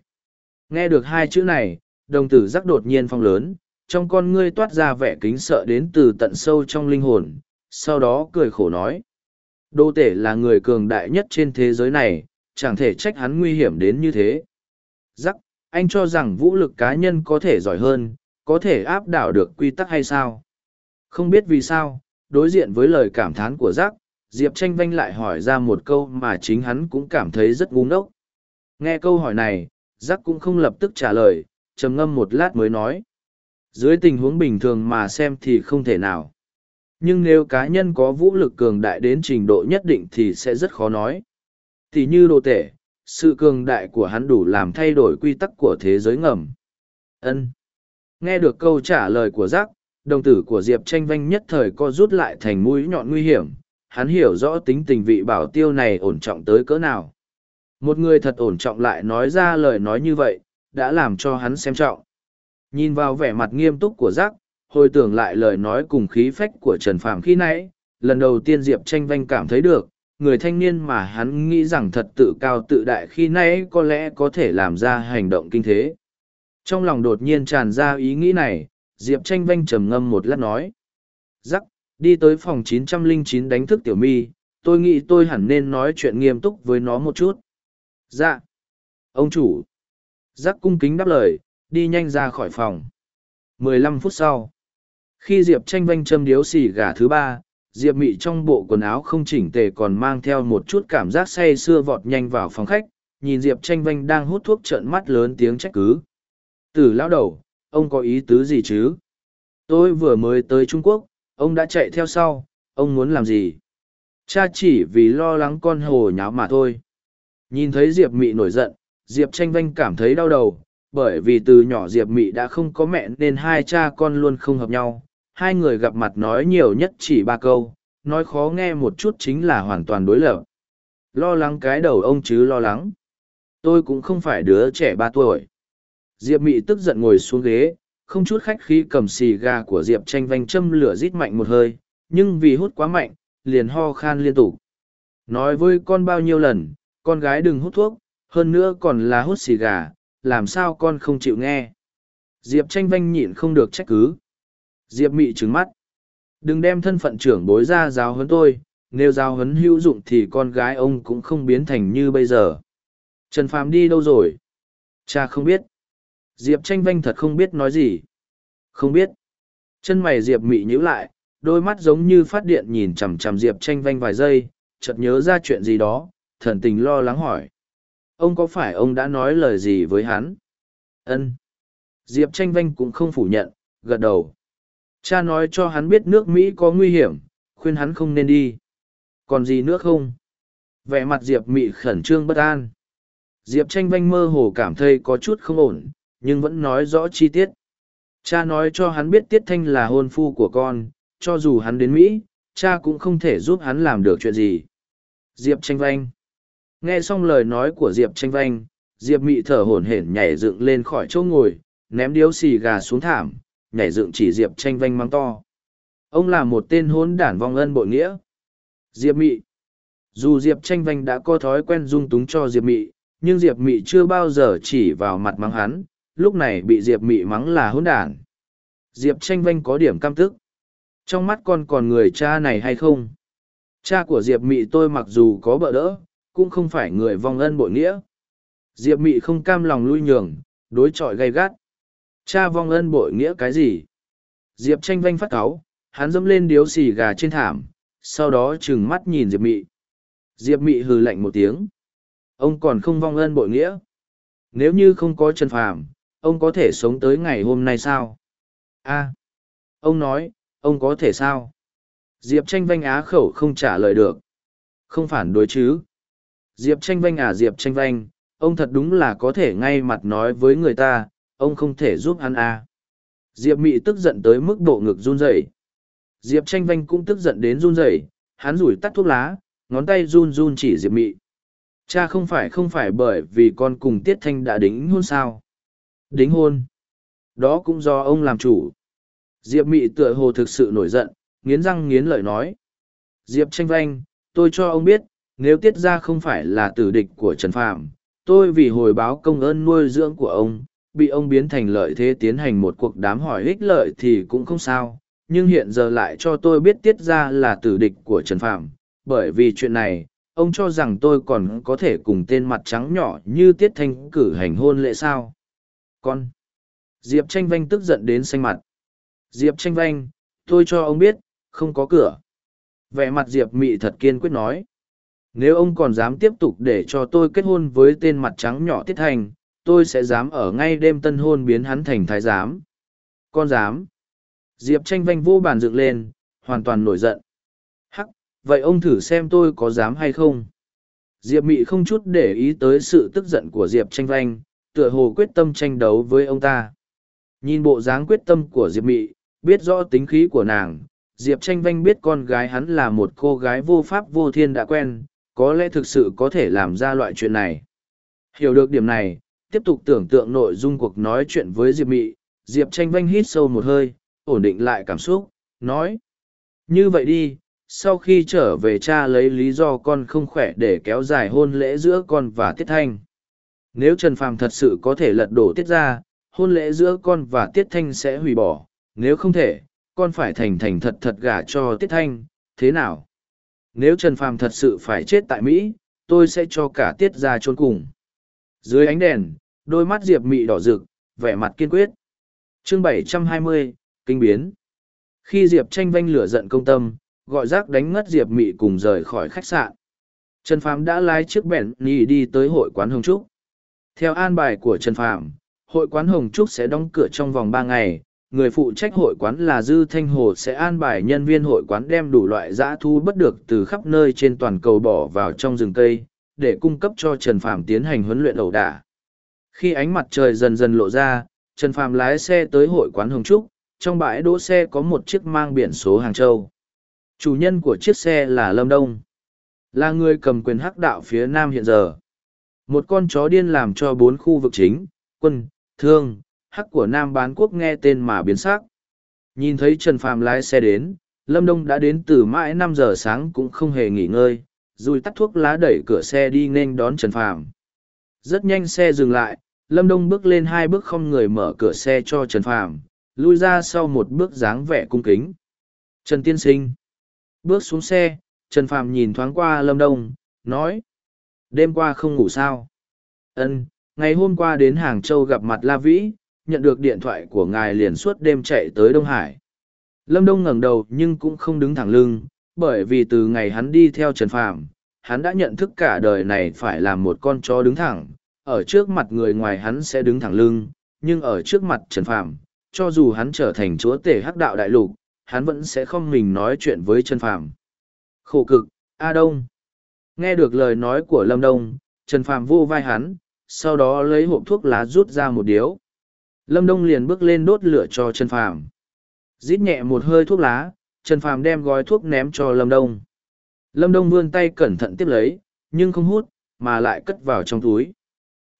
Nghe được hai chữ này, đồng tử giác đột nhiên phong lớn, trong con ngươi toát ra vẻ kính sợ đến từ tận sâu trong linh hồn, sau đó cười khổ nói. Đô tể là người cường đại nhất trên thế giới này, chẳng thể trách hắn nguy hiểm đến như thế. Giác, anh cho rằng vũ lực cá nhân có thể giỏi hơn, có thể áp đảo được quy tắc hay sao? Không biết vì sao, đối diện với lời cảm thán của giác, Diệp tranh vanh lại hỏi ra một câu mà chính hắn cũng cảm thấy rất ngu ngốc. Nghe câu hỏi này, giác cũng không lập tức trả lời, trầm ngâm một lát mới nói. Dưới tình huống bình thường mà xem thì không thể nào. Nhưng nếu cá nhân có vũ lực cường đại đến trình độ nhất định thì sẽ rất khó nói. Thì như đồ tể, sự cường đại của hắn đủ làm thay đổi quy tắc của thế giới ngầm. Ân. Nghe được câu trả lời của giác, đồng tử của Diệp tranh vanh nhất thời co rút lại thành mũi nhọn nguy hiểm, hắn hiểu rõ tính tình vị bảo tiêu này ổn trọng tới cỡ nào. Một người thật ổn trọng lại nói ra lời nói như vậy, đã làm cho hắn xem trọng. Nhìn vào vẻ mặt nghiêm túc của giác, hồi tưởng lại lời nói cùng khí phách của Trần Phàm khi nãy, lần đầu tiên Diệp tranh vanh cảm thấy được, người thanh niên mà hắn nghĩ rằng thật tự cao tự đại khi nãy có lẽ có thể làm ra hành động kinh thế. Trong lòng đột nhiên tràn ra ý nghĩ này, Diệp tranh vanh trầm ngâm một lát nói. Giác, đi tới phòng 909 đánh thức tiểu mi, tôi nghĩ tôi hẳn nên nói chuyện nghiêm túc với nó một chút. Dạ. Ông chủ. Giác cung kính đáp lời, đi nhanh ra khỏi phòng. 15 phút sau. Khi Diệp tranh vanh châm điếu xì gà thứ ba, Diệp Mị trong bộ quần áo không chỉnh tề còn mang theo một chút cảm giác say sưa vọt nhanh vào phòng khách, nhìn Diệp tranh vanh đang hút thuốc trợn mắt lớn tiếng trách cứ. Tử lão đầu, ông có ý tứ gì chứ? Tôi vừa mới tới Trung Quốc, ông đã chạy theo sau, ông muốn làm gì? Cha chỉ vì lo lắng con hồ nháo mà thôi. Nhìn thấy Diệp Mị nổi giận, Diệp tranh vanh cảm thấy đau đầu, bởi vì từ nhỏ Diệp Mị đã không có mẹ nên hai cha con luôn không hợp nhau. Hai người gặp mặt nói nhiều nhất chỉ ba câu, nói khó nghe một chút chính là hoàn toàn đối lập. Lo lắng cái đầu ông chứ lo lắng. Tôi cũng không phải đứa trẻ ba tuổi. Diệp Mị tức giận ngồi xuống ghế, không chút khách khí cầm xì gà của Diệp tranh vanh châm lửa rít mạnh một hơi, nhưng vì hút quá mạnh, liền ho khan liên tục. Nói với con bao nhiêu lần, con gái đừng hút thuốc, hơn nữa còn là hút xì gà, làm sao con không chịu nghe. Diệp tranh vanh nhịn không được trách cứ. Diệp mị trứng mắt. Đừng đem thân phận trưởng bối ra giáo huấn tôi, nếu giáo huấn hữu dụng thì con gái ông cũng không biến thành như bây giờ. Trần Phàm đi đâu rồi? Cha không biết. Diệp tranh vanh thật không biết nói gì. Không biết. Chân mày Diệp mị nhíu lại, đôi mắt giống như phát điện nhìn chằm chằm Diệp tranh vanh vài giây, chợt nhớ ra chuyện gì đó, thần tình lo lắng hỏi. Ông có phải ông đã nói lời gì với hắn? Ân. Diệp tranh vanh cũng không phủ nhận, gật đầu. Cha nói cho hắn biết nước Mỹ có nguy hiểm, khuyên hắn không nên đi. Còn gì nữa không? Vẻ mặt Diệp mị khẩn trương bất an. Diệp tranh vanh mơ hồ cảm thấy có chút không ổn, nhưng vẫn nói rõ chi tiết. Cha nói cho hắn biết Tiết Thanh là hôn phu của con, cho dù hắn đến Mỹ, cha cũng không thể giúp hắn làm được chuyện gì. Diệp tranh vanh. Nghe xong lời nói của Diệp tranh vanh, Diệp mị thở hổn hển nhảy dựng lên khỏi chỗ ngồi, ném điếu xì gà xuống thảm, nhảy dựng chỉ Diệp tranh vanh mang to. Ông là một tên hốn đản vong ân bội nghĩa. Diệp mị. Dù Diệp tranh vanh đã có thói quen dung túng cho Diệp mị, nhưng diệp mị chưa bao giờ chỉ vào mặt mắng hắn lúc này bị diệp mị mắng là hỗn đản diệp tranh vanh có điểm cam tức trong mắt con còn người cha này hay không cha của diệp mị tôi mặc dù có bợ đỡ cũng không phải người vong ân bội nghĩa. Diệp mị không cam lòng lui nhường, đối chọi gay gắt. Cha vong ân bội nghĩa cái gì? Diệp tranh vanh phát cáu, hắn dẫm lên điếu xì gà trên thảm, sau đó trừng mắt nhìn diệp mị. Diệp mị hừ lạnh một tiếng. Ông còn không vong ân bội nghĩa? Nếu như không có trần phàm, ông có thể sống tới ngày hôm nay sao? A. Ông nói, ông có thể sao? Diệp tranh vanh á khẩu không trả lời được. Không phản đối chứ diệp tranh vanh à diệp tranh vanh, ông thật đúng là có thể ngay mặt nói với người ta, ông không thể giúp hắn à. diệp mị tức giận tới mức độ ngực run rẩy. Diệp tranh vanh cũng tức giận đến run rẩy, hắn rủi tắt thuốc lá, ngón tay run run chỉ diệp mị. Cha không phải không phải bởi vì con cùng tiết thanh đã đính hôn sao? Đính hôn? Đó cũng do ông làm chủ. Diệp mị tựa hồ thực sự nổi giận, nghiến răng nghiến lợi nói. Diệp tranh vanh, tôi cho ông biết nếu tiết ra không phải là tử địch của trần Phạm, tôi vì hồi báo công ơn nuôi dưỡng của ông bị ông biến thành lợi thế tiến hành một cuộc đám hỏi ích lợi thì cũng không sao nhưng hiện giờ lại cho tôi biết tiết ra là tử địch của trần Phạm, bởi vì chuyện này ông cho rằng tôi còn có thể cùng tên mặt trắng nhỏ như tiết thanh cử hành hôn lễ sao? Con diệp tranh vanh tức giận đến xanh mặt. Diệp tranh vanh tôi cho ông biết không có cửa. Vẻ mặt diệp mị thật kiên quyết nói nếu ông còn dám tiếp tục để cho tôi kết hôn với tên mặt trắng nhỏ tiết thành, tôi sẽ dám ở ngay đêm tân hôn biến hắn thành thái giám. Con dám. Diệp tranh vanh vô bàn dựng lên, hoàn toàn nổi giận. Hắc, vậy ông thử xem tôi có dám hay không? Diệp mị không chút để ý tới sự tức giận của diệp tranh vanh, tựa hồ quyết tâm tranh đấu với ông ta. Nhìn bộ dáng quyết tâm của diệp mị, biết rõ tính khí của nàng, diệp tranh vanh biết con gái hắn là một cô gái vô pháp vô thiên đã quen có lẽ thực sự có thể làm ra loại chuyện này. Hiểu được điểm này, tiếp tục tưởng tượng nội dung cuộc nói chuyện với diệp mị, diệp tranh vanh hít sâu một hơi, ổn định lại cảm xúc, nói, như vậy đi, sau khi trở về cha lấy lý do con không khỏe để kéo dài hôn lễ giữa con và tiết thanh. Nếu trần phàm thật sự có thể lật đổ tiết ra, hôn lễ giữa con và tiết thanh sẽ hủy bỏ. Nếu không thể, con phải thành thành thật thật gả cho tiết thanh. Thế nào? Nếu trần phàm thật sự phải chết tại mỹ tôi sẽ cho cả tiết ra trốn cùng. Dưới ánh đèn đôi mắt diệp mị đỏ rực vẻ mặt kiên quyết. Chương 720, kinh biến. Khi diệp tranh vanh lửa giận công tâm gọi rác đánh ngất diệp mị cùng rời khỏi khách sạn. Trần phàm đã lái chiếc bẹn nhì đi tới hội quán hồng trúc. Theo an bài của trần phàm hội quán hồng trúc sẽ đóng cửa trong vòng ba ngày người phụ trách hội quán là Dư Thanh Hồ sẽ an bài nhân viên hội quán đem đủ loại dã thu bất được từ khắp nơi trên toàn cầu bỏ vào trong rừng cây, để cung cấp cho Trần Phạm tiến hành huấn luyện ẩu đả. Khi ánh mặt trời dần dần lộ ra, Trần Phạm lái xe tới hội quán Hồng Trúc, trong bãi đỗ xe có một chiếc mang biển số Hàng Châu. Chủ nhân của chiếc xe là Lâm Đông, là người cầm quyền hắc đạo phía Nam hiện giờ. Một con chó điên làm cho bốn khu vực chính, quân, thương, hắc của Nam bán quốc nghe tên mà biến sắc. Nhìn thấy Trần Phàm lái xe đến, Lâm Đông đã đến từ mãi năm giờ sáng cũng không hề nghỉ ngơi, rồi tắt thuốc lá đẩy cửa xe đi nên đón Trần Phàm. Rất nhanh xe dừng lại, Lâm Đông bước lên hai bước không người mở cửa xe cho Trần Phàm, lui ra sau một bước dáng vẻ cung kính. Trần Tiên Sinh. Bước xuống xe, Trần Phàm nhìn thoáng qua Lâm Đông, nói. Đêm qua không ngủ sao? Ân, ngày hôm qua đến Hàng Châu gặp mặt La Vĩ, nhận được điện thoại của ngài liền suốt đêm chạy tới Đông Hải. Lâm Đông ngẩng đầu nhưng cũng không đứng thẳng lưng, bởi vì từ ngày hắn đi theo Trần Phàm, hắn đã nhận thức cả đời này phải làm một con chó đứng thẳng, ở trước mặt người ngoài hắn sẽ đứng thẳng lưng, nhưng ở trước mặt Trần Phàm, cho dù hắn trở thành chúa tể hắc đạo đại lục, hắn vẫn sẽ không mình nói chuyện với Trần Phàm. Khổ cực, A Đông. Nghe được lời nói của Lâm Đông, Trần Phàm vô vai hắn, sau đó lấy hộp thuốc lá rút ra một điếu. Lâm Đông liền bước lên đốt lửa cho Trần Phàm. Rít nhẹ một hơi thuốc lá, Trần Phàm đem gói thuốc ném cho Lâm Đông. Lâm Đông vươn tay cẩn thận tiếp lấy, nhưng không hút, mà lại cất vào trong túi.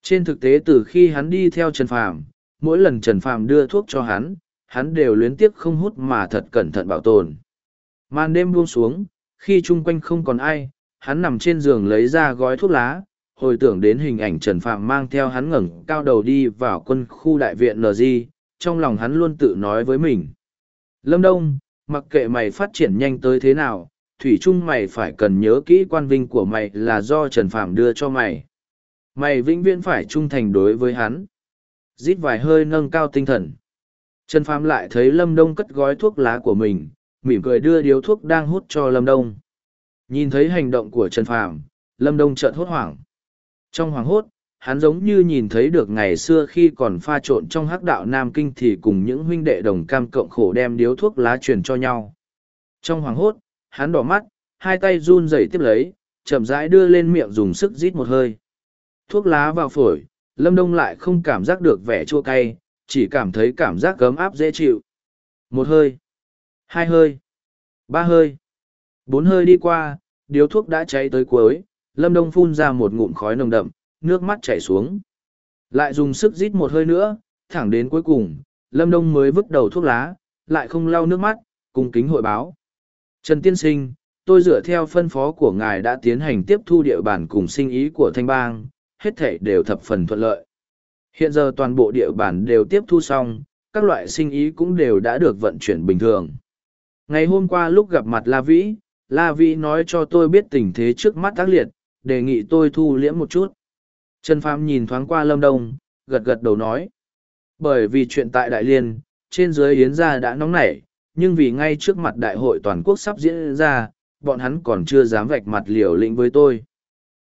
Trên thực tế từ khi hắn đi theo Trần Phàm, mỗi lần Trần Phàm đưa thuốc cho hắn, hắn đều luyến tiếc không hút mà thật cẩn thận bảo tồn. Màn đêm buông xuống, khi chung quanh không còn ai, hắn nằm trên giường lấy ra gói thuốc lá, hồi tưởng đến hình ảnh Trần Phạm mang theo hắn ngẩng cao đầu đi vào quân khu đại viện NG, trong lòng hắn luôn tự nói với mình. Lâm Đông, mặc kệ mày phát triển nhanh tới thế nào, thủy chung mày phải cần nhớ kỹ quan vinh của mày là do Trần Phạm đưa cho mày. Mày vĩnh viễn phải trung thành đối với hắn. Rít vài hơi nâng cao tinh thần. Trần Phạm lại thấy Lâm Đông cất gói thuốc lá của mình, mỉm cười đưa điếu thuốc đang hút cho Lâm Đông. Nhìn thấy hành động của Trần Phạm, Lâm Đông chợt hốt hoảng. Trong hoàng hốt, hắn giống như nhìn thấy được ngày xưa khi còn pha trộn trong hắc đạo Nam Kinh thì cùng những huynh đệ đồng cam cộng khổ đem điếu thuốc lá truyền cho nhau. Trong hoàng hốt, hắn đỏ mắt, hai tay run rẩy tiếp lấy, chậm rãi đưa lên miệng dùng sức rít một hơi. Thuốc lá vào phổi, Lâm Đông lại không cảm giác được vẻ chua cay, chỉ cảm thấy cảm giác gấm áp dễ chịu. Một hơi, hai hơi, ba hơi, bốn hơi đi qua, điếu thuốc đã cháy tới cuối, Lâm Đông phun ra một ngụm khói nồng đậm, nước mắt chảy xuống. Lại dùng sức rít một hơi nữa, thẳng đến cuối cùng, Lâm Đông mới vứt đầu thuốc lá, lại không lau nước mắt, cùng kính hội báo. Trần Tiên Sinh, tôi dựa theo phân phó của ngài đã tiến hành tiếp thu địa bàn cùng sinh ý của Thanh Bang, hết thể đều thập phần thuận lợi. Hiện giờ toàn bộ địa bàn đều tiếp thu xong, các loại sinh ý cũng đều đã được vận chuyển bình thường. Ngày hôm qua lúc gặp mặt La Vĩ, La Vĩ nói cho tôi biết tình thế trước mắt tác liệt, đề nghị tôi thu liễm một chút. Trần Phàm nhìn thoáng qua Lâm Đông, gật gật đầu nói. Bởi vì chuyện tại Đại Liên, trên dưới Yến gia đã nóng nảy, nhưng vì ngay trước mặt đại hội toàn quốc sắp diễn ra, bọn hắn còn chưa dám vạch mặt liều lĩnh với tôi.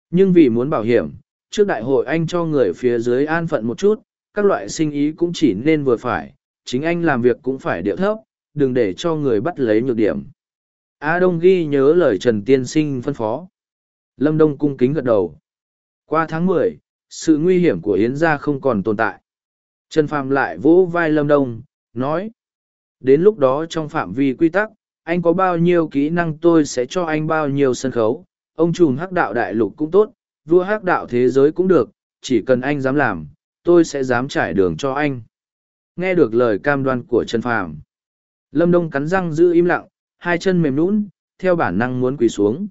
Nhưng vì muốn bảo hiểm, trước đại hội anh cho người phía dưới an phận một chút, các loại sinh ý cũng chỉ nên vừa phải, chính anh làm việc cũng phải điệu thấp, đừng để cho người bắt lấy nhược điểm. A Đông ghi nhớ lời Trần Tiên Sinh phân phó. Lâm Đông cung kính gật đầu. Qua tháng mười, sự nguy hiểm của Yến gia không còn tồn tại. Trần Phàm lại vỗ vai Lâm Đông, nói. Đến lúc đó trong phạm vi quy tắc, anh có bao nhiêu kỹ năng tôi sẽ cho anh bao nhiêu sân khấu. Ông trùm hắc đạo đại lục cũng tốt, vua hắc đạo thế giới cũng được, chỉ cần anh dám làm, tôi sẽ dám trải đường cho anh. Nghe được lời cam đoan của Trần Phàm, Lâm Đông cắn răng giữ im lặng, hai chân mềm nũng, theo bản năng muốn quỳ xuống.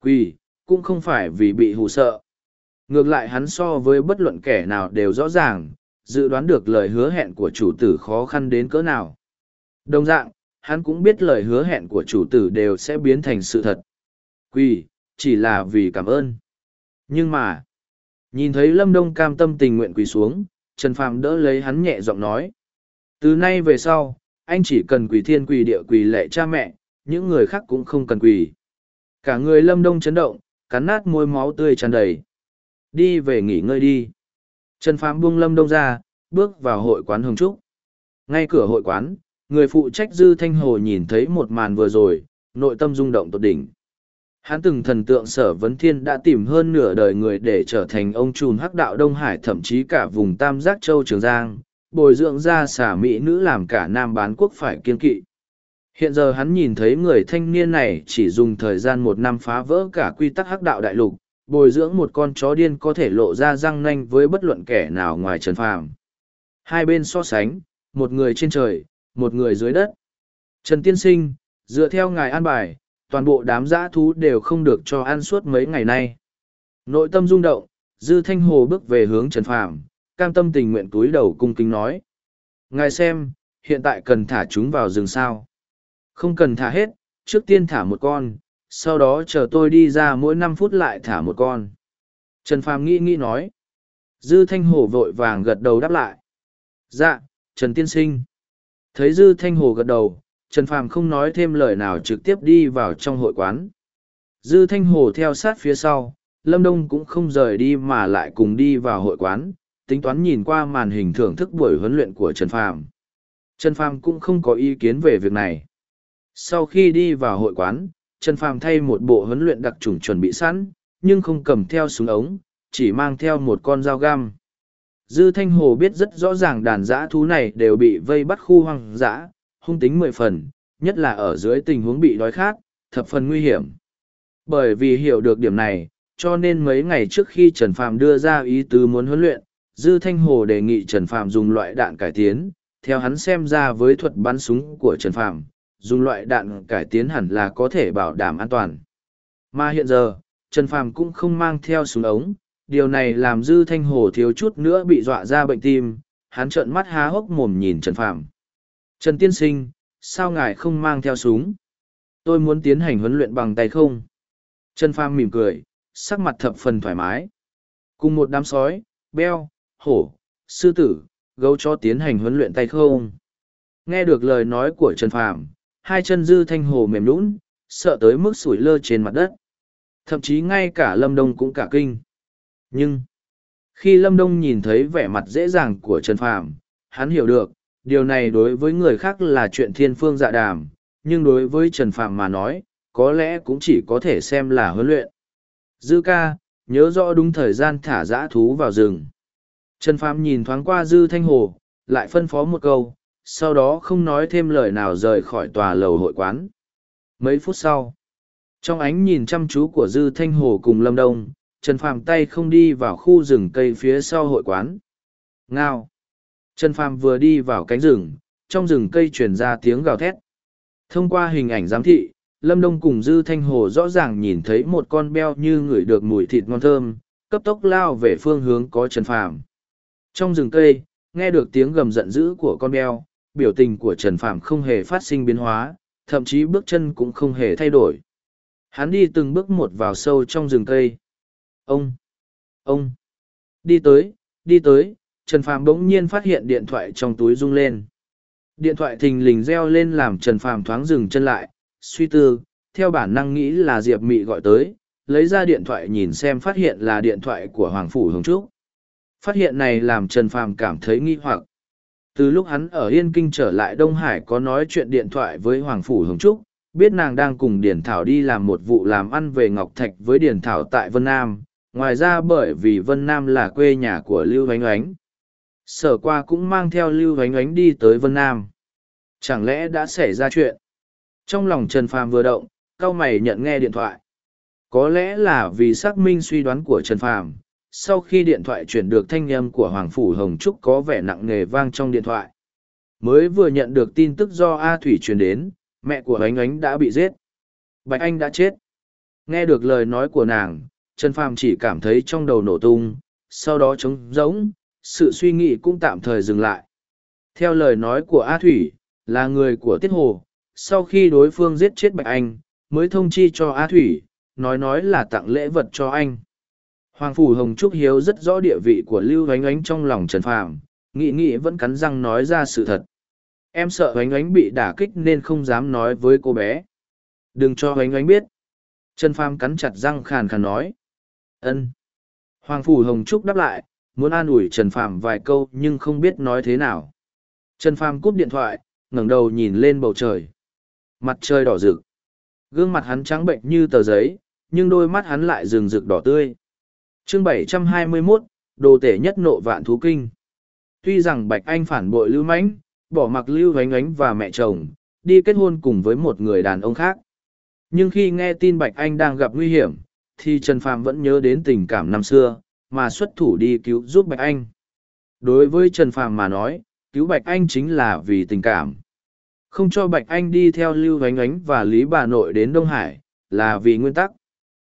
Quỳ, cũng không phải vì bị hù sợ. Ngược lại hắn so với bất luận kẻ nào đều rõ ràng, dự đoán được lời hứa hẹn của chủ tử khó khăn đến cỡ nào. Đồng dạng, hắn cũng biết lời hứa hẹn của chủ tử đều sẽ biến thành sự thật. Quỳ, chỉ là vì cảm ơn. Nhưng mà, nhìn thấy Lâm Đông cam tâm tình nguyện quỳ xuống, Trần Phàm đỡ lấy hắn nhẹ giọng nói. Từ nay về sau, anh chỉ cần quỳ thiên quỳ địa quỳ lệ cha mẹ, những người khác cũng không cần quỳ. Cả người Lâm Đông chấn động, cắn nát môi máu tươi tràn đầy. Đi về nghỉ ngơi đi. Trần Phàm buông Lâm Đông ra, bước vào hội quán Hồng Trúc. Ngay cửa hội quán, người phụ trách Dư Thanh Hồ nhìn thấy một màn vừa rồi, nội tâm rung động tột đỉnh. Hắn từng thần tượng sở vấn thiên đã tìm hơn nửa đời người để trở thành ông trùn hắc đạo Đông Hải thậm chí cả vùng Tam Giác Châu Trường Giang, bồi dưỡng ra xả mỹ nữ làm cả nam bán quốc phải kiên kỵ. Hiện giờ hắn nhìn thấy người thanh niên này chỉ dùng thời gian một năm phá vỡ cả quy tắc hắc đạo đại lục, bồi dưỡng một con chó điên có thể lộ ra răng nanh với bất luận kẻ nào ngoài trần phàm. Hai bên so sánh, một người trên trời, một người dưới đất. Trần Tiên Sinh, dựa theo ngài an bài, toàn bộ đám giã thú đều không được cho ăn suốt mấy ngày nay. Nội tâm rung động, Dư Thanh Hồ bước về hướng Trần Phàm, cam tâm tình nguyện túi đầu cung kính nói. Ngài xem, hiện tại cần thả chúng vào rừng sao. Không cần thả hết, trước tiên thả một con, sau đó chờ tôi đi ra mỗi năm phút lại thả một con. Trần Phàm nghĩ nghĩ nói. Dư Thanh Hồ vội vàng gật đầu đáp lại. Dạ, Trần Tiên Sinh. Thấy Dư Thanh Hồ gật đầu, Trần Phàm không nói thêm lời nào trực tiếp đi vào trong hội quán. Dư Thanh Hồ theo sát phía sau, Lâm Đông cũng không rời đi mà lại cùng đi vào hội quán, tính toán nhìn qua màn hình thưởng thức buổi huấn luyện của Trần Phàm. Trần Phàm cũng không có ý kiến về việc này. Sau khi đi vào hội quán, Trần Phàm thay một bộ huấn luyện đặc trùng chuẩn bị sẵn, nhưng không cầm theo súng ống, chỉ mang theo một con dao găm. Dư Thanh Hồ biết rất rõ ràng đàn dã thú này đều bị vây bắt khu hoang dã, hung tính mười phần, nhất là ở dưới tình huống bị đói khát, thập phần nguy hiểm. Bởi vì hiểu được điểm này, cho nên mấy ngày trước khi Trần Phàm đưa ra ý tứ muốn huấn luyện, Dư Thanh Hồ đề nghị Trần Phàm dùng loại đạn cải tiến, theo hắn xem ra với thuật bắn súng của Trần Phàm, dùng loại đạn cải tiến hẳn là có thể bảo đảm an toàn. Mà hiện giờ, Trần Phàm cũng không mang theo súng ống, điều này làm dư thanh hồ thiếu chút nữa bị dọa ra bệnh tim hắn trợn mắt há hốc mồm nhìn trần Phàm. trần tiên sinh sao ngài không mang theo súng tôi muốn tiến hành huấn luyện bằng tay không trần Phàm mỉm cười sắc mặt thập phần thoải mái cùng một đám sói beo hổ sư tử gấu cho tiến hành huấn luyện tay không nghe được lời nói của trần phàm hai chân dư thanh hồ mềm lũn sợ tới mức sủi lơ trên mặt đất. Thậm chí ngay cả lâm đông cũng cả kinh. Nhưng, khi lâm đông nhìn thấy vẻ mặt dễ dàng của trần phàm, hắn hiểu được, điều này đối với người khác là chuyện thiên phương dạ đàm, nhưng đối với trần phàm mà nói, có lẽ cũng chỉ có thể xem là huấn luyện. Dư ca, nhớ rõ đúng thời gian thả dã thú vào rừng. Trần phàm nhìn thoáng qua dư thanh hồ, lại phân phó một câu sau đó không nói thêm lời nào rời khỏi tòa lầu hội quán. Mấy phút sau, trong ánh nhìn chăm chú của dư thanh hồ cùng lâm đông, trần phàm tay không đi vào khu rừng cây phía sau hội quán. Ngao! Trần phàm vừa đi vào cánh rừng, trong rừng cây truyền ra tiếng gào thét. Thông qua hình ảnh giám thị, lâm đông cùng dư thanh hồ rõ ràng nhìn thấy một con beo như ngửi được mùi thịt ngon thơm, cấp tốc lao về phương hướng có trần phàm. Trong rừng cây, nghe được tiếng gầm giận dữ của con beo biểu tình của trần phàm không hề phát sinh biến hóa, thậm chí bước chân cũng không hề thay đổi. Hắn đi từng bước một vào sâu trong rừng cây. Ông! Ông! Đi tới đi tới, trần phàm bỗng nhiên phát hiện điện thoại trong túi rung lên. Điện thoại thình lình reo lên làm trần phàm thoáng dừng chân lại, suy tư, theo bản năng nghĩ là diệp mị gọi tới, lấy ra điện thoại nhìn xem phát hiện là điện thoại của hoàng phủ hồng trúc. Phát hiện này làm trần phàm cảm thấy nghi hoặc từ lúc hắn ở yên kinh trở lại đông hải có nói chuyện điện thoại với hoàng phủ hồng trúc, biết nàng đang cùng điển thảo đi làm một vụ làm ăn về ngọc thạch với điển thảo tại vân nam. Ngoài ra bởi vì vân nam là quê nhà của lưu ánh ánh, sở qua cũng mang theo lưu ánh ánh đi tới vân nam. Chẳng lẽ đã xảy ra chuyện? Trong lòng trần phàm vừa động c mày nhận nghe điện thoại. Có lẽ là vì xác minh suy đoán của trần phàm sau khi điện thoại chuyển được thanh âm của hoàng phủ hồng trúc có vẻ nặng nề vang trong điện thoại. Mới vừa nhận được tin tức do a thủy truyền đến, mẹ của ánh ánh đã bị giết. Bạch anh đã chết. Nghe được lời nói của nàng, trần phàm chỉ cảm thấy trong đầu nổ tung, sau đó trống rỗng, sự suy nghĩ cũng tạm thời dừng lại. Theo lời nói của a thủy, là người của tiết hồ, sau khi đối phương giết chết bạch anh, mới thông chi cho a thủy, nói nói là tặng lễ vật cho anh hoàng phủ hồng trúc hiếu rất rõ địa vị của lưu Ánh Ánh trong lòng trần phàm nghị nghị vẫn cắn răng nói ra sự thật. Em sợ Ánh Ánh bị đả kích nên không dám nói với cô bé. Đừng cho Ánh Ánh biết. Trần phàm cắn chặt răng khàn khàn nói. Ân. Hoàng phủ hồng trúc đáp lại, muốn an ủi trần phàm vài câu nhưng không biết nói thế nào. Trần phàm cúp điện thoại, ngẩng đầu nhìn lên bầu trời. Mặt trời đỏ rực. Gương mặt hắn trắng bệnh như tờ giấy, nhưng đôi mắt hắn lại rừng rực đỏ tươi chương 721, đồ tể nhất nộ vạn thú kinh. Tuy rằng bạch anh phản bội lưu mãnh bỏ mặc lưu vánh ánh và mẹ chồng đi kết hôn cùng với một người đàn ông khác. Nhưng khi nghe tin bạch anh đang gặp nguy hiểm thì trần phàm vẫn nhớ đến tình cảm năm xưa mà xuất thủ đi cứu giúp bạch anh. Đối với trần phàm mà nói cứu bạch anh chính là vì tình cảm. Không cho bạch anh đi theo lưu vánh ánh và lý bà nội đến đông hải là vì nguyên tắc.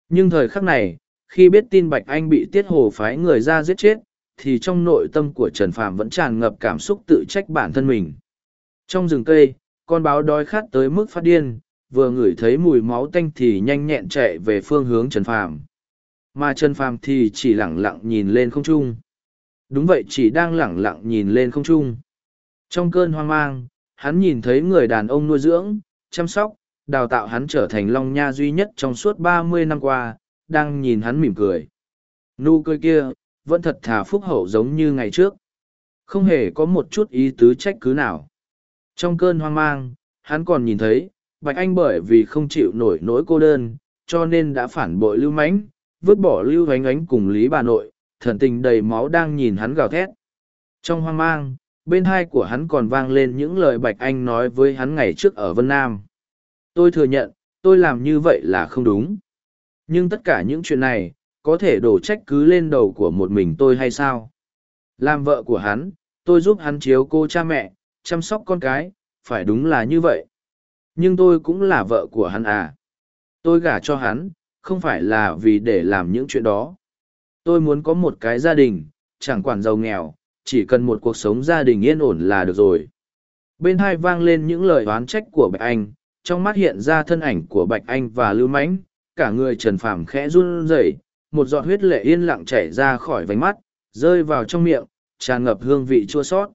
Nhưng thời khắc này khi biết tin bạch anh bị tiết hồ phái người ra giết chết, thì trong nội tâm của trần phàm vẫn tràn ngập cảm xúc tự trách bản thân mình. Trong rừng cây, con báo đói khát tới mức phát điên, vừa ngửi thấy mùi máu tanh thì nhanh nhẹn chạy về phương hướng trần phàm. Mà trần phàm thì chỉ lẳng lặng nhìn lên không trung. Đúng vậy, chỉ đang lẳng lặng nhìn lên không trung. Trong cơn hoang mang, hắn nhìn thấy người đàn ông nuôi dưỡng, chăm sóc, đào tạo hắn trở thành long nha duy nhất trong suốt ba mươi năm qua đang nhìn hắn mỉm cười. Nụ cười kia, vẫn thật thà phúc hậu giống như ngày trước. Không hề có một chút ý tứ trách cứ nào. Trong cơn hoang mang, hắn còn nhìn thấy, Bạch Anh bởi vì không chịu nổi nỗi cô đơn, cho nên đã phản bội lưu Mánh, vứt bỏ lưu ánh ánh cùng Lý bà nội, thần tình đầy máu đang nhìn hắn gào thét. Trong hoang mang, bên hai của hắn còn vang lên những lời Bạch Anh nói với hắn ngày trước ở Vân Nam. Tôi thừa nhận, tôi làm như vậy là không đúng. Nhưng tất cả những chuyện này, có thể đổ trách cứ lên đầu của một mình tôi hay sao? Làm vợ của hắn, tôi giúp hắn chiếu cô cha mẹ, chăm sóc con cái, phải đúng là như vậy. Nhưng tôi cũng là vợ của hắn à. Tôi gả cho hắn, không phải là vì để làm những chuyện đó. Tôi muốn có một cái gia đình, chẳng quản giàu nghèo, chỉ cần một cuộc sống gia đình yên ổn là được rồi. Bên hai vang lên những lời oán trách của Bạch Anh, trong mắt hiện ra thân ảnh của Bạch Anh và Lưu Mãnh, cả người Trần Phàm khẽ run rẩy, một giọt huyết lệ yên lặng chảy ra khỏi vành mắt, rơi vào trong miệng, tràn ngập hương vị chua sót.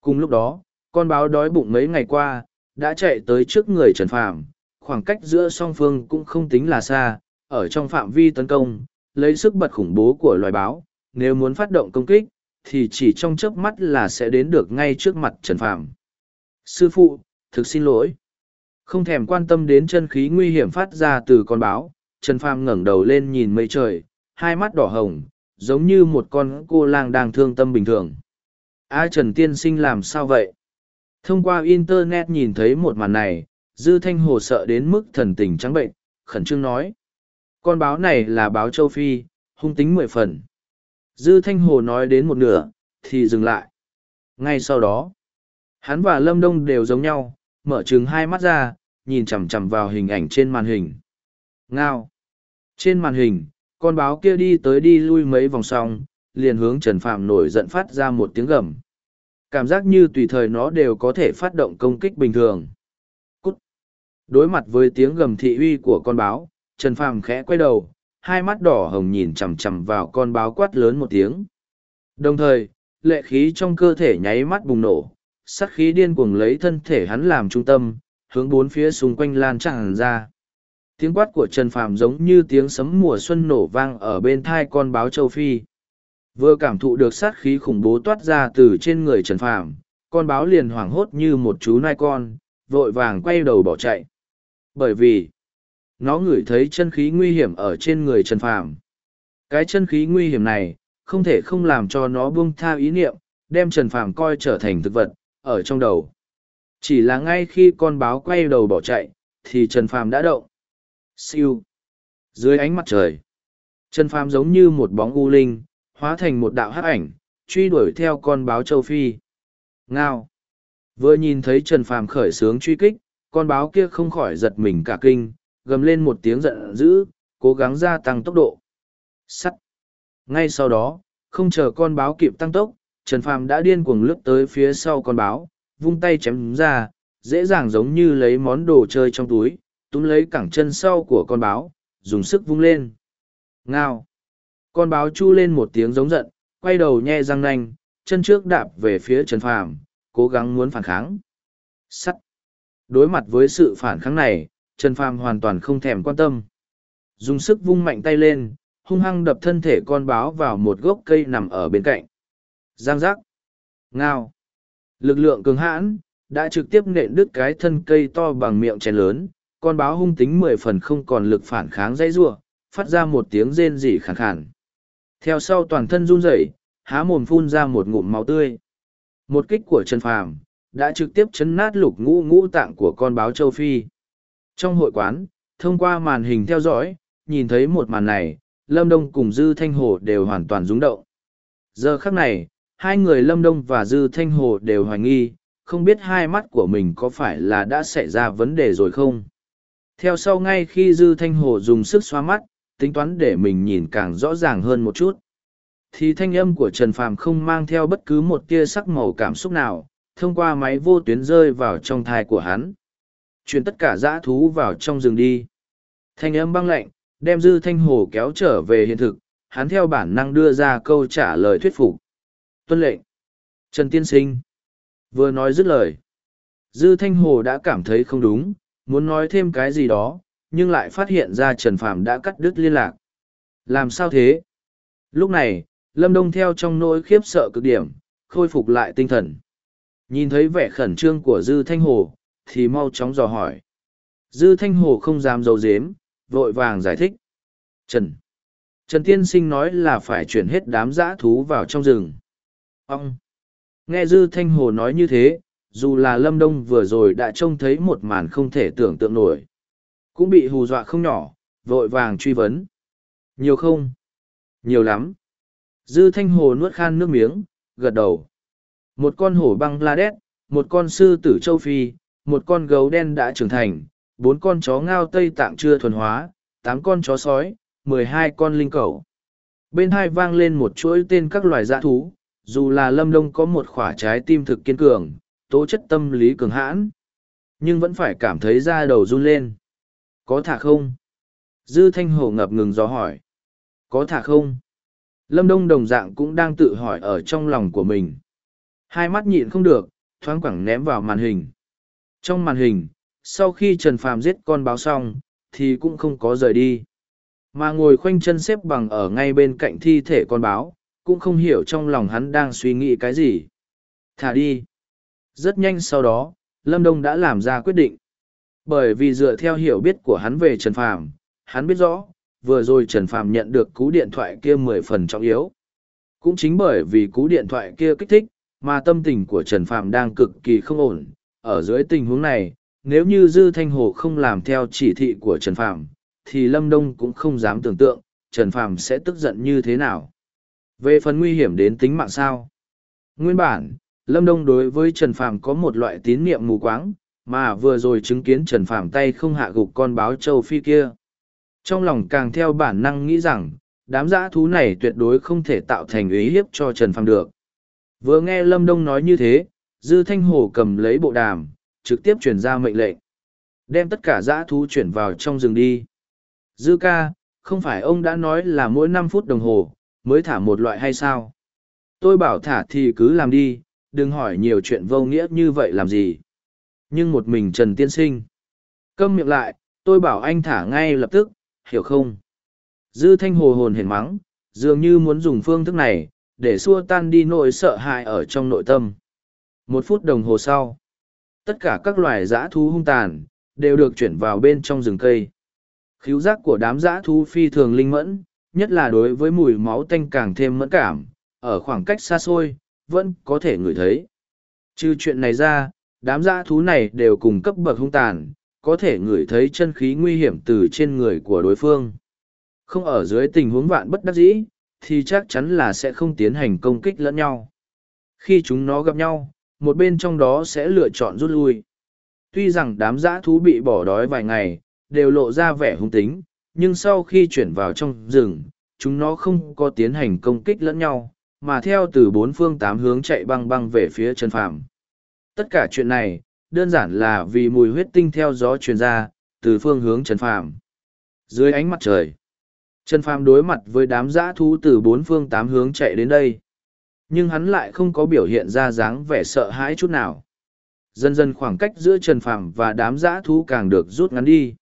Cùng lúc đó, con báo đói bụng mấy ngày qua, đã chạy tới trước người Trần Phàm, khoảng cách giữa song phương cũng không tính là xa, ở trong phạm vi tấn công, lấy sức bật khủng bố của loài báo, nếu muốn phát động công kích, thì chỉ trong chớp mắt là sẽ đến được ngay trước mặt Trần Phàm. Sư phụ, thực xin lỗi. Không thèm quan tâm đến chân khí nguy hiểm phát ra từ con báo, Trần Phàm ngẩng đầu lên nhìn mây trời, hai mắt đỏ hồng, giống như một con cô lang đang thương tâm bình thường. A Trần Tiên Sinh làm sao vậy? Thông qua Internet nhìn thấy một màn này, Dư Thanh Hồ sợ đến mức thần tình trắng bệnh, khẩn trương nói. Con báo này là báo châu Phi, hung tính mười phần. Dư Thanh Hồ nói đến một nửa, thì dừng lại. Ngay sau đó, hắn và Lâm Đông đều giống nhau, mở trừng hai mắt ra, nhìn chằm chằm vào hình ảnh trên màn hình. Ngao! Trên màn hình, con báo kia đi tới đi lui mấy vòng xong, liền hướng Trần Phạm nổi giận phát ra một tiếng gầm. Cảm giác như tùy thời nó đều có thể phát động công kích bình thường. Cút! Đối mặt với tiếng gầm thị uy của con báo, Trần Phạm khẽ quay đầu, hai mắt đỏ hồng nhìn chằm chằm vào con báo quát lớn một tiếng. Đồng thời, lệ khí trong cơ thể nháy mắt bùng nổ, sát khí điên cuồng lấy thân thể hắn làm trung tâm, hướng bốn phía xung quanh lan tràn ra. Tiếng quát của Trần Phàm giống như tiếng sấm mùa xuân nổ vang ở bên thai con báo châu Phi. Vừa cảm thụ được sát khí khủng bố toát ra từ trên người Trần Phàm, con báo liền hoảng hốt như một chú nai con, vội vàng quay đầu bỏ chạy. Bởi vì, nó ngửi thấy chân khí nguy hiểm ở trên người Trần Phàm. Cái chân khí nguy hiểm này, không thể không làm cho nó buông tha ý niệm, đem Trần Phàm coi trở thành thực vật, ở trong đầu. Chỉ là ngay khi con báo quay đầu bỏ chạy, thì Trần Phàm đã động. Siêu. Dưới ánh mặt trời, Trần Phàm giống như một bóng u linh, hóa thành một đạo hắc ảnh, truy đuổi theo con báo châu Phi. Ngao. Vừa nhìn thấy Trần Phàm khởi sướng truy kích, con báo kia không khỏi giật mình cả kinh, gầm lên một tiếng giận dữ, cố gắng gia tăng tốc độ. Sắt. Ngay sau đó, không chờ con báo kịp tăng tốc, Trần Phàm đã điên cuồng lướt tới phía sau con báo, vung tay chém ra, dễ dàng giống như lấy món đồ chơi trong túi, túm lấy cẳng chân sau của con báo, dùng sức vung lên. Ngao. Con báo chu lên một tiếng giống giận, quay đầu nhe răng nanh, chân trước đạp về phía Trần Phàm, cố gắng muốn phản kháng. Sắt. Đối mặt với sự phản kháng này, Trần Phàm hoàn toàn không thèm quan tâm. Dùng sức vung mạnh tay lên, hung hăng đập thân thể con báo vào một gốc cây nằm ở bên cạnh. Giang giác. Ngao. Lực lượng cường hãn, đã trực tiếp nện đứt cái thân cây to bằng miệng chén lớn, con báo hung tính mười phần không còn lực phản kháng dãy rua, phát ra một tiếng rên rỉ khàn khàn. Theo sau toàn thân run rẩy, há mồm phun ra một ngụm máu tươi. Một kích của Trần Phàm đã trực tiếp chấn nát lục ngũ ngũ tạng của con báo châu Phi. Trong hội quán, thông qua màn hình theo dõi, nhìn thấy một màn này, Lâm Đông cùng Dư Thanh Hồ đều hoàn toàn rúng động. Giờ khắc này, hai người Lâm Đông và Dư Thanh Hồ đều hoài nghi, không biết hai mắt của mình có phải là đã xảy ra vấn đề rồi không. Theo sau ngay khi Dư Thanh Hồ dùng sức xoa mắt, tính toán để mình nhìn càng rõ ràng hơn một chút. Thì thanh âm của Trần Phàm không mang theo bất cứ một tia sắc màu cảm xúc nào, thông qua máy vô tuyến rơi vào trong thai của hắn. Chuyển tất cả dã thú vào trong rừng đi. Thanh âm băng lạnh, đem Dư Thanh Hồ kéo trở về hiện thực, hắn theo bản năng đưa ra câu trả lời thuyết phục. Tuân lệnh. Trần Tiên Sinh. Vừa nói dứt lời. Dư Thanh Hồ đã cảm thấy không đúng, muốn nói thêm cái gì đó, nhưng lại phát hiện ra Trần Phàm đã cắt đứt liên lạc. Làm sao thế? Lúc này, Lâm Đông theo trong nỗi khiếp sợ cực điểm, khôi phục lại tinh thần. Nhìn thấy vẻ khẩn trương của Dư Thanh Hồ, thì mau chóng dò hỏi. Dư Thanh Hồ không dám dấu dếm, vội vàng giải thích. Trần. Trần Tiên Sinh nói là phải chuyển hết đám dã thú vào trong rừng. Ông. Nghe Dư Thanh Hồ nói như thế, dù là Lâm Đông vừa rồi đã trông thấy một màn không thể tưởng tượng nổi. Cũng bị hù dọa không nhỏ, vội vàng truy vấn. Nhiều không? Nhiều lắm. Dư Thanh Hồ nuốt khan nước miếng, gật đầu. Một con hổ băng la đét, một con sư tử châu Phi, một con gấu đen đã trưởng thành, bốn con chó ngao Tây Tạng chưa thuần hóa, tám con chó sói, mười hai con linh cẩu. bên hai vang lên một chuỗi tên các loài dã thú dù là lâm đông có một khoả trái tim thực kiên cường, tố chất tâm lý cường hãn, nhưng vẫn phải cảm thấy da đầu run lên. Có thả không? Dư thanh Hổ ngập ngừng dò hỏi. Có thả không? Lâm đông đồng dạng cũng đang tự hỏi ở trong lòng của mình. Hai mắt nhịn không được, thoáng quẳng ném vào màn hình. Trong màn hình, sau khi trần phàm giết con báo xong, thì cũng không có rời đi. Mà ngồi khoanh chân xếp bằng ở ngay bên cạnh thi thể con báo cũng không hiểu trong lòng hắn đang suy nghĩ cái gì. Thả đi. Rất nhanh sau đó, lâm đông đã làm ra quyết định. Bởi vì dựa theo hiểu biết của hắn về trần phàm, hắn biết rõ, vừa rồi trần phàm nhận được cú điện thoại kia mười phần trọng yếu. Cũng chính bởi vì cú điện thoại kia kích thích, mà tâm tình của trần phàm đang cực kỳ không ổn. Ở dưới tình huống này, nếu như dư thanh hồ không làm theo chỉ thị của trần phàm, thì lâm đông cũng không dám tưởng tượng trần phàm sẽ tức giận như thế nào về phần nguy hiểm đến tính mạng sao? Nguyên bản, lâm đông đối với trần phàm có một loại tín niệm mù quáng, mà vừa rồi chứng kiến trần phàm tay không hạ gục con báo châu phi kia. Trong lòng càng theo bản năng nghĩ rằng, đám dã thú này tuyệt đối không thể tạo thành uy hiếp cho trần phàm được. Vừa nghe lâm đông nói như thế, dư thanh hồ cầm lấy bộ đàm, trực tiếp truyền ra mệnh lệnh. Đem tất cả dã thú chuyển vào trong rừng đi. Dư ca, không phải ông đã nói là mỗi năm phút đồng hồ mới thả một loại hay sao? Tôi bảo thả thì cứ làm đi, đừng hỏi nhiều chuyện vô nghĩa như vậy làm gì. Nhưng một mình trần tiên sinh. Câm miệng lại, tôi bảo anh thả ngay lập tức, hiểu không? Dư thanh hồ hồn hển mắng, dường như muốn dùng phương thức này, để xua tan đi nỗi sợ hãi ở trong nội tâm. Một phút đồng hồ sau, tất cả các loài dã thú hung tàn, đều được chuyển vào bên trong rừng cây. Khíu giác của đám dã thú phi thường linh mẫn nhất là đối với mùi máu tanh càng thêm mẫn cảm, ở khoảng cách xa xôi, vẫn có thể ngửi thấy. Trừ chuyện này ra, đám dã thú này đều cùng cấp bậc hung tàn, có thể ngửi thấy chân khí nguy hiểm từ trên người của đối phương. Không ở dưới tình huống vạn bất đắc dĩ, thì chắc chắn là sẽ không tiến hành công kích lẫn nhau. Khi chúng nó gặp nhau, một bên trong đó sẽ lựa chọn rút lui. Tuy rằng đám dã thú bị bỏ đói vài ngày, đều lộ ra vẻ hung tính nhưng sau khi chuyển vào trong rừng, chúng nó không có tiến hành công kích lẫn nhau, mà theo từ bốn phương tám hướng chạy băng băng về phía trần phàm. Tất cả chuyện này, đơn giản là vì mùi huyết tinh theo gió truyền ra, từ phương hướng trần phàm. Dưới ánh mặt trời, trần phàm đối mặt với đám dã thú từ bốn phương tám hướng chạy đến đây. Nhưng hắn lại không có biểu hiện ra dáng vẻ sợ hãi chút nào. Dần dần khoảng cách giữa trần phàm và đám dã thú càng được rút ngắn đi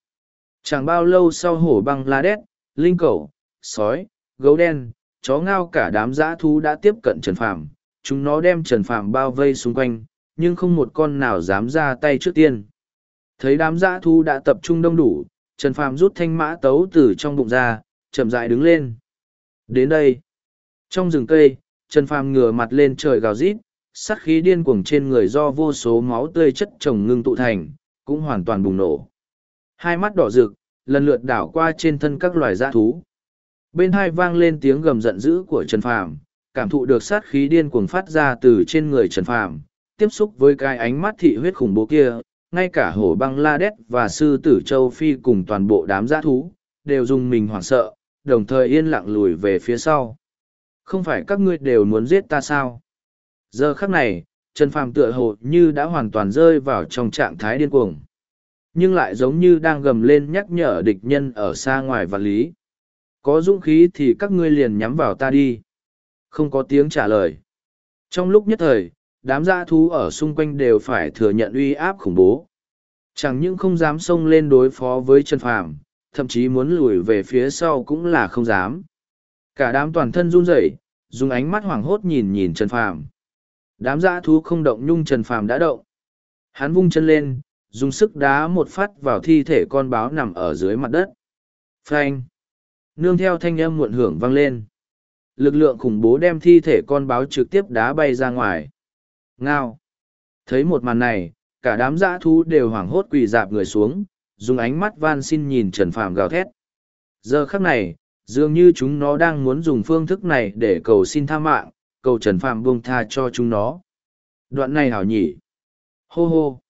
chẳng bao lâu sau hổ băng la đét, linh cẩu, sói, gấu đen, chó ngao cả đám dã thú đã tiếp cận trần phàm. Chúng nó đem trần phàm bao vây xung quanh, nhưng không một con nào dám ra tay trước tiên. Thấy đám dã thú đã tập trung đông đủ, trần phàm rút thanh mã tấu từ trong bụng ra, chậm dại đứng lên. Đến đây. Trong rừng cây, trần phàm ngửa mặt lên trời gào rít, sát khí điên cuồng trên người do vô số máu tươi chất chồng ngưng tụ thành, cũng hoàn toàn bùng nổ hai mắt đỏ rực, lần lượt đảo qua trên thân các loài dã thú. Bên hai vang lên tiếng gầm giận dữ của trần phàm, cảm thụ được sát khí điên cuồng phát ra từ trên người trần phàm, tiếp xúc với cái ánh mắt thị huyết khủng bố kia, ngay cả hổ băng la đét và sư tử châu phi cùng toàn bộ đám dã thú, đều dùng mình hoảng sợ, đồng thời yên lặng lùi về phía sau. Không phải các ngươi đều muốn giết ta sao? Giờ khắc này, trần phàm tựa hồ như đã hoàn toàn rơi vào trong trạng thái điên cuồng nhưng lại giống như đang gầm lên nhắc nhở địch nhân ở xa ngoài và lý. Có dũng khí thì các ngươi liền nhắm vào ta đi. Không có tiếng trả lời. Trong lúc nhất thời, đám dã thú ở xung quanh đều phải thừa nhận uy áp khủng bố. Chẳng những không dám xông lên đối phó với trần phàm, thậm chí muốn lùi về phía sau cũng là không dám. Cả đám toàn thân run rẩy, dùng ánh mắt hoảng hốt nhìn nhìn trần phàm. Đám dã thú không động nhung trần phàm đã động. Hắn vung chân lên dùng sức đá một phát vào thi thể con báo nằm ở dưới mặt đất. Phanh. Nương theo thanh âm muộn hưởng vang lên. Lực lượng khủng bố đem thi thể con báo trực tiếp đá bay ra ngoài. Ngao. Thấy một màn này, cả đám dã thú đều hoảng hốt quỳ dạp người xuống, dùng ánh mắt van xin nhìn trần phàm gào thét. Giờ khắc này, dường như chúng nó đang muốn dùng phương thức này để cầu xin tha mạng, cầu trần phàm buông tha cho chúng nó. Đoạn này hảo nhỉ. Hô hô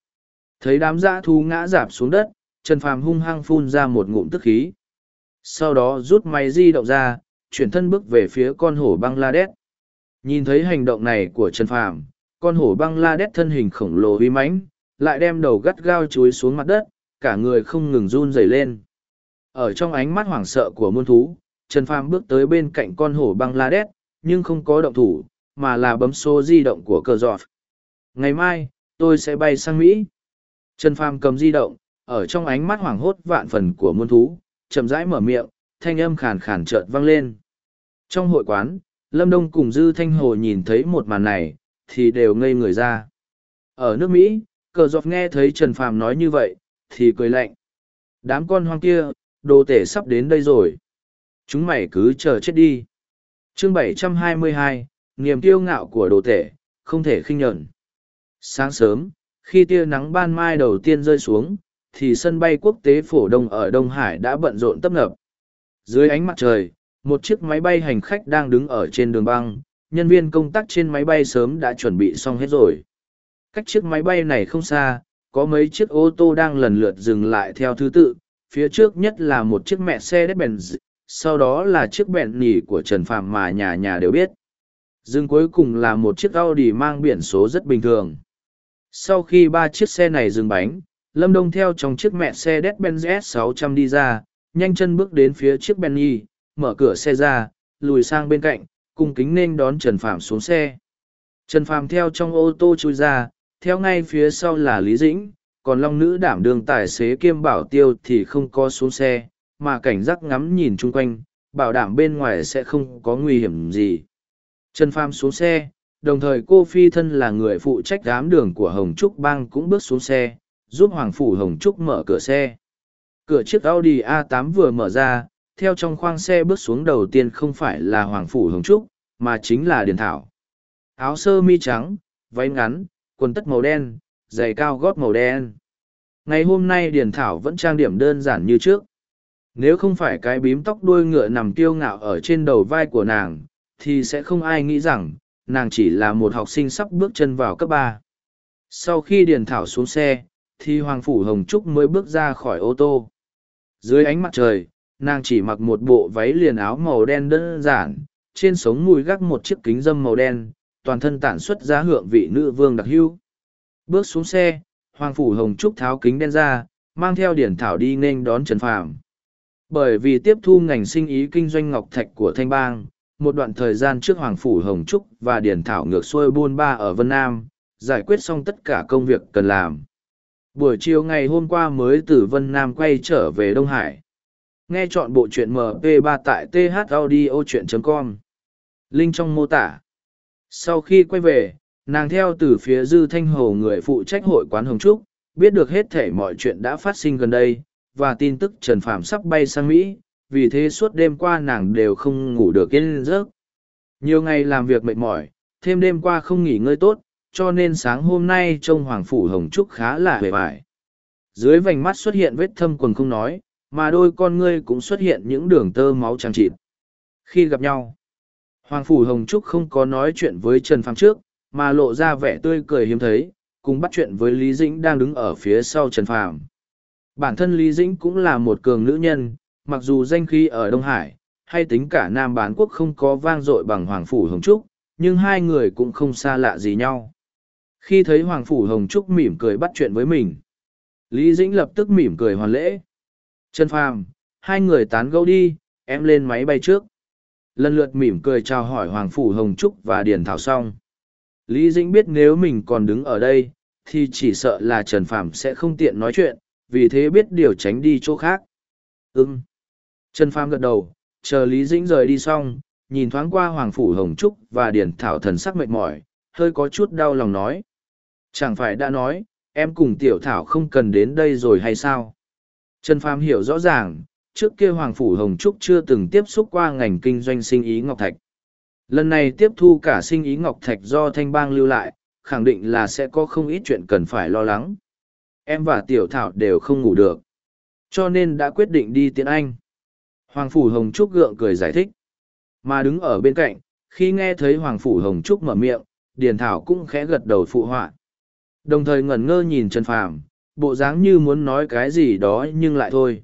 thấy đám dã thú ngã rạp xuống đất trần phàm hung hăng phun ra một ngụm tức khí sau đó rút máy di động ra chuyển thân bước về phía con hổ Bangladesh. Nhìn thấy hành động này của Trần Phàm, con hổ Bangladesh thân hình khổng lồ uy mãnh, lại đem đầu gắt gao chúi xuống mặt đất, cả người không ngừng run rẩy lên. Ở trong ánh mắt hoảng sợ của muôn thú, Trần Phàm bước tới bên cạnh con hổ Bangladesh, nhưng không có động thủ, mà là bấm số di động của cờ giọt. Ngày mai, tôi sẽ bay sang Mỹ. Trần Phàm cầm di động, ở trong ánh mắt hoảng hốt vạn phần của muôn thú, chậm rãi mở miệng, thanh âm khàn khàn chợt vang lên. Trong hội quán, Lâm Đông cùng Dư Thanh Hồ nhìn thấy một màn này, thì đều ngây người ra. Ở nước Mỹ, cờ dọc nghe thấy Trần Phàm nói như vậy, thì cười lạnh. Đám con hoang kia, đồ tể sắp đến đây rồi. Chúng mày cứ chờ chết đi. chương 722, niềm kiêu ngạo của đồ tể, không thể khinh nhẫn. Sáng sớm, khi tia nắng ban mai đầu tiên rơi xuống, thì sân bay quốc tế phổ đông ở Đông Hải đã bận rộn tấp nập. Dưới ánh mặt trời, một chiếc máy bay hành khách đang đứng ở trên đường băng, nhân viên công tác trên máy bay sớm đã chuẩn bị xong hết rồi. Cách chiếc máy bay này không xa, có mấy chiếc ô tô đang lần lượt dừng lại theo thứ tự, phía trước nhất là một chiếc mẹ xe đất bèn sau đó là chiếc bẹn nỉ của Trần Phạm mà nhà nhà đều biết. Dừng cuối cùng là một chiếc Audi mang biển số rất bình thường. Sau khi ba chiếc xe này dừng bánh, Lâm Đông theo trong chiếc mẹ xe Mercedes-Benz S600 đi ra, nhanh chân bước đến phía chiếc Benny, mở cửa xe ra, lùi sang bên cạnh, cùng kính nên đón Trần Phạm xuống xe. Trần Phạm theo trong ô tô chui ra, theo ngay phía sau là Lý Dĩnh, còn Long Nữ đảm đương tài xế kiêm bảo tiêu thì không có xuống xe, mà cảnh giác ngắm nhìn chung quanh, bảo đảm bên ngoài sẽ không có nguy hiểm gì. Trần Phạm xuống xe, đồng thời cô Phi Thân là người phụ trách đám đường của Hồng Trúc Bang cũng bước xuống xe, giúp Hoàng Phủ Hồng Trúc mở cửa xe. Cửa chiếc Audi A8 vừa mở ra, theo trong khoang xe bước xuống đầu tiên không phải là Hoàng Phủ Hồng Trúc, mà chính là Điền Thảo. Áo sơ mi trắng, váy ngắn, quần tất màu đen, giày cao gót màu đen. Ngày hôm nay Điền Thảo vẫn trang điểm đơn giản như trước. Nếu không phải cái bím tóc đuôi ngựa nằm kiêu ngạo ở trên đầu vai của nàng, thì sẽ không ai nghĩ rằng, nàng chỉ là một học sinh sắp bước chân vào cấp ba. Sau khi Điền Thảo xuống xe, thì Hoàng Phủ Hồng Trúc mới bước ra khỏi ô tô. Dưới ánh mặt trời, nàng chỉ mặc một bộ váy liền áo màu đen đơn giản, trên sống mùi gác một chiếc kính dâm màu đen, toàn thân tản xuất ra hượng vị nữ vương đặc hưu. Bước xuống xe, Hoàng Phủ Hồng Trúc tháo kính đen ra, mang theo Điển Thảo đi nên đón Trần Phàm. Bởi vì tiếp thu ngành sinh ý kinh doanh ngọc thạch của Thanh Bang, một đoạn thời gian trước Hoàng Phủ Hồng Trúc và Điển Thảo ngược xuôi buôn ba ở Vân Nam, giải quyết xong tất cả công việc cần làm. Buổi chiều ngày hôm qua mới từ Vân Nam quay trở về Đông Hải. Nghe chọn bộ truyện MP3 tại thaudio.com. Link trong mô tả. Sau khi quay về, nàng theo từ phía Dư Thanh Hồ người phụ trách hội quán Hồng Trúc, biết được hết thể mọi chuyện đã phát sinh gần đây, và tin tức Trần Phạm sắp bay sang Mỹ, vì thế suốt đêm qua nàng đều không ngủ được yên giấc. Nhiều ngày làm việc mệt mỏi, thêm đêm qua không nghỉ ngơi tốt, cho nên sáng hôm nay trông Hoàng Phủ Hồng Trúc khá là hề vải. Dưới vành mắt xuất hiện vết thâm quần không nói, mà đôi con ngươi cũng xuất hiện những đường tơ máu trắng trịt. Khi gặp nhau, Hoàng Phủ Hồng Trúc không có nói chuyện với Trần Phàm trước, mà lộ ra vẻ tươi cười hiếm thấy, cùng bắt chuyện với Lý Dĩnh đang đứng ở phía sau Trần Phàm. Bản thân Lý Dĩnh cũng là một cường nữ nhân, mặc dù danh khí ở Đông Hải, hay tính cả Nam Bán Quốc không có vang dội bằng Hoàng Phủ Hồng Trúc, nhưng hai người cũng không xa lạ gì nhau. Khi thấy Hoàng Phủ Hồng Trúc mỉm cười bắt chuyện với mình, Lý Dĩnh lập tức mỉm cười hoàn lễ. Trần Phàm, hai người tán gẫu đi, em lên máy bay trước. Lần lượt mỉm cười chào hỏi Hoàng Phủ Hồng Trúc và Điền Thảo xong. Lý Dĩnh biết nếu mình còn đứng ở đây, thì chỉ sợ là Trần Phàm sẽ không tiện nói chuyện, vì thế biết điều tránh đi chỗ khác. Ừm. Trần Phàm gật đầu, chờ Lý Dĩnh rời đi xong, nhìn thoáng qua Hoàng Phủ Hồng Trúc và Điền Thảo thần sắc mệt mỏi, hơi có chút đau lòng nói. Chẳng phải đã nói, em cùng Tiểu Thảo không cần đến đây rồi hay sao? Trần Phàm hiểu rõ ràng, trước kia Hoàng Phủ Hồng Trúc chưa từng tiếp xúc qua ngành kinh doanh sinh ý Ngọc Thạch. Lần này tiếp thu cả sinh ý Ngọc Thạch do Thanh Bang lưu lại, khẳng định là sẽ có không ít chuyện cần phải lo lắng. Em và Tiểu Thảo đều không ngủ được. Cho nên đã quyết định đi tiễn anh. Hoàng Phủ Hồng Trúc gượng cười giải thích. Mà đứng ở bên cạnh, khi nghe thấy Hoàng Phủ Hồng Trúc mở miệng, Điền Thảo cũng khẽ gật đầu phụ họa. Đồng thời ngẩn ngơ nhìn Trần Phàm, bộ dáng như muốn nói cái gì đó nhưng lại thôi.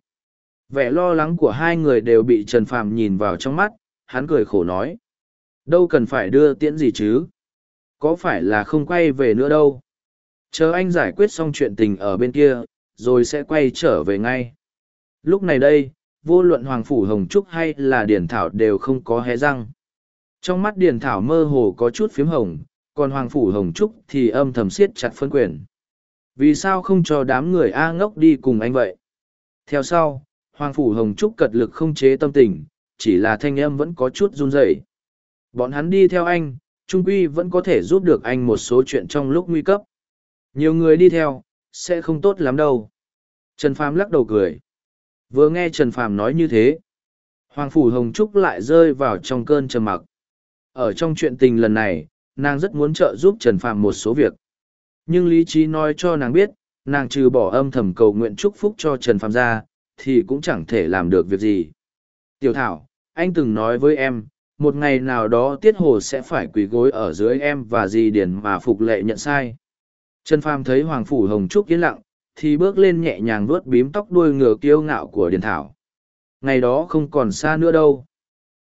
Vẻ lo lắng của hai người đều bị Trần Phàm nhìn vào trong mắt, hắn cười khổ nói. Đâu cần phải đưa tiễn gì chứ? Có phải là không quay về nữa đâu? Chờ anh giải quyết xong chuyện tình ở bên kia, rồi sẽ quay trở về ngay. Lúc này đây, vô luận Hoàng Phủ Hồng Trúc hay là Điền Thảo đều không có hé răng. Trong mắt Điền Thảo mơ hồ có chút phím hồng, còn Hoàng Phủ Hồng Trúc thì âm thầm siết chặt phân quyền. Vì sao không cho đám người A ngốc đi cùng anh vậy? Theo sau, Hoàng Phủ Hồng Trúc cật lực không chế tâm tình, chỉ là thanh âm vẫn có chút run rẩy. Bọn hắn đi theo anh, Trung Quy vẫn có thể giúp được anh một số chuyện trong lúc nguy cấp. Nhiều người đi theo, sẽ không tốt lắm đâu. Trần Phàm lắc đầu cười. Vừa nghe Trần Phàm nói như thế, Hoàng Phủ Hồng Trúc lại rơi vào trong cơn trầm mặc. Ở trong chuyện tình lần này, nàng rất muốn trợ giúp Trần Phàm một số việc. Nhưng lý trí nói cho nàng biết, nàng trừ bỏ âm thầm cầu nguyện chúc phúc cho Trần Phàm ra, thì cũng chẳng thể làm được việc gì. Tiểu Thảo, anh từng nói với em, một ngày nào đó Tiết Hồ sẽ phải quỳ gối ở dưới em và dì Điền mà phục lệ nhận sai. Trần Phàm thấy Hoàng Phủ Hồng Trúc yên lặng, thì bước lên nhẹ nhàng vuốt bím tóc đuôi ngựa kiêu ngạo của Điền Thảo. Ngày đó không còn xa nữa đâu.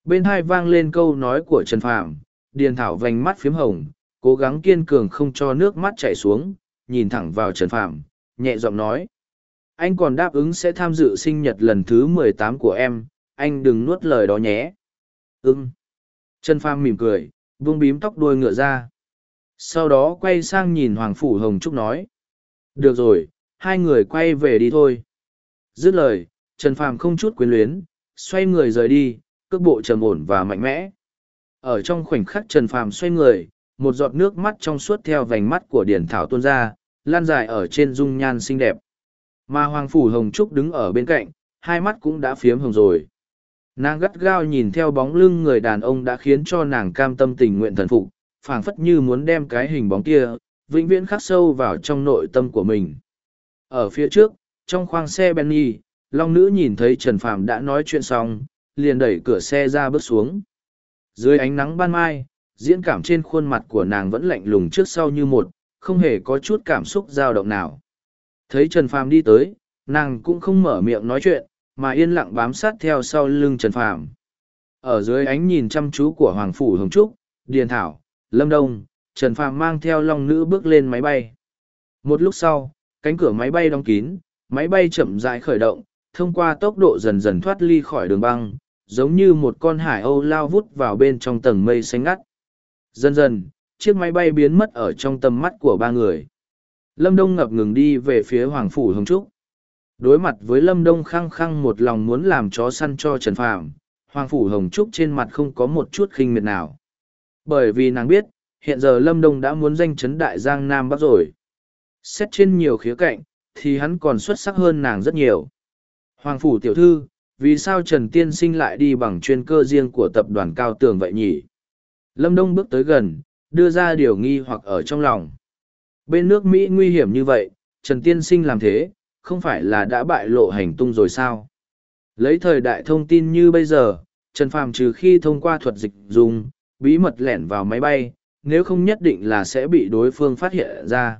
Bên hai vang lên câu nói của Trần Phàm, Điền Thảo vành mắt phiếm hồng, cố gắng kiên cường không cho nước mắt chảy xuống, nhìn thẳng vào Trần Phàm, nhẹ giọng nói. Anh còn đáp ứng sẽ tham dự sinh nhật lần thứ mười tám của em, anh đừng nuốt lời đó nhé. Ừm. Trần Phàm mỉm cười, buông bím tóc đuôi ngựa ra. Sau đó quay sang nhìn Hoàng Phủ Hồng Trúc nói. Được rồi, hai người quay về đi thôi. Dứt lời, Trần Phàm không chút quyến luyến, xoay người rời đi, cước bộ trầm ổn và mạnh mẽ. Ở trong khoảnh khắc Trần Phàm xoay người, một giọt nước mắt trong suốt theo vành mắt của Điển Thảo tuôn ra, lan dài ở trên dung nhan xinh đẹp. Mà Hoàng Phủ Hồng Trúc đứng ở bên cạnh, hai mắt cũng đã phiếm hồng rồi. Nàng gắt gao nhìn theo bóng lưng người đàn ông đã khiến cho nàng cam tâm tình nguyện thần phục, phảng phất như muốn đem cái hình bóng kia, vĩnh viễn khắc sâu vào trong nội tâm của mình. Ở phía trước, trong khoang xe Benny, Long Nữ nhìn thấy Trần Phàm đã nói chuyện xong, liền đẩy cửa xe ra bước xuống. Dưới ánh nắng ban mai, diễn cảm trên khuôn mặt của nàng vẫn lạnh lùng trước sau như một, không hề có chút cảm xúc dao động nào. Thấy Trần Phàm đi tới, nàng cũng không mở miệng nói chuyện, mà yên lặng bám sát theo sau lưng Trần Phàm. Ở dưới ánh nhìn chăm chú của Hoàng Phủ Hồng Trúc, Điền Thảo, Lâm Đông, Trần Phàm mang theo Long Nữ bước lên máy bay. Một lúc sau, cánh cửa máy bay đóng kín, máy bay chậm rãi khởi động, thông qua tốc độ dần dần thoát ly khỏi đường băng, giống như một con hải âu lao vút vào bên trong tầng mây xanh ngắt. Dần dần, chiếc máy bay biến mất ở trong tầm mắt của ba người. Lâm Đông ngập ngừng đi về phía Hoàng Phủ Hồng Trúc. Đối mặt với Lâm Đông khăng khăng một lòng muốn làm chó săn cho Trần Phàm, Hoàng Phủ Hồng Trúc trên mặt không có một chút khinh miệt nào. Bởi vì nàng biết, hiện giờ Lâm Đông đã muốn danh chấn đại giang Nam Bắc rồi. Xét trên nhiều khía cạnh, thì hắn còn xuất sắc hơn nàng rất nhiều. Hoàng Phủ Tiểu Thư, vì sao Trần Tiên Sinh lại đi bằng chuyên cơ riêng của tập đoàn Cao Tường vậy nhỉ? Lâm Đông bước tới gần, đưa ra điều nghi hoặc ở trong lòng. Bên nước Mỹ nguy hiểm như vậy, Trần Tiên Sinh làm thế, không phải là đã bại lộ hành tung rồi sao? Lấy thời đại thông tin như bây giờ, Trần Phàm trừ khi thông qua thuật dịch dùng, bí mật lẻn vào máy bay, nếu không nhất định là sẽ bị đối phương phát hiện ra.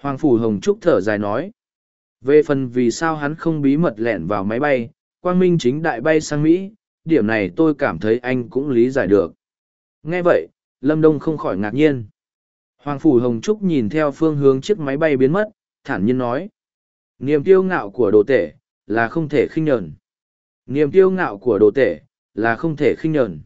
Hoàng Phủ Hồng Trúc thở dài nói. Về phần vì sao hắn không bí mật lẻn vào máy bay, quang minh chính đại bay sang Mỹ, điểm này tôi cảm thấy anh cũng lý giải được. Nghe vậy, Lâm Đông không khỏi ngạc nhiên. Hoàng Phủ Hồng Trúc nhìn theo phương hướng chiếc máy bay biến mất, thản nhiên nói. Niềm kiêu ngạo của đồ tể, là không thể khinh nhờn. Niềm kiêu ngạo của đồ tể, là không thể khinh nhờn.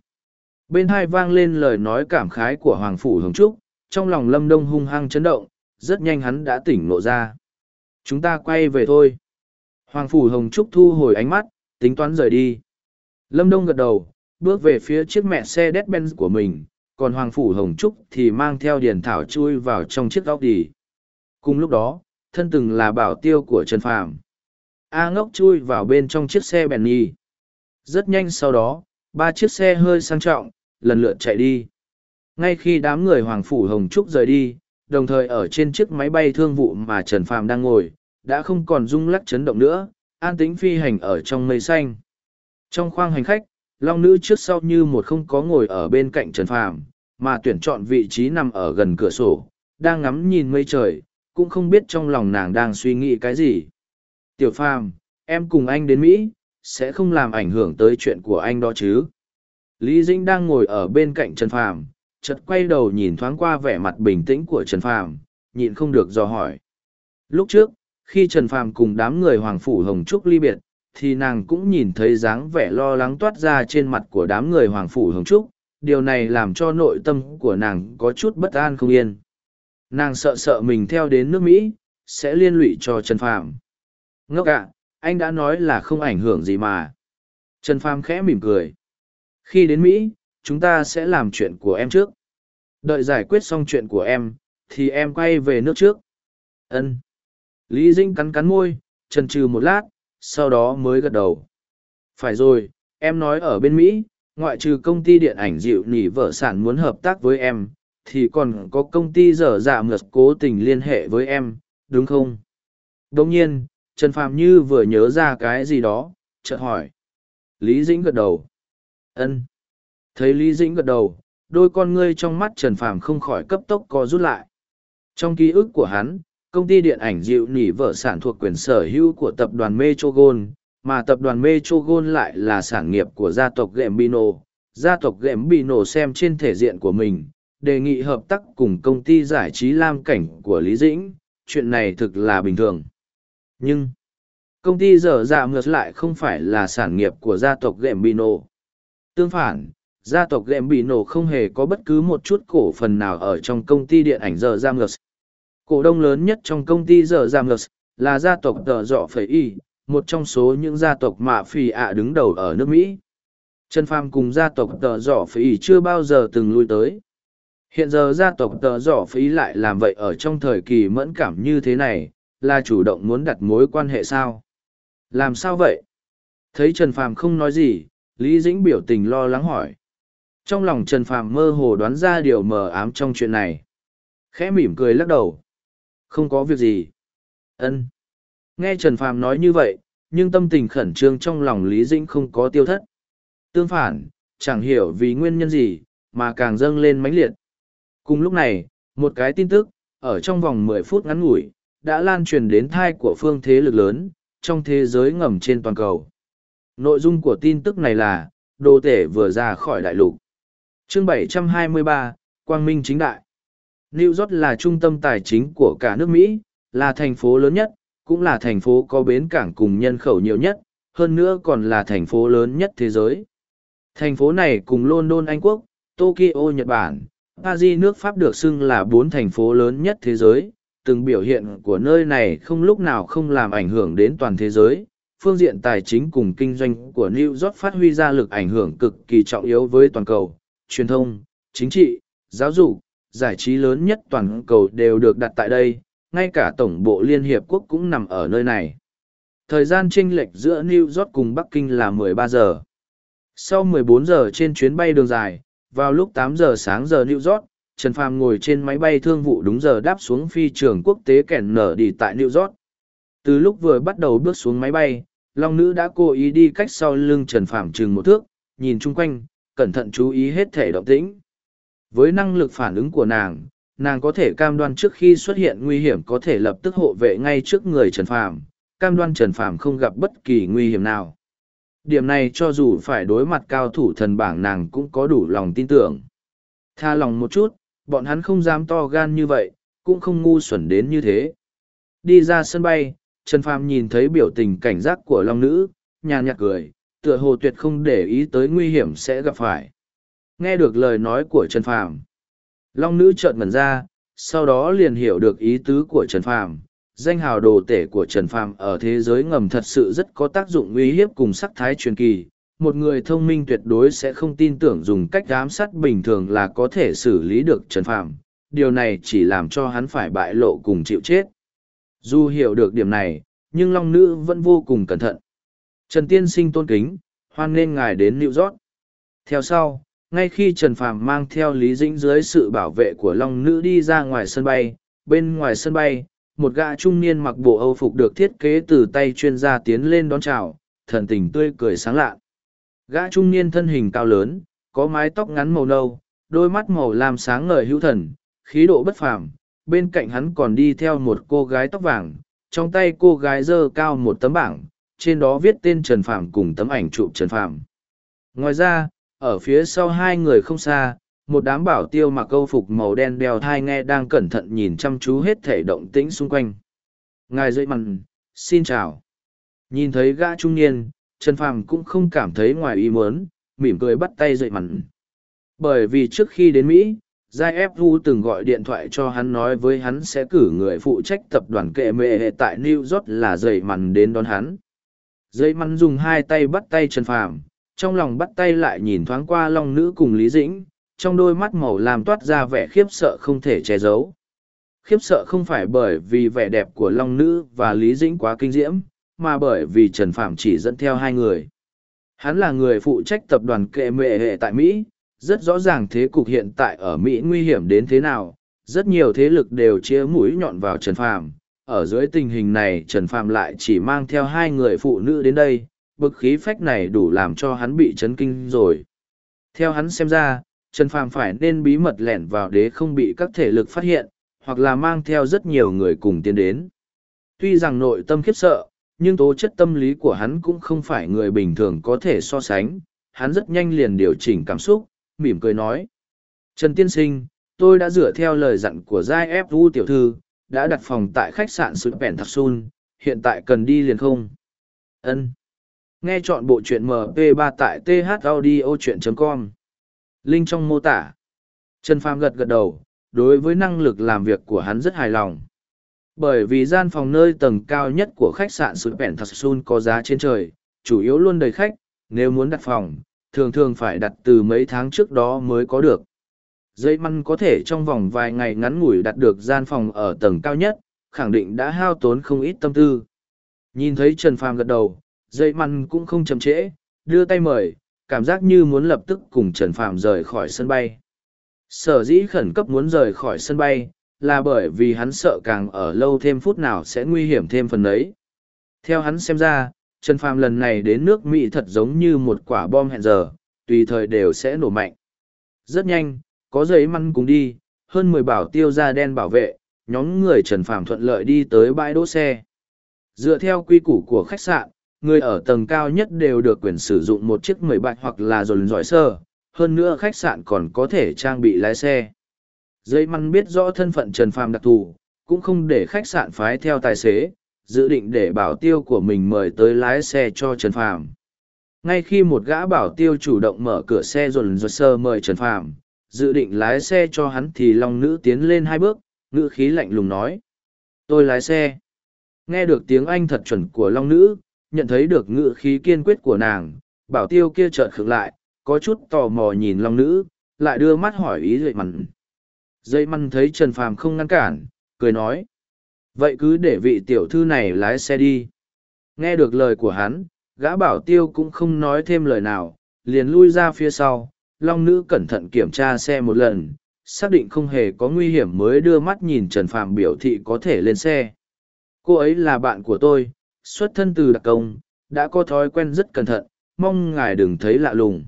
Bên hai vang lên lời nói cảm khái của Hoàng Phủ Hồng Trúc, trong lòng Lâm Đông hung hăng chấn động, rất nhanh hắn đã tỉnh ngộ ra. Chúng ta quay về thôi. Hoàng Phủ Hồng Trúc thu hồi ánh mắt, tính toán rời đi. Lâm Đông gật đầu, bước về phía chiếc mẹ xe Deadbenz của mình, còn Hoàng Phủ Hồng Trúc thì mang theo Điền Thảo chui vào trong chiếc góc đi. Cùng lúc đó, thân từng là bảo tiêu của Trần Phàm. A ngốc chui vào bên trong chiếc xe Benny. Rất nhanh sau đó, ba chiếc xe hơi sang trọng, lần lượt chạy đi. Ngay khi đám người Hoàng Phủ Hồng Trúc rời đi, đồng thời ở trên chiếc máy bay thương vụ mà Trần Phàm đang ngồi, đã không còn rung lắc chấn động nữa, an tĩnh phi hành ở trong mây xanh. Trong khoang hành khách, Long Nữ trước sau như một không có ngồi ở bên cạnh Trần Phàm, mà tuyển chọn vị trí nằm ở gần cửa sổ, đang ngắm nhìn mây trời, cũng không biết trong lòng nàng đang suy nghĩ cái gì. Tiểu Phàm, em cùng anh đến Mỹ, sẽ không làm ảnh hưởng tới chuyện của anh đó chứ. Lý Dĩnh đang ngồi ở bên cạnh Trần Phàm, chợt quay đầu nhìn thoáng qua vẻ mặt bình tĩnh của Trần Phàm, nhịn không được dò hỏi. Lúc trước, khi Trần Phàm cùng đám người Hoàng Phủ Hồng Trúc ly biệt, thì nàng cũng nhìn thấy dáng vẻ lo lắng toát ra trên mặt của đám người Hoàng Phủ Hồng Trúc, điều này làm cho nội tâm của nàng có chút bất an không yên. Nàng sợ sợ mình theo đến nước Mỹ, sẽ liên lụy cho Trần Phàm. Ngốc ạ, anh đã nói là không ảnh hưởng gì mà. Trần Phàm khẽ mỉm cười. Khi đến Mỹ, chúng ta sẽ làm chuyện của em trước. Đợi giải quyết xong chuyện của em, thì em quay về nước trước. Ân. Lý Dinh cắn cắn môi, trần chừ một lát, sau đó mới gật đầu. Phải rồi, em nói ở bên Mỹ, ngoại trừ công ty điện ảnh dịu nỉ vợ sản muốn hợp tác với em, thì còn có công ty dở dạ ngược cố tình liên hệ với em, đúng không? Đồng nhiên, Trần Phạm như vừa nhớ ra cái gì đó, chợt hỏi. Lý Dĩnh gật đầu. Ân. Thấy Lý Dĩnh gật đầu, đôi con ngươi trong mắt Trần Phạm không khỏi cấp tốc co rút lại. Trong ký ức của hắn, công ty điện ảnh dịu nỉ vợ sản thuộc quyền sở hữu của tập đoàn Metrogon, mà tập đoàn Metrogon lại là sản nghiệp của gia tộc Gambino. Gia tộc Gambino xem trên thể diện của mình, đề nghị hợp tác cùng công ty giải trí lam cảnh của Lý Dĩnh, chuyện này thực là bình thường. Nhưng, công ty dở dạ ngược lại không phải là sản nghiệp của gia tộc Gambino. Tương phản, gia tộc Gambino không hề có bất cứ một chút cổ phần nào ở trong công ty điện ảnh giờ dạ. Cổ đông lớn nhất trong công ty giờ dạ là gia tộc tờ dọ phẩy y, một trong số những gia tộc mạ phì ạ đứng đầu ở nước Mỹ. Trần Phàm cùng gia tộc tờ dọ phẩy y chưa bao giờ từng lui tới. Hiện giờ gia tộc tờ dọ phí lại làm vậy ở trong thời kỳ mẫn cảm như thế này, là chủ động muốn đặt mối quan hệ sao? Làm sao vậy? Thấy Trần Phàm không nói gì, Lý Dĩnh biểu tình lo lắng hỏi. Trong lòng Trần Phàm mơ hồ đoán ra điều mờ ám trong chuyện này. Khẽ mỉm cười lắc đầu. Không có việc gì. Ân. Nghe Trần Phàm nói như vậy, nhưng tâm tình khẩn trương trong lòng Lý Dĩnh không có tiêu thất. Tương phản, chẳng hiểu vì nguyên nhân gì, mà càng dâng lên mãnh liệt. Cùng lúc này, một cái tin tức, ở trong vòng mười phút ngắn ngủi, đã lan truyền đến thai của phương thế lực lớn, trong thế giới ngầm trên toàn cầu. Nội dung của tin tức này là, đồ tể vừa ra khỏi đại lục. Chương 723, Quang Minh chính đại. New York là trung tâm tài chính của cả nước Mỹ, là thành phố lớn nhất, cũng là thành phố có bến cảng cùng nhân khẩu nhiều nhất, hơn nữa còn là thành phố lớn nhất thế giới. Thành phố này cùng London Anh Quốc, Tokyo Nhật Bản, Paris nước Pháp được xưng là bốn thành phố lớn nhất thế giới, từng biểu hiện của nơi này không lúc nào không làm ảnh hưởng đến toàn thế giới. Phương diện tài chính cùng kinh doanh của New York phát huy ra lực ảnh hưởng cực kỳ trọng yếu với toàn cầu, truyền thông, chính trị, giáo dục, giải trí lớn nhất toàn cầu đều được đặt tại đây, ngay cả Tổng bộ Liên Hiệp Quốc cũng nằm ở nơi này. Thời gian chênh lệch giữa New York cùng Bắc Kinh là 13 giờ. Sau 14 giờ trên chuyến bay đường dài, vào lúc 8 giờ sáng giờ New York, Trần Phàm ngồi trên máy bay thương vụ đúng giờ đáp xuống phi trường quốc tế kẻn nở đi tại New York. Từ lúc vừa bắt đầu bước xuống máy bay, Long Nữ đã cố ý đi cách sau lưng Trần Phàm chừng một thước, nhìn chung quanh, cẩn thận chú ý hết thể động tĩnh. Với năng lực phản ứng của nàng, nàng có thể cam đoan trước khi xuất hiện nguy hiểm có thể lập tức hộ vệ ngay trước người Trần Phàm, cam đoan Trần Phàm không gặp bất kỳ nguy hiểm nào. Điểm này cho dù phải đối mặt cao thủ thần bảng nàng cũng có đủ lòng tin tưởng. Tha lòng một chút, bọn hắn không dám to gan như vậy, cũng không ngu xuẩn đến như thế. Đi ra sân bay, Trần Phàm nhìn thấy biểu tình cảnh giác của Long Nữ, nhàn nhạt cười, tựa hồ tuyệt không để ý tới nguy hiểm sẽ gặp phải. Nghe được lời nói của Trần Phàm, Long Nữ chợt ngẩn ra, sau đó liền hiểu được ý tứ của Trần Phàm, danh hào đồ tể của Trần Phàm ở thế giới ngầm thật sự rất có tác dụng uy hiếp cùng sắc thái truyền kỳ. Một người thông minh tuyệt đối sẽ không tin tưởng dùng cách giám sát bình thường là có thể xử lý được Trần Phàm. Điều này chỉ làm cho hắn phải bại lộ cùng chịu chết. Dù hiểu được điểm này, nhưng Long Nữ vẫn vô cùng cẩn thận. Trần Tiên Sinh tôn kính, hoan nghênh ngài đến New York. Theo sau, ngay khi Trần Phàm mang theo Lý Dĩnh dưới sự bảo vệ của Long Nữ đi ra ngoài sân bay, bên ngoài sân bay, một gã trung niên mặc bộ âu phục được thiết kế từ tay chuyên gia tiến lên đón chào thần tình tươi cười sáng lạ gã trung niên thân hình cao lớn có mái tóc ngắn màu nâu đôi mắt màu lam sáng ngời hữu thần khí độ bất phàm bên cạnh hắn còn đi theo một cô gái tóc vàng trong tay cô gái giơ cao một tấm bảng trên đó viết tên trần Phạm cùng tấm ảnh chụp trần Phạm. ngoài ra ở phía sau hai người không xa, một đám bảo tiêu mặc câu phục màu đen đeo thai nghe đang cẩn thận nhìn chăm chú hết thể động tĩnh xung quanh. Ngài dậy mặn, xin chào. Nhìn thấy gã trung niên, Trần Phàm cũng không cảm thấy ngoài ý muốn, mỉm cười bắt tay dậy mặn. Bởi vì trước khi đến Mỹ, Giai F.U. từng gọi điện thoại cho hắn nói với hắn sẽ cử người phụ trách tập đoàn kệ mệ tại New York là dậy mặn đến đón hắn. Dây mắn dùng hai tay bắt tay Trần Phàm, trong lòng bắt tay lại nhìn thoáng qua Long Nữ cùng Lý Dĩnh, trong đôi mắt màu làm toát ra vẻ khiếp sợ không thể che giấu. Khiếp sợ không phải bởi vì vẻ đẹp của Long Nữ và Lý Dĩnh quá kinh diễm, mà bởi vì Trần Phạm chỉ dẫn theo hai người. Hắn là người phụ trách tập đoàn kệ mệ hệ tại Mỹ, rất rõ ràng thế cục hiện tại ở Mỹ nguy hiểm đến thế nào, rất nhiều thế lực đều chia mũi nhọn vào Trần Phạm. Ở dưới tình hình này Trần Phạm lại chỉ mang theo hai người phụ nữ đến đây, bực khí phách này đủ làm cho hắn bị chấn kinh rồi. Theo hắn xem ra, Trần Phàm phải nên bí mật lẻn vào đế không bị các thể lực phát hiện, hoặc là mang theo rất nhiều người cùng tiến đến. Tuy rằng nội tâm khiếp sợ, nhưng tố chất tâm lý của hắn cũng không phải người bình thường có thể so sánh. Hắn rất nhanh liền điều chỉnh cảm xúc, mỉm cười nói. Trần Tiên Sinh, tôi đã dựa theo lời dặn của Giai F.U. tiểu thư, đã đặt phòng tại khách sạn Sự vẹn Thạc Sun, hiện tại cần đi liền không? Ân. Nghe chọn bộ truyện MP3 tại thaudio.com. Linh trong mô tả. Trần Phàm gật gật đầu, đối với năng lực làm việc của hắn rất hài lòng. Bởi vì gian phòng nơi tầng cao nhất của khách sạn Sự vẹn thạc Sun có giá trên trời, chủ yếu luôn đầy khách, nếu muốn đặt phòng, thường thường phải đặt từ mấy tháng trước đó mới có được. Dây măn có thể trong vòng vài ngày ngắn ngủi đặt được gian phòng ở tầng cao nhất, khẳng định đã hao tốn không ít tâm tư. Nhìn thấy Trần Phàm gật đầu, dây măn cũng không chậm trễ, đưa tay mời, cảm giác như muốn lập tức cùng Trần Phàm rời khỏi sân bay. Sở dĩ khẩn cấp muốn rời khỏi sân bay, là bởi vì hắn sợ càng ở lâu thêm phút nào sẽ nguy hiểm thêm phần ấy. Theo hắn xem ra, Trần Phàm lần này đến nước Mỹ thật giống như một quả bom hẹn giờ, tùy thời đều sẽ nổ mạnh. Rất nhanh, có giấy măn cùng đi, hơn mười bảo tiêu da đen bảo vệ, nhóm người Trần Phàm thuận lợi đi tới bãi đỗ xe. Dựa theo quy củ của khách sạn, người ở tầng cao nhất đều được quyền sử dụng một chiếc mười bạch hoặc là dồn giỏi sơ, hơn nữa khách sạn còn có thể trang bị lái xe. Dây măn biết rõ thân phận Trần Phàm đặc thù, cũng không để khách sạn phái theo tài xế, dự định để bảo tiêu của mình mời tới lái xe cho Trần Phàm. Ngay khi một gã bảo tiêu chủ động mở cửa xe dồn dồn sơ mời Trần Phàm, dự định lái xe cho hắn thì Long Nữ tiến lên hai bước, ngữ khí lạnh lùng nói. Tôi lái xe. Nghe được tiếng Anh thật chuẩn của Long Nữ, nhận thấy được ngữ khí kiên quyết của nàng, bảo tiêu kia chợt khựng lại, có chút tò mò nhìn long nữ, lại đưa mắt hỏi ý dậy mặn. Dây mặn thấy Trần Phàm không ngăn cản, cười nói. Vậy cứ để vị tiểu thư này lái xe đi. Nghe được lời của hắn, gã bảo tiêu cũng không nói thêm lời nào, liền lui ra phía sau. Long nữ cẩn thận kiểm tra xe một lần, xác định không hề có nguy hiểm mới đưa mắt nhìn Trần Phàm biểu thị có thể lên xe. Cô ấy là bạn của tôi, xuất thân từ đặc công, đã có thói quen rất cẩn thận, mong ngài đừng thấy lạ lùng.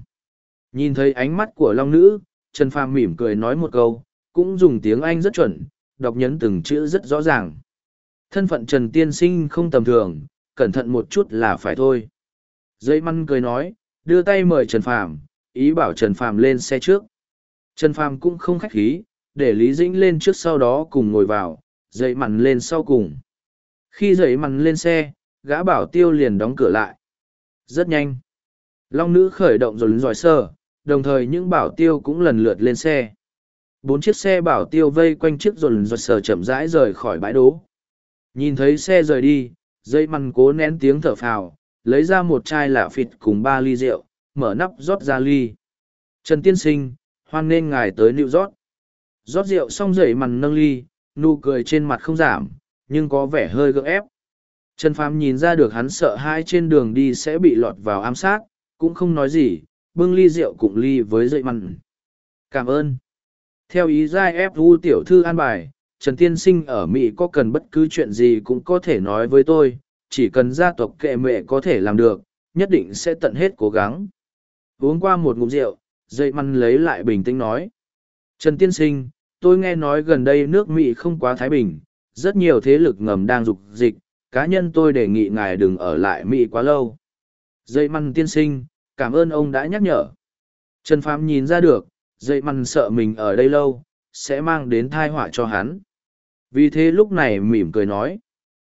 Nhìn thấy ánh mắt của Long Nữ, Trần Phàm mỉm cười nói một câu, cũng dùng tiếng Anh rất chuẩn, đọc nhấn từng chữ rất rõ ràng. Thân phận Trần Tiên Sinh không tầm thường, cẩn thận một chút là phải thôi. Dây măn cười nói, đưa tay mời Trần Phàm, ý bảo Trần Phàm lên xe trước. Trần Phàm cũng không khách khí, để Lý Dĩnh lên trước sau đó cùng ngồi vào, dây mặn lên sau cùng. Khi dây mặn lên xe, gã bảo tiêu liền đóng cửa lại. Rất nhanh. Long nữ khởi động rồi dòi sờ, đồng thời những bảo tiêu cũng lần lượt lên xe. Bốn chiếc xe bảo tiêu vây quanh chiếc rồi giỏi sờ chậm rãi rời khỏi bãi đỗ. Nhìn thấy xe rời đi, dây măn cố nén tiếng thở phào, lấy ra một chai lạ phịt cùng ba ly rượu, mở nắp rót ra ly. Trần Tiên Sinh, hoan nên ngài tới New York. Rót rượu xong dậy mằn nâng ly, nụ cười trên mặt không giảm, nhưng có vẻ hơi gượng ép. Trần Phàm nhìn ra được hắn sợ hai trên đường đi sẽ bị lọt vào ám sát, cũng không nói gì, bưng ly rượu cùng ly với dậy mặn. Cảm ơn. Theo ý giai ép vu tiểu thư an bài, Trần Tiên Sinh ở Mỹ có cần bất cứ chuyện gì cũng có thể nói với tôi, chỉ cần gia tộc kệ mẹ có thể làm được, nhất định sẽ tận hết cố gắng. Uống qua một ngụm rượu, dậy măn lấy lại bình tĩnh nói. Trần Tiên Sinh, tôi nghe nói gần đây nước Mỹ không quá thái bình, rất nhiều thế lực ngầm đang dục dịch, cá nhân tôi đề nghị ngài đừng ở lại Mỹ quá lâu. Dây măn tiên sinh, cảm ơn ông đã nhắc nhở. Trần phám nhìn ra được, dậy măn sợ mình ở đây lâu, sẽ mang đến thai họa cho hắn. Vì thế lúc này mỉm cười nói.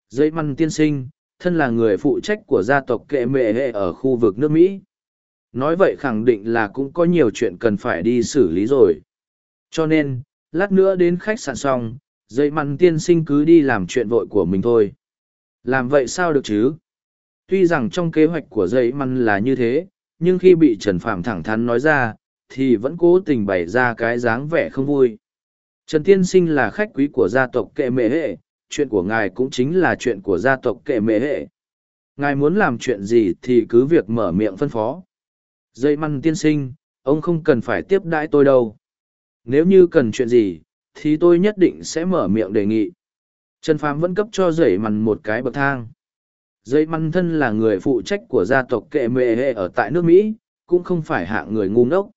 Dậy măn tiên sinh, thân là người phụ trách của gia tộc kệ mệ hệ ở khu vực nước Mỹ. Nói vậy khẳng định là cũng có nhiều chuyện cần phải đi xử lý rồi. Cho nên, lát nữa đến khách sạn xong, dây măn tiên sinh cứ đi làm chuyện vội của mình thôi. Làm vậy sao được chứ? Tuy rằng trong kế hoạch của dây măn là như thế, nhưng khi bị Trần Phạm thẳng thắn nói ra, thì vẫn cố tình bày ra cái dáng vẻ không vui. Trần Tiên Sinh là khách quý của gia tộc kệ mệ hệ, chuyện của ngài cũng chính là chuyện của gia tộc kệ mệ hệ. Ngài muốn làm chuyện gì thì cứ việc mở miệng phân phó. Dây măn tiên sinh, ông không cần phải tiếp đãi tôi đâu. Nếu như cần chuyện gì, thì tôi nhất định sẽ mở miệng đề nghị. Trần Phàm vẫn cấp cho dây măn một cái bậc thang. Dây măn thân là người phụ trách của gia tộc kệ mệ hệ ở tại nước Mỹ, cũng không phải hạng người ngu ngốc.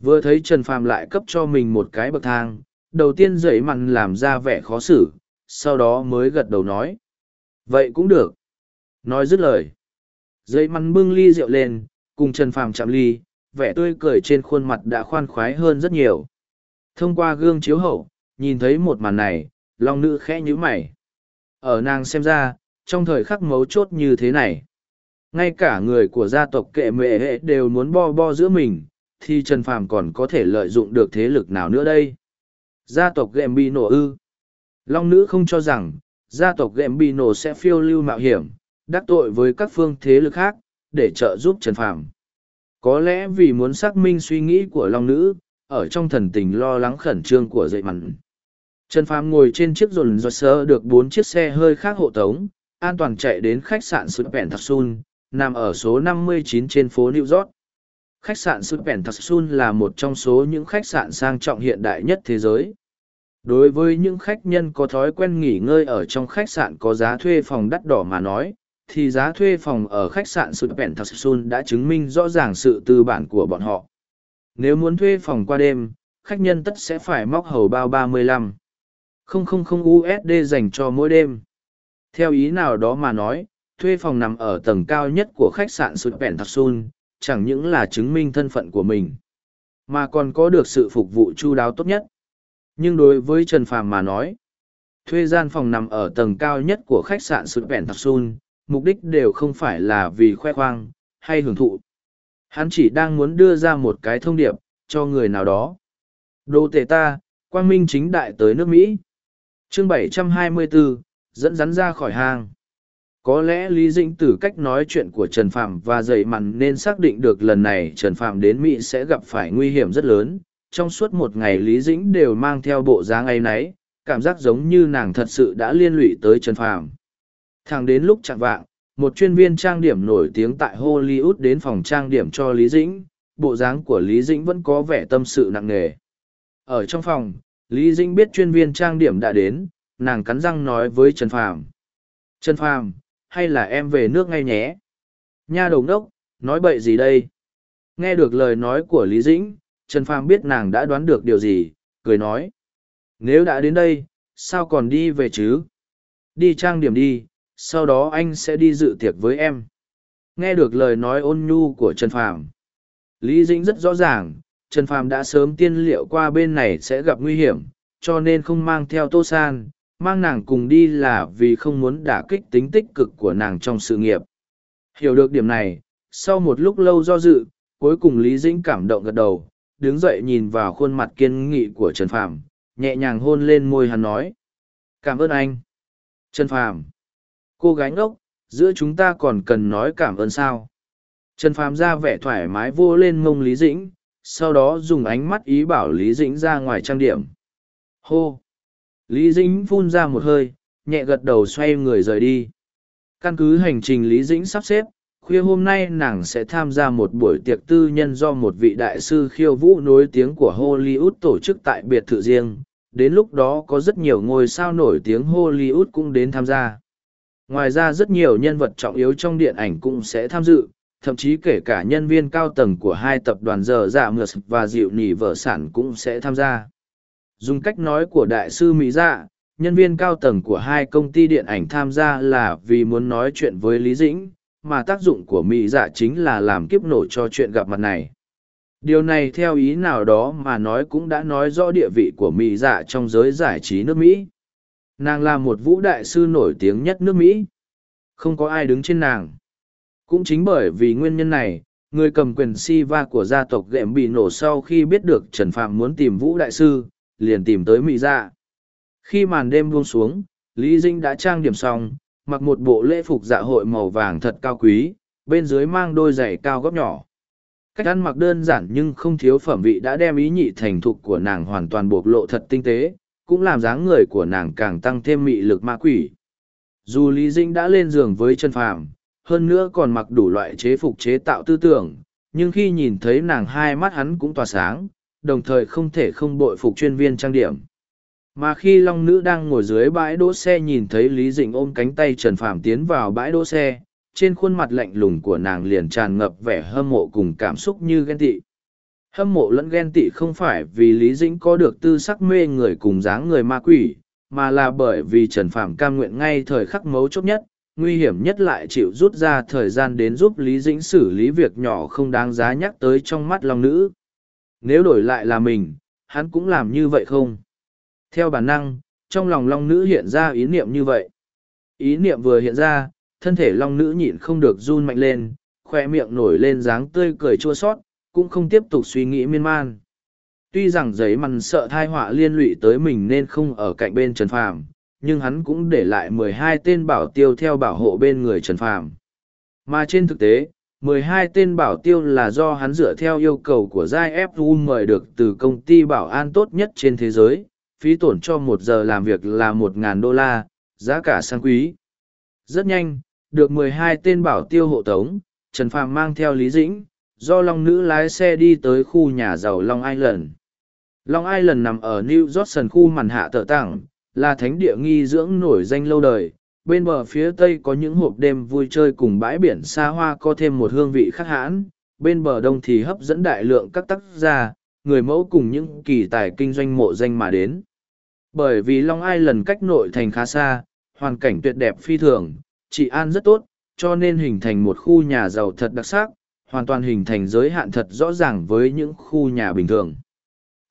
Vừa thấy Trần Phàm lại cấp cho mình một cái bậc thang, đầu tiên dậy mặn làm ra vẻ khó xử, sau đó mới gật đầu nói. Vậy cũng được. Nói dứt lời. Dậy mặn bưng ly rượu lên, cùng Trần Phàm chạm ly, vẻ tươi cười trên khuôn mặt đã khoan khoái hơn rất nhiều. Thông qua gương chiếu hậu, nhìn thấy một màn này, long nữ khẽ nhíu mày. Ở nàng xem ra, trong thời khắc mấu chốt như thế này, ngay cả người của gia tộc kệ mệ hệ đều muốn bo bo giữa mình, thì Trần Phàm còn có thể lợi dụng được thế lực nào nữa đây? Gia tộc Gembino ư? Long nữ không cho rằng, gia tộc Gembino sẽ phiêu lưu mạo hiểm, đắc tội với các phương thế lực khác, để trợ giúp Trần Phàm. Có lẽ vì muốn xác minh suy nghĩ của Long nữ, ở trong thần tình lo lắng khẩn trương của dậy mặn. Trần Phàm ngồi trên chiếc rồn do sơ được bốn chiếc xe hơi khác hộ tống, an toàn chạy đến khách sạn Sự Pèn Thạc Sun, nằm ở số 59 trên phố New York. Khách sạn Sự Pèn Thạc Sun là một trong số những khách sạn sang trọng hiện đại nhất thế giới. Đối với những khách nhân có thói quen nghỉ ngơi ở trong khách sạn có giá thuê phòng đắt đỏ mà nói, thì giá thuê phòng ở khách sạn Super Thaksun đã chứng minh rõ ràng sự tư bản của bọn họ. Nếu muốn thuê phòng qua đêm, khách nhân tất sẽ phải móc hầu bao 35. 000 USD dành cho mỗi đêm. Theo ý nào đó mà nói, thuê phòng nằm ở tầng cao nhất của khách sạn Super Thaksun, chẳng những là chứng minh thân phận của mình, mà còn có được sự phục vụ chu đáo tốt nhất. Nhưng đối với Trần Phàm mà nói, thuê gian phòng nằm ở tầng cao nhất của khách sạn Super Thaksun, mục đích đều không phải là vì khoe khoang hay hưởng thụ. Hắn chỉ đang muốn đưa ra một cái thông điệp cho người nào đó. Đô tệ ta, quang minh chính đại tới nước Mỹ. Chương 724, dẫn rắn ra khỏi hang. Có lẽ Lý Dĩnh từ cách nói chuyện của Trần Phạm và dậy mặn nên xác định được lần này Trần Phạm đến Mỹ sẽ gặp phải nguy hiểm rất lớn. Trong suốt một ngày Lý Dĩnh đều mang theo bộ dáng ấy nấy, cảm giác giống như nàng thật sự đã liên lụy tới Trần Phạm. Thẳng đến lúc chạm vạng, một chuyên viên trang điểm nổi tiếng tại Hollywood đến phòng trang điểm cho Lý Dĩnh, bộ dáng của Lý Dĩnh vẫn có vẻ tâm sự nặng nề. Ở trong phòng, Lý Dĩnh biết chuyên viên trang điểm đã đến, nàng cắn răng nói với Trần Phàm. Trần Phàm, hay là em về nước ngay nhé? Nha đầu đốc, nói bậy gì đây? Nghe được lời nói của Lý Dĩnh, Trần Phàm biết nàng đã đoán được điều gì, cười nói. Nếu đã đến đây, sao còn đi về chứ? Đi trang điểm đi, sau đó anh sẽ đi dự tiệc với em. Nghe được lời nói ôn nhu của Trần Phàm, Lý Dĩnh rất rõ ràng, Trần Phàm đã sớm tiên liệu qua bên này sẽ gặp nguy hiểm, cho nên không mang theo Tô San, mang nàng cùng đi là vì không muốn đả kích tính tích cực của nàng trong sự nghiệp. Hiểu được điểm này, sau một lúc lâu do dự, cuối cùng Lý Dĩnh cảm động gật đầu, đứng dậy nhìn vào khuôn mặt kiên nghị của Trần Phàm, nhẹ nhàng hôn lên môi hắn nói. Cảm ơn anh. Trần Phàm Cô gái ngốc, giữa chúng ta còn cần nói cảm ơn sao. Trần Phàm ra vẻ thoải mái vô lên mông Lý Dĩnh, sau đó dùng ánh mắt ý bảo Lý Dĩnh ra ngoài trang điểm. Hô! Lý Dĩnh phun ra một hơi, nhẹ gật đầu xoay người rời đi. Căn cứ hành trình Lý Dĩnh sắp xếp, khuya hôm nay nàng sẽ tham gia một buổi tiệc tư nhân do một vị đại sư khiêu vũ nổi tiếng của Hollywood tổ chức tại biệt thự riêng. Đến lúc đó có rất nhiều ngôi sao nổi tiếng Hollywood cũng đến tham gia. Ngoài ra rất nhiều nhân vật trọng yếu trong điện ảnh cũng sẽ tham dự, thậm chí kể cả nhân viên cao tầng của hai tập đoàn giờ dạ mượt và dịu nỉ vợ sản cũng sẽ tham gia. Dùng cách nói của đại sư Mỹ Dạ, nhân viên cao tầng của hai công ty điện ảnh tham gia là vì muốn nói chuyện với Lý Dĩnh, mà tác dụng của Mỹ Dạ chính là làm kiếp nổ cho chuyện gặp mặt này. điều này theo ý nào đó mà nói cũng đã nói rõ địa vị của mỹ dạ trong giới giải trí nước mỹ nàng là một vũ đại sư nổi tiếng nhất nước mỹ. Không có ai đứng trên nàng. Cũng chính bởi vì nguyên nhân này, người cầm quyền si va của gia tộc ghệm bị nổ sau khi biết được trần phạm muốn tìm vũ đại sư, liền tìm tới mỹ dạ. Khi màn đêm buông xuống, lý dinh đã trang điểm xong, mặc một bộ lễ phục dạ hội màu vàng thật cao quý, bên dưới mang đôi giày cao góc nhỏ. Cách ăn mặc đơn giản nhưng không thiếu phẩm vị đã đem ý nhị thành thục của nàng hoàn toàn bộc lộ thật tinh tế cũng làm dáng người của nàng càng tăng thêm mị lực ma quỷ. Dù lý Dĩnh đã lên giường với Trần phàm, hơn nữa còn mặc đủ loại chế phục chế tạo tư tưởng, nhưng khi nhìn thấy nàng hai mắt hắn cũng tỏa sáng, đồng thời không thể không bội phục chuyên viên trang điểm. Mà khi long nữ đang ngồi dưới bãi đỗ xe nhìn thấy lý dĩnh ôm cánh tay trần phàm tiến vào bãi đỗ xe, trên khuôn mặt lạnh lùng của nàng liền tràn ngập vẻ hâm mộ cùng cảm xúc như ghen tị hâm mộ lẫn ghen tị không phải vì lý dĩnh có được tư sắc mê người cùng dáng người ma quỷ, mà là bởi vì trần Phạm cam nguyện ngay thời khắc mấu chốt nhất, nguy hiểm nhất lại chịu rút ra thời gian đến giúp lý dĩnh xử lý việc nhỏ không đáng giá nhắc tới trong mắt long nữ. Nếu đổi lại là mình, hắn cũng làm như vậy không? Theo bản năng, trong lòng long nữ hiện ra ý niệm như vậy. Ý niệm vừa hiện ra, thân thể long nữ nhịn không được run mạnh lên khoe miệng nổi lên dáng tươi cười chua sót cũng không tiếp tục suy nghĩ miên man. Tuy rằng giấy mằn sợ thai họa liên lụy tới mình nên không ở cạnh bên trần phàm, nhưng hắn cũng để lại mười hai tên bảo tiêu theo bảo hộ bên người trần phàm. Mà trên thực tế, mười hai tên bảo tiêu là do hắn dựa theo yêu cầu của giai fu mời được từ công ty bảo an tốt nhất trên thế giới, phí tổn cho một giờ làm việc là một ngàn đô la, giá cả sang quý. Rất nhanh, được mười hai tên bảo tiêu hộ tống, trần phàm mang theo lý dĩnh do long nữ lái xe đi tới khu nhà giàu long island. Long island nằm ở new york khu màn hạ tờ tảng, là thánh địa nghi dưỡng nổi danh lâu đời. Bên bờ phía tây có những hộp đêm vui chơi cùng bãi biển xa hoa có thêm một hương vị khác hãn. Bên bờ đông thì hấp dẫn đại lượng các tác gia, người mẫu cùng những kỳ tài kinh doanh mộ danh mà đến. Bởi vì long ai lần cách nội thành khá xa, hoàn cảnh tuyệt đẹp phi thường, trị an rất tốt, cho nên hình thành một khu nhà giàu thật đặc sắc hoàn toàn hình thành giới hạn thật rõ ràng với những khu nhà bình thường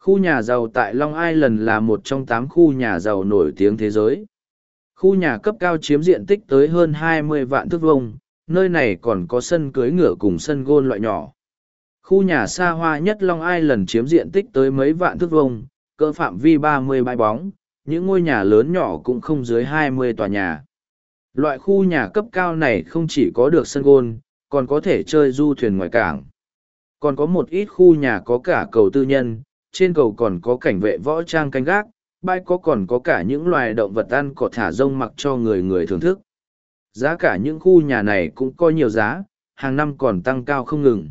Khu nhà giàu tại Long Island là một trong tám khu nhà giàu nổi tiếng thế giới. Khu nhà cấp cao chiếm diện tích tới hơn 20 vạn thước vuông, nơi này còn có sân cưới ngựa cùng sân gôn loại nhỏ. Khu nhà xa hoa nhất Long Island chiếm diện tích tới mấy vạn thước vuông, cỡ phạm vi 30 bãi bóng, những ngôi nhà lớn nhỏ cũng không dưới 20 tòa nhà. Loại khu nhà cấp cao này không chỉ có được sân gôn, còn có thể chơi du thuyền ngoài cảng. Còn có một ít khu nhà có cả cầu tư nhân, trên cầu còn có cảnh vệ võ trang canh gác, bãi có còn có cả những loài động vật ăn cỏ thả rông mặc cho người người thưởng thức. Giá cả những khu nhà này cũng có nhiều giá, hàng năm còn tăng cao không ngừng.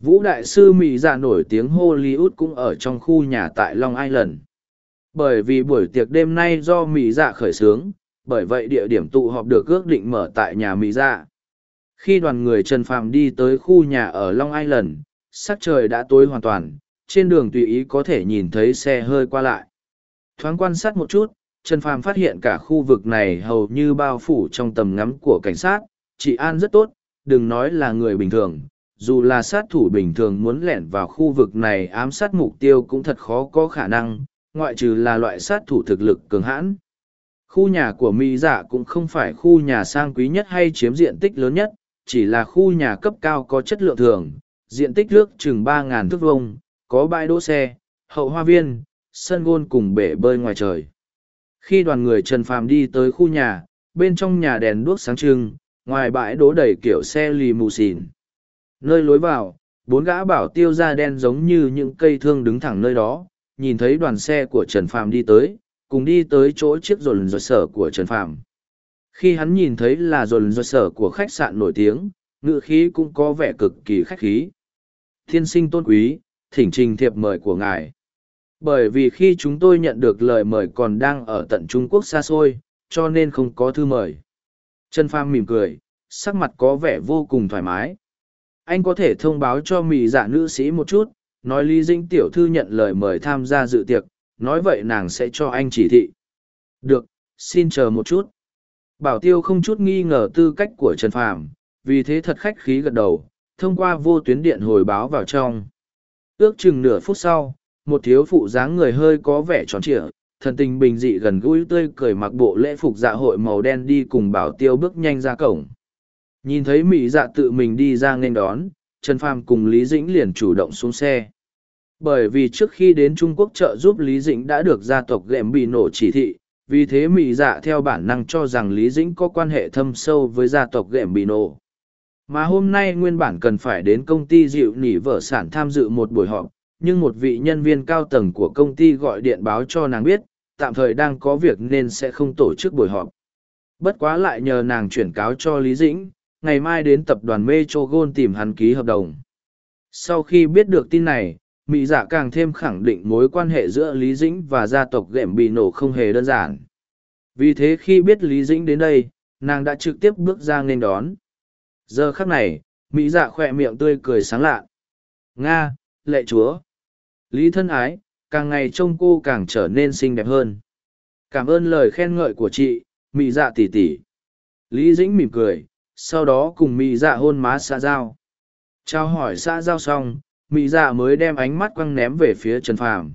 Vũ Đại sư Mỹ dạ nổi tiếng Hollywood cũng ở trong khu nhà tại Long Island. Bởi vì buổi tiệc đêm nay do Mỹ dạ khởi xướng, bởi vậy địa điểm tụ họp được ước định mở tại nhà Mỹ dạ. Khi đoàn người Trần Phàm đi tới khu nhà ở Long Island, sắc trời đã tối hoàn toàn, trên đường tùy ý có thể nhìn thấy xe hơi qua lại. Thoáng quan sát một chút, Trần Phàm phát hiện cả khu vực này hầu như bao phủ trong tầm ngắm của cảnh sát, trị an rất tốt, đừng nói là người bình thường, dù là sát thủ bình thường muốn lẻn vào khu vực này ám sát mục tiêu cũng thật khó có khả năng, ngoại trừ là loại sát thủ thực lực cường hãn. Khu nhà của Mỹ giả dạ cũng không phải khu nhà sang quý nhất hay chiếm diện tích lớn nhất, chỉ là khu nhà cấp cao có chất lượng thường, diện tích nước chừng 3.000 thước vuông, có bãi đỗ xe, hậu hoa viên, sân gôn cùng bể bơi ngoài trời. Khi đoàn người Trần Phàm đi tới khu nhà, bên trong nhà đèn đuốc sáng trưng, ngoài bãi đỗ đầy kiểu xe lì mù. Nơi lối vào, bốn gã bảo tiêu da đen giống như những cây thương đứng thẳng nơi đó, nhìn thấy đoàn xe của Trần Phàm đi tới, cùng đi tới chỗ chiếc rồn rột sở của Trần Phàm. Khi hắn nhìn thấy là dồn dơ sở của khách sạn nổi tiếng, ngự khí cũng có vẻ cực kỳ khách khí. Thiên sinh tôn quý, thỉnh trình thiệp mời của ngài. Bởi vì khi chúng tôi nhận được lời mời còn đang ở tận trung quốc xa xôi cho nên không có thư mời. Trần pham mỉm cười sắc mặt có vẻ vô cùng thoải mái. Anh có thể thông báo cho Mị dạ nữ sĩ một chút nói lý dĩnh tiểu thư nhận lời mời tham gia dự tiệc nói vậy nàng sẽ cho anh chỉ thị. Được xin chờ một chút bảo tiêu không chút nghi ngờ tư cách của trần phàm, vì thế thật khách khí gật đầu, thông qua vô tuyến điện hồi báo vào trong. Ước chừng nửa phút sau, một thiếu phụ dáng người hơi có vẻ tròn trịa, thần tình bình dị gần gũi tươi cười mặc bộ lễ phục dạ hội màu đen đi cùng bảo tiêu bước nhanh ra cổng. Nhìn thấy mỹ dạ tự mình đi ra nghênh đón, trần phàm cùng lý dĩnh liền chủ động xuống xe. Bởi vì trước khi đến trung quốc trợ giúp lý dĩnh đã được gia tộc ghệm bị nổ chỉ thị vì thế mị dạ theo bản năng cho rằng lý dĩnh có quan hệ thâm sâu với gia tộc ghệm bị nổ. Mà hôm nay nguyên bản cần phải đến công ty dịu nỉ vợ sản tham dự một buổi họp, nhưng một vị nhân viên cao tầng của công ty gọi điện báo cho nàng biết, tạm thời đang có việc nên sẽ không tổ chức buổi họp. Bất quá lại nhờ nàng chuyển cáo cho lý dĩnh, ngày mai đến tập đoàn metro gold tìm hắn ký hợp đồng. Sau khi biết được tin này mỹ dạ càng thêm khẳng định mối quan hệ giữa lý dĩnh và gia tộc ghệm bị nổ không hề đơn giản. Vì thế khi biết lý dĩnh đến đây, nàng đã trực tiếp bước ra nên đón. Giờ khắc này, mỹ dạ khoe miệng tươi cười sáng lạ. Nga, lệ chúa. Lý thân ái, càng ngày trông cô càng trở nên xinh đẹp hơn. Cảm ơn lời khen ngợi của chị, mỹ dạ tỉ tỉ lý dĩnh mỉm cười, sau đó cùng mỹ dạ hôn má xã giao. Trao hỏi xã giao xong mỹ dạ mới đem ánh mắt quăng ném về phía trần phàm.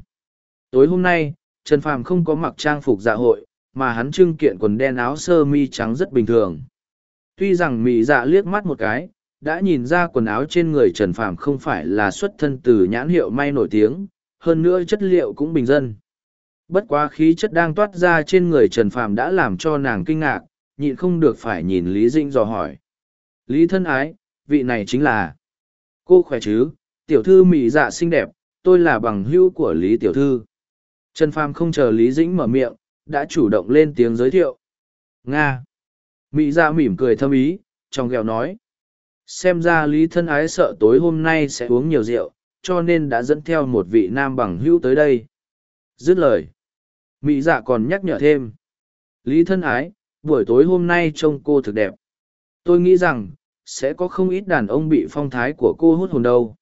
Tối hôm nay, trần phàm không có mặc trang phục dạ hội, mà hắn trưng kiện quần đen áo sơ mi trắng rất bình thường. Tuy rằng mỹ dạ liếc mắt một cái, đã nhìn ra quần áo trên người trần phàm không phải là xuất thân từ nhãn hiệu may nổi tiếng, hơn nữa chất liệu cũng bình dân. Bất quá khí chất đang toát ra trên người trần phàm đã làm cho nàng kinh ngạc, nhịn không được phải nhìn lý Dinh dò hỏi. Lý thân ái, vị này chính là? Cô khỏe chứ? Tiểu thư mỹ dạ xinh đẹp, tôi là bằng hữu của lý tiểu thư. Trần phàm không chờ lý dĩnh mở miệng, đã chủ động lên tiếng giới thiệu. Nga. Mỹ dạ mỉm cười thâm ý, trong ghẹo nói. Xem ra lý thân ái sợ tối hôm nay sẽ uống nhiều rượu, cho nên đã dẫn theo một vị nam bằng hữu tới đây. Dứt lời. Mỹ dạ còn nhắc nhở thêm. Lý thân ái, buổi tối hôm nay trông cô thực đẹp. Tôi nghĩ rằng, sẽ có không ít đàn ông bị phong thái của cô hút hồn đâu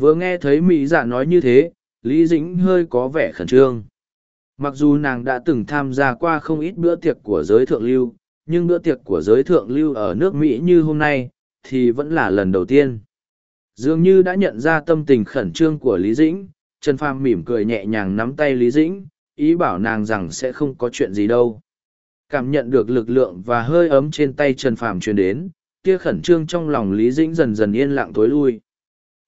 vừa nghe thấy mỹ dạ nói như thế, lý dĩnh hơi có vẻ khẩn trương. Mặc dù nàng đã từng tham gia qua không ít bữa tiệc của giới thượng lưu, nhưng bữa tiệc của giới thượng lưu ở nước mỹ như hôm nay thì vẫn là lần đầu tiên. Dường như đã nhận ra tâm tình khẩn trương của lý dĩnh, trần phàm mỉm cười nhẹ nhàng nắm tay lý dĩnh, ý bảo nàng rằng sẽ không có chuyện gì đâu. Cảm nhận được lực lượng và hơi ấm trên tay trần phàm truyền đến kia khẩn trương trong lòng lý dĩnh dần dần yên lặng tối lui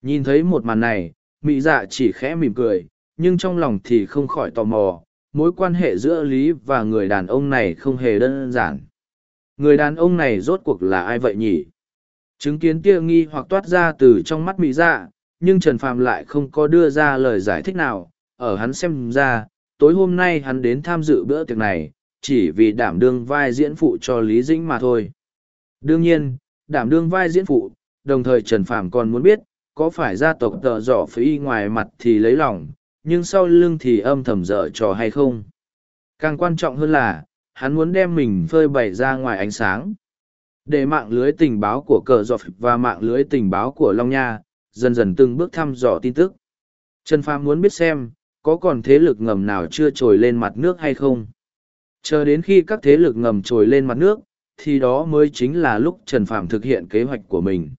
nhìn thấy một màn này, mị dạ chỉ khẽ mỉm cười, nhưng trong lòng thì không khỏi tò mò, mối quan hệ giữa lý và người đàn ông này không hề đơn giản. Người đàn ông này rốt cuộc là ai vậy nhỉ? Chứng kiến tia nghi hoặc toát ra từ trong mắt mỹ dạ nhưng trần phàm lại không có đưa ra lời giải thích nào. Ở hắn xem ra, tối hôm nay hắn đến tham dự bữa tiệc này, chỉ vì đảm đương vai diễn phụ cho lý dĩnh mà thôi. Đương nhiên, đảm đương vai diễn phụ, đồng thời trần phàm còn muốn biết có phải gia tộc tợ dỏ phi ngoài mặt thì lấy lòng, nhưng sau lưng thì âm thầm dở trò hay không? Càng quan trọng hơn là, hắn muốn đem mình phơi bày ra ngoài ánh sáng. Để mạng lưới tình báo của cờ dọc và mạng lưới tình báo của long nha, dần dần từng bước thăm dò tin tức. Trần phàm muốn biết xem, có còn thế lực ngầm nào chưa trồi lên mặt nước hay không? Chờ đến khi các thế lực ngầm trồi lên mặt nước, thì đó mới chính là lúc trần phàm thực hiện kế hoạch của mình.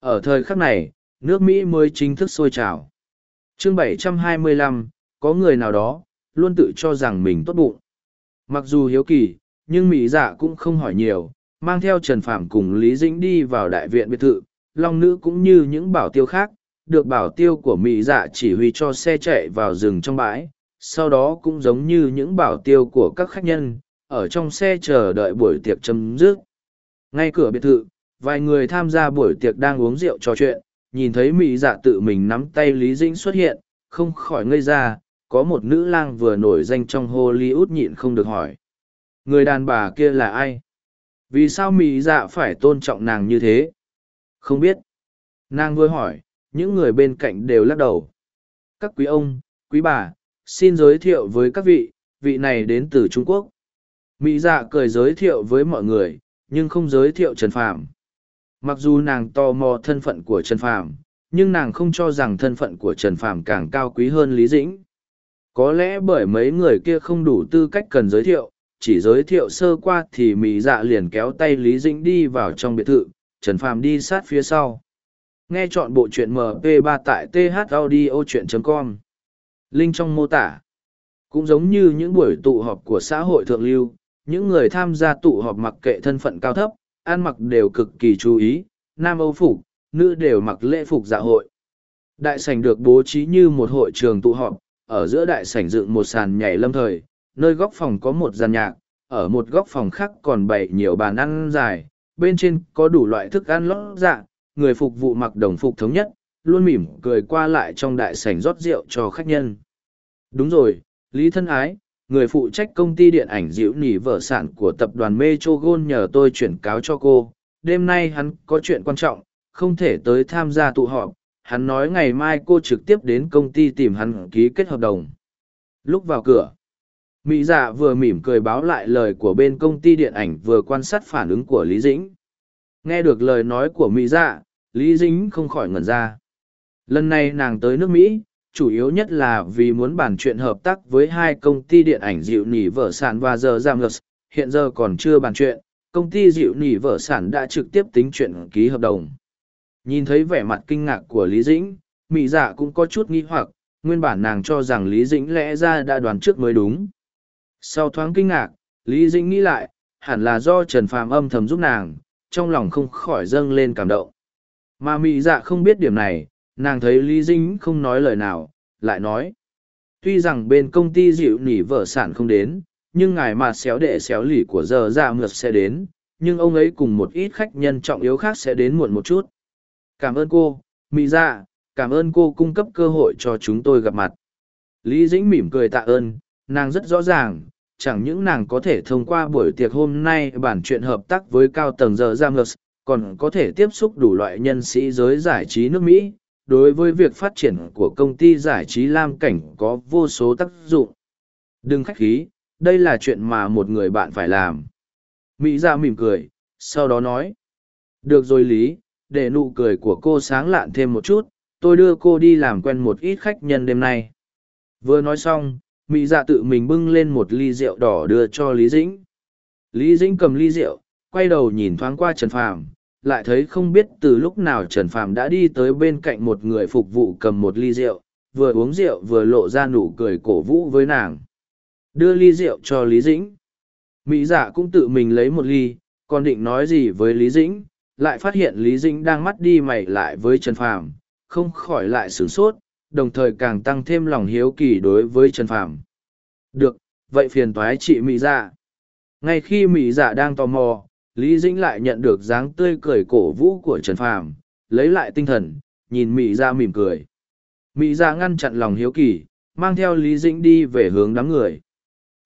Ở thời khắc này nước mỹ mới chính thức sôi trào chương 725, có người nào đó luôn tự cho rằng mình tốt bụng mặc dù hiếu kỳ nhưng mỹ dạ cũng không hỏi nhiều mang theo Trần Phạm cùng Lý Dĩnh đi vào đại viện biệt thự, Long Nữ cũng như những bảo tiêu khác, được bảo tiêu của Mỹ dạ chỉ huy cho xe chạy vào rừng trong bãi, sau đó cũng giống như những bảo tiêu của các khách nhân, ở trong xe chờ đợi buổi tiệc chấm dứt. Ngay cửa biệt thự, vài người tham gia buổi tiệc đang uống rượu trò chuyện, nhìn thấy Mỹ dạ tự mình nắm tay Lý Dĩnh xuất hiện, không khỏi ngây ra, có một nữ lang vừa nổi danh trong Hollywood nhịn không được hỏi. Người đàn bà kia là ai? vì sao mỹ dạ phải tôn trọng nàng như thế? Không biết. Nàng vừa hỏi những người bên cạnh đều lắc đầu. Các quý ông quý bà xin giới thiệu với các vị vị này đến từ trung quốc. Mỹ dạ cười giới thiệu với mọi người nhưng không giới thiệu trần phàm mặc dù nàng tò mò thân phận của trần phàm nhưng nàng không cho rằng thân phận của trần phàm càng cao quý hơn lý dĩnh có lẽ bởi mấy người kia không đủ tư cách cần giới thiệu chỉ giới thiệu sơ qua thì mỹ dạ liền kéo tay lý dĩnh đi vào trong biệt thự trần phàm đi sát phía sau Nghe chọn bộ truyện MP3 tại thaudio.com. Link trong mô tả. Cũng giống như những buổi tụ họp của xã hội thượng lưu, những người tham gia tụ họp mặc kệ thân phận cao thấp, ăn mặc đều cực kỳ chú ý, nam âu phục, nữ đều mặc lễ phục dạ hội. Đại sảnh được bố trí như một hội trường tụ họp, ở giữa đại sảnh dựng một sàn nhảy lâm thời, nơi góc phòng có một gian nhạc, ở một góc phòng khác còn bày nhiều bàn ăn dài, bên trên có đủ loại thức ăn lót dạ, người phục vụ mặc đồng phục thống nhất, luôn mỉm cười qua lại trong đại sảnh rót rượu cho khách nhân. Đúng rồi, Lý Thân Ái, người phụ trách công ty điện ảnh diễu nỉ vợ sản của tập đoàn Metro Gold nhờ tôi chuyển cáo cho cô. Đêm nay hắn có chuyện quan trọng, không thể tới tham gia tụ họp. Hắn nói ngày mai cô trực tiếp đến công ty tìm hắn ký kết hợp đồng. Lúc vào cửa, Mỹ dạ vừa mỉm cười báo lại lời của bên công ty điện ảnh vừa quan sát phản ứng của Lý Dĩnh. Nghe được lời nói của Mỹ dạ, Lý Dĩnh không khỏi ngẩn ra. Lần này nàng tới nước Mỹ, chủ yếu nhất là vì muốn bàn chuyện hợp tác với hai công ty điện ảnh dịu nỉ Vở sản và giờ giam lợt hiện giờ còn chưa bàn chuyện, công ty dịu nỉ Vở sản đã trực tiếp tính chuyện ký hợp đồng. Nhìn thấy vẻ mặt kinh ngạc của lý dĩnh mỹ dạ cũng có chút nghi hoặc, nguyên bản nàng cho rằng lý dĩnh lẽ ra đã đoán trước mới đúng. Sau thoáng kinh ngạc, lý dĩnh nghĩ lại, hẳn là do trần phàm âm thầm giúp nàng, trong lòng không khỏi dâng lên cảm động. Mà mỹ dạ không biết điểm này nàng thấy lý dĩnh không nói lời nào, lại nói. Tuy rằng bên công ty dịu nỉ vợ sản không đến, nhưng ngài mà xéo đệ xéo lỉ của giờ dạ ra mượt sẽ đến, nhưng ông ấy cùng một ít khách nhân trọng yếu khác sẽ đến muộn một chút. Cảm ơn cô mỹ dạ cảm ơn cô cung cấp cơ hội cho chúng tôi gặp mặt. Lý dĩnh mỉm cười tạ ơn, nàng rất rõ ràng, chẳng những nàng có thể thông qua buổi tiệc hôm nay bản chuyện hợp tác với cao tầng giờ dạ ra mượt còn có thể tiếp xúc đủ loại nhân sĩ giới giải trí nước mỹ đối với việc phát triển của công ty giải trí lam cảnh có vô số tác dụng. Đừng khách khí, đây là chuyện mà một người bạn phải làm. Mỹ ra mỉm cười, sau đó nói. Được rồi lý, để nụ cười của cô sáng lạn thêm một chút, tôi đưa cô đi làm quen một ít khách nhân đêm nay. Vừa nói xong, mỹ dạ tự mình bưng lên một ly rượu đỏ đưa cho lý dĩnh. Lý dĩnh cầm ly rượu, quay đầu nhìn thoáng qua trần phàm lại thấy không biết từ lúc nào Trần Phàm đã đi tới bên cạnh một người phục vụ cầm một ly rượu, vừa uống rượu vừa lộ ra nụ cười cổ vũ với nàng. Đưa ly rượu cho Lý Dĩnh. Mỹ giả cũng tự mình lấy một ly, còn định nói gì với Lý Dĩnh, lại phát hiện Lý Dĩnh đang mắt đi mày lại với Trần Phàm, không khỏi lại sửng sốt, đồng thời càng tăng thêm lòng hiếu kỳ đối với Trần Phàm. Được, vậy phiền toái chị Mỹ giả. Ngay khi Mỹ giả đang tò mò, Lý Dĩnh lại nhận được dáng tươi cười cổ vũ của Trần Phàm, lấy lại tinh thần, nhìn Mỹ ra dạ mỉm cười. Mỹ ra dạ ngăn chặn lòng hiếu kỳ, mang theo Lý Dĩnh đi về hướng đám người.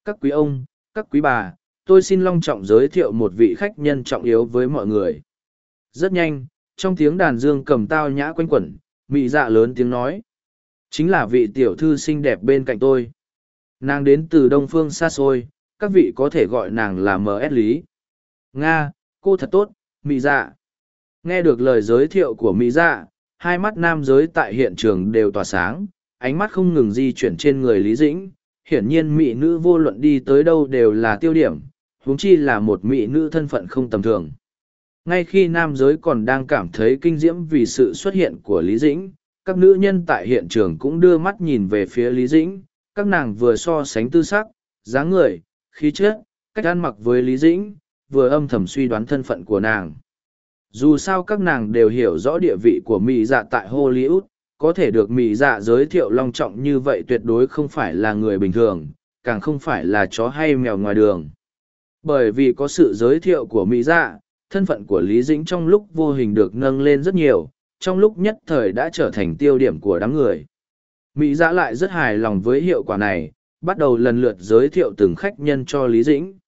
Các quý ông, các quý bà, tôi xin long trọng giới thiệu một vị khách nhân trọng yếu với mọi người. Rất nhanh, trong tiếng đàn dương cầm tao nhã quanh quẩn, Mỹ dạ lớn tiếng nói. Chính là vị tiểu thư xinh đẹp bên cạnh tôi. Nàng đến từ đông phương xa xôi, các vị có thể gọi nàng là M.S. Lý nga, cô thật tốt, mỹ dạ. Nghe được lời giới thiệu của mỹ dạ hai mắt nam giới tại hiện trường đều tỏa sáng, ánh mắt không ngừng di chuyển trên người lý dĩnh. Hiển nhiên mỹ nữ vô luận đi tới đâu đều là tiêu điểm, huống chi là một mỹ nữ thân phận không tầm thường. Ngay khi nam giới còn đang cảm thấy kinh diễm vì sự xuất hiện của lý dĩnh, các nữ nhân tại hiện trường cũng đưa mắt nhìn về phía lý dĩnh. Các nàng vừa so sánh tư sắc, dáng người, khí chất, cách ăn mặc với lý dĩnh vừa âm thầm suy đoán thân phận của nàng. Dù sao các nàng đều hiểu rõ địa vị của mỹ dạ tại hollywood, có thể được mỹ dạ giới thiệu long trọng như vậy tuyệt đối không phải là người bình thường, càng không phải là chó hay mèo ngoài đường. Bởi vì có sự giới thiệu của mỹ dạ thân phận của lý dĩnh trong lúc vô hình được nâng lên rất nhiều, trong lúc nhất thời đã trở thành tiêu điểm của đám người. Mỹ dạ lại rất hài lòng với hiệu quả này, bắt đầu lần lượt giới thiệu từng khách nhân cho lý dĩnh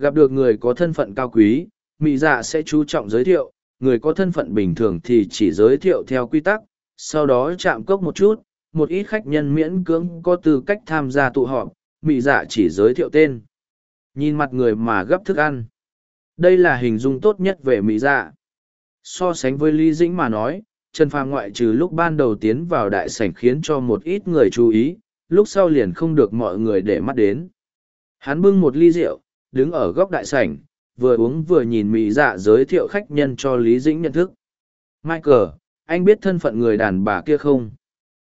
gặp được người có thân phận cao quý mỹ dạ sẽ chú trọng giới thiệu, người có thân phận bình thường thì chỉ giới thiệu theo quy tắc, sau đó chạm cốc một chút, một ít khách nhân miễn cưỡng có tư cách tham gia tụ họp mỹ dạ chỉ giới thiệu tên. Nhìn mặt người mà gấp thức ăn. Đây là hình dung tốt nhất về mỹ dạ. So sánh với lý dĩnh mà nói, trần phàm ngoại trừ lúc ban đầu tiến vào đại sảnh khiến cho một ít người chú ý, lúc sau liền không được mọi người để mắt đến. Hắn bưng một ly rượu đứng ở góc đại sảnh, vừa uống vừa nhìn mỹ dạ giới thiệu khách nhân cho Lý Dĩnh nhận thức. Michael, anh biết thân phận người đàn bà kia không?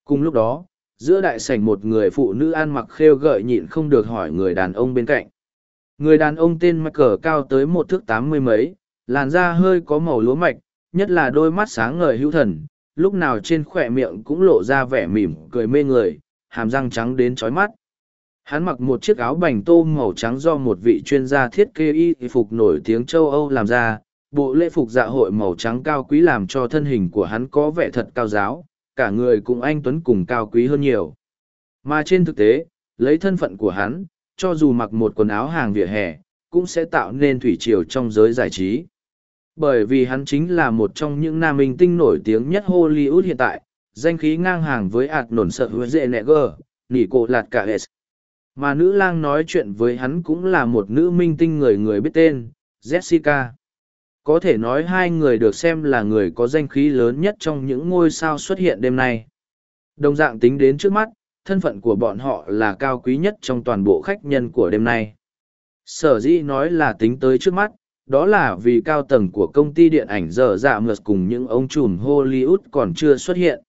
Cùng lúc đó, giữa đại sảnh một người phụ nữ ăn mặc khêu gợi nhịn không được hỏi người đàn ông bên cạnh. Người đàn ông tên Michael cao tới một thước tám mươi mấy, làn da hơi có màu lúa mạch, nhất là đôi mắt sáng ngời hữu thần, lúc nào trên khỏe miệng cũng lộ ra vẻ mỉm cười mê người, hàm răng trắng đến chói mắt. Hắn mặc một chiếc áo bành tô màu trắng do một vị chuyên gia thiết kế y phục nổi tiếng châu Âu làm ra, bộ lễ phục dạ hội màu trắng cao quý làm cho thân hình của hắn có vẻ thật cao giáo, cả người cũng anh Tuấn cùng cao quý hơn nhiều. Mà trên thực tế, lấy thân phận của hắn, cho dù mặc một quần áo hàng vỉa hè, cũng sẽ tạo nên thủy triều trong giới giải trí. Bởi vì hắn chính là một trong những nam minh tinh nổi tiếng nhất Hollywood hiện tại, danh khí ngang hàng với ạt nổn sợ hứa dễ nẹ gờ nỉ cộ lạt cả S. Mà nữ lang nói chuyện với hắn cũng là một nữ minh tinh người người biết tên, Jessica. Có thể nói hai người được xem là người có danh khí lớn nhất trong những ngôi sao xuất hiện đêm nay. Đồng dạng tính đến trước mắt, thân phận của bọn họ là cao quý nhất trong toàn bộ khách nhân của đêm nay. Sở dĩ nói là tính tới trước mắt, đó là vì cao tầng của công ty điện ảnh dở dạ mượt cùng những ông trùm Hollywood còn chưa xuất hiện.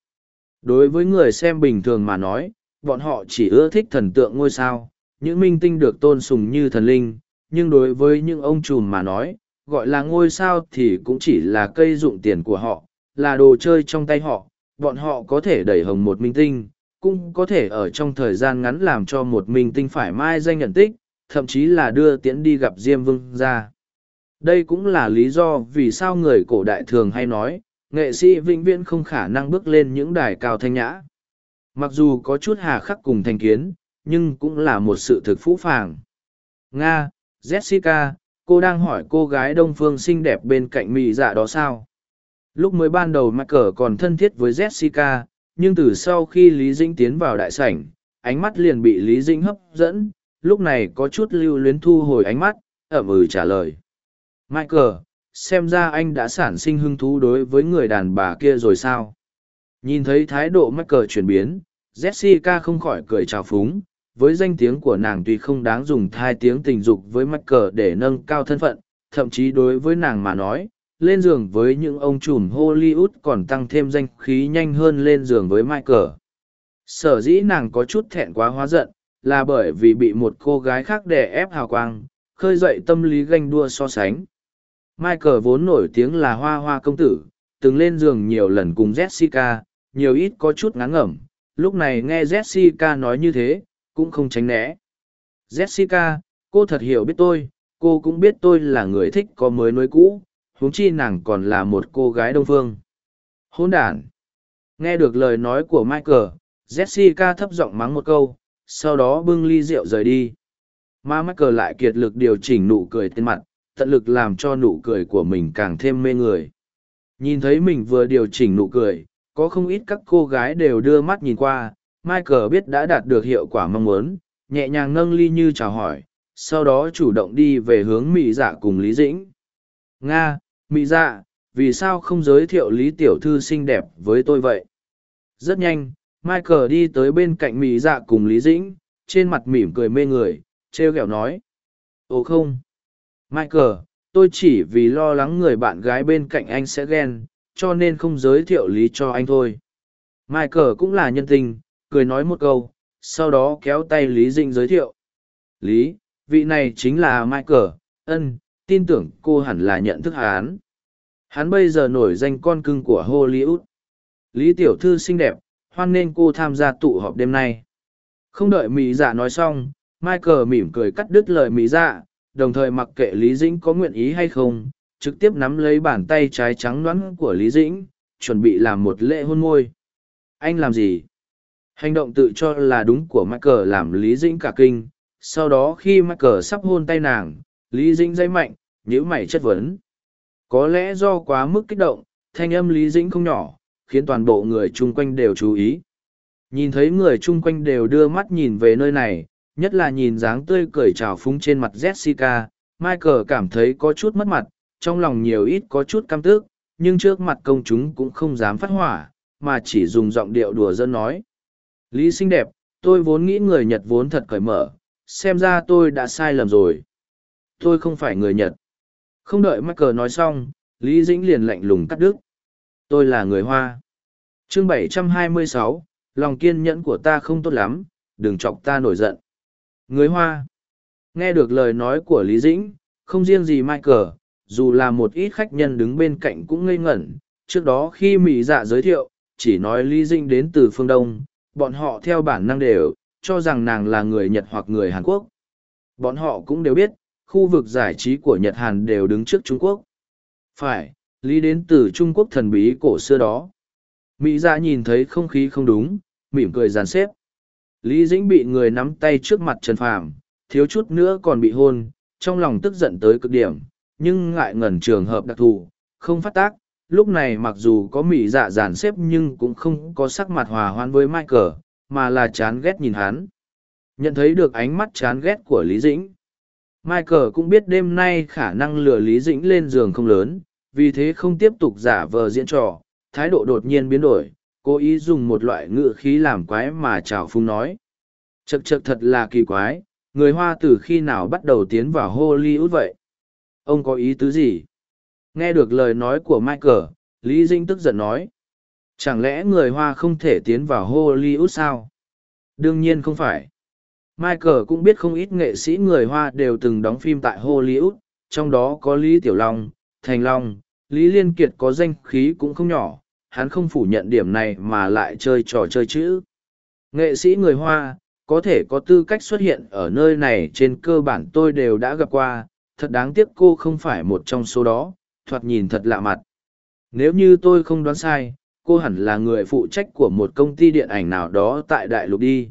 Đối với người xem bình thường mà nói, bọn họ chỉ ưa thích thần tượng ngôi sao, những minh tinh được tôn sùng như thần linh, nhưng đối với những ông trùm mà nói, gọi là ngôi sao thì cũng chỉ là cây dụng tiền của họ, là đồ chơi trong tay họ, bọn họ có thể đẩy hồng một minh tinh, cũng có thể ở trong thời gian ngắn làm cho một minh tinh phải mai danh nhận tích, thậm chí là đưa tiễn đi gặp Diêm Vương ra. Đây cũng là lý do vì sao người cổ đại thường hay nói, nghệ sĩ vĩnh viễn không khả năng bước lên những đài cao thanh nhã. Mặc dù có chút hà khắc cùng thành kiến, nhưng cũng là một sự thực phũ phàng. Nga, Jessica, cô đang hỏi cô gái đông phương xinh đẹp bên cạnh mỹ dạ đó sao? Lúc mới ban đầu Michael còn thân thiết với Jessica, nhưng từ sau khi Lý Dĩnh tiến vào đại sảnh, ánh mắt liền bị Lý Dĩnh hấp dẫn, lúc này có chút lưu luyến thu hồi ánh mắt, ẩm ừ trả lời. Michael, xem ra anh đã sản sinh hứng thú đối với người đàn bà kia rồi sao? Nhìn thấy thái độ Michael chuyển biến, Jessica không khỏi cười trào phúng, với danh tiếng của nàng tuy không đáng dùng thai tiếng tình dục với Michael để nâng cao thân phận, thậm chí đối với nàng mà nói, lên giường với những ông trùm Hollywood còn tăng thêm danh khí nhanh hơn lên giường với Michael. Sở dĩ nàng có chút thẹn quá hóa giận, là bởi vì bị một cô gái khác đè ép hào quang, khơi dậy tâm lý ganh đua so sánh. Michael vốn nổi tiếng là hoa hoa công tử, từng lên giường nhiều lần cùng Jessica, nhiều ít có chút ngán ngẩm. Lúc này nghe Jessica nói như thế, cũng không tránh né. Jessica, cô thật hiểu biết tôi, cô cũng biết tôi là người thích có mới nối cũ, huống chi nàng còn là một cô gái đông phương. Hôn đàn. Nghe được lời nói của Michael, Jessica thấp giọng mắng một câu, sau đó bưng ly rượu rời đi. Mà Michael lại kiệt lực điều chỉnh nụ cười trên mặt, tận lực làm cho nụ cười của mình càng thêm mê người. Nhìn thấy mình vừa điều chỉnh nụ cười, có không ít các cô gái đều đưa mắt nhìn qua, Michael biết đã đạt được hiệu quả mong muốn, nhẹ nhàng nâng ly như chào hỏi, sau đó chủ động đi về hướng Mỹ dạ cùng Lý Dĩnh. Nga, Mỹ dạ, vì sao không giới thiệu Lý Tiểu Thư xinh đẹp với tôi vậy? Rất nhanh, Michael đi tới bên cạnh Mỹ dạ cùng Lý Dĩnh, trên mặt mỉm cười mê người, treo kẹo nói. Ồ không! Michael, tôi chỉ vì lo lắng người bạn gái bên cạnh anh sẽ ghen, cho nên không giới thiệu Lý cho anh thôi. Michael cũng là nhân tình, cười nói một câu, sau đó kéo tay Lý Dĩnh giới thiệu. Lý, vị này chính là Michael, ân, tin tưởng cô hẳn là nhận thức hắn. Hắn bây giờ nổi danh con cưng của Hollywood. Lý Tiểu Thư xinh đẹp, hoan nên cô tham gia tụ họp đêm nay. Không đợi Mỹ dạ nói xong, Michael mỉm cười cắt đứt lời Mỹ dạ, đồng thời mặc kệ Lý Dĩnh có nguyện ý hay không, trực tiếp nắm lấy bàn tay trái trắng nõn của Lý Dĩnh, chuẩn bị làm một lễ hôn môi. Anh làm gì? Hành động tự cho là đúng của Michael làm Lý Dĩnh cả kinh, sau đó khi Michael sắp hôn tay nàng, Lý Dĩnh dây mạnh, nhíu mày chất vấn. Có lẽ do quá mức kích động, thanh âm Lý Dĩnh không nhỏ, khiến toàn bộ người chung quanh đều chú ý. Nhìn thấy người chung quanh đều đưa mắt nhìn về nơi này, nhất là nhìn dáng tươi cười trào phúng trên mặt Jessica, Michael cảm thấy có chút mất mặt, trong lòng nhiều ít có chút căm tức, nhưng trước mặt công chúng cũng không dám phát hỏa, mà chỉ dùng giọng điệu đùa dân nói. Lý xinh đẹp, tôi vốn nghĩ người Nhật vốn thật cởi mở, xem ra tôi đã sai lầm rồi. Tôi không phải người Nhật. Không đợi Michael nói xong, Lý Dĩnh liền lạnh lùng cắt đứt. Tôi là người Hoa. chương 726, lòng kiên nhẫn của ta không tốt lắm, đừng chọc ta nổi giận. Người Hoa. Nghe được lời nói của Lý Dĩnh, không riêng gì Michael, dù là một ít khách nhân đứng bên cạnh cũng ngây ngẩn. Trước đó khi Mỹ dạ giới thiệu, chỉ nói Lý Dĩnh đến từ phương Đông, bọn họ theo bản năng đều, cho rằng nàng là người Nhật hoặc người Hàn Quốc. Bọn họ cũng đều biết, khu vực giải trí của Nhật Hàn đều đứng trước Trung Quốc. Phải, Lý đến từ Trung Quốc thần bí cổ xưa đó. Mỹ dạ nhìn thấy không khí không đúng, mỉm cười dàn xếp. Lý Dĩnh bị người nắm tay trước mặt Trần Phàm, thiếu chút nữa còn bị hôn, trong lòng tức giận tới cực điểm, nhưng ngại ngần trường hợp đặc thù, không phát tác. Lúc này mặc dù có mỹ dạ dàn xếp nhưng cũng không có sắc mặt hòa hoan với Michael, mà là chán ghét nhìn hắn. Nhận thấy được ánh mắt chán ghét của Lý Dĩnh. Michael cũng biết đêm nay khả năng lừa Lý Dĩnh lên giường không lớn, vì thế không tiếp tục giả vờ diễn trò, thái độ đột nhiên biến đổi, cố ý dùng một loại ngữ khí làm quái mà chào phung nói. Chật chật thật là kỳ quái, người Hoa từ khi nào bắt đầu tiến vào Hollywood vậy? Ông có ý tứ gì? Nghe được lời nói của Michael, Lý Dinh tức giận nói. Chẳng lẽ người Hoa không thể tiến vào Hollywood sao? Đương nhiên không phải. Michael cũng biết không ít nghệ sĩ người Hoa đều từng đóng phim tại Hollywood, trong đó có Lý Tiểu Long, Thành Long, Lý Liên Kiệt có danh khí cũng không nhỏ, hắn không phủ nhận điểm này mà lại chơi trò chơi chữ. Nghệ sĩ người Hoa, có thể có tư cách xuất hiện ở nơi này trên cơ bản tôi đều đã gặp qua, thật đáng tiếc cô không phải một trong số đó, thoạt nhìn thật lạ mặt. Nếu như tôi không đoán sai, cô hẳn là người phụ trách của một công ty điện ảnh nào đó tại đại lục đi.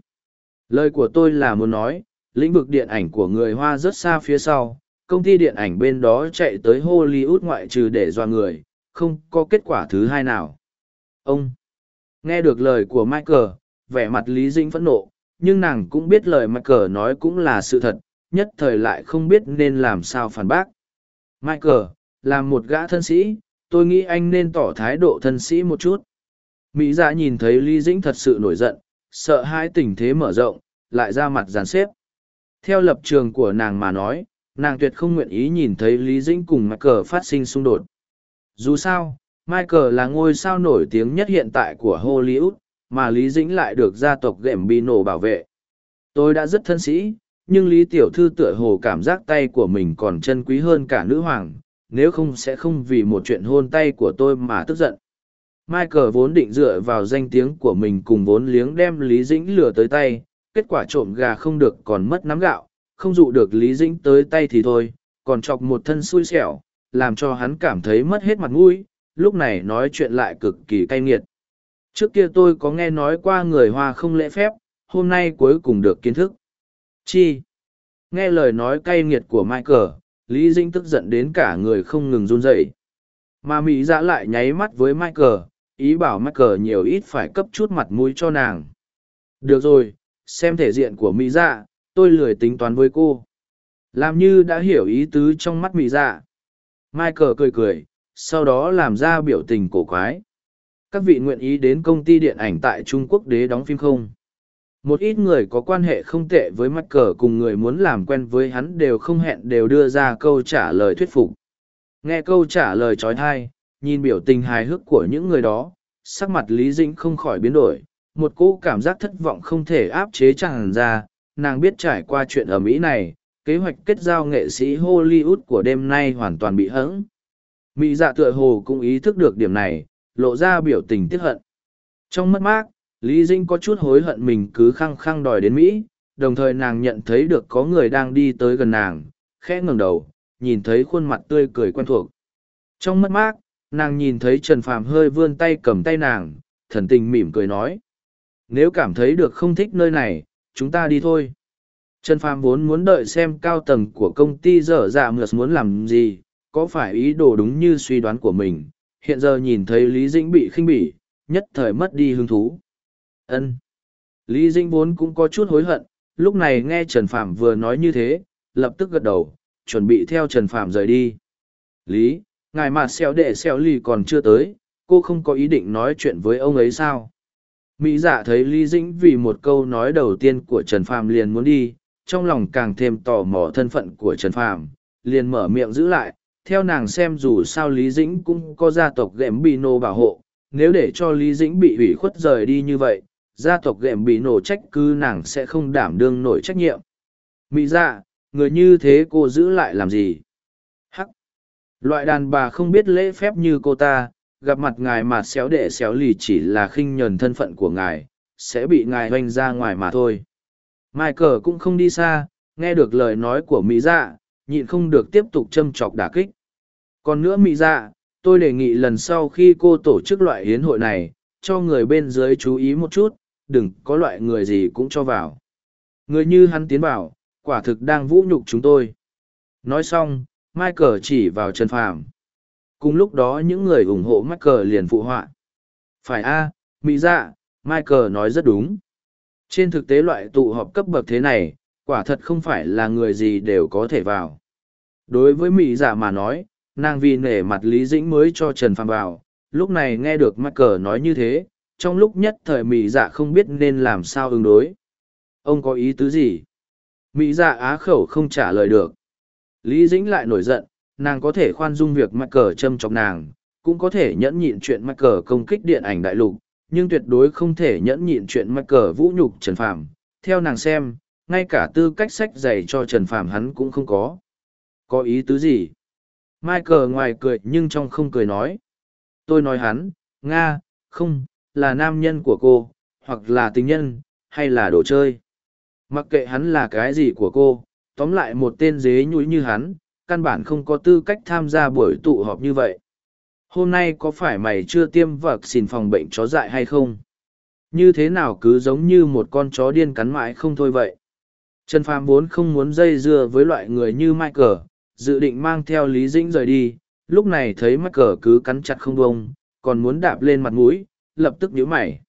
Lời của tôi là muốn nói, lĩnh vực điện ảnh của người Hoa rất xa phía sau, công ty điện ảnh bên đó chạy tới Hollywood ngoại trừ để doa người, không có kết quả thứ hai nào. Ông! Nghe được lời của Michael, vẻ mặt Lý Dĩnh phẫn nộ, nhưng nàng cũng biết lời Michael nói cũng là sự thật, nhất thời lại không biết nên làm sao phản bác. Michael, là một gã thân sĩ, tôi nghĩ anh nên tỏ thái độ thân sĩ một chút. Mỹ dạ nhìn thấy Lý Dĩnh thật sự nổi giận, sợ hai tình thế mở rộng, lại ra mặt giàn xếp. Theo lập trường của nàng mà nói, nàng tuyệt không nguyện ý nhìn thấy Lý Dĩnh cùng Michael phát sinh xung đột. Dù sao, Michael là ngôi sao nổi tiếng nhất hiện tại của Hollywood, mà Lý Dĩnh lại được gia tộc Gembino bảo vệ. Tôi đã rất thân sĩ, nhưng Lý Tiểu Thư tựa hồ cảm giác tay của mình còn chân quý hơn cả nữ hoàng, nếu không sẽ không vì một chuyện hôn tay của tôi mà tức giận. Michael vốn định dựa vào danh tiếng của mình cùng vốn liếng đem Lý Dĩnh lừa tới tay, kết quả trộm gà không được còn mất nắm gạo, không dụ được Lý Dĩnh tới tay thì thôi, còn chọc một thân xui xẻo, làm cho hắn cảm thấy mất hết mặt mũi, lúc này nói chuyện lại cực kỳ cay nghiệt. Trước kia tôi có nghe nói qua người Hoa không lễ phép, hôm nay cuối cùng được kiến thức. Chi? Nghe lời nói cay nghiệt của Michael, Lý Dĩnh tức giận đến cả người không ngừng run rẩy. Mà Mỹ dạ lại nháy mắt với Michael, ý bảo Michael nhiều ít phải cấp chút mặt mũi cho nàng. Được rồi, xem thể diện của Mỹ dạ, tôi lười tính toán với cô. Làm như đã hiểu ý tứ trong mắt Mỹ dạ. Michael cười cười, sau đó làm ra biểu tình cổ quái. Các vị nguyện ý đến công ty điện ảnh tại Trung Quốc đế đóng phim không? Một ít người có quan hệ không tệ với mắt cờ cùng người muốn làm quen với hắn đều không hẹn đều đưa ra câu trả lời thuyết phục. Nghe câu trả lời trói thai, nhìn biểu tình hài hước của những người đó, sắc mặt Lý Dĩnh không khỏi biến đổi, một cỗ cảm giác thất vọng không thể áp chế tràn ra, nàng biết trải qua chuyện ở Mỹ này, kế hoạch kết giao nghệ sĩ Hollywood của đêm nay hoàn toàn bị hững. Mỹ dạ tựa hồ cũng ý thức được điểm này, lộ ra biểu tình tiếc hận. Trong mất mát, Lý Dinh có chút hối hận mình cứ khăng khăng đòi đến Mỹ, đồng thời nàng nhận thấy được có người đang đi tới gần nàng, khẽ ngẩng đầu, nhìn thấy khuôn mặt tươi cười quen thuộc. Trong mất mát, nàng nhìn thấy Trần Phàm hơi vươn tay cầm tay nàng, thần tình mỉm cười nói. Nếu cảm thấy được không thích nơi này, chúng ta đi thôi. Trần Phàm vốn muốn đợi xem cao tầng của công ty dở dạ mượt muốn làm gì, có phải ý đồ đúng như suy đoán của mình, hiện giờ nhìn thấy Lý Dĩnh bị khinh bỉ, nhất thời mất đi hứng thú. Ân. Lý Dĩnh vốn cũng có chút hối hận, lúc này nghe Trần Phạm vừa nói như thế, lập tức gật đầu, chuẩn bị theo Trần Phạm rời đi. Lý, ngài mà xeo đệ xeo lì còn chưa tới, cô không có ý định nói chuyện với ông ấy sao? Mỹ giả thấy Lý Dĩnh vì một câu nói đầu tiên của Trần Phạm liền muốn đi, trong lòng càng thêm tò mò thân phận của Trần Phạm, liền mở miệng giữ lại, theo nàng xem dù sao Lý Dĩnh cũng có gia tộc rẽ bị nô bảo hộ, nếu để cho Lý Dĩnh bị ủy khuất rời đi như vậy, gia tộc ghệm bị nổ trách cứ nàng sẽ không đảm đương nổi trách nhiệm. Mỹ dạ, người như thế cô giữ lại làm gì? Hắc! Loại đàn bà không biết lễ phép như cô ta, gặp mặt ngài mà xéo đệ xéo lì chỉ là khinh nhờn thân phận của ngài, sẽ bị ngài oanh ra ngoài mà thôi. mai cờ cũng không đi xa, nghe được lời nói của Mỹ dạ, nhịn không được tiếp tục châm chọc đả kích. Còn nữa Mỹ dạ, tôi đề nghị lần sau khi cô tổ chức loại hiến hội này, cho người bên dưới chú ý một chút, đừng có loại người gì cũng cho vào. Người như hắn tiến vào, quả thực đang vũ nhục chúng tôi. Nói xong, Michael chỉ vào Trần Phàm. Cùng lúc đó những người ủng hộ Michael liền phụ họa. Phải a, Mỹ dạ, Michael nói rất đúng. Trên thực tế loại tụ họp cấp bậc thế này, quả thật không phải là người gì đều có thể vào. Đối với Mỹ dạ mà nói, nàng vì nể mặt Lý Dĩnh mới cho Trần Phàm vào, lúc này nghe được Michael nói như thế, trong lúc nhất thời Mỹ dạ không biết nên làm sao ứng đối. Ông có ý tứ gì? Mỹ dạ á khẩu không trả lời được. Lý Dĩnh lại nổi giận, nàng có thể khoan dung việc Michael châm chọc nàng, cũng có thể nhẫn nhịn chuyện Michael công kích điện ảnh đại lục, nhưng tuyệt đối không thể nhẫn nhịn chuyện Michael vũ nhục Trần Phàm. Theo nàng xem, ngay cả tư cách sách dạy cho Trần Phàm hắn cũng không có. Có ý tứ gì? Michael ngoài cười nhưng trong không cười nói. Tôi nói hắn, Nga, không, là nam nhân của cô, hoặc là tình nhân, hay là đồ chơi. Mặc kệ hắn là cái gì của cô, tóm lại một tên dế nhúi như hắn, căn bản không có tư cách tham gia buổi tụ họp như vậy. Hôm nay có phải mày chưa tiêm vật xin phòng bệnh chó dại hay không? Như thế nào cứ giống như một con chó điên cắn mãi không thôi vậy? Trần Phàm vốn không muốn dây dưa với loại người như Michael, dự định mang theo Lý Dĩnh rời đi, lúc này thấy Michael cứ cắn chặt không bông, còn muốn đạp lên mặt mũi, lập tức nhíu mày.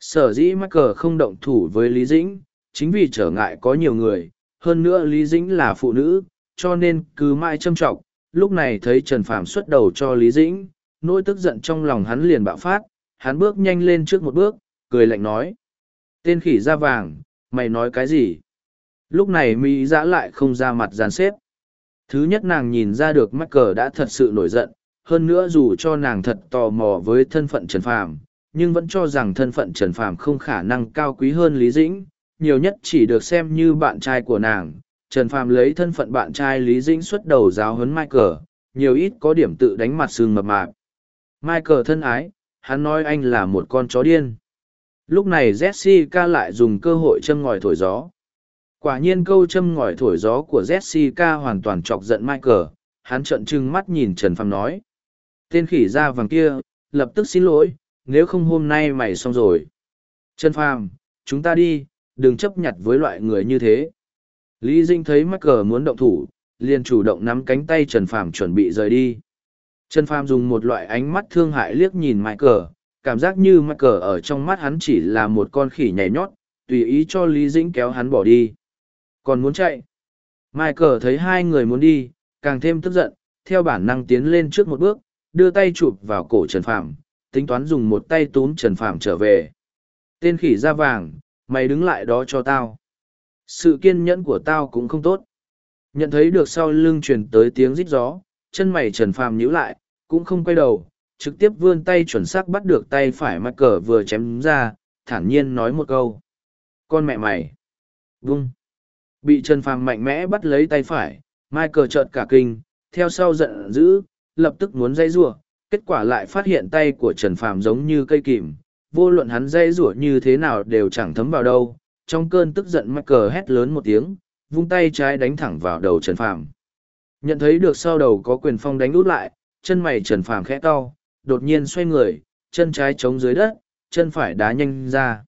Sở dĩ Michael không động thủ với Lý Dĩnh, chính vì trở ngại có nhiều người, hơn nữa Lý Dĩnh là phụ nữ, cho nên cứ mãi châm trọng. Lúc này thấy Trần Phàm xuất đầu cho Lý Dĩnh, nỗi tức giận trong lòng hắn liền bạo phát, hắn bước nhanh lên trước một bước, cười lạnh nói. Tên khỉ da vàng, mày nói cái gì? Lúc này Mỹ giã lại không ra mặt dàn xếp. Thứ nhất nàng nhìn ra được mắc cờ đã thật sự nổi giận, hơn nữa dù cho nàng thật tò mò với thân phận Trần Phàm, nhưng vẫn cho rằng thân phận Trần Phàm không khả năng cao quý hơn Lý Dĩnh, nhiều nhất chỉ được xem như bạn trai của nàng. Trần Phàm lấy thân phận bạn trai Lý Dĩnh xuất đầu giáo huấn Michael, nhiều ít có điểm tự đánh mặt sương mập mạp. Michael thân ái, hắn nói anh là một con chó điên. Lúc này Jessica lại dùng cơ hội châm ngòi thổi gió. Quả nhiên câu châm ngòi thổi gió của Jessica hoàn toàn chọc giận Michael, hắn trợn trừng mắt nhìn Trần Phàm nói. Tên khỉ da vàng kia, lập tức xin lỗi, nếu không hôm nay mày xong rồi. Trần Phàm, chúng ta đi, đừng chấp nhặt với loại người như thế. Lý Dinh thấy Michael muốn động thủ, liền chủ động nắm cánh tay Trần Phàm chuẩn bị rời đi. Trần Phàm dùng một loại ánh mắt thương hại liếc nhìn Michael, cảm giác như Michael ở trong mắt hắn chỉ là một con khỉ nhảy nhót, tùy ý cho Lý Dĩnh kéo hắn bỏ đi. Còn muốn chạy. Michael thấy hai người muốn đi, càng thêm tức giận, theo bản năng tiến lên trước một bước, đưa tay chụp vào cổ Trần Phàm, tính toán dùng một tay túm Trần Phàm trở về. Tên khỉ da vàng, mày đứng lại đó cho tao. Sự kiên nhẫn của tao cũng không tốt. Nhận thấy được sau lưng truyền tới tiếng rít gió, chân mày Trần Phàm nhíu lại, cũng không quay đầu, trực tiếp vươn tay chuẩn xác bắt được tay phải mắc cờ vừa chém ra, thản nhiên nói một câu. Con mẹ mày! Vung! Bị Trần Phàm mạnh mẽ bắt lấy tay phải, Michael chợt cả kinh, theo sau giận dữ, lập tức muốn dây rủa, kết quả lại phát hiện tay của Trần Phàm giống như cây kìm, vô luận hắn dây rủa như thế nào đều chẳng thấm vào đâu. Trong cơn tức giận Michael hét lớn một tiếng, vung tay trái đánh thẳng vào đầu Trần Phàm. Nhận thấy được sau đầu có quyền phong đánh út lại, chân mày Trần Phàm khẽ cau, đột nhiên xoay người, chân trái chống dưới đất, chân phải đá nhanh ra.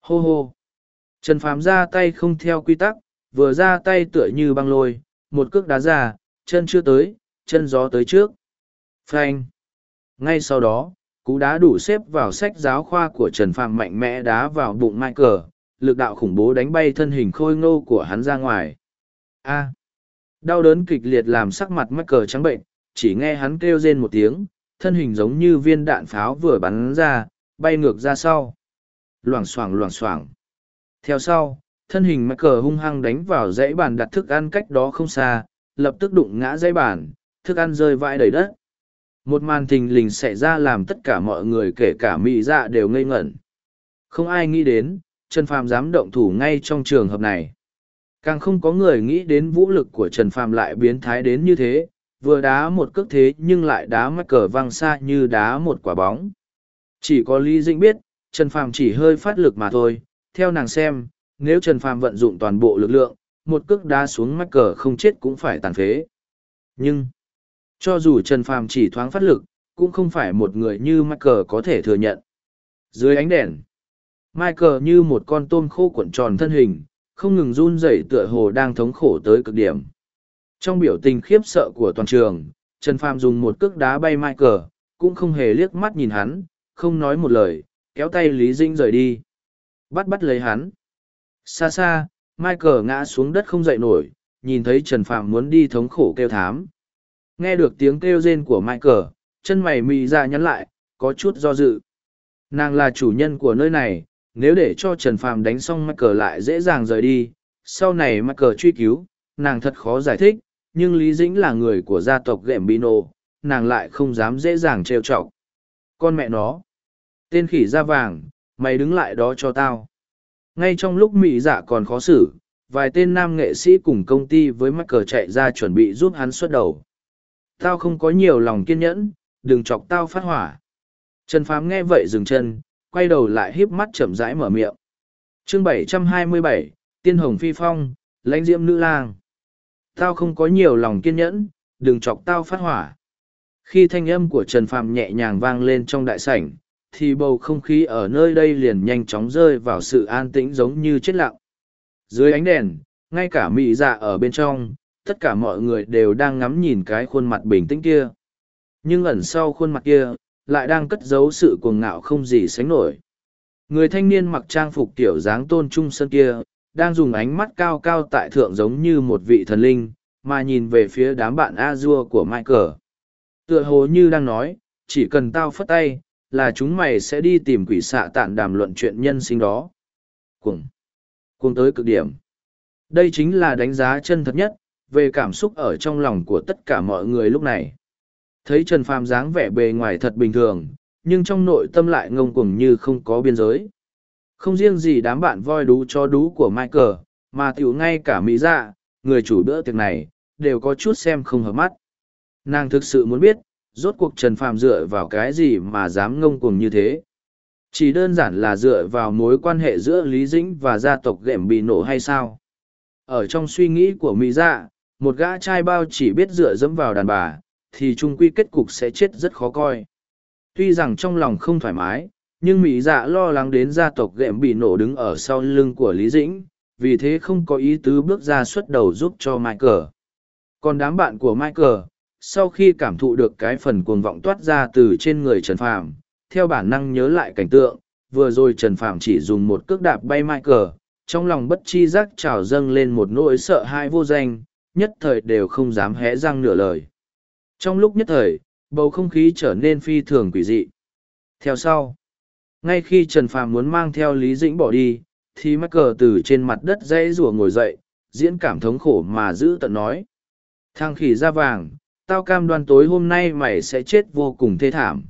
Hô hô! Trần Phàm ra tay không theo quy tắc, vừa ra tay tựa như băng lôi, một cước đá ra, chân chưa tới, chân gió tới trước. Phanh! Ngay sau đó, cú đá đủ xếp vào sách giáo khoa của Trần Phàm mạnh mẽ đá vào bụng Michael, lực đạo khủng bố đánh bay thân hình khôi ngô của hắn ra ngoài. A! Đau đớn kịch liệt làm sắc mặt Michael trắng bệnh, chỉ nghe hắn kêu rên một tiếng, thân hình giống như viên đạn pháo vừa bắn ra, bay ngược ra sau. Loảng xoảng loảng xoảng. Theo sau, thân hình Michael hung hăng đánh vào dãy bàn đặt thức ăn cách đó không xa, lập tức đụng ngã dãy bàn, thức ăn rơi vãi đầy đất một màn thình lình xảy ra làm tất cả mọi người kể cả mỹ dạ đều ngây ngẩn. Không ai nghĩ đến, trần phàm dám động thủ ngay trong trường hợp này. Càng không có người nghĩ đến vũ lực của trần phàm lại biến thái đến như thế, vừa đá một cước thế nhưng lại đá mắc cờ văng xa như đá một quả bóng. Chỉ có lý dĩnh biết, trần phàm chỉ hơi phát lực mà thôi, theo nàng xem, nếu trần phàm vận dụng toàn bộ lực lượng, một cước đá xuống mắc cờ không chết cũng phải tàn phế. Nhưng cho dù Trần Phàm chỉ thoáng phát lực, cũng không phải một người như Michael có thể thừa nhận. Dưới ánh đèn, Michael như một con tôm khô cuộn tròn thân hình, không ngừng run rẩy tựa hồ đang thống khổ tới cực điểm. Trong biểu tình khiếp sợ của toàn trường, Trần Phàm dùng một cước đá bay Michael, cũng không hề liếc mắt nhìn hắn, không nói một lời, kéo tay Lý Dĩnh rời đi. Bắt bắt lấy hắn. Xa xa, Michael ngã xuống đất không dậy nổi, nhìn thấy Trần Phàm muốn đi thống khổ kêu thám, Nghe được tiếng kêu rên của Michael, chân mày mị ra nhắn lại, có chút do dự. Nàng là chủ nhân của nơi này, nếu để cho Trần Phàm đánh xong Michael lại dễ dàng rời đi, sau này Michael truy cứu, nàng thật khó giải thích, nhưng Lý Dĩnh là người của gia tộc Gembino, nàng lại không dám dễ dàng trêu chọc. Con mẹ nó, tên khỉ da vàng, mày đứng lại đó cho tao. Ngay trong lúc Mỹ dạ còn khó xử, vài tên nam nghệ sĩ cùng công ty với Michael chạy ra chuẩn bị giúp hắn xuất đầu. Tao không có nhiều lòng kiên nhẫn, đừng chọc tao phát hỏa. Trần Phàm nghe vậy dừng chân, quay đầu lại híp mắt chậm rãi mở miệng. Chương 727, Tiên Hồng Phi Phong, lãnh diễm nữ lang. Tao không có nhiều lòng kiên nhẫn, đừng chọc tao phát hỏa. Khi thanh âm của Trần Phàm nhẹ nhàng vang lên trong đại sảnh, thì bầu không khí ở nơi đây liền nhanh chóng rơi vào sự an tĩnh giống như chết lặng. Dưới ánh đèn, ngay cả mị dạ ở bên trong, tất cả mọi người đều đang ngắm nhìn cái khuôn mặt bình tĩnh kia. Nhưng ẩn sau khuôn mặt kia, lại đang cất giấu sự cuồng ngạo không gì sánh nổi. Người thanh niên mặc trang phục tiểu dáng tôn trung sơn kia, đang dùng ánh mắt cao cao tại thượng giống như một vị thần linh, mà nhìn về phía đám bạn A-dua của Michael. Tựa hồ như đang nói, chỉ cần tao phất tay, là chúng mày sẽ đi tìm quỷ xạ tạn đàm luận chuyện nhân sinh đó. Cuồng. Cuồng tới cực điểm. Đây chính là đánh giá chân thật nhất, về cảm xúc ở trong lòng của tất cả mọi người lúc này. Thấy Trần Phàm dáng vẻ bề ngoài thật bình thường, nhưng trong nội tâm lại ngông cuồng như không có biên giới. Không riêng gì đám bạn voi đú cho đú của Michael, mà tiểu ngay cả Mỹ dạ, người chủ bữa tiệc này, đều có chút xem không hợp mắt. Nàng thực sự muốn biết, rốt cuộc Trần Phàm dựa vào cái gì mà dám ngông cuồng như thế. Chỉ đơn giản là dựa vào mối quan hệ giữa Lý Dĩnh và gia tộc gẻm bị nổ hay sao? Ở trong suy nghĩ của Mỹ dạ, một gã trai bao chỉ biết dựa dẫm vào đàn bà, thì trung quy kết cục sẽ chết rất khó coi. Tuy rằng trong lòng không thoải mái, nhưng mỹ dạ lo lắng đến gia tộc ghệm bị nổ đứng ở sau lưng của lý dĩnh, vì thế không có ý tứ bước ra xuất đầu giúp cho michael. Còn đám bạn của michael, sau khi cảm thụ được cái phần cuồng vọng toát ra từ trên người trần phàm, theo bản năng nhớ lại cảnh tượng, vừa rồi trần phàm chỉ dùng một cước đạp bay michael, trong lòng bất chi giác trào dâng lên một nỗi sợ hãi vô danh nhất thời đều không dám hé răng nửa lời. Trong lúc nhất thời, bầu không khí trở nên phi thường quỷ dị. Theo sau, ngay khi Trần Phàm muốn mang theo Lý Dĩnh bỏ đi, thì mắc cờ từ trên mặt đất dãy rùa ngồi dậy, diễn cảm thống khổ mà giữ tận nói. Thằng khỉ da vàng, tao cam đoan tối hôm nay mày sẽ chết vô cùng thê thảm.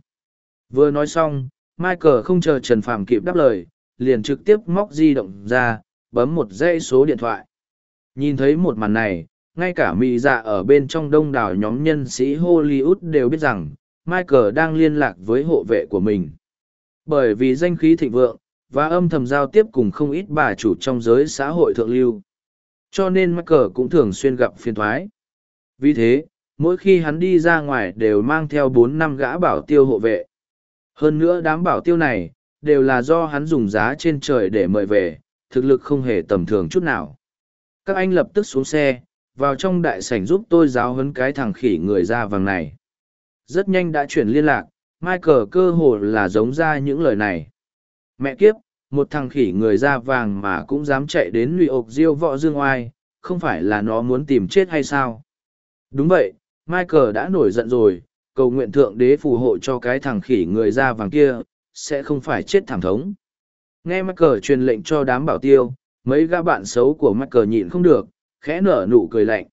Vừa nói xong, Michael không chờ Trần Phàm kịp đáp lời, liền trực tiếp móc di động ra, bấm một dãy số điện thoại. Nhìn thấy một màn này, ngay cả mỹ dạ ở bên trong đông đảo nhóm nhân sĩ hollywood đều biết rằng, michael đang liên lạc với hộ vệ của mình. Bởi vì danh khí thịnh vượng, và âm thầm giao tiếp cùng không ít bà chủ trong giới xã hội thượng lưu. Cho nên michael cũng thường xuyên gặp phiền thoái. Vì thế, mỗi khi hắn đi ra ngoài đều mang theo bốn năm gã bảo tiêu hộ vệ. Hơn nữa đám bảo tiêu này đều là do hắn dùng giá trên trời để mời về, thực lực không hề tầm thường chút nào. Các anh lập tức xuống xe vào trong đại sảnh giúp tôi giáo huấn cái thằng khỉ người da vàng này. Rất nhanh đã chuyển liên lạc, Michael cơ hồ là giống ra những lời này. Mẹ kiếp, một thằng khỉ người da vàng mà cũng dám chạy đến lụy ộc diêu võ dương oai, không phải là nó muốn tìm chết hay sao? Đúng vậy, Michael đã nổi giận rồi, cầu nguyện thượng đế phù hộ cho cái thằng khỉ người da vàng kia, sẽ không phải chết thảm thống. Nghe Michael truyền lệnh cho đám bảo tiêu, mấy gã bạn xấu của Michael nhịn không được, khẽ nở nụ cười lạnh.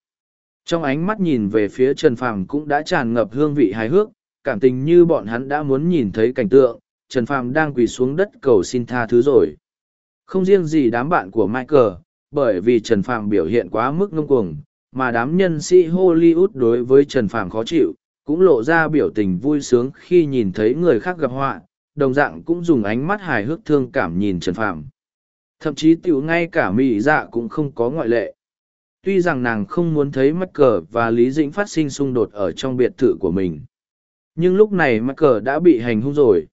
Trong ánh mắt nhìn về phía Trần Phàm cũng đã tràn ngập hương vị hài hước, cảm tình như bọn hắn đã muốn nhìn thấy cảnh tượng, Trần Phàm đang quỳ xuống đất cầu xin tha thứ rồi. Không riêng gì đám bạn của Michael, bởi vì Trần Phàm biểu hiện quá mức ngông cuồng, mà đám nhân sĩ Hollywood đối với Trần Phàm khó chịu, cũng lộ ra biểu tình vui sướng khi nhìn thấy người khác gặp họa, đồng dạng cũng dùng ánh mắt hài hước thương cảm nhìn Trần Phàm. Thậm chí tiểu ngay cả mỹ dạ cũng không có ngoại lệ. Tuy rằng nàng không muốn thấy mắc cờ và Lý Dĩnh phát sinh xung đột ở trong biệt thự của mình. Nhưng lúc này mắc cờ đã bị hành hung rồi.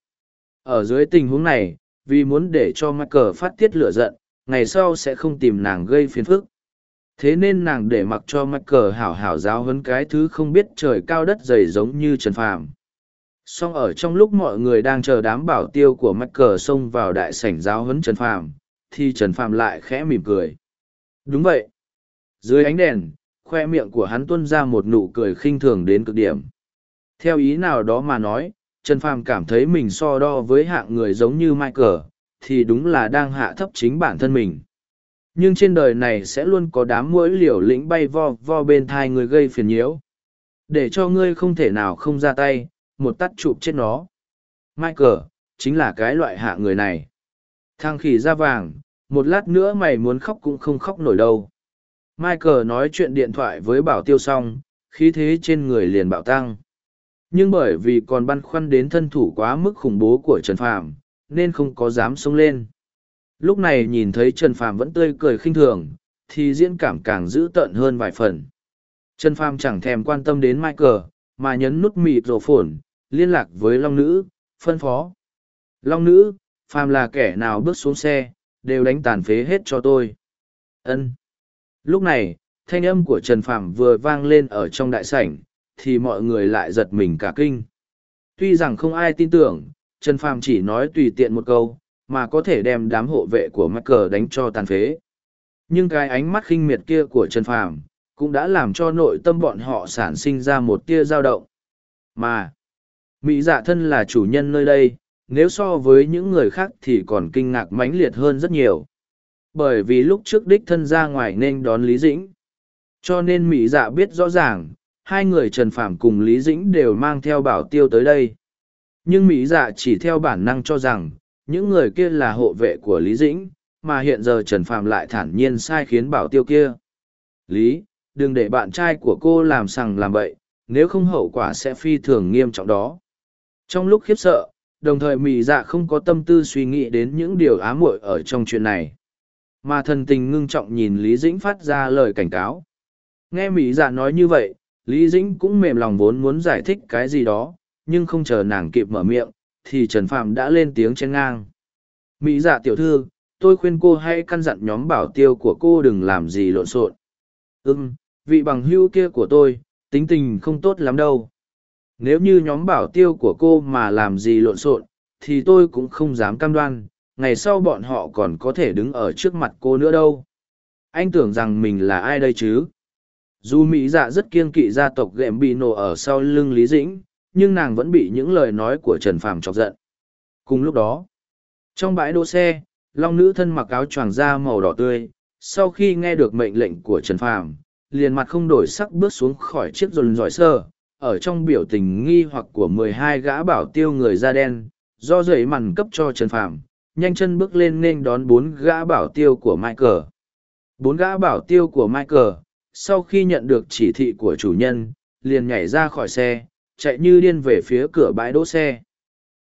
Ở dưới tình huống này, vì muốn để cho mắc cờ phát tiết lửa giận, ngày sau sẽ không tìm nàng gây phiền phức. Thế nên nàng để mặc cho mắc cờ hảo hảo giáo hấn cái thứ không biết trời cao đất dày giống như Trần Phàm song ở trong lúc mọi người đang chờ đám bảo tiêu của mắc cờ xông vào đại sảnh giáo huấn trần phàm thì trần phàm lại khẽ mỉm cười đúng vậy dưới ánh đèn khoe miệng của hắn tuân ra một nụ cười khinh thường đến cực điểm theo ý nào đó mà nói trần phàm cảm thấy mình so đo với hạng người giống như michael thì đúng là đang hạ thấp chính bản thân mình nhưng trên đời này sẽ luôn có đám mũi liều lĩnh bay vo vo bên thai người gây phiền nhiễu để cho ngươi không thể nào không ra tay một tắt chụp chết nó. Michael, chính là cái loại hạ người này. Thang khỉ da vàng, một lát nữa mày muốn khóc cũng không khóc nổi đâu. Michael nói chuyện điện thoại với bảo tiêu xong, khí thế trên người liền bạo tăng. Nhưng bởi vì còn băn khoăn đến thân thủ quá mức khủng bố của Trần Phàm, nên không có dám xông lên. Lúc này nhìn thấy Trần Phàm vẫn tươi cười khinh thường, thì diễn cảm càng dữ tợn hơn vài phần. Trần Phàm chẳng thèm quan tâm đến Michael, mà nhấn nút mịt rổ phổn, liên lạc với long nữ phân phó long nữ phàm là kẻ nào bước xuống xe đều đánh tàn phế hết cho tôi ân lúc này, thanh âm của trần phàm vừa vang lên ở trong đại sảnh, thì mọi người lại giật mình cả kinh. Tuy rằng không ai tin tưởng, trần phàm chỉ nói tùy tiện một câu, mà có thể đem đám hộ vệ của mắc cờ đánh cho tàn phế. Nhưng cái ánh mắt khinh miệt kia của trần phàm cũng đã làm cho nội tâm bọn họ sản sinh ra một tia dao động. Mà, mỹ dạ thân là chủ nhân nơi đây, nếu so với những người khác thì còn kinh ngạc mãnh liệt hơn rất nhiều bởi vì lúc trước đích thân ra ngoài nên đón lý dĩnh. Cho nên mỹ dạ biết rõ ràng, hai người trần phàm cùng lý dĩnh đều mang theo bảo tiêu tới đây. Nhưng mỹ dạ chỉ theo bản năng cho rằng, những người kia là hộ vệ của lý dĩnh, mà hiện giờ trần phàm lại thản nhiên sai khiến bảo tiêu kia. Lý, đừng để bạn trai của cô làm sằng làm bậy, nếu không hậu quả sẽ phi thường nghiêm trọng đó. Trong lúc khiếp sợ, đồng thời mỹ dạ không có tâm tư suy nghĩ đến những điều ám muội ở trong chuyện này mà thần tình ngưng trọng nhìn lý dĩnh phát ra lời cảnh cáo. Nghe mỹ dạ nói như vậy, lý dĩnh cũng mềm lòng vốn muốn giải thích cái gì đó, nhưng không chờ nàng kịp mở miệng, thì trần phạm đã lên tiếng chen ngang. Mỹ dạ tiểu thư, tôi khuyên cô hãy căn dặn nhóm bảo tiêu của cô đừng làm gì lộn xộn. Ưng vị bằng hưu kia của tôi, tính tình không tốt lắm đâu. Nếu như nhóm bảo tiêu của cô mà làm gì lộn xộn, thì tôi cũng không dám cam đoan ngày sau bọn họ còn có thể đứng ở trước mặt cô nữa đâu. Anh tưởng rằng mình là ai đây chứ? Dù mỹ dạ rất kiêng kỵ gia tộc ghệm bị nổ ở sau lưng lý dĩnh nhưng nàng vẫn bị những lời nói của trần phàm chọc giận. Cùng lúc đó trong bãi đỗ xe long nữ thân mặc áo choàng da màu đỏ tươi sau khi nghe được mệnh lệnh của trần phàm liền mặt không đổi sắc bước xuống khỏi chiếc dồn giỏi sơ ở trong biểu tình nghi hoặc của mười hai gã bảo tiêu người da đen, do dậy mằn cấp cho Trần Phàm, nhanh chân bước lên nên đón bốn gã bảo tiêu của Michael. Bốn gã bảo tiêu của Michael, sau khi nhận được chỉ thị của chủ nhân, liền nhảy ra khỏi xe, chạy như điên về phía cửa bãi đỗ xe.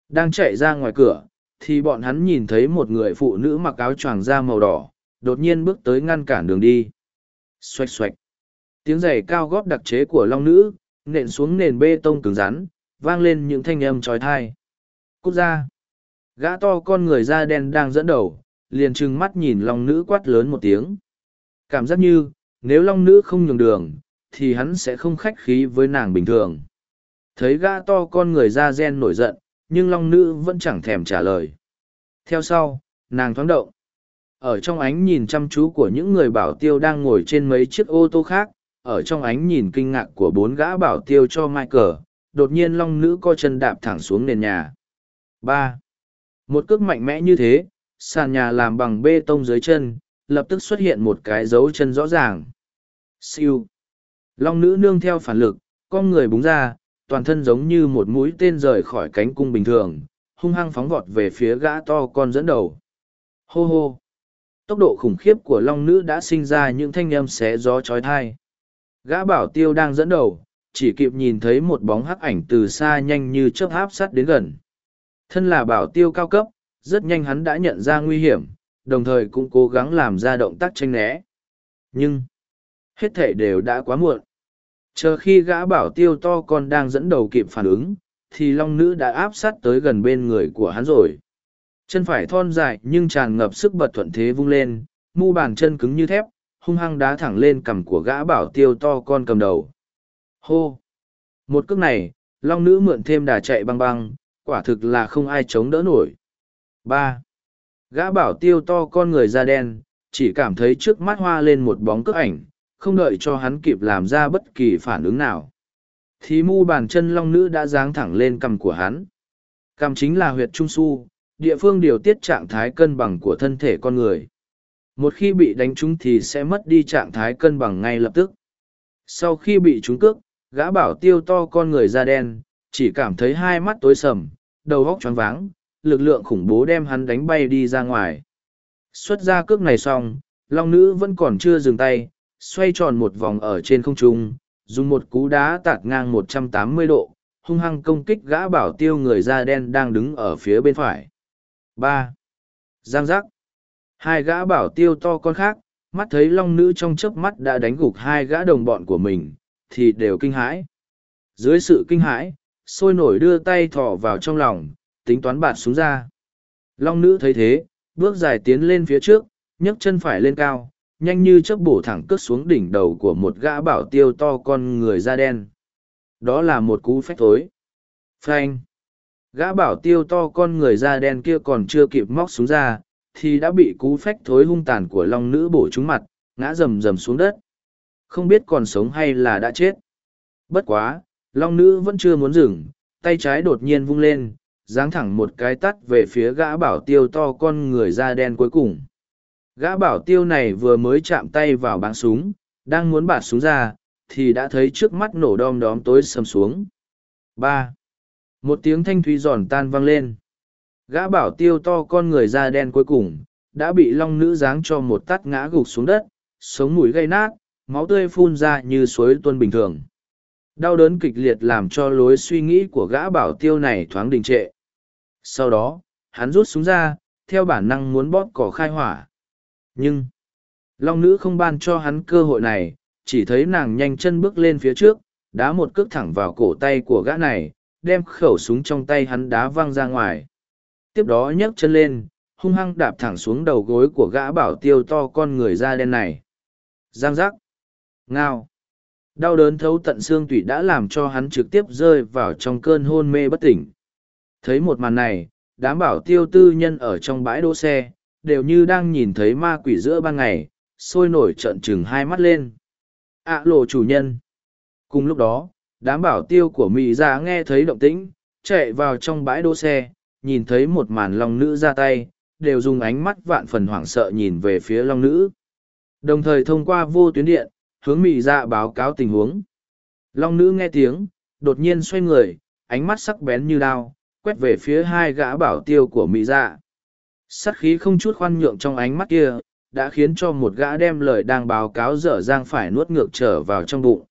Đang chạy ra ngoài cửa, thì bọn hắn nhìn thấy một người phụ nữ mặc áo choàng da màu đỏ, đột nhiên bước tới ngăn cản đường đi. Xoạch xoạch. Tiếng giày cao gót đặc chế của long nữ, nện xuống nền bê tông cứng rắn, vang lên những thanh âm trói thai. Cút ra! Gã to con người da đen đang dẫn đầu, liền trừng mắt nhìn long nữ quát lớn một tiếng. Cảm giác như, nếu long nữ không nhường đường, thì hắn sẽ không khách khí với nàng bình thường. Thấy gã to con người da gen nổi giận, nhưng long nữ vẫn chẳng thèm trả lời. Theo sau, nàng thoáng động. Ở trong ánh nhìn chăm chú của những người bảo tiêu đang ngồi trên mấy chiếc ô tô khác, ở trong ánh nhìn kinh ngạc của bốn gã bảo tiêu cho Michael, đột nhiên long nữ co chân đạp thẳng xuống nền nhà. ba một cước mạnh mẽ như thế, sàn nhà làm bằng bê tông dưới chân, lập tức xuất hiện một cái dấu chân rõ ràng. Siêu. Long nữ nương theo phản lực, con người búng ra, toàn thân giống như một mũi tên rời khỏi cánh cung bình thường, hung hăng phóng vọt về phía gã to con dẫn đầu. Hô hô! Tốc độ khủng khiếp của long nữ đã sinh ra những thanh âm xé gió trói thai. Gã bảo tiêu đang dẫn đầu, chỉ kịp nhìn thấy một bóng hắc ảnh từ xa nhanh như chớp áp sát đến gần. Thân là bảo tiêu cao cấp, rất nhanh hắn đã nhận ra nguy hiểm, đồng thời cũng cố gắng làm ra động tác tranh né. Nhưng, hết thể đều đã quá muộn. Chờ khi gã bảo tiêu to con đang dẫn đầu kịp phản ứng, thì long nữ đã áp sát tới gần bên người của hắn rồi. Chân phải thon dài nhưng tràn ngập sức bật thuận thế vung lên, mu bàn chân cứng như thép, hung hăng đá thẳng lên cằm của gã bảo tiêu to con cầm đầu. Hô! Một cước này, long nữ mượn thêm đà chạy băng băng, quả thực là không ai chống đỡ nổi. ba Gã bảo tiêu to con người da đen, chỉ cảm thấy trước mắt hoa lên một bóng cước ảnh, không đợi cho hắn kịp làm ra bất kỳ phản ứng nào. Thì mu bàn chân long nữ đã giáng thẳng lên cằm của hắn. Cằm chính là huyệt trung su, địa phương điều tiết trạng thái cân bằng của thân thể con người. Một khi bị đánh trúng thì sẽ mất đi trạng thái cân bằng ngay lập tức. Sau khi bị trúng cước, gã bảo tiêu to con người da đen, chỉ cảm thấy hai mắt tối sầm, đầu góc choáng váng, lực lượng khủng bố đem hắn đánh bay đi ra ngoài. Xuất ra cước này xong, long nữ vẫn còn chưa dừng tay, xoay tròn một vòng ở trên không trung, dùng một cú đá tạt ngang 180 độ, hung hăng công kích gã bảo tiêu người da đen đang đứng ở phía bên phải. ba Giang giác. Hai gã bảo tiêu to con khác, mắt thấy long nữ trong chớp mắt đã đánh gục hai gã đồng bọn của mình, thì đều kinh hãi. Dưới sự kinh hãi, sôi nổi đưa tay thỏ vào trong lòng, tính toán bạt xuống ra. Long nữ thấy thế, bước dài tiến lên phía trước, nhấc chân phải lên cao, nhanh như chớp bổ thẳng cất xuống đỉnh đầu của một gã bảo tiêu to con người da đen. Đó là một cú phách thối. Phanh. Gã bảo tiêu to con người da đen kia còn chưa kịp móc xuống ra, thì đã bị cú phách thối hung tàn của long nữ bổ trúng mặt, ngã rầm rầm xuống đất. Không biết còn sống hay là đã chết. Bất quá, long nữ vẫn chưa muốn dừng, tay trái đột nhiên vung lên, giáng thẳng một cái tắt về phía gã bảo tiêu to con người da đen cuối cùng. Gã bảo tiêu này vừa mới chạm tay vào báng súng, đang muốn bạt súng ra, thì đã thấy trước mắt nổ đom đóm tối sầm xuống. ba Một tiếng thanh thúy giòn tan vang lên. Gã bảo tiêu to con người da đen cuối cùng, đã bị long nữ giáng cho một tắt ngã gục xuống đất, sống mũi gây nát, máu tươi phun ra như suối tuôn bình thường. Đau đớn kịch liệt làm cho lối suy nghĩ của gã bảo tiêu này thoáng đình trệ. Sau đó, hắn rút súng ra, theo bản năng muốn bóp cỏ khai hỏa. Nhưng, Long nữ không ban cho hắn cơ hội này, chỉ thấy nàng nhanh chân bước lên phía trước, đá một cước thẳng vào cổ tay của gã này, đem khẩu súng trong tay hắn đá văng ra ngoài. Tiếp đó nhấc chân lên, hung hăng đạp thẳng xuống đầu gối của gã bảo tiêu to con người da đen này. Giang giác. Ngao. Đau đớn thấu tận xương tủy đã làm cho hắn trực tiếp rơi vào trong cơn hôn mê bất tỉnh. Thấy một màn này, đám bảo tiêu tư nhân ở trong bãi đỗ xe, đều như đang nhìn thấy ma quỷ giữa ban ngày, sôi nổi trợn trừng hai mắt lên. ạ à, lộ chủ nhân. Cùng lúc đó, đám bảo tiêu của Mỹ ra nghe thấy động tĩnh, chạy vào trong bãi đỗ xe, nhìn thấy một màn long nữ ra tay, đều dùng ánh mắt vạn phần hoảng sợ nhìn về phía long nữ. Đồng thời thông qua vô tuyến điện, hướng Mỹ dạ báo cáo tình huống. Long nữ nghe tiếng, đột nhiên xoay người, ánh mắt sắc bén như đao, quét về phía hai gã bảo tiêu của Mỹ dạ. Sát khí không chút khoan nhượng trong ánh mắt kia, đã khiến cho một gã đem lời đang báo cáo dở dang phải nuốt ngược trở vào trong bụng.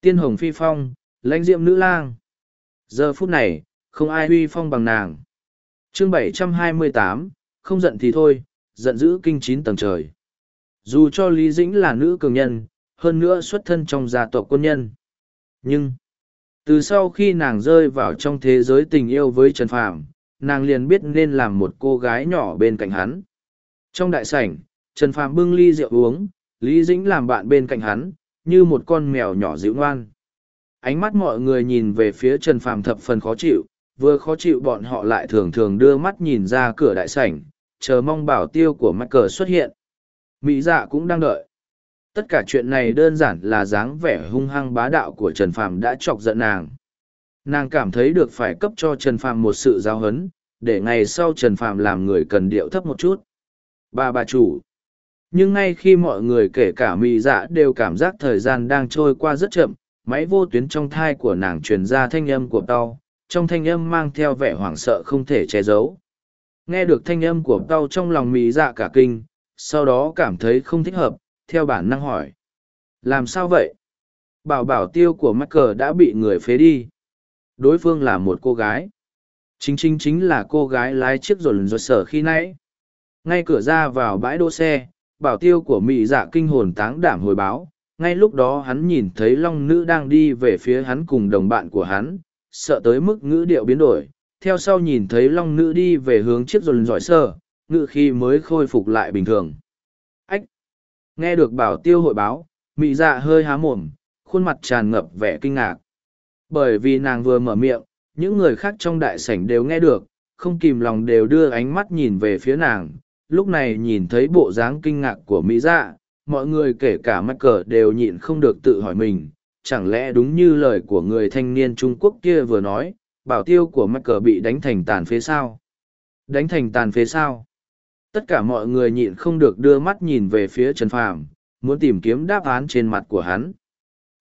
Tiên hồng phi phong, lãnh diệm nữ lang. Giờ phút này, không ai huy phong bằng nàng. chương 728, không giận thì thôi, giận dữ kinh chín tầng trời. Dù cho Lý Dĩnh là nữ cường nhân, hơn nữa xuất thân trong gia tộc quân nhân. Nhưng, từ sau khi nàng rơi vào trong thế giới tình yêu với Trần Phàm nàng liền biết nên làm một cô gái nhỏ bên cạnh hắn. Trong đại sảnh, Trần Phàm bưng ly rượu uống, Lý Dĩnh làm bạn bên cạnh hắn, như một con mèo nhỏ dịu ngoan. Ánh mắt mọi người nhìn về phía Trần Phàm thập phần khó chịu, vừa khó chịu bọn họ lại thường thường đưa mắt nhìn ra cửa đại sảnh, chờ mong bảo tiêu của mắt cờ xuất hiện. Mỹ dạ cũng đang đợi. Tất cả chuyện này đơn giản là dáng vẻ hung hăng bá đạo của Trần Phàm đã chọc giận nàng. Nàng cảm thấy được phải cấp cho Trần Phàm một sự giáo huấn, để ngày sau Trần Phàm làm người cần điệu thấp một chút. Bà bà chủ. Nhưng ngay khi mọi người kể cả mị dạ đều cảm giác thời gian đang trôi qua rất chậm, máy vô tuyến trong thai của nàng truyền ra thanh âm của tao, trong thanh âm mang theo vẻ hoảng sợ không thể che giấu. Nghe được thanh âm của tao trong lòng mị dạ cả kinh, sau đó cảm thấy không thích hợp, theo bản năng hỏi. Làm sao vậy? Bảo bảo tiêu của mắc cờ đã bị người phế đi. Đối phương là một cô gái. Chính chính chính là cô gái lái chiếc rồn rột sở khi nãy. Ngay cửa ra vào bãi đỗ xe, bảo tiêu của mỹ dạ kinh hồn táng đảm hồi báo. Ngay lúc đó hắn nhìn thấy long nữ đang đi về phía hắn cùng đồng bạn của hắn, sợ tới mức ngữ điệu biến đổi. Theo sau nhìn thấy long nữ đi về hướng chiếc rồn giỏi sơ, ngữ khi mới khôi phục lại bình thường. Nghe được bảo tiêu hội báo, mỹ dạ hơi há mồm, khuôn mặt tràn ngập vẻ kinh ngạc. Bởi vì nàng vừa mở miệng, những người khác trong đại sảnh đều nghe được, không kìm lòng đều đưa ánh mắt nhìn về phía nàng. Lúc này nhìn thấy bộ dáng kinh ngạc của Mỹ dạ, mọi người kể cả mắt cờ đều nhịn không được tự hỏi mình. Chẳng lẽ đúng như lời của người thanh niên Trung Quốc kia vừa nói, bảo tiêu của mắt cờ bị đánh thành tàn phế sao? Đánh thành tàn phế sao? Tất cả mọi người nhịn không được đưa mắt nhìn về phía Trần Phàm, muốn tìm kiếm đáp án trên mặt của hắn.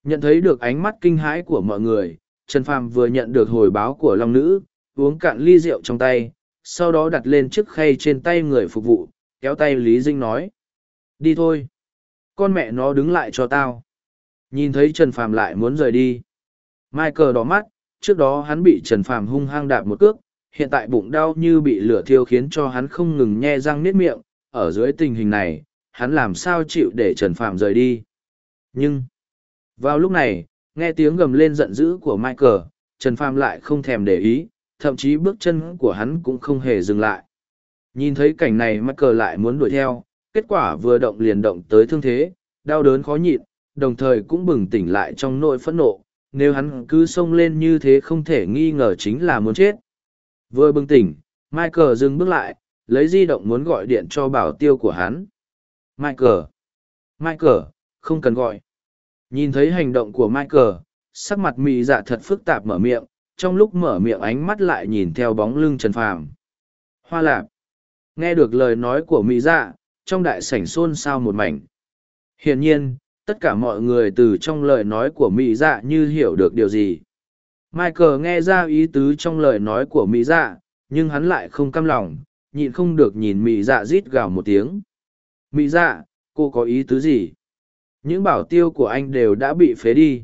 Nhận thấy được ánh mắt kinh hãi của mọi người, Trần Phàm vừa nhận được hồi báo của Long Nữ, uống cạn ly rượu trong tay, sau đó đặt lên chiếc khay trên tay người phục vụ, kéo tay Lý Dinh nói. Đi thôi. Con mẹ nó đứng lại cho tao. Nhìn thấy Trần Phàm lại muốn rời đi. Michael đỏ mắt, trước đó hắn bị Trần Phàm hung hăng đạp một cước, hiện tại bụng đau như bị lửa thiêu khiến cho hắn không ngừng nhe răng nết miệng, ở dưới tình hình này, hắn làm sao chịu để Trần Phạm rời đi. Nhưng, vào lúc này, nghe tiếng gầm lên giận dữ của Michael, Trần Phạm lại không thèm để ý, thậm chí bước chân của hắn cũng không hề dừng lại. Nhìn thấy cảnh này Michael lại muốn đuổi theo, kết quả vừa động liền động tới thương thế, đau đớn khó nhịn, đồng thời cũng bừng tỉnh lại trong nỗi phẫn nộ, nếu hắn cứ xông lên như thế không thể nghi ngờ chính là muốn chết. Vừa bừng tỉnh, Michael dừng bước lại, lấy di động muốn gọi điện cho bảo tiêu của hắn. Michael! Michael, không cần gọi. Nhìn thấy hành động của Michael, sắc mặt mị dạ thật phức tạp mở miệng, trong lúc mở miệng ánh mắt lại nhìn theo bóng lưng Trần Phàm. Hoa lạp. Nghe được lời nói của mị dạ, trong đại sảnh xôn xao một mảnh. Hiển nhiên, tất cả mọi người từ trong lời nói của mị dạ như hiểu được điều gì. Michael nghe ra ý tứ trong lời nói của mị dạ, nhưng hắn lại không căm lòng, nhịn không được nhìn mị dạ rít gào một tiếng. Mị dạ, cô có ý tứ gì? những bảo tiêu của anh đều đã bị phế đi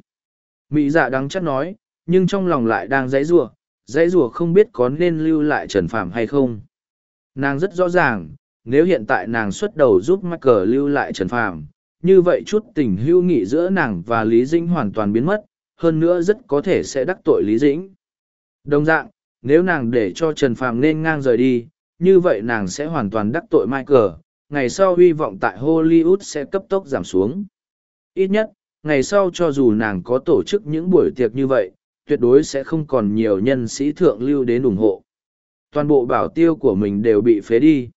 mỹ dạ đắng chắc nói nhưng trong lòng lại đang dãy rủa dãy rủa không biết có nên lưu lại trần phạm hay không nàng rất rõ ràng nếu hiện tại nàng xuất đầu giúp Michael lưu lại trần phạm như vậy chút tình hữu nghị giữa nàng và lý Dinh hoàn toàn biến mất hơn nữa rất có thể sẽ đắc tội lý dĩnh. Đồng dạng, nếu nàng để cho trần Phàm nên ngang rời đi, như vậy nàng sẽ hoàn toàn đắc tội michael, ngày sau hy vọng tại hollywood sẽ cấp tốc giảm xuống. Ít nhất, ngày sau cho dù nàng có tổ chức những buổi tiệc như vậy, tuyệt đối sẽ không còn nhiều nhân sĩ thượng lưu đến ủng hộ. Toàn bộ bảo tiêu của mình đều bị phế đi.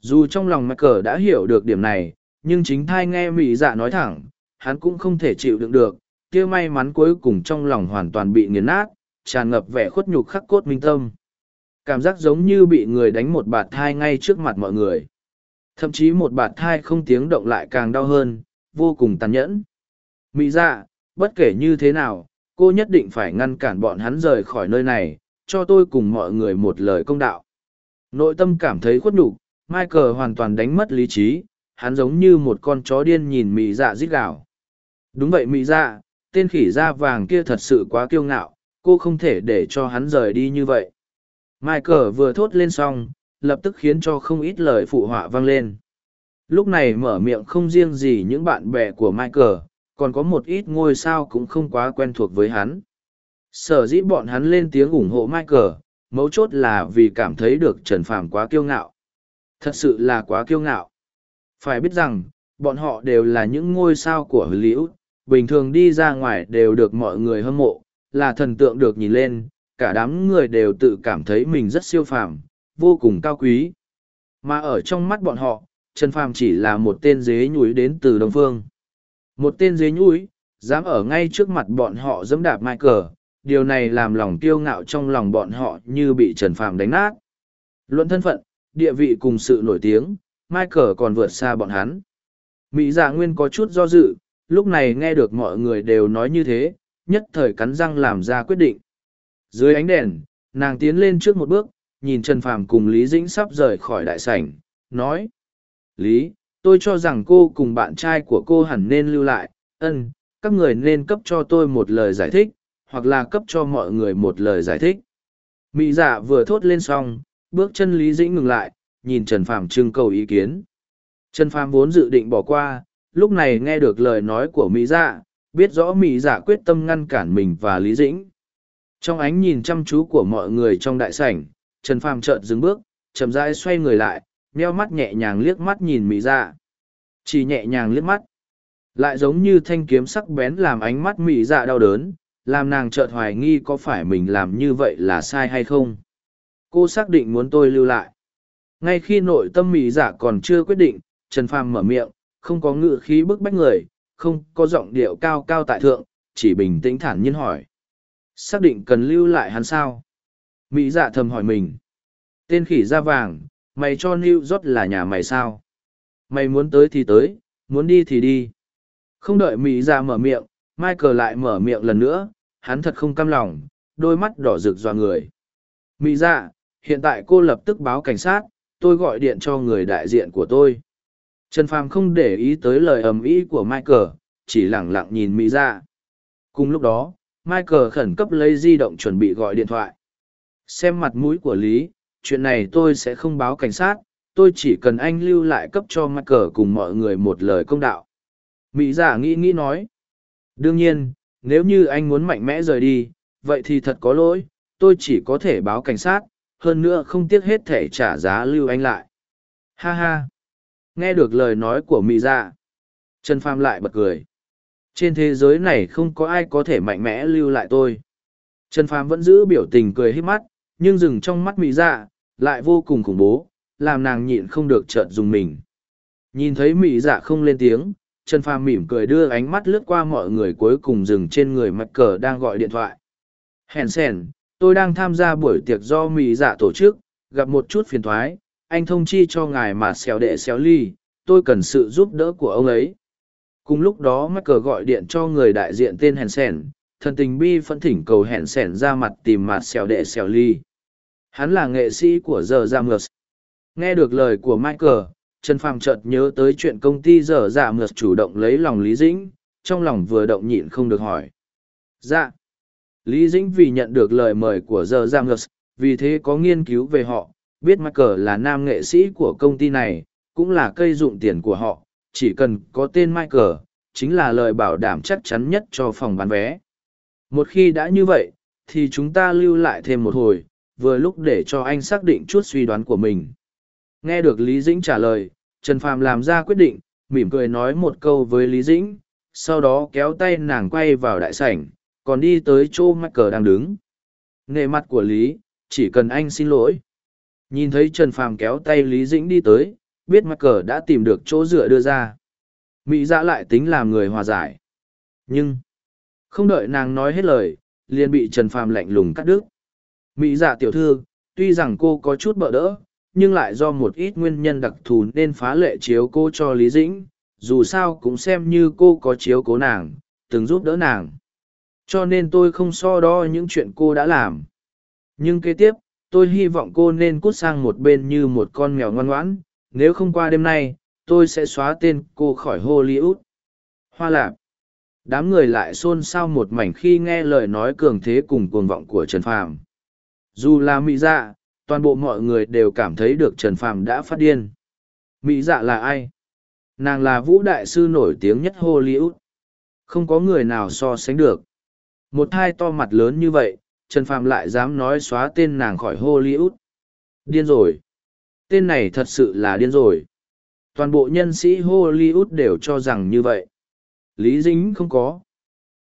Dù trong lòng michael đã hiểu được điểm này, nhưng chính thai nghe mỹ dạ nói thẳng, hắn cũng không thể chịu đựng được kia may mắn cuối cùng trong lòng hoàn toàn bị nghiền nát tràn ngập vẻ khuất nhục khắc cốt minh tâm cảm giác giống như bị người đánh một bạt thai ngay trước mặt mọi người thậm chí một bạt thai không tiếng động lại càng đau hơn vô cùng tàn nhẫn. Mỹ dạ, bất kể như thế nào, cô nhất định phải ngăn cản bọn hắn rời khỏi nơi này, cho tôi cùng mọi người một lời công đạo. Nội tâm cảm thấy khuất nhục, Michael hoàn toàn đánh mất lý trí, hắn giống như một con chó điên nhìn Mỹ dạ rít gào. Đúng vậy Mỹ dạ, tên khỉ da vàng kia thật sự quá kiêu ngạo, cô không thể để cho hắn rời đi như vậy. Michael vừa thốt lên xong, lập tức khiến cho không ít lời phụ họa vang lên. Lúc này mở miệng không riêng gì những bạn bè của Michael, còn có một ít ngôi sao cũng không quá quen thuộc với hắn. Sở dĩ bọn hắn lên tiếng ủng hộ Michael, mấu chốt là vì cảm thấy được Trần Phàm quá kiêu ngạo. Thật sự là quá kiêu ngạo. Phải biết rằng, bọn họ đều là những ngôi sao của Hollywood, bình thường đi ra ngoài đều được mọi người hâm mộ, là thần tượng được nhìn lên, cả đám người đều tự cảm thấy mình rất siêu phàm, vô cùng cao quý. Mà ở trong mắt bọn họ, Trần Phàm chỉ là một tên dế nhúi đến từ Đông Phương. Một tên dế nhúi, dám ở ngay trước mặt bọn họ dẫm đạp Michael, điều này làm lòng kiêu ngạo trong lòng bọn họ như bị Trần Phàm đánh nát. Luận thân phận, địa vị cùng sự nổi tiếng, Michael còn vượt xa bọn hắn. Mỹ dạ nguyên có chút do dự, lúc này nghe được mọi người đều nói như thế, nhất thời cắn răng làm ra quyết định. Dưới ánh đèn, nàng tiến lên trước một bước, nhìn Trần Phàm cùng Lý Dĩnh sắp rời khỏi đại sảnh, nói. Lý, tôi cho rằng cô cùng bạn trai của cô hẳn nên lưu lại, ân, các người nên cấp cho tôi một lời giải thích, hoặc là cấp cho mọi người một lời giải thích. Mỹ dạ vừa thốt lên xong, bước chân Lý Dĩnh ngừng lại, nhìn Trần Phàm trưng cầu ý kiến. Trần Phàm vốn dự định bỏ qua, lúc này nghe được lời nói của Mỹ dạ, biết rõ Mỹ dạ quyết tâm ngăn cản mình và Lý Dĩnh. Trong ánh nhìn chăm chú của mọi người trong đại sảnh, Trần Phàm chợt dừng bước, chậm rãi xoay người lại, meo mắt nhẹ nhàng liếc mắt nhìn Mỹ dạ. Chỉ nhẹ nhàng liếc mắt. Lại giống như thanh kiếm sắc bén làm ánh mắt Mỹ dạ đau đớn, làm nàng chợt hoài nghi có phải mình làm như vậy là sai hay không. Cô xác định muốn tôi lưu lại. Ngay khi nội tâm Mỹ dạ còn chưa quyết định, Trần Phàm mở miệng, không có ngự khí bức bách người, không có giọng điệu cao cao tại thượng, chỉ bình tĩnh thản nhiên hỏi. Xác định cần lưu lại hắn sao? Mỹ dạ thầm hỏi mình. Tên khỉ da vàng, mày cho New York là nhà mày sao? Mày muốn tới thì tới, muốn đi thì đi. Không đợi Mỹ dạ mở miệng, Michael lại mở miệng lần nữa, hắn thật không cam lòng, đôi mắt đỏ rực dọa người. Mỹ dạ, hiện tại cô lập tức báo cảnh sát, tôi gọi điện cho người đại diện của tôi. Trần Phàm không để ý tới lời ầm ĩ của Michael, chỉ lẳng lặng nhìn Mỹ ra. Cùng lúc đó, Michael khẩn cấp lấy di động chuẩn bị gọi điện thoại. Xem mặt mũi của Lý, chuyện này tôi sẽ không báo cảnh sát, tôi chỉ cần anh lưu lại cấp cho Michael cùng mọi người một lời công đạo. Mỹ giả nghĩ nghĩ nói. Đương nhiên, nếu như anh muốn mạnh mẽ rời đi, vậy thì thật có lỗi, tôi chỉ có thể báo cảnh sát, hơn nữa không tiếc hết thể trả giá lưu anh lại. Ha ha! Nghe được lời nói của Mỹ dạ. Trần Pham lại bật cười. Trên thế giới này không có ai có thể mạnh mẽ lưu lại tôi. Trần Phàm vẫn giữ biểu tình cười hít mắt, nhưng dừng trong mắt Mỹ dạ, lại vô cùng khủng bố, làm nàng nhịn không được trợn dùng mình. Nhìn thấy Mỹ dạ không lên tiếng, Trần Phàm mỉm cười đưa ánh mắt lướt qua mọi người cuối cùng dừng trên người mặt cờ đang gọi điện thoại. Hèn sèn, tôi đang tham gia buổi tiệc do Mỹ dạ tổ chức, gặp một chút phiền thoái, anh thông chi cho ngài mà xéo đệ xéo ly, tôi cần sự giúp đỡ của ông ấy. Cùng lúc đó mắc cờ gọi điện cho người đại diện tên Hèn Sèn, thần tình bi phẫn thỉnh cầu Hèn Sẻn ra mặt tìm mặt xèo đệ xèo ly. Hắn là nghệ sĩ của giờ ra mượt. Nghe được lời của Michael, Trần Phàm chợt nhớ tới chuyện công ty giờ ra mượt chủ động lấy lòng Lý Dĩnh, trong lòng vừa động nhịn không được hỏi. Dạ. Lý Dĩnh vì nhận được lời mời của giờ ra mượt, vì thế có nghiên cứu về họ, biết Michael là nam nghệ sĩ của công ty này, cũng là cây dụng tiền của họ, chỉ cần có tên Michael, chính là lời bảo đảm chắc chắn nhất cho phòng bán vé. Một khi đã như vậy, thì chúng ta lưu lại thêm một hồi, vừa lúc để cho anh xác định chút suy đoán của mình. Nghe được Lý Dĩnh trả lời, Trần Phàm làm ra quyết định, mỉm cười nói một câu với Lý Dĩnh, sau đó kéo tay nàng quay vào đại sảnh, còn đi tới chỗ Michael đang đứng. Nề mặt của Lý, chỉ cần anh xin lỗi. Nhìn thấy Trần Phàm kéo tay Lý Dĩnh đi tới, biết mắc cờ đã tìm được chỗ dựa đưa ra. Mỹ dạ lại tính làm người hòa giải. Nhưng không đợi nàng nói hết lời liền bị trần phàm lạnh lùng cắt đứt. Mỹ dạ tiểu thư tuy rằng cô có chút bỡ đỡ nhưng lại do một ít nguyên nhân đặc thù nên phá lệ chiếu cô cho lý dĩnh dù sao cũng xem như cô có chiếu cố nàng từng giúp đỡ nàng. Cho nên tôi không so đo những chuyện cô đã làm. Nhưng kế tiếp tôi hy vọng cô nên cút sang một bên như một con mèo ngoan ngoãn, nếu không qua đêm nay, tôi sẽ xóa tên cô khỏi hollywood. Hoa lạp. Đám người lại xôn xao một mảnh khi nghe lời nói cường thế cùng cuồng vọng của trần phàm. Dù là mỹ dạ toàn bộ mọi người đều cảm thấy được trần phàm đã phát điên. Mỹ dạ là ai? Nàng là vũ đại sư nổi tiếng nhất hollywood. Không có người nào so sánh được. Một hai to mặt lớn như vậy trần phàm lại dám nói xóa tên nàng khỏi hollywood điên rồi Tên này thật sự là điên rồi. Toàn bộ nhân sĩ Hollywood đều cho rằng như vậy. Lý Dính không có.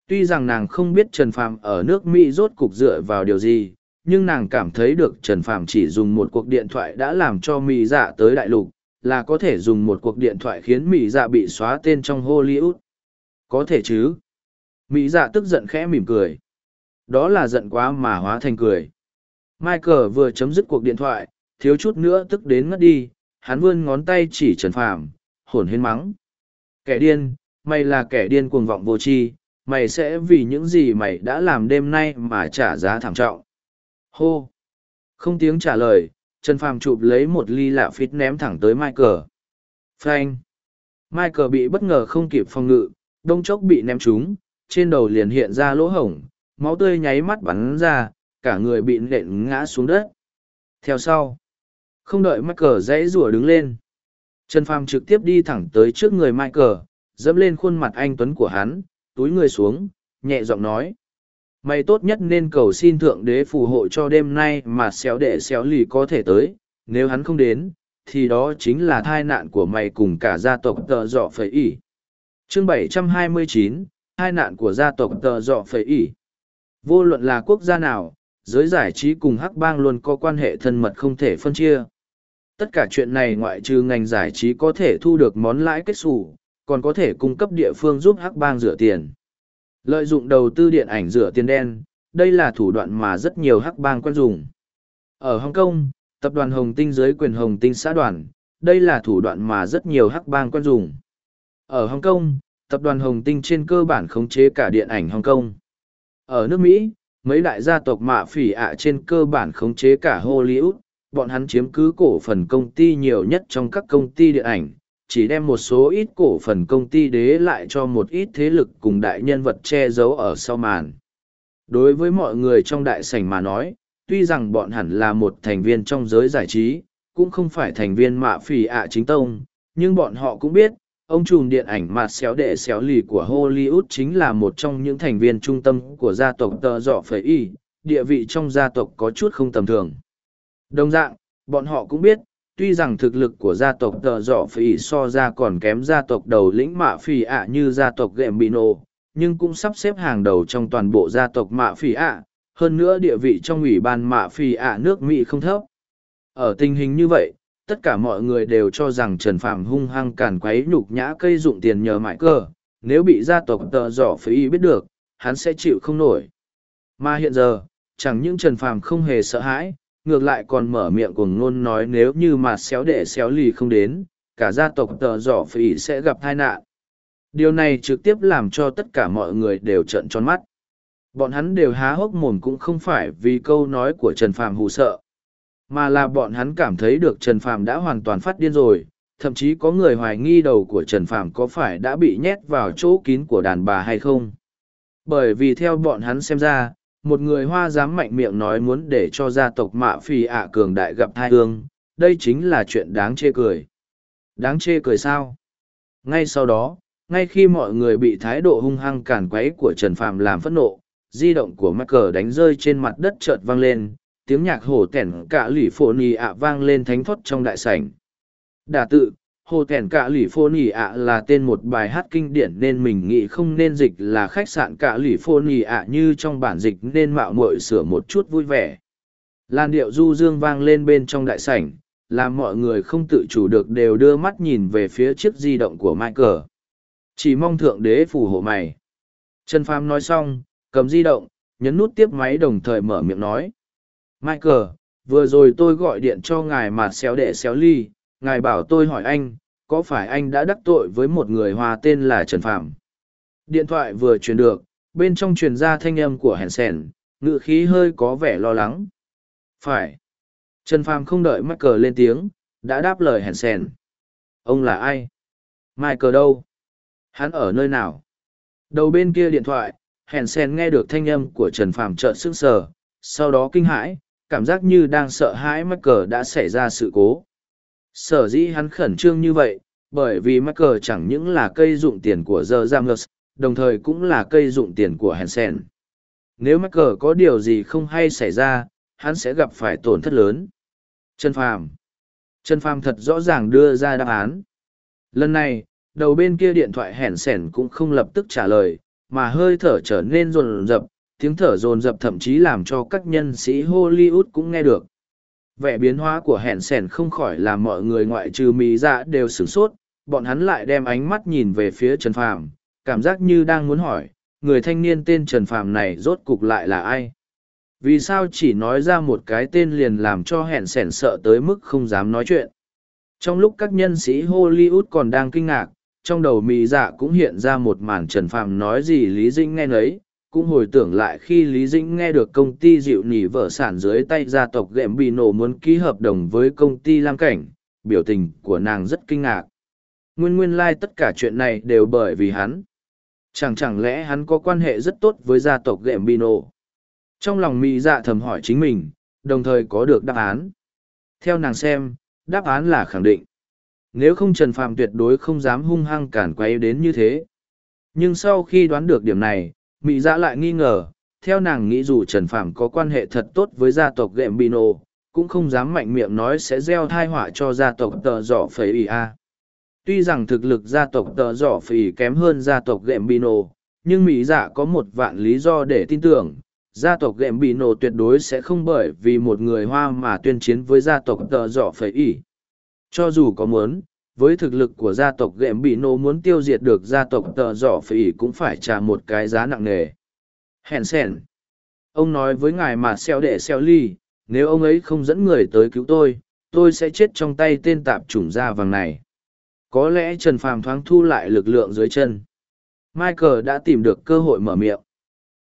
Tuy rằng nàng không biết Trần Phàm ở nước Mỹ rốt cục dựa vào điều gì, nhưng nàng cảm thấy được Trần Phàm chỉ dùng một cuộc điện thoại đã làm cho Mỹ dạ tới đại lục, là có thể dùng một cuộc điện thoại khiến Mỹ dạ bị xóa tên trong Hollywood. Có thể chứ. Mỹ dạ tức giận khẽ mỉm cười. Đó là giận quá mà hóa thành cười. Michael vừa chấm dứt cuộc điện thoại, thiếu chút nữa tức đến ngất đi, hắn vươn ngón tay chỉ Trần Phàm, hồn hên mắng. Kẻ điên, mày là kẻ điên cuồng vọng vô tri, mày sẽ vì những gì mày đã làm đêm nay mà trả giá thảm trọng hô không tiếng trả lời trần phàm chụp lấy một ly lạ phít ném thẳng tới michael frank michael bị bất ngờ không kịp phòng ngự đông chốc bị ném trúng trên đầu liền hiện ra lỗ hổng máu tươi nháy mắt bắn ra cả người bị nện ngã xuống đất. Theo sau không đợi michael dãy rủa đứng lên trần phàm trực tiếp đi thẳng tới trước người michael dẫm lên khuôn mặt anh tuấn của hắn túi người xuống nhẹ giọng nói mày tốt nhất nên cầu xin thượng đế phù hộ cho đêm nay mà xéo đệ xéo lì có thể tới nếu hắn không đến thì đó chính là thai nạn của mày cùng cả gia tộc tợ dọ phẩy ỉ. Chương 729, hai nạn của gia tộc tợ dọ phẩy ỉ vô luận là quốc gia nào giới giải trí cùng hắc bang luôn có quan hệ thân mật không thể phân chia. Tất cả chuyện này ngoại trừ ngành giải trí có thể thu được món lãi kết xù còn có thể cung cấp địa phương giúp hắc bang rửa tiền. Lợi dụng đầu tư điện ảnh rửa tiền đen đây là thủ đoạn mà rất nhiều hắc bang quen dùng. Ở Hồng Kông, tập đoàn hồng tinh dưới quyền hồng tinh xã đoàn đây là thủ đoạn mà rất nhiều hắc bang quen dùng. Ở Hồng Kông, tập đoàn hồng tinh trên cơ bản khống chế cả điện ảnh Hồng Kông ở nước mỹ mấy đại gia tộc mạ phỉ ạ trên cơ bản khống chế cả hollywood bọn hắn chiếm cứ cổ phần công ty nhiều nhất trong các công ty điện ảnh chỉ đem một số ít cổ phần công ty đế lại cho một ít thế lực cùng đại nhân vật che giấu ở sau màn. Đối với mọi người trong đại sảnh mà nói, tuy rằng bọn hẳn là một thành viên trong giới giải trí, cũng không phải thành viên mạ phỉ ạ chính tông, nhưng bọn họ cũng biết, ông trùm điện ảnh mạt xéo đệ xéo lì của Hollywood chính là một trong những thành viên trung tâm của gia tộc tờ dọ phẩy y, địa vị trong gia tộc có chút không tầm thường. Đồng dạng, bọn họ cũng biết, tuy rằng thực lực của gia tộc tờ dọ phỉ so ra còn kém gia tộc đầu lĩnh mạ phỉ ạ như gia tộc ghệm bị nhưng cũng sắp xếp hàng đầu trong toàn bộ gia tộc mạ phỉ ạ hơn nữa địa vị trong ủy ban mạ phỉ ạ nước mỹ không thấp ở tình hình như vậy tất cả mọi người đều cho rằng trần phạm hung hăng càn quấy nhục nhã cây dụng tiền nhờ mại cơ. Nếu bị gia tộc tờ dọ phỉ biết được, hắn sẽ chịu không nổi. Mà hiện giờ, chẳng những trần phàm không hề sợ hãi, ngược lại còn mở miệng cuồng ngôn nói nếu như mà xéo đệ xéo lì không đến, cả gia tộc tờ dọ phỉ sẽ gặp tai nạn. Điều này trực tiếp làm cho tất cả mọi người đều trợn tròn mắt. Bọn hắn đều há hốc mồm cũng không phải vì câu nói của trần phàm hù sợ mà là bọn hắn cảm thấy được trần phàm đã hoàn toàn phát điên rồi, thậm chí có người hoài nghi đầu của trần phàm có phải đã bị nhét vào chỗ kín của đàn bà hay không. Bởi vì theo bọn hắn xem ra, một người hoa dám mạnh miệng nói muốn để cho gia tộc mạ phi ạ cường đại gặp thai hương, đây chính là chuyện đáng chê cười. Đáng chê cười sao? Ngay sau đó, ngay khi mọi người bị thái độ hung hăng cản quấy của trần phạm làm phẫn nộ, di động của mắc cờ đánh rơi trên mặt đất chợt vang lên tiếng nhạc hồ tẻn cả lỉ phổ nì ạ vang lên thánh thót trong đại sảnh. Đà tự, hồ tẻn cả lỉ phô nì ạ là tên một bài hát kinh điển nên mình nghĩ không nên dịch là khách sạn cả lỉ phô nì ạ như trong bản dịch nên mạo muội sửa một chút vui vẻ. Lan điệu du dương vang lên bên trong đại sảnh, làm mọi người không tự chủ được đều đưa mắt nhìn về phía chiếc di động của michael. Chỉ mong thượng đế phù hộ mày. Trần phàm nói xong, cầm di động, nhấn nút tiếp máy đồng thời mở miệng nói michael, vừa rồi tôi gọi điện cho ngài mà xéo đệ xéo ly, ngài bảo tôi hỏi anh, có phải anh đã đắc tội với một người hòa tên là trần phạm điện thoại vừa truyền được, bên trong truyền ra thanh âm của hèn sèn ngự khí hơi có vẻ lo lắng. Phải. Trần phàm không đợi Michael lên tiếng, đã đáp lời hèn sèn. Ông là ai? Michael đâu? Hắn ở nơi nào? Đầu bên kia điện thoại, hèn sèn nghe được thanh âm của trần phàm trợn sức sờ, sau đó kinh hãi cảm giác như đang sợ hãi mắc cờ đã xảy ra sự cố Sở dĩ hắn khẩn trương như vậy, bởi vì mắc cờ chẳng những là cây dụng tiền của The Jamus, đồng thời cũng là cây dụng tiền của Hansen. Nếu mắc cờ có điều gì không hay xảy ra, hắn sẽ gặp phải tổn thất lớn. chân Phàm chân Phàm thật rõ ràng đưa ra đáp án. Lần này, đầu bên kia điện thoại hẻn sẻn cũng không lập tức trả lời, mà hơi thở trở nên rồn rập, tiếng thở rồn rập thậm chí làm cho các nhân sĩ Hollywood cũng nghe được. Vẻ biến hóa của hẹn sẻn không khỏi làm mọi người ngoại trừ mỹ dạ đều sửng sốt, bọn hắn lại đem ánh mắt nhìn về phía trần phàm, cảm giác như đang muốn hỏi, người thanh niên tên trần phàm này rốt cục lại là ai? Vì sao chỉ nói ra một cái tên liền làm cho hẹn sẻn sợ tới mức không dám nói chuyện? Trong lúc các nhân sĩ hollywood còn đang kinh ngạc, trong đầu mỹ dạ cũng hiện ra một màn trần phàm nói gì lý dĩnh nghe nấy cũng hồi tưởng lại khi lý dĩnh nghe được công ty dịu nỉ vợ sản dưới tay gia tộc ghệm bị nổ muốn ký hợp đồng với công ty lam cảnh biểu tình của nàng rất kinh ngạc. Nguyên nguyên lai、like、tất cả chuyện này đều bởi vì hắn. Chẳng chẳng lẽ hắn có quan hệ rất tốt với gia tộc ghệm bị nổ? Trong lòng mỹ dạ thầm hỏi chính mình đồng thời có được đáp án. Theo nàng xem đáp án là khẳng định. Nếu không Trần Phạm tuyệt đối không dám hung hăng cản quay đến như thế. Nhưng sau khi đoán được điểm này, Mỹ Dạ lại nghi ngờ, theo nàng nghĩ dù Trần Phàm có quan hệ thật tốt với gia tộc Gệm Bino, cũng không dám mạnh miệng nói sẽ gieo thai họa cho gia tộc tờ dọ phẩy ý a. Tuy rằng thực lực gia tộc tờ dọ Phỉ kém hơn gia tộc Gệm Bino, nhưng Mỹ Dạ có một vạn lý do để tin tưởng, gia tộc Gệm Bino tuyệt đối sẽ không bởi vì một người Hoa mà tuyên chiến với gia tộc tờ dọ Phỉ. ý. Cho dù có muốn, với thực lực của gia tộc ghệm bị nô muốn tiêu diệt được gia tộc tờ dỏ phỉ cũng phải trả một cái giá nặng nề. Hèn sèn. Ông nói với ngài mà xeo đệ xeo ly, nếu ông ấy không dẫn người tới cứu tôi, tôi sẽ chết trong tay tên tạp chủng da vàng này. Có lẽ Trần Phàm thoáng thu lại lực lượng dưới chân. Michael đã tìm được cơ hội mở miệng.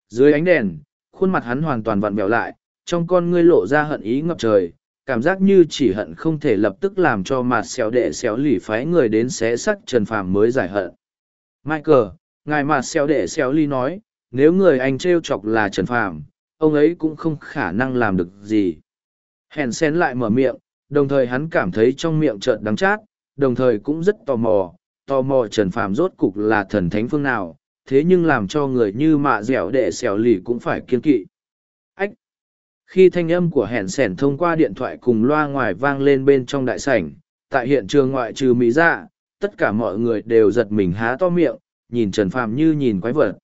Dưới ánh đèn, khuôn mặt hắn hoàn toàn vặn vẹo lại, trong con ngươi lộ ra hận ý ngập trời, cảm giác như chỉ hận không thể lập tức làm cho mặt xéo đệ xéo lì phái người đến xé sắt trần phàm mới giải hận. Michael, ngài mặt xéo đệ xéo lì nói, nếu người anh t r e o chọc là trần phàm, ông ấy cũng không khả năng làm được gì. Hèn xen lại mở miệng, đồng thời hắn cảm thấy trong miệng trợn đắng chát, đồng thời cũng rất tò mò tò mò trần phàm rốt cục là thần thánh phương nào, thế nhưng làm cho người như mạ dẻo đệ xẻo lì cũng phải kiên kỵ khi thanh âm của hẹn sẻn thông qua điện thoại cùng loa ngoài vang lên bên trong đại sảnh, tại hiện trường ngoại trừ mỹ dạ tất cả mọi người đều giật mình há to miệng, nhìn trần phàm như nhìn quái vật.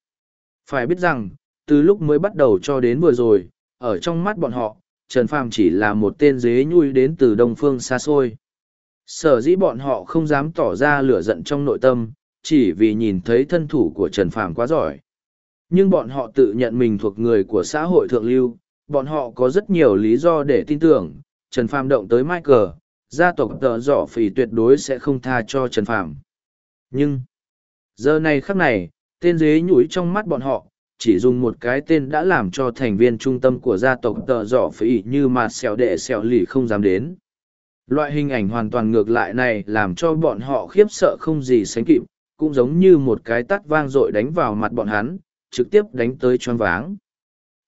Phải biết rằng, từ lúc mới bắt đầu cho đến vừa rồi, ở trong mắt bọn họ, trần phàm chỉ là một tên dế nhui đến từ đông phương xa xôi. Sở dĩ bọn họ không dám tỏ ra lửa giận trong nội tâm, chỉ vì nhìn thấy thân thủ của trần phàm quá giỏi. Nhưng bọn họ tự nhận mình thuộc người của xã hội thượng lưu bọn họ có rất nhiều lý do để tin tưởng, Trần Phàm động tới Michael, gia tộc tờ dọ phỉ tuyệt đối sẽ không tha cho Trần Phàm. Nhưng, giờ này khắc này, tên dế nhủi trong mắt bọn họ, chỉ dùng một cái tên đã làm cho thành viên trung tâm của gia tộc tờ dọ phỉ như mà xèo đệ xèo lì không dám đến. Loại hình ảnh hoàn toàn ngược lại này làm cho bọn họ khiếp sợ không gì sánh kịp, cũng giống như một cái tắt vang dội đánh vào mặt bọn hắn, trực tiếp đánh tới choáng váng.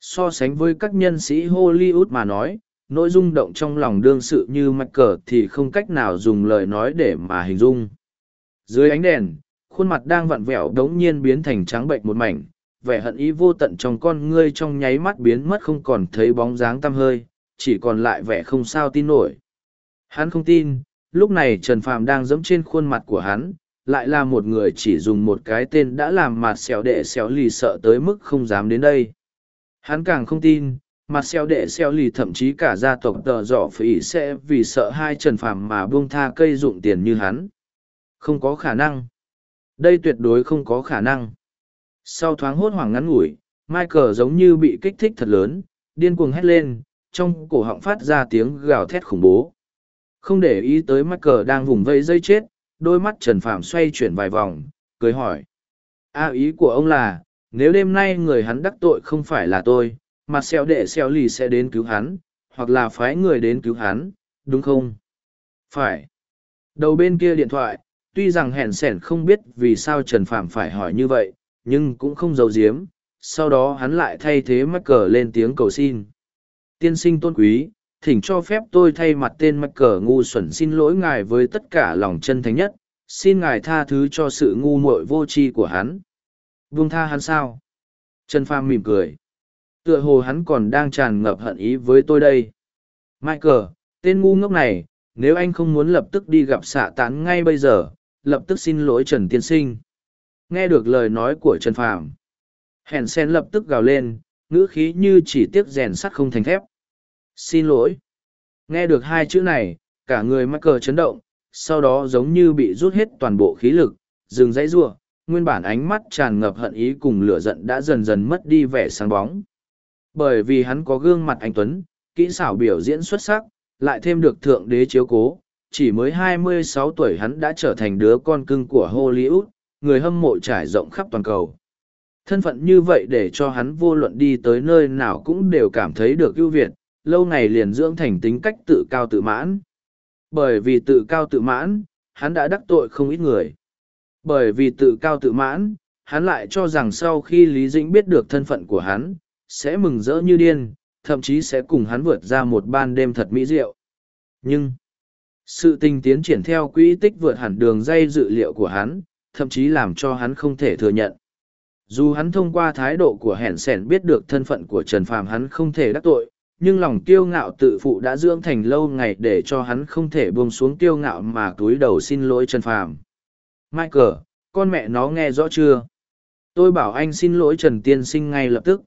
So sánh với các nhân sĩ Hollywood mà nói, nội dung động trong lòng đương sự như mạch cờ thì không cách nào dùng lời nói để mà hình dung. Dưới ánh đèn, khuôn mặt đang vặn vẹo đống nhiên biến thành trắng bệnh một mảnh, vẻ hận ý vô tận trong con ngươi trong nháy mắt biến mất không còn thấy bóng dáng tăm hơi, chỉ còn lại vẻ không sao tin nổi. Hắn không tin, lúc này Trần Phàm đang dẫm trên khuôn mặt của hắn, lại là một người chỉ dùng một cái tên đã làm mặt xẻo đệ xéo lì sợ tới mức không dám đến đây. Hắn càng không tin, mặt xeo đệ xeo lì thậm chí cả gia tộc tờ dỏ phỉ sẽ vì sợ hai trần phàm mà buông tha cây dụng tiền như hắn. Không có khả năng. Đây tuyệt đối không có khả năng. Sau thoáng hốt hoảng ngắn ngủi, Michael giống như bị kích thích thật lớn, điên cuồng hét lên, trong cổ họng phát ra tiếng gào thét khủng bố. Không để ý tới Michael đang vùng vây dây chết, đôi mắt Trần Phàm xoay chuyển vài vòng, cười hỏi. A ý của ông là, nếu đêm nay người hắn đắc tội không phải là tôi, mà xeo đệ xeo lì sẽ đến cứu hắn, hoặc là phái người đến cứu hắn, đúng không? Phải. Đầu bên kia điện thoại, tuy rằng hẹn sẻn không biết vì sao trần phạm phải hỏi như vậy, nhưng cũng không giấu giếm, sau đó hắn lại thay thế mắc cờ lên tiếng cầu xin. Tiên sinh tôn quý, thỉnh cho phép tôi thay mặt tên mắc cờ ngu xuẩn xin lỗi ngài với tất cả lòng chân thành nhất, xin ngài tha thứ cho sự ngu muội vô tri của hắn. Buông tha hắn sao? Trần Phàm mỉm cười. Tựa hồ hắn còn đang tràn ngập hận ý với tôi đây. Michael, tên ngu ngốc này, nếu anh không muốn lập tức đi gặp xạ tán ngay bây giờ, lập tức xin lỗi Trần Tiên Sinh. Nghe được lời nói của Trần Phàm, hèn sen lập tức gào lên, ngữ khí như chỉ tiếc rèn sắt không thành thép. Xin lỗi. Nghe được hai chữ này, cả người Michael chấn động, sau đó giống như bị rút hết toàn bộ khí lực, dừng dãy rua, nguyên bản ánh mắt tràn ngập hận ý cùng lửa giận đã dần dần mất đi vẻ sáng bóng. Bởi vì hắn có gương mặt anh Tuấn, kỹ xảo biểu diễn xuất sắc, lại thêm được thượng đế chiếu cố, chỉ mới 26 tuổi hắn đã trở thành đứa con cưng của Hollywood, người hâm mộ trải rộng khắp toàn cầu. Thân phận như vậy để cho hắn vô luận đi tới nơi nào cũng đều cảm thấy được ưu việt, lâu ngày liền dưỡng thành tính cách tự cao tự mãn. Bởi vì tự cao tự mãn, hắn đã đắc tội không ít người. Bởi vì tự cao tự mãn, hắn lại cho rằng sau khi Lý Dĩnh biết được thân phận của hắn, sẽ mừng rỡ như điên, thậm chí sẽ cùng hắn vượt ra một ban đêm thật mỹ diệu. Nhưng, sự tình tiến triển theo quỹ tích vượt hẳn đường dây dự liệu của hắn, thậm chí làm cho hắn không thể thừa nhận. Dù hắn thông qua thái độ của hẻn sẻn biết được thân phận của Trần Phàm hắn không thể đắc tội, nhưng lòng kiêu ngạo tự phụ đã dưỡng thành lâu ngày để cho hắn không thể buông xuống kiêu ngạo mà túi đầu xin lỗi Trần Phàm. Michael, con mẹ nó nghe rõ chưa? Tôi bảo anh xin lỗi Trần Tiên Sinh ngay lập tức.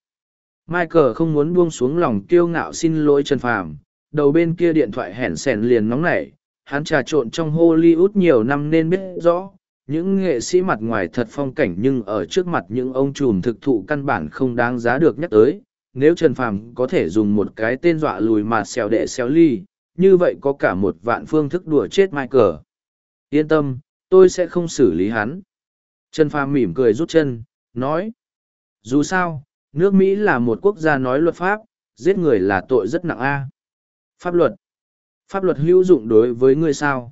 Michael không muốn buông xuống lòng kiêu ngạo xin lỗi Trần Phàm, đầu bên kia điện thoại hẻn sèn liền nóng nảy, hắn trà trộn trong Hollywood nhiều năm nên biết rõ, những nghệ sĩ mặt ngoài thật phong cảnh nhưng ở trước mặt những ông trùm thực thụ căn bản không đáng giá được nhắc tới. Nếu Trần Phàm có thể dùng một cái tên dọa lùi mà xèo đệ xéo ly, như vậy có cả một vạn phương thức đùa chết Michael. Yên tâm, tôi sẽ không xử lý hắn. Trần Phàm mỉm cười rút chân, nói. Dù sao, nước Mỹ là một quốc gia nói luật pháp, giết người là tội rất nặng a. Pháp luật. Pháp luật hữu dụng đối với ngươi sao?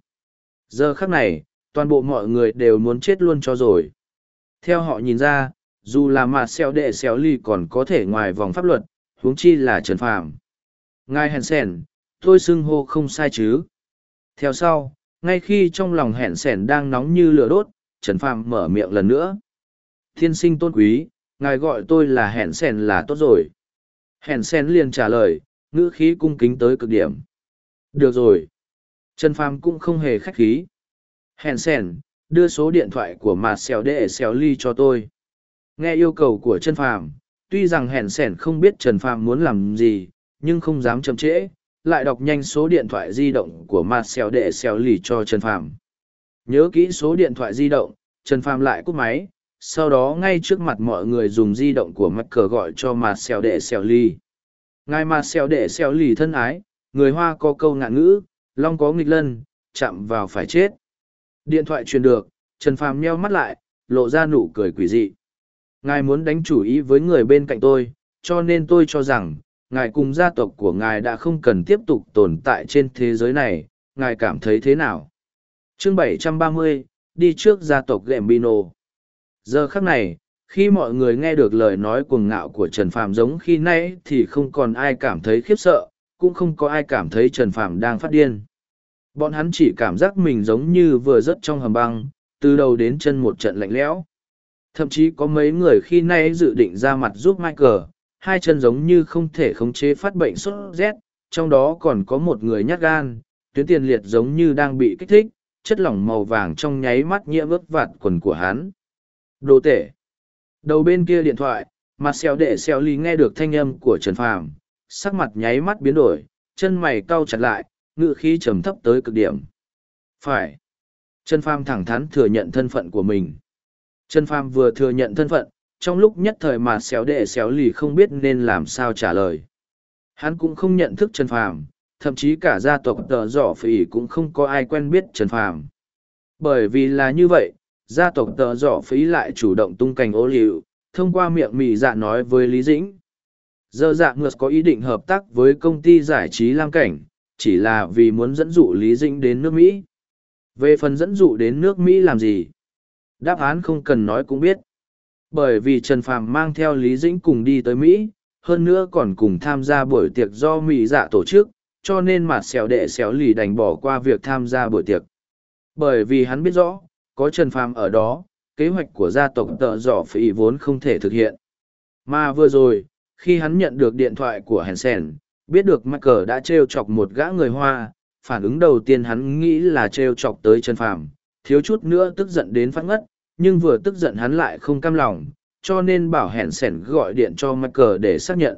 Giờ khắc này, toàn bộ mọi người đều muốn chết luôn cho rồi. Theo họ nhìn ra, dù là mà xeo đệ xéo ly còn có thể ngoài vòng pháp luật, huống chi là trần phàm. Ngài hèn sèn, tôi xưng hô không sai chứ. Theo sau, ngay khi trong lòng hẹn sẻn đang nóng như lửa đốt, Trần Phàm mở miệng lần nữa. Thiên sinh tôn quý, ngài gọi tôi là hẹn sẻn là tốt rồi. Hẹn sẻn liền trả lời, ngữ khí cung kính tới cực điểm. Được rồi. Trần Phàm cũng không hề khách khí. Hẹn Sẻn đưa số điện thoại của mặt xèo đệ xèo ly cho tôi. Nghe yêu cầu của Trần Phàm, tuy rằng Hẹn sẻn không biết Trần Phàm muốn làm gì, nhưng không dám chậm trễ, lại đọc nhanh số điện thoại di động của mặt xèo đệ xèo lì cho Trần Phàm. Nhớ kỹ số điện thoại di động, Trần Phàm lại cúp máy, sau đó ngay trước mặt mọi người dùng di động của mặt cờ gọi cho mặt xèo đệ xèo lì Ngài mặt xèo đệ xèo lì thân ái, người Hoa có câu ngạn ngữ, long có nghịch lân, chạm vào phải chết. Điện thoại truyền được, Trần Phàm nheo mắt lại, lộ ra nụ cười quỷ dị. Ngài muốn đánh chủ ý với người bên cạnh tôi, cho nên tôi cho rằng, ngài cùng gia tộc của ngài đã không cần tiếp tục tồn tại trên thế giới này, ngài cảm thấy thế nào? Chương 730, đi trước gia tộc Gambino. Giờ khắc này, khi mọi người nghe được lời nói cuồng ngạo của Trần Phàm giống khi nãy thì không còn ai cảm thấy khiếp sợ, cũng không có ai cảm thấy Trần Phàm đang phát điên. Bọn hắn chỉ cảm giác mình giống như vừa rớt trong hầm băng, từ đầu đến chân một trận lạnh lẽo. Thậm chí có mấy người khi nãy dự định ra mặt giúp Michael, hai chân giống như không thể khống chế phát bệnh sốt rét, trong đó còn có một người nhát gan, tuyến tiền liệt giống như đang bị kích thích, chất lỏng màu vàng trong nháy mắt nhiễm ướt vạt quần của hắn. Đồ tể. Đầu bên kia điện thoại, mặt xèo đệ xèo ly nghe được thanh âm của Trần Phàm, sắc mặt nháy mắt biến đổi, chân mày cau chặt lại, ngựa khí trầm thấp tới cực điểm. Phải. Trần Phàm thẳng thắn thừa nhận thân phận của mình. Trần Phàm vừa thừa nhận thân phận, trong lúc nhất thời mà xéo đệ xéo lì không biết nên làm sao trả lời. Hắn cũng không nhận thức Trần Phàm, thậm chí cả gia tộc tờ giỏ phỉ cũng không có ai quen biết Trần Phàm. Bởi vì là như vậy, gia tộc tờ giỏ phí lại chủ động tung cành ô liu, thông qua miệng mị dạ nói với Lý Dĩnh. Giờ dạ ngược có ý định hợp tác với công ty giải trí Lam Cảnh, chỉ là vì muốn dẫn dụ Lý Dĩnh đến nước Mỹ. Về phần dẫn dụ đến nước Mỹ làm gì? Đáp án không cần nói cũng biết. Bởi vì Trần Phàm mang theo Lý Dĩnh cùng đi tới Mỹ, hơn nữa còn cùng tham gia buổi tiệc do Mỹ dạ tổ chức, cho nên mặt xẻo đệ xéo lì đành bỏ qua việc tham gia buổi tiệc. Bởi vì hắn biết rõ, có Trần Phàm ở đó, kế hoạch của gia tộc tợ dỏ phỉ vốn không thể thực hiện. Mà vừa rồi, khi hắn nhận được điện thoại của Hansen, biết được Michael đã trêu chọc một gã người Hoa, phản ứng đầu tiên hắn nghĩ là trêu chọc tới Trần Phàm, thiếu chút nữa tức giận đến phát ngất, nhưng vừa tức giận hắn lại không cam lòng, cho nên bảo hẹn sẻn gọi điện cho Michael để xác nhận.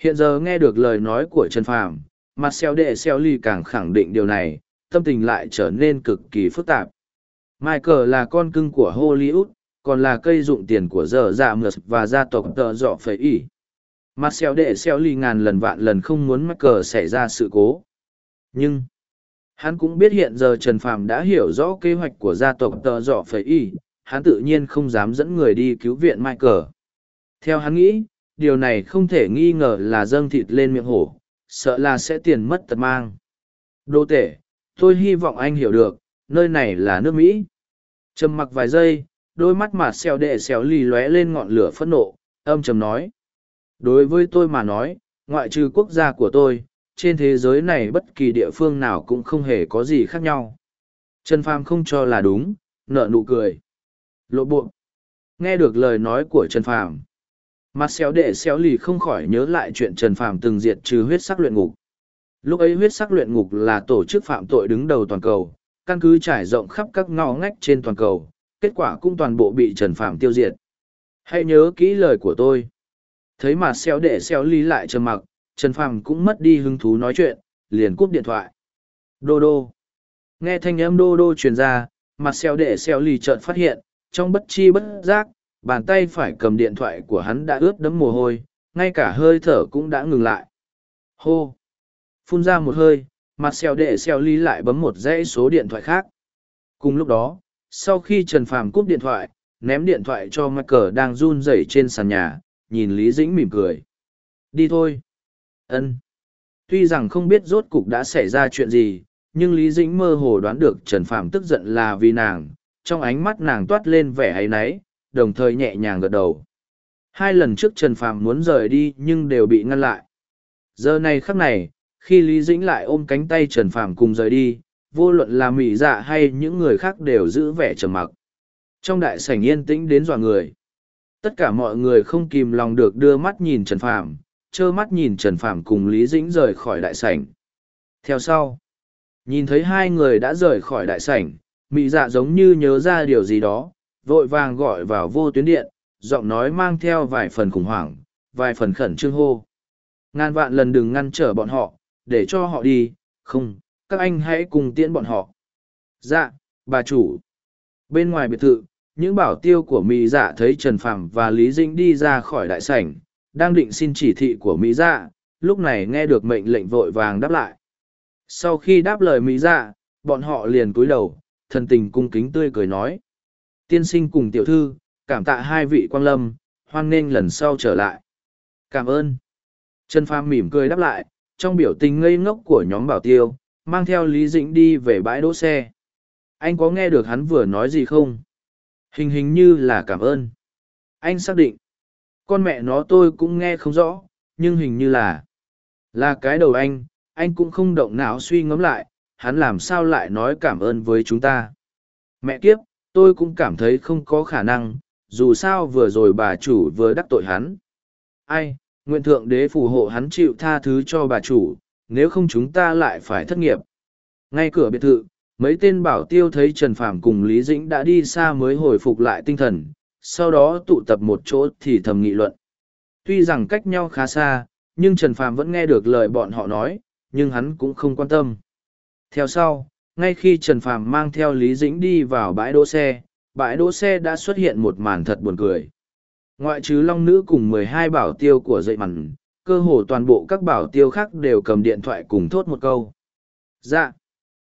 Hiện giờ nghe được lời nói của Trần Phàm, mặt xeo đệ xeo ly càng khẳng định điều này, tâm tình lại trở nên cực kỳ phức tạp. Michael là con cưng của Hollywood, còn là cây dụng tiền của giờ dạ mượt và gia tộc tợ dọ phẩy ỉ. Marcel đệ xeo ly ngàn lần vạn lần không muốn Michael cờ xảy ra sự cố. Nhưng, Hắn cũng biết hiện giờ Trần Phàm đã hiểu rõ kế hoạch của gia tộc tờ dọ phẩy y, hắn tự nhiên không dám dẫn người đi cứu viện Michael. Theo hắn nghĩ, điều này không thể nghi ngờ là dâng thịt lên miệng hổ, sợ là sẽ tiền mất tật mang. Đô tể, tôi hy vọng anh hiểu được, nơi này là nước Mỹ. Trầm mặc vài giây, đôi mắt mà xèo đệ xèo lì lóe lên ngọn lửa phẫn nộ, âm trầm nói. Đối với tôi mà nói, ngoại trừ quốc gia của tôi, trên thế giới này bất kỳ địa phương nào cũng không hề có gì khác nhau. Trần Pham không cho là đúng, nợ nụ cười. Lộ bộ. Nghe được lời nói của Trần Phàm, mặt xéo đệ xéo lì không khỏi nhớ lại chuyện Trần Phàm từng diệt trừ huyết sắc luyện ngục. Lúc ấy huyết sắc luyện ngục là tổ chức phạm tội đứng đầu toàn cầu, căn cứ trải rộng khắp các ngõ ngách trên toàn cầu, kết quả cũng toàn bộ bị Trần Phàm tiêu diệt. Hãy nhớ kỹ lời của tôi. Thấy mặt xéo đệ xéo lì lại trầm mặc, Trần Phàm cũng mất đi hứng thú nói chuyện, liền cúp điện thoại. Đô đô. Nghe thanh âm đô đô truyền ra, mặt xéo đệ xéo lì chợt phát hiện, trong bất chi bất giác, bàn tay phải cầm điện thoại của hắn đã ướt đẫm mồ hôi, ngay cả hơi thở cũng đã ngừng lại. Hô! Phun ra một hơi, mặt xèo đệ xèo ly lại bấm một dãy số điện thoại khác. Cùng lúc đó, sau khi Trần Phàm cúp điện thoại, ném điện thoại cho Michael đang run rẩy trên sàn nhà, nhìn Lý Dĩnh mỉm cười. Đi thôi. Ân. Tuy rằng không biết rốt cục đã xảy ra chuyện gì, nhưng Lý Dĩnh mơ hồ đoán được Trần Phàm tức giận là vì nàng, trong ánh mắt nàng toát lên vẻ hay náy, đồng thời nhẹ nhàng gật đầu. Hai lần trước Trần Phàm muốn rời đi nhưng đều bị ngăn lại. Giờ này khắc này, khi Lý Dĩnh lại ôm cánh tay Trần Phàm cùng rời đi, vô luận là mỹ dạ hay những người khác đều giữ vẻ trầm mặc. Trong đại sảnh yên tĩnh đến dọa người. Tất cả mọi người không kìm lòng được đưa mắt nhìn Trần Phàm, trơ mắt nhìn Trần Phàm cùng Lý Dĩnh rời khỏi đại sảnh. Theo sau, nhìn thấy hai người đã rời khỏi đại sảnh, mị dạ giống như nhớ ra điều gì đó, vội vàng gọi vào vô tuyến điện, giọng nói mang theo vài phần khủng hoảng, vài phần khẩn trương hô. Ngàn vạn lần đừng ngăn trở bọn họ, để cho họ đi, không, các anh hãy cùng tiễn bọn họ. Dạ, bà chủ. Bên ngoài biệt thự, những bảo tiêu của mỹ dạ thấy Trần Phàm và Lý Dĩnh đi ra khỏi đại sảnh, đang định xin chỉ thị của mỹ dạ lúc này nghe được mệnh lệnh vội vàng đáp lại sau khi đáp lời mỹ dạ bọn họ liền cúi đầu thần tình cung kính tươi cười nói. Tiên sinh cùng tiểu thư cảm tạ hai vị quang lâm hoan nghênh lần sau trở lại. Cảm ơn. Trần phàm mỉm cười đáp lại trong biểu tình ngây ngốc của nhóm bảo tiêu mang theo lý dĩnh đi về bãi đỗ xe. Anh có nghe được hắn vừa nói gì không? Hình hình như là cảm ơn. Anh xác định. Con mẹ nó tôi cũng nghe không rõ, nhưng hình như là... Là cái đầu anh, anh cũng không động não suy ngẫm lại, hắn làm sao lại nói cảm ơn với chúng ta. Mẹ kiếp, tôi cũng cảm thấy không có khả năng, dù sao vừa rồi bà chủ vừa đắc tội hắn. Ai, nguyện thượng đế phù hộ hắn chịu tha thứ cho bà chủ, nếu không chúng ta lại phải thất nghiệp. Ngay cửa biệt thự, mấy tên bảo tiêu thấy Trần Phàm cùng Lý Dĩnh đã đi xa mới hồi phục lại tinh thần, sau đó tụ tập một chỗ thì thầm nghị luận. Tuy rằng cách nhau khá xa, nhưng Trần Phàm vẫn nghe được lời bọn họ nói, nhưng hắn cũng không quan tâm. Theo sau, ngay khi Trần Phàm mang theo Lý Dĩnh đi vào bãi đỗ xe, bãi đỗ xe đã xuất hiện một màn thật buồn cười. Ngoại trừ Long Nữ cùng mười hai bảo tiêu của dậy mặn, cơ hồ toàn bộ các bảo tiêu khác đều cầm điện thoại cùng thốt một câu. Dạ.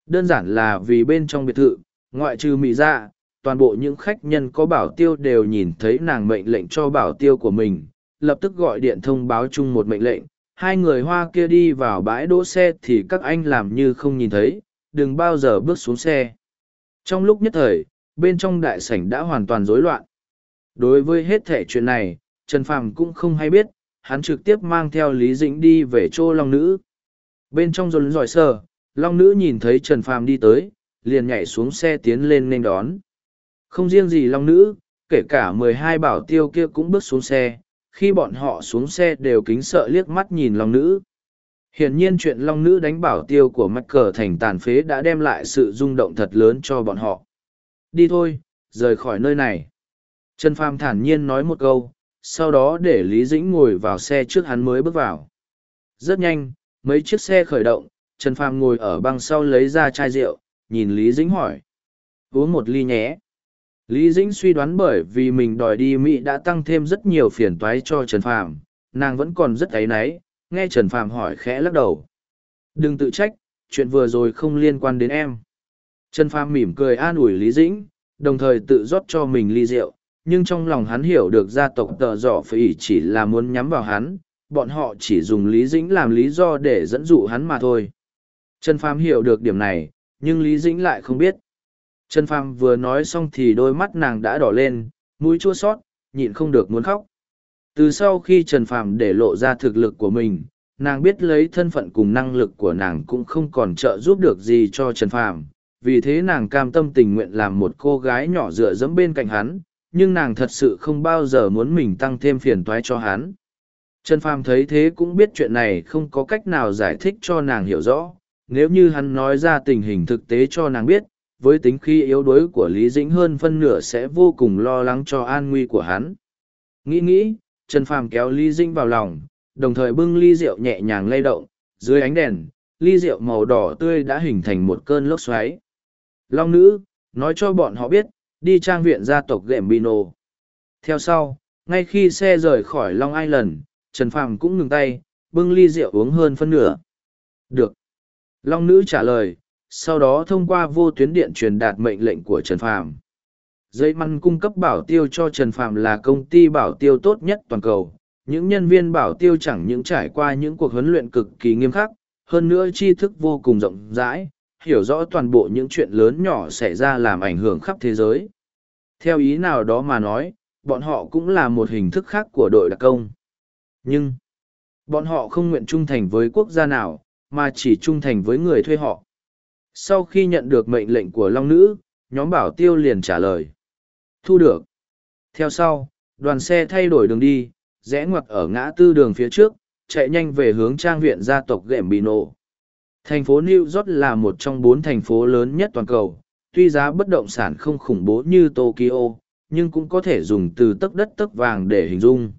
Đơn giản là vì bên trong biệt thự, ngoại trừ mị dạ, toàn bộ những khách nhân có bảo tiêu đều nhìn thấy nàng mệnh lệnh cho bảo tiêu của mình, lập tức gọi điện thông báo chung một mệnh lệnh. Hai người hoa kia đi vào bãi đỗ xe thì các anh làm như không nhìn thấy, đừng bao giờ bước xuống xe. Trong lúc nhất thời, bên trong đại sảnh đã hoàn toàn rối loạn. Đối với hết thể chuyện này, Trần Phàm cũng không hay biết, hắn trực tiếp mang theo Lý Dĩnh đi về chỗ Long Nữ. Bên trong dồn giỏi sờ, Long Nữ nhìn thấy Trần Phàm đi tới, liền nhảy xuống xe tiến lên nên đón. Không riêng gì long nữ, kể cả mười hai bảo tiêu kia cũng bước xuống xe, khi bọn họ xuống xe đều kính sợ liếc mắt nhìn long nữ. Hiển nhiên chuyện long nữ đánh bảo tiêu của mắc cờ thành tàn phế đã đem lại sự rung động thật lớn cho bọn họ. Đi thôi, rời khỏi nơi này. Trần pham thản nhiên nói một câu, sau đó để Lý Dĩnh ngồi vào xe trước hắn mới bước vào. Rất nhanh, mấy chiếc xe khởi động, Trần pham ngồi ở băng sau lấy ra chai rượu, nhìn Lý Dĩnh hỏi. Uống một ly nhé. Lý Dĩnh suy đoán bởi vì mình đòi đi Mỹ đã tăng thêm rất nhiều phiền toái cho Trần Phàm, nàng vẫn còn rất áy náy, nghe Trần Phàm hỏi khẽ lắc đầu. Đừng tự trách, chuyện vừa rồi không liên quan đến em. Trần Phàm mỉm cười an ủi Lý Dĩnh, đồng thời tự rót cho mình ly rượu, nhưng trong lòng hắn hiểu được gia tộc tờ dọ phỉ chỉ là muốn nhắm vào hắn, bọn họ chỉ dùng Lý Dĩnh làm lý do để dẫn dụ hắn mà thôi. Trần Phàm hiểu được điểm này, nhưng Lý Dĩnh lại không biết. Trần Phàm vừa nói xong thì đôi mắt nàng đã đỏ lên, mũi chua xót, nhịn không được muốn khóc. Từ sau khi Trần Phàm để lộ ra thực lực của mình, nàng biết lấy thân phận cùng năng lực của nàng cũng không còn trợ giúp được gì cho Trần Phàm, vì thế nàng cam tâm tình nguyện làm một cô gái nhỏ dựa dẫm bên cạnh hắn, nhưng nàng thật sự không bao giờ muốn mình tăng thêm phiền toái cho hắn. Trần Phàm thấy thế cũng biết chuyện này không có cách nào giải thích cho nàng hiểu rõ, nếu như hắn nói ra tình hình thực tế cho nàng biết, với tính khi yếu đuối của Lý Dĩnh hơn phân nửa sẽ vô cùng lo lắng cho an nguy của hắn. Nghĩ nghĩ, Trần Phàm kéo Lý Dĩnh vào lòng, đồng thời bưng ly rượu nhẹ nhàng lay động, dưới ánh đèn, ly rượu màu đỏ tươi đã hình thành một cơn lốc xoáy. Long nữ, nói cho bọn họ biết, đi trang viện gia tộc Gembino. Theo sau, ngay khi xe rời khỏi Long Island, Trần Phàm cũng ngừng tay, bưng ly rượu uống hơn phân nửa. Được. Long nữ trả lời, sau đó thông qua vô tuyến điện truyền đạt mệnh lệnh của Trần Phàm. Dây măn cung cấp bảo tiêu cho Trần Phàm là công ty bảo tiêu tốt nhất toàn cầu. Những nhân viên bảo tiêu chẳng những trải qua những cuộc huấn luyện cực kỳ nghiêm khắc, hơn nữa tri thức vô cùng rộng rãi, hiểu rõ toàn bộ những chuyện lớn nhỏ xảy ra làm ảnh hưởng khắp thế giới. Theo ý nào đó mà nói, bọn họ cũng là một hình thức khác của đội đặc công. Nhưng, bọn họ không nguyện trung thành với quốc gia nào, mà chỉ trung thành với người thuê họ. Sau khi nhận được mệnh lệnh của Long Nữ, nhóm bảo tiêu liền trả lời. Thu được. Theo sau, đoàn xe thay đổi đường đi, rẽ ngoặt ở ngã tư đường phía trước, chạy nhanh về hướng trang viện gia tộc Gembino. Thành phố New York là một trong bốn thành phố lớn nhất toàn cầu, tuy giá bất động sản không khủng bố như Tokyo, nhưng cũng có thể dùng từ tấc đất tấc vàng để hình dung.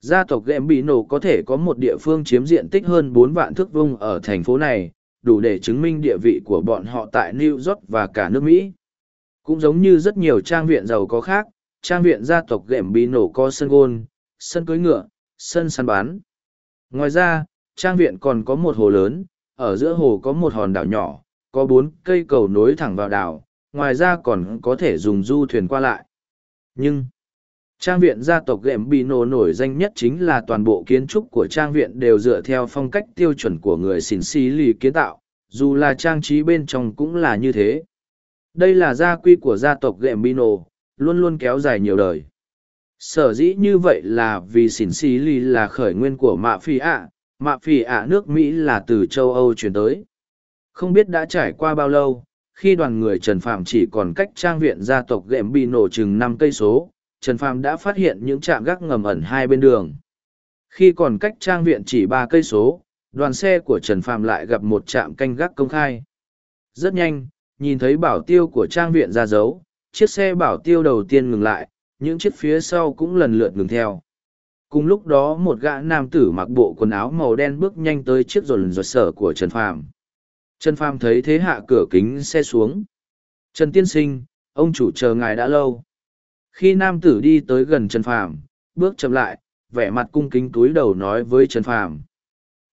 Gia tộc Gembino có thể có một địa phương chiếm diện tích hơn bốn vạn thước vuông ở thành phố này, đủ để chứng minh địa vị của bọn họ tại New York và cả nước Mỹ. Cũng giống như rất nhiều trang viện giàu có khác, trang viện gia tộc Gembino có sân gôn, sân cưới ngựa, sân săn bán. Ngoài ra, trang viện còn có một hồ lớn, ở giữa hồ có một hòn đảo nhỏ, có bốn cây cầu nối thẳng vào đảo, ngoài ra còn có thể dùng du thuyền qua lại. Nhưng, trang viện gia tộc Gembino nổi danh nhất chính là toàn bộ kiến trúc của trang viện đều dựa theo phong cách tiêu chuẩn của người xỉn xí lì kiến tạo, dù là trang trí bên trong cũng là như thế. Đây là gia quy của gia tộc Gembino, luôn luôn kéo dài nhiều đời. Sở dĩ như vậy là vì xỉn xí lì là khởi nguyên của mạ phi ạ, mạ phi ạ nước mỹ là từ châu âu chuyển tới không biết đã trải qua bao lâu khi đoàn người trần phạm chỉ còn cách trang viện gia tộc ghệm bị nổ chừng năm cây số trần Phàm đã phát hiện những trạm gác ngầm ẩn hai bên đường. Khi còn cách trang viện chỉ ba cây số, đoàn xe của trần Phàm lại gặp một trạm canh gác công khai. Rất nhanh, nhìn thấy bảo tiêu của trang viện ra dấu, chiếc xe bảo tiêu đầu tiên ngừng lại, những chiếc phía sau cũng lần lượt ngừng theo. Cùng lúc đó, một gã nam tử mặc bộ quần áo màu đen bước nhanh tới chiếc rồn rột sở của trần phàm. Trần phàm thấy thế hạ cửa kính xe xuống. Trần tiên sinh, ông chủ chờ ngài đã lâu khi nam tử đi tới gần trần phàm bước chậm lại vẻ mặt cung kính túi đầu nói với trần phàm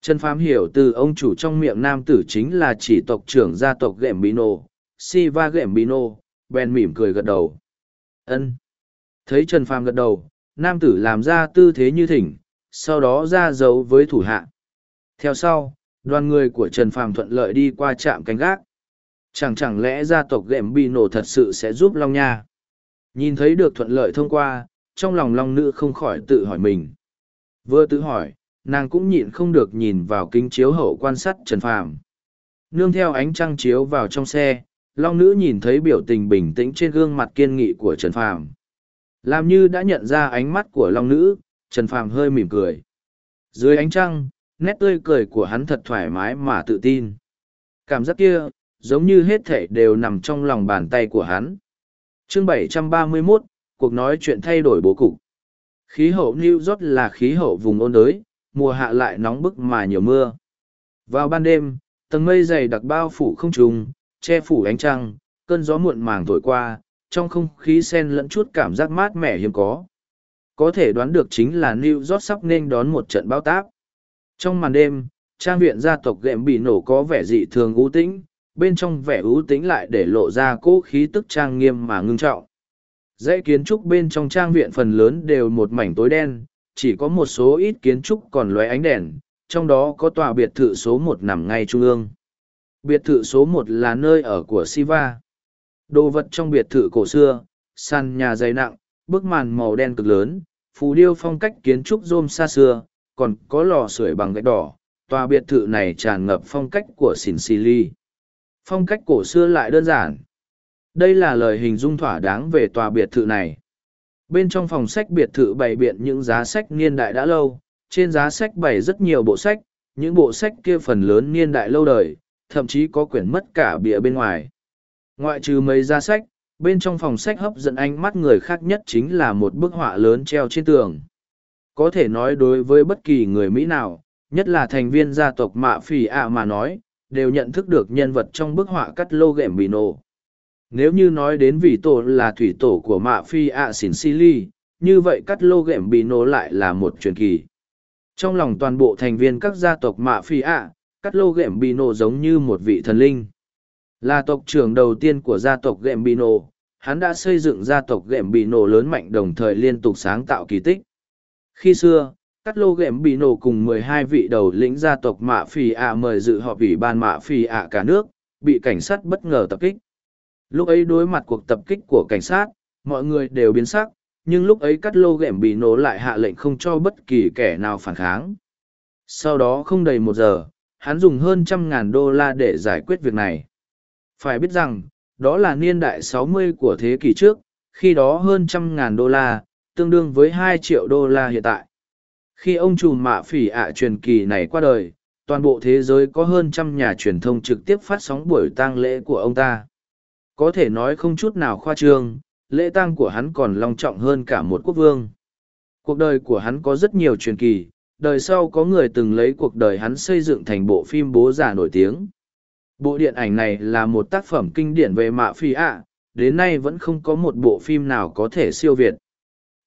trần phàm hiểu từ ông chủ trong miệng nam tử chính là chỉ tộc trưởng gia tộc ghệm bino siva ghệm Nô, bèn mỉm cười gật đầu ân thấy trần phàm gật đầu nam tử làm ra tư thế như thỉnh, sau đó ra dấu với thủ hạ. Theo sau, đoàn người của Trần Phàm thuận lợi đi qua trạm canh gác. Chẳng chẳng lẽ gia tộc Gệm Bi Nổ thật sự sẽ giúp Long Nha? Nhìn thấy được thuận lợi thông qua, trong lòng Long Nữ không khỏi tự hỏi mình. Vừa tự hỏi, nàng cũng nhịn không được nhìn vào kính chiếu hậu quan sát Trần Phàm. Nương theo ánh trăng chiếu vào trong xe, Long Nữ nhìn thấy biểu tình bình tĩnh trên gương mặt kiên nghị của Trần Phàm. Làm như đã nhận ra ánh mắt của long nữ, Trần Phàm hơi mỉm cười. Dưới ánh trăng, nét tươi cười của hắn thật thoải mái mà tự tin. Cảm giác kia, giống như hết thể đều nằm trong lòng bàn tay của hắn. Chương 731, cuộc nói chuyện thay đổi bố cục. Khí hậu New York là khí hậu vùng ôn đới, mùa hạ lại nóng bức mà nhiều mưa. Vào ban đêm, tầng mây dày đặc bao phủ không trùng, che phủ ánh trăng, cơn gió muộn màng thổi qua, trong không khí sen lẫn chút cảm giác mát mẻ hiếm có. Có thể đoán được chính là New York sắp nên đón một trận bão táp. Trong màn đêm, trang viện gia tộc ghệm bị nổ có vẻ dị thường u tĩnh, bên trong vẻ ưu tĩnh lại để lộ ra cỗ khí tức trang nghiêm mà ngưng trọng. Dãy kiến trúc bên trong trang viện phần lớn đều một mảnh tối đen, chỉ có một số ít kiến trúc còn lóe ánh đèn, trong đó có tòa biệt thự số một nằm ngay trung ương. Biệt thự số một là nơi ở của Siva. Đồ vật trong biệt thự cổ xưa, sàn nhà dày nặng, bức màn màu đen cực lớn, phù điêu phong cách kiến trúc rôm xa xưa, còn có lò sưởi bằng gạch đỏ. Tòa biệt thự này tràn ngập phong cách của Sincili. Phong cách cổ xưa lại đơn giản. Đây là lời hình dung thỏa đáng về tòa biệt thự này. Bên trong phòng sách biệt thự bày biện những giá sách niên đại đã lâu, trên giá sách bày rất nhiều bộ sách, những bộ sách kia phần lớn niên đại lâu đời, thậm chí có quyển mất cả bìa bên ngoài. Ngoại trừ mấy giá sách, bên trong phòng sách hấp dẫn ánh mắt người khác nhất chính là một bức họa lớn treo trên tường. Có thể nói đối với bất kỳ người Mỹ nào, nhất là thành viên gia tộc Mạ Phì ạ mà nói, đều nhận thức được nhân vật trong bức họa cắt lô ghệm bị nổ. Nếu như nói đến vị tổ là thủy tổ của Mạ Phi ạ xỉn si như vậy cắt lô ghệm bị nổ lại là một truyền kỳ. Trong lòng toàn bộ thành viên các gia tộc Mạ Phi ạ, cắt lô ghệm bị nổ giống như một vị thần linh. Là tộc trưởng đầu tiên của gia tộc ghệm bị nổ, hắn đã xây dựng gia tộc ghệm bị nổ lớn mạnh đồng thời liên tục sáng tạo kỳ tích. Khi xưa, cắt lô ghệm bị nổ cùng mười hai vị đầu lĩnh gia tộc mạ phì ạ mời dự họp ủy ban mạ phì ạ cả nước, bị cảnh sát bất ngờ tập kích. Lúc ấy đối mặt cuộc tập kích của cảnh sát, mọi người đều biến sắc, nhưng lúc ấy cắt lô ghệm bị nổ lại hạ lệnh không cho bất kỳ kẻ nào phản kháng. Sau đó không đầy một giờ, hắn dùng hơn trăm ngàn đô la để giải quyết việc này. Phải biết rằng, đó là niên đại 60 của thế kỷ trước, khi đó hơn trăm ngàn đô la, tương đương với 2 triệu đô la hiện tại. Khi ông trùm mạ phỉ ạ truyền kỳ này qua đời, toàn bộ thế giới có hơn trăm nhà truyền thông trực tiếp phát sóng buổi tang lễ của ông ta. Có thể nói không chút nào khoa trương, lễ tang của hắn còn long trọng hơn cả một quốc vương. Cuộc đời của hắn có rất nhiều truyền kỳ, đời sau có người từng lấy cuộc đời hắn xây dựng thành bộ phim bố già nổi tiếng. Bộ điện ảnh này là một tác phẩm kinh điển về mạ phi ạ, đến nay vẫn không có một bộ phim nào có thể siêu việt.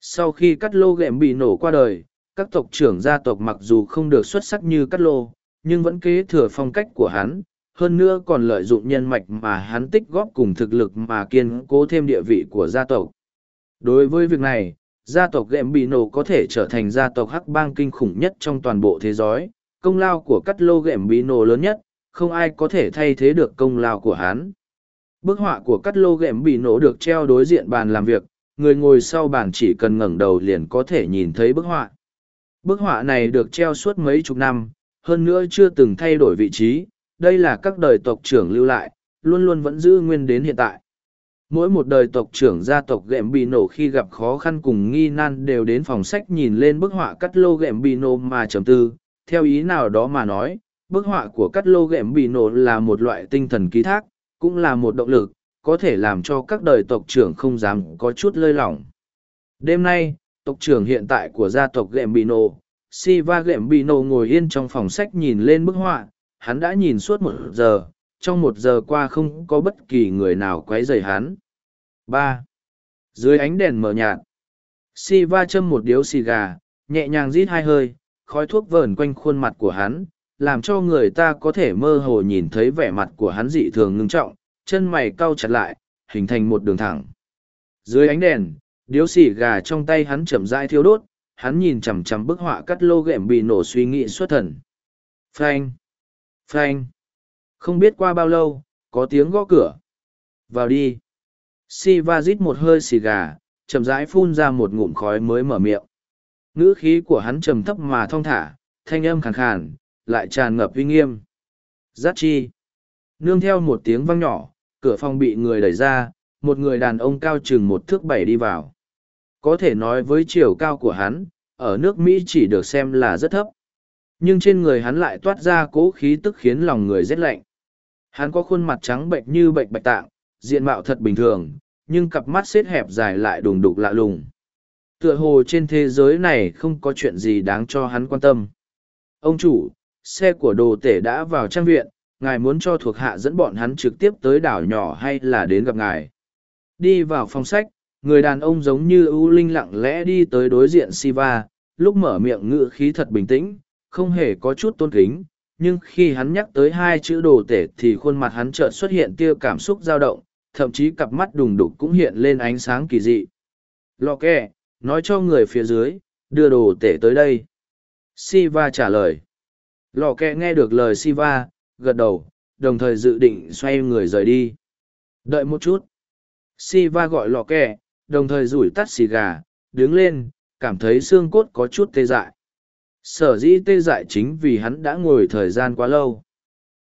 Sau khi cắt lô ghẹm bị nổ qua đời, các tộc trưởng gia tộc mặc dù không được xuất sắc như Cát lô, nhưng vẫn kế thừa phong cách của hắn, hơn nữa còn lợi dụng nhân mạch mà hắn tích góp cùng thực lực mà kiên cố thêm địa vị của gia tộc. Đối với việc này, gia tộc ghệm bị nổ có thể trở thành gia tộc hắc bang kinh khủng nhất trong toàn bộ thế giới, công lao của cắt lô ghệm bị nổ lớn nhất, không ai có thể thay thế được công lao của hắn. Bức họa của cắt lô ghệm bị nổ được treo đối diện bàn làm việc, người ngồi sau bàn chỉ cần ngẩng đầu liền có thể nhìn thấy bức họa. Bức họa này được treo suốt mấy chục năm, hơn nữa chưa từng thay đổi vị trí, đây là các đời tộc trưởng lưu lại, luôn luôn vẫn giữ nguyên đến hiện tại. Mỗi một đời tộc trưởng gia tộc Gẹm bị nổ khi gặp khó khăn cùng nghi nan đều đến phòng sách nhìn lên bức họa cắt lô Gẹm bị nổ mà trầm tư, theo ý nào đó mà nói, bức họa của cắt lô Gẹm bị nổ là một loại tinh thần ký thác, cũng là một động lực, có thể làm cho các đời tộc trưởng không dám có chút lơi lỏng. Đêm nay, tộc trưởng hiện tại của gia tộc ghệm bị Siva ghệm bị ngồi yên trong phòng sách nhìn lên bức họa, hắn đã nhìn suốt một giờ, trong một giờ qua không có bất kỳ người nào quấy rầy hắn. ba. Dưới ánh đèn mờ nhạt, Siva châm một điếu xì gà, nhẹ nhàng rít hai hơi, khói thuốc vờn quanh khuôn mặt của hắn, làm cho người ta có thể mơ hồ nhìn thấy vẻ mặt của hắn dị thường ngưng trọng, chân mày cau chặt lại, hình thành một đường thẳng. Dưới ánh đèn, điếu xì gà trong tay hắn chậm rãi thiêu đốt, hắn nhìn chằm chằm bức họa cắt lô ghệm bị nổ suy nghĩ xuất thần. Frank, Frank, Không biết qua bao lâu, có tiếng gõ cửa. Vào đi! Si va rít một hơi xì gà, chậm rãi phun ra một ngụm khói mới mở miệng. Ngữ khí của hắn trầm thấp mà thong thả, thanh âm khàn khàn, lại tràn ngập uy nghiêm. giắt chi! Nương theo một tiếng vang nhỏ, cửa phòng bị người đẩy ra, một người đàn ông cao chừng một thước bảy đi vào. Có thể nói với chiều cao của hắn, ở nước Mỹ chỉ được xem là rất thấp. Nhưng trên người hắn lại toát ra cố khí tức khiến lòng người rét lạnh. Hắn có khuôn mặt trắng bệnh như bệnh bạch tạng, diện mạo thật bình thường, nhưng cặp mắt xếp hẹp dài lại đùng đục lạ lùng. Tựa hồ trên thế giới này không có chuyện gì đáng cho hắn quan tâm. Ông chủ, xe của đồ tể đã vào trang viện, ngài muốn cho thuộc hạ dẫn bọn hắn trực tiếp tới đảo nhỏ hay là đến gặp ngài. Đi vào phòng sách, người đàn ông giống như ưu linh lặng lẽ đi tới đối diện Siva, lúc mở miệng ngự khí thật bình tĩnh, không hề có chút tôn kính, nhưng khi hắn nhắc tới hai chữ đồ tể thì khuôn mặt hắn chợt xuất hiện tia cảm xúc dao động, thậm chí cặp mắt đùng đục cũng hiện lên ánh sáng kỳ dị. Lò kè nói cho người phía dưới, đưa đồ tể tới đây. Siva trả lời. Lò kè nghe được lời Siva, gật đầu, đồng thời dự định xoay người rời đi. Đợi một chút. Siva gọi lò kẹ, đồng thời rủi tắt xì gà, đứng lên, cảm thấy xương cốt có chút tê dại. Sở dĩ tê dại chính vì hắn đã ngồi thời gian quá lâu.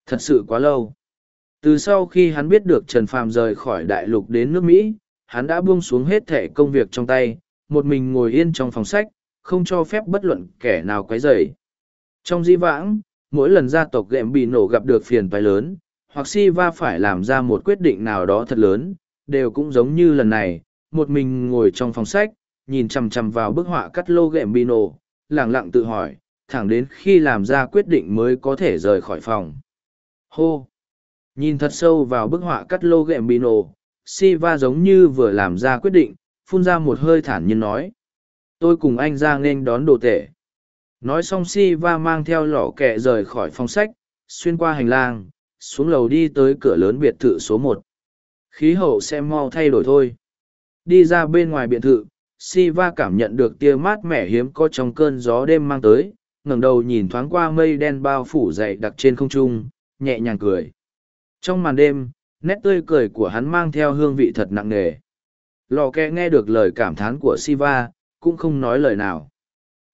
Thật sự quá lâu. Từ sau khi hắn biết được Trần Phàm rời khỏi đại lục đến nước Mỹ, hắn đã buông xuống hết thẻ công việc trong tay, một mình ngồi yên trong phòng sách, không cho phép bất luận kẻ nào quấy rầy. Trong di vãng, mỗi lần gia tộc ghệm bị nổ gặp được phiền toái lớn, hoặc si va phải làm ra một quyết định nào đó thật lớn, đều cũng giống như lần này, một mình ngồi trong phòng sách, nhìn chằm chằm vào bức họa cắt lô gẹm bino, lặng lẳng lặng tự hỏi, thẳng đến khi làm ra quyết định mới có thể rời khỏi phòng. Hô! Nhìn thật sâu vào bức họa cắt lô gẹm bino, Siva giống như vừa làm ra quyết định, phun ra một hơi thản nhiên nói. Tôi cùng anh ra nên đón đồ tể. Nói xong Siva mang theo lọ kẹ rời khỏi phòng sách, xuyên qua hành lang, xuống lầu đi tới cửa lớn biệt thự số một. Khí hậu sẽ mau thay đổi thôi. Đi ra bên ngoài biệt thự, Siva cảm nhận được tia mát mẻ hiếm có trong cơn gió đêm mang tới, ngẩng đầu nhìn thoáng qua mây đen bao phủ dày đặc trên không trung, nhẹ nhàng cười. Trong màn đêm, nét tươi cười của hắn mang theo hương vị thật nặng nề. Lò kẹ nghe được lời cảm thán của Siva, cũng không nói lời nào.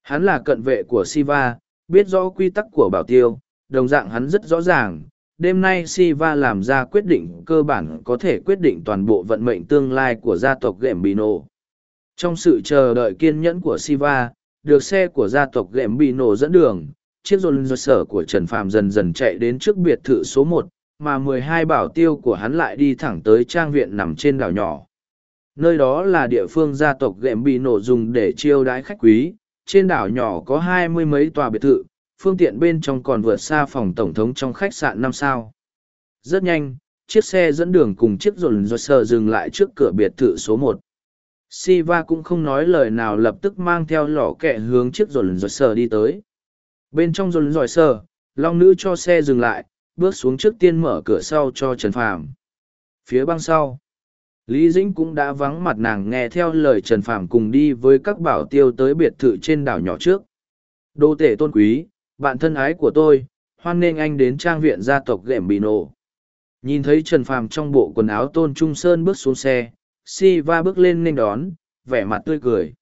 Hắn là cận vệ của Siva, biết rõ quy tắc của bảo tiêu, đồng dạng hắn rất rõ ràng. Đêm nay Siva làm ra quyết định cơ bản có thể quyết định toàn bộ vận mệnh tương lai của gia tộc Gembino. Trong sự chờ đợi kiên nhẫn của Siva, được xe của gia tộc Gembino dẫn đường, chiếc rôn sở của Trần Phạm dần dần chạy đến trước biệt thự số một, mà mười hai bảo tiêu của hắn lại đi thẳng tới trang viện nằm trên đảo nhỏ. Nơi đó là địa phương gia tộc Gembino dùng để chiêu đãi khách quý, trên đảo nhỏ có hai mươi mấy tòa biệt thự, phương tiện bên trong còn vượt xa phòng tổng thống trong khách sạn năm sao. Rất nhanh, chiếc xe dẫn đường cùng chiếc rồn do sờ dừng lại trước cửa biệt thự số một. Siva cũng không nói lời nào lập tức mang theo lỏ kẹ hướng chiếc rồn do sờ đi tới. Bên trong rồn do sờ, long nữ cho xe dừng lại, bước xuống trước tiên mở cửa sau cho Trần Phàm. Phía băng sau, Lý Dĩnh cũng đã vắng mặt nàng nghe theo lời Trần Phàm cùng đi với các bảo tiêu tới biệt thự trên đảo nhỏ trước. Đô tể tôn quý, bạn thân ái của tôi, hoan nghênh anh đến trang viện gia tộc ghẻm bị Nổ. Nhìn thấy Trần Phàm trong bộ quần áo tôn trung sơn bước xuống xe, si va bước lên nên đón vẻ mặt tươi cười.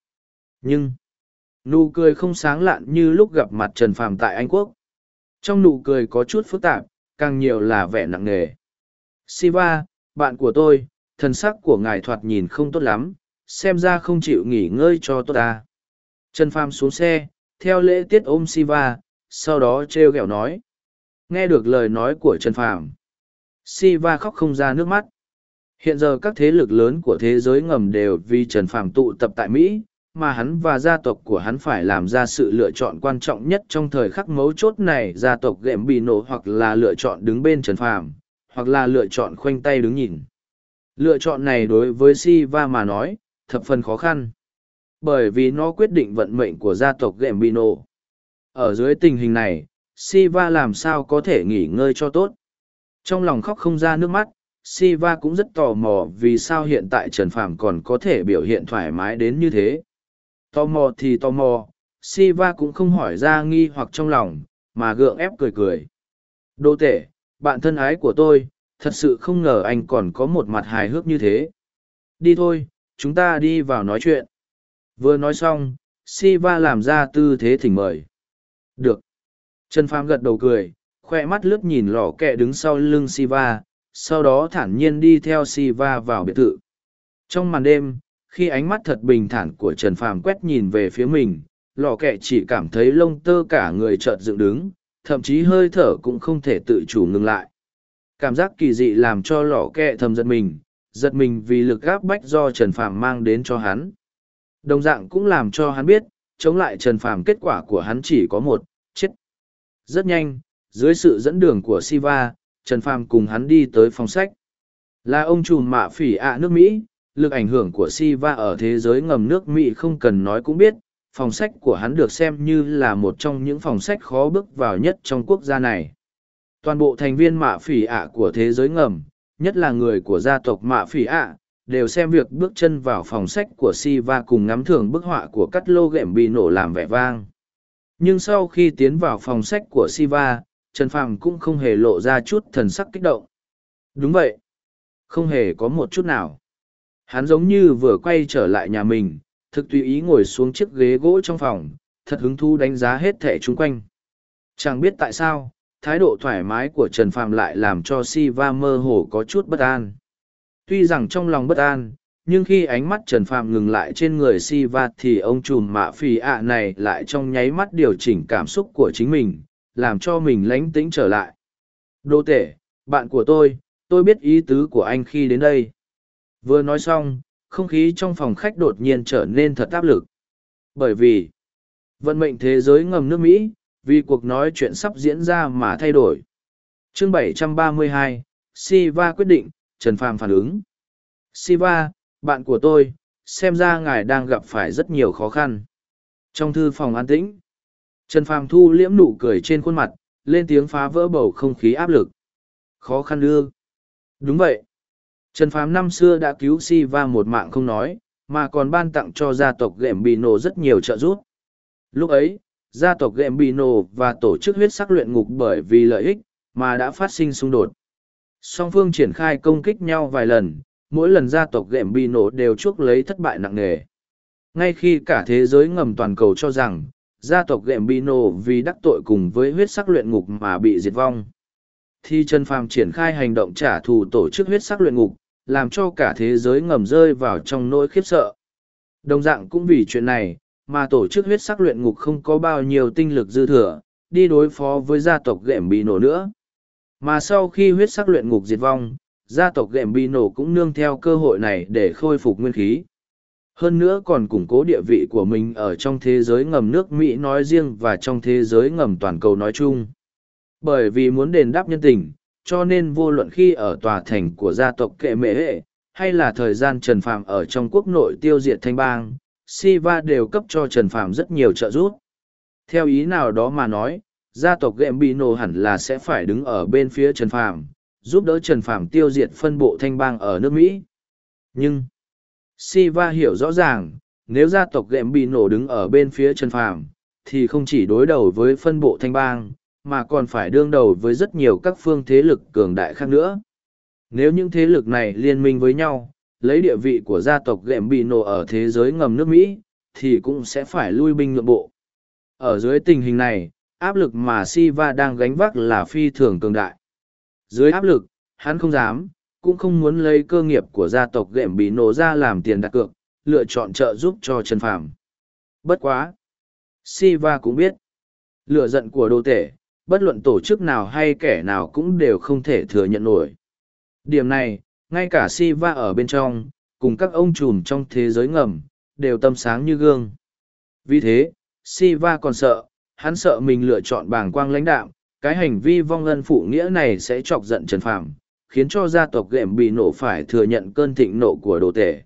Nhưng nụ cười không sáng lạn như lúc gặp mặt trần phàm tại anh quốc. Trong nụ cười có chút phức tạp càng nhiều là vẻ nặng nề. Siva bạn của tôi thần sắc của ngài thoạt nhìn không tốt lắm xem ra không chịu nghỉ ngơi cho tôi ta. Trần phàm xuống xe theo lễ tiết ôm siva sau đó t r e o g ẹ o nói nghe được lời nói của trần phàm siva khóc không ra nước mắt Hiện giờ các thế lực lớn của thế giới ngầm đều vì Trần Phàm tụ tập tại Mỹ, mà hắn và gia tộc của hắn phải làm ra sự lựa chọn quan trọng nhất trong thời khắc mấu chốt này gia tộc ghệm bị nổ hoặc là lựa chọn đứng bên Trần Phàm, hoặc là lựa chọn khoanh tay đứng nhìn. Lựa chọn này đối với Siva mà nói, thập phần khó khăn. Bởi vì nó quyết định vận mệnh của gia tộc ghệm bị nổ. Ở dưới tình hình này, Siva làm sao có thể nghỉ ngơi cho tốt. Trong lòng khóc không ra nước mắt, Siva cũng rất tò mò vì sao hiện tại Trần Phàm còn có thể biểu hiện thoải mái đến như thế. Tò mò thì tò mò, Siva cũng không hỏi ra nghi hoặc trong lòng, mà gượng ép cười cười. Đô tể, bạn thân ái của tôi, thật sự không ngờ anh còn có một mặt hài hước như thế. Đi thôi, chúng ta đi vào nói chuyện. Vừa nói xong, Siva làm ra tư thế thỉnh mời. Được. Trần Phàm gật đầu cười, khoe mắt lướt nhìn lò kẹ đứng sau lưng Siva, sau đó thản nhiên đi theo Siva vào biệt thự. Trong màn đêm, khi ánh mắt thật bình thản của Trần Phàm quét nhìn về phía mình, lò kẹ chỉ cảm thấy lông tơ cả người chợt dựng đứng, thậm chí hơi thở cũng không thể tự chủ ngừng lại. Cảm giác kỳ dị làm cho lò kẹ thầm giật mình, giật mình vì lực gáp bách do Trần Phàm mang đến cho hắn. Đồng dạng cũng làm cho hắn biết, chống lại Trần Phàm kết quả của hắn chỉ có một, chết. Rất nhanh, dưới sự dẫn đường của Siva, Trần Phàm cùng hắn đi tới phòng sách. Là ông trùm mạ phỉ ạ nước Mỹ, lực ảnh hưởng của Siva ở thế giới ngầm nước Mỹ không cần nói cũng biết, phòng sách của hắn được xem như là một trong những phòng sách khó bước vào nhất trong quốc gia này. Toàn bộ thành viên mạ phỉ ạ của thế giới ngầm, nhất là người của gia tộc mạ phỉ ạ, đều xem việc bước chân vào phòng sách của Si Va cùng ngắm thưởng bức họa của cắt lô ghệm bị nổ làm vẻ vang. Nhưng sau khi tiến vào phòng sách của Si Va, Trần Phàm cũng không hề lộ ra chút thần sắc kích động. Đúng vậy. Không hề có một chút nào. Hắn giống như vừa quay trở lại nhà mình, thực tùy ý ngồi xuống chiếc ghế gỗ trong phòng, thật hứng thú đánh giá hết thẻ chung quanh. Chẳng biết tại sao, thái độ thoải mái của Trần Phàm lại làm cho Si Va mơ hồ có chút bất an. Tuy rằng trong lòng bất an, nhưng khi ánh mắt Trần Phàm ngừng lại trên người Siva thì ông trùm mạ phì ạ này lại trong nháy mắt điều chỉnh cảm xúc của chính mình, làm cho mình lánh tĩnh trở lại. Đô tể, bạn của tôi, tôi biết ý tứ của anh khi đến đây. Vừa nói xong, không khí trong phòng khách đột nhiên trở nên thật áp lực. Bởi vì, vận mệnh thế giới ngầm nước Mỹ, vì cuộc nói chuyện sắp diễn ra mà thay đổi. Chương 732, Siva quyết định, Trần Phàm phản ứng. Siva, bạn của tôi, xem ra ngài đang gặp phải rất nhiều khó khăn. Trong thư phòng an tĩnh, Trần Phàm thu liễm nụ cười trên khuôn mặt, lên tiếng phá vỡ bầu không khí áp lực. Khó khăn ư? Đúng vậy. Trần Phàm năm xưa đã cứu Siva một mạng không nói, mà còn ban tặng cho gia tộc Gembino rất nhiều trợ giúp. Lúc ấy, gia tộc Gembino và tổ chức huyết sắc luyện ngục bởi vì lợi ích, mà đã phát sinh xung đột. Song phương triển khai công kích nhau vài lần, mỗi lần gia tộc Gembino đều chuốc lấy thất bại nặng nề. Ngay khi cả thế giới ngầm toàn cầu cho rằng, gia tộc Gembino vì đắc tội cùng với huyết sắc luyện ngục mà bị diệt vong. Thì Trần Phàm triển khai hành động trả thù tổ chức huyết sắc luyện ngục, làm cho cả thế giới ngầm rơi vào trong nỗi khiếp sợ. Đồng dạng cũng vì chuyện này, mà tổ chức huyết sắc luyện ngục không có bao nhiêu tinh lực dư thừa, đi đối phó với gia tộc ghệm Bị Nổ nữa. Mà sau khi huyết sắc luyện ngục diệt vong, gia tộc Gệm bi Nổ cũng nương theo cơ hội này để khôi phục nguyên khí. Hơn nữa còn củng cố địa vị của mình ở trong thế giới ngầm nước Mỹ nói riêng và trong thế giới ngầm toàn cầu nói chung. Bởi vì muốn đền đáp nhân tình, cho nên vô luận khi ở tòa thành của gia tộc kệ mệ hệ, hay là thời gian Trần Phạm ở trong quốc nội tiêu diệt thanh bang, Siva đều cấp cho Trần Phạm rất nhiều trợ giúp. Theo ý nào đó mà nói, gia tộc gẹm bị nổ hẳn là sẽ phải đứng ở bên phía Trần Phàm, giúp đỡ Trần Phàm tiêu diệt phân bộ thanh bang ở nước Mỹ. Nhưng, Siva hiểu rõ ràng, nếu gia tộc gẹm bị nổ đứng ở bên phía Trần Phàm, thì không chỉ đối đầu với phân bộ thanh bang, mà còn phải đương đầu với rất nhiều các phương thế lực cường đại khác nữa. Nếu những thế lực này liên minh với nhau, lấy địa vị của gia tộc Gệm Bị Nổ ở thế giới ngầm nước Mỹ, thì cũng sẽ phải lui binh nhượng bộ. Ở dưới tình hình này, áp lực mà Siva đang gánh vác là phi thường cường đại. Dưới áp lực, hắn không dám, cũng không muốn lấy cơ nghiệp của gia tộc ghệm Bị Nổ ra làm tiền đặt cược, lựa chọn trợ giúp cho Trần Phàm. Bất quá! Siva cũng biết, lựa giận của đô tể, bất luận tổ chức nào hay kẻ nào cũng đều không thể thừa nhận nổi. Điểm này, ngay cả Siva ở bên trong, cùng các ông trùm trong thế giới ngầm, đều tâm sáng như gương. Vì thế, Siva còn sợ, hắn sợ mình lựa chọn bàng quang lãnh đạo, cái hành vi vong ân phụ nghĩa này sẽ chọc giận Trần Phàm, khiến cho gia tộc gệm bị nổ phải thừa nhận cơn thịnh nộ của đồ tể.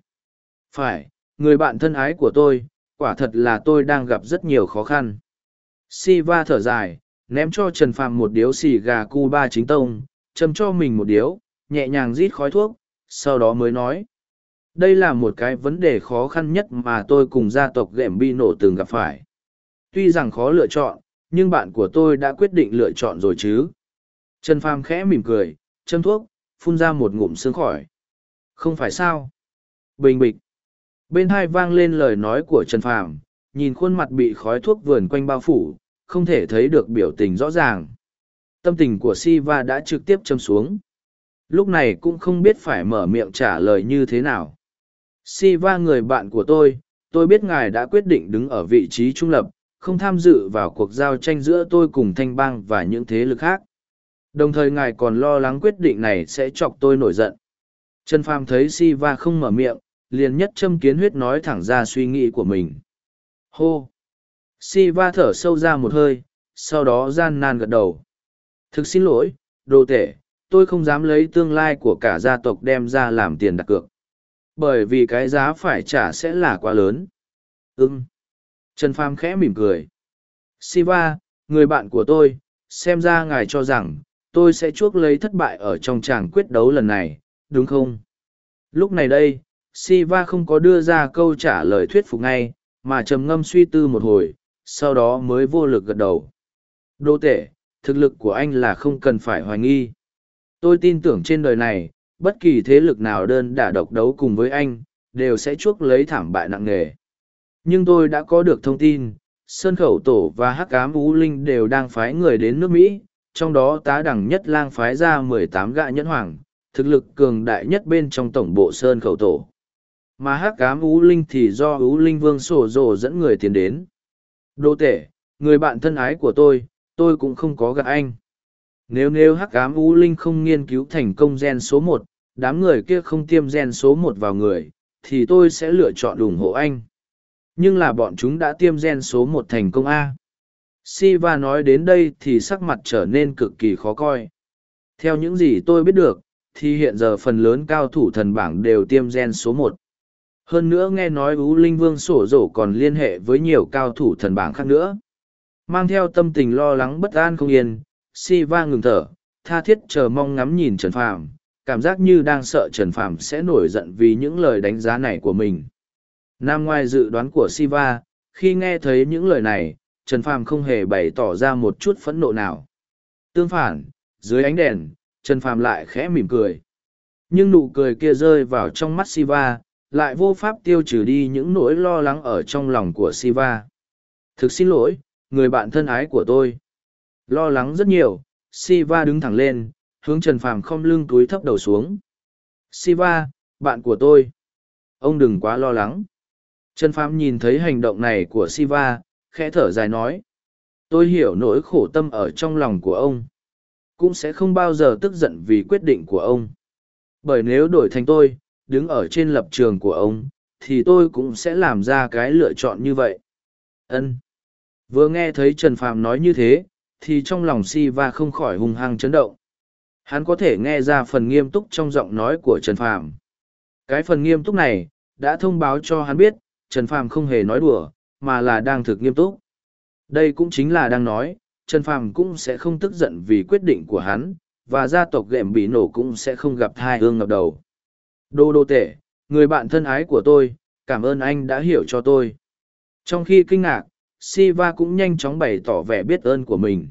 Phải, người bạn thân ái của tôi, quả thật là tôi đang gặp rất nhiều khó khăn. Siva thở dài, ném cho Trần Phàm một điếu xì gà cu ba chính tông, châm cho mình một điếu, nhẹ nhàng rít khói thuốc, sau đó mới nói. Đây là một cái vấn đề khó khăn nhất mà tôi cùng gia tộc Gệm Bi nổ từng gặp phải. Tuy rằng khó lựa chọn, nhưng bạn của tôi đã quyết định lựa chọn rồi chứ. Trần Phàm khẽ mỉm cười, châm thuốc, phun ra một ngụm sương khỏi. Không phải sao? Bình bịch. Bên hai vang lên lời nói của Trần Phàm, nhìn khuôn mặt bị khói thuốc vườn quanh bao phủ, không thể thấy được biểu tình rõ ràng. Tâm tình của Siva đã trực tiếp châm xuống. Lúc này cũng không biết phải mở miệng trả lời như thế nào. Siva người bạn của tôi, tôi biết ngài đã quyết định đứng ở vị trí trung lập, không tham dự vào cuộc giao tranh giữa tôi cùng thanh bang và những thế lực khác. Đồng thời ngài còn lo lắng quyết định này sẽ chọc tôi nổi giận. Trần Phàm thấy Siva không mở miệng, liền nhất châm kiến huyết nói thẳng ra suy nghĩ của mình. Hô! si va thở sâu ra một hơi sau đó gian nan gật đầu thực xin lỗi đồ tể tôi không dám lấy tương lai của cả gia tộc đem ra làm tiền đặt cược bởi vì cái giá phải trả sẽ là quá lớn ưng Trần Phàm khẽ mỉm cười. Siva, người bạn của tôi, xem ra ngài cho rằng, tôi sẽ chuốc lấy thất bại ở trong tràng quyết đấu lần này, đúng không? Lúc này đây, Siva không có đưa ra câu trả lời thuyết phục ngay, mà trầm ngâm suy tư một hồi, sau đó mới vô lực gật đầu. Đô tể, thực lực của anh là không cần phải hoài nghi. Tôi tin tưởng trên đời này, bất kỳ thế lực nào đơn đả độc đấu cùng với anh, đều sẽ chuốc lấy thảm bại nặng nề. Nhưng tôi đã có được thông tin, Sơn Khẩu Tổ và Hắc Ám Ú Linh đều đang phái người đến nước Mỹ, trong đó tá đẳng nhất lang phái ra mười tám gã nhẫn hoàng, thực lực cường đại nhất bên trong tổng bộ Sơn Khẩu Tổ. Mà Hắc Ám Ú Linh thì do Ú Linh Vương sổ rồ dẫn người tiến đến. Đô tể, người bạn thân ái của tôi, tôi cũng không có gặp anh. Nếu nếu Hắc Ám Ú Linh không nghiên cứu thành công gen số một, đám người kia không tiêm gen số một vào người, thì tôi sẽ lựa chọn ủng hộ anh nhưng là bọn chúng đã tiêm gen số một thành công a. Siva nói đến đây thì sắc mặt trở nên cực kỳ khó coi. Theo những gì tôi biết được, thì hiện giờ phần lớn cao thủ thần bảng đều tiêm gen số một. Hơn nữa nghe nói ú linh vương sổ rổ còn liên hệ với nhiều cao thủ thần bảng khác nữa. Mang theo tâm tình lo lắng bất an không yên, siva ngừng thở, tha thiết chờ mong ngắm nhìn trần phàm. Cảm giác như đang sợ trần phàm sẽ nổi giận vì những lời đánh giá này của mình. Nam ngoài dự đoán của Siva, khi nghe thấy những lời này, Trần Phàm không hề bày tỏ ra một chút phẫn nộ nào. Tương phản, dưới ánh đèn, Trần Phàm lại khẽ mỉm cười. Nhưng nụ cười kia rơi vào trong mắt Siva, lại vô pháp tiêu trừ đi những nỗi lo lắng ở trong lòng của Siva. Thực xin lỗi, người bạn thân ái của tôi. Lo lắng rất nhiều, Siva đứng thẳng lên, hướng Trần Phàm không lưng túi thấp đầu xuống. Siva, bạn của tôi. Ông đừng quá lo lắng. Trần Phàm nhìn thấy hành động này của Siva, khẽ thở dài nói. Tôi hiểu nỗi khổ tâm ở trong lòng của ông. Cũng sẽ không bao giờ tức giận vì quyết định của ông. Bởi nếu đổi thành tôi, đứng ở trên lập trường của ông, thì tôi cũng sẽ làm ra cái lựa chọn như vậy. Ân. Vừa nghe thấy Trần Phàm nói như thế, thì trong lòng Siva không khỏi hung hăng chấn động. Hắn có thể nghe ra phần nghiêm túc trong giọng nói của Trần Phàm. Cái phần nghiêm túc này, đã thông báo cho hắn biết, Trần Phàm không hề nói đùa, mà là đang thực nghiêm túc. Đây cũng chính là đang nói, Trần Phàm cũng sẽ không tức giận vì quyết định của hắn, và gia tộc gệm bị nổ cũng sẽ không gặp thai hương ngập đầu. Đô đô tể, người bạn thân ái của tôi, cảm ơn anh đã hiểu cho tôi. Trong khi kinh ngạc, Siva cũng nhanh chóng bày tỏ vẻ biết ơn của mình.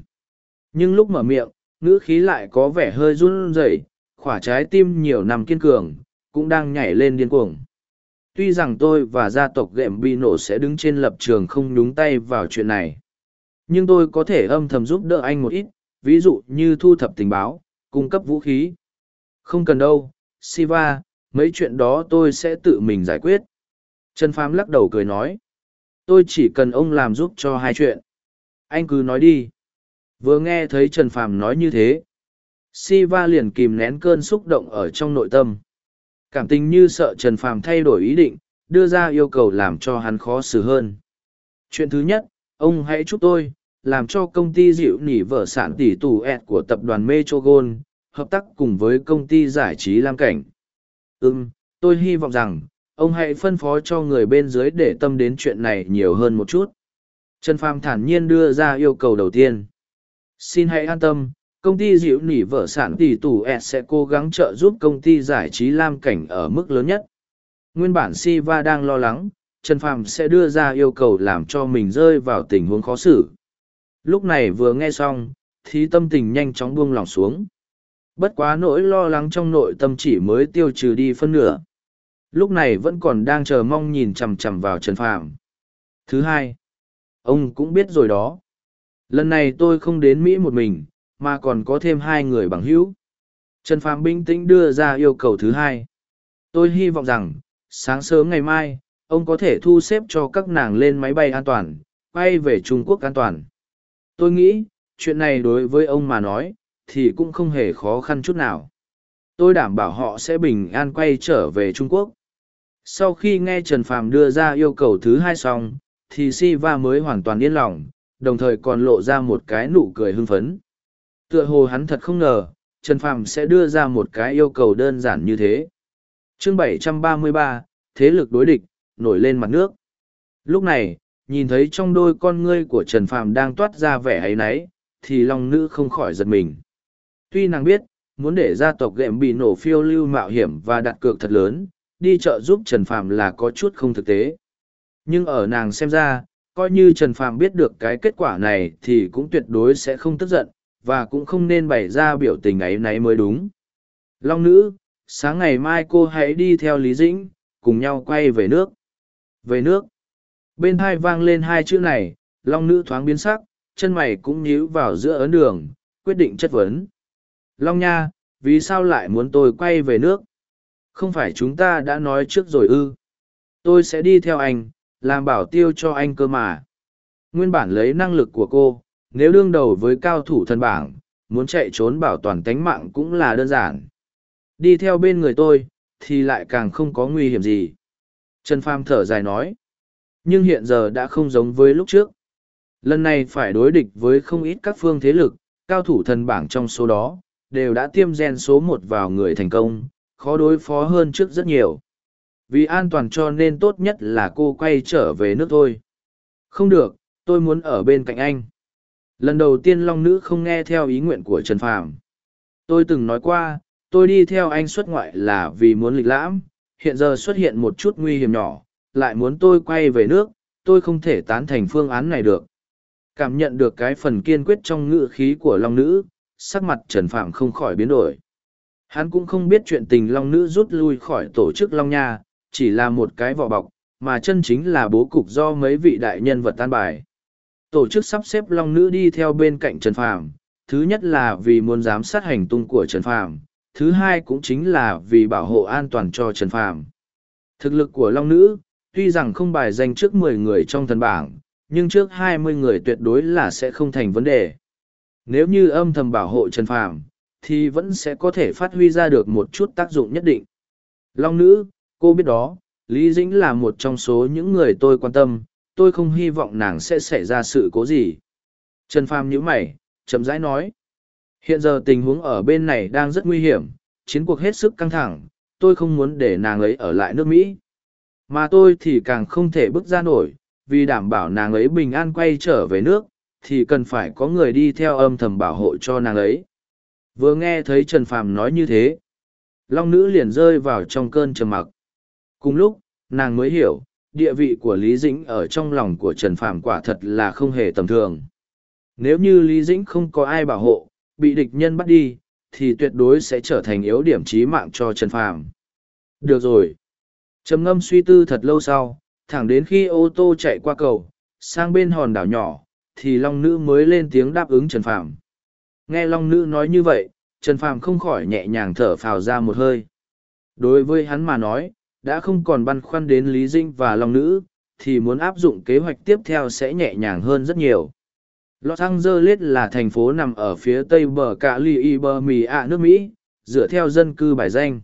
Nhưng lúc mở miệng, ngữ khí lại có vẻ hơi run rẩy, khỏa trái tim nhiều năm kiên cường, cũng đang nhảy lên điên cuồng tuy rằng tôi và gia tộc ghệm bi nổ sẽ đứng trên lập trường không nhúng tay vào chuyện này, nhưng tôi có thể âm thầm giúp đỡ anh một ít, ví dụ như thu thập tình báo, cung cấp vũ khí. Không cần đâu, siva, mấy chuyện đó tôi sẽ tự mình giải quyết. Trần phám lắc đầu cười nói, tôi chỉ cần ông làm giúp cho hai chuyện. Anh cứ nói đi. Vừa nghe thấy trần phàm nói như thế, siva liền kìm nén cơn xúc động ở trong nội tâm. Cảm tình như sợ Trần Phàm thay đổi ý định, đưa ra yêu cầu làm cho hắn khó xử hơn. Chuyện thứ nhất, ông hãy chúc tôi, làm cho công ty dịu nỉ vợ sản tỷ tù ẹt của tập đoàn Metrogon, hợp tác cùng với công ty giải trí Lam Cảnh. Ừm, tôi hy vọng rằng, ông hãy phân phó cho người bên dưới để tâm đến chuyện này nhiều hơn một chút. Trần Phàm thản nhiên đưa ra yêu cầu đầu tiên. Xin hãy an tâm, công ty dịu nỉ vợ sản tỷ tù s sẽ cố gắng trợ giúp công ty giải trí lam cảnh ở mức lớn nhất. Nguyên bản siva đang lo lắng, trần phàm sẽ đưa ra yêu cầu làm cho mình rơi vào tình huống khó xử. Lúc này vừa nghe xong, thì tâm tình nhanh chóng buông lỏng xuống. Bất quá nỗi lo lắng trong nội tâm chỉ mới tiêu trừ đi phân nửa. Lúc này vẫn còn đang chờ mong nhìn chằm chằm vào trần phàm. Thứ hai, ông cũng biết rồi đó. Lần này tôi không đến mỹ một mình mà còn có thêm hai người bằng hữu. Trần Phàm bình tĩnh đưa ra yêu cầu thứ hai. Tôi hy vọng rằng, sáng sớm ngày mai, ông có thể thu xếp cho các nàng lên máy bay an toàn, bay về Trung Quốc an toàn. Tôi nghĩ, chuyện này đối với ông mà nói, thì cũng không hề khó khăn chút nào. Tôi đảm bảo họ sẽ bình an quay trở về Trung Quốc. Sau khi nghe Trần Phàm đưa ra yêu cầu thứ hai xong, thì Siva mới hoàn toàn yên lòng, đồng thời còn lộ ra một cái nụ cười hưng phấn tựa hồ hắn thật không ngờ trần phàm sẽ đưa ra một cái yêu cầu đơn giản như thế. Chương 733, thế lực đối địch nổi lên mặt nước. Lúc này nhìn thấy trong đôi con ngươi của trần phàm đang toát ra vẻ áy náy thì long nữ không khỏi giật mình. Tuy nàng biết muốn để gia tộc ghệm bị nổ phiêu lưu mạo hiểm và đặt cược thật lớn đi chợ giúp trần phàm là có chút không thực tế. Nhưng ở nàng xem ra coi như trần phàm biết được cái kết quả này thì cũng tuyệt đối sẽ không tức giận và cũng không nên bày ra biểu tình ấy náy mới đúng. Long nữ, sáng ngày mai cô hãy đi theo lý dĩnh, cùng nhau quay về nước. Về nước. Bên hai vang lên hai chữ này, long nữ thoáng biến sắc, chân mày cũng nhíu vào giữa ấn đường, quyết định chất vấn. Long nha, vì sao lại muốn tôi quay về nước? Không phải chúng ta đã nói trước rồi ư? Tôi sẽ đi theo anh, làm bảo tiêu cho anh cơ mà. Nguyên bản lấy năng lực của cô nếu đương đầu với cao thủ thân bảng, muốn chạy trốn bảo toàn tánh mạng cũng là đơn giản. Đi theo bên người tôi, thì lại càng không có nguy hiểm gì. Trần pham thở dài nói, nhưng hiện giờ đã không giống với lúc trước. Lần này phải đối địch với không ít các phương thế lực, cao thủ thần bảng trong số đó, đều đã tiêm gen số một vào người thành công, khó đối phó hơn trước rất nhiều. Vì an toàn cho nên tốt nhất là cô quay trở về nước thôi. Không được, tôi muốn ở bên cạnh anh lần đầu tiên long nữ không nghe theo ý nguyện của trần phàm. Tôi từng nói qua, tôi đi theo anh xuất ngoại là vì muốn lịch lãm, hiện giờ xuất hiện một chút nguy hiểm nhỏ, lại muốn tôi quay về nước, tôi không thể tán thành phương án này được. Cảm nhận được cái phần kiên quyết trong ngữ khí của long nữ, sắc mặt trần phạm không khỏi biến đổi. Hắn cũng không biết chuyện tình long nữ rút lui khỏi tổ chức long nha, chỉ là một cái vỏ bọc, mà chân chính là bố cục do mấy vị đại nhân vật tan bài tổ chức sắp xếp long nữ đi theo bên cạnh trần phàm. Thứ nhất là vì muốn giám sát hành tung của trần phàm, thứ hai cũng chính là vì bảo hộ an toàn cho trần phàm. Thực lực của long nữ, tuy rằng không bài danh trước mười người trong thần bảng, nhưng trước hai mươi người tuyệt đối là sẽ không thành vấn đề. Nếu như âm thầm bảo hộ trần phàm, thì vẫn sẽ có thể phát huy ra được một chút tác dụng nhất định. Long nữ, cô biết đó, lý dĩnh là một trong số những người tôi quan tâm tôi không hy vọng nàng sẽ xảy ra sự cố gì. Trần phàm nhíu mày, chậm rãi nói, hiện giờ tình huống ở bên này đang rất nguy hiểm, chiến cuộc hết sức căng thẳng, tôi không muốn để nàng ấy ở lại nước mỹ. Mà tôi thì càng không thể bước ra nổi, vì đảm bảo nàng ấy bình an quay trở về nước, thì cần phải có người đi theo âm thầm bảo hộ cho nàng ấy. Vừa nghe thấy trần phàm nói như thế, long nữ liền rơi vào trong cơn trầm mặc. Cùng lúc, nàng mới hiểu địa vị của lý dĩnh ở trong lòng của trần phàm quả thật là không hề tầm thường. Nếu như lý dĩnh không có ai bảo hộ, bị địch nhân bắt đi, thì tuyệt đối sẽ trở thành yếu điểm chí mạng cho trần phàm. Được rồi. Trầm ngâm suy tư thật lâu sau, thẳng đến khi ô tô chạy qua cầu, sang bên hòn đảo nhỏ, thì long nữ mới lên tiếng đáp ứng trần phàm. Nghe long nữ nói như vậy, trần phàm không khỏi nhẹ nhàng thở phào ra một hơi. Đối với hắn mà nói đã không còn băn khoăn đến lý dinh và long nữ, thì muốn áp dụng kế hoạch tiếp theo sẽ nhẹ nhàng hơn rất nhiều. Los angeles là thành phố nằm ở phía tây bờ cả li y bờ mì ạ nước mỹ, dựa theo dân cư bài danh.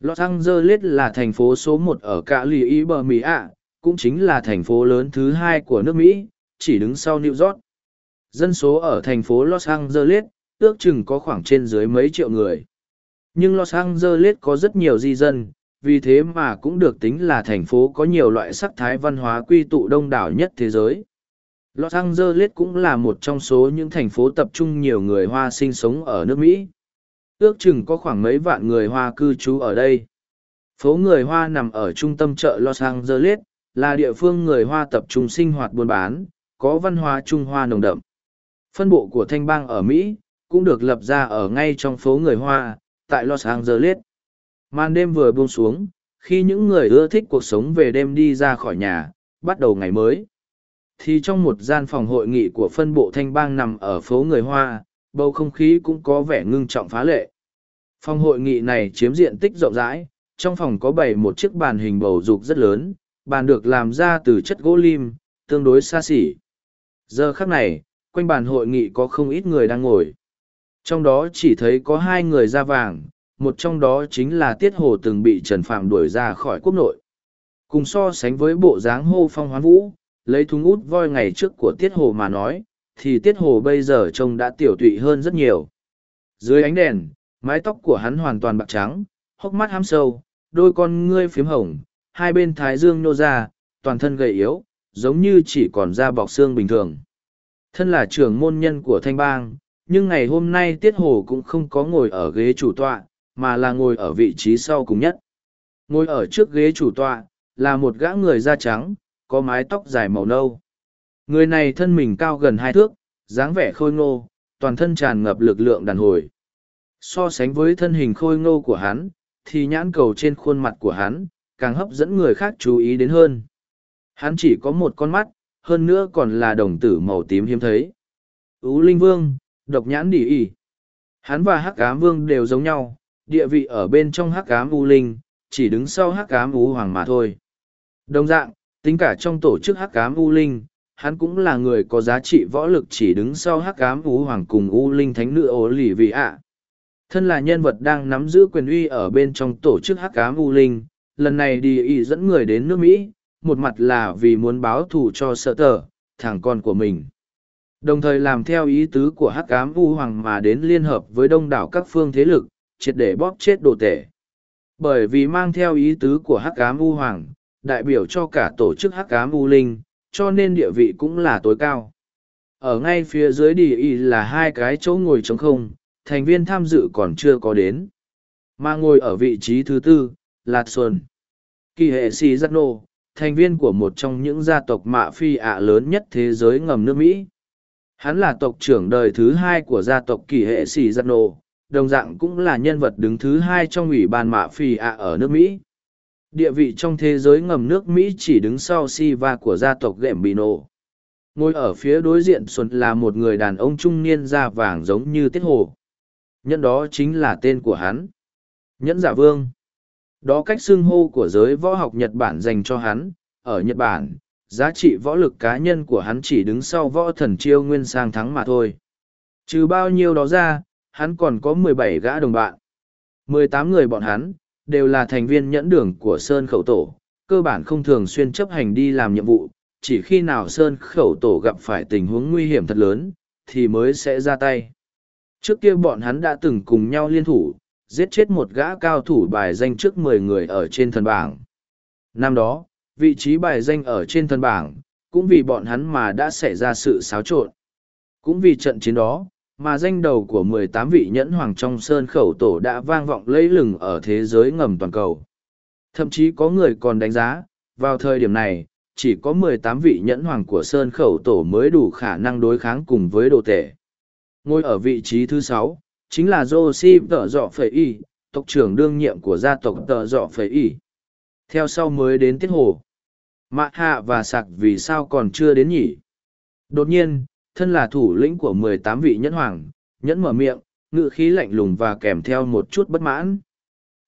Los angeles là thành phố số một ở cả li y bờ mì ạ, cũng chính là thành phố lớn thứ hai của nước mỹ, chỉ đứng sau new york. Dân số ở thành phố los angeles ước chừng có khoảng trên dưới mấy triệu người. Nhưng los angeles có rất nhiều di dân vì thế mà cũng được tính là thành phố có nhiều loại sắc thái văn hóa quy tụ đông đảo nhất thế giới. Los Angeles cũng là một trong số những thành phố tập trung nhiều người Hoa sinh sống ở nước Mỹ. Ước chừng có khoảng mấy vạn người Hoa cư trú ở đây. Phố người Hoa nằm ở trung tâm chợ Los Angeles, là địa phương người Hoa tập trung sinh hoạt buôn bán, có văn hóa Trung Hoa nồng đậm. Phân bộ của thanh bang ở Mỹ, cũng được lập ra ở ngay trong phố người Hoa, tại Los Angeles. Màn đêm vừa buông xuống, khi những người ưa thích cuộc sống về đêm đi ra khỏi nhà, bắt đầu ngày mới. Thì trong một gian phòng hội nghị của phân bộ thanh bang nằm ở phố người Hoa, bầu không khí cũng có vẻ ngưng trọng phá lệ. Phòng hội nghị này chiếm diện tích rộng rãi, trong phòng có bày một chiếc bàn hình bầu dục rất lớn, bàn được làm ra từ chất gỗ lim, tương đối xa xỉ. Giờ khắc này, quanh bàn hội nghị có không ít người đang ngồi. Trong đó chỉ thấy có hai người da vàng, một trong đó chính là tiết hồ từng bị trần phạm đuổi ra khỏi quốc nội cùng so sánh với bộ dáng hô phong hoán vũ lấy thúng út voi ngày trước của tiết hồ mà nói thì tiết hồ bây giờ trông đã tiểu tụy hơn rất nhiều dưới ánh đèn mái tóc của hắn hoàn toàn bạc trắng hốc mắt hám sâu đôi con ngươi phiếm hồng hai bên thái dương nô ra toàn thân gầy yếu giống như chỉ còn da bọc xương bình thường. Thân là trưởng môn nhân của thanh bang, nhưng ngày hôm nay Tiết Hồ cũng không có ngồi ở ghế chủ tọa, mà là ngồi ở vị trí sau cùng nhất. Ngồi ở trước ghế chủ tọa, là một gã người da trắng, có mái tóc dài màu nâu. Người này thân mình cao gần hai thước, dáng vẻ khôi ngô, toàn thân tràn ngập lực lượng đàn hồi. So sánh với thân hình khôi ngô của hắn, thì nhãn cầu trên khuôn mặt của hắn, càng hấp dẫn người khác chú ý đến hơn. Hắn chỉ có một con mắt, hơn nữa còn là đồng tử màu tím hiếm thấy. Ú Linh Vương, độc nhãn đỉ ỉ. Hắn và Hắc Ám Vương đều giống nhau, địa vị ở bên trong Hắc Ám U Linh, chỉ đứng sau Hắc Ám U Hoàng mà thôi. Đồng dạng, tính cả trong tổ chức Hắc Ám U Linh, hắn cũng là người có giá trị võ lực chỉ đứng sau Hắc Ám U Hoàng cùng U Linh Thánh Nữ Ố Lì Vị ạ. Thân là nhân vật đang nắm giữ quyền uy ở bên trong tổ chức Hắc Ám U Linh, lần này đi ý dẫn người đến nước Mỹ, một mặt là vì muốn báo thù cho sợ tờ, thằng con của mình. Đồng thời làm theo ý tứ của Hắc Ám U Hoàng mà đến liên hợp với đông đảo các phương thế lực, triệt để bóp chết đồ tể. Bởi vì mang theo ý tứ của Hắc Ám U Hoàng, đại biểu cho cả tổ chức Hắc Ám U Linh, cho nên địa vị cũng là tối cao. Ở ngay phía dưới đi y là hai cái chỗ ngồi trống không, thành viên tham dự còn chưa có đến. Mà ngồi ở vị trí thứ tư, là Xuân. Kỳ hệ Si Giác Nô, thành viên của một trong những gia tộc mạ phi ạ lớn nhất thế giới ngầm nước Mỹ. Hắn là tộc trưởng đời thứ hai của gia tộc kỳ hệ sĩ Giác Nô, đồng dạng cũng là nhân vật đứng thứ hai trong ủy ban mạ phi ạ ở nước Mỹ. Địa vị trong thế giới ngầm nước Mỹ chỉ đứng sau Siva của gia tộc Gembino. Ngồi ở phía đối diện Xuân là một người đàn ông trung niên da vàng giống như Tiết Hồ. Nhân đó chính là tên của hắn. Nhẫn giả vương. Đó cách xưng hô của giới võ học Nhật Bản dành cho hắn. Ở Nhật Bản, giá trị võ lực cá nhân của hắn chỉ đứng sau võ thần chiêu nguyên sang thắng mà thôi. Trừ bao nhiêu đó ra, hắn còn có mười bảy gã đồng bạn. mười tám người bọn hắn, đều là thành viên nhẫn đường của Sơn Khẩu Tổ, cơ bản không thường xuyên chấp hành đi làm nhiệm vụ, chỉ khi nào Sơn Khẩu Tổ gặp phải tình huống nguy hiểm thật lớn, thì mới sẽ ra tay. Trước kia bọn hắn đã từng cùng nhau liên thủ, giết chết một gã cao thủ bài danh trước mười người ở trên thần bảng. Năm đó, vị trí bài danh ở trên thần bảng, cũng vì bọn hắn mà đã xảy ra sự xáo trộn. Cũng vì trận chiến đó, mà danh đầu của mười tám vị nhẫn hoàng trong sơn khẩu tổ đã vang vọng lẫy lừng ở thế giới ngầm toàn cầu. Thậm chí có người còn đánh giá, vào thời điểm này, chỉ có mười tám vị nhẫn hoàng của sơn khẩu tổ mới đủ khả năng đối kháng cùng với đồ tể. Ngôi ở vị trí thứ sáu, chính là Josie tợ dọ phẩy y, tộc trưởng đương nhiệm của gia tộc tợ dọ phẩy y. Theo sau mới đến tiết hồ. Mạ hạ và sạc vì sao còn chưa đến nhỉ? Đột nhiên, thân là thủ lĩnh của mười tám vị nhẫn hoàng, nhẫn mở miệng, ngự khí lạnh lùng và kèm theo một chút bất mãn.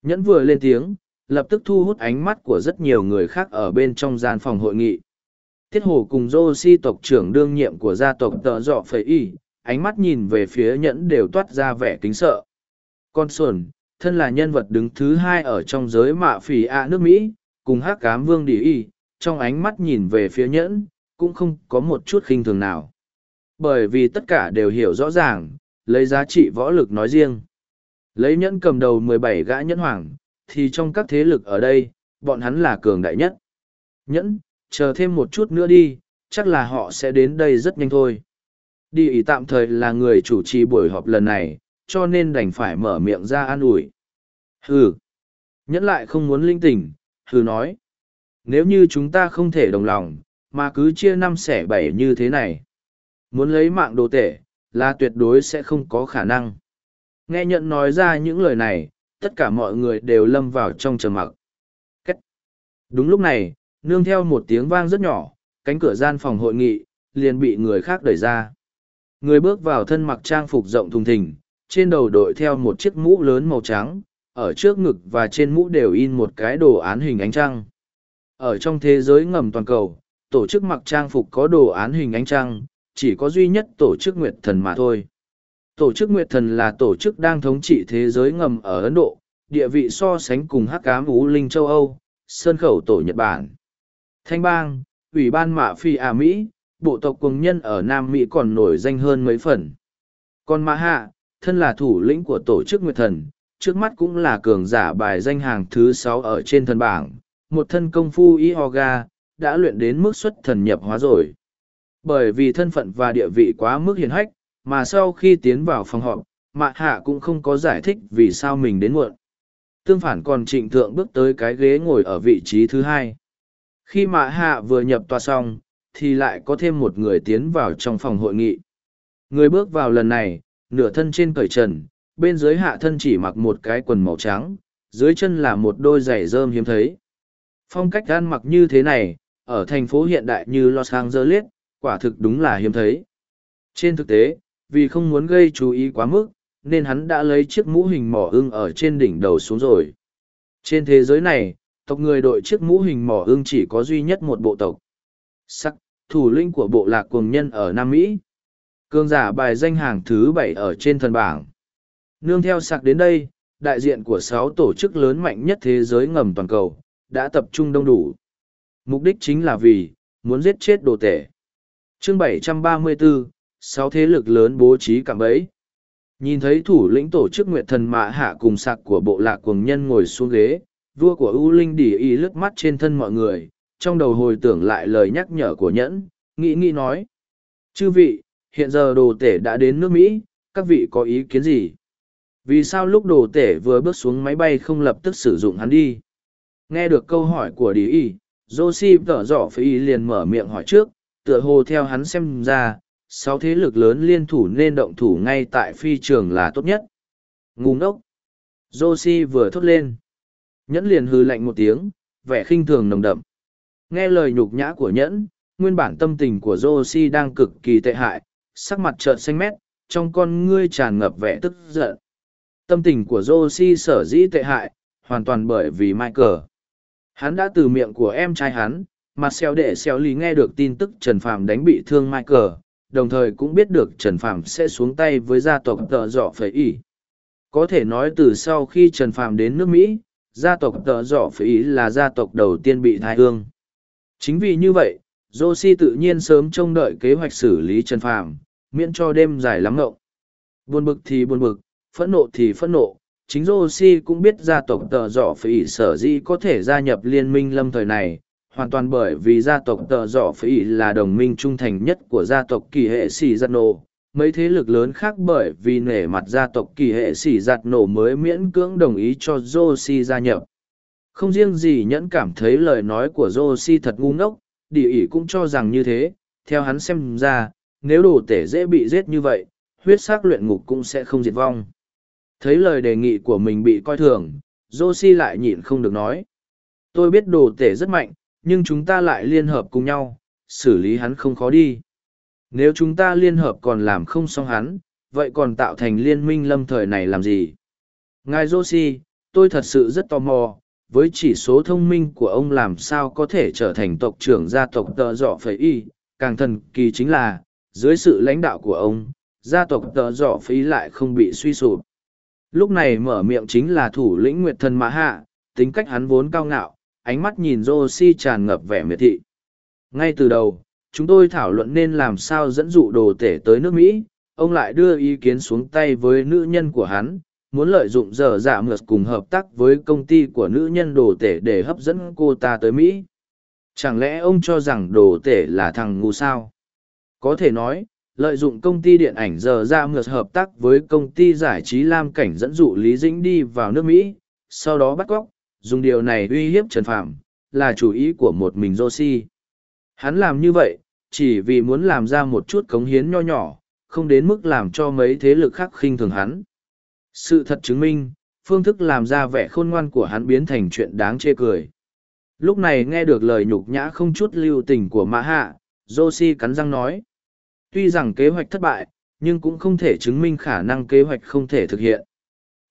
Nhẫn vừa lên tiếng, lập tức thu hút ánh mắt của rất nhiều người khác ở bên trong gian phòng hội nghị. Tiết hồ cùng Josie tộc trưởng đương nhiệm của gia tộc tợ dọ phẩy y, ánh mắt nhìn về phía nhẫn đều toát ra vẻ kính sợ. Con xuẩn, thân là nhân vật đứng thứ hai ở trong giới mạ phỉ ạ nước Mỹ, cùng hát cám vương đi y, trong ánh mắt nhìn về phía nhẫn, cũng không có một chút khinh thường nào. Bởi vì tất cả đều hiểu rõ ràng, lấy giá trị võ lực nói riêng. Lấy nhẫn cầm đầu mười bảy gã nhẫn hoàng, thì trong các thế lực ở đây, bọn hắn là cường đại nhất. Nhẫn, chờ thêm một chút nữa đi, chắc là họ sẽ đến đây rất nhanh thôi đi ý tạm thời là người chủ trì buổi họp lần này cho nên đành phải mở miệng ra an ủi hừ nhẫn lại không muốn linh tỉnh hừ nói nếu như chúng ta không thể đồng lòng mà cứ chia năm xẻ bảy như thế này muốn lấy mạng đồ tể là tuyệt đối sẽ không có khả năng nghe nhận nói ra những lời này tất cả mọi người đều lâm vào trong trầm mặc Cách. đúng lúc này nương theo một tiếng vang rất nhỏ cánh cửa gian phòng hội nghị liền bị người khác đẩy ra Người bước vào thân mặc trang phục rộng thùng thình, trên đầu đội theo một chiếc mũ lớn màu trắng, ở trước ngực và trên mũ đều in một cái đồ án hình ánh trăng. Ở trong thế giới ngầm toàn cầu, tổ chức mặc trang phục có đồ án hình ánh trăng, chỉ có duy nhất tổ chức Nguyệt Thần mà thôi. Tổ chức Nguyệt Thần là tổ chức đang thống trị thế giới ngầm ở Ấn Độ, địa vị so sánh cùng Hắc Ám Ú Linh châu Âu, Sơn Khẩu Tổ Nhật Bản. Thanh bang, Ủy ban Mạ Phi Ả Mỹ, bộ tộc cùng nhân ở Nam Mỹ còn nổi danh hơn mấy phần. Còn Mã Hạ, thân là thủ lĩnh của tổ chức Nguyệt Thần, trước mắt cũng là cường giả bài danh hàng thứ sáu ở trên thần bảng, một thân công phu yoga, đã luyện đến mức xuất thần nhập hóa rồi. Bởi vì thân phận và địa vị quá mức hiền hách, mà sau khi tiến vào phòng họp, Mạ Hạ cũng không có giải thích vì sao mình đến muộn. Tương phản còn trịnh thượng bước tới cái ghế ngồi ở vị trí thứ hai. Khi Mạ Hạ vừa nhập tòa xong, thì lại có thêm một người tiến vào trong phòng hội nghị. Người bước vào lần này, nửa thân trên cởi trần, bên dưới hạ thân chỉ mặc một cái quần màu trắng, dưới chân là một đôi giày rơm hiếm thấy. Phong cách ăn mặc như thế này, ở thành phố hiện đại như Los Angeles, quả thực đúng là hiếm thấy. Trên thực tế, vì không muốn gây chú ý quá mức, nên hắn đã lấy chiếc mũ hình mỏ ưng ở trên đỉnh đầu xuống rồi. Trên thế giới này, tộc người đội chiếc mũ hình mỏ ưng chỉ có duy nhất một bộ tộc. Sắc, thủ lĩnh của bộ lạc cuồng nhân ở Nam Mỹ. Cương giả bài danh hàng thứ bảy ở trên thần bảng. Nương theo sạc đến đây, đại diện của sáu tổ chức lớn mạnh nhất thế giới ngầm toàn cầu, đã tập trung đông đủ. Mục đích chính là vì, muốn giết chết đồ tể chương 734, sáu thế lực lớn bố trí cạm bẫy. Nhìn thấy thủ lĩnh tổ chức Nguyệt Thần Mạ Hạ cùng sạc của bộ lạc cuồng nhân ngồi xuống ghế, vua của U Linh đỉ y lướt mắt trên thân mọi người, trong đầu hồi tưởng lại lời nhắc nhở của nhẫn, nghĩ nghĩ nói. Chư vị, hiện giờ đồ tể đã đến nước Mỹ, các vị có ý kiến gì? Vì sao lúc đồ tể vừa bước xuống máy bay không lập tức sử dụng hắn đi? Nghe được câu hỏi của Đỉ y, Josie tở dỏ phi liền mở miệng hỏi trước, tựa hồ theo hắn xem ra, sáu thế lực lớn liên thủ nên động thủ ngay tại phi trường là tốt nhất. Ngu ngốc! Josie vừa thốt lên. Nhẫn liền hư lạnh một tiếng, vẻ khinh thường nồng đậm. Nghe lời nhục nhã của nhẫn, nguyên bản tâm tình của Josie đang cực kỳ tệ hại, sắc mặt trợn xanh mét, trong con ngươi tràn ngập vẻ tức giận. Tâm tình của Josie sở dĩ tệ hại, hoàn toàn bởi vì Michael. Hắn đã từ miệng của em trai hắn, mặt xeo đệ xeo lý nghe được tin tức Trần Phạm đánh bị thương Michael, đồng thời cũng biết được Trần Phạm sẽ xuống tay với gia tộc tợ dọ Phế ỉ. Có thể nói từ sau khi Trần Phạm đến nước Mỹ, gia tộc tợ dọ Phế ỉ là gia tộc đầu tiên bị thai hương. Chính vì như vậy, Josie tự nhiên sớm trông đợi kế hoạch xử lý Trần Phạm, miễn cho đêm dài lắm ngộng. Buồn bực thì buồn bực, phẫn nộ thì phẫn nộ, chính Josie cũng biết gia tộc tợ dọ phỉ sở dĩ có thể gia nhập liên minh lâm thời này, hoàn toàn bởi vì gia tộc tợ dọ phỉ là đồng minh trung thành nhất của gia tộc kỳ hệ xì giặt nổ. Mấy thế lực lớn khác bởi vì nể mặt gia tộc kỳ hệ xì giặt nổ mới miễn cưỡng đồng ý cho Josie gia nhập. Không riêng gì nhẫn cảm thấy lời nói của Josie thật ngu ngốc, địa ỷ cũng cho rằng như thế, theo hắn xem ra, nếu đồ tể dễ bị giết như vậy, huyết sắc luyện ngục cũng sẽ không diệt vong. Thấy lời đề nghị của mình bị coi thường, Josie lại nhịn không được nói. Tôi biết đồ tể rất mạnh, nhưng chúng ta lại liên hợp cùng nhau, xử lý hắn không khó đi. Nếu chúng ta liên hợp còn làm không xong hắn, vậy còn tạo thành liên minh lâm thời này làm gì? Ngài Joshi, tôi thật sự rất tò mò, với chỉ số thông minh của ông làm sao có thể trở thành tộc trưởng gia tộc tợ dọ phẩy y, càng thần kỳ chính là, dưới sự lãnh đạo của ông, gia tộc tợ dọ phẩy lại không bị suy sụp. Lúc này mở miệng chính là thủ lĩnh Nguyệt Thần Mã Hạ, tính cách hắn vốn cao ngạo, ánh mắt nhìn Josie tràn ngập vẻ miệt thị. Ngay từ đầu, chúng tôi thảo luận nên làm sao dẫn dụ đồ tể tới nước Mỹ, ông lại đưa ý kiến xuống tay với nữ nhân của hắn, muốn lợi dụng giờ dạ mượt cùng hợp tác với công ty của nữ nhân đồ tể để hấp dẫn cô ta tới Mỹ. Chẳng lẽ ông cho rằng đồ tể là thằng ngu sao? Có thể nói, lợi dụng công ty điện ảnh giờ ra mượt hợp tác với công ty giải trí Lam Cảnh dẫn dụ Lý Dĩnh đi vào nước Mỹ, sau đó bắt cóc, dùng điều này uy hiếp Trần Phạm, là chủ ý của một mình Josie. Hắn làm như vậy, chỉ vì muốn làm ra một chút cống hiến nho nhỏ, không đến mức làm cho mấy thế lực khác khinh thường hắn. Sự thật chứng minh, phương thức làm ra vẻ khôn ngoan của hắn biến thành chuyện đáng chê cười. Lúc này nghe được lời nhục nhã không chút lưu tình của Mã Hạ, Josie cắn răng nói. Tuy rằng kế hoạch thất bại, nhưng cũng không thể chứng minh khả năng kế hoạch không thể thực hiện.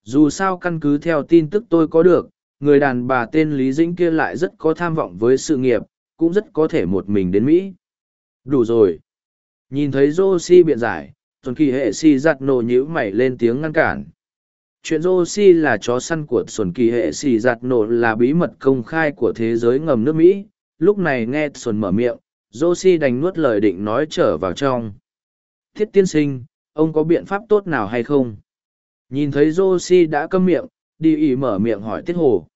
Dù sao căn cứ theo tin tức tôi có được, người đàn bà tên Lý Dĩnh kia lại rất có tham vọng với sự nghiệp, cũng rất có thể một mình đến Mỹ. Đủ rồi. Nhìn thấy Josie biện giải, tuần kỳ hệ si giặt nổ nhữ mày lên tiếng ngăn cản. Chuyện Josie là chó săn của tuần kỳ hệ si giặt nổ là bí mật công khai của thế giới ngầm nước Mỹ. Lúc này nghe tuần mở miệng, Josie đành nuốt lời định nói trở vào trong. Thiết tiên sinh, ông có biện pháp tốt nào hay không? Nhìn thấy Josie đã câm miệng, đi ý mở miệng hỏi Tiết Hồ.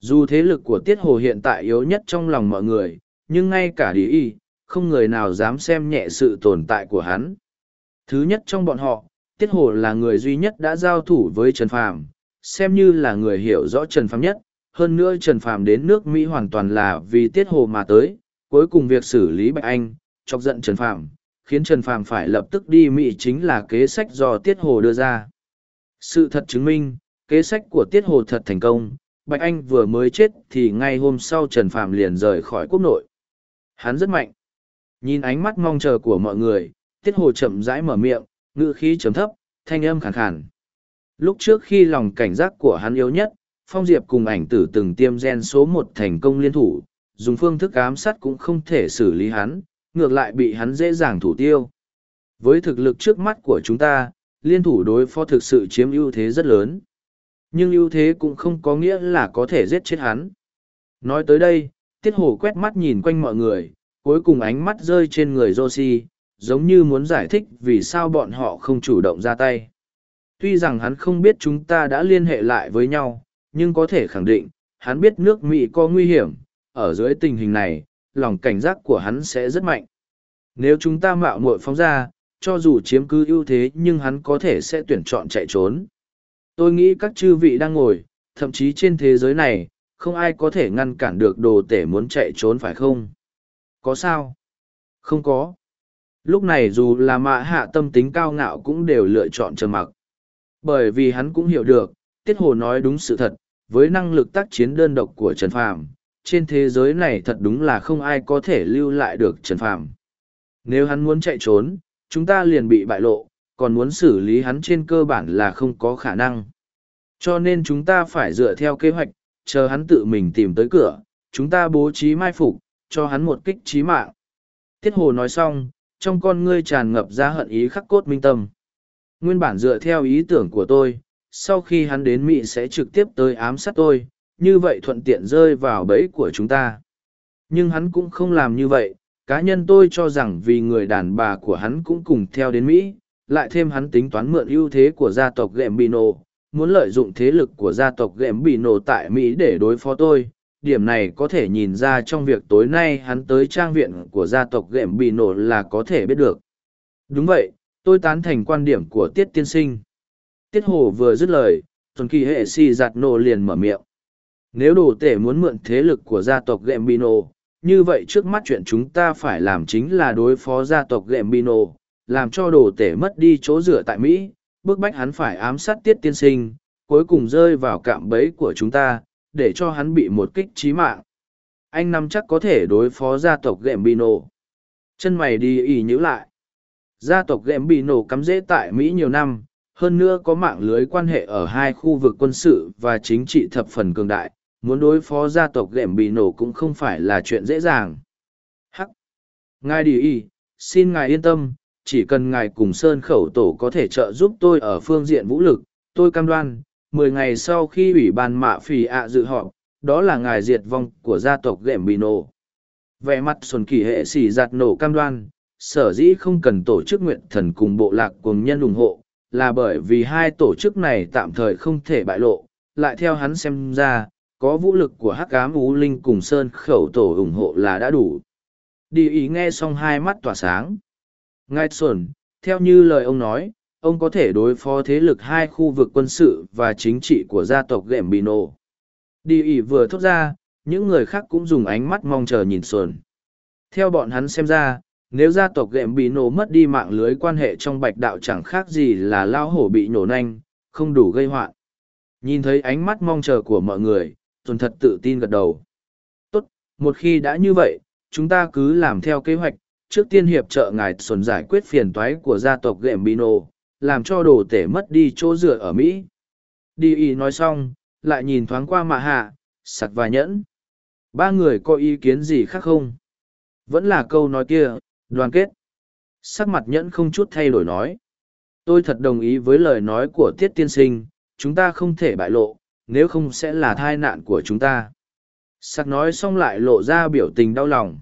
Dù thế lực của Tiết Hồ hiện tại yếu nhất trong lòng mọi người, nhưng ngay cả đi y, không người nào dám xem nhẹ sự tồn tại của hắn. Thứ nhất trong bọn họ, Tiết Hồ là người duy nhất đã giao thủ với Trần Phàm, xem như là người hiểu rõ Trần Phàm nhất. Hơn nữa Trần Phàm đến nước Mỹ hoàn toàn là vì Tiết Hồ mà tới, cuối cùng việc xử lý Bạch Anh, chọc giận Trần Phàm, khiến Trần Phàm phải lập tức đi Mỹ chính là kế sách do Tiết Hồ đưa ra. Sự thật chứng minh, kế sách của Tiết Hồ thật thành công, Bạch Anh vừa mới chết thì ngay hôm sau Trần Phàm liền rời khỏi quốc nội. Hắn rất mạnh. Nhìn ánh mắt mong chờ của mọi người, Tiết Hồ chậm rãi mở miệng, ngữ khí chấm thấp, thanh âm khàn khàn. Lúc trước khi lòng cảnh giác của hắn yếu nhất, Phong Diệp cùng ảnh tử từng tiêm gen số một thành công liên thủ, dùng phương thức ám sát cũng không thể xử lý hắn, ngược lại bị hắn dễ dàng thủ tiêu. Với thực lực trước mắt của chúng ta, liên thủ đối phó thực sự chiếm ưu thế rất lớn. Nhưng ưu thế cũng không có nghĩa là có thể giết chết hắn. Nói tới đây, Tiết Hổ quét mắt nhìn quanh mọi người, cuối cùng ánh mắt rơi trên người Joshi, giống như muốn giải thích vì sao bọn họ không chủ động ra tay. Tuy rằng hắn không biết chúng ta đã liên hệ lại với nhau, nhưng có thể khẳng định, hắn biết nước Mỹ có nguy hiểm, ở dưới tình hình này, lòng cảnh giác của hắn sẽ rất mạnh. Nếu chúng ta mạo muội phóng ra, cho dù chiếm cứ ưu thế nhưng hắn có thể sẽ tuyển chọn chạy trốn. Tôi nghĩ các chư vị đang ngồi, thậm chí trên thế giới này, không ai có thể ngăn cản được đồ tể muốn chạy trốn phải không? Có sao? Không có. Lúc này dù là mạ hạ tâm tính cao ngạo cũng đều lựa chọn trầm mặc. Bởi vì hắn cũng hiểu được, Tiết Hồ nói đúng sự thật, với năng lực tác chiến đơn độc của Trần Phàm, trên thế giới này thật đúng là không ai có thể lưu lại được Trần Phàm. Nếu hắn muốn chạy trốn, chúng ta liền bị bại lộ, còn muốn xử lý hắn trên cơ bản là không có khả năng. Cho nên chúng ta phải dựa theo kế hoạch, chờ hắn tự mình tìm tới cửa, chúng ta bố trí mai phục, cho hắn một kích trí mạng. Tiết Hồ nói xong, trong con ngươi tràn ngập ra hận ý khắc cốt minh tâm. Nguyên bản dựa theo ý tưởng của tôi, sau khi hắn đến Mỹ sẽ trực tiếp tới ám sát tôi, như vậy thuận tiện rơi vào bẫy của chúng ta. Nhưng hắn cũng không làm như vậy, cá nhân tôi cho rằng vì người đàn bà của hắn cũng cùng theo đến Mỹ, lại thêm hắn tính toán mượn ưu thế của gia tộc Gembino, muốn lợi dụng thế lực của gia tộc Gembino tại Mỹ để đối phó tôi. Điểm này có thể nhìn ra trong việc tối nay hắn tới trang viện của gia tộc Gembino là có thể biết được. Đúng vậy, tôi tán thành quan điểm của Tiết Tiên Sinh. Tiết Hồ vừa dứt lời, tuần kỳ hệ si giặt nổ liền mở miệng. Nếu đồ tể muốn mượn thế lực của gia tộc Gembino, như vậy trước mắt chuyện chúng ta phải làm chính là đối phó gia tộc Gembino, làm cho đồ tể mất đi chỗ dựa tại Mỹ, bức bách hắn phải ám sát tiết tiên sinh, cuối cùng rơi vào cạm bẫy của chúng ta, để cho hắn bị một kích trí mạng. Anh nắm chắc có thể đối phó gia tộc Gambino. Chân mày đi ý nhữ lại. Gia tộc Gambino cắm rễ tại Mỹ nhiều năm, hơn nữa có mạng lưới quan hệ ở hai khu vực quân sự và chính trị thập phần cường đại, muốn đối phó gia tộc Gambino cũng không phải là chuyện dễ dàng. Hắc! Ngài đi y, xin ngài yên tâm, chỉ cần ngài cùng Sơn Khẩu Tổ có thể trợ giúp tôi ở phương diện vũ lực, tôi cam đoan, mười ngày sau khi ủy ban mạ phì ạ dự họp, đó là ngài diệt vong của gia tộc ghệm bị nổ. Vẻ mặt xuân kỳ hệ xì giạt nổ cam đoan, sở dĩ không cần tổ chức nguyện thần cùng bộ lạc cùng nhân ủng hộ, là bởi vì hai tổ chức này tạm thời không thể bại lộ, lại theo hắn xem ra, có vũ lực của hắc ám ú linh cùng sơn khẩu tổ ủng hộ là đã đủ. Đi ý nghe xong hai mắt tỏa sáng ngài Xuân, theo như lời ông nói ông có thể đối phó thế lực hai khu vực quân sự và chính trị của gia tộc ghệm bị nổ đi ỉ vừa thốt ra những người khác cũng dùng ánh mắt mong chờ nhìn Xuân. theo bọn hắn xem ra nếu gia tộc ghệm bị nổ mất đi mạng lưới quan hệ trong bạch đạo chẳng khác gì là lao hổ bị nổ nanh không đủ gây hoạn nhìn thấy ánh mắt mong chờ của mọi người Xuân thật tự tin gật đầu. Tốt, một khi đã như vậy, chúng ta cứ làm theo kế hoạch, trước tiên hiệp trợ ngài xuân giải quyết phiền toái của gia tộc Gambino, làm cho đồ tể mất đi chỗ dựa ở Mỹ. Đi ý nói xong, lại nhìn thoáng qua mạ hạ, sặc và nhẫn. Ba người có ý kiến gì khác không? Vẫn là câu nói kia, đoàn kết. Sắc mặt nhẫn không chút thay đổi nói. Tôi thật đồng ý với lời nói của Tiết Tiên Sinh, chúng ta không thể bại lộ, nếu không sẽ là thai nạn của chúng ta Sắc nói xong lại lộ ra biểu tình đau lòng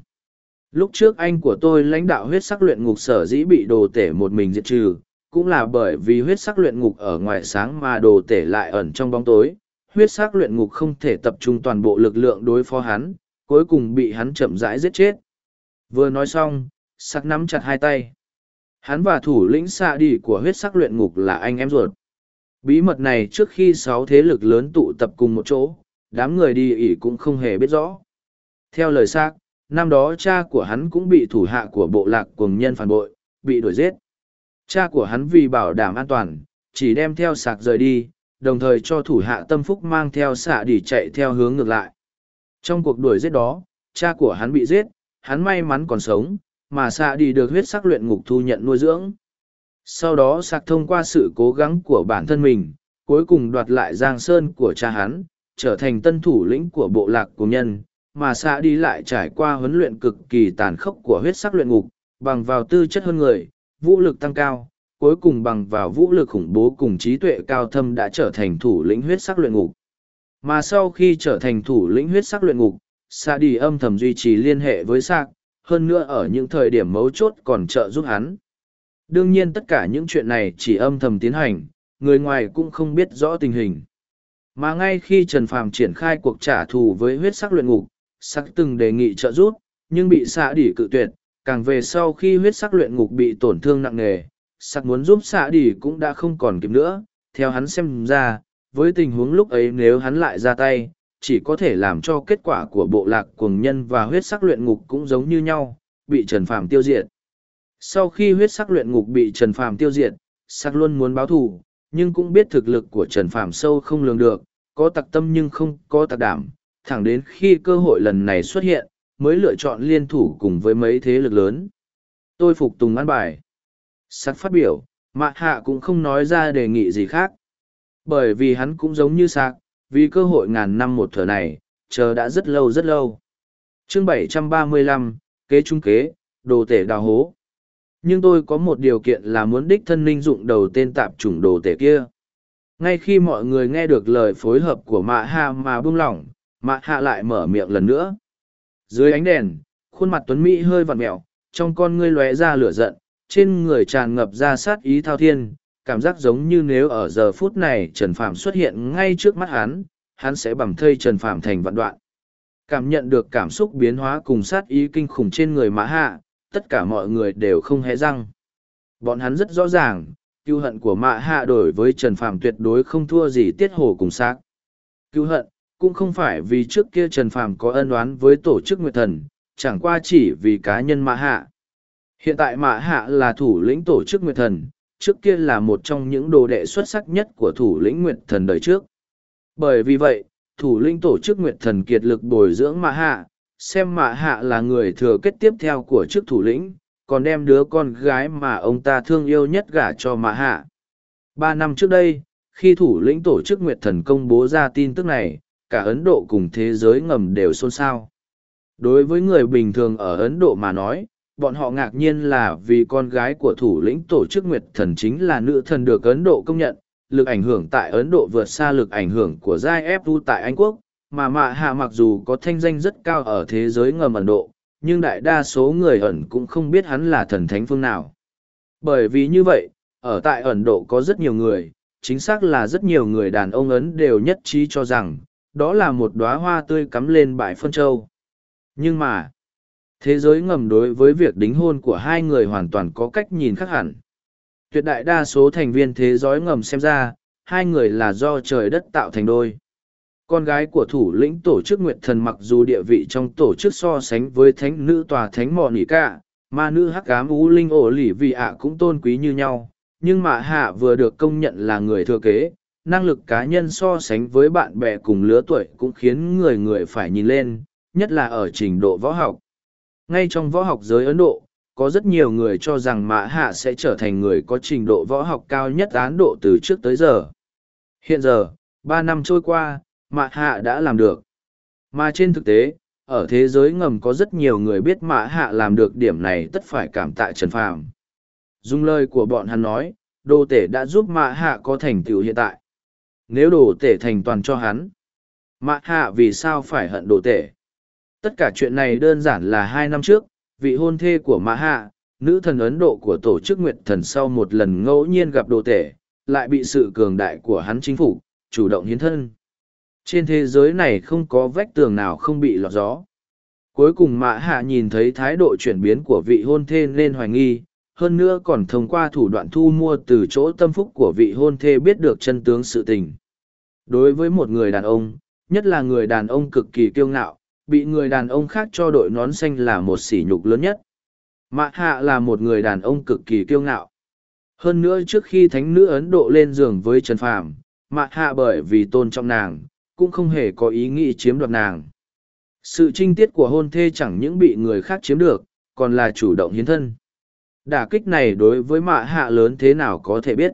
lúc trước anh của tôi lãnh đạo huyết sắc luyện ngục sở dĩ bị đồ tể một mình diệt trừ cũng là bởi vì huyết sắc luyện ngục ở ngoài sáng mà đồ tể lại ẩn trong bóng tối huyết sắc luyện ngục không thể tập trung toàn bộ lực lượng đối phó hắn cuối cùng bị hắn chậm rãi giết chết. Vừa nói xong, sắc nắm chặt hai tay. Hắn và thủ lĩnh xạ đi của huyết sắc luyện ngục là anh em ruột. Bí mật này trước khi sáu thế lực lớn tụ tập cùng một chỗ, đám người đi ỉ cũng không hề biết rõ. Theo lời xác, năm đó cha của hắn cũng bị thủ hạ của bộ lạc Cuồng nhân phản bội, bị đuổi giết. Cha của hắn vì bảo đảm an toàn, chỉ đem theo sạc rời đi, đồng thời cho thủ hạ tâm phúc mang theo xạ đi chạy theo hướng ngược lại. Trong cuộc đuổi giết đó, cha của hắn bị giết, hắn may mắn còn sống, mà xạ đi được huyết sắc luyện ngục thu nhận nuôi dưỡng. Sau đó sạc thông qua sự cố gắng của bản thân mình, cuối cùng đoạt lại giang sơn của cha hắn, trở thành tân thủ lĩnh của bộ lạc của nhân, mà xạ đi lại trải qua huấn luyện cực kỳ tàn khốc của huyết sắc luyện ngục, bằng vào tư chất hơn người, vũ lực tăng cao, cuối cùng bằng vào vũ lực khủng bố cùng trí tuệ cao thâm đã trở thành thủ lĩnh huyết sắc luyện ngục. Mà sau khi trở thành thủ lĩnh huyết sắc luyện ngục, Sa đi âm thầm duy trì liên hệ với Sạc, hơn nữa ở những thời điểm mấu chốt còn trợ giúp hắn. Đương nhiên tất cả những chuyện này chỉ âm thầm tiến hành, người ngoài cũng không biết rõ tình hình. Mà ngay khi Trần Phàm triển khai cuộc trả thù với huyết sắc luyện ngục, Sắc từng đề nghị trợ giúp, nhưng bị xạ đỉ cự tuyệt, càng về sau khi huyết sắc luyện ngục bị tổn thương nặng nề, Sắc muốn giúp xạ đỉ cũng đã không còn kịp nữa, theo hắn xem ra, với tình huống lúc ấy nếu hắn lại ra tay, chỉ có thể làm cho kết quả của bộ lạc cuồng nhân và huyết sắc luyện ngục cũng giống như nhau, bị Trần Phàm tiêu diệt. Sau khi huyết sắc luyện ngục bị Trần Phàm tiêu diệt, sắc luôn muốn báo thù, nhưng cũng biết thực lực của Trần Phàm sâu không lường được, có tặc tâm nhưng không có tặc đảm, thẳng đến khi cơ hội lần này xuất hiện, mới lựa chọn liên thủ cùng với mấy thế lực lớn. Tôi phục tùng ăn bài. Sắc phát biểu, Mạ Hạ cũng không nói ra đề nghị gì khác. Bởi vì hắn cũng giống như Sạc, vì cơ hội ngàn năm một thở này, chờ đã rất lâu rất lâu. chương 735, kế trung kế, đồ tể đào hố. Nhưng tôi có một điều kiện là muốn đích thân ninh dụng đầu tên tạp chủng đồ tể kia. Ngay khi mọi người nghe được lời phối hợp của Mạ Hạ mà buông lỏng, Mạ Hạ lại mở miệng lần nữa. Dưới ánh đèn, khuôn mặt Tuấn Mỹ hơi vặn mẹo, trong con ngươi lóe ra lửa giận, trên người tràn ngập ra sát ý thao thiên, cảm giác giống như nếu ở giờ phút này Trần Phạm xuất hiện ngay trước mắt hắn, hắn sẽ bầm thây Trần Phạm thành vạn đoạn. Cảm nhận được cảm xúc biến hóa cùng sát ý kinh khủng trên người Mã Hạ, tất cả mọi người đều không hé răng. Bọn hắn rất rõ ràng, cứu hận của Mã Hạ đổi với Trần Phạm tuyệt đối không thua gì tiết hồ cùng xác. Cứu hận, cũng không phải vì trước kia Trần Phàm có ân oán với tổ chức Nguyệt Thần, chẳng qua chỉ vì cá nhân Mã Hạ. Hiện tại Mã Hạ là thủ lĩnh tổ chức Nguyệt Thần, trước kia là một trong những đồ đệ xuất sắc nhất của thủ lĩnh Nguyệt Thần đời trước. Bởi vì vậy, thủ lĩnh tổ chức Nguyệt Thần kiệt lực bồi dưỡng Mã Hạ, xem Mã Hạ là người thừa kết tiếp theo của chức thủ lĩnh, còn đem đứa con gái mà ông ta thương yêu nhất gả cho Mã Hạ. Ba năm trước đây, khi thủ lĩnh tổ chức Nguyệt Thần công bố ra tin tức này, cả Ấn Độ cùng thế giới ngầm đều xôn xao. Đối với người bình thường ở Ấn Độ mà nói, bọn họ ngạc nhiên là vì con gái của thủ lĩnh tổ chức Nguyệt Thần chính là nữ thần được Ấn Độ công nhận, lực ảnh hưởng tại Ấn Độ vượt xa lực ảnh hưởng của Giai Fu tại Anh Quốc, mà Mạ Hạ mặc dù có thanh danh rất cao ở thế giới ngầm Ấn Độ, nhưng đại đa số người ẩn cũng không biết hắn là thần thánh phương nào. Bởi vì như vậy, ở tại Ấn Độ có rất nhiều người, chính xác là rất nhiều người đàn ông Ấn đều nhất trí cho rằng, đó là một đóa hoa tươi cắm lên bãi phân châu. Nhưng mà, thế giới ngầm đối với việc đính hôn của hai người hoàn toàn có cách nhìn khác hẳn tuyệt đại đa số thành viên thế giới ngầm xem ra hai người là do trời đất tạo thành đôi con gái của thủ lĩnh tổ chức nguyệt thần mặc dù địa vị trong tổ chức so sánh với thánh nữ tòa thánh mò nỉ cả ma nữ hắc cám ú linh ổ lỉ vị ạ cũng tôn quý như nhau nhưng mà hạ vừa được công nhận là người thừa kế năng lực cá nhân so sánh với bạn bè cùng lứa tuổi cũng khiến người người phải nhìn lên nhất là ở trình độ võ học ngay trong võ học giới Ấn Độ, có rất nhiều người cho rằng Mã Hạ sẽ trở thành người có trình độ võ học cao nhất Ấn Độ từ trước tới giờ. Hiện giờ, ba năm trôi qua, Mã Hạ đã làm được. Mà trên thực tế, ở thế giới ngầm có rất nhiều người biết Mã Hạ làm được điểm này tất phải cảm tạ Trần Phàm. Dung lời của bọn hắn nói, đồ tể đã giúp Mã Hạ có thành tựu hiện tại. Nếu đồ tể thành toàn cho hắn, mạ Hạ vì sao phải hận đồ tể? Tất cả chuyện này đơn giản là hai năm trước, vị hôn thê của mạ Hạ, nữ thần Ấn Độ của tổ chức Nguyệt Thần sau một lần ngẫu nhiên gặp đồ tể, lại bị sự cường đại của hắn chính phủ, chủ động hiến thân. Trên thế giới này không có vách tường nào không bị lọt gió. cuối cùng mạ hạ nhìn thấy thái độ chuyển biến của vị hôn thê nên hoài nghi hơn nữa còn thông qua thủ đoạn thu mua từ chỗ tâm phúc của vị hôn thê biết được chân tướng sự tình. Đối với một người đàn ông, nhất là người đàn ông cực kỳ kiêu ngạo, bị người đàn ông khác cho đội nón xanh là một sỉ nhục lớn nhất. Mạ hạ là một người đàn ông cực kỳ kiêu ngạo. Hơn nữa trước khi thánh nữ ấn độ lên giường với trần phàm, mạ hạ bởi vì tôn trọng nàng, cũng không hề có ý nghĩ chiếm đoạt nàng. Sự trinh tiết của hôn thê chẳng những bị người khác chiếm được, còn là chủ động hiến thân đả kích này đối với mạ hạ lớn thế nào có thể biết?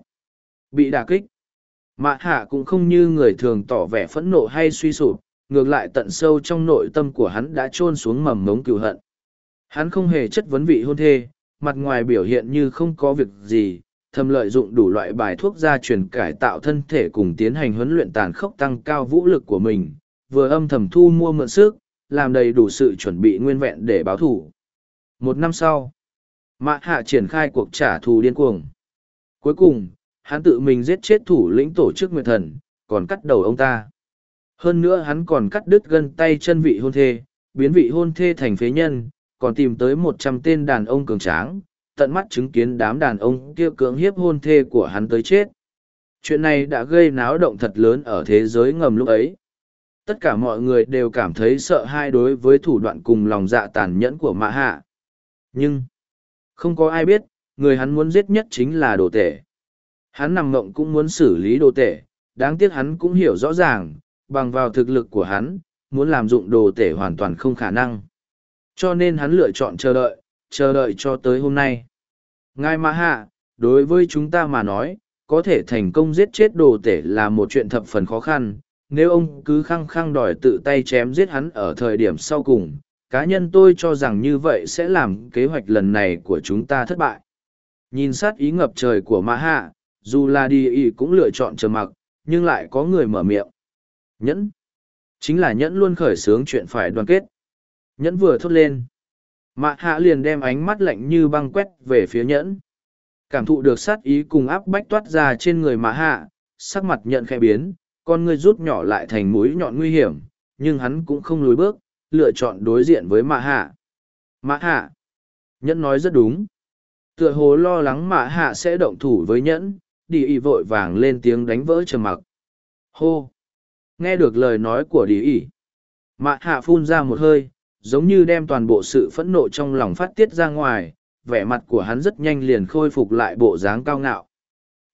Bị đả kích. Mạ hạ cũng không như người thường tỏ vẻ phẫn nộ hay suy sụp, ngược lại tận sâu trong nội tâm của hắn đã chôn xuống mầm mống cựu hận. Hắn không hề chất vấn vị hôn thê, mặt ngoài biểu hiện như không có việc gì, thầm lợi dụng đủ loại bài thuốc gia truyền cải tạo thân thể cùng tiến hành huấn luyện tàn khốc tăng cao vũ lực của mình, vừa âm thầm thu mua mượn sức, làm đầy đủ sự chuẩn bị nguyên vẹn để báo thủ. Một năm sau mạ hạ triển khai cuộc trả thù điên cuồng. Cuối cùng, hắn tự mình giết chết thủ lĩnh tổ chức nguyệt thần, còn cắt đầu ông ta. Hơn nữa hắn còn cắt đứt gân tay chân vị hôn thê, biến vị hôn thê thành phế nhân, còn tìm tới một trăm tên đàn ông cường tráng, tận mắt chứng kiến đám đàn ông kia cưỡng hiếp hôn thê của hắn tới chết. Chuyện này đã gây náo động thật lớn ở thế giới ngầm lúc ấy. Tất cả mọi người đều cảm thấy sợ hãi đối với thủ đoạn cùng lòng dạ tàn nhẫn của mã hạ. Nhưng không có ai biết, người hắn muốn giết nhất chính là đồ tể. Hắn nằm mộng cũng muốn xử lý đồ tể, đáng tiếc hắn cũng hiểu rõ ràng, bằng vào thực lực của hắn, muốn làm dụng đồ tể hoàn toàn không khả năng. Cho nên hắn lựa chọn chờ đợi chờ đợi cho tới hôm nay. Ngài mã hạ, đối với chúng ta mà nói, có thể thành công giết chết đồ tể là một chuyện thập phần khó khăn. Nếu ông cứ khăng khăng đòi tự tay chém giết hắn ở thời điểm sau cùng cá nhân tôi cho rằng như vậy sẽ làm kế hoạch lần này của chúng ta thất bại. Nhìn sát ý ngập trời của mã hạ, dù là đi ý cũng lựa chọn trầm mặc, nhưng lại có người mở miệng. Nhẫn. Chính là nhẫn luôn khởi xướng chuyện phải đoàn kết. Nhẫn vừa thốt lên. Mạ hạ liền đem ánh mắt lạnh như băng quét về phía nhẫn. Cảm thụ được sát ý cùng áp bách toát ra trên người mạ hạ, sắc mặt nhận khẽ biến, con ngươi rút nhỏ lại thành mũi nhọn nguy hiểm, nhưng hắn cũng không lùi bước lựa chọn đối diện với mạ hạ. Mạ hạ. Nhẫn nói rất đúng. Tựa hồ lo lắng mạ hạ sẽ động thủ với nhẫn, đi y vội vàng lên tiếng đánh vỡ trầm mặc. Hô. Nghe được lời nói của đi y. Mạ hạ phun ra một hơi, giống như đem toàn bộ sự phẫn nộ trong lòng phát tiết ra ngoài, vẻ mặt của hắn rất nhanh liền khôi phục lại bộ dáng cao ngạo.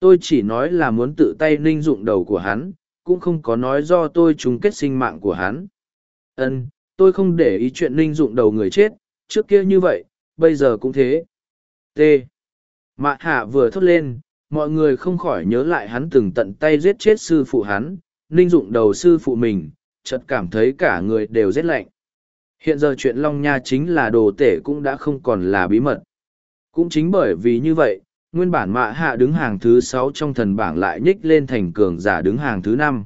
Tôi chỉ nói là muốn tự tay ninh dụng đầu của hắn, cũng không có nói do tôi trúng kết sinh mạng của hắn. Ân tôi không để ý chuyện ninh dụng đầu người chết, trước kia như vậy, bây giờ cũng thế. T. Mạ hạ vừa thốt lên, mọi người không khỏi nhớ lại hắn từng tận tay giết chết sư phụ hắn, ninh dụng đầu sư phụ mình, chợt cảm thấy cả người đều rét lạnh. Hiện giờ chuyện long nha chính là đồ tể cũng đã không còn là bí mật. Cũng chính bởi vì như vậy, nguyên bản mạ hạ đứng hàng thứ sáu trong thần bảng lại nhích lên thành cường giả đứng hàng thứ năm.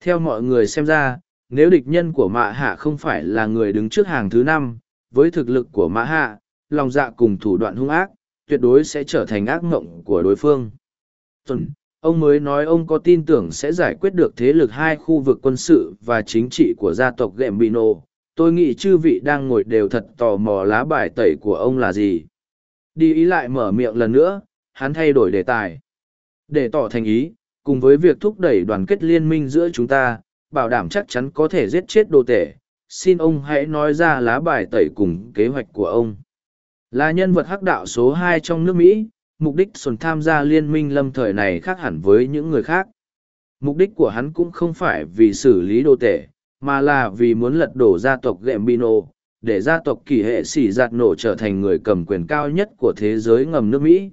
Theo mọi người xem ra nếu địch nhân của mạ hạ không phải là người đứng trước hàng thứ năm, với thực lực của mạ hạ, lòng dạ cùng thủ đoạn hung ác, tuyệt đối sẽ trở thành ác mộng của đối phương. Tuần, ông mới nói ông có tin tưởng sẽ giải quyết được thế lực hai khu vực quân sự và chính trị của gia tộc ghệm bị nổ tôi nghĩ chư vị đang ngồi đều thật tò mò lá bài tẩy của ông là gì. Đi ý lại mở miệng lần nữa, hắn thay đổi đề tài. Để tỏ thành ý, cùng với việc thúc đẩy đoàn kết liên minh giữa chúng ta bảo đảm chắc chắn có thể giết chết đồ tể xin ông hãy nói ra lá bài tẩy cùng kế hoạch của ông là nhân vật hắc đạo số hai trong nước mỹ mục đích sồn tham gia liên minh lâm thời này khác hẳn với những người khác mục đích của hắn cũng không phải vì xử lý đồ tể mà là vì muốn lật đổ gia tộc Gambino, để gia tộc kỳ hệ xỉ giạt nổ trở thành người cầm quyền cao nhất của thế giới ngầm nước Mỹ.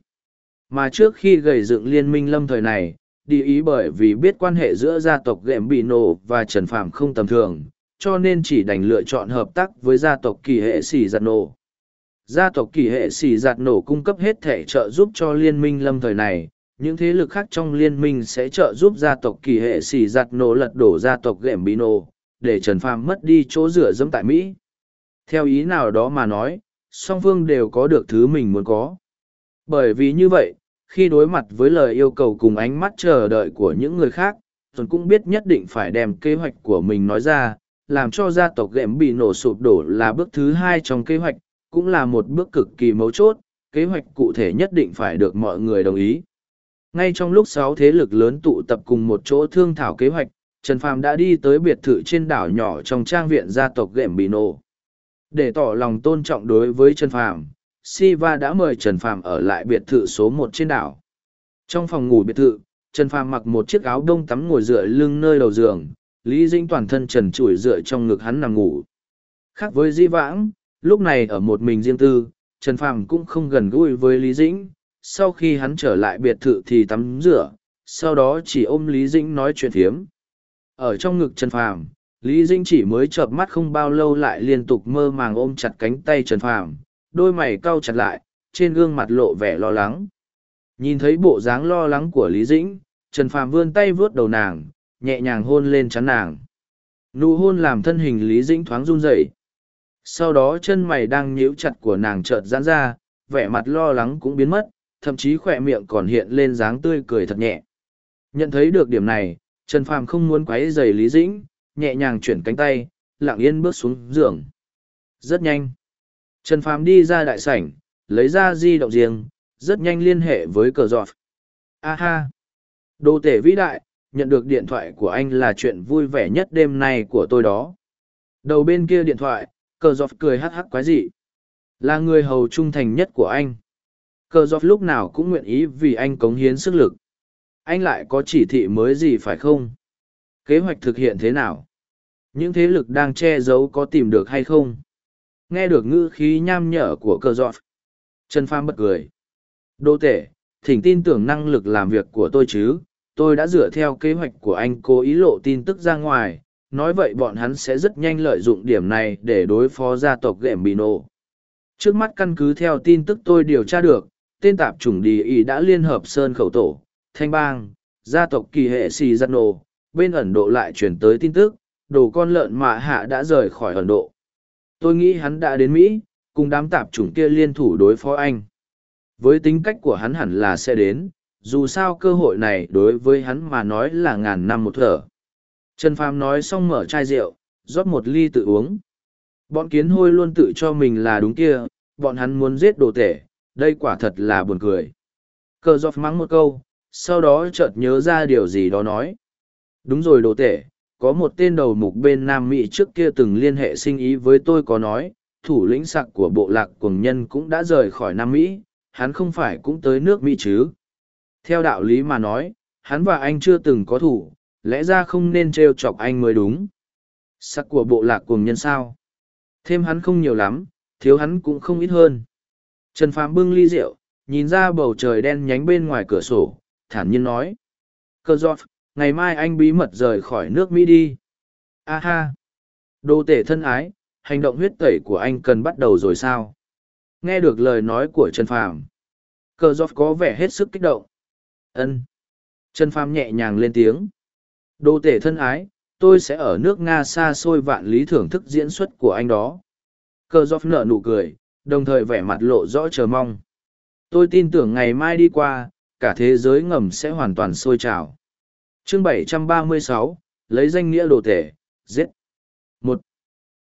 Mà trước khi gầy dựng liên minh lâm thời này, đi ý bởi vì biết quan hệ giữa gia tộc Gambino và Trần Phàm không tầm thường, cho nên chỉ đành lựa chọn hợp tác với gia tộc kỳ hệ xì giặt nổ. Gia tộc kỳ hệ xì giặt nổ cung cấp hết thể trợ giúp cho liên minh lâm thời này, những thế lực khác trong liên minh sẽ trợ giúp gia tộc kỳ hệ xì giặt nổ lật đổ gia tộc Gambino, để Trần Phàm mất đi chỗ dựa dẫm tại Mỹ. Theo ý nào đó mà nói, song phương đều có được thứ mình muốn có. Bởi vì như vậy, khi đối mặt với lời yêu cầu cùng ánh mắt chờ đợi của những người khác, Tuấn cũng biết nhất định phải đem kế hoạch của mình nói ra, làm cho gia tộc ghệm bị nổ sụp đổ là bước thứ hai trong kế hoạch, cũng là một bước cực kỳ mấu chốt, kế hoạch cụ thể nhất định phải được mọi người đồng ý. Ngay trong lúc sáu thế lực lớn tụ tập cùng một chỗ thương thảo kế hoạch, Trần Phàm đã đi tới biệt thự trên đảo nhỏ trong trang viện gia tộc ghệm bị nổ. Để tỏ lòng tôn trọng đối với Trần Phàm, Siva đã mời Trần Phàm ở lại biệt thự số một trên đảo. Trong phòng ngủ biệt thự, Trần Phàm mặc một chiếc áo đông tắm ngồi dựa lưng nơi đầu giường, Lý Dĩnh toàn thân trần trụi dựa trong ngực hắn nằm ngủ. Khác với Di Vãng, lúc này ở một mình riêng tư, Trần Phàm cũng không gần gũi với Lý Dĩnh. Sau khi hắn trở lại biệt thự thì tắm rửa, sau đó chỉ ôm Lý Dĩnh nói chuyện thiếm. Ở trong ngực Trần Phàm, Lý Dĩnh chỉ mới chợp mắt không bao lâu lại liên tục mơ màng ôm chặt cánh tay Trần Phàm, đôi mày cau chặt lại, trên gương mặt lộ vẻ lo lắng. Nhìn thấy bộ dáng lo lắng của Lý Dĩnh, Trần Phàm vươn tay vướt đầu nàng, nhẹ nhàng hôn lên chán nàng. Nụ hôn làm thân hình Lý Dĩnh thoáng run rẩy. Sau đó chân mày đang nhíu chặt của nàng chợt giãn ra, vẻ mặt lo lắng cũng biến mất, thậm chí khỏe miệng còn hiện lên dáng tươi cười thật nhẹ. Nhận thấy được điểm này, Trần Phàm không muốn quấy rầy Lý Dĩnh, nhẹ nhàng chuyển cánh tay, lặng yên bước xuống giường. Rất nhanh. Trần Phàm đi ra đại sảnh, lấy ra di động riêng, rất nhanh liên hệ với cờ giọt. A ha! Tể vĩ đại, nhận được điện thoại của anh là chuyện vui vẻ nhất đêm nay của tôi đó. Đầu bên kia điện thoại, cờ giọt cười hắc hắc quái dị. Là người hầu trung thành nhất của anh. Cờ giọt lúc nào cũng nguyện ý vì anh cống hiến sức lực. Anh lại có chỉ thị mới gì phải không? Kế hoạch thực hiện thế nào? Những thế lực đang che giấu có tìm được hay không? Nghe được ngữ khí nham nhở của cơ giọt. Trần Pham bật cười. Đô tể, thỉnh tin tưởng năng lực làm việc của tôi chứ, tôi đã dựa theo kế hoạch của anh cố ý lộ tin tức ra ngoài, nói vậy bọn hắn sẽ rất nhanh lợi dụng điểm này để đối phó gia tộc ghệm bị nổ. Trước mắt căn cứ theo tin tức tôi điều tra được, tên tạp chủng đi ý đã liên hợp Sơn Khẩu Tổ, Thanh Bang, gia tộc kỳ hệ Sì Giặt Nổ, bên Ẩn Độ lại chuyển tới tin tức, đồ con lợn mạ hạ đã rời khỏi Ẩn Độ. Tôi nghĩ hắn đã đến Mỹ, cùng đám tạp chủng kia liên thủ đối phó anh. Với tính cách của hắn hẳn là sẽ đến, dù sao cơ hội này đối với hắn mà nói là ngàn năm một thở. Trần Phàm nói xong mở chai rượu, rót một ly tự uống. Bọn kiến hôi luôn tự cho mình là đúng kia, bọn hắn muốn giết đồ tể, đây quả thật là buồn cười. Cờ giọt mắng một câu, sau đó chợt nhớ ra điều gì đó nói. Đúng rồi đồ tể, có một tên đầu mục bên Nam Mỹ trước kia từng liên hệ sinh ý với tôi có nói, thủ lĩnh sặc của bộ lạc cuồng nhân cũng đã rời khỏi Nam Mỹ, hắn không phải cũng tới nước Mỹ chứ. Theo đạo lý mà nói, hắn và anh chưa từng có thủ, lẽ ra không nên t chọc anh mới đúng. Sắc của bộ lạc cuồng nhân sao? Thêm hắn không nhiều lắm thiếu hắn cũng không ít hơn. Trần phàm bưng ly rượu nhìn ra bầu trời đen nhánh bên ngoài cửa sổ thản nhiên nói. Cơ giọt ngày mai anh bí mật rời khỏi nước mỹ đi a ha đô tể thân ái hành động huyết tẩy của anh cần bắt đầu rồi sao nghe được lời nói của trần phàm Cờ giọt có vẻ hết sức kích động ân trần phàm nhẹ nhàng lên tiếng Đô tể thân ái, tôi sẽ ở nước Nga xa xôi vạn lý thưởng thức diễn xuất của anh đó. Cờ giọt nở nụ cười, đồng thời vẻ mặt lộ rõ chờ mong. Tôi tin tưởng ngày mai đi qua, cả thế giới ngầm sẽ hoàn toàn sôi trào. Chương 736, lấy danh nghĩa đồ tể, giết. một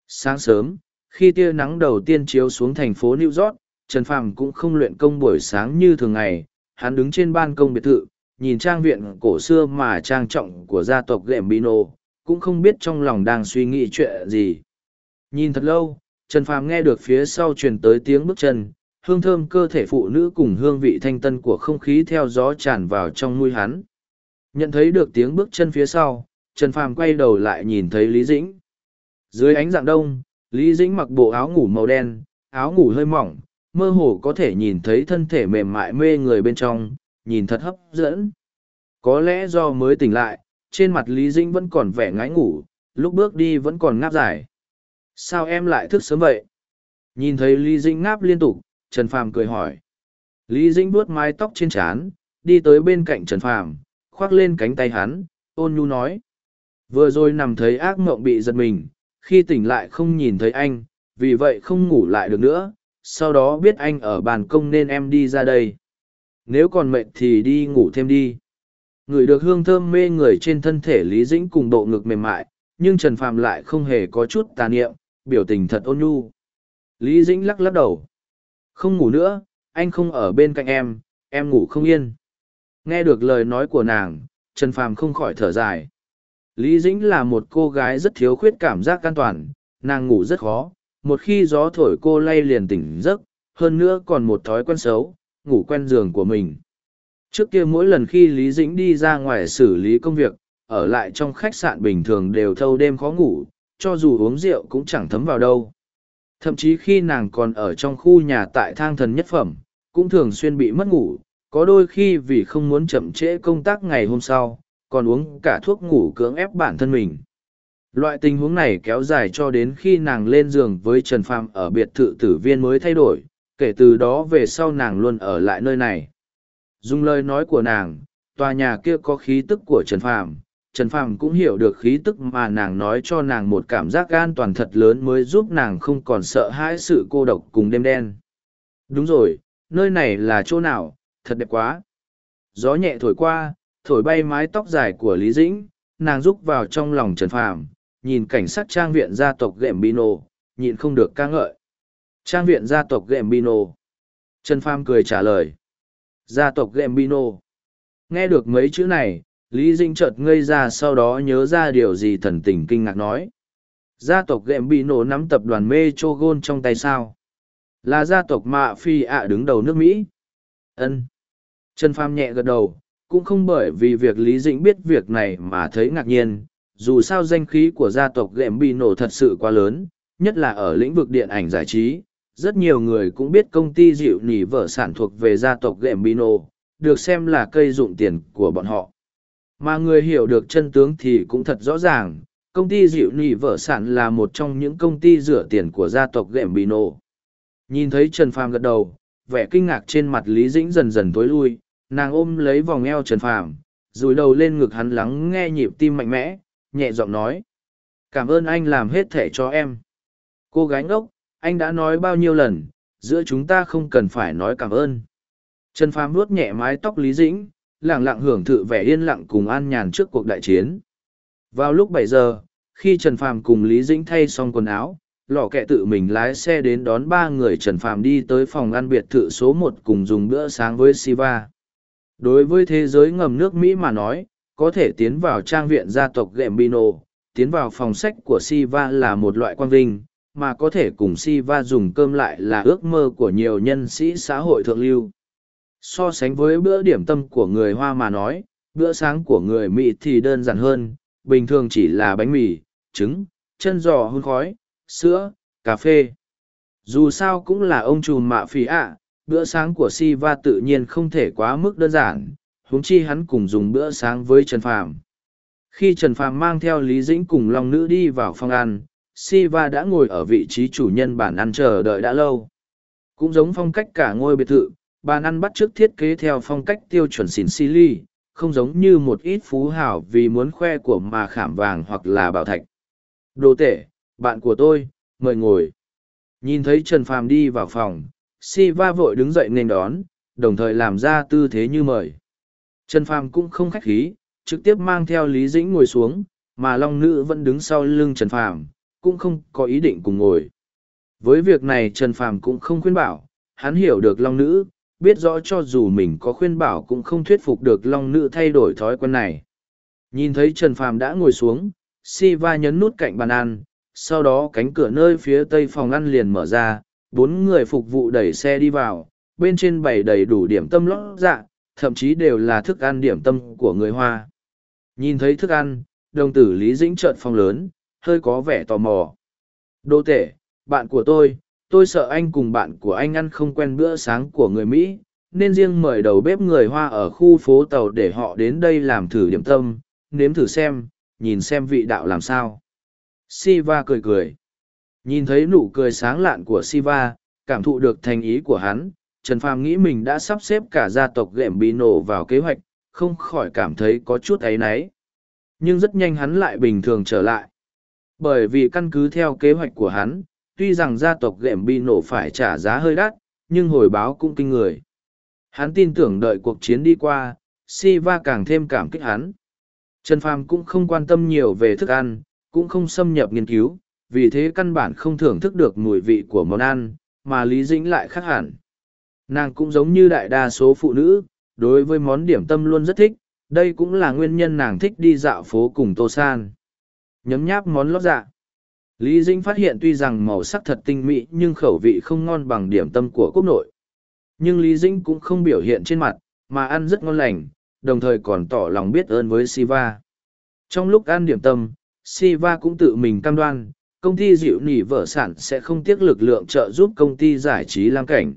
Sáng sớm, khi tia nắng đầu tiên chiếu xuống thành phố New York, Trần Phàm cũng không luyện công buổi sáng như thường ngày, hắn đứng trên ban công biệt thự, nhìn trang viện cổ xưa mà trang trọng của gia tộc Gambino, cũng không biết trong lòng đang suy nghĩ chuyện gì. Nhìn thật lâu, Trần Phàm nghe được phía sau truyền tới tiếng bước chân, hương thơm cơ thể phụ nữ cùng hương vị thanh tân của không khí theo gió tràn vào trong mũi hắn. Nhận thấy được tiếng bước chân phía sau, Trần Phàm quay đầu lại nhìn thấy Lý Dĩnh. Dưới ánh dạng đông, Lý Dĩnh mặc bộ áo ngủ màu đen, áo ngủ hơi mỏng, mơ hồ có thể nhìn thấy thân thể mềm mại mê người bên trong, nhìn thật hấp dẫn. Có lẽ do mới tỉnh lại, trên mặt Lý Dĩnh vẫn còn vẻ ngái ngủ, lúc bước đi vẫn còn ngáp dài. Sao em lại thức sớm vậy? Nhìn thấy Lý Dĩnh ngáp liên tục, Trần Phàm cười hỏi. Lý Dĩnh vuốt mái tóc trên trán, đi tới bên cạnh Trần Phàm, khoác lên cánh tay hắn, ôn nhu nói. Vừa rồi nằm thấy ác mộng bị giật mình, khi tỉnh lại không nhìn thấy anh, vì vậy không ngủ lại được nữa, sau đó biết anh ở bàn công nên em đi ra đây nếu còn mệt thì đi ngủ thêm đi ngửi được hương thơm mê người trên thân thể lý dĩnh cùng bộ ngực mềm mại nhưng Trần Phàm lại không hề có chút tà niệm, biểu tình thật ôn nhu. Lý Dĩnh lắc lắc đầu. Không ngủ nữa, anh không ở bên cạnh em, em ngủ không yên. Nghe được lời nói của nàng, Trần Phàm không khỏi thở dài. Lý Dĩnh là một cô gái rất thiếu khuyết cảm giác an toàn, nàng ngủ rất khó, một khi gió thổi cô lay liền tỉnh giấc, hơn nữa còn một thói quen xấu, ngủ quen giường của mình. Trước kia mỗi lần khi Lý Dĩnh đi ra ngoài xử lý công việc, ở lại trong khách sạn bình thường đều thâu đêm khó ngủ, cho dù uống rượu cũng chẳng thấm vào đâu. Thậm chí khi nàng còn ở trong khu nhà tại thang thần nhất phẩm, cũng thường xuyên bị mất ngủ, có đôi khi vì không muốn chậm trễ công tác ngày hôm sau, còn uống cả thuốc ngủ cưỡng ép bản thân mình. Loại tình huống này kéo dài cho đến khi nàng lên giường với Trần Phàm ở biệt thự tử viên mới thay đổi, kể từ đó về sau nàng luôn ở lại nơi này. Dùng lời nói của nàng, tòa nhà kia có khí tức của Trần Phàm, Trần Phàm cũng hiểu được khí tức mà nàng nói cho nàng một cảm giác an toàn thật lớn mới giúp nàng không còn sợ hãi sự cô độc cùng đêm đen. Đúng rồi, nơi này là chỗ nào, thật đẹp quá. Gió nhẹ thổi qua, thổi bay mái tóc dài của Lý Dĩnh, nàng rúc vào trong lòng Trần Phàm, nhìn cảnh sát trang viện gia tộc Gembino, nhịn không được ca ngợi. Trang viện gia tộc Gembino. Trần Phàm cười trả lời. Gia tộc Gembino. Nghe được mấy chữ này, Lý Dĩnh chợt ngây ra sau đó nhớ ra điều gì thần tình kinh ngạc nói. Gia tộc Gembino nắm tập đoàn Metro Gold trong tay sao? Là gia tộc Mạ Phi ạ đứng đầu nước Mỹ. Ân. Trần Phàm nhẹ gật đầu, cũng không bởi vì việc Lý Dĩnh biết việc này mà thấy ngạc nhiên, dù sao danh khí của gia tộc Gệm Bì Nổ thật sự quá lớn, nhất là ở lĩnh vực điện ảnh giải trí. Rất nhiều người cũng biết công ty dịu nỉ Vở sản thuộc về gia tộc Gệm Bì Nổ, được xem là cây dụng tiền của bọn họ. Mà người hiểu được chân tướng thì cũng thật rõ ràng, công ty dịu nỉ Vở sản là một trong những công ty rửa tiền của gia tộc Gệm Bì Nổ. Nhìn thấy Trần Phàm gật đầu, vẻ kinh ngạc trên mặt Lý Dĩnh dần dần tối lui, nàng ôm lấy vòng eo Trần Phàm, rùi đầu lên ngực hắn lắng nghe nhịp tim mạnh mẽ, nhẹ giọng nói. Cảm ơn anh làm hết thể cho em. Cô gái ngốc, anh đã nói bao nhiêu lần, giữa chúng ta không cần phải nói cảm ơn. Trần Phàm vuốt nhẹ mái tóc Lý Dĩnh, lặng lặng hưởng thụ vẻ yên lặng cùng an nhàn trước cuộc đại chiến. Vào lúc bảy giờ, khi Trần Phàm cùng Lý Dĩnh thay xong quần áo, lò kẹ tự mình lái xe đến đón ba người Trần Phàm đi tới phòng ăn biệt thự số một cùng dùng bữa sáng với Siva. Đối với thế giới ngầm nước Mỹ mà nói, có thể tiến vào trang viện gia tộc Gambino, tiến vào phòng sách của Siva là một loại quan vinh, mà có thể cùng Siva dùng cơm lại là ước mơ của nhiều nhân sĩ xã hội thượng lưu. So sánh với bữa điểm tâm của người Hoa mà nói, bữa sáng của người Mỹ thì đơn giản hơn, bình thường chỉ là bánh mì, trứng, chân giò hun khói, sữa, cà phê. Dù sao cũng là ông trùm mạ phí ạ, bữa sáng của Siva tự nhiên không thể quá mức đơn giản, huống chi hắn cùng dùng bữa sáng với Trần Phàm. Khi Trần Phàm mang theo Lý Dĩnh cùng Long Nữ đi vào phòng ăn, Siva đã ngồi ở vị trí chủ nhân bàn ăn chờ đợi đã lâu. Cũng giống phong cách cả ngôi biệt thự, bàn ăn bắt trước thiết kế theo phong cách tiêu chuẩn xỉn xì ly, không giống như một ít phú hảo vì muốn khoe của mà khảm vàng hoặc là bảo thạch. Đồ tể, bạn của tôi, mời ngồi. Nhìn thấy Trần Phàm đi vào phòng, Siva vội đứng dậy nên đón, đồng thời làm ra tư thế như mời. Trần Phàm cũng không khách khí, trực tiếp mang theo Lý Dĩnh ngồi xuống, mà Long Nữ vẫn đứng sau lưng Trần Phàm, cũng không có ý định cùng ngồi. Với việc này Trần Phàm cũng không khuyên bảo, hắn hiểu được Long Nữ, biết rõ cho dù mình có khuyên bảo cũng không thuyết phục được Long Nữ thay đổi thói quen này. Nhìn thấy Trần Phàm đã ngồi xuống, Siva nhấn nút cạnh bàn ăn, sau đó cánh cửa nơi phía tây phòng ăn liền mở ra, bốn người phục vụ đẩy xe đi vào, bên trên bày đầy đủ điểm tâm lót dạ, thậm chí đều là thức ăn điểm tâm của người Hoa. Nhìn thấy thức ăn, đồng tử Lý Dĩnh trợn phong lớn, hơi có vẻ tò mò. Đô tể, bạn của tôi, tôi sợ anh cùng bạn của anh ăn không quen bữa sáng của người Mỹ, nên riêng mời đầu bếp người Hoa ở khu phố tàu để họ đến đây làm thử điểm tâm, nếm thử xem, nhìn xem vị đạo làm sao. Siva cười cười. Nhìn thấy nụ cười sáng lạn của Siva, cảm thụ được thành ý của hắn, Trần Phàm nghĩ mình đã sắp xếp cả gia tộc Gệm bị Nổ vào kế hoạch, không khỏi cảm thấy có chút ấy náy. Nhưng rất nhanh hắn lại bình thường trở lại. Bởi vì căn cứ theo kế hoạch của hắn, tuy rằng gia tộc Gệm bị Nổ phải trả giá hơi đắt, nhưng hồi báo cũng kinh người. Hắn tin tưởng đợi cuộc chiến đi qua, Siva càng thêm cảm kích hắn. Trần Phàm cũng không quan tâm nhiều về thức ăn, cũng không xâm nhập nghiên cứu, vì thế căn bản không thưởng thức được mùi vị của món ăn, mà Lý Dĩnh lại khác hẳn. Nàng cũng giống như đại đa số phụ nữ, đối với món điểm tâm luôn rất thích, đây cũng là nguyên nhân nàng thích đi dạo phố cùng Tô San. Nhấm nháp món lót dạ. Lý Dĩnh phát hiện tuy rằng màu sắc thật tinh mỹ nhưng khẩu vị không ngon bằng điểm tâm của quốc nội. Nhưng Lý Dĩnh cũng không biểu hiện trên mặt, mà ăn rất ngon lành, đồng thời còn tỏ lòng biết ơn với Siva. Trong lúc ăn điểm tâm, Siva cũng tự mình cam đoan, công ty dịu nỉ vợ sản sẽ không tiếc lực lượng trợ giúp công ty giải trí lam cảnh.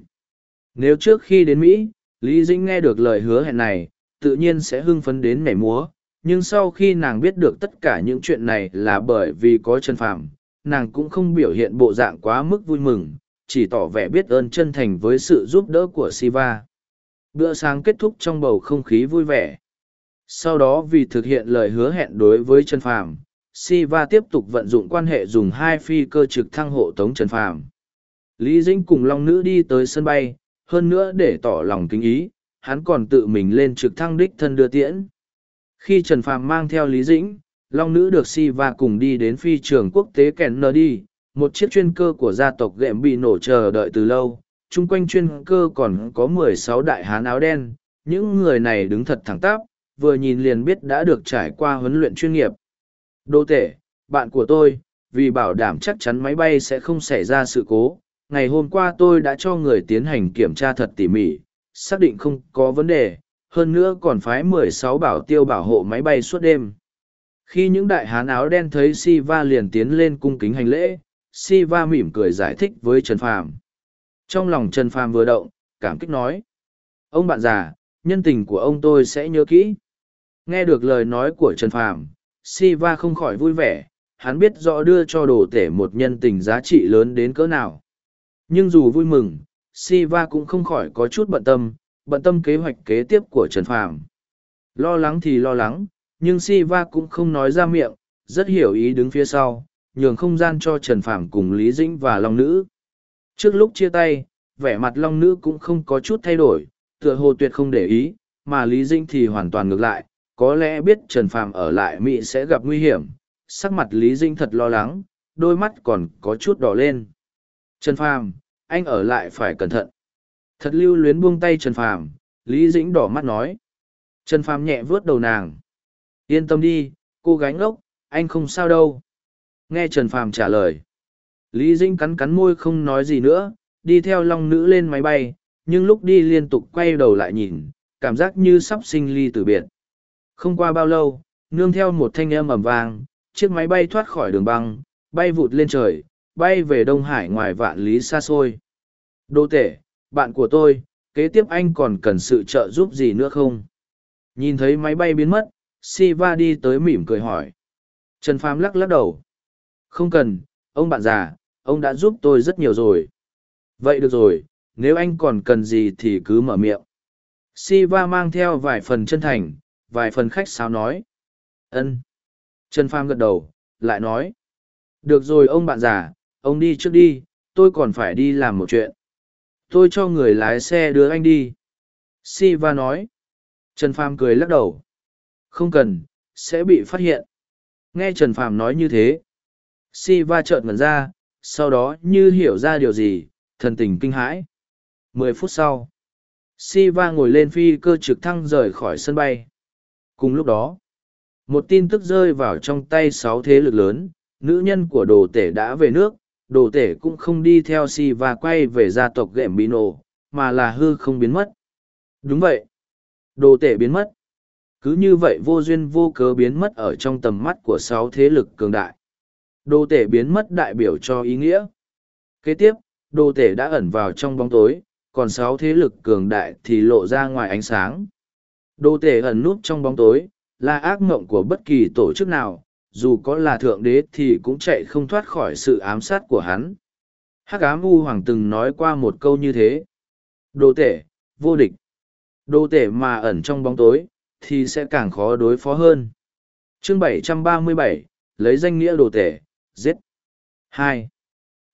Nếu trước khi đến Mỹ, Lý Dĩnh nghe được lời hứa hẹn này, tự nhiên sẽ hưng phấn đến nhảy múa, nhưng sau khi nàng biết được tất cả những chuyện này là bởi vì có chân phàm, nàng cũng không biểu hiện bộ dạng quá mức vui mừng, chỉ tỏ vẻ biết ơn chân thành với sự giúp đỡ của Siva. Bữa sáng kết thúc trong bầu không khí vui vẻ. Sau đó vì thực hiện lời hứa hẹn đối với chân phàm, Siva tiếp tục vận dụng quan hệ dùng hai phi cơ trực thăng hộ tống Trần Phàm. Lý Dĩnh cùng Long Nữ đi tới sân bay, hơn nữa để tỏ lòng kính ý, hắn còn tự mình lên trực thăng đích thân đưa tiễn. Khi Trần Phàm mang theo Lý Dĩnh, Long Nữ được Siva cùng đi đến phi trường quốc tế Kennedy, một chiếc chuyên cơ của gia tộc Gệm bị nổ chờ đợi từ lâu. Trung quanh chuyên cơ còn có mười sáu đại hán áo đen, những người này đứng thật thẳng tắp, vừa nhìn liền biết đã được trải qua huấn luyện chuyên nghiệp, Đô tể, bạn của tôi, vì bảo đảm chắc chắn máy bay sẽ không xảy ra sự cố, ngày hôm qua tôi đã cho người tiến hành kiểm tra thật tỉ mỉ, xác định không có vấn đề, hơn nữa còn phái 16 bảo tiêu bảo hộ máy bay suốt đêm. Khi những đại hán áo đen thấy Siva liền tiến lên cung kính hành lễ, Siva mỉm cười giải thích với Trần Phàm. Trong lòng Trần Phàm vừa động, cảm kích nói. Ông bạn già, nhân tình của ông tôi sẽ nhớ kỹ. Nghe được lời nói của Trần Phàm, Siva không khỏi vui vẻ, hắn biết rõ đưa cho đồ tể một nhân tình giá trị lớn đến cỡ nào. Nhưng dù vui mừng, Siva cũng không khỏi có chút bận tâm, bận tâm kế hoạch kế tiếp của Trần Phàm. Lo lắng thì lo lắng, nhưng Siva cũng không nói ra miệng, rất hiểu ý đứng phía sau, nhường không gian cho Trần Phàm cùng Lý Dĩnh và Long Nữ. Trước lúc chia tay, vẻ mặt Long Nữ cũng không có chút thay đổi, tựa hồ tuyệt không để ý, mà Lý Dĩnh thì hoàn toàn ngược lại, có lẽ biết Trần Phàm ở lại Mỹ sẽ gặp nguy hiểm, sắc mặt Lý Dĩnh thật lo lắng, đôi mắt còn có chút đỏ lên. Trần Phàm, anh ở lại phải cẩn thận. Thật lưu luyến buông tay Trần Phàm, Lý Dĩnh đỏ mắt nói. Trần Phàm nhẹ vướt đầu nàng. Yên tâm đi, cô gái ngốc, anh không sao đâu. Nghe Trần Phàm trả lời. Lý Dĩnh cắn cắn môi không nói gì nữa, đi theo long nữ lên máy bay, nhưng lúc đi liên tục quay đầu lại nhìn, cảm giác như sắp sinh ly từ biệt. Không qua bao lâu, nương theo một thanh âm ầm vang, chiếc máy bay thoát khỏi đường băng, bay vụt lên trời, bay về Đông Hải ngoài vạn lý xa xôi. Đô tể, bạn của tôi, kế tiếp anh còn cần sự trợ giúp gì nữa không? Nhìn thấy máy bay biến mất, Siva đi tới mỉm cười hỏi. Trần Phàm lắc lắc đầu. Không cần, ông bạn già, ông đã giúp tôi rất nhiều rồi. Vậy được rồi, nếu anh còn cần gì thì cứ mở miệng. Siva mang theo vài phần chân thành, vài phần khách sao nói. ân Trần Pham gật đầu, lại nói. Được rồi ông bạn già, ông đi trước đi, tôi còn phải đi làm một chuyện. Tôi cho người lái xe đưa anh đi. Siva nói. Trần Pham cười lắc đầu. Không cần, sẽ bị phát hiện. Nghe Trần Phàm nói như thế. Siva trợn ngẩn ra, sau đó như hiểu ra điều gì, thần tình kinh hãi. Mười phút sau, Siva ngồi lên phi cơ trực thăng rời khỏi sân bay. Cùng lúc đó, một tin tức rơi vào trong tay sáu thế lực lớn, nữ nhân của đồ tể đã về nước, đồ tể cũng không đi theo si và quay về gia tộc ghệm bị nổ, mà là hư không biến mất. Đúng vậy, đồ tể biến mất. Cứ như vậy vô duyên vô cớ biến mất ở trong tầm mắt của sáu thế lực cường đại. Đồ tể biến mất đại biểu cho ý nghĩa. Kế tiếp, đồ tể đã ẩn vào trong bóng tối, còn sáu thế lực cường đại thì lộ ra ngoài ánh sáng. Đồ tể ẩn núp trong bóng tối, là ác mộng của bất kỳ tổ chức nào, dù có là thượng đế thì cũng chạy không thoát khỏi sự ám sát của hắn. Hắc ám U Hoàng từng nói qua một câu như thế. Đồ tể, vô địch. Đồ tể mà ẩn trong bóng tối, thì sẽ càng khó đối phó hơn. chương 737, lấy danh nghĩa đồ tể, giết. 2.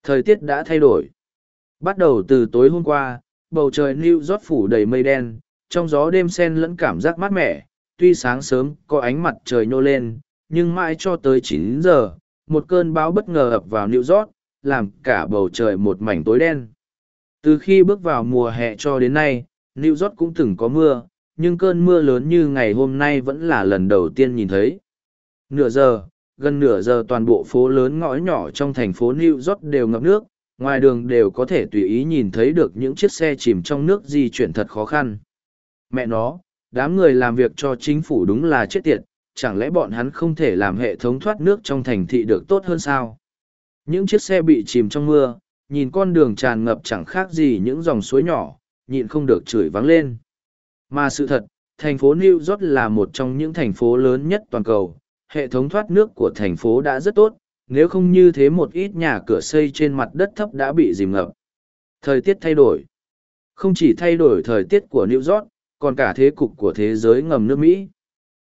Thời tiết đã thay đổi. Bắt đầu từ tối hôm qua, bầu trời New York phủ đầy mây đen, trong gió đêm sen lẫn cảm giác mát mẻ tuy sáng sớm có ánh mặt trời nhô lên nhưng mãi cho tới chín giờ một cơn bão bất ngờ ập vào New York, làm cả bầu trời một mảnh tối đen. Từ khi bước vào mùa hè cho đến nay, New York cũng từng có mưa, nhưng cơn mưa lớn như ngày hôm nay vẫn là lần đầu tiên nhìn thấy. Nửa giờ, gần nửa giờ toàn bộ phố lớn ngõ nhỏ trong thành phố New York đều ngập nước, ngoài đường đều có thể tùy ý nhìn thấy được những chiếc xe chìm trong nước di chuyển thật khó khăn. Mẹ nó, đám người làm việc cho chính phủ đúng là chết tiệt, chẳng lẽ bọn hắn không thể làm hệ thống thoát nước trong thành thị được tốt hơn sao? Những chiếc xe bị chìm trong mưa, nhìn con đường tràn ngập chẳng khác gì những dòng suối nhỏ, nhịn không được chửi vắng lên. Mà sự thật, thành phố New York là một trong những thành phố lớn nhất toàn cầu, hệ thống thoát nước của thành phố đã rất tốt, nếu không như thế một ít nhà cửa xây trên mặt đất thấp đã bị dìm ngập. Thời tiết thay đổi. Không chỉ thay đổi thời tiết của New York, còn cả thế cục của thế giới ngầm nước Mỹ.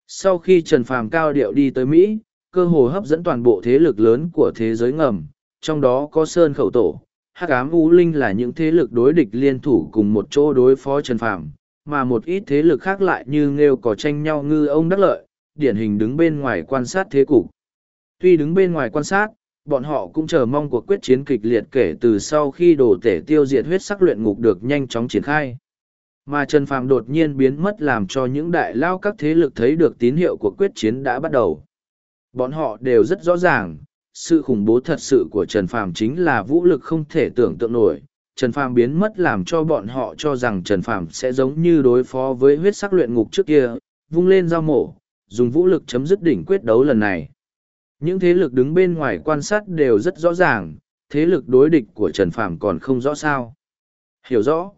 Sau khi Trần Phàm cao điệu đi tới Mỹ, cơ hồ hấp dẫn toàn bộ thế lực lớn của thế giới ngầm, trong đó có Sơn Khẩu Tổ, Hắc Ám U Linh là những thế lực đối địch liên thủ cùng một chỗ đối phó Trần Phàm, mà một ít thế lực khác lại như nghêu có tranh nhau ngư ông đắc lợi, điển hình đứng bên ngoài quan sát thế cục. Tuy đứng bên ngoài quan sát, bọn họ cũng chờ mong cuộc quyết chiến kịch liệt kể từ sau khi đồ tể tiêu diệt huyết sắc luyện ngục được nhanh chóng triển khai. Mà Trần Phàm đột nhiên biến mất làm cho những đại lao các thế lực thấy được tín hiệu của quyết chiến đã bắt đầu. Bọn họ đều rất rõ ràng, sự khủng bố thật sự của Trần Phàm chính là vũ lực không thể tưởng tượng nổi. Trần Phàm biến mất làm cho bọn họ cho rằng Trần Phàm sẽ giống như đối phó với huyết sắc luyện ngục trước kia, vung lên dao mổ, dùng vũ lực chấm dứt đỉnh quyết đấu lần này. Những thế lực đứng bên ngoài quan sát đều rất rõ ràng, thế lực đối địch của Trần Phàm còn không rõ sao. Hiểu rõ.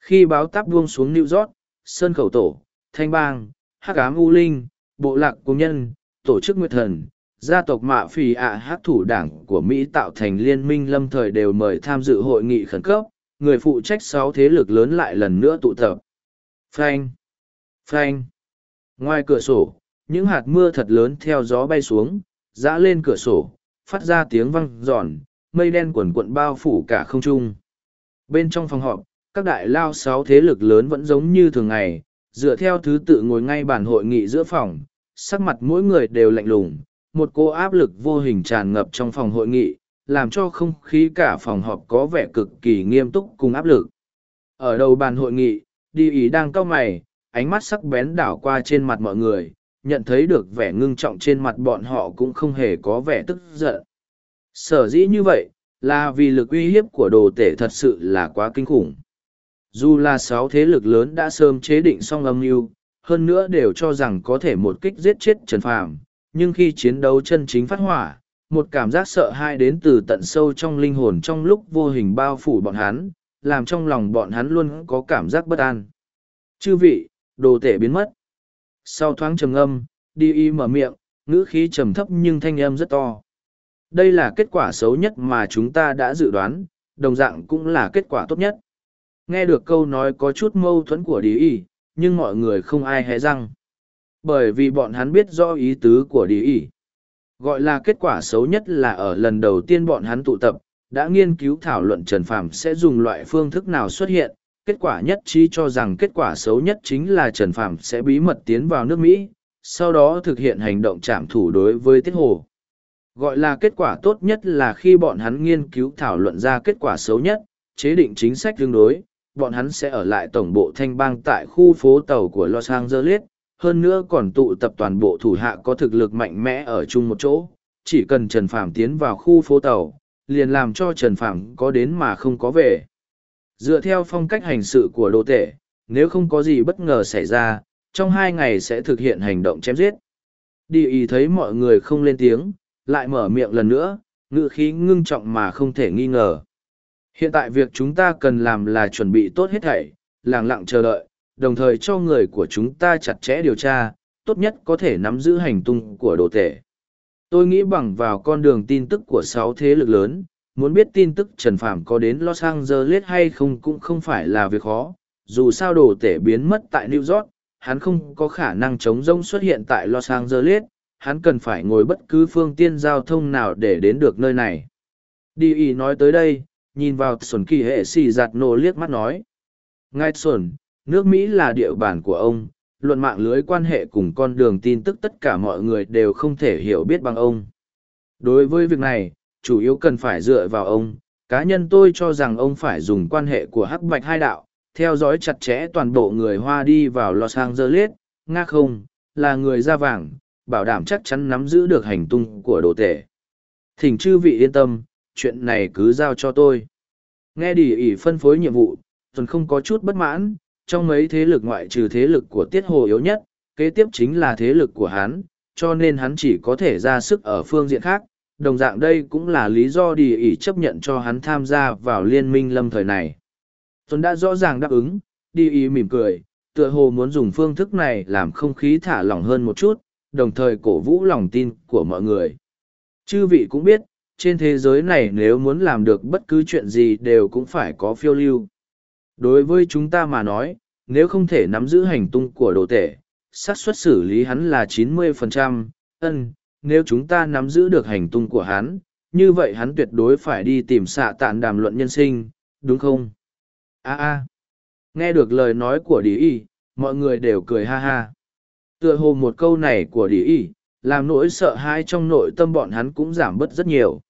Khi báo táp buông xuống New York, Sơn Khẩu Tổ, Thanh Bang, Hắc Ám U Linh, Bộ Lạc Công Nhân, Tổ chức Nguyệt Thần, gia tộc Mạ Phì ạ hát thủ đảng của Mỹ tạo thành liên minh lâm thời đều mời tham dự hội nghị khẩn cấp, người phụ trách sáu thế lực lớn lại lần nữa tụ tập. Frank! Frank! Ngoài cửa sổ, những hạt mưa thật lớn theo gió bay xuống, dã lên cửa sổ, phát ra tiếng vang giòn, mây đen quần quận bao phủ cả không trung. Bên trong phòng họp, các đại lao sáu thế lực lớn vẫn giống như thường ngày, dựa theo thứ tự ngồi ngay bàn hội nghị giữa phòng, sắc mặt mỗi người đều lạnh lùng, một cô áp lực vô hình tràn ngập trong phòng hội nghị, làm cho không khí cả phòng họp có vẻ cực kỳ nghiêm túc cùng áp lực. Ở đầu bàn hội nghị, đi ý đang cau mày, ánh mắt sắc bén đảo qua trên mặt mọi người, nhận thấy được vẻ ngưng trọng trên mặt bọn họ cũng không hề có vẻ tức giận. Sở dĩ như vậy, là vì lực uy hiếp của đồ tể thật sự là quá kinh khủng. Dù là sáu thế lực lớn đã sớm chế định xong âm mưu, hơn nữa đều cho rằng có thể một kích giết chết Trần Phàm, nhưng khi chiến đấu chân chính phát hỏa, một cảm giác sợ hãi đến từ tận sâu trong linh hồn trong lúc vô hình bao phủ bọn hắn, làm trong lòng bọn hắn luôn có cảm giác bất an. Chư vị, đồ tể biến mất. Sau thoáng trầm âm, đi y mở miệng, ngữ khí trầm thấp nhưng thanh âm rất to. Đây là kết quả xấu nhất mà chúng ta đã dự đoán, đồng dạng cũng là kết quả tốt nhất. Nghe được câu nói có chút mâu thuẫn của đi Ý, nhưng mọi người không ai hé răng. Bởi vì bọn hắn biết rõ ý tứ của đi Ý. Gọi là kết quả xấu nhất là ở lần đầu tiên bọn hắn tụ tập, đã nghiên cứu thảo luận Trần Phàm sẽ dùng loại phương thức nào xuất hiện, kết quả nhất trí cho rằng kết quả xấu nhất chính là Trần Phàm sẽ bí mật tiến vào nước Mỹ, sau đó thực hiện hành động trảm thủ đối với Tiết Hồ. Gọi là kết quả tốt nhất là khi bọn hắn nghiên cứu thảo luận ra kết quả xấu nhất, chế định chính sách tương đối, bọn hắn sẽ ở lại tổng bộ thanh bang tại khu phố tàu của Los Angeles, hơn nữa còn tụ tập toàn bộ thủ hạ có thực lực mạnh mẽ ở chung một chỗ, chỉ cần Trần Phạm tiến vào khu phố tàu, liền làm cho Trần Phạm có đến mà không có về. Dựa theo phong cách hành sự của đồ tể, nếu không có gì bất ngờ xảy ra, trong hai ngày sẽ thực hiện hành động chém giết. Đi ý thấy mọi người không lên tiếng, lại mở miệng lần nữa, ngự khí ngưng trọng mà không thể nghi ngờ. Hiện tại việc chúng ta cần làm là chuẩn bị tốt hết thảy, lặng lặng chờ đợi, đồng thời cho người của chúng ta chặt chẽ điều tra, tốt nhất có thể nắm giữ hành tung của đồ tể. Tôi nghĩ bằng vào con đường tin tức của sáu thế lực lớn, muốn biết tin tức Trần Phạm có đến Los Angeles hay không cũng không phải là việc khó, dù sao đồ tể biến mất tại New York, hắn không có khả năng chống rông xuất hiện tại Los Angeles, hắn cần phải ngồi bất cứ phương tiện giao thông nào để đến được nơi này. Đi ý nói tới đây, nhìn vào Xuân Kỳ hệ xì giặt nổ liếc mắt nói. Ngài Xuân, nước Mỹ là địa bàn của ông, luận mạng lưới quan hệ cùng con đường tin tức tất cả mọi người đều không thể hiểu biết bằng ông. Đối với việc này, chủ yếu cần phải dựa vào ông. Cá nhân tôi cho rằng ông phải dùng quan hệ của hắc bạch hai đạo, theo dõi chặt chẽ toàn bộ người Hoa đi vào Los Angeles, Nga không, là người da vàng, bảo đảm chắc chắn nắm giữ được hành tung của đồ tể. Thỉnh chư vị yên tâm, chuyện này cứ giao cho tôi. Nghe đi ỉ phân phối nhiệm vụ, tuần không có chút bất mãn, trong mấy thế lực ngoại trừ thế lực của Tiết Hồ yếu nhất, kế tiếp chính là thế lực của hắn, cho nên hắn chỉ có thể ra sức ở phương diện khác. Đồng dạng đây cũng là lý do đi ỉ chấp nhận cho hắn tham gia vào liên minh lâm thời này. Tuấn đã rõ ràng đáp ứng, đi ý mỉm cười, tựa hồ muốn dùng phương thức này làm không khí thả lỏng hơn một chút, đồng thời cổ vũ lòng tin của mọi người. Chư vị cũng biết, trên thế giới này nếu muốn làm được bất cứ chuyện gì đều cũng phải có phiêu lưu. Đối với chúng ta mà nói, nếu không thể nắm giữ hành tung của đồ tể, xác suất xử lý hắn là 90%, ân, nếu chúng ta nắm giữ được hành tung của hắn, như vậy hắn tuyệt đối phải đi tìm xạ tạn đàm luận nhân sinh, đúng không? a a nghe được lời nói của đi y mọi người đều cười ha ha tựa hồ một câu này của đi y làm nỗi sợ hãi trong nội tâm bọn hắn cũng giảm bớt rất nhiều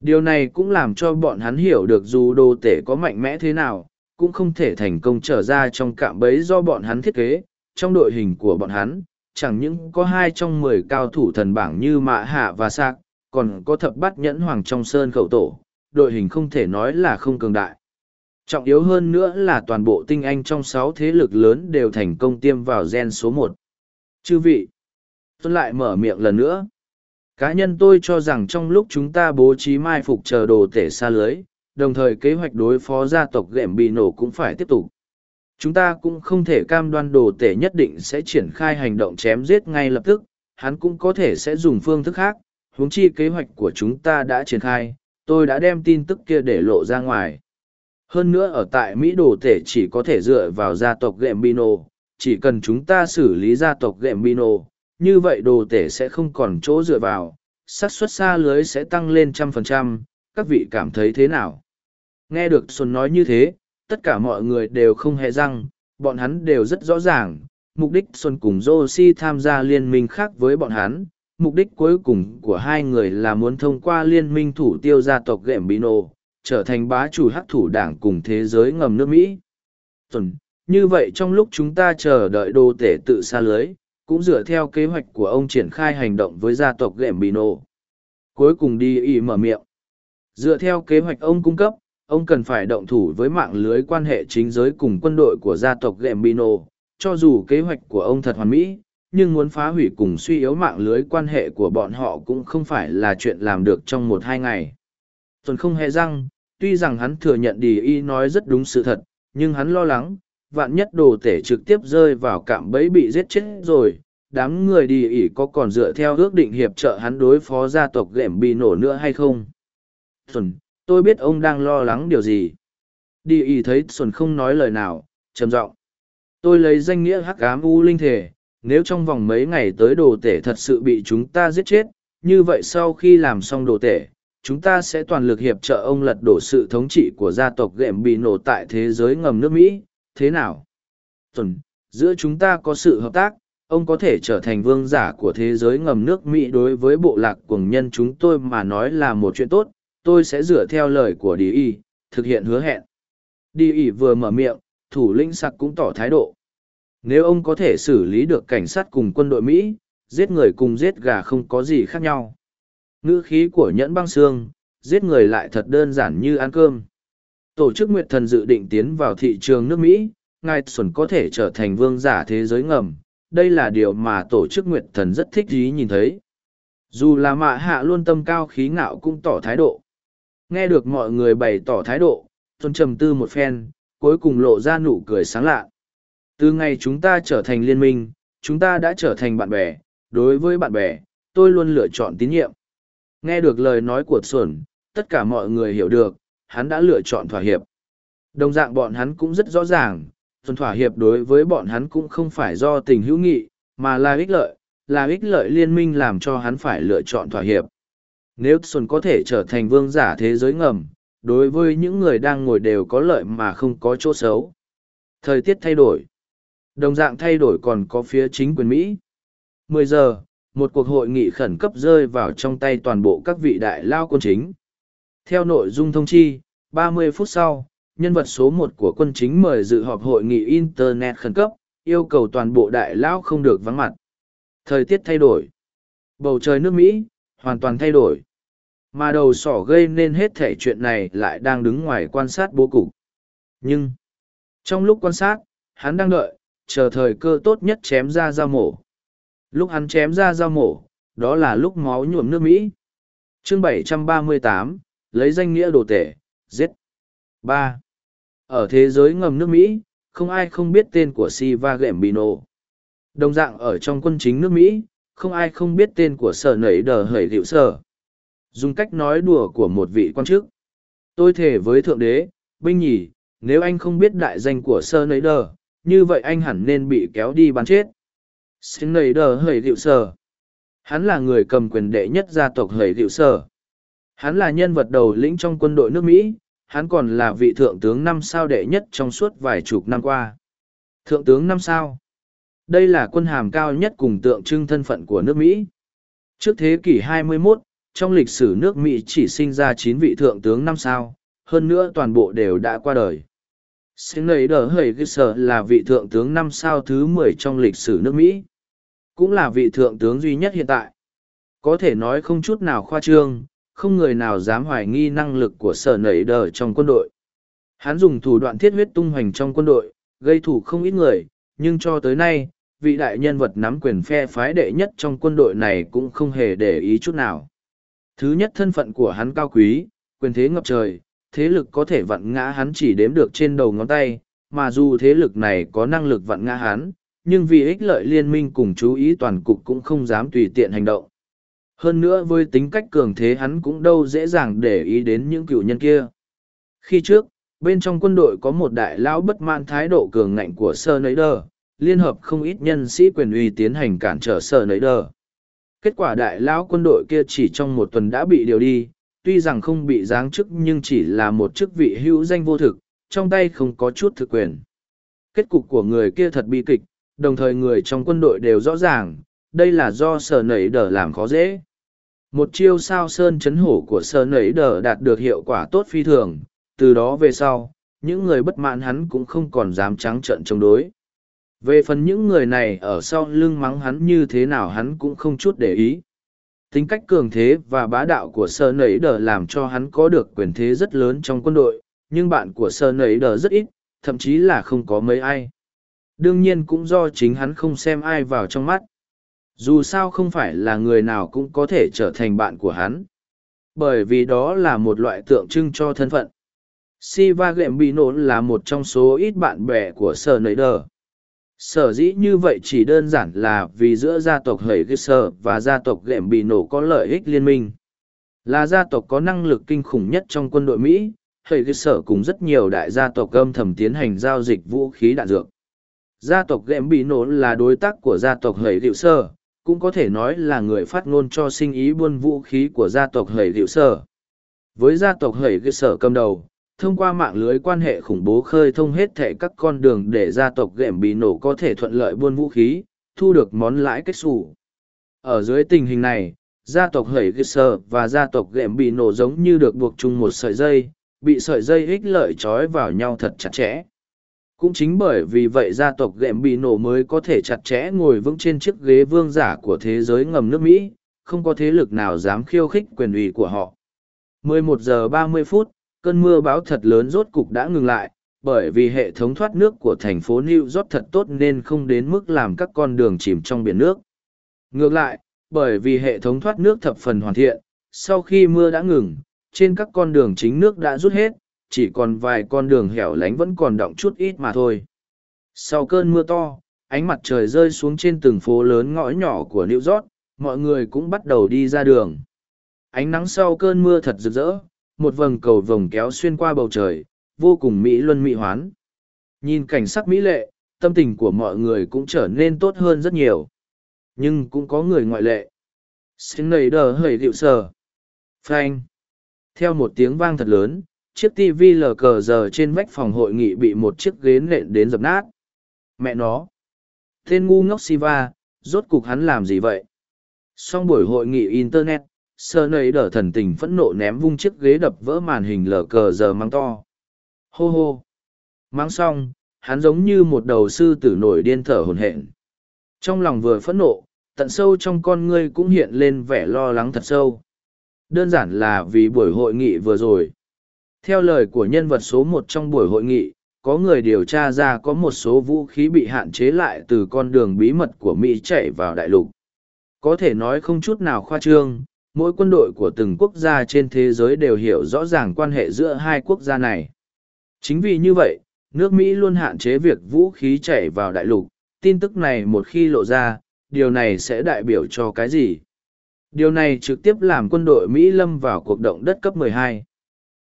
điều này cũng làm cho bọn hắn hiểu được dù đồ tể có mạnh mẽ thế nào cũng không thể thành công trở ra trong cạm bẫy do bọn hắn thiết kế trong đội hình của bọn hắn chẳng những có hai trong mười cao thủ thần bảng như mạ hạ và sạc còn có thập bát nhẫn hoàng trong sơn khẩu tổ đội hình không thể nói là không cường đại Trọng yếu hơn nữa là toàn bộ tinh anh trong sáu thế lực lớn đều thành công tiêm vào gen số một. Chư vị, tuân lại mở miệng lần nữa. Cá nhân tôi cho rằng trong lúc chúng ta bố trí mai phục chờ đồ tể xa lưới, đồng thời kế hoạch đối phó gia tộc ghệm bị nổ cũng phải tiếp tục. Chúng ta cũng không thể cam đoan đồ tể nhất định sẽ triển khai hành động chém giết ngay lập tức, hắn cũng có thể sẽ dùng phương thức khác, huống chi kế hoạch của chúng ta đã triển khai, tôi đã đem tin tức kia để lộ ra ngoài. Hơn nữa ở tại Mỹ đồ tể chỉ có thể dựa vào gia tộc Gambino, chỉ cần chúng ta xử lý gia tộc Gambino, như vậy đồ tể sẽ không còn chỗ dựa vào, xác suất xa lưới sẽ tăng lên trăm phần trăm, các vị cảm thấy thế nào? Nghe được Xuân nói như thế, tất cả mọi người đều không hề răng, bọn hắn đều rất rõ ràng, mục đích Xuân cùng Josie tham gia liên minh khác với bọn hắn, mục đích cuối cùng của hai người là muốn thông qua liên minh thủ tiêu gia tộc Gambino trở thành bá chủ hắc thủ đảng cùng thế giới ngầm nước Mỹ. Xuân, như vậy trong lúc chúng ta chờ đợi đồ tể tự xa lưới, cũng dựa theo kế hoạch của ông triển khai hành động với gia tộc Gambino. Cuối cùng đi y mở miệng. Dựa theo kế hoạch ông cung cấp, ông cần phải động thủ với mạng lưới quan hệ chính giới cùng quân đội của gia tộc Gambino, cho dù kế hoạch của ông thật hoàn mỹ, nhưng muốn phá hủy cùng suy yếu mạng lưới quan hệ của bọn họ cũng không phải là chuyện làm được trong một hai ngày. Tuần không hề răng, tuy rằng hắn thừa nhận đi y nói rất đúng sự thật, nhưng hắn lo lắng, vạn nhất đồ tể trực tiếp rơi vào cạm bẫy bị giết chết rồi. Đám người đi ỉ có còn dựa theo ước định hiệp trợ hắn đối phó gia tộc ghẻm bị nổ nữa hay không? Tuần, tôi biết ông đang lo lắng điều gì. Đi ỉ thấy Tuần không nói lời nào, trầm giọng. Tôi lấy danh nghĩa hắc ám u linh thể, nếu trong vòng mấy ngày tới đồ tể thật sự bị chúng ta giết chết, như vậy sau khi làm xong đồ tể, chúng ta sẽ toàn lực hiệp trợ ông lật đổ sự thống trị của gia tộc ghệm bị nổ tại thế giới ngầm nước Mỹ. Thế nào? Tuần, giữa chúng ta có sự hợp tác, ông có thể trở thành vương giả của thế giới ngầm nước Mỹ đối với bộ lạc quần nhân chúng tôi mà nói là một chuyện tốt, tôi sẽ dựa theo lời của Đi Y, thực hiện hứa hẹn. Đi Y vừa mở miệng, thủ lĩnh sặc cũng tỏ thái độ. Nếu ông có thể xử lý được cảnh sát cùng quân đội Mỹ, giết người cùng giết gà không có gì khác nhau. Ngữ khí của nhẫn băng xương, giết người lại thật đơn giản như ăn cơm. Tổ chức Nguyệt Thần dự định tiến vào thị trường nước Mỹ, Ngài Xuân có thể trở thành vương giả thế giới ngầm. Đây là điều mà tổ chức Nguyệt Thần rất thích ý nhìn thấy. Dù là mạ hạ luôn tâm cao khí ngạo cũng tỏ thái độ. Nghe được mọi người bày tỏ thái độ, Xuân trầm tư một phen, cuối cùng lộ ra nụ cười sáng lạ. Từ ngày chúng ta trở thành liên minh, chúng ta đã trở thành bạn bè. Đối với bạn bè, tôi luôn lựa chọn tín nhiệm. Nghe được lời nói của Xuân, tất cả mọi người hiểu được, hắn đã lựa chọn thỏa hiệp. Đồng dạng bọn hắn cũng rất rõ ràng, Xuân thỏa hiệp đối với bọn hắn cũng không phải do tình hữu nghị, mà là ích lợi, là ích lợi liên minh làm cho hắn phải lựa chọn thỏa hiệp. Nếu Xuân có thể trở thành vương giả thế giới ngầm, đối với những người đang ngồi đều có lợi mà không có chỗ xấu. Thời tiết thay đổi. Đồng dạng thay đổi còn có phía chính quyền Mỹ. 10 giờ, một cuộc hội nghị khẩn cấp rơi vào trong tay toàn bộ các vị đại lao quân chính. Theo nội dung thông chi, 30 phút sau, nhân vật số một của quân chính mời dự họp hội nghị Internet khẩn cấp, yêu cầu toàn bộ đại lão không được vắng mặt. Thời tiết thay đổi. Bầu trời nước Mỹ, hoàn toàn thay đổi. Mà đầu sỏ gây nên hết thể chuyện này lại đang đứng ngoài quan sát bố cục. Nhưng, trong lúc quan sát, hắn đang đợi, chờ thời cơ tốt nhất chém ra dao mổ. Lúc hắn chém ra dao mổ, đó là lúc máu nhuộm nước Mỹ. chương 738, lấy danh nghĩa đồ tể, giết. ba Ở thế giới ngầm nước Mỹ, không ai không biết tên của Siva Gembino. Đồng dạng ở trong quân chính nước Mỹ, không ai không biết tên của sở nẩy đờ hởi hiệu sở. Dùng cách nói đùa của một vị quan chức. Tôi thể với Thượng Đế, Binh Nhì, nếu anh không biết đại danh của sơ nấy đờ, như vậy anh hẳn nên bị kéo đi bắn chết. Xin nấy đờ hởi hiệu sở. Hắn là người cầm quyền đệ nhất gia tộc hởi hiệu sở. Hắn là nhân vật đầu lĩnh trong quân đội nước Mỹ, hắn còn là vị thượng tướng năm sao đệ nhất trong suốt vài chục năm qua. Thượng tướng năm sao. Đây là quân hàm cao nhất cùng tượng trưng thân phận của nước Mỹ. Trước thế kỷ 21, trong lịch sử nước Mỹ chỉ sinh ra chín vị thượng tướng năm sao, hơn nữa toàn bộ đều đã qua đời. Snyder nấy là vị thượng tướng năm sao thứ mười trong lịch sử nước Mỹ. Cũng là vị thượng tướng duy nhất hiện tại. Có thể nói không chút nào khoa trương, không người nào dám hoài nghi năng lực của sở nấy đờ trong quân đội. Hắn dùng thủ đoạn thiết huyết tung hoành trong quân đội, gây thủ không ít người, nhưng cho tới nay, vị đại nhân vật nắm quyền phe phái đệ nhất trong quân đội này cũng không hề để ý chút nào. Thứ nhất thân phận của hắn cao quý, quyền thế ngập trời, thế lực có thể vặn ngã hắn chỉ đếm được trên đầu ngón tay, mà dù thế lực này có năng lực vặn ngã hắn, nhưng vì ích lợi liên minh cùng chú ý toàn cục cũng không dám tùy tiện hành động. Hơn nữa với tính cách cường thế hắn cũng đâu dễ dàng để ý đến những cựu nhân kia. Khi trước, bên trong quân đội có một đại lão bất mãn thái độ cường ngạnh của Sơ Nấy Đờ, liên hợp không ít nhân sĩ quyền uy tiến hành cản trở Sơ Nấy Đờ. Kết quả đại lão quân đội kia chỉ trong một tuần đã bị điều đi, tuy rằng không bị giáng chức nhưng chỉ là một chức vị hữu danh vô thực, trong tay không có chút thực quyền. Kết cục của người kia thật bi kịch, đồng thời người trong quân đội đều rõ ràng, đây là do sở nảy đờ làm khó dễ. Một chiêu sao sơn chấn hổ của Sơ nảy đờ đạt được hiệu quả tốt phi thường, từ đó về sau, những người bất mãn hắn cũng không còn dám trắng trợn chống đối. Về phần những người này ở sau lưng mắng hắn như thế nào hắn cũng không chút để ý. Tính cách cường thế và bá đạo của Sơ Nấy Đờ làm cho hắn có được quyền thế rất lớn trong quân đội, nhưng bạn của Sơ Nấy Đờ rất ít, thậm chí là không có mấy ai. Đương nhiên cũng do chính hắn không xem ai vào trong mắt. Dù sao không phải là người nào cũng có thể trở thành bạn của hắn. Bởi vì đó là một loại tượng trưng cho thân phận. Siva Gembino là một trong số ít bạn bè của sở Nấy Đờ sở dĩ như vậy chỉ đơn giản là vì giữa gia tộc hầy ghê sở và gia tộc ghệm bị nổ có lợi ích liên minh là gia tộc có năng lực kinh khủng nhất trong quân đội mỹ, hầy ghê sở cùng rất nhiều đại gia tộc âm thầm tiến hành giao dịch vũ khí đạn dược gia tộc ghệm bị nổ là đối tác của gia tộc hầy ghê sơ cũng có thể nói là người phát ngôn cho sinh ý buôn vũ khí của gia tộc hầy hiệu sơ với gia tộc hầy cơ sở cầm đầu thông qua mạng lưới quan hệ khủng bố khơi thông hết thệ các con đường để gia tộc ghệm bị nổ có thể thuận lợi buôn vũ khí, thu được món lãi kết xù. Ở dưới tình hình này, gia tộc hẩy cơ sơ và gia tộc ghệm bị nổ giống như được buộc chung một sợi dây, bị sợi dây ích lợi trói vào nhau thật chặt chẽ. Cũng chính bởi vì vậy gia tộc ghệm bị nổ mới có thể chặt chẽ ngồi vững trên chiếc ghế vương giả của thế giới ngầm nước Mỹ, không có thế lực nào dám khiêu khích quyền ủy của họ. 11 giờ 30 phút, cơn mưa bão thật lớn rốt cục đã ngừng lại, bởi vì hệ thống thoát nước của thành phố New York thật tốt nên không đến mức làm các con đường chìm trong biển nước. Ngược lại, bởi vì hệ thống thoát nước thập phần hoàn thiện, sau khi mưa đã ngừng, trên các con đường chính nước đã rút hết, chỉ còn vài con đường hẻo lánh vẫn còn động chút ít mà thôi. Sau cơn mưa to, ánh mặt trời rơi xuống trên từng phố lớn ngõ nhỏ của New York, mọi người cũng bắt đầu đi ra đường. Ánh nắng sau cơn mưa thật rực rỡ, một vầng cầu vồng kéo xuyên qua bầu trời, vô cùng mỹ luân mỹ hoán. Nhìn cảnh sắc mỹ lệ, tâm tình của mọi người cũng trở nên tốt hơn rất nhiều. Nhưng cũng có người ngoại lệ. Xin nầy đờ hởi điệu sờ. Frank. Theo một tiếng vang thật lớn, chiếc TV lờ cờ giờ trên vách phòng hội nghị bị một chiếc ghế nện đến dập nát. Mẹ nó. Tên ngu ngốc Siva, rốt cục hắn làm gì vậy? Xong buổi hội nghị Internet, sơ nầy đỡ thần tình phẫn nộ ném vung chiếc ghế đập vỡ màn hình lờ cờ giờ mang to. Hô hô! Mang xong, hắn giống như một đầu sư tử nổi điên thở hồn hển. Trong lòng vừa phẫn nộ, tận sâu trong con ngươi cũng hiện lên vẻ lo lắng thật sâu. Đơn giản là vì buổi hội nghị vừa rồi. Theo lời của nhân vật số một trong buổi hội nghị, có người điều tra ra có một số vũ khí bị hạn chế lại từ con đường bí mật của Mỹ chạy vào đại lục. Có thể nói không chút nào khoa trương, mỗi quân đội của từng quốc gia trên thế giới đều hiểu rõ ràng quan hệ giữa hai quốc gia này. Chính vì như vậy, nước Mỹ luôn hạn chế việc vũ khí chạy vào đại lục, tin tức này một khi lộ ra, điều này sẽ đại biểu cho cái gì? Điều này trực tiếp làm quân đội Mỹ lâm vào cuộc động đất cấp 12.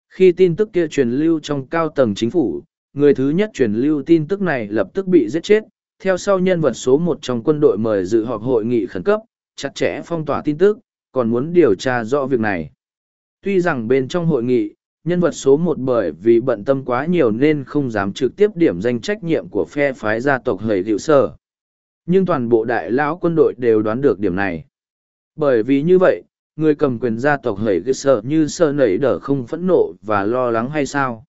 Khi tin tức kia truyền lưu trong cao tầng chính phủ, người thứ nhất truyền lưu tin tức này lập tức bị giết chết, theo sau nhân vật số một trong quân đội mời dự họp hội nghị khẩn cấp, chặt chẽ phong tỏa tin tức, còn muốn điều tra rõ việc này. Tuy rằng bên trong hội nghị, nhân vật số một bởi vì bận tâm quá nhiều nên không dám trực tiếp điểm danh trách nhiệm của phe phái gia tộc hầy hiệu sở. Nhưng toàn bộ đại lão quân đội đều đoán được điểm này. Bởi vì như vậy, người cầm quyền gia tộc hầy ghê sợ như sợ nảy đỡ không phẫn nộ và lo lắng hay sao.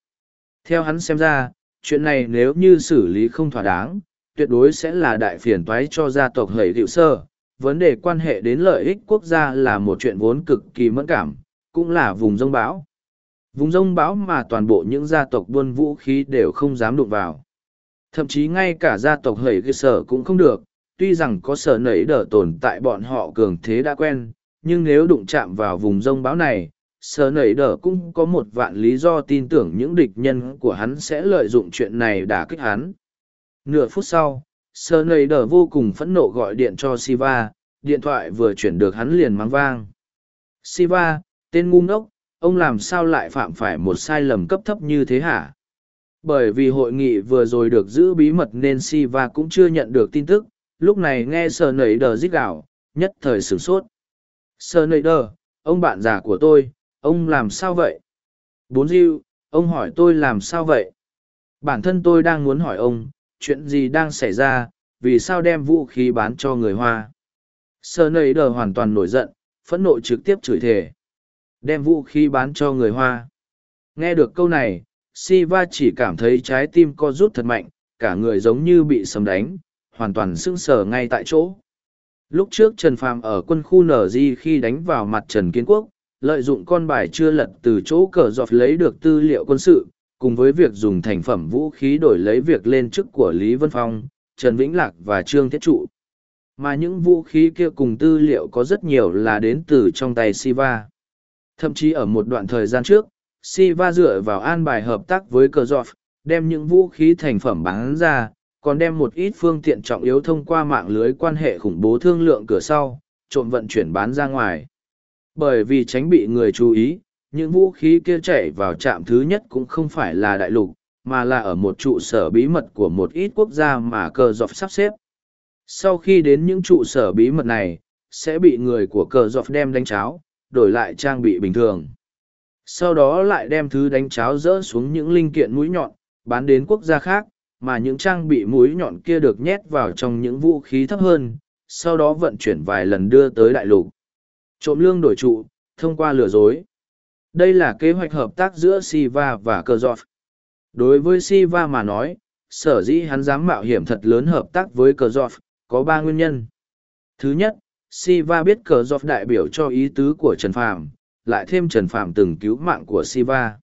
Theo hắn xem ra, chuyện này nếu như xử lý không thỏa đáng, tuyệt đối sẽ là đại phiền toái cho gia tộc hầy hữu sơ vấn đề quan hệ đến lợi ích quốc gia là một chuyện vốn cực kỳ mẫn cảm, cũng là vùng rông bão. Vùng rông bão mà toàn bộ những gia tộc buôn vũ khí đều không dám đụng vào. Thậm chí ngay cả gia tộc hầy cơ sở cũng không được, tuy rằng có sở nảy đỡ tồn tại bọn họ cường thế đã quen, nhưng nếu đụng chạm vào vùng rông bão này, sở nảy đỡ cũng có một vạn lý do tin tưởng những địch nhân của hắn sẽ lợi dụng chuyện này đả kích hắn. Nửa phút sau, Sơ nảy đờ vô cùng phẫn nộ gọi điện cho Siva, điện thoại vừa chuyển được hắn liền mang vang. Siva, tên ngu ngốc, ông làm sao lại phạm phải một sai lầm cấp thấp như thế hả? Bởi vì hội nghị vừa rồi được giữ bí mật nên Siva cũng chưa nhận được tin tức, lúc này nghe sờ Nẩy đờ rít gạo, nhất thời sửng sốt. Sờ Nơi đờ, ông bạn già của tôi, ông làm sao vậy? Bốn diêu, ông hỏi tôi làm sao vậy? Bản thân tôi đang muốn hỏi ông, chuyện gì đang xảy ra, vì sao đem vũ khí bán cho người Hoa. Sơ Nơi đờ hoàn toàn nổi giận, phẫn nộ trực tiếp chửi thề. Đem vũ khí bán cho người Hoa. Nghe được câu này, Siva chỉ cảm thấy trái tim co rút thật mạnh, cả người giống như bị sấm đánh, hoàn toàn sững sờ ngay tại chỗ. Lúc trước Trần Phàm ở quân khu nở di khi đánh vào mặt Trần Kiến Quốc, lợi dụng con bài chưa lật từ chỗ cờ dọc lấy được tư liệu quân sự, cùng với việc dùng thành phẩm vũ khí đổi lấy việc lên chức của Lý Vân Phong, Trần Vĩnh Lạc và Trương Thiết Trụ. Mà những vũ khí kia cùng tư liệu có rất nhiều là đến từ trong tay Siva. Thậm chí ở một đoạn thời gian trước, Siva dựa vào an bài hợp tác với cờ dọc, đem những vũ khí thành phẩm bán ra, còn đem một ít phương tiện trọng yếu thông qua mạng lưới quan hệ khủng bố thương lượng cửa sau, trộm vận chuyển bán ra ngoài. Bởi vì tránh bị người chú ý, những vũ khí kia chạy vào trạm thứ nhất cũng không phải là đại lục, mà là ở một trụ sở bí mật của một ít quốc gia mà cờ dọc sắp xếp. Sau khi đến những trụ sở bí mật này, sẽ bị người của cờ dọc đem đánh cháo, đổi lại trang bị bình thường. Sau đó lại đem thứ đánh cháo rỡ xuống những linh kiện mũi nhọn, bán đến quốc gia khác, mà những trang bị mũi nhọn kia được nhét vào trong những vũ khí thấp hơn, sau đó vận chuyển vài lần đưa tới đại lục. Trộm lương đổi trụ, thông qua lừa dối. Đây là kế hoạch hợp tác giữa Siva và Kerzov. Đối với Siva mà nói, sở dĩ hắn dám mạo hiểm thật lớn hợp tác với Kerzov, có ba nguyên nhân. Thứ nhất, Siva biết Kerzov đại biểu cho ý tứ của Trần Phàm, lại thêm Trần Phàm từng cứu mạng của Siva.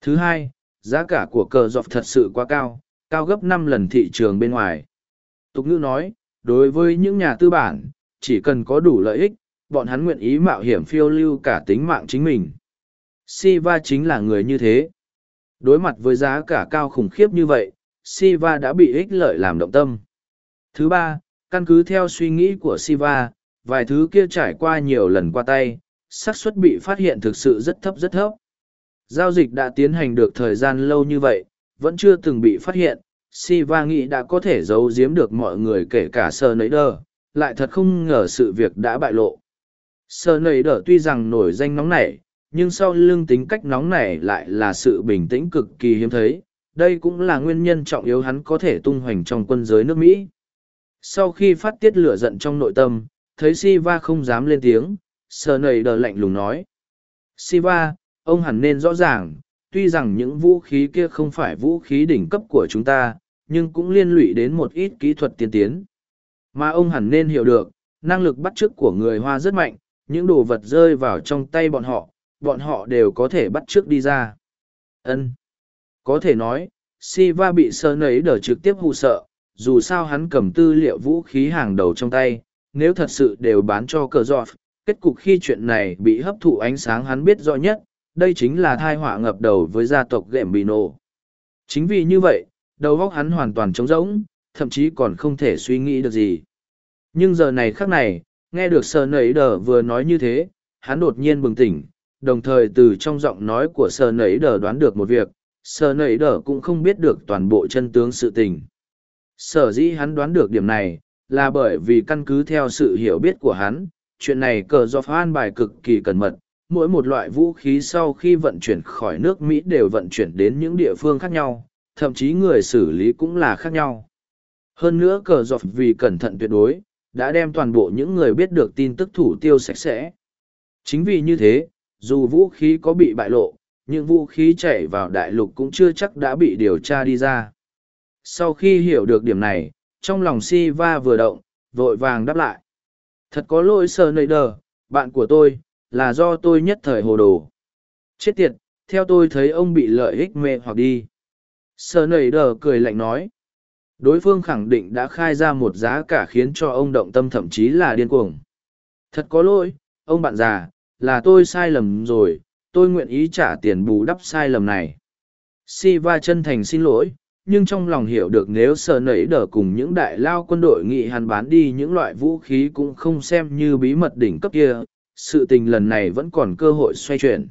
Thứ hai, giá cả của Kerzov thật sự quá cao, cao gấp năm lần thị trường bên ngoài. Tục ngữ nói, đối với những nhà tư bản, chỉ cần có đủ lợi ích, bọn hắn nguyện ý mạo hiểm phiêu lưu cả tính mạng chính mình. Siva chính là người như thế. Đối mặt với giá cả cao khủng khiếp như vậy, Siva đã bị ích lợi làm động tâm. Thứ ba, căn cứ theo suy nghĩ của Siva, vài thứ kia trải qua nhiều lần qua tay, xác suất bị phát hiện thực sự rất thấp rất thấp. Giao dịch đã tiến hành được thời gian lâu như vậy, vẫn chưa từng bị phát hiện. Siva nghĩ đã có thể giấu giếm được mọi người kể cả sơ nấy đờ, lại thật không ngờ sự việc đã bại lộ. Sơ nấy đờ tuy rằng nổi danh nóng nảy, nhưng sau lưng tính cách nóng nảy lại là sự bình tĩnh cực kỳ hiếm thấy đây cũng là nguyên nhân trọng yếu hắn có thể tung hoành trong quân giới nước mỹ sau khi phát tiết lửa giận trong nội tâm thấy Siva không dám lên tiếng, Sơ nầy đờ lạnh lùng nói. Siva, ông hẳn nên rõ ràng, tuy rằng những vũ khí kia không phải vũ khí đỉnh cấp của chúng ta, nhưng cũng liên lụy đến một ít kỹ thuật tiên tiến. Mà ông hẳn nên hiểu được, năng lực bắt chước của người Hoa rất mạnh, những đồ vật rơi vào trong tay bọn họ, bọn họ đều có thể bắt chước đi ra. Ân, Có thể nói, Siva bị sơ nấy đờ trực tiếp hù sợ, dù sao hắn cầm tư liệu vũ khí hàng đầu trong tay, nếu thật sự đều bán cho cờ giọt, kết cục khi chuyện này bị hấp thụ ánh sáng hắn biết rõ nhất, đây chính là thai họa ngập đầu với gia tộc ghệm bị nổ. Chính vì như vậy, đầu óc hắn hoàn toàn trống rỗng, thậm chí còn không thể suy nghĩ được gì. Nhưng giờ này khác này, nghe được sơ nẩy đờ vừa nói như thế, hắn đột nhiên bừng tỉnh, đồng thời từ trong giọng nói của sơ nẩy đờ đoán được một việc, sơ nẩy đờ cũng không biết được toàn bộ chân tướng sự tình. Sở dĩ hắn đoán được điểm này, là bởi vì căn cứ theo sự hiểu biết của hắn, chuyện này cờ do an bài cực kỳ cẩn mật, mỗi một loại vũ khí sau khi vận chuyển khỏi nước Mỹ đều vận chuyển đến những địa phương khác nhau, thậm chí người xử lý cũng là khác nhau. Hơn nữa cờ dọc vì cẩn thận tuyệt đối, đã đem toàn bộ những người biết được tin tức thủ tiêu sạch sẽ. Chính vì như thế, dù vũ khí có bị bại lộ, những vũ khí chảy vào đại lục cũng chưa chắc đã bị điều tra đi ra. Sau khi hiểu được điểm này, trong lòng si va vừa động, vội vàng đáp lại. Thật có lỗi sờ nơi đờ, bạn của tôi, là do tôi nhất thời hồ đồ. Chết tiệt, theo tôi thấy ông bị lợi ích mê hoặc đi. sợ nầy đờ cười lạnh nói. Đối phương khẳng định đã khai ra một giá cả khiến cho ông động tâm thậm chí là điên cuồng. Thật có lỗi, ông bạn già, là tôi sai lầm rồi, tôi nguyện ý trả tiền bù đắp sai lầm này. Siva chân thành xin lỗi, nhưng trong lòng hiểu được nếu sợ nẩy đờ cùng những đại lao quân đội nghị hắn bán đi những loại vũ khí cũng không xem như bí mật đỉnh cấp kia, sự tình lần này vẫn còn cơ hội xoay chuyển.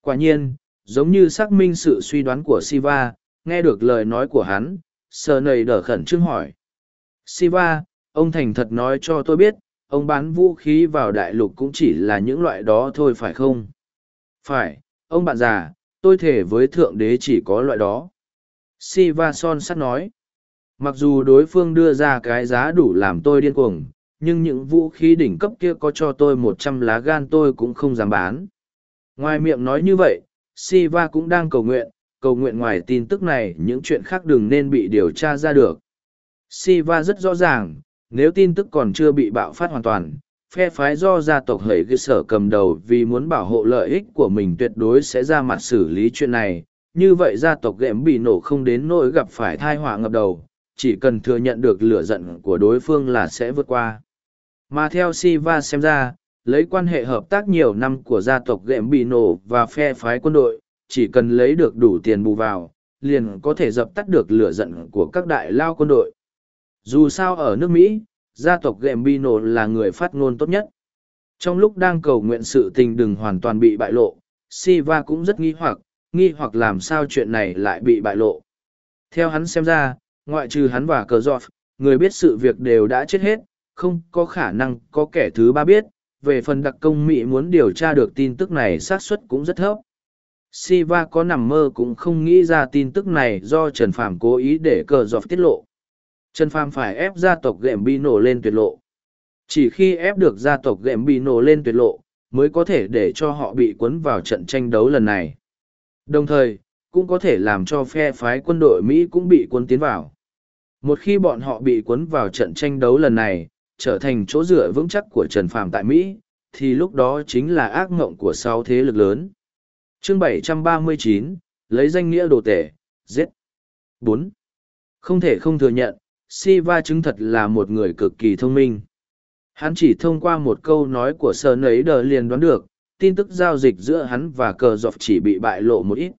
Quả nhiên, giống như xác minh sự suy đoán của Siva, nghe được lời nói của hắn, sờ nầy đờ khẩn trương hỏi. Siva, ông thành thật nói cho tôi biết, ông bán vũ khí vào đại lục cũng chỉ là những loại đó thôi phải không? Phải, ông bạn già, tôi thể với thượng đế chỉ có loại đó. Siva son sắt nói. Mặc dù đối phương đưa ra cái giá đủ làm tôi điên cuồng, nhưng những vũ khí đỉnh cấp kia có cho tôi một trăm lá gan tôi cũng không dám bán. Ngoài miệng nói như vậy, Siva cũng đang cầu nguyện, cầu nguyện ngoài tin tức này những chuyện khác đừng nên bị điều tra ra được. Siva rất rõ ràng, nếu tin tức còn chưa bị bạo phát hoàn toàn, phe phái do gia tộc hầy cơ sở cầm đầu vì muốn bảo hộ lợi ích của mình tuyệt đối sẽ ra mặt xử lý chuyện này. Như vậy gia tộc ghệm bị nổ không đến nỗi gặp phải thai họa ngập đầu, chỉ cần thừa nhận được lửa giận của đối phương là sẽ vượt qua. Mà theo Siva xem ra, lấy quan hệ hợp tác nhiều năm của gia tộc ghệm bị nổ và phe phái quân đội, chỉ cần lấy được đủ tiền bù vào, liền có thể dập tắt được lửa giận của các đại lao quân đội. Dù sao ở nước Mỹ, gia tộc Gambino là người phát ngôn tốt nhất. Trong lúc đang cầu nguyện sự tình đừng hoàn toàn bị bại lộ, Siva cũng rất nghi hoặc, nghi hoặc làm sao chuyện này lại bị bại lộ. Theo hắn xem ra, ngoại trừ hắn và cờ giọt, người biết sự việc đều đã chết hết, không có khả năng có kẻ thứ ba biết. Về phần đặc công Mỹ muốn điều tra được tin tức này xác suất cũng rất thấp. Siva có nằm mơ cũng không nghĩ ra tin tức này do Trần Phàm cố ý để cờ giọt tiết lộ. Trần Phàm phải ép gia tộc Gệm Bi nổ lên tuyệt lộ. Chỉ khi ép được gia tộc Gệm Bi nổ lên tuyệt lộ, mới có thể để cho họ bị cuốn vào trận tranh đấu lần này. Đồng thời, cũng có thể làm cho phe phái quân đội Mỹ cũng bị cuốn tiến vào. Một khi bọn họ bị cuốn vào trận tranh đấu lần này, trở thành chỗ dựa vững chắc của Trần Phàm tại Mỹ, thì lúc đó chính là ác ngộng của sáu thế lực lớn. Chương 739, lấy danh nghĩa đồ tể, giết. 4. Không thể không thừa nhận, Siva chứng thật là một người cực kỳ thông minh. Hắn chỉ thông qua một câu nói của sơ nấy đờ liền đoán được, tin tức giao dịch giữa hắn và cờ dọc chỉ bị bại lộ một ít.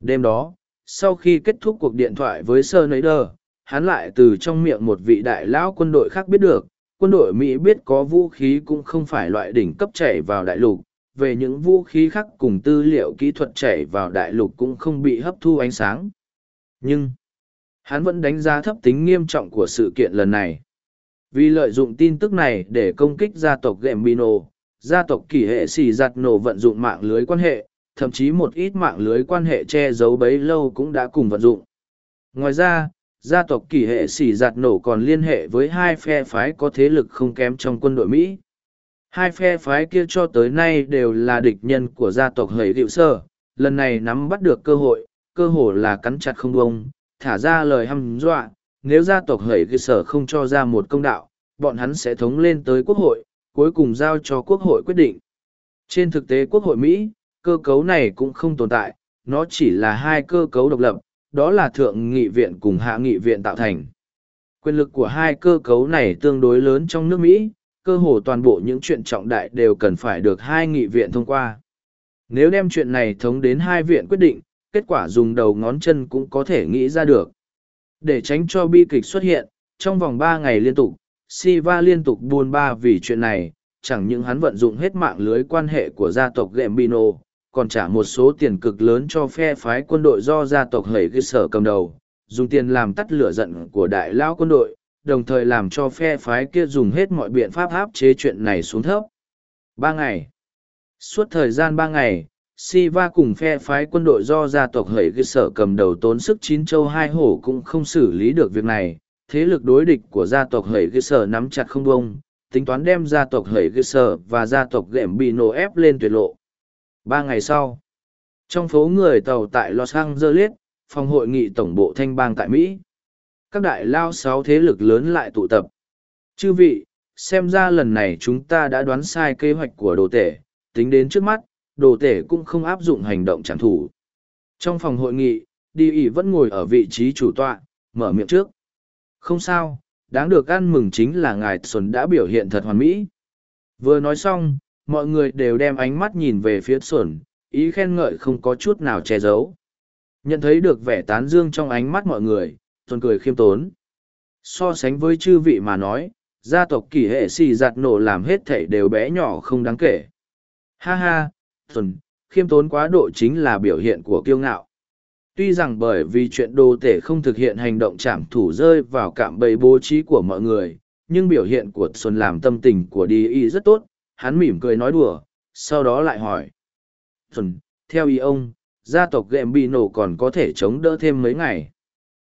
Đêm đó, sau khi kết thúc cuộc điện thoại với sơ nấy đờ, hắn lại từ trong miệng một vị đại lão quân đội khác biết được, quân đội Mỹ biết có vũ khí cũng không phải loại đỉnh cấp chảy vào đại lục, về những vũ khí khác cùng tư liệu kỹ thuật chảy vào đại lục cũng không bị hấp thu ánh sáng. Nhưng, hắn vẫn đánh giá thấp tính nghiêm trọng của sự kiện lần này. Vì lợi dụng tin tức này để công kích gia tộc Gambino, gia tộc kỳ hệ xì giặt nổ vận dụng mạng lưới quan hệ, thậm chí một ít mạng lưới quan hệ che giấu bấy lâu cũng đã cùng vận dụng. Ngoài ra, gia tộc kỳ hệ xỉ giạt nổ còn liên hệ với hai phe phái có thế lực không kém trong quân đội Mỹ. Hai phe phái kia cho tới nay đều là địch nhân của gia tộc hầy hiệu sơ, lần này nắm bắt được cơ hội, cơ hội là cắn chặt không bông, thả ra lời hăm dọa, nếu gia tộc hầy hiệu sơ không cho ra một công đạo, bọn hắn sẽ thống lên tới quốc hội, cuối cùng giao cho quốc hội quyết định. Trên thực tế quốc hội Mỹ, cơ cấu này cũng không tồn tại, nó chỉ là hai cơ cấu độc lập, đó là thượng nghị viện cùng hạ nghị viện tạo thành. Quyền lực của hai cơ cấu này tương đối lớn trong nước Mỹ, cơ hồ toàn bộ những chuyện trọng đại đều cần phải được hai nghị viện thông qua. Nếu đem chuyện này thống đến hai viện quyết định, kết quả dùng đầu ngón chân cũng có thể nghĩ ra được. Để tránh cho bi kịch xuất hiện, trong vòng ba ngày liên tục, Siva liên tục buôn ba vì chuyện này, chẳng những hắn vận dụng hết mạng lưới quan hệ của gia tộc Gambino, còn trả một số tiền cực lớn cho phe phái quân đội do gia tộc hầy cơ sở cầm đầu, dùng tiền làm tắt lửa giận của đại lao quân đội, đồng thời làm cho phe phái kia dùng hết mọi biện pháp áp chế chuyện này xuống thấp. Ba ngày. Suốt thời gian ba ngày, Siva cùng phe phái quân đội do gia tộc hầy cơ sở cầm đầu tốn sức chín châu hai hổ cũng không xử lý được việc này, thế lực đối địch của gia tộc hầy cơ sở nắm chặt không bông, tính toán đem gia tộc hầy cơ sở và gia tộc ghẻm bị nổ ép lên tuyệt lộ. Ba ngày sau, trong phố người tàu tại Los Angeles, phòng hội nghị tổng bộ thanh bang tại Mỹ, các đại lao sáu thế lực lớn lại tụ tập. Chư vị, xem ra lần này chúng ta đã đoán sai kế hoạch của đồ tể, tính đến trước mắt, đồ tể cũng không áp dụng hành động trảm thủ. Trong phòng hội nghị, đi ỉ vẫn ngồi ở vị trí chủ tọa, mở miệng trước. Không sao, đáng được ăn mừng chính là ngài Xuân đã biểu hiện thật hoàn mỹ. Vừa nói xong, mọi người đều đem ánh mắt nhìn về phía xuẩn, ý khen ngợi không có chút nào che giấu. Nhận thấy được vẻ tán dương trong ánh mắt mọi người, xuẩn cười khiêm tốn. So sánh với chư vị mà nói, gia tộc kỷ hệ xì giặt nổ làm hết thảy đều bé nhỏ không đáng kể. Ha ha, xuẩn, khiêm tốn quá độ chính là biểu hiện của kiêu ngạo. Tuy rằng bởi vì chuyện đồ tể không thực hiện hành động chạm thủ rơi vào cạm bẫy bố trí của mọi người, nhưng biểu hiện của xuân làm tâm tình của đi y rất tốt hắn mỉm cười nói đùa, sau đó lại hỏi. Thuần, theo ý ông, gia tộc gệm bị nổ còn có thể chống đỡ thêm mấy ngày.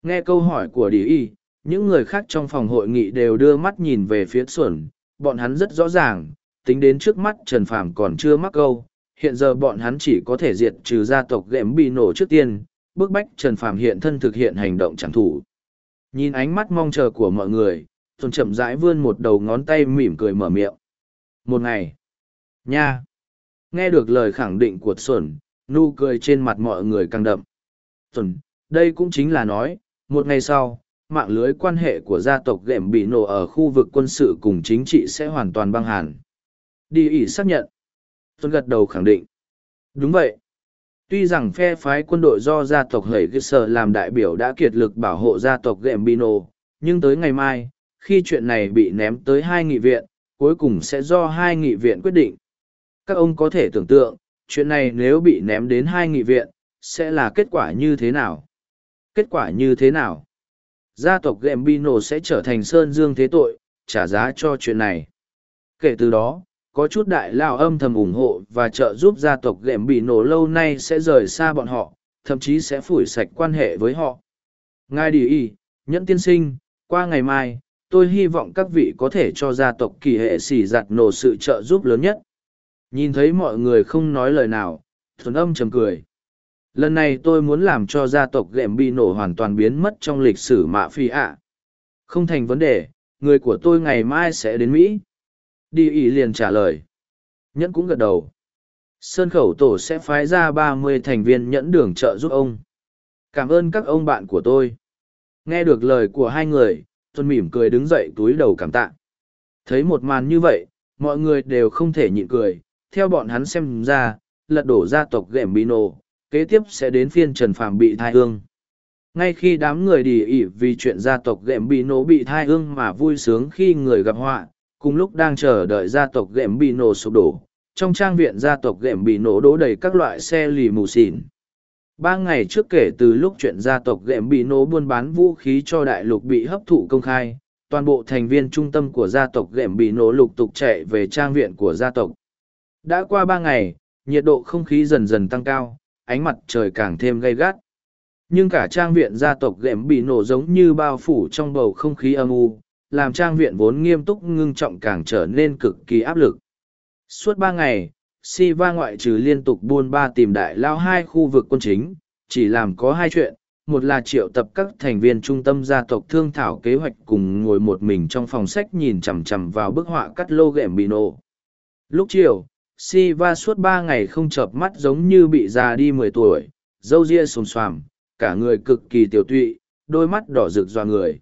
Nghe câu hỏi của Đi Y, những người khác trong phòng hội nghị đều đưa mắt nhìn về phía Xuẩn, bọn hắn rất rõ ràng, tính đến trước mắt Trần Phàm còn chưa mắc câu, hiện giờ bọn hắn chỉ có thể diệt trừ gia tộc gệm bị nổ trước tiên, bức bách Trần Phàm hiện thân thực hiện hành động chẳng thủ. Nhìn ánh mắt mong chờ của mọi người, Xuân chậm rãi vươn một đầu ngón tay mỉm cười mở miệng một ngày. Nha. Nghe được lời khẳng định của xuẩn nụ cười trên mặt mọi người càng đậm. Xuẩn, đây cũng chính là nói, một ngày sau, mạng lưới quan hệ của gia tộc ghệm bị nổ ở khu vực quân sự cùng chính trị sẽ hoàn toàn băng hàn. Đi ỉ xác nhận. Xuẩn gật đầu khẳng định. Đúng vậy. Tuy rằng phe phái quân đội do gia tộc hầy cơ sở làm đại biểu đã kiệt lực bảo hộ gia tộc ghệm bị nổ, nhưng tới ngày mai, khi chuyện này bị ném tới hai nghị viện cuối cùng sẽ do hai nghị viện quyết định. Các ông có thể tưởng tượng, chuyện này nếu bị ném đến hai nghị viện, sẽ là kết quả như thế nào? Kết quả như thế nào? Gia tộc Gambino sẽ trở thành Sơn Dương thế tội, trả giá cho chuyện này. Kể từ đó, có chút đại lao âm thầm ủng hộ và trợ giúp gia tộc Gambino lâu nay sẽ rời xa bọn họ, thậm chí sẽ phủi sạch quan hệ với họ. Ngài đi y, nhẫn tiên sinh, qua ngày mai, tôi hy vọng các vị có thể cho gia tộc kỳ hệ xỉ giặt nổ sự trợ giúp lớn nhất. Nhìn thấy mọi người không nói lời nào, thuần âm trầm cười. Lần này tôi muốn làm cho gia tộc ghệm bị nổ hoàn toàn biến mất trong lịch sử mạ phi ạ. Không thành vấn đề, người của tôi ngày mai sẽ đến mỹ. Đi ỉ liền trả lời. Nhẫn cũng gật đầu. Sơn khẩu tổ sẽ phái ra ba mươi thành viên nhẫn đường trợ giúp ông. Cảm ơn các ông bạn của tôi. Nghe được lời của hai người tuân mỉm cười đứng dậy túi đầu cảm tạ. Thấy một màn như vậy, mọi người đều không thể nhịn cười, theo bọn hắn xem ra, lật đổ gia tộc ghệm kế tiếp sẽ đến phiên Trần Phàm bị thai ương. Ngay khi đám người đi ỉ vì chuyện gia tộc ghệm bị bị thai ương mà vui sướng khi người gặp họa, cùng lúc đang chờ đợi gia tộc ghệm sụp đổ, trong trang viện gia tộc ghệm đổ đầy các loại xe lì mù xỉn. Ba ngày trước kể từ lúc chuyện gia tộc ghệm bị nổ buôn bán vũ khí cho đại lục bị hấp thụ công khai, toàn bộ thành viên trung tâm của gia tộc ghệm bị nổ lục tục chạy về trang viện của gia tộc. Đã qua ba ngày, nhiệt độ không khí dần dần tăng cao, ánh mặt trời càng thêm gay gắt. nhưng cả trang viện gia tộc ghệm bị nổ giống như bao phủ trong bầu không khí âm u làm trang viện vốn nghiêm túc ngưng trọng càng trở nên cực kỳ áp lực suốt ba ngày si va ngoại trừ liên tục buôn ba tìm đại lao hai khu vực quân chính, chỉ làm có hai chuyện. Một là triệu tập các thành viên trung tâm gia tộc thương thảo kế hoạch cùng ngồi một mình trong phòng sách nhìn chằm chằm vào bức họa cắt lô ghẻm bị nổ. Lúc chiều si va suốt ba ngày không chợp mắt giống như bị già đi mười tuổi, râu ria xồm xoàm, cả người cực kỳ tiểu tụy, đôi mắt đỏ rực dọa người.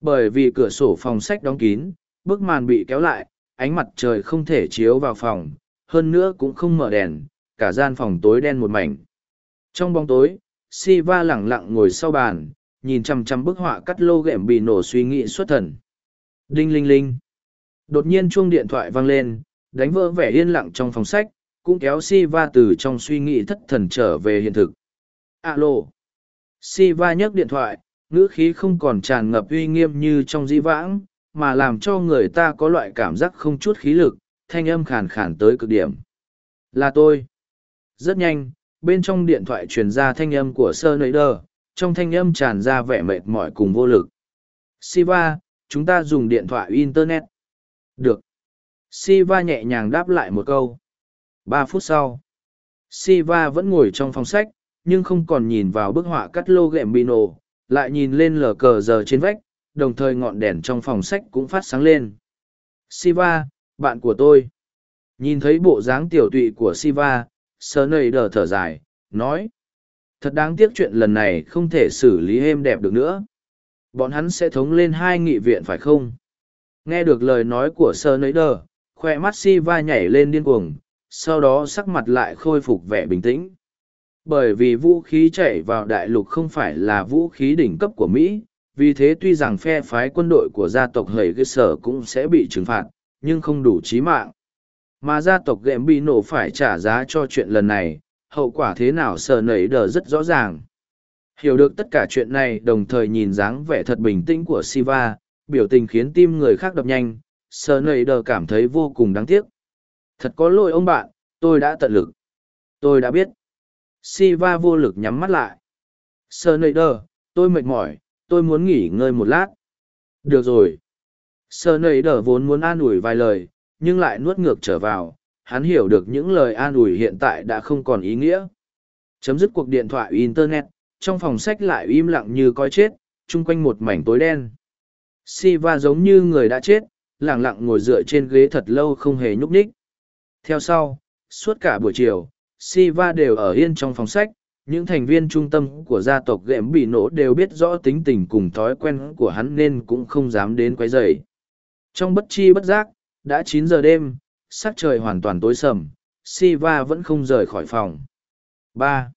Bởi vì cửa sổ phòng sách đóng kín, bức màn bị kéo lại, ánh mặt trời không thể chiếu vào phòng hơn nữa cũng không mở đèn, cả gian phòng tối đen một mảnh. Trong bóng tối, Siva lặng lẳng lặng ngồi sau bàn, nhìn chằm chằm bức họa cắt lô gẹm bị nổ suy nghĩ xuất thần. Đinh linh linh. Đột nhiên chuông điện thoại vang lên, đánh vỡ vẻ yên lặng trong phòng sách, cũng kéo Siva từ trong suy nghĩ thất thần trở về hiện thực. Alo. Siva nhấc điện thoại, ngữ khí không còn tràn ngập uy nghiêm như trong dĩ vãng, mà làm cho người ta có loại cảm giác không chút khí lực thanh âm khàn khàn tới cực điểm. Là tôi. Rất nhanh, bên trong điện thoại truyền ra thanh âm của sơ nấy đơ trong thanh âm tràn ra vẻ mệt mỏi cùng vô lực. Siva, chúng ta dùng điện thoại internet. Được. Siva nhẹ nhàng đáp lại một câu. Ba phút sau, siva vẫn ngồi trong phòng sách, nhưng không còn nhìn vào bức họa cắt lô gẹm bị nổ lại nhìn lên lờ cờ giờ trên vách, đồng thời ngọn đèn trong phòng sách cũng phát sáng lên. Siva bạn của tôi. Nhìn thấy bộ dáng tiểu tụy của siva, sơ nầy đờ thở dài, nói, thật đáng tiếc chuyện lần này không thể xử lý êm đẹp được nữa. Bọn hắn sẽ thống lên hai nghị viện phải không? Nghe được lời nói của sơ nầy đờ, khoe mắt Siva nhảy lên điên cuồng, sau đó sắc mặt lại khôi phục vẻ bình tĩnh. Bởi vì vũ khí chạy vào đại lục không phải là vũ khí đỉnh cấp của mỹ, vì thế tuy rằng phe phái quân đội của gia tộc hầy cơ sở cũng sẽ bị trừng phạt nhưng không đủ trí mạng. Mà gia tộc ghẹm bị nổ phải trả giá cho chuyện lần này, hậu quả thế nào sờ nẩy đờ rất rõ ràng. Hiểu được tất cả chuyện này, đồng thời nhìn dáng vẻ thật bình tĩnh của siva, biểu tình khiến tim người khác đập nhanh sờ nẩy đờ cảm thấy vô cùng đáng tiếc. Thật có lỗi ông bạn, tôi đã tận lực. Tôi đã biết. Siva vô lực nhắm mắt lại. Sờ nẩy đờ, tôi mệt mỏi, tôi muốn nghỉ ngơi một lát. Được rồi. Sơ nầy đỡ vốn muốn an ủi vài lời nhưng lại nuốt ngược trở vào, hắn hiểu được những lời an ủi hiện tại đã không còn ý nghĩa. Chấm dứt cuộc điện thoại Internet, trong phòng sách lại im lặng như coi chết, chung quanh một mảnh tối đen. Siva giống như người đã chết, lặng lặng ngồi dựa trên ghế thật lâu không hề nhúc nhích. Theo sau, suốt cả buổi chiều, Siva đều ở yên trong phòng sách, những thành viên trung tâm của gia tộc ghệm bị nổ đều biết rõ tính tình cùng thói quen của hắn nên cũng không dám đến quấy rầy. Trong bất chi bất giác, đã chín giờ đêm sắc trời hoàn toàn tối sầm siva vẫn không rời khỏi phòng. Ba.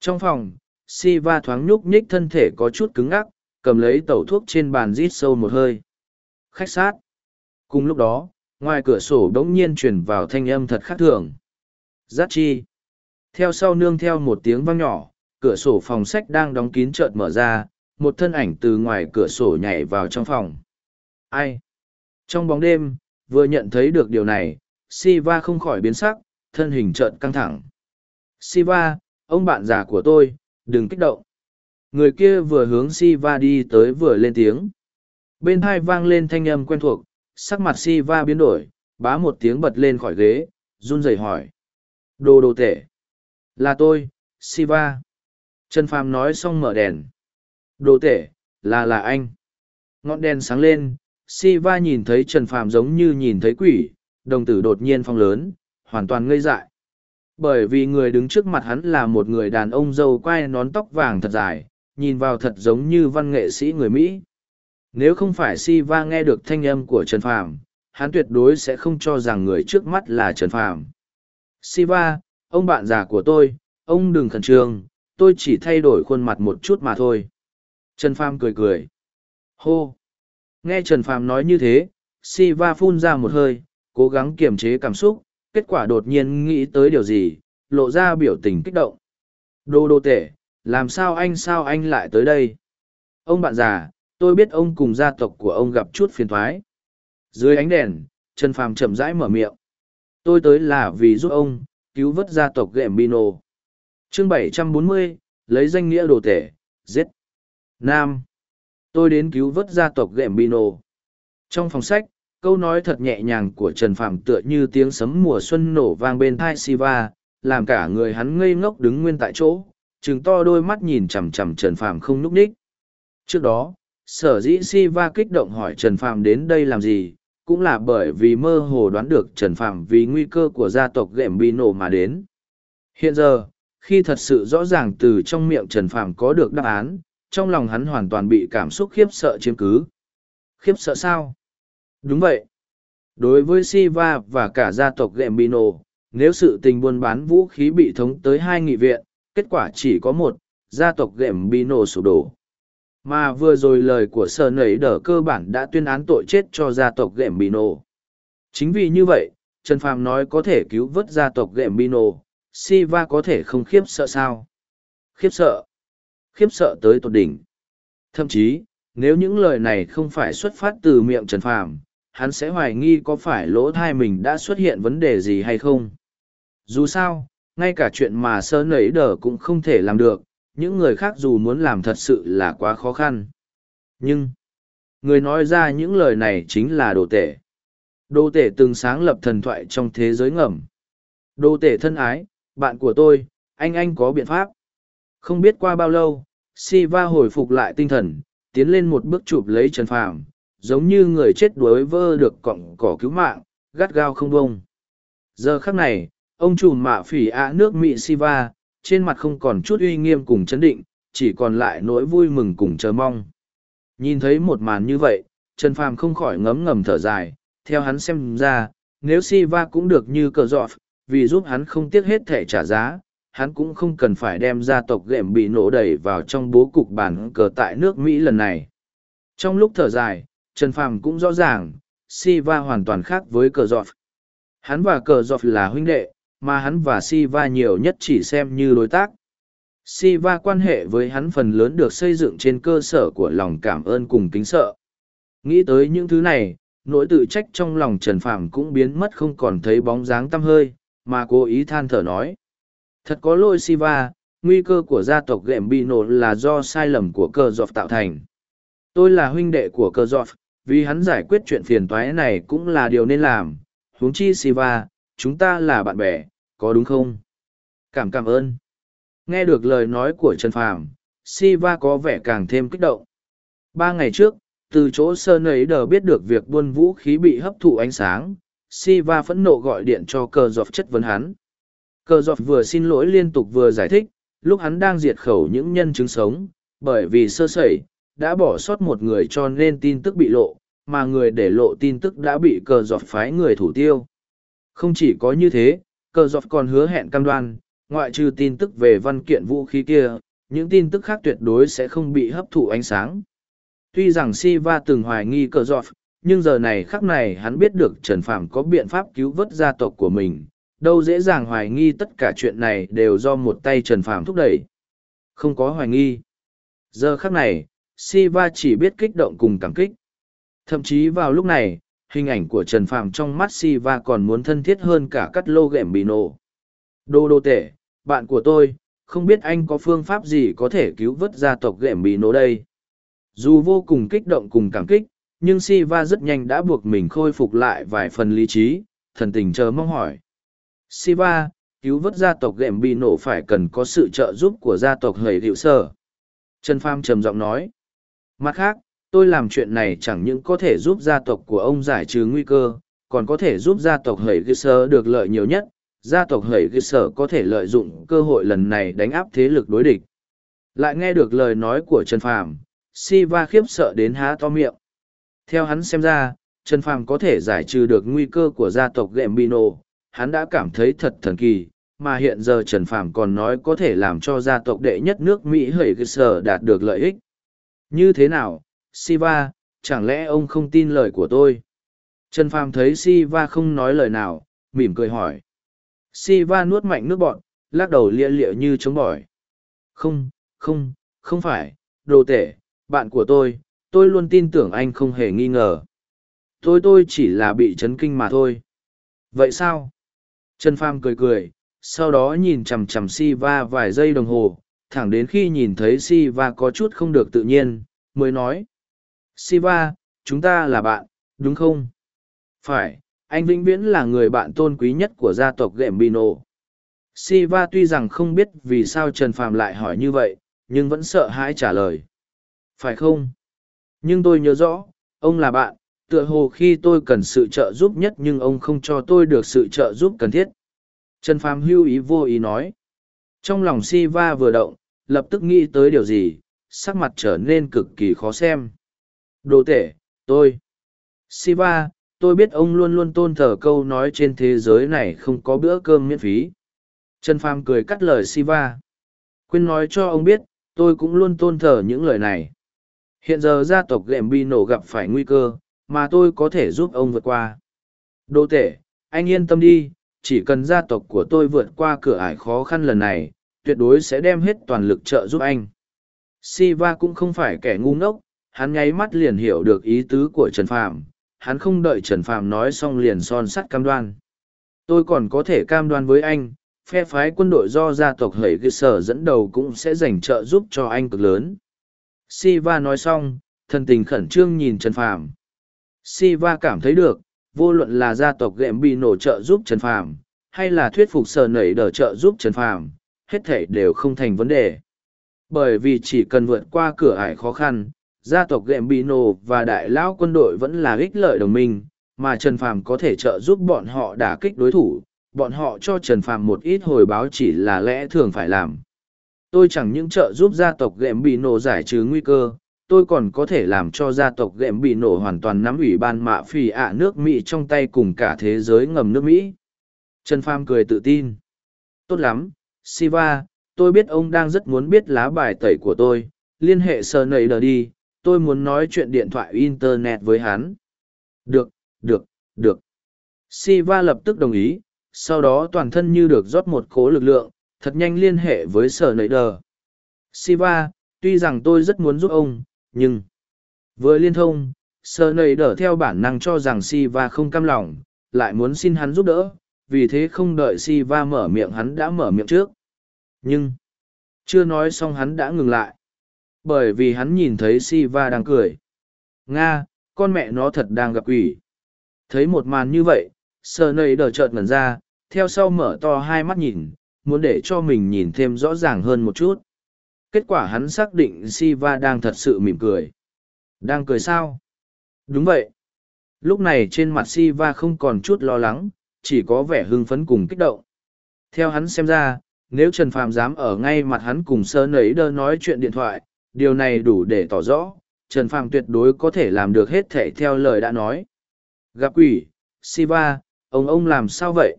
Trong phòng siva thoáng nhúc nhích thân thể có chút cứng ngắc cầm lấy tẩu thuốc trên bàn rít sâu một hơi. Khách sát. Cùng lúc đó ngoài cửa sổ đ n g nhiên truyền vào thanh âm thật khác thường. Giắt chi. Theo sau nương theo một tiếng vang nhỏ cửa sổ phòng sách đang đóng kín trợt mở ra một thân ảnh từ ngoài cửa sổ nhảy vào trong phòng. Ai? Trong bóng đêm vừa nhận thấy được điều này, Siva không khỏi biến sắc, thân hình trợn căng thẳng. Siva, ông bạn già của tôi, đừng kích động. Người kia vừa hướng Siva đi tới vừa lên tiếng. Bên hai vang lên thanh âm quen thuộc, sắc mặt Siva biến đổi, bá một tiếng bật lên khỏi ghế, run rẩy hỏi. Đồ đồ tể. Là tôi, Siva. Trần Phàm nói xong mở đèn. Đồ tể, là là anh. Ngọn đèn sáng lên, Siva nhìn thấy Trần Phàm giống như nhìn thấy quỷ, đồng tử đột nhiên phong lớn, hoàn toàn ngây dại. Bởi vì người đứng trước mặt hắn là một người đàn ông dâu quai nón tóc vàng thật dài, nhìn vào thật giống như văn nghệ sĩ người Mỹ. Nếu không phải Siva nghe được thanh âm của Trần Phàm, hắn tuyệt đối sẽ không cho rằng người trước mắt là Trần Phàm. Siva, ông bạn già của tôi, ông đừng khẩn trương, tôi chỉ thay đổi khuôn mặt một chút mà thôi. Trần Phàm cười cười. Hô! Nghe Trần Phàm nói như thế, Siva phun ra một hơi, cố gắng kiềm chế cảm xúc, kết quả đột nhiên nghĩ tới điều gì, lộ ra biểu tình kích động. Đô đô tể, làm sao anh sao anh lại tới đây? Ông bạn già, tôi biết ông cùng gia tộc của ông gặp chút phiền thoái. Dưới ánh đèn, Trần Phàm chậm rãi mở miệng. Tôi tới là vì giúp ông, cứu vớt gia tộc Gembino. Chương 740, lấy danh nghĩa đồ tể, giết. Nam. Tôi đến cứu vớt gia tộc Gembino. Trong phòng sách, câu nói thật nhẹ nhàng của Trần Phạm tựa như tiếng sấm mùa xuân nổ vang bên thai Siva, làm cả người hắn ngây ngốc đứng nguyên tại chỗ, trừng to đôi mắt nhìn chằm chằm Trần Phạm không núp ních. Trước đó, sở dĩ Siva kích động hỏi Trần Phạm đến đây làm gì, cũng là bởi vì mơ hồ đoán được Trần Phạm vì nguy cơ của gia tộc Gembino mà đến. Hiện giờ, khi thật sự rõ ràng từ trong miệng Trần Phạm có được đáp án, trong lòng hắn hoàn toàn bị cảm xúc khiếp sợ chiếm cứ. Khiếp sợ sao? Đúng vậy. Đối với Siva và cả gia tộc Gambino, nếu sự tình buôn bán vũ khí bị thống tới hai nghị viện, kết quả chỉ có một, gia tộc Gambino sụp đổ. Mà vừa rồi lời của sở nấy đỡ cơ bản đã tuyên án tội chết cho gia tộc Gambino. Chính vì như vậy, Trần Phàm nói có thể cứu vớt gia tộc Gambino, Siva có thể không khiếp sợ sao? Khiếp sợ. Khiếp sợ tới tột đỉnh. Thậm chí, nếu những lời này không phải xuất phát từ miệng Trần Phàm, hắn sẽ hoài nghi có phải lỗ thai mình đã xuất hiện vấn đề gì hay không. Dù sao, ngay cả chuyện mà sơ nấy đờ cũng không thể làm được, những người khác dù muốn làm thật sự là quá khó khăn. Nhưng, người nói ra những lời này chính là đồ tể. Đồ tể từng sáng lập thần thoại trong thế giới ngầm. Đồ tể thân ái, bạn của tôi, anh anh có biện pháp. Không biết qua bao lâu, Siva hồi phục lại tinh thần, tiến lên một bước chụp lấy Trần Phàm, giống như người chết đuối vơ được cọng cỏ cứu mạng, gắt gao không bông. Giờ khắc này, ông chủ mạ phỉ ạ nước Mỹ Siva, trên mặt không còn chút uy nghiêm cùng chấn định, chỉ còn lại nỗi vui mừng cùng chờ mong. Nhìn thấy một màn như vậy, Trần Phàm không khỏi ngấm ngầm thở dài, theo hắn xem ra, nếu Siva cũng được như cờ Dọt, vì giúp hắn không tiếc hết thể trả giá, hắn cũng không cần phải đem gia tộc ghệm bị nổ đẩy vào trong bố cục bản cờ tại nước Mỹ lần này. Trong lúc thở dài, Trần Phàm cũng rõ ràng, Siva hoàn toàn khác với cờ giọt. Hắn và cờ giọt là huynh đệ, mà hắn và Siva nhiều nhất chỉ xem như đối tác. Siva quan hệ với hắn phần lớn được xây dựng trên cơ sở của lòng cảm ơn cùng kính sợ. Nghĩ tới những thứ này, nỗi tự trách trong lòng Trần Phàm cũng biến mất không còn thấy bóng dáng tăm hơi, mà cố ý than thở nói. Thật có lỗi Siva, nguy cơ của gia tộc Gệm Bị Nổ là do sai lầm của cơ dọc tạo thành. Tôi là huynh đệ của cơ dọc, vì hắn giải quyết chuyện phiền toái này cũng là điều nên làm. huống chi Siva, chúng ta là bạn bè, có đúng không? Cảm cảm ơn. Nghe được lời nói của Trần Phàm, Siva có vẻ càng thêm kích động. Ba ngày trước, từ chỗ sơn ấy đờ biết được việc buôn vũ khí bị hấp thụ ánh sáng, Siva phẫn nộ gọi điện cho cờ dọc chất vấn hắn. Cờ dọc vừa xin lỗi liên tục vừa giải thích, lúc hắn đang diệt khẩu những nhân chứng sống, bởi vì sơ sẩy, đã bỏ sót một người cho nên tin tức bị lộ, mà người để lộ tin tức đã bị cờ dọc phái người thủ tiêu. Không chỉ có như thế, cờ dọc còn hứa hẹn cam đoan, ngoại trừ tin tức về văn kiện vũ khí kia, những tin tức khác tuyệt đối sẽ không bị hấp thụ ánh sáng. Tuy rằng Siva từng hoài nghi cờ dọc, nhưng giờ này khắc này hắn biết được Trần Phạm có biện pháp cứu vớt gia tộc của mình, đâu dễ dàng hoài nghi tất cả chuyện này đều do một tay Trần Phạm thúc đẩy. Không có hoài nghi. Giờ khắc này, Siva chỉ biết kích động cùng cảm kích. Thậm chí vào lúc này, hình ảnh của Trần Phạm trong mắt Siva còn muốn thân thiết hơn cả cắt lô Gẻm bị nổ. Đô đô tể, bạn của tôi, không biết anh có phương pháp gì có thể cứu vớt gia tộc Gẻm bị nổ đây. Dù vô cùng kích động cùng cảm kích, nhưng Siva rất nhanh đã buộc mình khôi phục lại vài phần lý trí, thần tình chờ mong hỏi. Siva, cứu vớt gia tộc ghệm bị nổ phải cần có sự trợ giúp của gia tộc hầy hiệu sở. Trần Pham trầm giọng nói. Mặt khác, tôi làm chuyện này chẳng những có thể giúp gia tộc của ông giải trừ nguy cơ, còn có thể giúp gia tộc hầy hiệu sở được lợi nhiều nhất. Gia tộc hầy hiệu sở có thể lợi dụng cơ hội lần này đánh áp thế lực đối địch. Lại nghe được lời nói của Trần Phàm, Siva khiếp sợ đến há to miệng. Theo hắn xem ra, Trần Phàm có thể giải trừ được nguy cơ của gia tộc Gembino hắn đã cảm thấy thật thần kỳ, mà hiện giờ Trần Phàm còn nói có thể làm cho gia tộc đệ nhất nước Mỹ hởi cơ sở đạt được lợi ích. Như thế nào, Siva, chẳng lẽ ông không tin lời của tôi? Trần Phàm thấy Siva không nói lời nào, mỉm cười hỏi. Siva nuốt mạnh nước bọn, lắc đầu lia lịa như chống bỏi. Không, không, không phải, đồ tể, bạn của tôi, tôi luôn tin tưởng anh không hề nghi ngờ. Tôi tôi chỉ là bị chấn kinh mà thôi. Vậy sao? Trần Pham cười cười, sau đó nhìn chằm chằm si va vài giây đồng hồ, thẳng đến khi nhìn thấy Si Va có chút không được tự nhiên, mới nói. Si Va, chúng ta là bạn, đúng không? Phải, anh vĩnh viễn là người bạn tôn quý nhất của gia tộc Gembino. Siva tuy rằng không biết vì sao Trần Phàm lại hỏi như vậy, nhưng vẫn sợ hãi trả lời. Phải không? Nhưng tôi nhớ rõ, ông là bạn, tựa hồ khi tôi cần sự trợ giúp nhất nhưng ông không cho tôi được sự trợ giúp cần thiết. Trần Phàm hưu ý vô ý nói. Trong lòng Siva vừa động, lập tức nghĩ tới điều gì, sắc mặt trở nên cực kỳ khó xem. Đồ tể, tôi. Siva, tôi biết ông luôn luôn tôn thờ câu nói trên thế giới này không có bữa cơm miễn phí. Trần Phàm cười cắt lời Siva. Quyên nói cho ông biết, tôi cũng luôn tôn thờ những lời này. Hiện giờ gia tộc Gembino gặp phải nguy cơ, mà tôi có thể giúp ông vượt qua. Đô tể, anh yên tâm đi, chỉ cần gia tộc của tôi vượt qua cửa ải khó khăn lần này, tuyệt đối sẽ đem hết toàn lực trợ giúp anh. Siva cũng không phải kẻ ngu ngốc, hắn nháy mắt liền hiểu được ý tứ của Trần Phạm, hắn không đợi Trần Phạm nói xong liền son sắt cam đoan. Tôi còn có thể cam đoan với anh, phe phái quân đội do gia tộc hầy cơ sở dẫn đầu cũng sẽ dành trợ giúp cho anh cực lớn. Siva nói xong, thân tình khẩn trương nhìn Trần Phạm. Siva cảm thấy được, vô luận là gia tộc ghệm bị nổ trợ giúp Trần Phàm, hay là thuyết phục sở nảy đỡ trợ giúp Trần Phàm, hết thể đều không thành vấn đề. Bởi vì chỉ cần vượt qua cửa ải khó khăn, gia tộc ghệm bị nổ và đại lão quân đội vẫn là ích lợi đồng minh, mà Trần Phàm có thể trợ giúp bọn họ đả kích đối thủ, bọn họ cho Trần Phàm một ít hồi báo chỉ là lẽ thường phải làm. Tôi chẳng những trợ giúp gia tộc ghệm bị nổ giải trừ nguy cơ, tôi còn có thể làm cho gia tộc ghệm bị nổ hoàn toàn nắm ủy ban mạ phì ạ nước Mỹ trong tay cùng cả thế giới ngầm nước Mỹ. Trần Pham cười tự tin. Tốt lắm, Siva, tôi biết ông đang rất muốn biết lá bài tẩy của tôi, liên hệ sờ nầy đờ đi, tôi muốn nói chuyện điện thoại Internet với hắn. Được, được, được. Siva lập tức đồng ý, sau đó toàn thân như được rót một cố lực lượng, thật nhanh liên hệ với sở nầy đờ. Siva, tuy rằng tôi rất muốn giúp ông, nhưng vừa liên thông, sơ nầy đỡ theo bản năng cho rằng si va không cam lòng, lại muốn xin hắn giúp đỡ, vì thế không đợi si va mở miệng hắn đã mở miệng trước. Nhưng, chưa nói xong hắn đã ngừng lại. Bởi vì hắn nhìn thấy si va đang cười. Nga, con mẹ nó thật đang gặp quỷ. Thấy một màn như vậy, sơ nầy đờ chợt ngẩn ra, theo sau mở to hai mắt nhìn, muốn để cho mình nhìn thêm rõ ràng hơn một chút. Kết quả hắn xác định Siva đang thật sự mỉm cười. Đang cười sao? Đúng vậy. Lúc này trên mặt Siva không còn chút lo lắng, chỉ có vẻ hưng phấn cùng kích động. Theo hắn xem ra, nếu Trần Phàm dám ở ngay mặt hắn cùng sơ nấy đơ nói chuyện điện thoại, điều này đủ để tỏ rõ, Trần Phàm tuyệt đối có thể làm được hết thể theo lời đã nói. Gặp quỷ, Siva, ông ông làm sao vậy?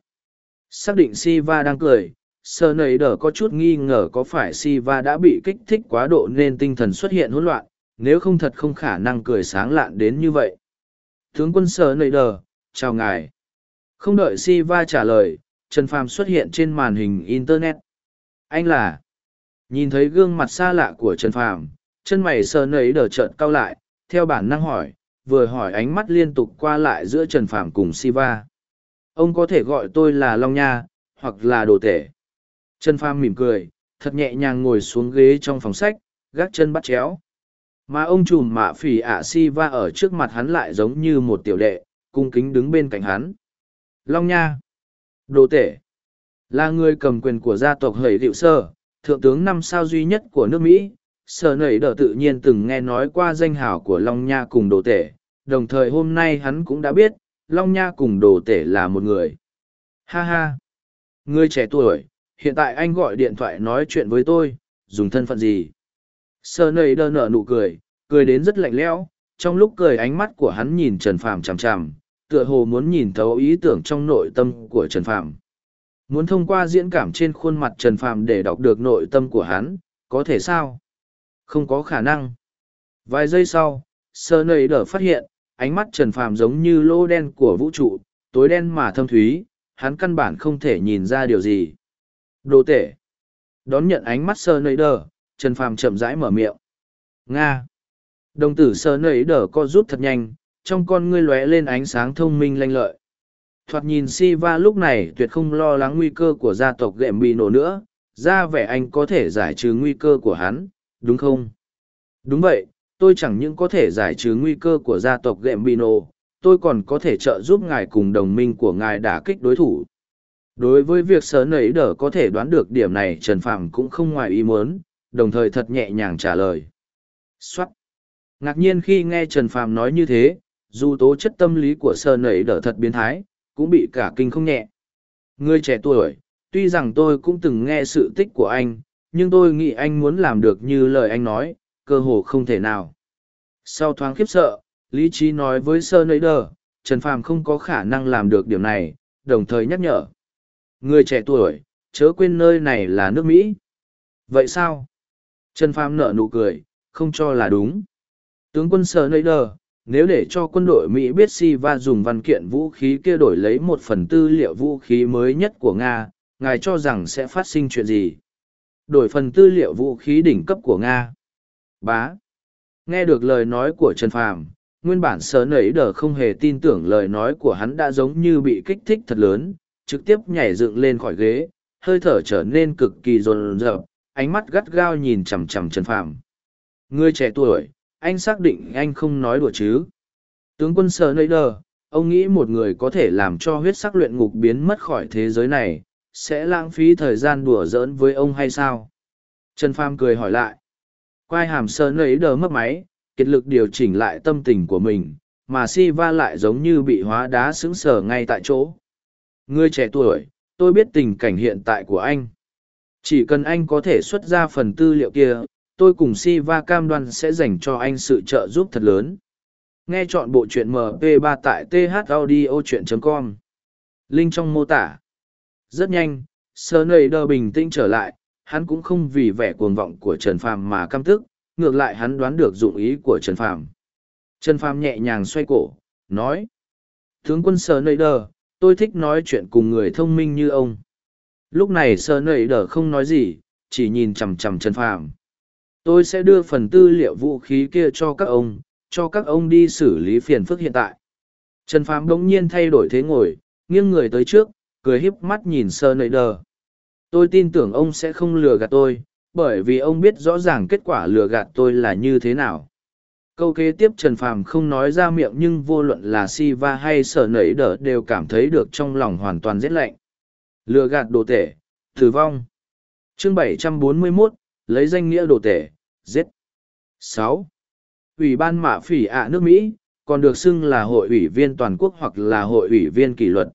Xác định Siva đang cười, sơ nầy đờ có chút nghi ngờ có phải Siva đã bị kích thích quá độ nên tinh thần xuất hiện hỗn loạn, nếu không thật không khả năng cười sáng lạn đến như vậy. Tướng quân sơ nầy đờ, chào ngài. Không đợi Siva trả lời, Trần Phàm xuất hiện trên màn hình Internet. Anh là... Nhìn thấy gương mặt xa lạ của Trần Phàm, chân mày sờ nầy đờ trợn cau lại, theo bản năng hỏi, vừa hỏi ánh mắt liên tục qua lại giữa Trần Phàm cùng Siva. Ông có thể gọi tôi là Long Nha, hoặc là Đồ Tể. Trần Phàm mỉm cười, thật nhẹ nhàng ngồi xuống ghế trong phòng sách, gác chân bắt chéo. Mà ông trùm mạ phỉ ạ Siva ở trước mặt hắn lại giống như một tiểu đệ, cung kính đứng bên cạnh hắn. Long Nha, Đồ Tể, là người cầm quyền của gia tộc Hầy Điệu Sơ, thượng tướng năm sao duy nhất của nước Mỹ. Sở nảy đỡ tự nhiên từng nghe nói qua danh hào của Long Nha cùng Đồ Tể, đồng thời hôm nay hắn cũng đã biết, Long Nha cùng Đồ Tể là một người. Ha ha! Người trẻ tuổi, hiện tại anh gọi điện thoại nói chuyện với tôi, dùng thân phận gì? sơ nầy đơ nở nụ cười, cười đến rất lạnh lẽo. trong lúc cười ánh mắt của hắn nhìn Trần Phàm chằm chằm, tựa hồ muốn nhìn thấu ý tưởng trong nội tâm của Trần Phàm. Muốn thông qua diễn cảm trên khuôn mặt Trần Phàm để đọc được nội tâm của hắn, có thể sao? Không có khả năng. Vài giây sau, sơ nầy đờ phát hiện, ánh mắt Trần Phàm giống như lô đen của vũ trụ, tối đen mà thâm thúy, hắn căn bản không thể nhìn ra điều gì. Đồ tể. Đón nhận ánh mắt sơ nầy đờ, Trần Phàm chậm rãi mở miệng. Nga. Đồng tử sơ nầy đờ co rút thật nhanh, trong con ngươi lóe lên ánh sáng thông minh lanh lợi. Thoạt nhìn Siva lúc này tuyệt không lo lắng nguy cơ của gia tộc gệm bị nổ nữa, ra vẻ anh có thể giải trừ nguy cơ của hắn, đúng không? Đúng vậy, tôi chẳng những có thể giải trừ nguy cơ của gia tộc Gẹm bị nổ, tôi còn có thể trợ giúp ngài cùng đồng minh của ngài đả kích đối thủ. Đối với việc sớ nấy đỡ có thể đoán được điểm này Trần Phạm cũng không ngoài ý muốn, đồng thời thật nhẹ nhàng trả lời. Xoát! Ngạc nhiên khi nghe Trần Phạm nói như thế, dù tố chất tâm lý của sơ nảy đỡ thật biến thái, cũng bị cả kinh không nhẹ. Người trẻ tuổi, tuy rằng tôi cũng từng nghe sự tích của anh, nhưng tôi nghĩ anh muốn làm được như lời anh nói, cơ hồ không thể nào. Sau thoáng khiếp sợ, lý trí nói với sơ nấy đờ, Trần Phàm không có khả năng làm được điểm này, đồng thời nhắc nhở. Người trẻ tuổi, chớ quên nơi này là nước Mỹ. Vậy sao? Trần Phàm nở nụ cười, không cho là đúng. Tướng quân sơ nơi đờ, nếu để cho quân đội Mỹ biết si và dùng văn kiện vũ khí kia đổi lấy một phần tư liệu vũ khí mới nhất của Nga, ngài cho rằng sẽ phát sinh chuyện gì? Đổi phần tư liệu vũ khí đỉnh cấp của Nga. Bá. Nghe được lời nói của Trần Phàm, nguyên bản sớ nấy đờ không hề tin tưởng lời nói của hắn đã giống như bị kích thích thật lớn, trực tiếp nhảy dựng lên khỏi ghế, hơi thở trở nên cực kỳ rồn rợp, ánh mắt gắt gao nhìn chằm chằm Trần Phàm. Người trẻ tuổi, anh xác định anh không nói đùa chứ. Tướng quân sờ nơi đờ, ông nghĩ một người có thể làm cho huyết sắc luyện ngục biến mất khỏi thế giới này, sẽ lãng phí thời gian đùa giỡn với ông hay sao? Trần Phàm cười hỏi lại. Quai hàm sờ nơi đờ mất máy, kiệt lực điều chỉnh lại tâm tình của mình, mà si va lại giống như bị hóa đá sững sờ ngay tại chỗ. Người trẻ tuổi, tôi biết tình cảnh hiện tại của anh. Chỉ cần anh có thể xuất ra phần tư liệu kia, tôi cùng si va cam đoan sẽ dành cho anh sự trợ giúp thật lớn. Nghe chọn bộ truyện mp 3 tại th audio chuyện com. Link trong mô tả. Rất nhanh sơ nầy đơ bình tĩnh trở lại hắn cũng không vì vẻ cuồng vọng của trần phàm mà căm tức ngược lại hắn đoán được dụng ý của trần phàm. Trần phàm nhẹ nhàng xoay cổ nói tướng quân sơ nầy đơ tôi thích nói chuyện cùng người thông minh như ông. Lúc này sơ nầy đờ không nói gì, chỉ nhìn chằm chằm trần phàm. Tôi sẽ đưa phần tư liệu vũ khí kia cho các ông, cho các ông đi xử lý phiền phức hiện tại. Trần phàm đ ỗ n g nhiên thay đổi thế ngồi, nghiêng người tới trước, cười híp mắt nhìn sơ nầy đờ tôi tin tưởng ông sẽ không lừa gạt tôi, bởi vì ông biết rõ ràng kết quả lừa gạt tôi là như thế nào câu kế tiếp trần phàm không nói ra miệng nhưng vô luận là si va hay sở nẩy đờ đều cảm thấy được trong lòng hoàn toàn rét lạnh lừa gạt đồ tể tử vong chương 741, lấy danh nghĩa đồ tể giết. sáu Ủy ban mạ phỉ ạ nước Mỹ, còn được xưng là hội ủy viên toàn quốc hoặc là hội ủy viên kỷ luật.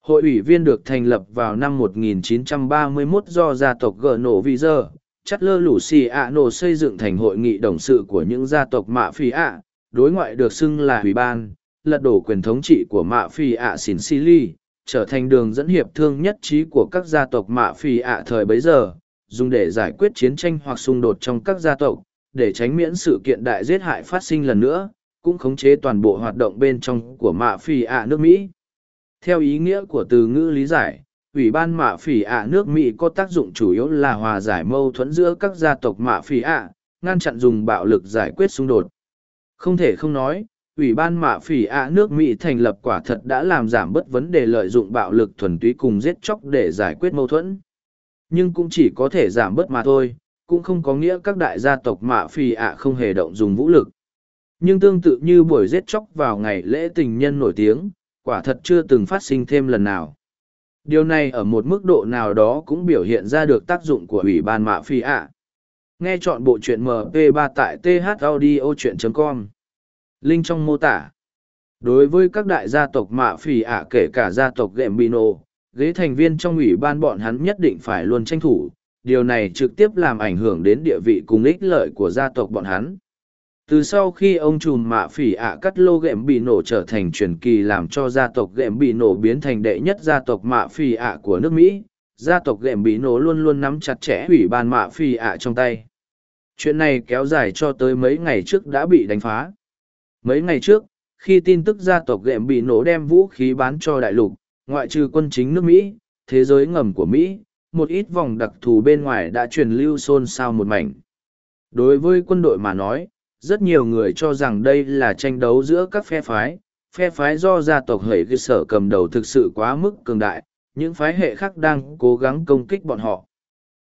Hội ủy viên được thành lập vào năm 1931 do gia tộc gờ nổ vì dơ chắt lơ lũ xì ạ nổ xây dựng thành hội nghị đồng sự của những gia tộc mạ phi ạ, đối ngoại được xưng là ủy ban, lật đổ quyền thống trị của mạ phi ạ xỉn xì ly, trở thành đường dẫn hiệp thương nhất trí của các gia tộc mạ phi ạ thời bấy giờ dùng để giải quyết chiến tranh hoặc xung đột trong các gia tộc, để tránh miễn sự kiện đại giết hại phát sinh lần nữa, cũng khống chế toàn bộ hoạt động bên trong của mạ phi ạ nước Mỹ. Theo ý nghĩa của từ ngữ lý giải, Ủy ban mạ phỉ ạ nước Mỹ có tác dụng chủ yếu là hòa giải mâu thuẫn giữa các gia tộc mạ phỉ ạ, ngăn chặn dùng bạo lực giải quyết xung đột. Không thể không nói, Ủy ban mạ phỉ ạ nước Mỹ thành lập quả thật đã làm giảm bất vấn đề lợi dụng bạo lực thuần túy cùng giết chóc để giải quyết mâu thuẫn. Nhưng cũng chỉ có thể giảm bớt mà thôi cũng không có nghĩa các đại gia tộc mạ phì ạ không hề động dùng vũ lực. Nhưng tương tự như buổi giết chóc vào ngày lễ tình nhân nổi tiếng quả thật chưa từng phát sinh thêm lần nào điều này ở một mức độ nào đó cũng biểu hiện ra được tác dụng của ủy ban mạ phi ạ. Nghe chọn bộ truyện mp 3 tại th audio chuyện com. Link trong mô tả. Đối với các đại gia tộc mạ phi ạ kể cả gia tộc ghệm bino ghế thành viên trong ủy ban bọn hắn nhất định phải luôn tranh thủ, điều này trực tiếp làm ảnh hưởng đến địa vị cùng ích lợi của gia tộc bọn hắn. Từ sau khi ông trùm mạ phỉ ạ cắt lô ghệm bị nổ trở thành truyền kỳ làm cho gia tộc ghệm bị nổ biến thành đệ nhất gia tộc mạ phỉ ạ của nước Mỹ, gia tộc ghệm bị nổ luôn luôn nắm chặt chẽ ủy ban mạ phỉ ạ trong tay. Chuyện này kéo dài cho tới mấy ngày trước đã bị đánh phá. Mấy ngày trước, khi tin tức gia tộc ghệm bị nổ đem vũ khí bán cho đại lục, ngoại trừ quân chính nước Mỹ, thế giới ngầm của Mỹ, một ít vòng đặc thù bên ngoài đã truyền lưu xôn xao một mảnh. Đối với quân đội mà nói, rất nhiều người cho rằng đây là tranh đấu giữa các phe phái, phe phái do gia tộc hệ cơ sở cầm đầu thực sự quá mức cường đại, những phái hệ khác đang cố gắng công kích bọn họ.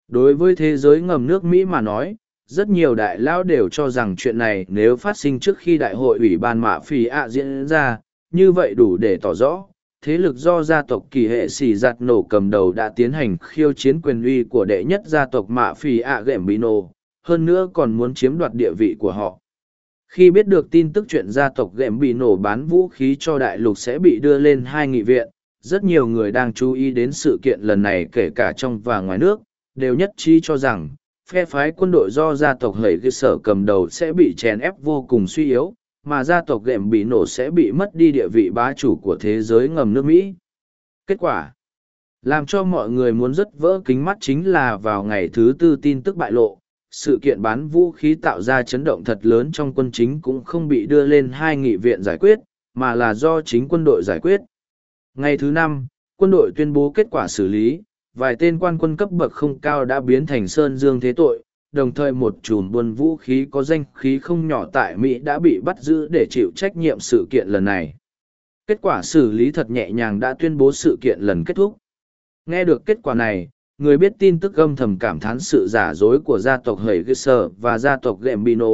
đối với thế giới ngầm nước mỹ mà nói rất nhiều đại lão đều cho rằng chuyện này nếu phát sinh trước khi đại hội ủy ban mạ phì ạ diễn ra như vậy đủ để tỏ rõ thế lực do gia tộc kỳ hệ xì giặt nổ cầm đầu đã tiến hành khiêu chiến quyền uy của đệ nhất gia tộc mạ phì ạ ghệm bino hơn nữa còn muốn chiếm đoạt địa vị của họ khi biết được tin tức chuyện gia tộc ghệm bị nổ bán vũ khí cho đại lục sẽ bị đưa lên hai nghị viện, rất nhiều người đang chú ý đến sự kiện lần này kể cả trong và ngoài nước, đều nhất trí cho rằng, phe phái quân đội do gia tộc hầy cơ sở cầm đầu sẽ bị chèn ép vô cùng suy yếu, mà gia tộc ghệm bị nổ sẽ bị mất đi địa vị bá chủ của thế giới ngầm nước mỹ. Kết quả, làm cho mọi người muốn rất vỡ kính mắt chính là vào ngày thứ tư tin tức bại lộ sự kiện bán vũ khí tạo ra chấn động thật lớn trong quân chính cũng không bị đưa lên hai nghị viện giải quyết, mà là do chính quân đội giải quyết. Ngày thứ năm, quân đội tuyên bố kết quả xử lý, vài tên quan quân cấp bậc không cao đã biến thành sơn dương thế tội, đồng thời một chùm buôn vũ khí có danh khí không nhỏ tại mỹ đã bị bắt giữ để chịu trách nhiệm sự kiện lần này. Kết quả xử lý thật nhẹ nhàng đã tuyên bố sự kiện lần kết thúc. Nghe được kết quả này người biết tin tức âm thầm cảm thán sự giả dối của gia tộc hầy cơ sở và gia tộc gembino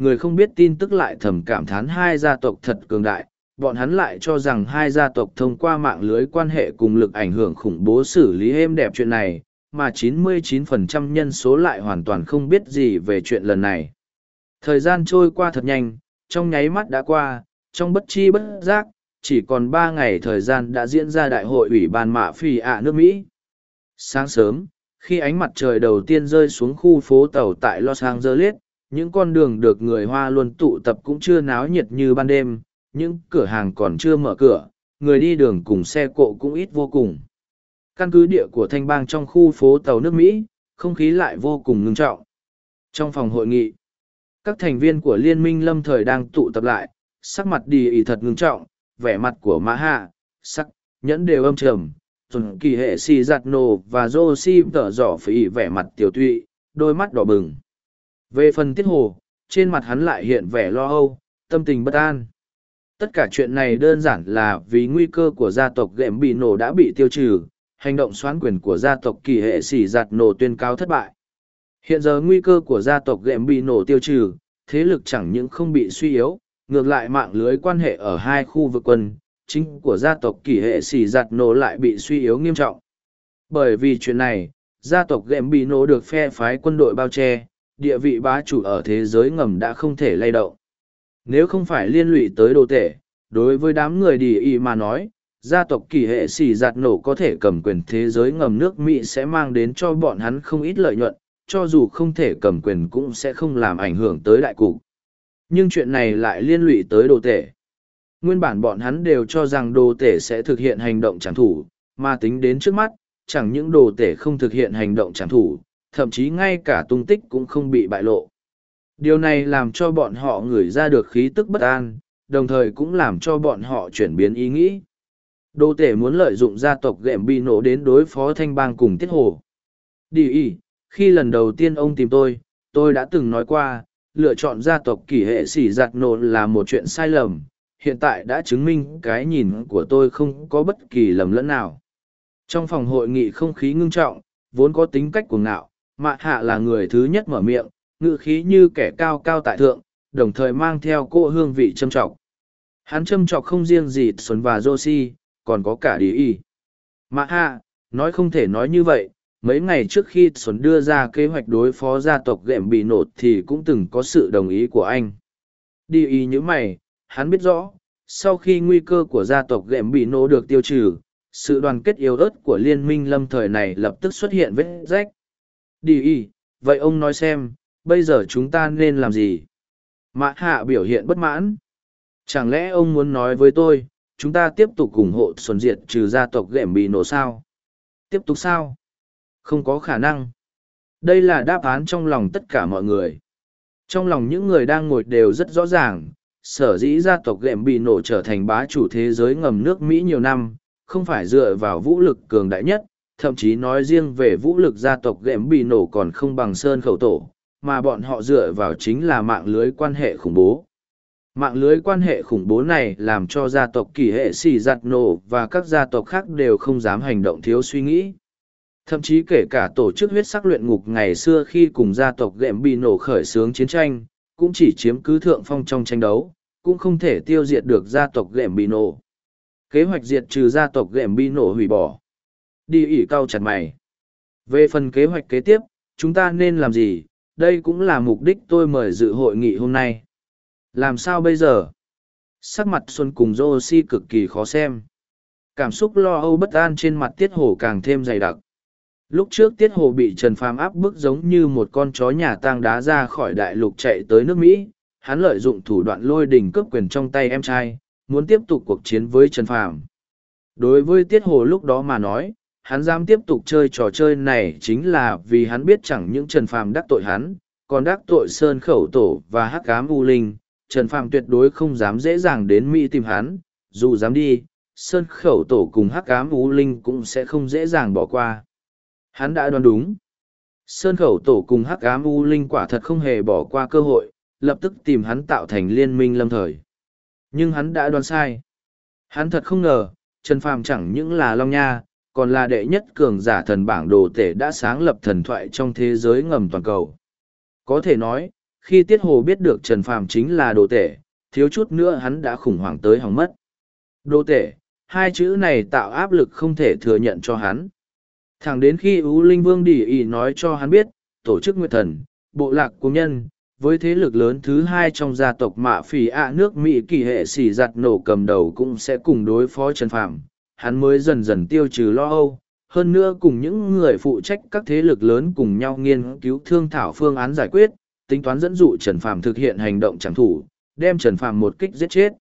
người không biết tin tức lại thầm cảm thán hai gia tộc thật cường đại. Bọn hắn lại cho rằng hai gia tộc thông qua mạng lưới quan hệ cùng lực ảnh hưởng khủng bố xử lý êm đẹp chuyện này, mà 99% nhân số lại hoàn toàn không biết gì về chuyện lần này. Thời gian trôi qua thật nhanh, trong nháy mắt đã qua, trong bất chi bất giác, chỉ còn ba ngày thời gian đã diễn ra đại hội ủy ban mạ phi ạ nước mỹ. Sáng sớm, khi ánh mặt trời đầu tiên rơi xuống khu phố tàu tại Los Angeles, những con đường được người Hoa luôn tụ tập cũng chưa náo nhiệt như ban đêm, những cửa hàng còn chưa mở cửa, người đi đường cùng xe cộ cũng ít vô cùng. Căn cứ địa của thanh bang trong khu phố tàu nước Mỹ, không khí lại vô cùng ngưng trọng. Trong phòng hội nghị, các thành viên của Liên minh lâm thời đang tụ tập lại, sắc mặt đi ý thật ngưng trọng, vẻ mặt của Mã Hạ, sắc, nhẫn đều âm trầm, tuần kỳ hệ xì giặt nổ và dô si tở dỏ phỉ vẻ mặt tiểu tụy, đôi mắt đỏ bừng. Về phần tiết hồ, trên mặt hắn lại hiện vẻ lo âu, tâm tình bất an. Tất cả chuyện này đơn giản là vì nguy cơ của gia tộc ghệm bị nổ đã bị tiêu trừ, hành động xoán quyền của gia tộc kỳ hệ xỉ giặt nổ tuyên cáo thất bại. Hiện giờ nguy cơ của gia tộc ghệm bị nổ tiêu trừ, thế lực chẳng những không bị suy yếu, ngược lại mạng lưới quan hệ ở hai khu vực quân chính của gia tộc kỷ hệ xì giặt nổ lại bị suy yếu nghiêm trọng. Bởi vì chuyện này, gia tộc ghẹm bị nổ được phe phái quân đội bao che, địa vị bá chủ ở thế giới ngầm đã không thể lay động. Nếu không phải liên lụy tới đồ tể, đối với đám người đi y mà nói, gia tộc kỳ hệ xì giặt nổ có thể cầm quyền thế giới ngầm nước Mỹ sẽ mang đến cho bọn hắn không ít lợi nhuận, cho dù không thể cầm quyền cũng sẽ không làm ảnh hưởng tới đại cục. Nhưng chuyện này lại liên lụy tới đồ tể. Nguyên bản bọn hắn đều cho rằng đồ tể sẽ thực hiện hành động trảm thủ, mà tính đến trước mắt, chẳng những đồ tể không thực hiện hành động trảm thủ, thậm chí ngay cả tung tích cũng không bị bại lộ. Điều này làm cho bọn họ ngửi ra được khí tức bất an, đồng thời cũng làm cho bọn họ chuyển biến ý nghĩ. Đồ tể muốn lợi dụng gia tộc gệm bị nổ đến đối phó thanh bang cùng tiết hồ. Đi ý, khi lần đầu tiên ông tìm tôi, tôi đã từng nói qua, lựa chọn gia tộc kỷ hệ sỉ giặt nổ là một chuyện sai lầm, hiện tại đã chứng minh cái nhìn của tôi không có bất kỳ lầm lẫn nào. Trong phòng hội nghị không khí ngưng trọng, vốn có tính cách cuồng ngạo, Mạ Hạ là người thứ nhất mở miệng, ngự khí như kẻ cao cao tại thượng, đồng thời mang theo cô hương vị châm trọng. Hắn châm trọng không riêng gì Xuân và josi còn có cả Đi Y. Mạ Hạ, nói không thể nói như vậy, mấy ngày trước khi Xuân đưa ra kế hoạch đối phó gia tộc gệm bị nột thì cũng từng có sự đồng ý của anh. Đi Y như mày, hắn biết rõ, sau khi nguy cơ của gia tộc ghệm bị nổ được tiêu trừ, sự đoàn kết yếu ớt của liên minh lâm thời này lập tức xuất hiện vết rách. Đi y, vậy ông nói xem, bây giờ chúng ta nên làm gì? Mã hạ biểu hiện bất mãn. Chẳng lẽ ông muốn nói với tôi, chúng ta tiếp tục ủng hộ xuân diệt trừ gia tộc ghệm bị nổ sao? Tiếp tục sao? Không có khả năng. Đây là đáp án trong lòng tất cả mọi người. Trong lòng những người đang ngồi đều rất rõ ràng, sở dĩ gia tộc ghệm bị nổ trở thành bá chủ thế giới ngầm nước Mỹ nhiều năm, không phải dựa vào vũ lực cường đại nhất, thậm chí nói riêng về vũ lực gia tộc ghệm bị nổ còn không bằng sơn khẩu tổ, mà bọn họ dựa vào chính là mạng lưới quan hệ khủng bố. Mạng lưới quan hệ khủng bố này làm cho gia tộc kỳ hệ xì giặt nổ và các gia tộc khác đều không dám hành động thiếu suy nghĩ. Thậm chí kể cả tổ chức huyết sắc luyện ngục ngày xưa khi cùng gia tộc Gệm bị nổ khởi xướng chiến tranh, cũng chỉ chiếm cứ thượng phong trong tranh đấu, cũng không thể tiêu diệt được gia tộc Gambino. Kế hoạch diệt trừ gia tộc Gambino hủy bỏ. Đi ỉ cao chặt mày. Về phần kế hoạch kế tiếp, chúng ta nên làm gì? Đây cũng là mục đích tôi mời dự hội nghị hôm nay. Làm sao bây giờ? Sắc mặt Xuân cùng Josie cực kỳ khó xem. Cảm xúc lo âu bất an trên mặt Tiết Hổ càng thêm dày đặc. Lúc trước Tiết Hồ bị Trần Phàm áp bức giống như một con chó nhà tang đá ra khỏi đại lục chạy tới nước Mỹ, hắn lợi dụng thủ đoạn lôi đình cướp quyền trong tay em trai, muốn tiếp tục cuộc chiến với Trần Phàm. Đối với Tiết Hồ lúc đó mà nói, hắn dám tiếp tục chơi trò chơi này chính là vì hắn biết chẳng những Trần Phàm đắc tội hắn, còn đắc tội Sơn Khẩu Tổ và Hắc Ám U Linh, Trần Phàm tuyệt đối không dám dễ dàng đến Mỹ tìm hắn, dù dám đi, Sơn Khẩu Tổ cùng Hắc Ám U Linh cũng sẽ không dễ dàng bỏ qua. Hắn đã đoán đúng. Sơn Khẩu Tổ cùng Hắc Ám U Linh quả thật không hề bỏ qua cơ hội, lập tức tìm hắn tạo thành liên minh lâm thời. Nhưng hắn đã đoán sai. Hắn thật không ngờ, Trần Phàm chẳng những là Long Nha, còn là đệ nhất cường giả thần bảng đồ tể đã sáng lập thần thoại trong thế giới ngầm toàn cầu. Có thể nói, khi Tiết Hồ biết được Trần Phàm chính là đồ tể, thiếu chút nữa hắn đã khủng hoảng tới hỏng mất. Đồ tể, hai chữ này tạo áp lực không thể thừa nhận cho hắn. Thẳng đến khi Ú Linh Vương Đỉ ỉ nói cho hắn biết, tổ chức Nguyệt Thần, bộ lạc công nhân, với thế lực lớn thứ hai trong gia tộc mạ phỉ ạ nước Mỹ kỳ hệ xỉ giặt nổ cầm đầu cũng sẽ cùng đối phó Trần Phạm, hắn mới dần dần tiêu trừ lo âu. Hơn nữa cùng những người phụ trách các thế lực lớn cùng nhau nghiên cứu thương thảo phương án giải quyết, tính toán dẫn dụ Trần Phàm thực hiện hành động chẳng thủ, đem Trần Phàm một kích giết chết.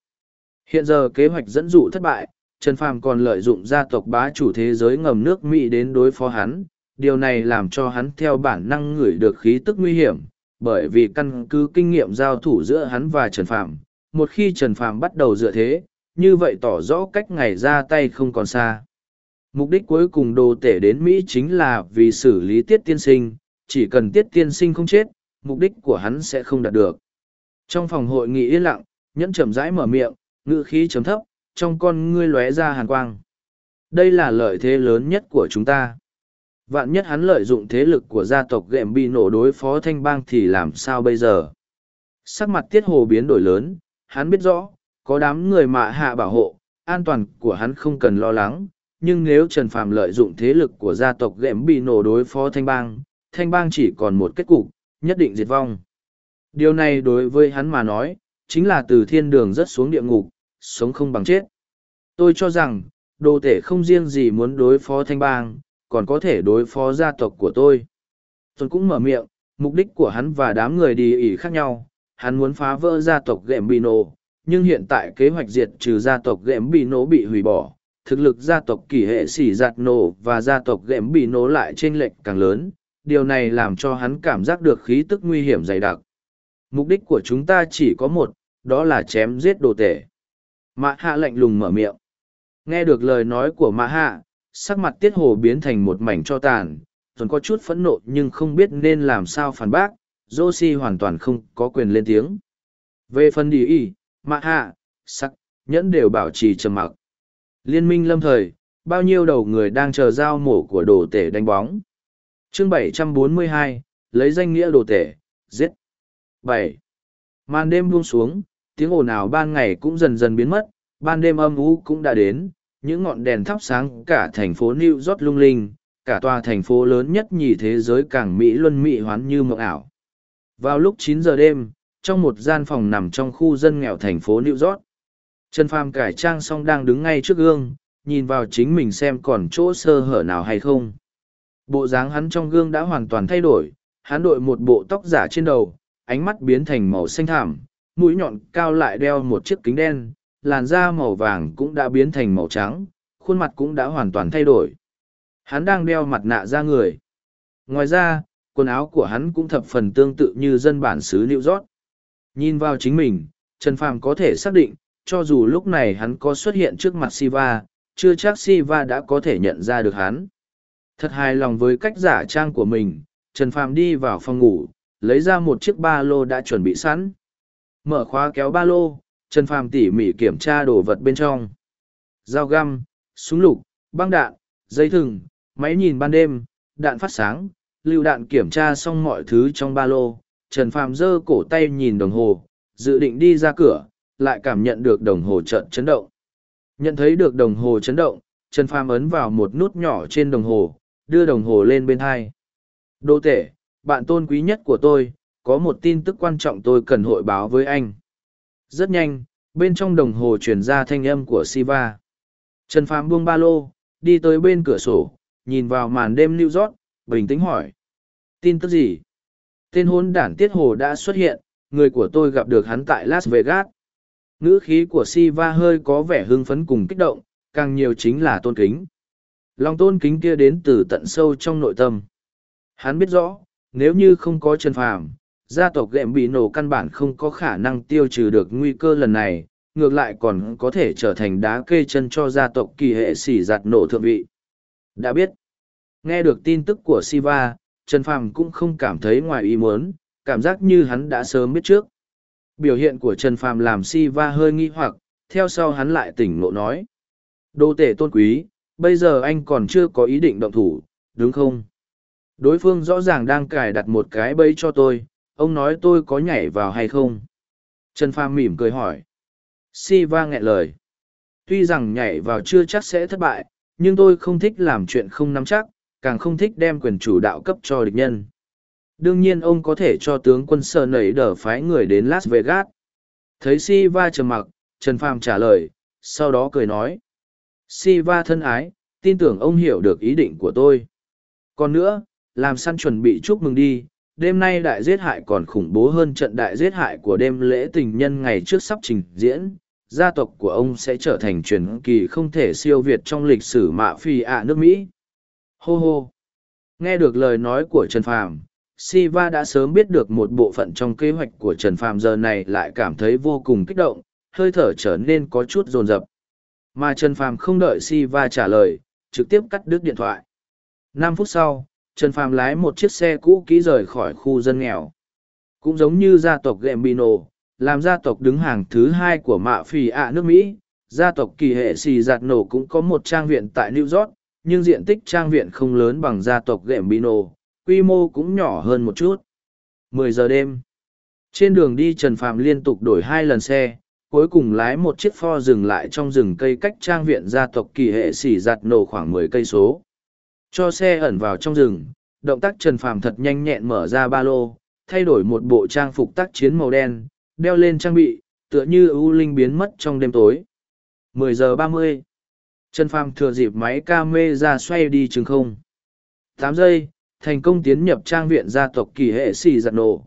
Hiện giờ kế hoạch dẫn dụ thất bại, Trần Phàm còn lợi dụng gia tộc bá chủ thế giới ngầm nước Mỹ đến đối phó hắn, điều này làm cho hắn theo bản năng ngửi được khí tức nguy hiểm, bởi vì căn cứ kinh nghiệm giao thủ giữa hắn và Trần Phàm, một khi Trần Phàm bắt đầu dựa thế, như vậy tỏ rõ cách ngày ra tay không còn xa. Mục đích cuối cùng đồ tể đến Mỹ chính là vì xử lý tiết tiên sinh, chỉ cần tiết tiên sinh không chết, mục đích của hắn sẽ không đạt được. Trong phòng hội nghị yên lặng, nhẫn chậm rãi mở miệng, ngữ khí chấm thấp, trong con ngươi lóe ra hàn quang. Đây là lợi thế lớn nhất của chúng ta. Vạn nhất hắn lợi dụng thế lực của gia tộc gệm bị nổ đối phó thanh bang thì làm sao bây giờ? Sắc mặt tiết hồ biến đổi lớn, hắn biết rõ, có đám người mạ hạ bảo hộ, an toàn của hắn không cần lo lắng, nhưng nếu Trần Phàm lợi dụng thế lực của gia tộc gệm bị nổ đối phó thanh bang, thanh bang chỉ còn một kết cục, nhất định diệt vong. Điều này đối với hắn mà nói, chính là từ thiên đường rất xuống địa ngục, sống không bằng chết. Tôi cho rằng, đồ tể không riêng gì muốn đối phó thanh bang, còn có thể đối phó gia tộc của tôi. Tôi cũng mở miệng, mục đích của hắn và đám người đi ỉ khác nhau, hắn muốn phá vỡ gia tộc Gệm nhưng hiện tại kế hoạch diệt trừ gia tộc Gệm bị hủy bỏ, thực lực gia tộc kỷ hệ sỉ giạt nổ và gia tộc Gệm lại trên lệch càng lớn, điều này làm cho hắn cảm giác được khí tức nguy hiểm dày đặc. Mục đích của chúng ta chỉ có một, đó là chém giết đồ tể. Mạ hạ lạnh lùng mở miệng. Nghe được lời nói của mạ hạ, sắc mặt tiết hồ biến thành một mảnh cho tàn, tuần có chút phẫn nộ nhưng không biết nên làm sao phản bác, Josie hoàn toàn không có quyền lên tiếng. Về phần đi y, mạ hạ, sắc, nhẫn đều bảo trì trầm mặc. Liên minh lâm thời, bao nhiêu đầu người đang chờ giao mổ của đồ tể đánh bóng chương 742, lấy danh nghĩa đồ tể, giết. 7. Màn đêm buông xuống, tiếng ồn ào ban ngày cũng dần dần biến mất, ban đêm âm u cũng đã đến, những ngọn đèn thắp sáng cả thành phố New York lung linh, cả tòa thành phố lớn nhất nhì thế giới càng Mỹ luân Mỹ hoán như mộng ảo. Vào lúc 9 giờ đêm, trong một gian phòng nằm trong khu dân nghèo thành phố New York, Trần Phàm cải trang xong đang đứng ngay trước gương, nhìn vào chính mình xem còn chỗ sơ hở nào hay không. Bộ dáng hắn trong gương đã hoàn toàn thay đổi, hắn đội một bộ tóc giả trên đầu, ánh mắt biến thành màu xanh thảm, mũi nhọn cao lại đeo một chiếc kính đen, làn da màu vàng cũng đã biến thành màu trắng, khuôn mặt cũng đã hoàn toàn thay đổi. Hắn đang đeo mặt nạ ra người. Ngoài ra, quần áo của hắn cũng thập phần tương tự như dân bản xứ New York. Nhìn vào chính mình, Trần Phàm có thể xác định, cho dù lúc này hắn có xuất hiện trước mặt Siva, chưa chắc Siva đã có thể nhận ra được hắn. Thật hài lòng với cách giả trang của mình, Trần Phàm đi vào phòng ngủ, lấy ra một chiếc ba lô đã chuẩn bị sẵn. Mở khóa kéo ba lô, Trần Phàm tỉ mỉ kiểm tra đồ vật bên trong. Dao găm, súng lục, băng đạn, dây thừng, máy nhìn ban đêm, đạn phát sáng, lưu đạn kiểm tra xong mọi thứ trong ba lô, Trần Phàm giơ cổ tay nhìn đồng hồ, dự định đi ra cửa, lại cảm nhận được đồng hồ trận chấn động. Nhận thấy được đồng hồ chấn động, Trần Phàm ấn vào một nút nhỏ trên đồng hồ, đưa đồng hồ lên bên hai. Đô tể, bạn tôn quý nhất của tôi, có một tin tức quan trọng tôi cần hội báo với anh. Rất nhanh, bên trong đồng hồ truyền ra thanh âm của Siva. Trần Phàm buông ba lô, đi tới bên cửa sổ, nhìn vào màn đêm New York, bình tĩnh hỏi. Tin tức gì? Tên hôn đản Tiết Hồ đã xuất hiện, người của tôi gặp được hắn tại Las Vegas. Ngữ khí của Siva hơi có vẻ hưng phấn cùng kích động, càng nhiều chính là tôn kính. Lòng tôn kính kia đến từ tận sâu trong nội tâm. Hắn biết rõ, nếu như không có Trần Phàm, gia tộc gệm bị nổ căn bản không có khả năng tiêu trừ được nguy cơ lần này, ngược lại còn có thể trở thành đá kê chân cho gia tộc kỳ hệ xỉ giặt nổ thượng vị. Đã biết, nghe được tin tức của Siva, Trần Phàm cũng không cảm thấy ngoài ý muốn, cảm giác như hắn đã sớm biết trước. Biểu hiện của Trần Phàm làm Siva hơi nghi hoặc, theo sau hắn lại tỉnh ngộ nói. Đô tể tôn quý, bây giờ anh còn chưa có ý định động thủ, đúng không? Đối phương rõ ràng đang cài đặt một cái bẫy cho tôi, ông nói tôi có nhảy vào hay không? Trần Phàm mỉm cười hỏi. Siva nghẹn lời. Tuy rằng nhảy vào chưa chắc sẽ thất bại, nhưng tôi không thích làm chuyện không nắm chắc, càng không thích đem quyền chủ đạo cấp cho địch nhân. Đương nhiên ông có thể cho tướng quân sở nảy đỡ phái người đến Las Vegas. Thấy Siva trầm mặc, Trần Phàm trả lời, sau đó cười nói. Siva thân ái, tin tưởng ông hiểu được ý định của tôi. Còn nữa, làm săn chuẩn bị chúc mừng đi, đêm nay đại giết hại còn khủng bố hơn trận đại giết hại của đêm lễ tình nhân ngày trước sắp trình diễn. Gia tộc của ông sẽ trở thành truyền kỳ không thể siêu việt trong lịch sử mạ phi ạ nước Mỹ. Hô hô! Nghe được lời nói của Trần Phàm, Siva đã sớm biết được một bộ phận trong kế hoạch của Trần Phàm giờ này lại cảm thấy vô cùng kích động, hơi thở trở nên có chút rồn rập. Mà Trần Phàm không đợi Siva trả lời, trực tiếp cắt đứt điện thoại. Năm phút sau, Trần Phàm lái một chiếc xe cũ kỹ rời khỏi khu dân nghèo. Cũng giống như gia tộc Gambino, làm gia tộc đứng hàng thứ hai của mạ phì ạ nước Mỹ, gia tộc kỳ hệ xì giạt nổ cũng có một trang viện tại New York, nhưng diện tích trang viện không lớn bằng gia tộc Gambino, quy mô cũng nhỏ hơn một chút. 10 giờ đêm. Trên đường đi Trần Phàm liên tục đổi hai lần xe, cuối cùng lái một chiếc pho dừng lại trong rừng cây cách trang viện gia tộc kỳ hệ xỉ giặt nổ khoảng mười cây số. Cho xe ẩn vào trong rừng, động tác Trần Phàm thật nhanh nhẹn mở ra ba lô, thay đổi một bộ trang phục tác chiến màu đen, đeo lên trang bị, tựa như ưu linh biến mất trong đêm tối. 10 giờ 30. Trần Phàm thừa dịp máy camera xoay đi chừng không. 8 giây, thành công tiến nhập trang viện gia tộc kỳ hệ xì giặt nổ.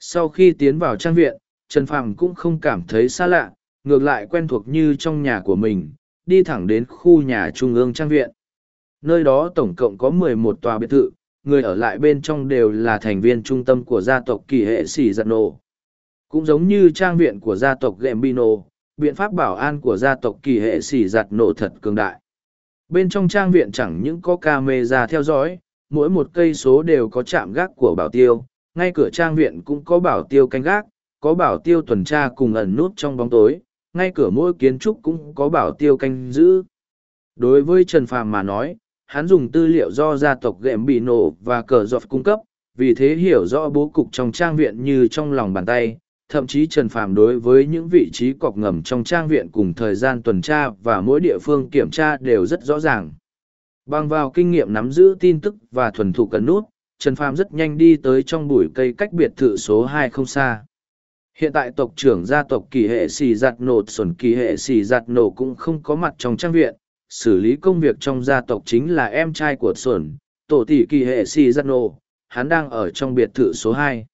Sau khi tiến vào trang viện, Trần Phàm cũng không cảm thấy xa lạ, ngược lại quen thuộc như trong nhà của mình, đi thẳng đến khu nhà trung ương trang viện. Nơi đó tổng cộng có mười một tòa biệt thự, người ở lại bên trong đều là thành viên trung tâm của gia tộc kỳ hệ xỉ giặt nổ. Cũng giống như trang viện của gia tộc Gambino, biện pháp bảo an của gia tộc kỳ hệ xỉ giặt nổ thật cường đại. Bên trong trang viện chẳng những có camera theo dõi, mỗi một cây số đều có trạm gác của bảo tiêu, ngay cửa trang viện cũng có bảo tiêu canh gác, có bảo tiêu tuần tra cùng ẩn nút trong bóng tối, ngay cửa mỗi kiến trúc cũng có bảo tiêu canh giữ. Đối với Trần Phàm mà nói, hắn dùng tư liệu do gia tộc ghệm bị nổ và cờ dọc cung cấp, vì thế hiểu rõ bố cục trong trang viện như trong lòng bàn tay, thậm chí Trần Phàm đối với những vị trí cọc ngầm trong trang viện cùng thời gian tuần tra và mỗi địa phương kiểm tra đều rất rõ ràng. Bằng vào kinh nghiệm nắm giữ tin tức và thuần thục cần nút, Trần Phàm rất nhanh đi tới trong bụi cây cách biệt thự số hai không xa. Hiện tại tộc trưởng gia tộc kỳ hệ xì giặt nổ xuẩn kỳ hệ xì giặt nổ cũng không có mặt trong trang viện, xử lý công việc trong gia tộc chính là em trai của xuẩn, tổ tỷ kỳ hệ si giắt nô hắn đang ở trong biệt thự số hai.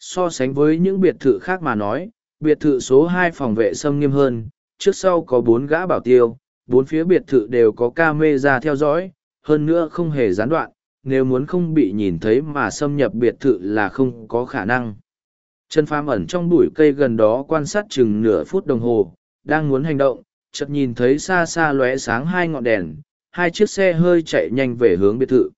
So sánh với những biệt thự khác mà nói, biệt thự số hai phòng vệ sâm nghiêm hơn, trước sau có bốn gã bảo tiêu, bốn phía biệt thự đều có camera theo dõi, hơn nữa không hề gián đoạn, nếu muốn không bị nhìn thấy mà xâm nhập biệt thự là không có khả năng. Trần Phàm ẩn trong bụi cây gần đó quan sát chừng nửa phút đồng hồ, đang muốn hành động, chợt nhìn thấy xa xa lóe sáng hai ngọn đèn, hai chiếc xe hơi chạy nhanh về hướng biệt thự.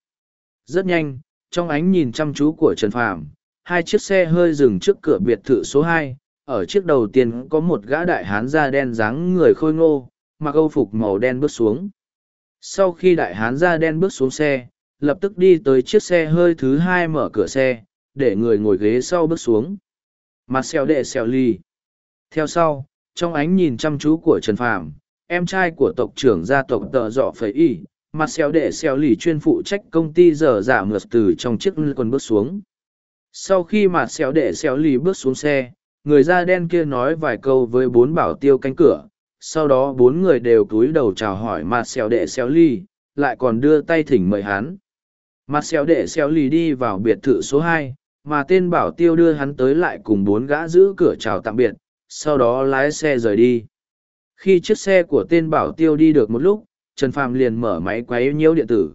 Rất nhanh, trong ánh nhìn chăm chú của Trần Phàm, hai chiếc xe hơi dừng trước cửa biệt thự số hai. ở chiếc đầu tiên có một gã đại hán da đen dáng người khôi ngô, mặc âu phục màu đen bước xuống. Sau khi đại hán da đen bước xuống xe, lập tức đi tới chiếc xe hơi thứ hai mở cửa xe, để người ngồi ghế sau bước xuống. Mặt xèo đệ xèo ly. Theo sau, trong ánh nhìn chăm chú của Trần Phàm, em trai của tộc trưởng gia tộc tờ dọ phẩy y, mặt xéo đệ xéo lì chuyên phụ trách công ty dở giả mượt từ trong chiếc quần bước xuống. Sau khi mặt xéo đệ xéo lì bước xuống xe, người da đen kia nói vài câu với bốn bảo tiêu cánh cửa, sau đó bốn người đều cúi đầu chào hỏi mặt xéo đệ xéo lì, lại còn đưa tay thỉnh mời hắn. Mặt xéo đệ xéo lì đi vào biệt thự số hai mà tên bảo tiêu đưa hắn tới lại cùng bốn gã giữ cửa chào tạm biệt sau đó lái xe rời đi. Khi chiếc xe của tên bảo tiêu đi được một lúc trần phàm liền mở máy quấy nhiễu điện tử.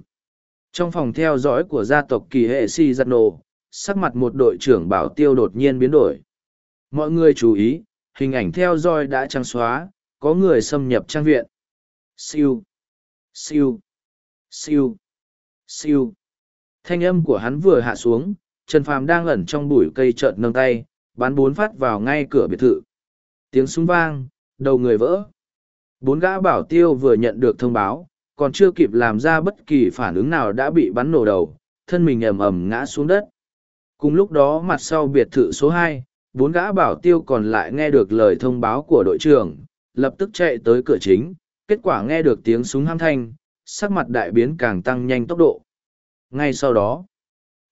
Trong phòng theo dõi của gia tộc kỳ hệ si giặt nổ sắc mặt một đội trưởng bảo tiêu đột nhiên biến đổi. Mọi người chú ý hình ảnh theo dõi đã trắng xóa có người xâm nhập trang viện. Siêu. Siêu. Siêu. Siêu. Thanh âm của hắn vừa hạ xuống Trần Phàm đang ẩn trong bụi cây chợt nâng tay, bắn bốn phát vào ngay cửa biệt thự. Tiếng súng vang, đầu người vỡ. Bốn gã bảo tiêu vừa nhận được thông báo, còn chưa kịp làm ra bất kỳ phản ứng nào đã bị bắn nổ đầu, thân mình ầm ầm ngã xuống đất. Cùng lúc đó mặt sau biệt thự số hai, bốn gã bảo tiêu còn lại nghe được lời thông báo của đội trưởng, lập tức chạy tới cửa chính, kết quả nghe được tiếng súng ham thanh, sắc mặt đại biến càng tăng nhanh tốc độ. Ngay sau đó,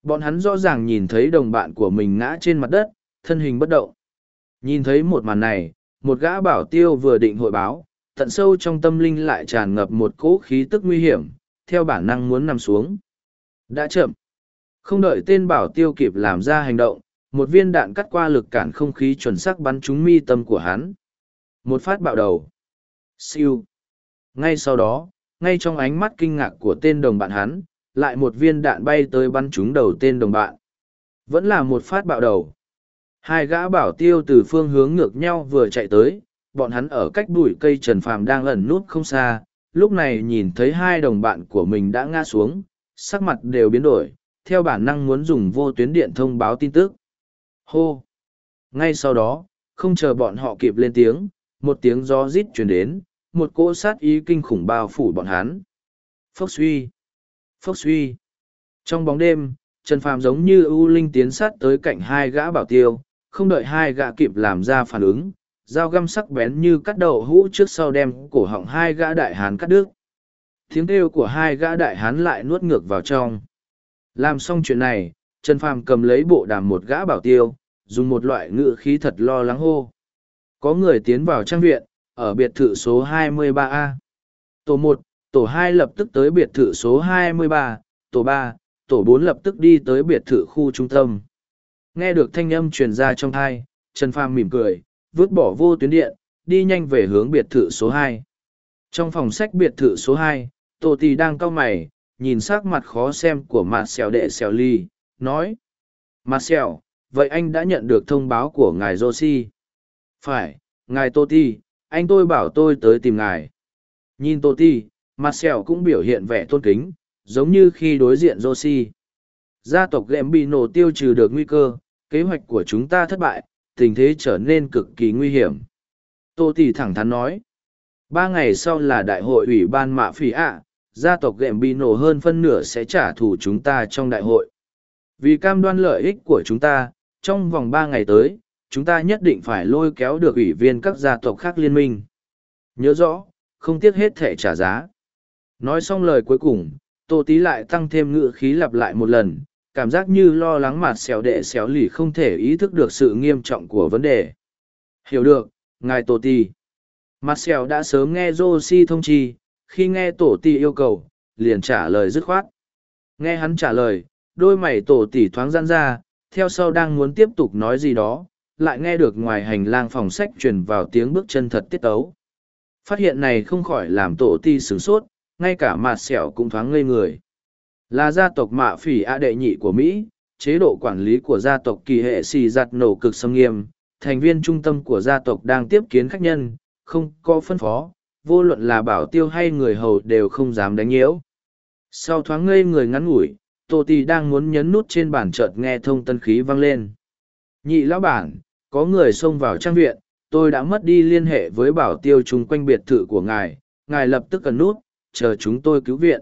Bọn hắn rõ ràng nhìn thấy đồng bạn của mình ngã trên mặt đất, thân hình bất động. Nhìn thấy một màn này, một gã bảo tiêu vừa định hội báo, tận sâu trong tâm linh lại tràn ngập một cỗ khí tức nguy hiểm, theo bản năng muốn nằm xuống. Đã chậm. Không đợi tên bảo tiêu kịp làm ra hành động, một viên đạn cắt qua lực cản không khí chuẩn xác bắn trúng mi tâm của hắn. Một phát bạo đầu. Siêu. Ngay sau đó, ngay trong ánh mắt kinh ngạc của tên đồng bạn hắn, lại một viên đạn bay tới bắn trúng đầu tên đồng bạn. Vẫn là một phát bạo đầu. Hai gã bảo tiêu từ phương hướng ngược nhau vừa chạy tới, bọn hắn ở cách bụi cây trần phàm đang ẩn nút không xa, lúc này nhìn thấy hai đồng bạn của mình đã ngã xuống, sắc mặt đều biến đổi, theo bản năng muốn dùng vô tuyến điện thông báo tin tức. Hô! Ngay sau đó, không chờ bọn họ kịp lên tiếng, một tiếng gió rít chuyển đến, một cỗ sát ý kinh khủng bao phủ bọn hắn. Phốc suy! phốc suy. Trong bóng đêm, Trần Phàm giống như ưu linh tiến sát tới cạnh hai gã bảo tiêu, không đợi hai gã kịp làm ra phản ứng, dao găm sắc bén như cắt đầu hũ trước sau đem cổ họng hai gã đại hán cắt đứt. Tiếng kêu của hai gã đại hán lại nuốt ngược vào trong. Làm xong chuyện này, Trần Phàm cầm lấy bộ đàm một gã bảo tiêu, dùng một loại ngữ khí thật lo lắng hô. Có người tiến vào trang viện, ở biệt thự số 23A. Tổ một tổ hai lập tức tới biệt thự số 23, tổ ba, tổ bốn lập tức đi tới biệt thự khu trung tâm. Nghe được thanh âm truyền ra trong thai, Trần Phàm mỉm cười, vứt bỏ vô tuyến điện, đi nhanh về hướng biệt thự số hai. Trong phòng sách biệt thự số hai, Tô Tì đang cau mày, nhìn sắc mặt khó xem của mặt xèo đệ xèo ly, nói. Mặt xèo, vậy anh đã nhận được thông báo của ngài Joshi. Phải, ngài Tô Tì, anh tôi bảo tôi tới tìm ngài. Nhìn Tô Tì, Mạc Marcel cũng biểu hiện vẻ tôn kính, giống như khi đối diện Joshi. Gia tộc Gambino tiêu trừ được nguy cơ, kế hoạch của chúng ta thất bại, tình thế trở nên cực kỳ nguy hiểm. Tô Tỷ thẳng thắn nói. Ba ngày sau là đại hội ủy ban mạ phỉ ạ, gia tộc Gambino hơn phân nửa sẽ trả thù chúng ta trong đại hội. Vì cam đoan lợi ích của chúng ta, trong vòng ba ngày tới, chúng ta nhất định phải lôi kéo được ủy viên các gia tộc khác liên minh. Nhớ rõ, không tiếc hết thể trả giá. Nói xong lời cuối cùng, Tô Tý lại tăng thêm ngữ khí lặp lại một lần, cảm giác như lo lắng mặt xẻo đệ xéo lì không thể ý thức được sự nghiêm trọng của vấn đề. Hiểu được, ngài tổ tì Mặt xẻo đã sớm nghe Joshi thông chi, khi nghe Tổ tì yêu cầu, liền trả lời dứt khoát. Nghe hắn trả lời, đôi mày Tổ Tỷ thoáng giãn ra, theo sau đang muốn tiếp tục nói gì đó, lại nghe được ngoài hành lang phòng sách truyền vào tiếng bước chân thật tiết tấu. Phát hiện này không khỏi làm Tổ Ti sửng sốt, ngay cả mặt sẹo cũng thoáng ngây người. Là gia tộc mạ phỉ a đệ nhị của Mỹ, chế độ quản lý của gia tộc kỳ hệ xì giặt nổ cực sâm nghiêm, thành viên trung tâm của gia tộc đang tiếp kiến khách nhân, không có phân phó, vô luận là bảo tiêu hay người hầu đều không dám đánh nhiễu. Sau thoáng ngây người ngắn ngủi, Tô Tì đang muốn nhấn nút trên bàn chợt nghe thông tân khí vang lên. Nhị lão bản, có người xông vào trang viện, tôi đã mất đi liên hệ với bảo tiêu chung quanh biệt thự của ngài, ngài lập tức cần nút, chờ chúng tôi cứu viện.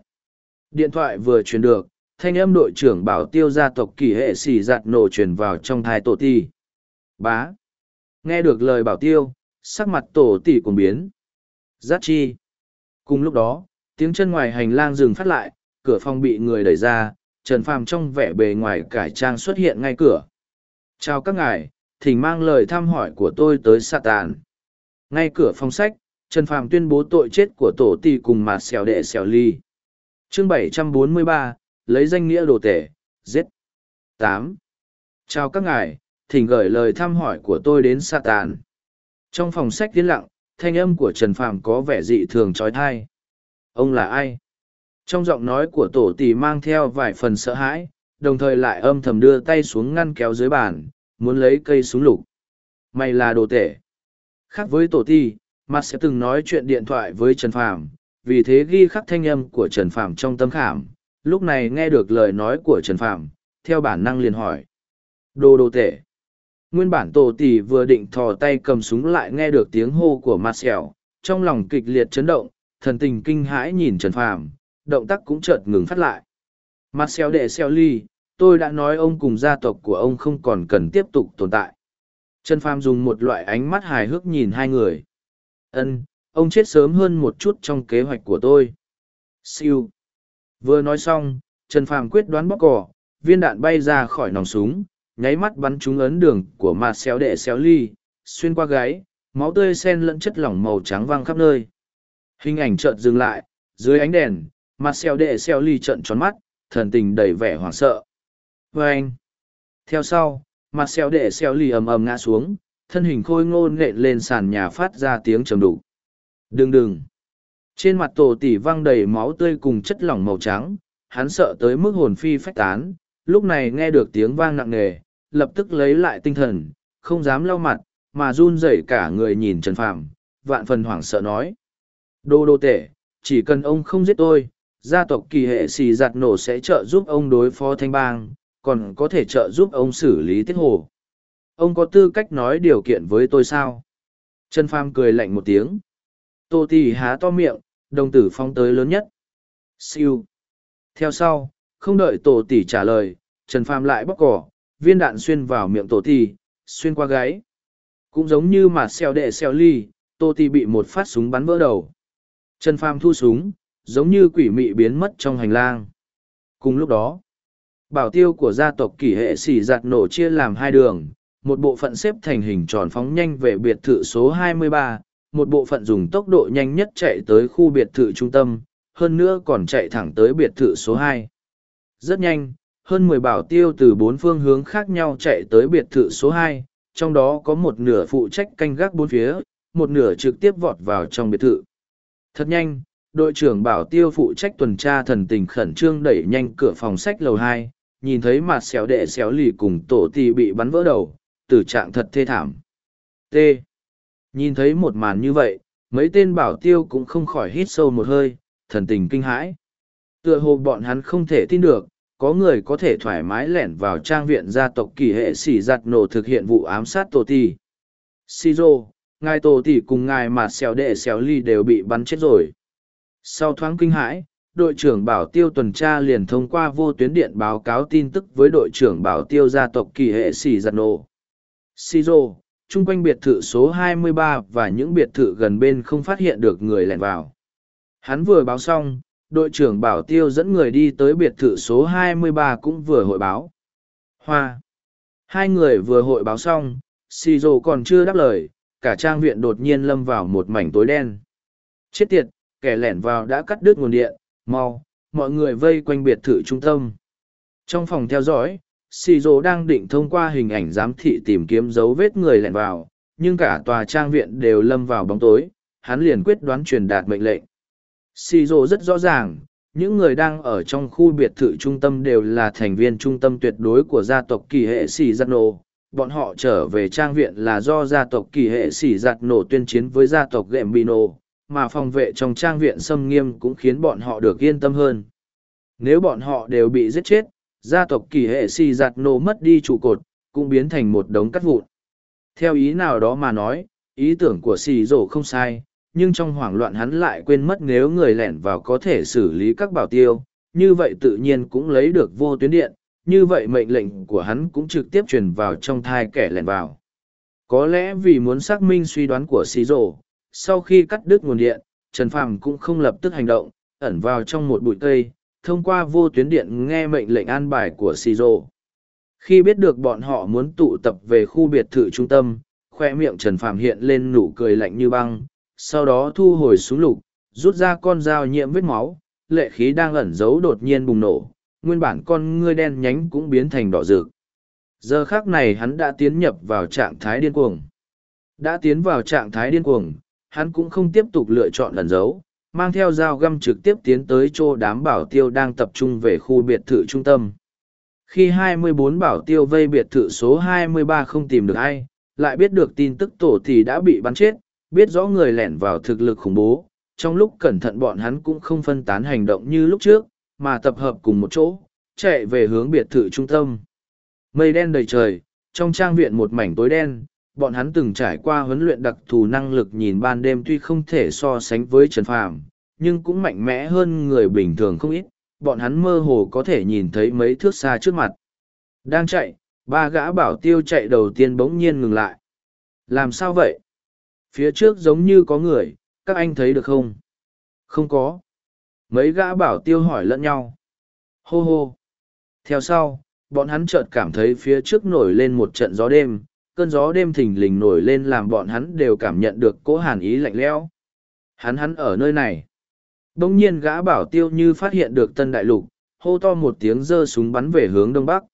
Điện thoại vừa truyền được, thanh âm đội trưởng bảo tiêu gia tộc kỳ hệ xì giặt nổ truyền vào trong thai tổ ti. Bá. Nghe được lời bảo tiêu, sắc mặt tổ tỷ cùng biến. Giác chi. Cùng lúc đó, tiếng chân ngoài hành lang dừng phát lại, cửa phòng bị người đẩy ra, Trần Phàm trong vẻ bề ngoài cải trang xuất hiện ngay cửa. Chào các ngài, thỉnh mang lời thăm hỏi của tôi tới xạ tàn. Ngay cửa phòng sách, Trần Phàm tuyên bố tội chết của tổ tỷ cùng mà xèo đệ xèo ly. Chương 743, lấy danh nghĩa đồ tể, giết. tám Chào các ngài, thỉnh gửi lời thăm hỏi của tôi đến Satan. Trong phòng sách tiến lặng, thanh âm của Trần Phàm có vẻ dị thường trói thai. Ông là ai? Trong giọng nói của tổ tỷ mang theo vài phần sợ hãi, đồng thời lại âm thầm đưa tay xuống ngăn kéo dưới bàn, muốn lấy cây súng lục. Mày là đồ tể. Khác với tổ tỷ, mặt sẽ từng nói chuyện điện thoại với Trần Phàm, vì thế ghi khắc thanh âm của Trần Phàm trong tâm khảm. Lúc này nghe được lời nói của Trần Phàm, theo bản năng liền hỏi. Đồ đồ tể. Nguyên bản tổ tỷ vừa định thò tay cầm súng lại nghe được tiếng hô của Marcel, trong lòng kịch liệt chấn động, thần tình kinh hãi nhìn Trần Phàm, động tác cũng chợt ngừng phát lại. Marcel đệ xeo ly, tôi đã nói ông cùng gia tộc của ông không còn cần tiếp tục tồn tại. Trần Phàm dùng một loại ánh mắt hài hước nhìn hai người. Ân, ông chết sớm hơn một chút trong kế hoạch của tôi. Siêu. Vừa nói xong, Trần Phàm quyết đoán bóc cỏ, viên đạn bay ra khỏi nòng súng, nháy mắt bắn trúng ấn đường của Ma xéo đệ xéo ly, xuyên qua gáy, máu tươi sen lẫn chất lỏng màu trắng văng khắp nơi. Hình ảnh chợt dừng lại, dưới ánh đèn, Ma xéo đệ xéo ly trợn tròn mắt, thần tình đầy vẻ hoảng sợ. vê anh. Theo sau, Ma xéo đệ xéo ly ầm ầm ngã xuống, thân hình khôi ngô nện lên sàn nhà phát ra tiếng trầm đục. Đừng đừng. Trên mặt tổ tỷ văng đầy máu tươi cùng chất lỏng màu trắng, hắn sợ tới mức hồn phi phách tán, lúc này nghe được tiếng vang nặng nề, lập tức lấy lại tinh thần, không dám lau mặt, mà run rẩy cả người nhìn Trần Phàm, vạn phần hoảng sợ nói. Đô đô tể, chỉ cần ông không giết tôi, gia tộc kỳ hệ xì giặt nổ sẽ trợ giúp ông đối phó thanh bang, còn có thể trợ giúp ông xử lý tiết hồ. Ông có tư cách nói điều kiện với tôi sao? Trần Phàm cười lạnh một tiếng. Tô Tì há to miệng, đồng tử phóng tới lớn nhất. Siêu. Theo sau, không đợi tổ tỷ trả lời, Trần Phàm lại bóc cỏ, viên đạn xuyên vào miệng tổ tỷ, xuyên qua gáy. Cũng giống như mà xeo đệ xeo ly, Tô tỷ bị một phát súng bắn vỡ đầu. Trần Phàm thu súng, giống như quỷ mị biến mất trong hành lang. Cùng lúc đó, bảo tiêu của gia tộc kỷ hệ xỉ giặt nổ chia làm hai đường, một bộ phận xếp thành hình tròn phóng nhanh về biệt thự số 23, một bộ phận dùng tốc độ nhanh nhất chạy tới khu biệt thự trung tâm, hơn nữa còn chạy thẳng tới biệt thự số 2. Rất nhanh, hơn mười bảo tiêu từ bốn phương hướng khác nhau chạy tới biệt thự số hai trong đó có một nửa phụ trách canh gác bốn phía một nửa trực tiếp vọt vào trong biệt thự. Thật nhanh đội trưởng bảo tiêu phụ trách tuần tra thần tình khẩn trương đẩy nhanh cửa phòng sách lầu hai nhìn thấy mặt xéo đệ xéo lì cùng tổ tì bị bắn vỡ đầu tử trạng thật thê thảm. T nhìn thấy một màn như vậy, mấy tên bảo tiêu cũng không khỏi hít sâu một hơi, thần tình kinh hãi. Tựa hồ bọn hắn không thể tin được, có người có thể thoải mái lẻn vào trang viện gia tộc kỳ hệ xỉ giặt nổ thực hiện vụ ám sát tổ ti shizu, ngài tổ tỷ cùng ngài mà xèo đệ xèo ly đều bị bắn chết rồi. Sau thoáng kinh hãi, đội trưởng bảo tiêu tuần tra liền thông qua vô tuyến điện báo cáo tin tức với đội trưởng bảo tiêu gia tộc kỳ hệ xỉ giặt nổ. Shizu chung quanh biệt thự số 23 và những biệt thự gần bên không phát hiện được người lẻn vào hắn vừa báo xong đội trưởng bảo tiêu dẫn người đi tới biệt thự số 23 cũng vừa hội báo. Hoa. Hai người vừa hội báo xong, xì rồ còn chưa đáp lời, cả trang viện đột nhiên lâm vào một mảnh tối đen. Chết tiệt, kẻ lẻn vào đã cắt đứt nguồn điện, mau, mọi người vây quanh biệt thự trung tâm. Trong phòng theo dõi, xì rồ đang định thông qua hình ảnh giám thị tìm kiếm dấu vết người lẻn vào, nhưng cả tòa trang viện đều lâm vào bóng tối, hắn liền quyết đoán truyền đạt mệnh lệnh. Xì rồ rất rõ ràng, những người đang ở trong khu biệt thự trung tâm đều là thành viên trung tâm tuyệt đối của gia tộc kỳ hệ xì giặt nổ. Bọn họ trở về trang viện là do gia tộc kỳ hệ xì giặt nổ tuyên chiến với gia tộc ghệm bì nổ, mà phòng vệ trong trang viện xâm nghiêm cũng khiến bọn họ được yên tâm hơn. Nếu bọn họ đều bị giết chết, gia tộc kỳ hệ xì giặt nổ mất đi trụ cột, cũng biến thành một đống cắt vụn. Theo ý nào đó mà nói, ý tưởng của xì rổ không sai, nhưng trong hoảng loạn hắn lại quên mất nếu người lẻn vào có thể xử lý các bảo tiêu, như vậy tự nhiên cũng lấy được vô tuyến điện, như vậy mệnh lệnh của hắn cũng trực tiếp truyền vào trong thai kẻ lẻn vào. Có lẽ vì muốn xác minh suy đoán của xì rổ, sau khi cắt đứt nguồn điện, Trần Phàm cũng không lập tức hành động, ẩn vào trong một bụi cây, thông qua vô tuyến điện nghe mệnh lệnh an bài của Shizuo. Khi biết được bọn họ muốn tụ tập về khu biệt thự trung tâm, khoe miệng Trần Phàm hiện lên nụ cười lạnh như băng, sau đó thu hồi súng lục, rút ra con dao nhiễm vết máu, lệ khí đang ẩn giấu đột nhiên bùng nổ, nguyên bản con ngươi đen nhánh cũng biến thành đỏ rực. Giờ khác này hắn đã tiến nhập vào trạng thái điên cuồng. Đã tiến vào trạng thái điên cuồng, hắn cũng không tiếp tục lựa chọn ẩn giấu, mang theo dao găm trực tiếp tiến tới chỗ đám bảo tiêu đang tập trung về khu biệt thự trung tâm. Khi 24 bảo tiêu vây biệt thự số 23 không tìm được ai, lại biết được tin tức tổ thì đã bị bắn chết, biết rõ người lẻn vào thực lực khủng bố, trong lúc cẩn thận bọn hắn cũng không phân tán hành động như lúc trước, mà tập hợp cùng một chỗ, chạy về hướng biệt thự trung tâm. Mây đen đầy trời, trong trang viện một mảnh tối đen, bọn hắn từng trải qua huấn luyện đặc thù năng lực nhìn ban đêm tuy không thể so sánh với Trần Phàm, nhưng cũng mạnh mẽ hơn người bình thường không ít, bọn hắn mơ hồ có thể nhìn thấy mấy thước xa trước mặt. Đang chạy, ba gã bảo tiêu chạy đầu tiên bỗng nhiên ngừng lại. Làm sao vậy? Phía trước giống như có người, các anh thấy được không? Không có. Mấy gã bảo tiêu hỏi lẫn nhau. Hô hô. Theo sau, bọn hắn chợt cảm thấy phía trước nổi lên một trận gió đêm, cơn gió đêm thình lình nổi lên làm bọn hắn đều cảm nhận được cỗ hàn ý lạnh lẽo. Hắn hắn ở nơi này. Đông nhiên gã bảo tiêu như phát hiện được tân đại lục, hô to một tiếng giơ súng bắn về hướng đông bắc.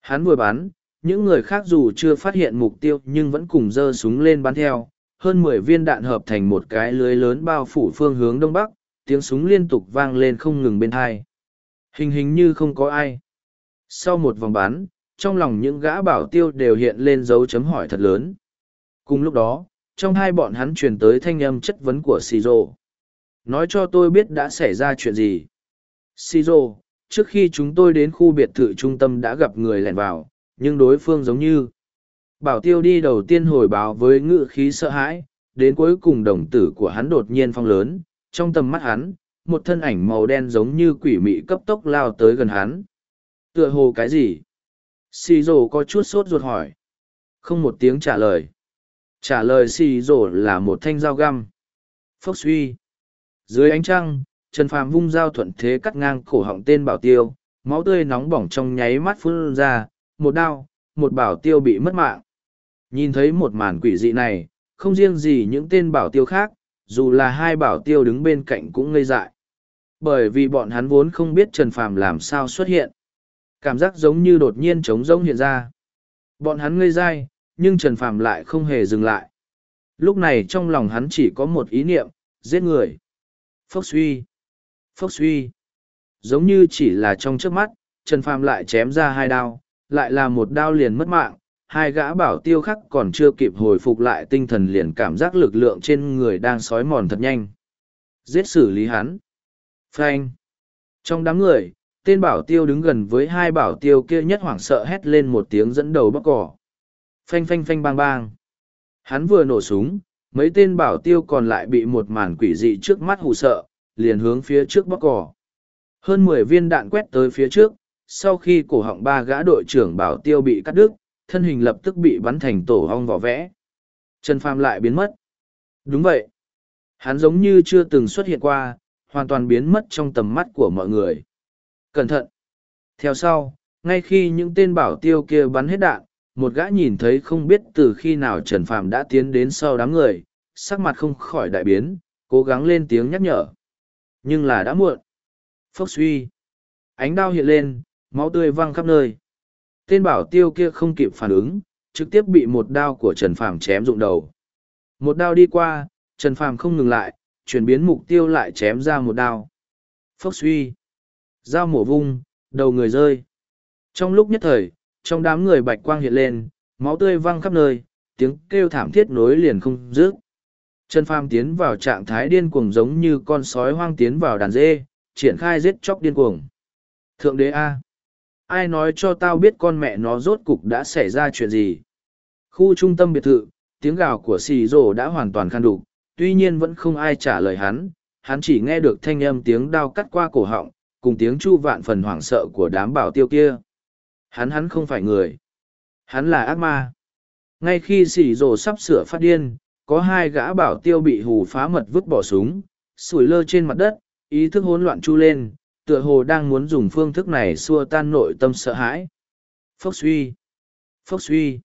Hắn vừa bắn, những người khác dù chưa phát hiện mục tiêu nhưng vẫn cùng giơ súng lên bắn theo. Hơn mười viên đạn hợp thành một cái lưới lớn bao phủ phương hướng đông bắc, tiếng súng liên tục vang lên không ngừng bên thai Hình hình như không có ai. Sau một vòng bắn, trong lòng những gã bảo tiêu đều hiện lên dấu chấm hỏi thật lớn. Cùng lúc đó, trong hai bọn hắn truyền tới thanh âm chất vấn của Shizuo. Nói cho tôi biết đã xảy ra chuyện gì. Shizuo, trước khi chúng tôi đến khu biệt thự trung tâm đã gặp người lẻn vào, nhưng đối phương giống như... Bảo tiêu đi đầu tiên hồi báo với ngự khí sợ hãi, đến cuối cùng đồng tử của hắn đột nhiên phong lớn, trong tầm mắt hắn, một thân ảnh màu đen giống như quỷ mị cấp tốc lao tới gần hắn. Tựa hồ cái gì? Xì rổ có chút sốt ruột hỏi. Không một tiếng trả lời. Trả lời xì rổ là một thanh dao găm. Phốc suy. Dưới ánh trăng, Trần Phàm vung dao thuận thế cắt ngang cổ họng tên bảo tiêu, máu tươi nóng bỏng trong nháy mắt phun ra, một đao, một bảo tiêu bị mất mạng. Nhìn thấy một màn quỷ dị này, không riêng gì những tên bảo tiêu khác, dù là hai bảo tiêu đứng bên cạnh cũng ngây dại. Bởi vì bọn hắn vốn không biết Trần Phàm làm sao xuất hiện. Cảm giác giống như đột nhiên trống rỗng hiện ra. Bọn hắn ngây dai, nhưng Trần Phàm lại không hề dừng lại. Lúc này trong lòng hắn chỉ có một ý niệm, giết người. Phốc suy. Phốc suy. Giống như chỉ là trong trước mắt, Trần Phàm lại chém ra hai đao, lại là một đao liền mất mạng, hai gã bảo tiêu khắc còn chưa kịp hồi phục lại tinh thần liền cảm giác lực lượng trên người đang sói mòn thật nhanh. Giết xử lý hắn. Phanh. Trong đám người, tên bảo tiêu đứng gần với hai bảo tiêu kia nhất hoảng sợ hét lên một tiếng dẫn đầu bóc cỏ. Phanh phanh phanh bang bang. Hắn vừa nổ súng, mấy tên bảo tiêu còn lại bị một màn quỷ dị trước mắt hù sợ, liền hướng phía trước bóc cỏ. Hơn mười viên đạn quét tới phía trước, sau khi cổ họng ba gã đội trưởng bảo tiêu bị cắt đứt, thân hình lập tức bị bắn thành tổ hong vỏ vẽ. Trần Phàm lại biến mất. Đúng vậy. Hắn giống như chưa từng xuất hiện qua, hoàn toàn biến mất trong tầm mắt của mọi người. Cẩn thận! Theo sau, ngay khi những tên bảo tiêu kia bắn hết đạn, một gã nhìn thấy không biết từ khi nào Trần phạm đã tiến đến sau đám người, sắc mặt không khỏi đại biến, cố gắng lên tiếng nhắc nhở. Nhưng là đã muộn. Phốc suy. Ánh đao hiện lên, máu tươi văng khắp nơi. Tên bảo tiêu kia không kịp phản ứng, trực tiếp bị một đao của Trần Phàm chém rụng đầu. Một đao đi qua, Trần Phàm không ngừng lại, chuyển biến mục tiêu lại chém ra một đao. Phốc suy. Dao mổ vung, đầu người rơi. Trong lúc nhất thời, trong đám người bạch quang hiện lên, máu tươi văng khắp nơi, tiếng kêu thảm thiết nối liền không dứt. Trần Phàm tiến vào trạng thái điên cuồng giống như con sói hoang tiến vào đàn dê, triển khai giết chóc điên cuồng. Thượng đế A. Ai nói cho tao biết con mẹ nó rốt cục đã xảy ra chuyện gì? Khu trung tâm biệt thự, tiếng gào của xì rổ đã hoàn toàn khan đục, tuy nhiên vẫn không ai trả lời hắn, hắn chỉ nghe được thanh âm tiếng đao cắt qua cổ họng, cùng tiếng chu vạn phần hoảng sợ của đám bảo tiêu kia. Hắn hắn không phải người. Hắn là ác ma. Ngay khi xỉ rồ sắp sửa phát điên, có hai gã bảo tiêu bị hù phá mật vứt bỏ súng, sủi lơ trên mặt đất, ý thức hỗn loạn chu lên, tựa hồ đang muốn dùng phương thức này xua tan nội tâm sợ hãi. Phốc suy. Phốc suy.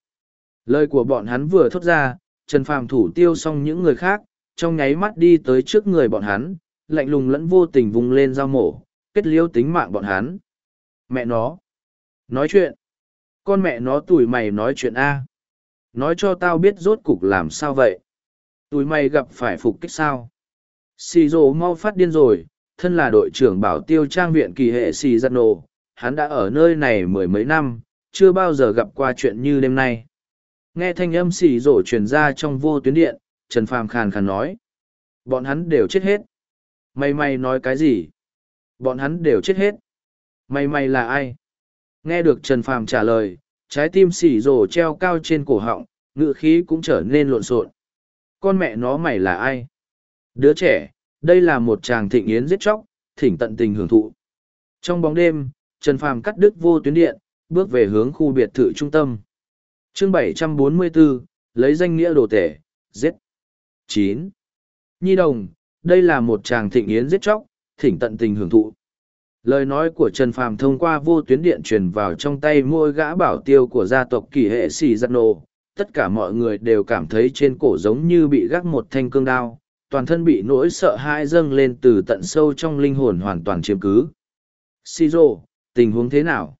Lời của bọn hắn vừa thốt ra, Trần Phàm thủ tiêu xong những người khác, trong nháy mắt đi tới trước người bọn hắn, lạnh lùng lẫn vô tình vùng lên dao mổ, kết liêu tính mạng bọn hắn. Mẹ nó. Nói chuyện. Con mẹ nó tuổi mày nói chuyện A. Nói cho tao biết rốt cục làm sao vậy. Tuổi mày gặp phải phục kích sao. Xì rồ mau phát điên rồi, thân là đội trưởng bảo tiêu trang viện kỳ hệ xì giặt nổ, hắn đã ở nơi này mười mấy năm, chưa bao giờ gặp qua chuyện như đêm nay. Nghe thanh âm xì rổ truyền ra trong vô tuyến điện, Trần Phàm khàn khàn nói. Bọn hắn đều chết hết. Mày mày nói cái gì? Bọn hắn đều chết hết. Mày mày là ai? Nghe được Trần Phàm trả lời, trái tim xỉ rổ treo cao trên cổ họng, ngự khí cũng trở nên lộn xộn. Con mẹ nó mày là ai? Đứa trẻ, đây là một chàng thịnh yến giết chóc, thỉnh tận tình hưởng thụ. Trong bóng đêm, Trần Phàm cắt đứt vô tuyến điện, bước về hướng khu biệt thự trung tâm. Chương 744, lấy danh nghĩa đồ tể, giết. 9. Nhi đồng, đây là một chàng thịnh yến giết chóc, thỉnh tận tình hưởng thụ. Lời nói của Trần Phàm thông qua vô tuyến điện truyền vào trong tay môi gã bảo tiêu của gia tộc kỳ hệ sĩ giặt nổ. Tất cả mọi người đều cảm thấy trên cổ giống như bị gác một thanh cương đao, toàn thân bị nỗi sợ hãi dâng lên từ tận sâu trong linh hồn hoàn toàn chiếm cứ. Shizu, tình huống thế nào?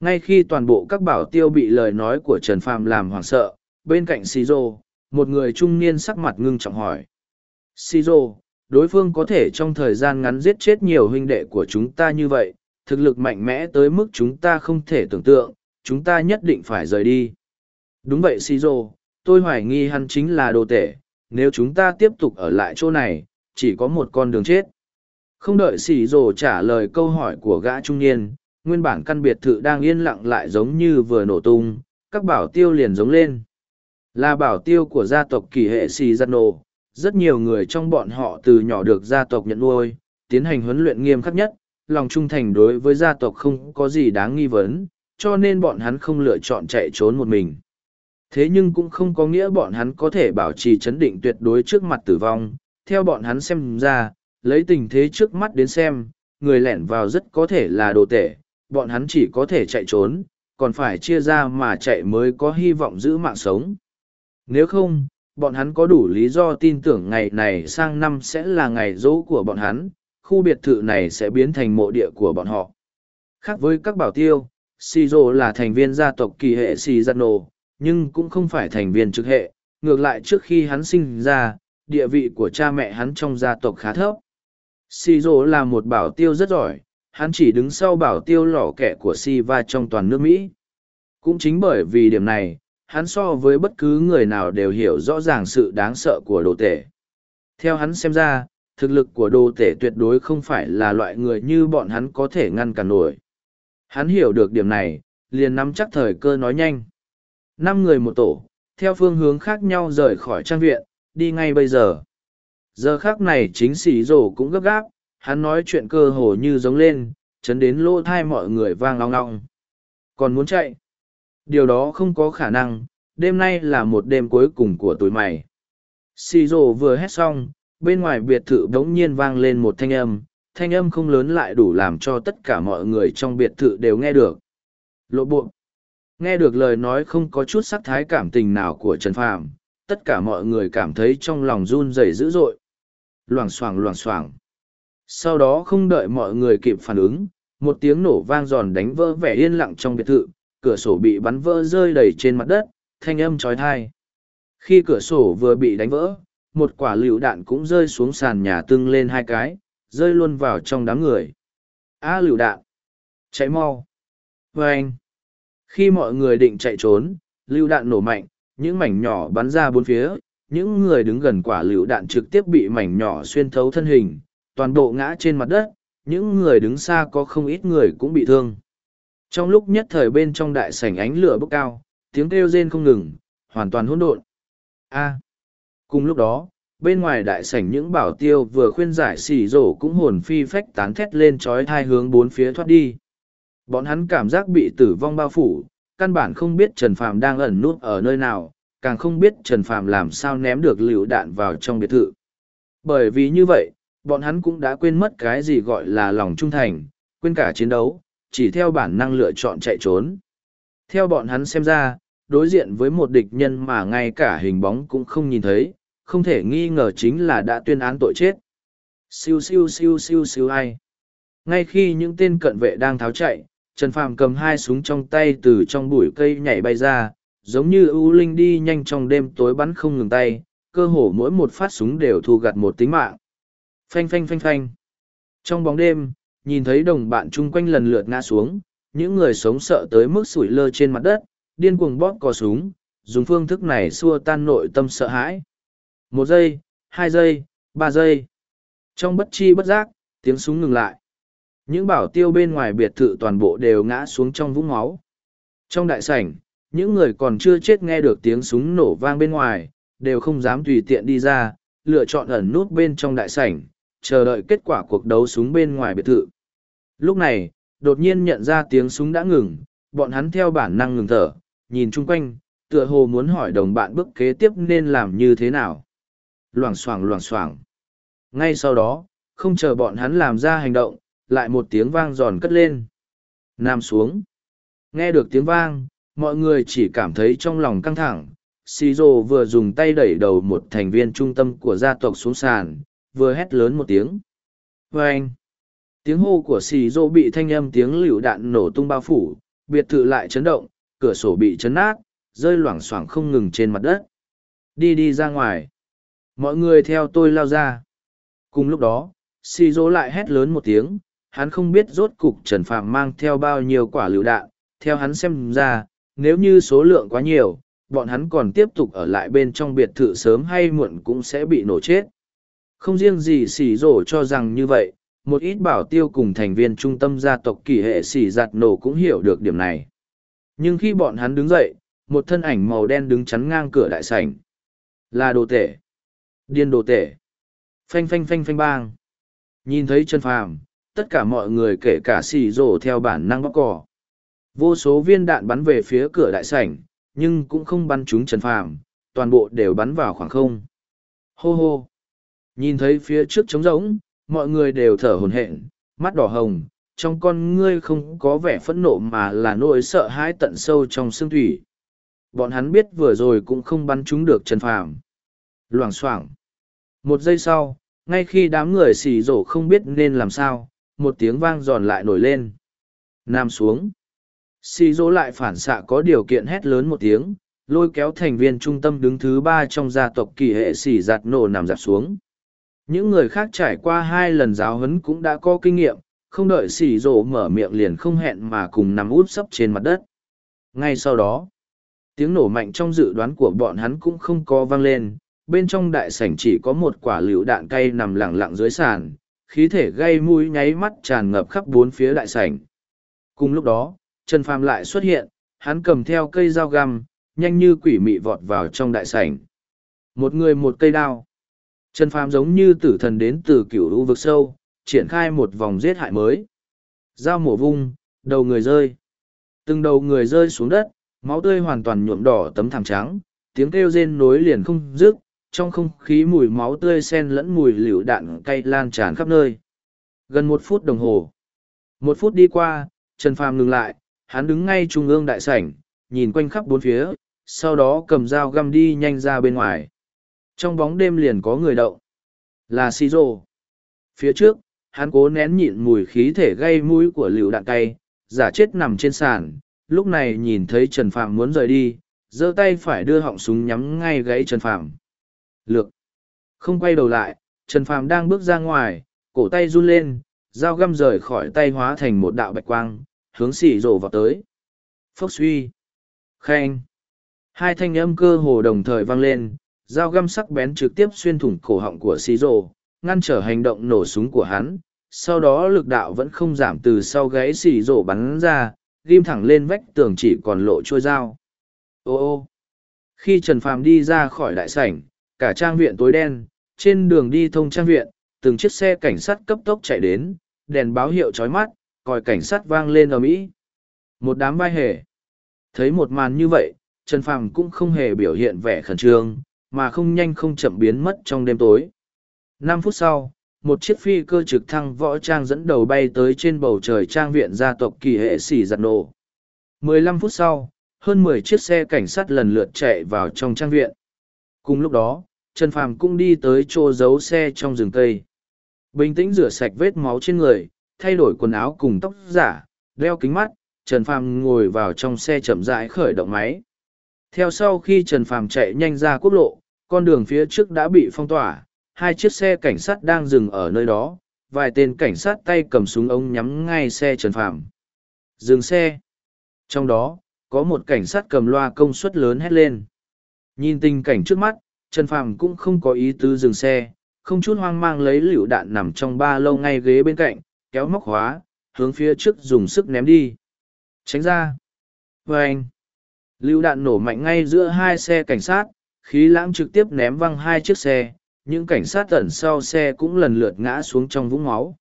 Ngay khi toàn bộ các bảo tiêu bị lời nói của Trần Phàm làm hoảng sợ, bên cạnh Shizu, một người trung niên sắc mặt ngưng trọng hỏi. Shizu, đối phương có thể trong thời gian ngắn giết chết nhiều huynh đệ của chúng ta như vậy, thực lực mạnh mẽ tới mức chúng ta không thể tưởng tượng, chúng ta nhất định phải rời đi. Đúng vậy Shizuo, tôi hoài nghi hắn chính là đồ tể, nếu chúng ta tiếp tục ở lại chỗ này, chỉ có một con đường chết. Không đợi Shizuo trả lời câu hỏi của gã trung niên, nguyên bản căn biệt thự đang yên lặng lại giống như vừa nổ tung, các bảo tiêu liền giống lên. Là bảo tiêu của gia tộc kỳ hệ xì rất nhiều người trong bọn họ từ nhỏ được gia tộc nhận nuôi, tiến hành huấn luyện nghiêm khắc nhất, lòng trung thành đối với gia tộc không có gì đáng nghi vấn, cho nên bọn hắn không lựa chọn chạy trốn một mình. Thế nhưng cũng không có nghĩa bọn hắn có thể bảo trì chấn định tuyệt đối trước mặt tử vong, theo bọn hắn xem ra, lấy tình thế trước mắt đến xem, người lẻn vào rất có thể là đồ tể, bọn hắn chỉ có thể chạy trốn, còn phải chia ra mà chạy mới có hy vọng giữ mạng sống. Nếu không, bọn hắn có đủ lý do tin tưởng ngày này sang năm sẽ là ngày dỗ của bọn hắn, khu biệt thự này sẽ biến thành mộ địa của bọn họ. Khác với các bảo tiêu, Shizo là thành viên gia tộc kỳ hệ Shizano, nhưng cũng không phải thành viên trực hệ, ngược lại trước khi hắn sinh ra, địa vị của cha mẹ hắn trong gia tộc khá thấp. Shizo là một bảo tiêu rất giỏi, hắn chỉ đứng sau bảo tiêu lỏ kẻ của Siva trong toàn nước Mỹ. Cũng chính bởi vì điểm này, hắn so với bất cứ người nào đều hiểu rõ ràng sự đáng sợ của đồ tể. Theo hắn xem ra, thực lực của đồ tể tuyệt đối không phải là loại người như bọn hắn có thể ngăn cản nổi. Hắn hiểu được điểm này, liền nắm chắc thời cơ nói nhanh. Năm người một tổ, theo phương hướng khác nhau rời khỏi trang viện, đi ngay bây giờ. Giờ khác này chính sĩ rổ cũng gấp gáp, hắn nói chuyện cơ hồ như giống lên, chấn đến lỗ thai mọi người vang long long. Còn muốn chạy? Điều đó không có khả năng, đêm nay là một đêm cuối cùng của tuổi mày. Xì rồ vừa hét xong, bên ngoài biệt thự bỗng nhiên vang lên một thanh âm, thanh âm không lớn lại đủ làm cho tất cả mọi người trong biệt thự đều nghe được. Lộ bộ. Nghe được lời nói không có chút sắc thái cảm tình nào của Trần Phàm, tất cả mọi người cảm thấy trong lòng run rẩy dữ dội. Loảng xoảng loảng xoảng. Sau đó không đợi mọi người kịp phản ứng, một tiếng nổ vang giòn đánh vỡ vẻ yên lặng trong biệt thự, cửa sổ bị bắn vỡ rơi đầy trên mặt đất, thanh âm trói thai. Khi cửa sổ vừa bị đánh vỡ, một quả lựu đạn cũng rơi xuống sàn nhà tưng lên hai cái, rơi luôn vào trong đám người. A à, lựu đạn! Chạy mau! vê anh! Khi mọi người định chạy trốn, lựu đạn nổ mạnh, những mảnh nhỏ bắn ra bốn phía, những người đứng gần quả lựu đạn trực tiếp bị mảnh nhỏ xuyên thấu thân hình, toàn bộ ngã trên mặt đất, những người đứng xa có không ít người cũng bị thương. Trong lúc nhất thời bên trong đại sảnh ánh lửa bốc cao, tiếng kêu rên không ngừng, hoàn toàn hỗn độn. A. Cùng lúc đó, bên ngoài đại sảnh những bảo tiêu vừa khuyên giải xỉ rổ cũng hồn phi phách tán thét lên trói thai hướng bốn phía thoát đi bọn hắn cảm giác bị tử vong bao phủ căn bản không biết trần phàm đang ẩn nút ở nơi nào càng không biết trần phàm làm sao ném được lựu đạn vào trong biệt thự bởi vì như vậy bọn hắn cũng đã quên mất cái gì gọi là lòng trung thành quên cả chiến đấu chỉ theo bản năng lựa chọn chạy trốn theo bọn hắn xem ra đối diện với một địch nhân mà ngay cả hình bóng cũng không nhìn thấy không thể nghi ngờ chính là đã tuyên án tội chết. Siêu siêu siêu siêu siêu ai. Ngay khi những tên cận vệ đang tháo chạy, Trần Phàm cầm hai súng trong tay từ trong bụi cây nhảy bay ra, giống như ưu linh đi nhanh trong đêm tối bắn không ngừng tay, cơ hồ mỗi một phát súng đều thu gặt một tính mạng. Phanh phanh phanh phanh. Trong bóng đêm, nhìn thấy đồng bạn chung quanh lần lượt ngã xuống, những người sống sợ tới mức sủi lơ trên mặt đất, điên cuồng bóp cò súng, dùng phương thức này xua tan nội tâm sợ hãi. Một giây hai giây ba giây. Trong bất chi bất giác tiếng súng ngừng lại. Những bảo tiêu bên ngoài biệt thự toàn bộ đều ngã xuống trong vũng máu. Trong đại sảnh những người còn chưa chết nghe được tiếng súng nổ vang bên ngoài đều không dám tùy tiện đi ra lựa chọn ẩn nút bên trong đại sảnh chờ đợi kết quả cuộc đấu súng bên ngoài biệt thự lúc này đột nhiên nhận ra tiếng súng đã ngừng bọn hắn theo bản năng ngừng thở nhìn chung quanh tựa hồ muốn hỏi đồng bạn bước kế tiếp nên làm như thế nào loảng xoảng loảng xoảng. Ngay sau đó, không chờ bọn hắn làm ra hành động, lại một tiếng vang giòn cất lên. Nam xuống. Nghe được tiếng vang, mọi người chỉ cảm thấy trong lòng căng thẳng. Shizu vừa dùng tay đẩy đầu một thành viên trung tâm của gia tộc xuống sàn, vừa hét lớn một tiếng. Vâng! Tiếng hô của Shizu bị thanh âm tiếng lựu đạn nổ tung bao phủ, biệt thự lại chấn động, cửa sổ bị chấn nát, rơi loảng xoảng không ngừng trên mặt đất. Đi đi ra ngoài. Mọi người theo tôi lao ra. Cùng lúc đó xì Dô lại hét lớn một tiếng hắn không biết rốt cục trần phạm mang theo bao nhiêu quả lựu đạn theo hắn xem ra nếu như số lượng quá nhiều bọn hắn còn tiếp tục ở lại bên trong biệt thự sớm hay muộn cũng sẽ bị nổ chết. Không riêng gì xì rổ cho rằng như vậy một ít bảo tiêu cùng thành viên trung tâm gia tộc kỳ hệ xì giặt nổ cũng hiểu được điểm này nhưng khi bọn hắn đứng dậy một thân ảnh màu đen đứng chắn ngang cửa đại sảnh là đồ tể Điên đồ tể. Phanh phanh phanh phanh bang. Nhìn thấy chân phàm, tất cả mọi người kể cả xì rổ theo bản năng bóc cỏ. Vô số viên đạn bắn về phía cửa đại sảnh, nhưng cũng không bắn trúng Trần Phàm, toàn bộ đều bắn vào khoảng không. Hô hô. Nhìn thấy phía trước trống rỗng, mọi người đều thở hổn hển, mắt đỏ hồng, trong con ngươi không có vẻ phẫn nộ mà là nỗi sợ hãi tận sâu trong xương thủy. Bọn hắn biết vừa rồi cũng không bắn chúng được Trần Phàm. Loảng xoảng. Một giây sau ngay khi đám người xì rổ không biết nên làm sao một tiếng vang giòn lại nổi lên. Nam xuống. Xì rổ lại phản xạ có điều kiện hét lớn một tiếng lôi kéo thành viên trung tâm đứng thứ ba trong gia tộc kỳ hệ xì giặt nổ nằm dạp xuống những người khác trải qua hai lần giáo huấn cũng đã có kinh nghiệm không đợi xì rổ mở miệng liền không hẹn mà cùng nằm út sấp trên mặt đất ngay sau đó tiếng nổ mạnh trong dự đoán của bọn hắn cũng không có vang lên bên trong đại sảnh chỉ có một quả lựu đạn cay nằm lẳng lặng dưới sàn, khí thể gây mũi nháy mắt tràn ngập khắp bốn phía đại sảnh. Cùng lúc đó, Trần Phàm lại xuất hiện, hắn cầm theo cây dao găm, nhanh như quỷ mị vọt vào trong đại sảnh. Một người một cây đao. Trần Phàm giống như tử thần đến từ cửu lũ vực sâu, triển khai một vòng giết hại mới. Dao mổ vung, đầu người rơi. Từng đầu người rơi xuống đất, máu tươi hoàn toàn nhuộm đỏ tấm thảm trắng, tiếng kêu rên nối liền không dứt, trong không khí mùi máu tươi xen lẫn mùi liều đạn cay lan tràn khắp nơi gần một phút đồng hồ một phút đi qua trần phàm ngừng lại hắn đứng ngay trung ương đại sảnh nhìn quanh khắp bốn phía sau đó cầm dao găm đi nhanh ra bên ngoài trong bóng đêm liền có người đậu là xì phía trước hắn cố nén nhịn mùi khí thể gây mũi của lựu đạn cay giả chết nằm trên sàn lúc này nhìn thấy trần Phạm muốn rời đi giơ tay phải đưa họng súng nhắm ngay gãy trần Phạm. Lược. Không quay đầu lại, Trần Phạm đang bước ra ngoài, cổ tay run lên, dao găm rời khỏi tay hóa thành một đạo bạch quang, hướng xỉ rổ vào tới. Phốc suy. Khen. Hai thanh âm cơ hồ đồng thời vang lên, dao găm sắc bén trực tiếp xuyên thủng cổ họng của xí rồ ngăn trở hành động nổ súng của hắn. Sau đó lực đạo vẫn không giảm từ sau gáy xì rổ bắn ra, ghim thẳng lên vách tường chỉ còn lộ trôi dao. Ô ô. Khi Trần Phàm đi ra khỏi đại sảnh, cả trang viện tối đen, trên đường đi thông trang viện, từng chiếc xe cảnh sát cấp tốc chạy đến, đèn báo hiệu chói mắt, còi cảnh sát vang lên ở Mỹ. Một đám vai hề. Thấy một màn như vậy, Trần Phàm cũng không hề biểu hiện vẻ khẩn trương, mà không nhanh không chậm biến mất trong đêm tối. Năm phút sau, một chiếc phi cơ trực thăng võ trang dẫn đầu bay tới trên bầu trời trang viện gia tộc kỳ hệ xỉ giặt nổ. 15 phút sau, hơn 10 chiếc xe cảnh sát lần lượt chạy vào trong trang viện. Cùng lúc đó, Trần Phàm cũng đi tới chỗ giấu xe trong rừng cây. Bình tĩnh rửa sạch vết máu trên người, thay đổi quần áo cùng tóc giả, đeo kính mắt, Trần Phàm ngồi vào trong xe chậm rãi khởi động máy. Theo sau khi Trần Phàm chạy nhanh ra quốc lộ, con đường phía trước đã bị phong tỏa, hai chiếc xe cảnh sát đang dừng ở nơi đó, vài tên cảnh sát tay cầm súng ống nhắm ngay xe Trần Phàm. Dừng xe. Trong đó, có một cảnh sát cầm loa công suất lớn hét lên. Nhìn tình cảnh trước mắt, Trần Phàm cũng không có ý tứ dừng xe, không chút hoang mang lấy lựu đạn nằm trong ba lâu ngay ghế bên cạnh, kéo móc khóa, hướng phía trước dùng sức ném đi. Tránh ra. Và anh. Lựu đạn nổ mạnh ngay giữa hai xe cảnh sát, khí lãng trực tiếp ném văng hai chiếc xe, những cảnh sát tận sau xe cũng lần lượt ngã xuống trong vũng máu.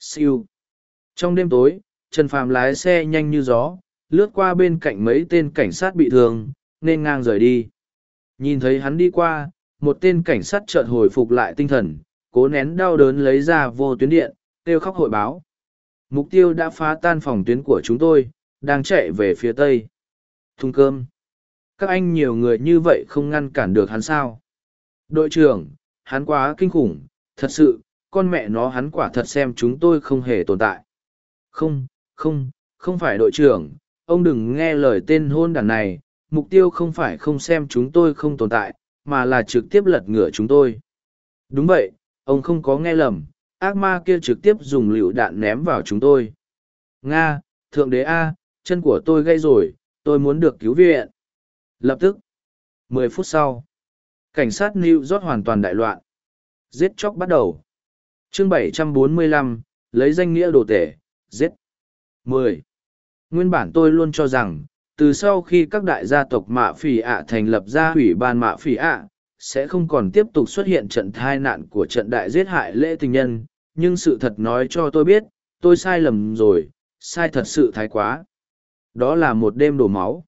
Siêu. Trong đêm tối, Trần Phàm lái xe nhanh như gió, lướt qua bên cạnh mấy tên cảnh sát bị thương, nên ngang rời đi. Nhìn thấy hắn đi qua, một tên cảnh sát chợt hồi phục lại tinh thần, cố nén đau đớn lấy ra vô tuyến điện, kêu khóc hội báo. Mục tiêu đã phá tan phòng tuyến của chúng tôi, đang chạy về phía tây. Thùng cơm. Các anh nhiều người như vậy không ngăn cản được hắn sao? Đội trưởng, hắn quá kinh khủng, thật sự, con mẹ nó hắn quả thật xem chúng tôi không hề tồn tại. Không, không, không phải đội trưởng, ông đừng nghe lời tên hôn đàn này, mục tiêu không phải không xem chúng tôi không tồn tại, mà là trực tiếp lật ngửa chúng tôi. Đúng vậy, ông không có nghe lầm, ác ma kia trực tiếp dùng lựu đạn ném vào chúng tôi. Nga, Thượng đế A, chân của tôi gây rồi, tôi muốn được cứu viện. Lập tức, mười phút sau, cảnh sát New York hoàn toàn đại loạn. Giết chóc bắt đầu. chương 745, lấy danh nghĩa đồ tể, giết. 10. Nguyên bản tôi luôn cho rằng, từ sau khi các đại gia tộc mạ phỉ ạ thành lập ra ủy ban mạ phỉ ạ, sẽ không còn tiếp tục xuất hiện trận thai nạn của trận đại giết hại lễ tình nhân, nhưng sự thật nói cho tôi biết, tôi sai lầm rồi, sai thật sự thái quá. Đó là một đêm đổ máu.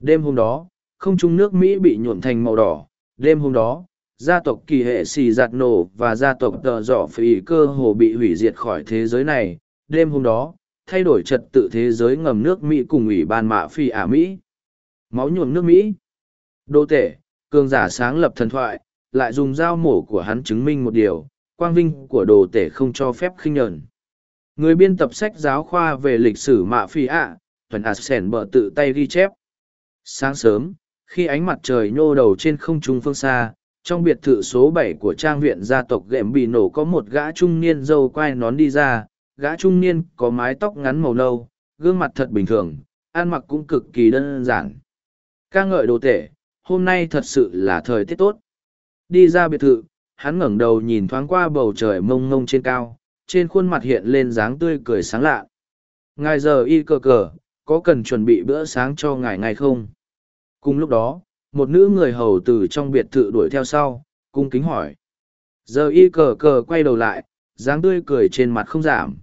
Đêm hôm đó, không trung nước Mỹ bị nhuộm thành màu đỏ. Đêm hôm đó, gia tộc kỳ hệ xì giạt nổ và gia tộc tờ giỏ phì cơ hồ bị hủy diệt khỏi thế giới này. Đêm hôm đó, thay đổi trật tự thế giới ngầm nước Mỹ cùng ủy ban mạ phi ả Mỹ. Máu nhuộm nước Mỹ. Đô tể, cường giả sáng lập thần thoại, lại dùng dao mổ của hắn chứng minh một điều, quang vinh của đồ tể không cho phép khinh nhẫn. Người biên tập sách giáo khoa về lịch sử mạ phi ạ, ả Asen bờ tự tay ghi chép. Sáng sớm, khi ánh mặt trời nhô đầu trên không trung phương xa, trong biệt thự số bảy của trang viện gia tộc ghệm bị nổ có một gã trung niên dâu quai nón đi ra, gã trung niên có mái tóc ngắn màu nâu, gương mặt thật bình thường, ăn mặc cũng cực kỳ đơn giản. ca ngợi đồ tể, hôm nay thật sự là thời tiết tốt. Đi ra biệt thự, hắn ngẩng đầu nhìn thoáng qua bầu trời mông mông trên cao, trên khuôn mặt hiện lên dáng tươi cười sáng lạ. Ngài giờ y cờ cờ, có cần chuẩn bị bữa sáng cho ngài ngay không? Cùng lúc đó, một nữ người hầu từ trong biệt thự đuổi theo sau, cung kính hỏi. Giờ y cờ cờ quay đầu lại, dáng tươi cười trên mặt không giảm.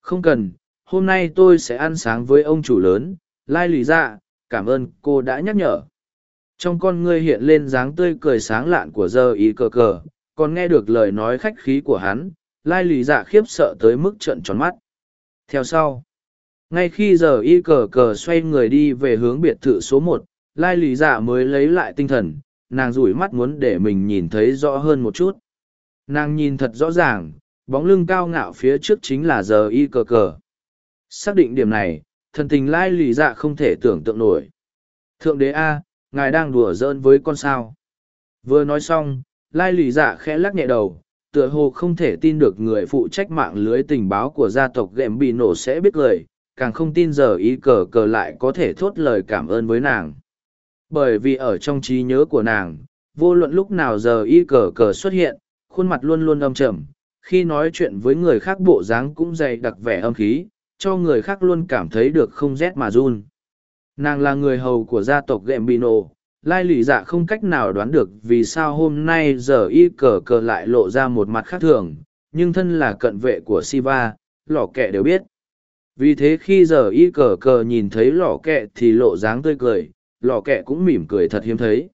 Không cần, hôm nay tôi sẽ ăn sáng với ông chủ lớn, lai lì dạ, cảm ơn cô đã nhắc nhở. Trong con ngươi hiện lên dáng tươi cười sáng lạn của giờ y cờ cờ, còn nghe được lời nói khách khí của hắn, lai lì dạ khiếp sợ tới mức trợn tròn mắt. Theo sau, ngay khi giờ y cờ cờ xoay người đi về hướng biệt thự số một lai lì dạ mới lấy lại tinh thần, nàng rủi mắt muốn để mình nhìn thấy rõ hơn một chút. Nàng nhìn thật rõ ràng, bóng lưng cao ngạo phía trước chính là giờ y cờ cờ. Xác định điểm này, thần tình lai lì dạ không thể tưởng tượng nổi. Thượng đế a, ngài đang đùa giỡn với con sao? Vừa nói xong, lai lì dạ khẽ lắc nhẹ đầu, tựa hồ không thể tin được người phụ trách mạng lưới tình báo của gia tộc ghẹm bị nổ sẽ biết lời, càng không tin giờ y cờ cờ lại có thể thốt lời cảm ơn với nàng bởi vì ở trong trí nhớ của nàng, vô luận lúc nào giờ y cờ cờ xuất hiện, khuôn mặt luôn luôn âm trầm, khi nói chuyện với người khác bộ dáng cũng dày đặc vẻ âm khí, cho người khác luôn cảm thấy được không rét mà run. Nàng là người hầu của gia tộc ghệm bị nổ lai lì dạ không cách nào đoán được vì sao hôm nay giờ y cờ cờ lại lộ ra một mặt khác thường, nhưng thân là cận vệ của siva lò kẹ đều biết. Vì thế khi giờ y cờ cờ nhìn thấy lò kẹ thì lộ dáng tươi cười lò kẹ cũng mỉm cười thật hiếm thấy.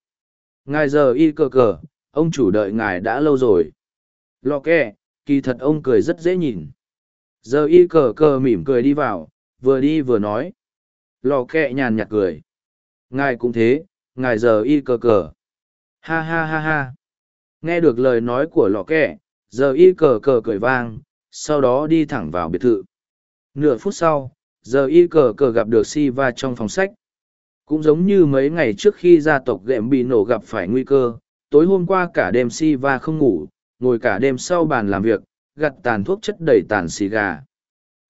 Ngài giờ y cờ cờ, ông chủ đợi ngài đã lâu rồi. Lò kẹ, kỳ thật ông cười rất dễ nhìn. Giờ y cờ cờ mỉm cười đi vào, vừa đi vừa nói. Lò kẹ nhàn nhạt cười. Ngài cũng thế, ngài giờ y cờ cờ. Ha ha ha ha. Nghe được lời nói của lò kẹ, giờ y cờ cờ cười vang, sau đó đi thẳng vào biệt thự. Nửa phút sau, giờ y cờ cờ gặp được si va trong phòng sách cũng giống như mấy ngày trước khi gia tộc ghệm bị nổ gặp phải nguy cơ, tối hôm qua cả đêm si va không ngủ, ngồi cả đêm sau bàn làm việc, gặt tàn thuốc chất đầy tàn xì gà.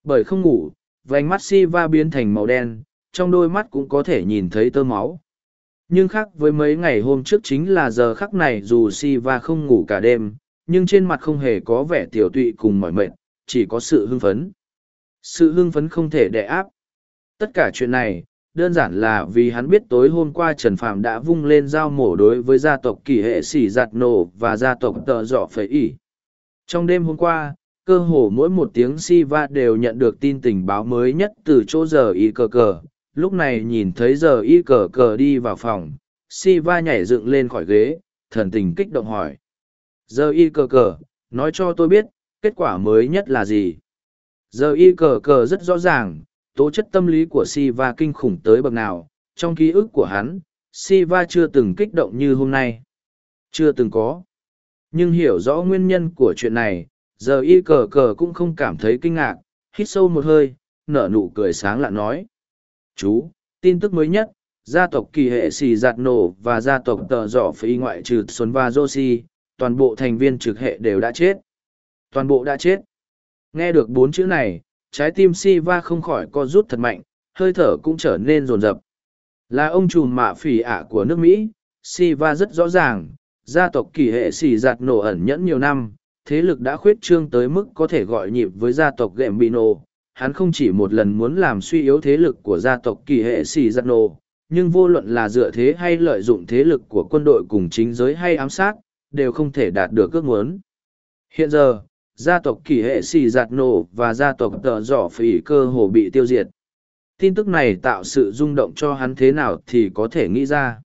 Bởi không ngủ, vành mắt si va biến thành màu đen, trong đôi mắt cũng có thể nhìn thấy tơ máu. Nhưng khác với mấy ngày hôm trước chính là giờ khắc này dù si va không ngủ cả đêm, nhưng trên mặt không hề có vẻ tiểu tụy cùng mỏi mệt, chỉ có sự hưng phấn. Sự hưng phấn không thể đè áp. Tất cả chuyện này đơn giản là vì hắn biết tối hôm qua trần phàm đã vung lên dao mổ đối với gia tộc kỳ hệ sĩ giạt nổ và gia tộc tợ dọ phế ỉ trong đêm hôm qua, cơ hồ mỗi một tiếng si va đều nhận được tin tình báo mới nhất từ chỗ giờ y cờ cờ. Lúc này nhìn thấy giờ y cờ cờ đi vào phòng si va nhảy dựng lên khỏi ghế, thần tình kích động hỏi. Giờ y cờ cờ, nói cho tôi biết, kết quả mới nhất là gì? Giờ y cờ cờ rất rõ ràng tố chất tâm lý của si va kinh khủng tới bậc nào, trong ký ức của hắn si va chưa từng kích động như hôm nay. Chưa từng có. Nhưng hiểu rõ nguyên nhân của chuyện này, giờ y cờ cờ cũng không cảm thấy kinh ngạc, hít sâu một hơi, nở nụ cười sáng lạ nói. Chú, tin tức mới nhất, gia tộc kỳ hệ xì giạt nổ và gia tộc tờ dọ phi ngoại trừ xuân và joshi toàn bộ thành viên trực hệ đều đã chết. Toàn bộ đã chết. Nghe được bốn chữ này trái tim si va không khỏi co rút thật mạnh, hơi thở cũng trở nên rồn rập. Là ông trùm mạ phỉ ả của nước mỹ si va rất rõ ràng, gia tộc kỳ hệ xì giạt nổ ẩn nhẫn nhiều năm, thế lực đã khuyết trương tới mức có thể gọi nhịp với gia tộc ghệm bị nổ. Hắn không chỉ một lần muốn làm suy yếu thế lực của gia tộc kỳ hệ xì giạt nổ, nhưng vô luận là dựa thế hay lợi dụng thế lực của quân đội cùng chính giới hay ám sát, đều không thể đạt được ước muốn. Hiện giờ gia tộc kỳ hệ xì giạt nổ và gia tộc tợ dỏ phỉ cơ hồ bị tiêu diệt. Tin tức này tạo sự rung động cho hắn thế nào thì có thể nghĩ ra.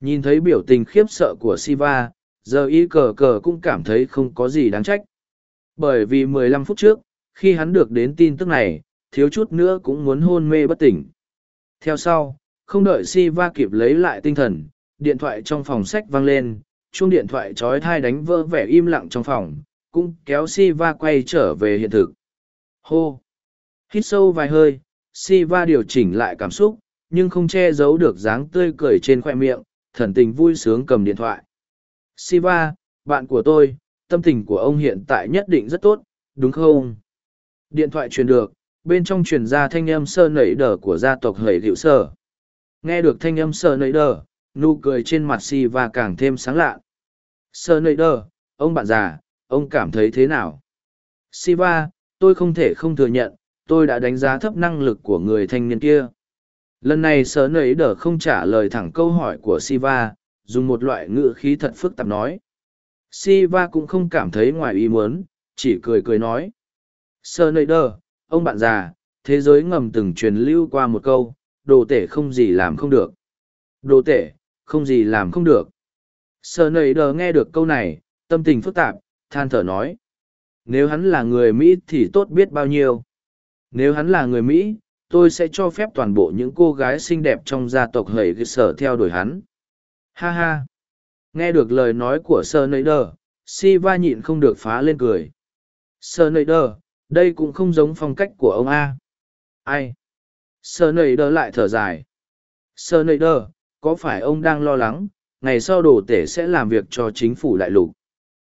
Nhìn thấy biểu tình khiếp sợ của siva, giờ y cờ cờ cũng cảm thấy không có gì đáng trách. Bởi vì 15 phút trước, khi hắn được đến tin tức này, thiếu chút nữa cũng muốn hôn mê bất tỉnh. Theo sau, không đợi Siva kịp lấy lại tinh thần, điện thoại trong phòng sách vang lên, chuông điện thoại trói thai đánh vỡ vẻ im lặng trong phòng cũng kéo si va quay trở về hiện thực hô hít sâu vài hơi si va điều chỉnh lại cảm xúc nhưng không che giấu được dáng tươi cười trên khoe miệng thần tình vui sướng cầm điện thoại si va bạn của tôi tâm tình của ông hiện tại nhất định rất tốt đúng không Điện thoại truyền được, bên trong truyền ra thanh âm sơ nẩy đờ của gia tộc hầy hiệu sở. Nghe được thanh âm sơ nẩy đờ, nụ cười trên mặt si va càng thêm sáng lạ. Sơ nẩy đờ, ông bạn già, ông cảm thấy thế nào? Siva, tôi không thể không thừa nhận, tôi đã đánh giá thấp năng lực của người thanh niên kia. Lần này sơ nảy đờ không trả lời thẳng câu hỏi của Siva, dùng một loại ngữ khí thật phức tạp nói. Siva cũng không cảm thấy ngoài ý muốn, chỉ cười cười nói. Sơ nầy Đờ, ông bạn già, thế giới ngầm từng truyền lưu qua một câu, đồ tể không gì làm không được. Đồ tể, không gì làm không được. Sơ nầy Đờ nghe được câu này, tâm tình phức tạp, than thở nói. Nếu hắn là người Mỹ thì tốt biết bao nhiêu. Nếu hắn là người Mỹ, tôi sẽ cho phép toàn bộ những cô gái xinh đẹp trong gia tộc hầy sở theo đuổi hắn. Ha ha! Nghe được lời nói của Sơ Nây Đờ, Siva nhịn không được phá lên cười. Sơ Nây Đờ, đây cũng không giống phong cách của ông a ai sơ nầy Đờ lại thở dài sơ nầy Đờ, có phải ông đang lo lắng ngày sau đồ tể sẽ làm việc cho chính phủ đại lục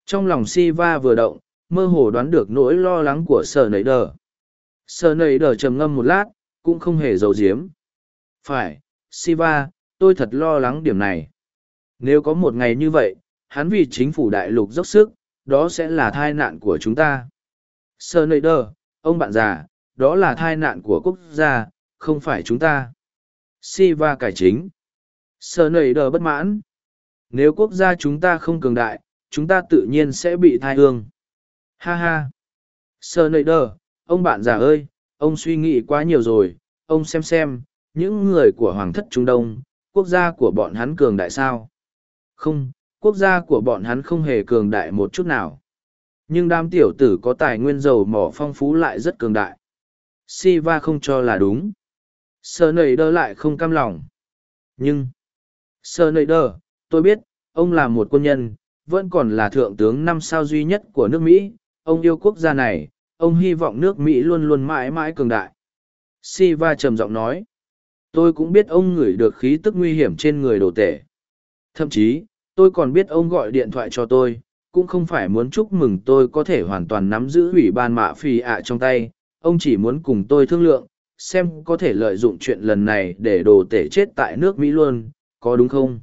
trong lòng si va vừa động mơ hồ đoán được nỗi lo lắng của sở nầy đờ sở nầy đờ trầm ngâm một lát cũng không hề giấu giếm phải si va tôi thật lo lắng điểm này nếu có một ngày như vậy hắn vì chính phủ đại lục dốc sức đó sẽ là tai nạn của chúng ta sở nầy đờ ông bạn già, đó là thai nạn của quốc gia, không phải chúng ta. Siva cải chính. sở nầy đờ bất mãn. Nếu quốc gia chúng ta không cường đại, chúng ta tự nhiên sẽ bị thai hương. Ha ha. Sơ nơi đờ, ông bạn già ơi, ông suy nghĩ quá nhiều rồi, ông xem xem, những người của Hoàng thất Trung Đông, quốc gia của bọn hắn cường đại sao? Không, quốc gia của bọn hắn không hề cường đại một chút nào. Nhưng đám tiểu tử có tài nguyên dầu mỏ phong phú lại rất cường đại. Siva không cho là đúng. Sơ nầy đơ lại không cam lòng. Nhưng, Sơ nầy đơ, tôi biết, ông là một quân nhân, vẫn còn là thượng tướng năm sao duy nhất của nước Mỹ. Ông yêu quốc gia này, ông hy vọng nước Mỹ luôn luôn mãi mãi cường đại. Siva trầm giọng nói. Tôi cũng biết ông ngửi được khí tức nguy hiểm trên người đồ tể. Thậm chí, tôi còn biết ông gọi điện thoại cho tôi, cũng không phải muốn chúc mừng tôi có thể hoàn toàn nắm giữ ủy ban mạ phì ạ trong tay, ông chỉ muốn cùng tôi thương lượng, xem có thể lợi dụng chuyện lần này để đồ tể chết tại nước Mỹ luôn, có đúng không?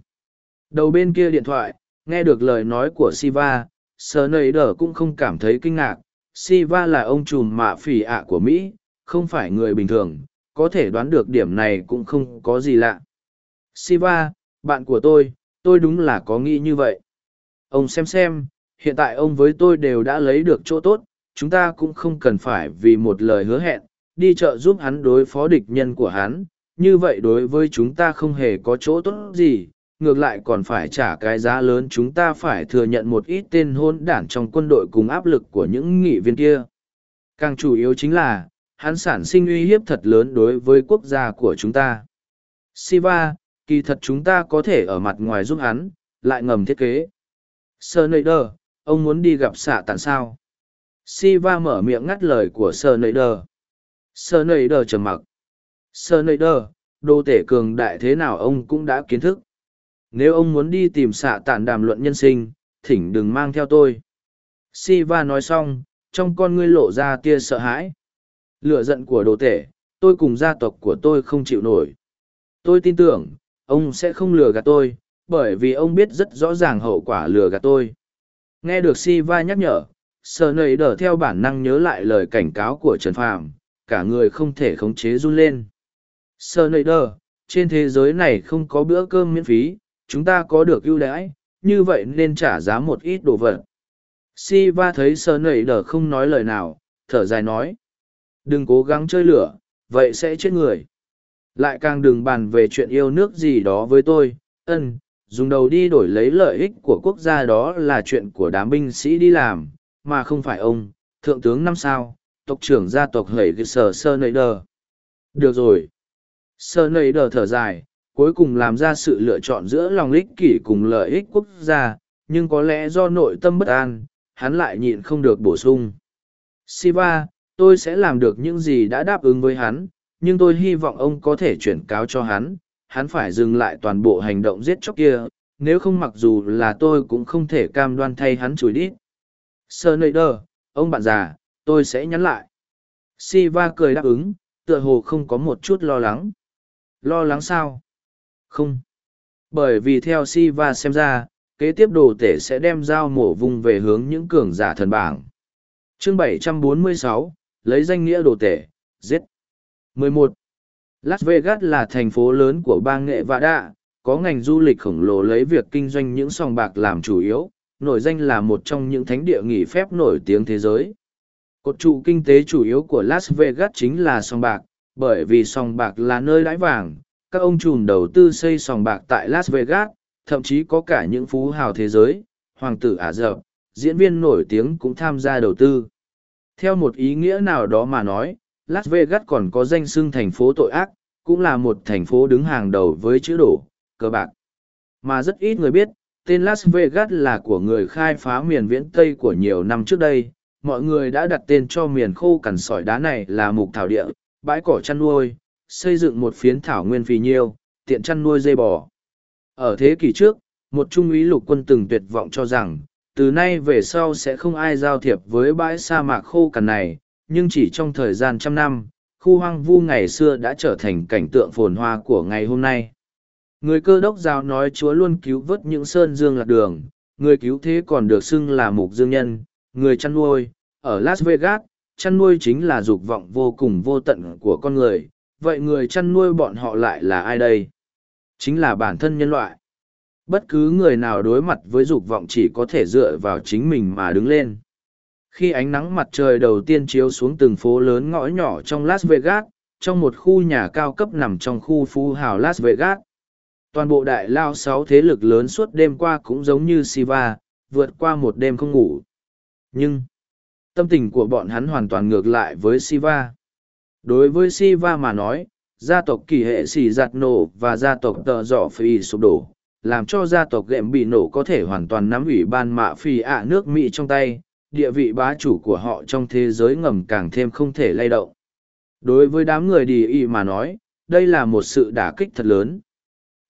Đầu bên kia điện thoại, nghe được lời nói của Siva, sờ nầy đờ cũng không cảm thấy kinh ngạc. Siva là ông trùm mạ phỉ ạ của Mỹ, không phải người bình thường, có thể đoán được điểm này cũng không có gì lạ. Siva, bạn của tôi, tôi đúng là có nghĩ như vậy. Ông xem xem, hiện tại ông với tôi đều đã lấy được chỗ tốt, chúng ta cũng không cần phải vì một lời hứa hẹn, đi chợ giúp hắn đối phó địch nhân của hắn, như vậy đối với chúng ta không hề có chỗ tốt gì, ngược lại còn phải trả cái giá lớn chúng ta phải thừa nhận một ít tên hôn đản trong quân đội cùng áp lực của những nghị viên kia. Càng chủ yếu chính là, hắn sản sinh uy hiếp thật lớn đối với quốc gia của chúng ta. Siva, kỳ thật chúng ta có thể ở mặt ngoài giúp hắn, lại ngầm thiết kế. Sơ nơi đờ, ông muốn đi gặp xạ tàn sao? Siva mở miệng ngắt lời của Sơ nơi đờ. Sơ nơi đờ trầm mặc. Sơ nơi đờ, đô tể cường đại thế nào ông cũng đã kiến thức. Nếu ông muốn đi tìm xạ tản đàm luận nhân sinh, thỉnh đừng mang theo tôi. Siva nói xong, trong con ngươi lộ ra tia sợ hãi. Lửa giận của đồ tể, tôi cùng gia tộc của tôi không chịu nổi. Tôi tin tưởng, ông sẽ không lừa gạt tôi, bởi vì ông biết rất rõ ràng hậu quả lừa gạt tôi. Nghe được Siva nhắc nhở, sờ nầy đở theo bản năng nhớ lại lời cảnh cáo của Trần Phàm, cả người không thể khống chế run lên. Sờ nầy đờ, trên thế giới này không có bữa cơm miễn phí, chúng ta có được ưu đãi, như vậy nên trả giá một ít đồ vật. Siva thấy sờ nầy đờ không nói lời nào, thở dài nói. Đừng cố gắng chơi lửa, vậy sẽ chết người. Lại càng đừng bàn về chuyện yêu nước gì đó với tôi, ân, dùng đầu đi đổi lấy lợi ích của quốc gia đó là chuyện của đám binh sĩ đi làm, mà không phải ông, thượng tướng năm sao, tộc trưởng gia tộc hẩy sở sơ nầy đờ. Được rồi. Sơ nầy đờ thở dài, cuối cùng làm ra sự lựa chọn giữa lòng ích kỷ cùng lợi ích quốc gia, nhưng có lẽ do nội tâm bất an, hắn lại nhịn không được bổ sung. Siva, tôi sẽ làm được những gì đã đáp ứng với hắn nhưng tôi hy vọng ông có thể chuyển cáo cho hắn hắn phải dừng lại toàn bộ hành động giết chóc kia nếu không mặc dù là tôi cũng không thể cam đoan thay hắn chùi đít. Sơ nơi đơ ông bạn già tôi sẽ nhắn lại. Siva cười đáp ứng tựa hồ không có một chút lo lắng. Lo lắng sao? Không bởi vì theo siva xem ra kế tiếp đồ tể sẽ đem dao mổ vùng về hướng những cường giả thần bảng chương 746, lấy danh nghĩa đồ tể, giết. 11. Las Vegas là thành phố lớn của bang nghệ vạ đạ, có ngành du lịch khổng lồ lấy việc kinh doanh những sòng bạc làm chủ yếu, nổi danh là một trong những thánh địa nghỉ phép nổi tiếng thế giới. Cột trụ kinh tế chủ yếu của Las Vegas chính là sòng bạc, bởi vì sòng bạc là nơi đãi vàng, các ông trùm đầu tư xây sòng bạc tại Las Vegas, thậm chí có cả những phú hào thế giới, hoàng tử Ả Rập, diễn viên nổi tiếng cũng tham gia đầu tư. Theo một ý nghĩa nào đó mà nói, Las Vegas còn có danh xưng thành phố tội ác, cũng là một thành phố đứng hàng đầu với chữ đổ, cờ bạc. Mà rất ít người biết, tên Las Vegas là của người khai phá miền viễn Tây của nhiều năm trước đây. Mọi người đã đặt tên cho miền khô cằn sỏi đá này là mục thảo địa, bãi cỏ chăn nuôi, xây dựng một phiến thảo nguyên phì nhiêu, tiện chăn nuôi dây bò. Ở thế kỷ trước, một trung úy lục quân từng tuyệt vọng cho rằng, từ nay về sau sẽ không ai giao thiệp với bãi sa mạc khô cằn này nhưng chỉ trong thời gian trăm năm khu hoang vu ngày xưa đã trở thành cảnh tượng phồn hoa của ngày hôm nay người cơ đốc giáo nói chúa luôn cứu vớt những sơn dương lạc đường người cứu thế còn được xưng là mục dương nhân người chăn nuôi ở las vegas chăn nuôi chính là dục vọng vô cùng vô tận của con người vậy người chăn nuôi bọn họ lại là ai đây? Chính là bản thân nhân loại. Bất cứ người nào đối mặt với dục vọng chỉ có thể dựa vào chính mình mà đứng lên. Khi ánh nắng mặt trời đầu tiên chiếu xuống từng phố lớn ngõ nhỏ trong las vegas, trong một khu nhà cao cấp nằm trong khu phú hào las vegas, toàn bộ đại lao sáu thế lực lớn suốt đêm qua cũng giống như siva vượt qua một đêm không ngủ. Nhưng, tâm tình của bọn hắn hoàn toàn ngược lại với siva đối với siva mà nói, gia tộc kỳ hệ xì giặt nổ và gia tộc tợ dỏ phi sụp đổ, làm cho gia tộc ghệm bị nổ có thể hoàn toàn nắm ủy ban mạ phi ạ nước mỹ trong tay, địa vị bá chủ của họ trong thế giới ngầm càng thêm không thể lay động. Đối với đám người đi y mà nói, đây là một sự đả kích thật lớn.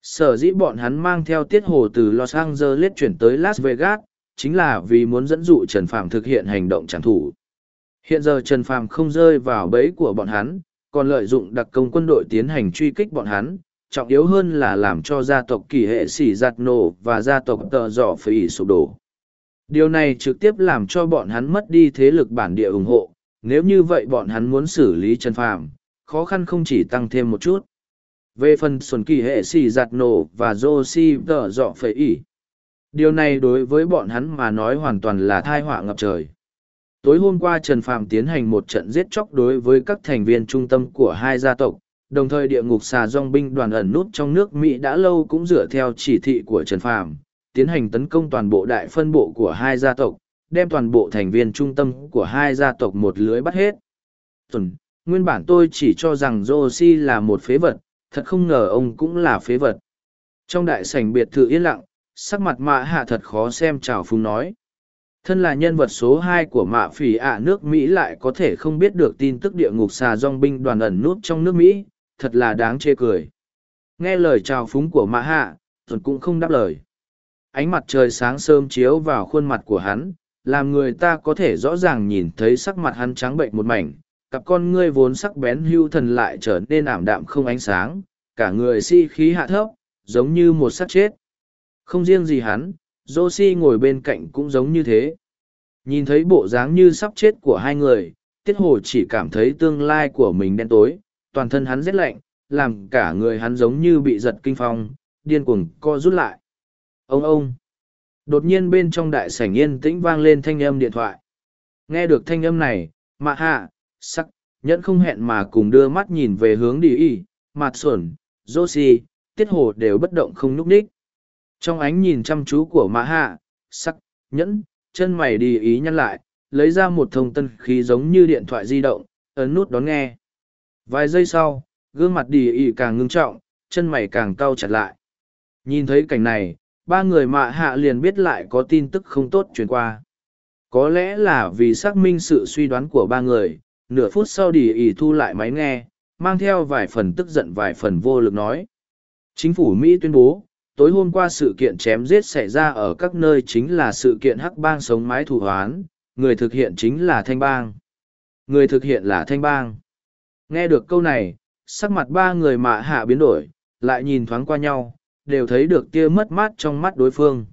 Sở dĩ bọn hắn mang theo tiết hồ từ los angeles chuyển tới las vegas, chính là vì muốn dẫn dụ trần phạm thực hiện hành động trả thủ hiện giờ trần phàm không rơi vào bẫy của bọn hắn, còn lợi dụng đặc công quân đội tiến hành truy kích bọn hắn, trọng yếu hơn là làm cho gia tộc kỳ hệ xỉ giặt nổ và gia tộc Tờ dọ phỉ sụp đổ. Điều này trực tiếp làm cho bọn hắn mất đi thế lực bản địa ủng hộ. Nếu như vậy bọn hắn muốn xử lý trần phàm, khó khăn không chỉ tăng thêm một chút. Về phần xuân kỳ hệ xì giặt nổ và Do Si Tờ dọ phẩy ỉ điều này đối với bọn hắn mà nói hoàn toàn là thai họa ngập trời tối hôm qua trần phàm tiến hành một trận giết chóc đối với các thành viên trung tâm của hai gia tộc, đồng thời địa ngục xà dong binh đoàn ẩn nút trong nước mỹ đã lâu cũng dựa theo chỉ thị của trần phàm, tiến hành tấn công toàn bộ đại phân bộ của hai gia tộc, đem toàn bộ thành viên trung tâm của hai gia tộc một lưới bắt hết. Tuần, nguyên bản tôi chỉ cho rằng Josie là một phế vật, thật không ngờ ông cũng là phế vật. Trong đại sảnh biệt thự yên lặng, sắc mặt mạ hạ thật khó xem trào phúng nói thân là nhân vật số hai của mạ phỉ ạ nước mỹ lại có thể không biết được tin tức địa ngục xà dong binh đoàn ẩn nút trong nước mỹ, thật là đáng chê cười. Nghe lời chào phúng của mạ hạ tuần cũng không đáp lời. Ánh mặt trời sáng sớm chiếu vào khuôn mặt của hắn, làm người ta có thể rõ ràng nhìn thấy sắc mặt hắn trắng bệnh một mảnh, cặp con ngươi vốn sắc bén hưu thần lại trở nên ảm đạm không ánh sáng, cả người si khí hạ thấp, giống như một xác chết. Không riêng gì hắn Josie ngồi bên cạnh cũng giống như thế. Nhìn thấy bộ dáng như sắp chết của hai người tiết hồ chỉ cảm thấy tương lai của mình đen tối toàn thân hắn rét lạnh làm cả người hắn giống như bị giật kinh phong điên cuồng co rút lại. Ông ông. Đột nhiên bên trong đại sảnh yên tĩnh vang lên thanh âm điện thoại. Nghe được thanh âm này mạ hạ sắc nhẫn không hẹn mà cùng đưa mắt nhìn về hướng đi y mặt xuẩn Josie, tiết hồ đều bất động không nhúc ních trong ánh nhìn chăm chú của Mã hạ, sắc, nhẫn, chân mày đi ý nhăn lại, lấy ra một thông tân khí giống như điện thoại di động, ấn nút đón nghe. Vài giây sau, gương mặt đi ý càng ngưng trọng, chân mày càng cau chặt lại. Nhìn thấy cảnh này, ba người mạ hạ liền biết lại có tin tức không tốt truyền qua. Có lẽ là vì xác minh sự suy đoán của ba người, nửa phút sau đi ý thu lại máy nghe, mang theo vài phần tức giận vài phần vô lực nói. Chính phủ mỹ tuyên bố tối hôm qua sự kiện chém giết xảy ra ở các nơi chính là sự kiện hắc bang sống mái thủ hoán người thực hiện chính là thanh bang. Người thực hiện là thanh bang. Nghe được câu này, sắc mặt ba người mạ hạ biến đổi, lại nhìn thoáng qua nhau, đều thấy được tia mất mát trong mắt đối phương.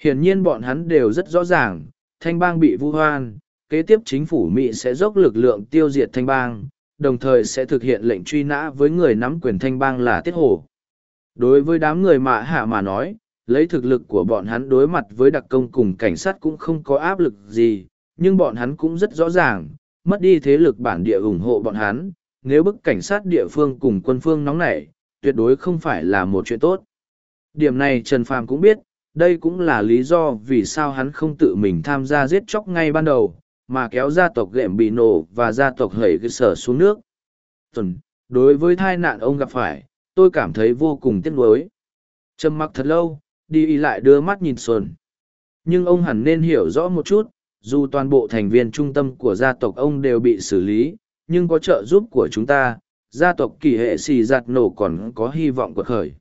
Hiển nhiên bọn hắn đều rất rõ ràng, thanh bang bị vu hoan, kế tiếp chính phủ mỹ sẽ dốc lực lượng tiêu diệt thanh bang, đồng thời sẽ thực hiện lệnh truy nã với người nắm quyền thanh bang là tiết hổ đối với đám người mạ hạ mà nói, lấy thực lực của bọn hắn đối mặt với đặc công cùng cảnh sát cũng không có áp lực gì, nhưng bọn hắn cũng rất rõ ràng, mất đi thế lực bản địa ủng hộ bọn hắn, nếu bức cảnh sát địa phương cùng quân phương nóng nảy, tuyệt đối không phải là một chuyện tốt. Điểm này trần phàm cũng biết, đây cũng là lý do vì sao hắn không tự mình tham gia giết chóc ngay ban đầu, mà kéo gia tộc ghệm bị nổ và gia tộc hẩy cơ sở xuống nước. Tuần, đối với tai nạn ông gặp phải tôi cảm thấy vô cùng tiếc nuối. Trầm mặc thật lâu, đi y lại đưa mắt nhìn xuân. Nhưng ông hẳn nên hiểu rõ một chút, dù toàn bộ thành viên trung tâm của gia tộc ông đều bị xử lý, nhưng có trợ giúp của chúng ta, gia tộc kỳ hệ xì giặt nổ còn có hy vọng cuộc khởi.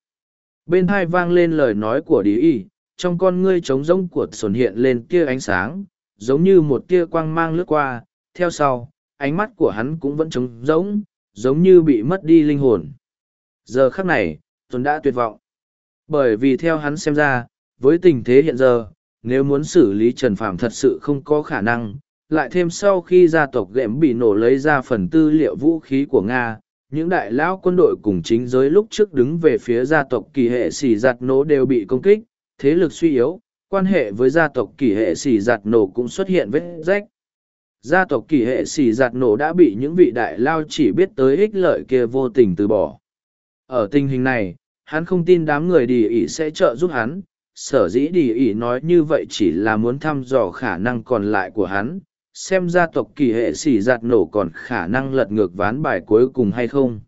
Bên hai vang lên lời nói của đi y, trong con ngươi trống rỗng của xuân hiện lên tia ánh sáng, giống như một tia quang mang lướt qua, theo sau, ánh mắt của hắn cũng vẫn trống rỗng, giống như bị mất đi linh hồn giờ khắc này tuấn đã tuyệt vọng bởi vì theo hắn xem ra với tình thế hiện giờ nếu muốn xử lý trần phạm thật sự không có khả năng lại thêm sau khi gia tộc ghệm bị nổ lấy ra phần tư liệu vũ khí của nga những đại lão quân đội cùng chính giới lúc trước đứng về phía gia tộc kỳ hệ xỉ giặt nổ đều bị công kích, thế lực suy yếu, quan hệ với gia tộc kỳ hệ xỉ giặt nổ cũng xuất hiện vết rách. Gia tộc kỳ hệ xỉ giặt nổ đã bị những vị đại lao chỉ biết tới ích lợi kia vô tình từ bỏ. Ở tình hình này, hắn không tin đám người đi ỉ sẽ trợ giúp hắn, sở dĩ đi ỉ nói như vậy chỉ là muốn thăm dò khả năng còn lại của hắn, xem gia tộc kỳ hệ xỉ giạt nổ còn khả năng lật ngược ván bài cuối cùng hay không.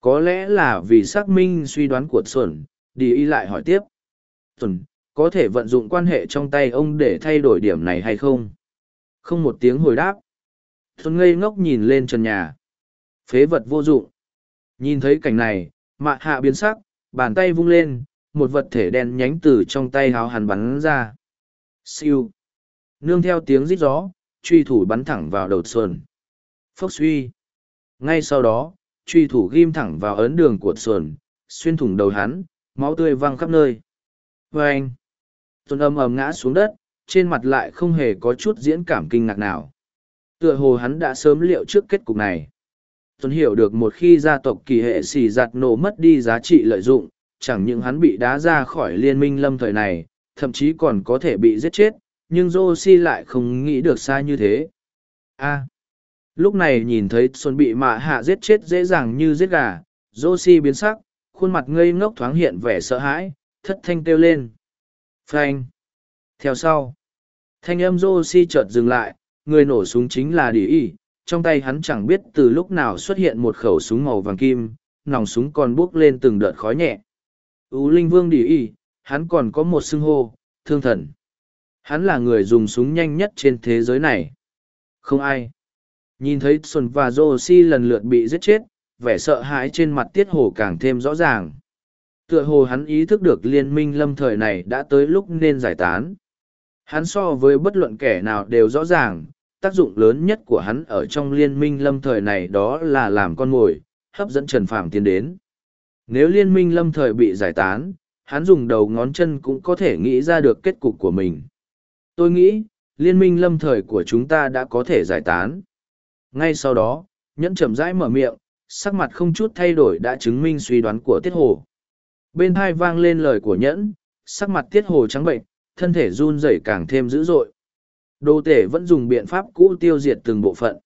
Có lẽ là vì xác minh suy đoán của Xuẩn, đi y lại hỏi tiếp. Xuẩn, có thể vận dụng quan hệ trong tay ông để thay đổi điểm này hay không? Không một tiếng hồi đáp. Xuẩn ngây ngốc nhìn lên trần nhà. Phế vật vô dụng. Nhìn thấy cảnh này, mạ hạ biến sắc, bàn tay vung lên, một vật thể đen nhánh từ trong tay háo hắn bắn ra. Siêu. Nương theo tiếng rít gió, truy thủ bắn thẳng vào đầu sườn, Phốc suy. Ngay sau đó, truy thủ ghim thẳng vào ấn đường của sườn, xuyên thủng đầu hắn, máu tươi văng khắp nơi. Vâng. vê anh. tuần âm ầm ngã xuống đất, trên mặt lại không hề có chút diễn cảm kinh ngạc nào. Tựa hồ hắn đã sớm liệu trước kết cục này. Tuấn hiểu được một khi gia tộc kỳ hệ xì giặt nổ mất đi giá trị lợi dụng, chẳng những hắn bị đá ra khỏi liên minh lâm thời này, thậm chí còn có thể bị giết chết, nhưng Joshi lại không nghĩ được xa như thế. A. lúc này nhìn thấy Xuân bị mạ hạ giết chết dễ dàng như giết gà, Joshi biến sắc, khuôn mặt ngây ngốc thoáng hiện vẻ sợ hãi, thất thanh kêu lên. Phanh. Theo sau, thanh âm Joshi chợt dừng lại, người nổ súng chính là Đi Y, trong tay hắn chẳng biết từ lúc nào xuất hiện một khẩu súng màu vàng kim, nòng súng còn buốc lên từng đợt khói nhẹ. Ú Linh Vương Đi Y, hắn còn có một xưng hô, thương thần. Hắn là người dùng súng nhanh nhất trên thế giới này. Không ai. Nhìn thấy Xuân và Joshi lần lượt bị giết chết, vẻ sợ hãi trên mặt tiết hồ càng thêm rõ ràng. Tựa hồ hắn ý thức được liên minh lâm thời này đã tới lúc nên giải tán. Hắn so với bất luận kẻ nào đều rõ ràng, tác dụng lớn nhất của hắn ở trong liên minh lâm thời này đó là làm con mồi, hấp dẫn Trần Phàm tiến đến. Nếu liên minh lâm thời bị giải tán, hắn dùng đầu ngón chân cũng có thể nghĩ ra được kết cục của mình. Tôi nghĩ, liên minh lâm thời của chúng ta đã có thể giải tán. Ngay sau đó, nhẫn chậm rãi mở miệng, sắc mặt không chút thay đổi đã chứng minh suy đoán của Tiết Hồ. Bên hai vang lên lời của nhẫn, sắc mặt Tiết Hồ trắng bệnh, thân thể run rẩy càng thêm dữ dội. Đô tể vẫn dùng biện pháp cũ tiêu diệt từng bộ phận.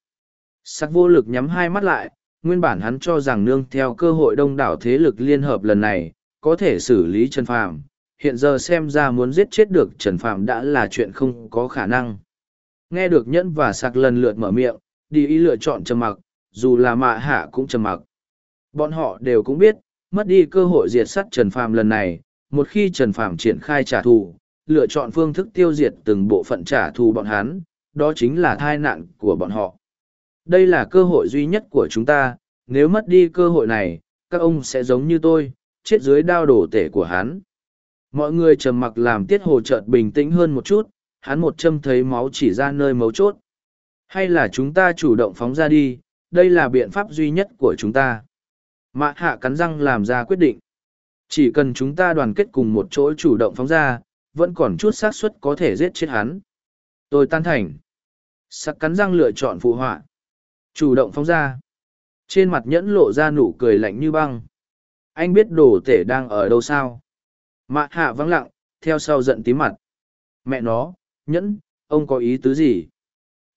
Sắc vô lực nhắm hai mắt lại, nguyên bản hắn cho rằng nương theo cơ hội đông đảo thế lực liên hợp lần này, có thể xử lý Trần Phàm. Hiện giờ xem ra muốn giết chết được Trần Phàm đã là chuyện không có khả năng. Nghe được nhẫn và sạc lần lượt mở miệng, đi ý lựa chọn trầm mặc, dù là mạ hạ cũng trầm mặc. Bọn họ đều cũng biết, mất đi cơ hội diệt sát Trần Phàm lần này, một khi Trần Phàm triển khai trả thù, lựa chọn phương thức tiêu diệt từng bộ phận trả thù bọn hắn, đó chính là thai nạn của bọn họ. Đây là cơ hội duy nhất của chúng ta, nếu mất đi cơ hội này, các ông sẽ giống như tôi, chết dưới đao đổ tể của hắn. Mọi người trầm mặc làm tiết hồ chợt bình tĩnh hơn một chút, hắn một châm thấy máu chỉ ra nơi mấu chốt. Hay là chúng ta chủ động phóng ra đi, đây là biện pháp duy nhất của chúng ta. Mạ hạ cắn răng làm ra quyết định. Chỉ cần chúng ta đoàn kết cùng một chỗ chủ động phóng ra, vẫn còn chút xác suất có thể giết chết hắn. Tôi tan thành. Sắc cắn răng lựa chọn phụ họa. Chủ động phóng ra. Trên mặt nhẫn lộ ra nụ cười lạnh như băng. Anh biết đồ tể đang ở đâu sao? Mạ hạ vắng lặng, theo sau giận tím mặt. Mẹ nó, nhẫn, ông có ý tứ gì?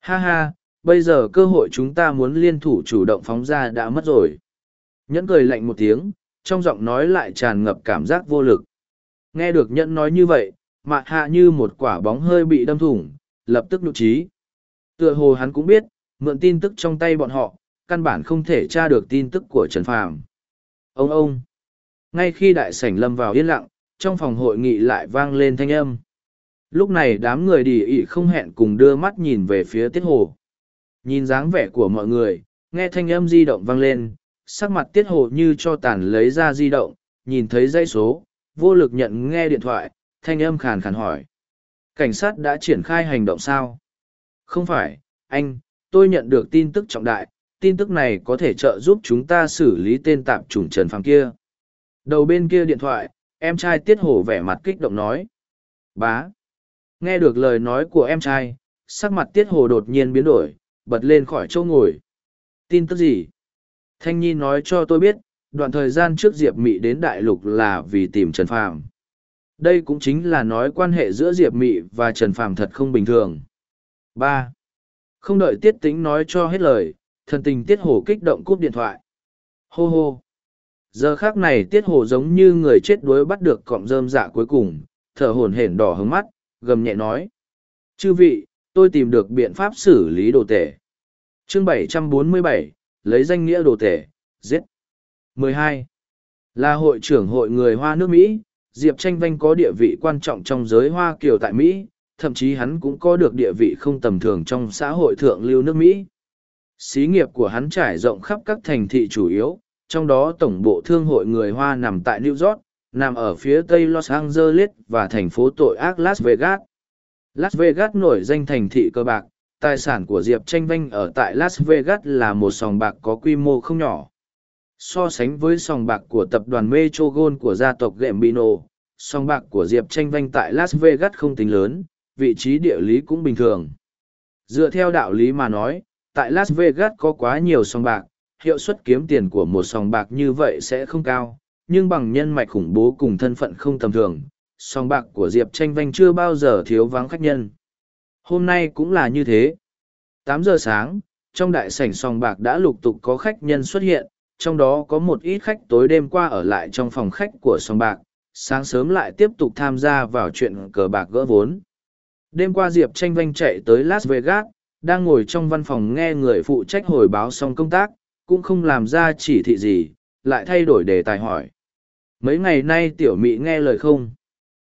Ha ha, bây giờ cơ hội chúng ta muốn liên thủ chủ động phóng ra đã mất rồi. Nhẫn cười lạnh một tiếng, trong giọng nói lại tràn ngập cảm giác vô lực. Nghe được nhẫn nói như vậy, mạ hạ như một quả bóng hơi bị đâm thủng, lập tức nhục trí. Tựa hồ hắn cũng biết, mượn tin tức trong tay bọn họ, căn bản không thể tra được tin tức của Trần Phàm. Ông ông! Ngay khi đại sảnh lâm vào yên lặng, trong phòng hội nghị lại vang lên thanh âm. Lúc này đám người đi ị không hẹn cùng đưa mắt nhìn về phía tiết hồ. Nhìn dáng vẻ của mọi người, nghe thanh âm di động vang lên, sắc mặt tiết hồ như cho tàn lấy ra di động, nhìn thấy dây số, vô lực nhận nghe điện thoại, thanh âm khàn khàn hỏi. Cảnh sát đã triển khai hành động sao? Không phải, anh, tôi nhận được tin tức trọng đại, tin tức này có thể trợ giúp chúng ta xử lý tên tạp chủng Trần Phàm kia. Đầu bên kia điện thoại, em trai tiết hổ vẻ mặt kích động nói. Bá. Nghe được lời nói của em trai, sắc mặt tiết hồ đột nhiên biến đổi, bật lên khỏi chỗ ngồi. Tin tức gì? Thanh Nhi nói cho tôi biết, đoạn thời gian trước Diệp Mị đến Đại Lục là vì tìm Trần Phàm. Đây cũng chính là nói quan hệ giữa Diệp Mị và Trần Phàm thật không bình thường. ba Không đợi Tiết Tính nói cho hết lời, thần tình Tiết Hổ kích động cúp điện thoại. Hô hô! Giờ khác này Tiết Hổ giống như người chết đuối bắt được cọng rơm dạ cuối cùng, thở hổn hển đỏ hứng mắt, gầm nhẹ nói. Chư vị, tôi tìm được biện pháp xử lý đồ tể. Chương 747, lấy danh nghĩa đồ tể, giết. 12. Là hội trưởng hội người Hoa nước Mỹ, Diệp Tranh Vanh có địa vị quan trọng trong giới Hoa Kiều tại Mỹ, thậm chí hắn cũng có được địa vị không tầm thường trong xã hội thượng lưu nước Mỹ. Xí nghiệp của hắn trải rộng khắp các thành thị chủ yếu, trong đó tổng bộ thương hội người Hoa nằm tại New York, nằm ở phía tây Los Angeles và thành phố tội ác Las Vegas. Las Vegas nổi danh thành thị cơ bạc, tài sản của Diệp Tranh Vanh ở tại Las Vegas là một sòng bạc có quy mô không nhỏ. So sánh với sòng bạc của tập đoàn Metro Gold của gia tộc Gambino, sòng bạc của Diệp Tranh Vanh tại Las Vegas không tính lớn, vị trí địa lý cũng bình thường. Dựa theo đạo lý mà nói, tại Las Vegas có quá nhiều sòng bạc, hiệu suất kiếm tiền của một sòng bạc như vậy sẽ không cao, nhưng bằng nhân mạch khủng bố cùng thân phận không tầm thường, sòng bạc của Diệp Tranh Vanh chưa bao giờ thiếu vắng khách nhân. Hôm nay cũng là như thế. Tám giờ sáng, trong đại sảnh sòng bạc đã lục tục có khách nhân xuất hiện, trong đó có một ít khách tối đêm qua ở lại trong phòng khách của sòng bạc, sáng sớm lại tiếp tục tham gia vào chuyện cờ bạc gỡ vốn. Đêm qua Diệp Tranh Vanh chạy tới Las Vegas, đang ngồi trong văn phòng nghe người phụ trách hồi báo xong công tác, cũng không làm ra chỉ thị gì, lại thay đổi đề tài hỏi. Mấy ngày nay tiểu Mị nghe lời không?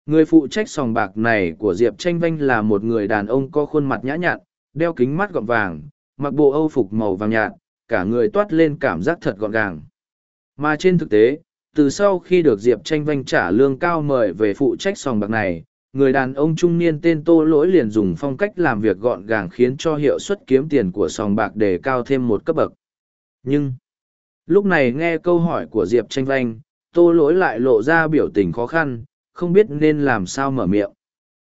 Người phụ trách sòng bạc này của Diệp Tranh Vanh là một người đàn ông có khuôn mặt nhã nhặn, đeo kính mắt gọn vàng, mặc bộ âu phục màu vàng nhạt, cả người toát lên cảm giác thật gọn gàng. Mà trên thực tế, từ sau khi được Diệp Tranh Vanh trả lương cao mời về phụ trách sòng bạc này, người đàn ông trung niên tên Tô Lỗi liền dùng phong cách làm việc gọn gàng khiến cho hiệu suất kiếm tiền của sòng bạc đề cao thêm một cấp bậc. Nhưng, lúc này nghe câu hỏi của Diệp Tranh Vanh, Tô Lỗi lại lộ ra biểu tình khó khăn, không biết nên làm sao mở miệng.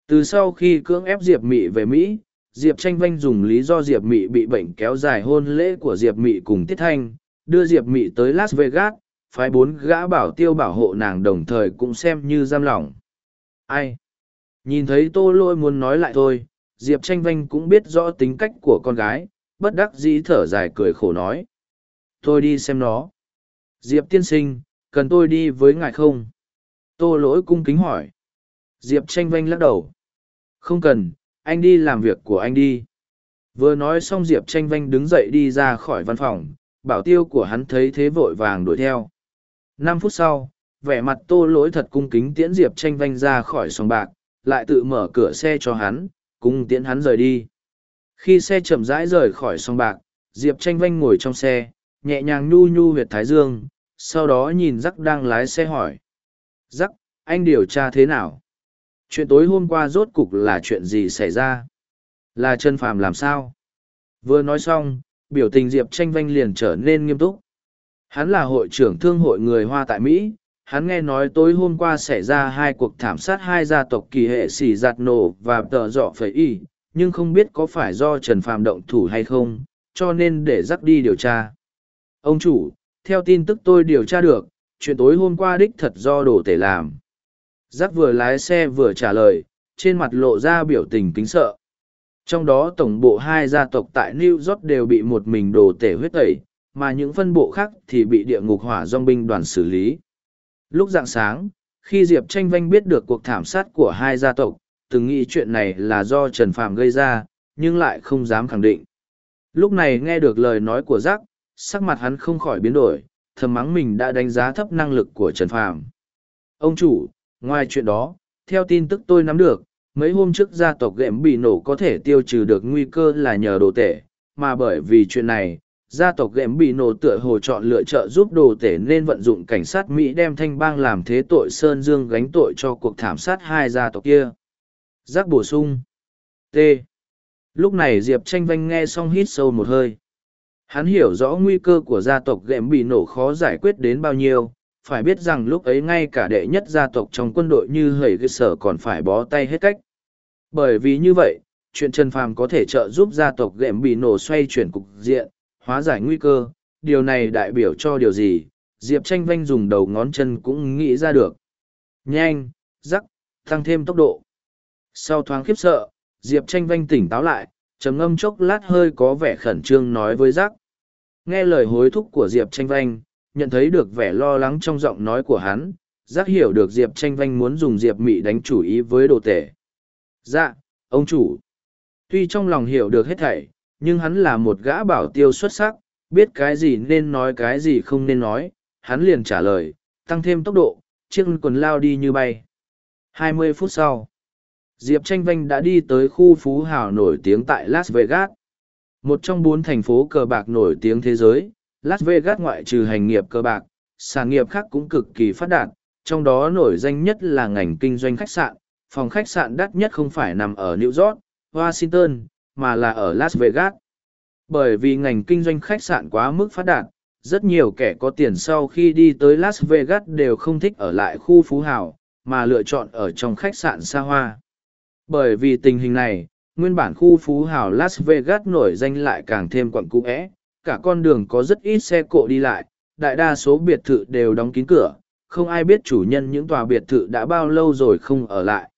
Từ sau khi cưỡng ép Diệp Mị về Mỹ, Diệp Tranh Vanh dùng lý do Diệp Mị bị bệnh kéo dài hôn lễ của Diệp Mị cùng Tiết Thanh, đưa Diệp Mị tới Las Vegas, phái bốn gã bảo tiêu bảo hộ nàng đồng thời cũng xem như giam lỏng. Ai? Nhìn thấy Tô Lôi muốn nói lại thôi, Diệp Tranh Vanh cũng biết rõ tính cách của con gái, bất đắc dĩ thở dài cười khổ nói. Tôi đi xem nó. Diệp tiên sinh, cần tôi đi với ngài không? Tô lỗi cung kính hỏi. Diệp tranh vanh lắc đầu. Không cần, anh đi làm việc của anh đi. Vừa nói xong Diệp tranh vanh đứng dậy đi ra khỏi văn phòng, bảo tiêu của hắn thấy thế vội vàng đuổi theo. Năm phút sau, vẻ mặt tô lỗi thật cung kính tiễn Diệp tranh vanh ra khỏi sòng bạc, lại tự mở cửa xe cho hắn, cùng tiễn hắn rời đi. Khi xe chậm rãi rời khỏi sòng bạc, Diệp tranh vanh ngồi trong xe, nhẹ nhàng nhu nhu huyệt thái dương, sau đó nhìn giắc đang lái xe hỏi. giắc anh điều tra thế nào? Chuyện tối hôm qua rốt cục là chuyện gì xảy ra? Là Trần Phàm làm sao? Vừa nói xong, biểu tình Diệp Tranh Vanh liền trở nên nghiêm túc. Hắn là hội trưởng thương hội người Hoa tại Mỹ, hắn nghe nói tối hôm qua xảy ra hai cuộc thảm sát hai gia tộc kỳ hệ xỉ giạt nổ và tợ dọ phẩy y, nhưng không biết có phải do Trần Phàm động thủ hay không, cho nên để dắt đi điều tra. Ông chủ, theo tin tức tôi điều tra được, chuyện tối hôm qua đích thật do đồ tể làm. Giác vừa lái xe vừa trả lời, trên mặt lộ ra biểu tình kính sợ. Trong đó tổng bộ hai gia tộc tại New York đều bị một mình đồ tể huyết tẩy, mà những phân bộ khác thì bị địa ngục hỏa dòng binh đoàn xử lý. Lúc dạng sáng, khi Diệp Tranh Vanh biết được cuộc thảm sát của hai gia tộc, từng nghĩ chuyện này là do Trần Phạm gây ra, nhưng lại không dám khẳng định. Lúc này nghe được lời nói của Giác, sắc mặt hắn không khỏi biến đổi, thầm mắng mình đã đánh giá thấp năng lực của Trần Phạm. Ông chủ, ngoài chuyện đó, theo tin tức tôi nắm được, mấy hôm trước gia tộc ghệm bị nổ có thể tiêu trừ được nguy cơ là nhờ đồ tể, mà bởi vì chuyện này, gia tộc ghệm bị nổ tựa hồ chọn lựa trợ giúp đồ tể nên vận dụng cảnh sát Mỹ đem thanh bang làm thế tội Sơn Dương gánh tội cho cuộc thảm sát hai gia tộc kia. Giác bổ sung. T. Lúc này Diệp Tranh Vanh nghe xong hít sâu một hơi. Hắn hiểu rõ nguy cơ của gia tộc ghệm bị nổ khó giải quyết đến bao nhiêu, phải biết rằng lúc ấy ngay cả đệ nhất gia tộc trong quân đội như hầy cơ sở còn phải bó tay hết cách. Bởi vì như vậy, chuyện Trần Phàm có thể trợ giúp gia tộc ghệm bị nổ xoay chuyển cục diện, hóa giải nguy cơ, điều này đại biểu cho điều gì, Diệp tranh vanh dùng đầu ngón chân cũng nghĩ ra được. Nhanh, rắc, tăng thêm tốc độ. Sau thoáng khiếp sợ, Diệp tranh vanh tỉnh táo lại, trầm ngâm chốc lát hơi có vẻ khẩn trương nói với rắc. Nghe lời hối thúc của Diệp tranh vanh, nhận thấy được vẻ lo lắng trong giọng nói của hắn, giác hiểu được Diệp tranh vanh muốn dùng Diệp mị đánh chủ ý với đồ tể. Dạ, ông chủ. Tuy trong lòng hiểu được hết thảy, nhưng hắn là một gã bảo tiêu xuất sắc, biết cái gì nên nói cái gì không nên nói, hắn liền trả lời, tăng thêm tốc độ, chiếc quần lao đi như bay. 20 phút sau, Diệp Tranh Vanh đã đi tới khu phú hào nổi tiếng tại Las Vegas. Một trong bốn thành phố cờ bạc nổi tiếng thế giới, Las Vegas ngoại trừ hành nghiệp cơ bạc, sản nghiệp khác cũng cực kỳ phát đạt, trong đó nổi danh nhất là ngành kinh doanh khách sạn. Phòng khách sạn đắt nhất không phải nằm ở New York, Washington, mà là ở Las Vegas. Bởi vì ngành kinh doanh khách sạn quá mức phát đạt, rất nhiều kẻ có tiền sau khi đi tới Las Vegas đều không thích ở lại khu phú hào, mà lựa chọn ở trong khách sạn xa hoa. Bởi vì tình hình này, nguyên bản khu phú hào Las Vegas nổi danh lại càng thêm quặng cũ é, cả con đường có rất ít xe cộ đi lại, đại đa số biệt thự đều đóng kín cửa, không ai biết chủ nhân những tòa biệt thự đã bao lâu rồi không ở lại.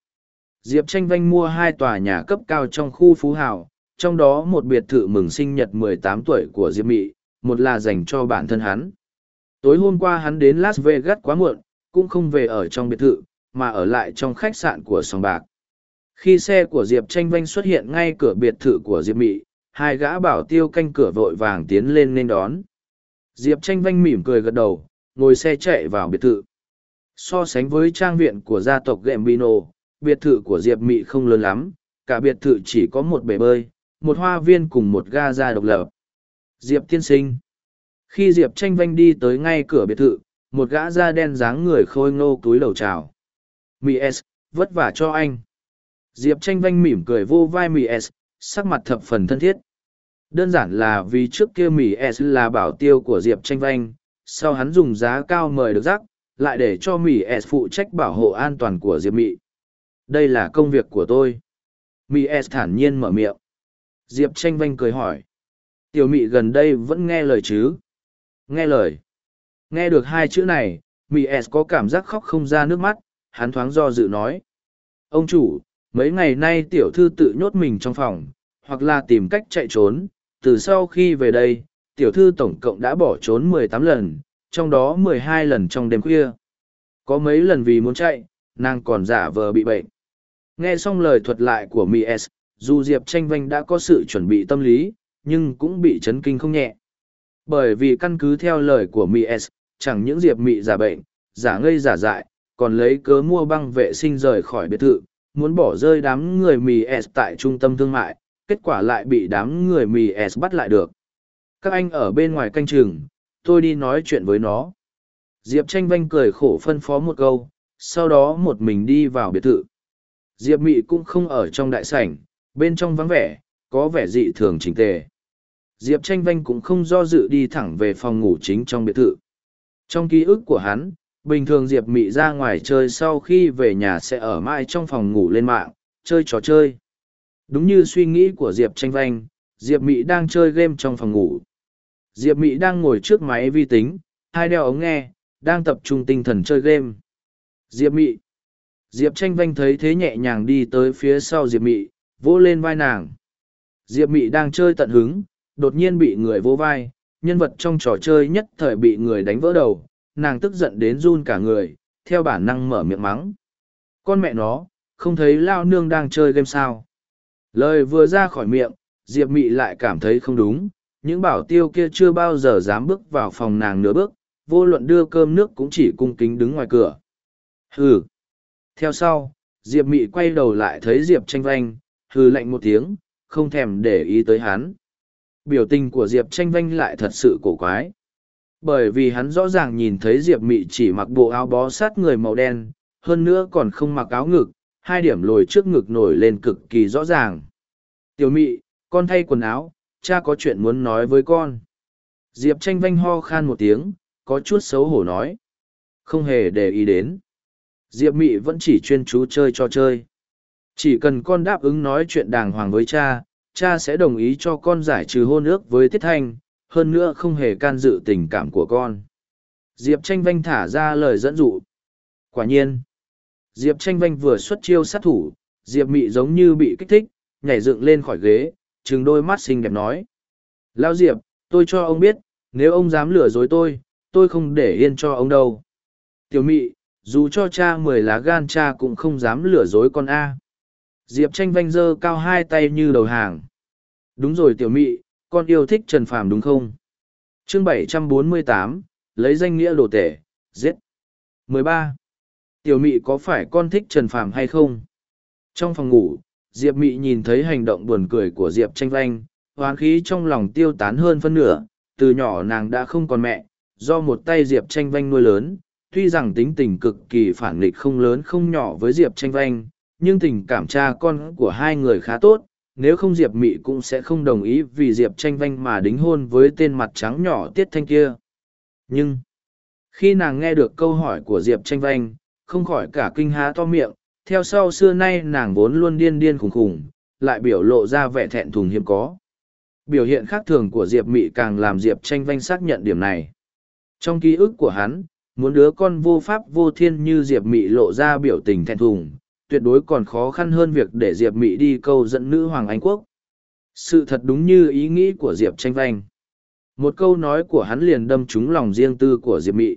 Diệp Tranh Vanh mua hai tòa nhà cấp cao trong khu phú hào, trong đó một biệt thự mừng sinh nhật 18 tuổi của Diệp Mị, một là dành cho bản thân hắn. Tối hôm qua hắn đến Las Vegas quá muộn, cũng không về ở trong biệt thự, mà ở lại trong khách sạn của sòng bạc. Khi xe của Diệp Tranh Vanh xuất hiện ngay cửa biệt thự của Diệp Mị, hai gã bảo tiêu canh cửa vội vàng tiến lên nên đón. Diệp Tranh Vanh mỉm cười gật đầu, ngồi xe chạy vào biệt thự. So sánh với trang viện của gia tộc Gambino, biệt thự của Diệp Mị không lớn lắm, cả biệt thự chỉ có một bể bơi, một hoa viên cùng một ga ra độc lập. Diệp tiên sinh. Khi Diệp tranh vanh đi tới ngay cửa biệt thự, một gã da đen dáng người khôi ngô túi lầu chào. Mị S, vất vả cho anh. Diệp tranh vanh mỉm cười vô vai Mị S, sắc mặt thập phần thân thiết. Đơn giản là vì trước kia Mỹ S là bảo tiêu của Diệp tranh vanh, sau hắn dùng giá cao mời được rắc, lại để cho Mỹ S phụ trách bảo hộ an toàn của Diệp Mỹ. Đây là công việc của tôi. Mỹ S thản nhiên mở miệng. Diệp tranh vanh cười hỏi. Tiểu Mỹ gần đây vẫn nghe lời chứ? Nghe lời. Nghe được hai chữ này, Mỹ S có cảm giác khóc không ra nước mắt, hắn thoáng do dự nói. Ông chủ, mấy ngày nay tiểu thư tự nhốt mình trong phòng, hoặc là tìm cách chạy trốn, từ sau khi về đây, tiểu thư tổng cộng đã bỏ trốn mười tám lần, trong đó mười hai lần trong đêm khuya. Có mấy lần vì muốn chạy, nàng còn giả vờ bị bệnh. Nghe xong lời thuật lại của Mỹ S, dù Diệp Tranh Vanh đã có sự chuẩn bị tâm lý, nhưng cũng bị chấn kinh không nhẹ. Bởi vì căn cứ theo lời của Mỹ S, chẳng những Diệp Mị giả bệnh, giả ngây giả dại, còn lấy cớ mua băng vệ sinh rời khỏi biệt thự, muốn bỏ rơi đám người mì S tại trung tâm thương mại, kết quả lại bị đám người mì S bắt lại được. Các anh ở bên ngoài canh chừng, tôi đi nói chuyện với nó. Diệp tranh vanh cười khổ phân phó một câu, sau đó một mình đi vào biệt thự. Diệp Mị cũng không ở trong đại sảnh, bên trong vắng vẻ, có vẻ dị thường trình tề. Diệp tranh vanh cũng không do dự đi thẳng về phòng ngủ chính trong biệt thự. Trong ký ức của hắn, bình thường Diệp Mị ra ngoài chơi sau khi về nhà sẽ ở mãi trong phòng ngủ lên mạng, chơi trò chơi. Đúng như suy nghĩ của Diệp tranh vanh, Diệp Mị đang chơi game trong phòng ngủ. Diệp Mị đang ngồi trước máy vi tính, hai đeo ống nghe, đang tập trung tinh thần chơi game. Diệp Mị. Diệp tranh vanh thấy thế nhẹ nhàng đi tới phía sau Diệp Mị, vỗ lên vai nàng. Diệp Mị đang chơi tận hứng, đột nhiên bị người vỗ vai, nhân vật trong trò chơi nhất thời bị người đánh vỡ đầu, nàng tức giận đến run cả người, theo bản năng mở miệng mắng. Con mẹ nó, không thấy lao nương đang chơi game sao. Lời vừa ra khỏi miệng, Diệp Mị lại cảm thấy không đúng, những bảo tiêu kia chưa bao giờ dám bước vào phòng nàng nửa bước, vô luận đưa cơm nước cũng chỉ cung kính đứng ngoài cửa. Hừ. Theo sau, Diệp Mị quay đầu lại thấy Diệp tranh vanh, hừ lạnh một tiếng, không thèm để ý tới hắn. Biểu tình của Diệp tranh vanh lại thật sự cổ quái. Bởi vì hắn rõ ràng nhìn thấy Diệp Mị chỉ mặc bộ áo bó sát người màu đen, hơn nữa còn không mặc áo ngực, hai điểm lồi trước ngực nổi lên cực kỳ rõ ràng. Tiểu Mị, con thay quần áo, cha có chuyện muốn nói với con. Diệp tranh vanh ho khan một tiếng, có chút xấu hổ nói. Không hề để ý đến. Diệp Mị vẫn chỉ chuyên chú chơi cho chơi. Chỉ cần con đáp ứng nói chuyện đàng hoàng với cha, cha sẽ đồng ý cho con giải trừ hôn ước với Tiết Thanh, hơn nữa không hề can dự tình cảm của con. Diệp tranh vanh thả ra lời dẫn dụ. Quả nhiên, Diệp tranh vanh vừa xuất chiêu sát thủ, Diệp mị giống như bị kích thích, nhảy dựng lên khỏi ghế, trừng đôi mắt xinh đẹp nói. Lao Diệp, tôi cho ông biết, nếu ông dám lừa dối tôi, tôi không để yên cho ông đâu. Tiểu mị, dù cho cha mười lá gan cha cũng không dám lừa dối con A. Diệp tranh vanh dơ cao hai tay như đầu hàng. Đúng rồi tiểu mị, con yêu thích Trần Phàm đúng không? chương 748, lấy danh nghĩa đồ tể, giết. 13. Tiểu mị có phải con thích Trần Phàm hay không? Trong phòng ngủ, Diệp mị nhìn thấy hành động buồn cười của Diệp tranh vanh, hoán khí trong lòng tiêu tán hơn phân nửa, từ nhỏ nàng đã không còn mẹ, do một tay Diệp tranh vanh nuôi lớn, tuy rằng tính tình cực kỳ phản nghịch không lớn không nhỏ với Diệp tranh vanh, nhưng tình cảm cha con của hai người khá tốt, nếu không Diệp Mị cũng sẽ không đồng ý vì Diệp tranh vanh mà đính hôn với tên mặt trắng nhỏ Tiết Thanh kia. Nhưng, khi nàng nghe được câu hỏi của Diệp tranh vanh, không khỏi cả kinh há to miệng, theo sau xưa nay nàng vốn luôn điên điên khùng khùng, lại biểu lộ ra vẻ thẹn thùng hiếm có. Biểu hiện khác thường của Diệp Mị càng làm Diệp tranh vanh xác nhận điểm này. Trong ký ức của hắn, muốn đứa con vô pháp vô thiên như Diệp Mị lộ ra biểu tình thẹn thùng, tuyệt đối còn khó khăn hơn việc để Diệp Mị đi câu dẫn nữ Hoàng Anh Quốc. Sự thật đúng như ý nghĩ của Diệp tranh vanh. Một câu nói của hắn liền đâm trúng lòng riêng tư của Diệp Mị.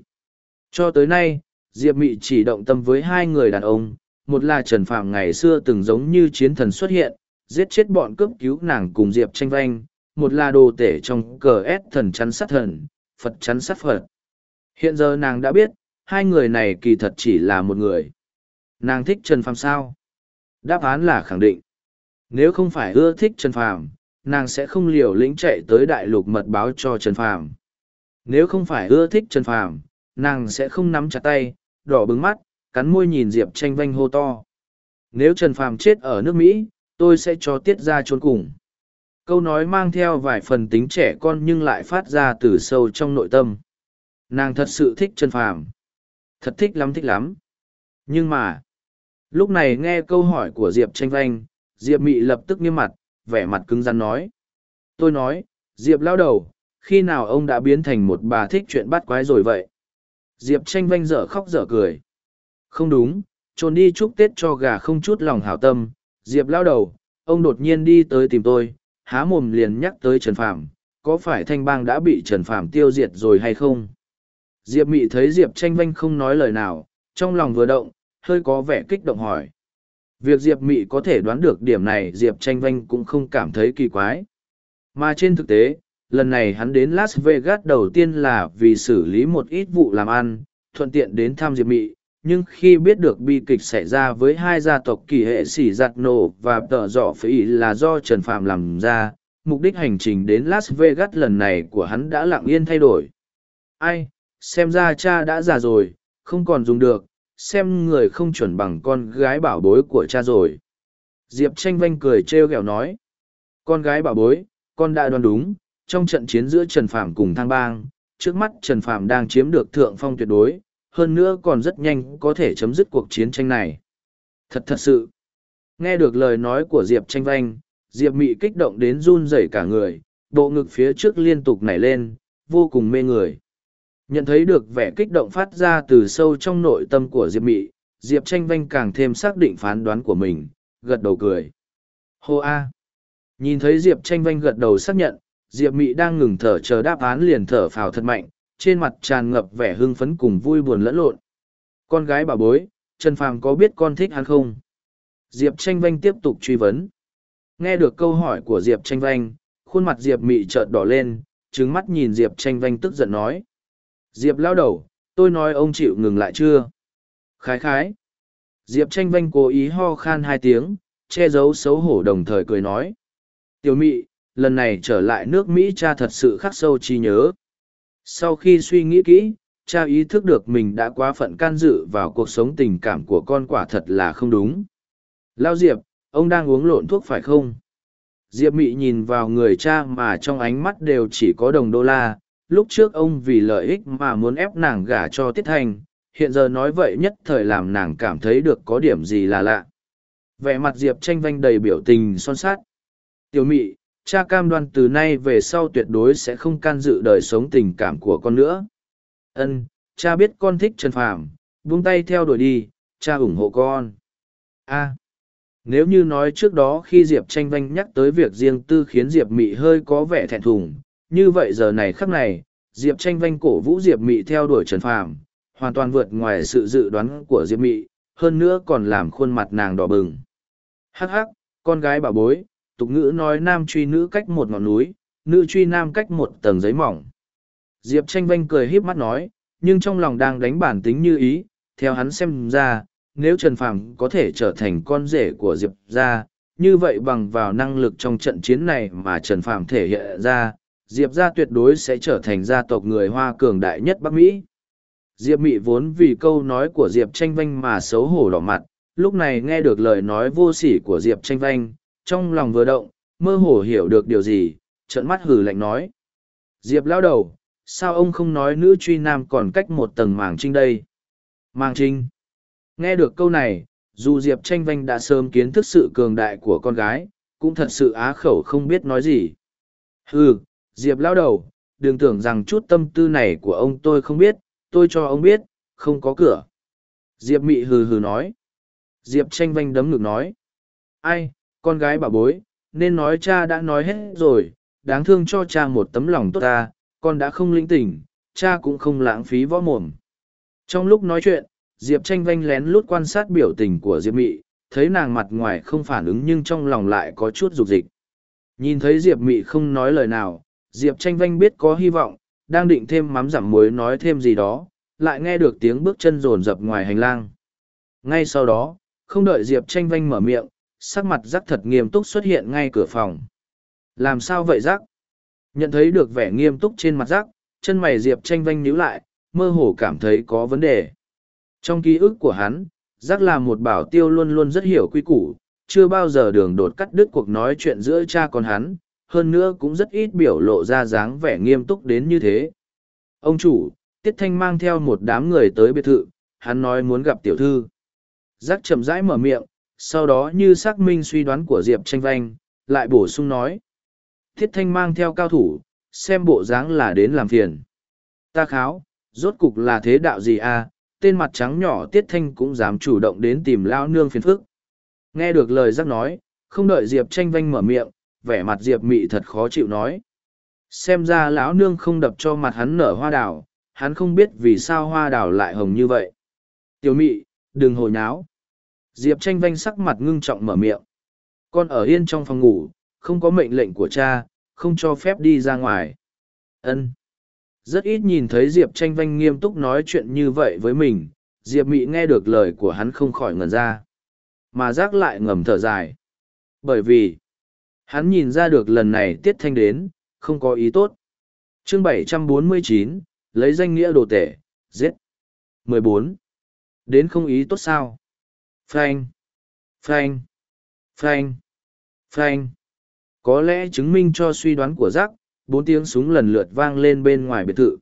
Cho tới nay, Diệp Mị chỉ động tâm với hai người đàn ông, một là Trần Phạm ngày xưa từng giống như chiến thần xuất hiện, giết chết bọn cướp cứu nàng cùng Diệp tranh vanh, một là đồ tể trong cờ ép thần chắn sát thần, Phật chắn sát Phật. Hiện giờ nàng đã biết, hai người này kỳ thật chỉ là một người. Nàng thích Trần Phàm sao? Đáp án là khẳng định. Nếu không phải ưa thích Trần Phàm, nàng sẽ không liều lĩnh chạy tới đại lục mật báo cho Trần Phàm. Nếu không phải ưa thích Trần Phàm, nàng sẽ không nắm chặt tay, đỏ bừng mắt, cắn môi nhìn Diệp tranh vanh hô to. Nếu Trần Phàm chết ở nước Mỹ, tôi sẽ cho tiết ra trốn cùng. Câu nói mang theo vài phần tính trẻ con nhưng lại phát ra từ sâu trong nội tâm. Nàng thật sự thích Trần Phàm. Thật thích lắm thích lắm. Nhưng mà, lúc này nghe câu hỏi của Diệp tranh vanh, Diệp mị lập tức nghiêm mặt, vẻ mặt cứng rắn nói. Tôi nói, Diệp lao đầu, khi nào ông đã biến thành một bà thích chuyện bắt quái rồi vậy? Diệp tranh vanh dở khóc dở cười. Không đúng, trốn đi chúc Tết cho gà không chút lòng hảo tâm. Diệp lao đầu, ông đột nhiên đi tới tìm tôi, há mồm liền nhắc tới Trần Phạm, có phải thanh bang đã bị Trần Phạm tiêu diệt rồi hay không? Diệp Mị thấy Diệp tranh vanh không nói lời nào, trong lòng vừa động, hơi có vẻ kích động hỏi. Việc Diệp Mị có thể đoán được điểm này Diệp tranh vanh cũng không cảm thấy kỳ quái. Mà trên thực tế, lần này hắn đến Las Vegas đầu tiên là vì xử lý một ít vụ làm ăn, thuận tiện đến thăm Diệp Mị. Nhưng khi biết được bi kịch xảy ra với hai gia tộc kỳ hệ xỉ giặt nổ và tợ dọ phí là do Trần Phạm làm ra, mục đích hành trình đến Las Vegas lần này của hắn đã lặng yên thay đổi. Ai, xem ra cha đã già rồi, không còn dùng được, xem người không chuẩn bằng con gái bảo bối của cha rồi. Diệp tranh vanh cười trêu ghẹo nói. Con gái bảo bối, con đã đoán đúng, trong trận chiến giữa Trần Phạm cùng Thang Bang, trước mắt Trần Phạm đang chiếm được thượng phong tuyệt đối, hơn nữa còn rất nhanh có thể chấm dứt cuộc chiến tranh này. Thật thật sự. Nghe được lời nói của Diệp tranh vanh, Diệp mị kích động đến run rẩy cả người, bộ ngực phía trước liên tục nảy lên, vô cùng mê người. Nhận thấy được vẻ kích động phát ra từ sâu trong nội tâm của Diệp Mị, Diệp Tranh Vanh càng thêm xác định phán đoán của mình, gật đầu cười. Hô A. Nhìn thấy Diệp Tranh Vanh gật đầu xác nhận, Diệp Mị đang ngừng thở chờ đáp án liền thở phào thật mạnh, trên mặt tràn ngập vẻ hưng phấn cùng vui buồn lẫn lộn. Con gái bà bối, Trần Phàm có biết con thích hắn không? Diệp Tranh Vanh tiếp tục truy vấn. Nghe được câu hỏi của Diệp Tranh Vanh, khuôn mặt Diệp Mị chợt đỏ lên, trứng mắt nhìn Diệp Tranh Vanh tức giận nói. Diệp lao đầu, tôi nói ông chịu ngừng lại chưa? Khái khái. Diệp tranh vanh cố ý ho khan hai tiếng, che giấu xấu hổ đồng thời cười nói. Tiểu mị, lần này trở lại nước Mỹ cha thật sự khắc sâu trí nhớ. Sau khi suy nghĩ kỹ, cha ý thức được mình đã quá phận can dự vào cuộc sống tình cảm của con quả thật là không đúng. Lao Diệp, ông đang uống lộn thuốc phải không? Diệp Mị nhìn vào người cha mà trong ánh mắt đều chỉ có đồng đô la, lúc trước ông vì lợi ích mà muốn ép nàng gả cho tiết thanh hiện giờ nói vậy nhất thời làm nàng cảm thấy được có điểm gì là lạ. Vẻ mặt diệp tranh vanh đầy biểu tình son sát tiểu mị, cha cam đoan từ nay về sau tuyệt đối sẽ không can dự đời sống tình cảm của con nữa. Ân, cha biết con thích trần phàm, buông tay theo đuổi đi, cha ủng hộ con. A. Nếu như nói trước đó khi diệp tranh vanh nhắc tới việc riêng tư khiến diệp mị hơi có vẻ thẹn thùng như vậy giờ này khắc này, diệp tranh vanh cổ vũ diệp mị theo đuổi trần phàm, hoàn toàn vượt ngoài sự dự đoán của diệp mị, hơn nữa còn làm khuôn mặt nàng đỏ bừng. Hắc hắc, con gái bà bối, tục ngữ nói nam truy nữ cách một ngọn núi, nữ truy nam cách một tầng giấy mỏng. Diệp tranh vanh cười híp mắt nói, nhưng trong lòng đang đánh bản tính như ý, theo hắn xem ra, nếu trần phàm có thể trở thành con rể của diệp gia, như vậy bằng vào năng lực trong trận chiến này mà trần phàm thể hiện ra diệp gia tuyệt đối sẽ trở thành gia tộc người hoa cường đại nhất bắc mỹ. Diệp mị vốn vì câu nói của diệp tranh vanh mà xấu hổ đỏ mặt lúc này nghe được lời nói vô sỉ của diệp tranh vanh trong lòng vừa động mơ hồ hiểu được điều gì trợn mắt hử lạnh nói. Diệp lao đầu sao ông không nói nữ truy nam còn cách một tầng màng trinh đây? Màng trinh? Nghe được câu này dù diệp tranh vanh đã sớm kiến thức sự cường đại của con gái cũng thật sự á khẩu không biết nói gì. Hừ, diệp lao đầu, đừng tưởng rằng chút tâm tư này của ông tôi không biết, tôi cho ông biết, không có cửa. Diệp mị hừ hừ nói. Diệp tranh vanh đấm ngực nói. Ai, con gái bà bối, nên nói cha đã nói hết rồi, đáng thương cho cha một tấm lòng tốt ta, con đã không linh tỉnh cha cũng không lãng phí võ mồm. Trong lúc nói chuyện, diệp tranh vanh lén lút quan sát biểu tình của diệp mị, thấy nàng mặt ngoài không phản ứng nhưng trong lòng lại có chút dục dịch. Nhìn thấy diệp mị không nói lời nào diệp tranh vanh biết có hy vọng, đang định thêm mắm giảm muối nói thêm gì đó, lại nghe được tiếng bước chân rồn rập ngoài hành lang. Ngay sau đó, không đợi diệp tranh vanh mở miệng, sắc mặt rắc thật nghiêm túc xuất hiện ngay cửa phòng. Làm sao vậy rắc? Nhận thấy được vẻ nghiêm túc trên mặt rắc, chân mày diệp tranh vanh nhíu lại, mơ hồ cảm thấy có vấn đề. Trong ký ức của hắn, rắc là một bảo tiêu luôn luôn rất hiểu quy củ, chưa bao giờ đường đột cắt đứt cuộc nói chuyện giữa cha con hắn hơn nữa cũng rất ít biểu lộ ra dáng vẻ nghiêm túc đến như thế. Ông chủ, tiết thanh mang theo một đám người tới biệt thự, hắn nói muốn gặp tiểu thư. Giác chậm rãi mở miệng, sau đó như xác minh suy đoán của diệp tranh vanh, lại bổ sung nói. Tiết thanh mang theo cao thủ, xem bộ dáng là đến làm phiền. Ta kháo, rốt cục là thế đạo gì à tên mặt trắng nhỏ tiết thanh cũng dám chủ động đến tìm lao nương phiền phức. Nghe được lời giác nói, không đợi diệp tranh vanh mở miệng vẻ mặt diệp mị thật khó chịu nói. Xem ra lão nương không đập cho mặt hắn nở hoa đào, hắn không biết vì sao hoa đào lại hồng như vậy. Tiểu mị, đừng hồi nháo. Diệp tranh vanh sắc mặt ngưng trọng mở miệng. Con ở yên trong phòng ngủ, không có mệnh lệnh của cha, không cho phép đi ra ngoài. Ân. Rất ít nhìn thấy diệp tranh vanh nghiêm túc nói chuyện như vậy với mình, diệp mị nghe được lời của hắn không khỏi ngẩn ra. Mà giác lại ngầm thở dài. Bởi vì hắn nhìn ra được lần này tiết thanh đến không có ý tốt chương 749, lấy danh nghĩa đồ tể giết 14. đến không ý tốt sao Frank, Frank, Frank, Frank. Có lẽ chứng minh cho suy đoán của Giác, bốn tiếng súng lần lượt vang lên bên ngoài biệt thự.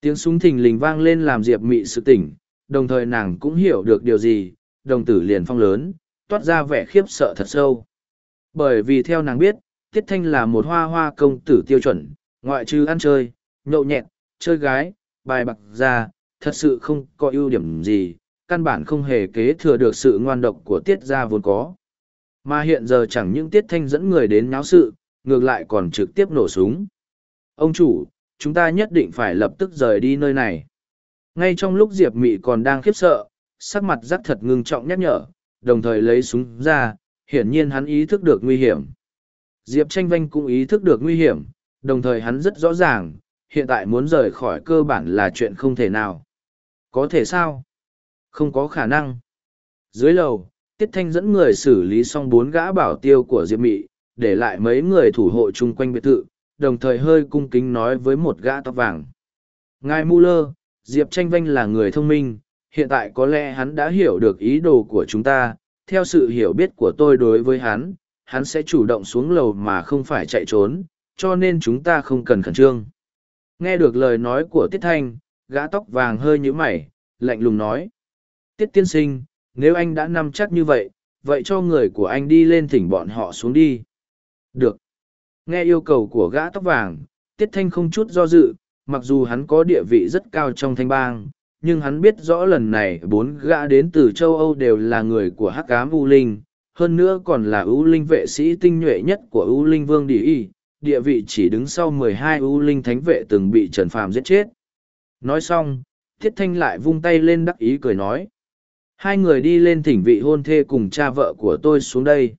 Tiếng súng thình lình vang lên làm Diệp Mị sự tỉnh, đồng thời nàng cũng hiểu được điều gì, đồng tử liền phong lớn, toát ra vẻ khiếp sợ thật sâu. Bởi vì theo nàng biết, Tiết Thanh là một hoa hoa công tử tiêu chuẩn, ngoại trừ ăn chơi, nhậu nhẹt, chơi gái, bài bạc ra, thật sự không có ưu điểm gì, căn bản không hề kế thừa được sự ngoan độc của tiết gia vốn có. Mà hiện giờ chẳng những tiết thanh dẫn người đến náo sự, ngược lại còn trực tiếp nổ súng. Ông chủ, chúng ta nhất định phải lập tức rời đi nơi này. Ngay trong lúc Diệp Mị còn đang khiếp sợ, sắc mặt rắc thật ngưng trọng nhắc nhở, đồng thời lấy súng ra, hiển nhiên hắn ý thức được nguy hiểm. Diệp Tranh Vanh cũng ý thức được nguy hiểm, đồng thời hắn rất rõ ràng, hiện tại muốn rời khỏi cơ bản là chuyện không thể nào. Có thể sao? Không có khả năng. Dưới lầu, Tiết Thanh dẫn người xử lý xong bốn gã bảo tiêu của Diệp Mị, để lại mấy người thủ hộ chung quanh biệt thự, đồng thời hơi cung kính nói với một gã tóc vàng. Ngài Muller, Diệp Tranh Vanh là người thông minh, hiện tại có lẽ hắn đã hiểu được ý đồ của chúng ta, theo sự hiểu biết của tôi đối với hắn, hắn sẽ chủ động xuống lầu mà không phải chạy trốn, cho nên chúng ta không cần khẩn trương. Nghe được lời nói của Tiết Thanh, gã tóc vàng hơi nhũ mày, lạnh lùng nói tiết tiên sinh, nếu anh đã nắm chắc như vậy, vậy cho người của anh đi lên thỉnh bọn họ xuống đi. Được. Nghe yêu cầu của gã tóc vàng, Tiết Thanh không chút do dự, mặc dù hắn có địa vị rất cao trong thanh bang, nhưng hắn biết rõ lần này bốn gã đến từ châu Âu đều là người của Hắc Ám U Linh, hơn nữa còn là U Linh vệ sĩ tinh nhuệ nhất của U Linh Vương Địa Y, địa vị chỉ đứng sau mười hai U Linh thánh vệ từng bị Trần Phàm giết chết. Nói xong, Tiết Thanh lại vung tay lên đắc ý cười nói. Hai người đi lên thỉnh vị hôn thê cùng cha vợ của tôi xuống đây.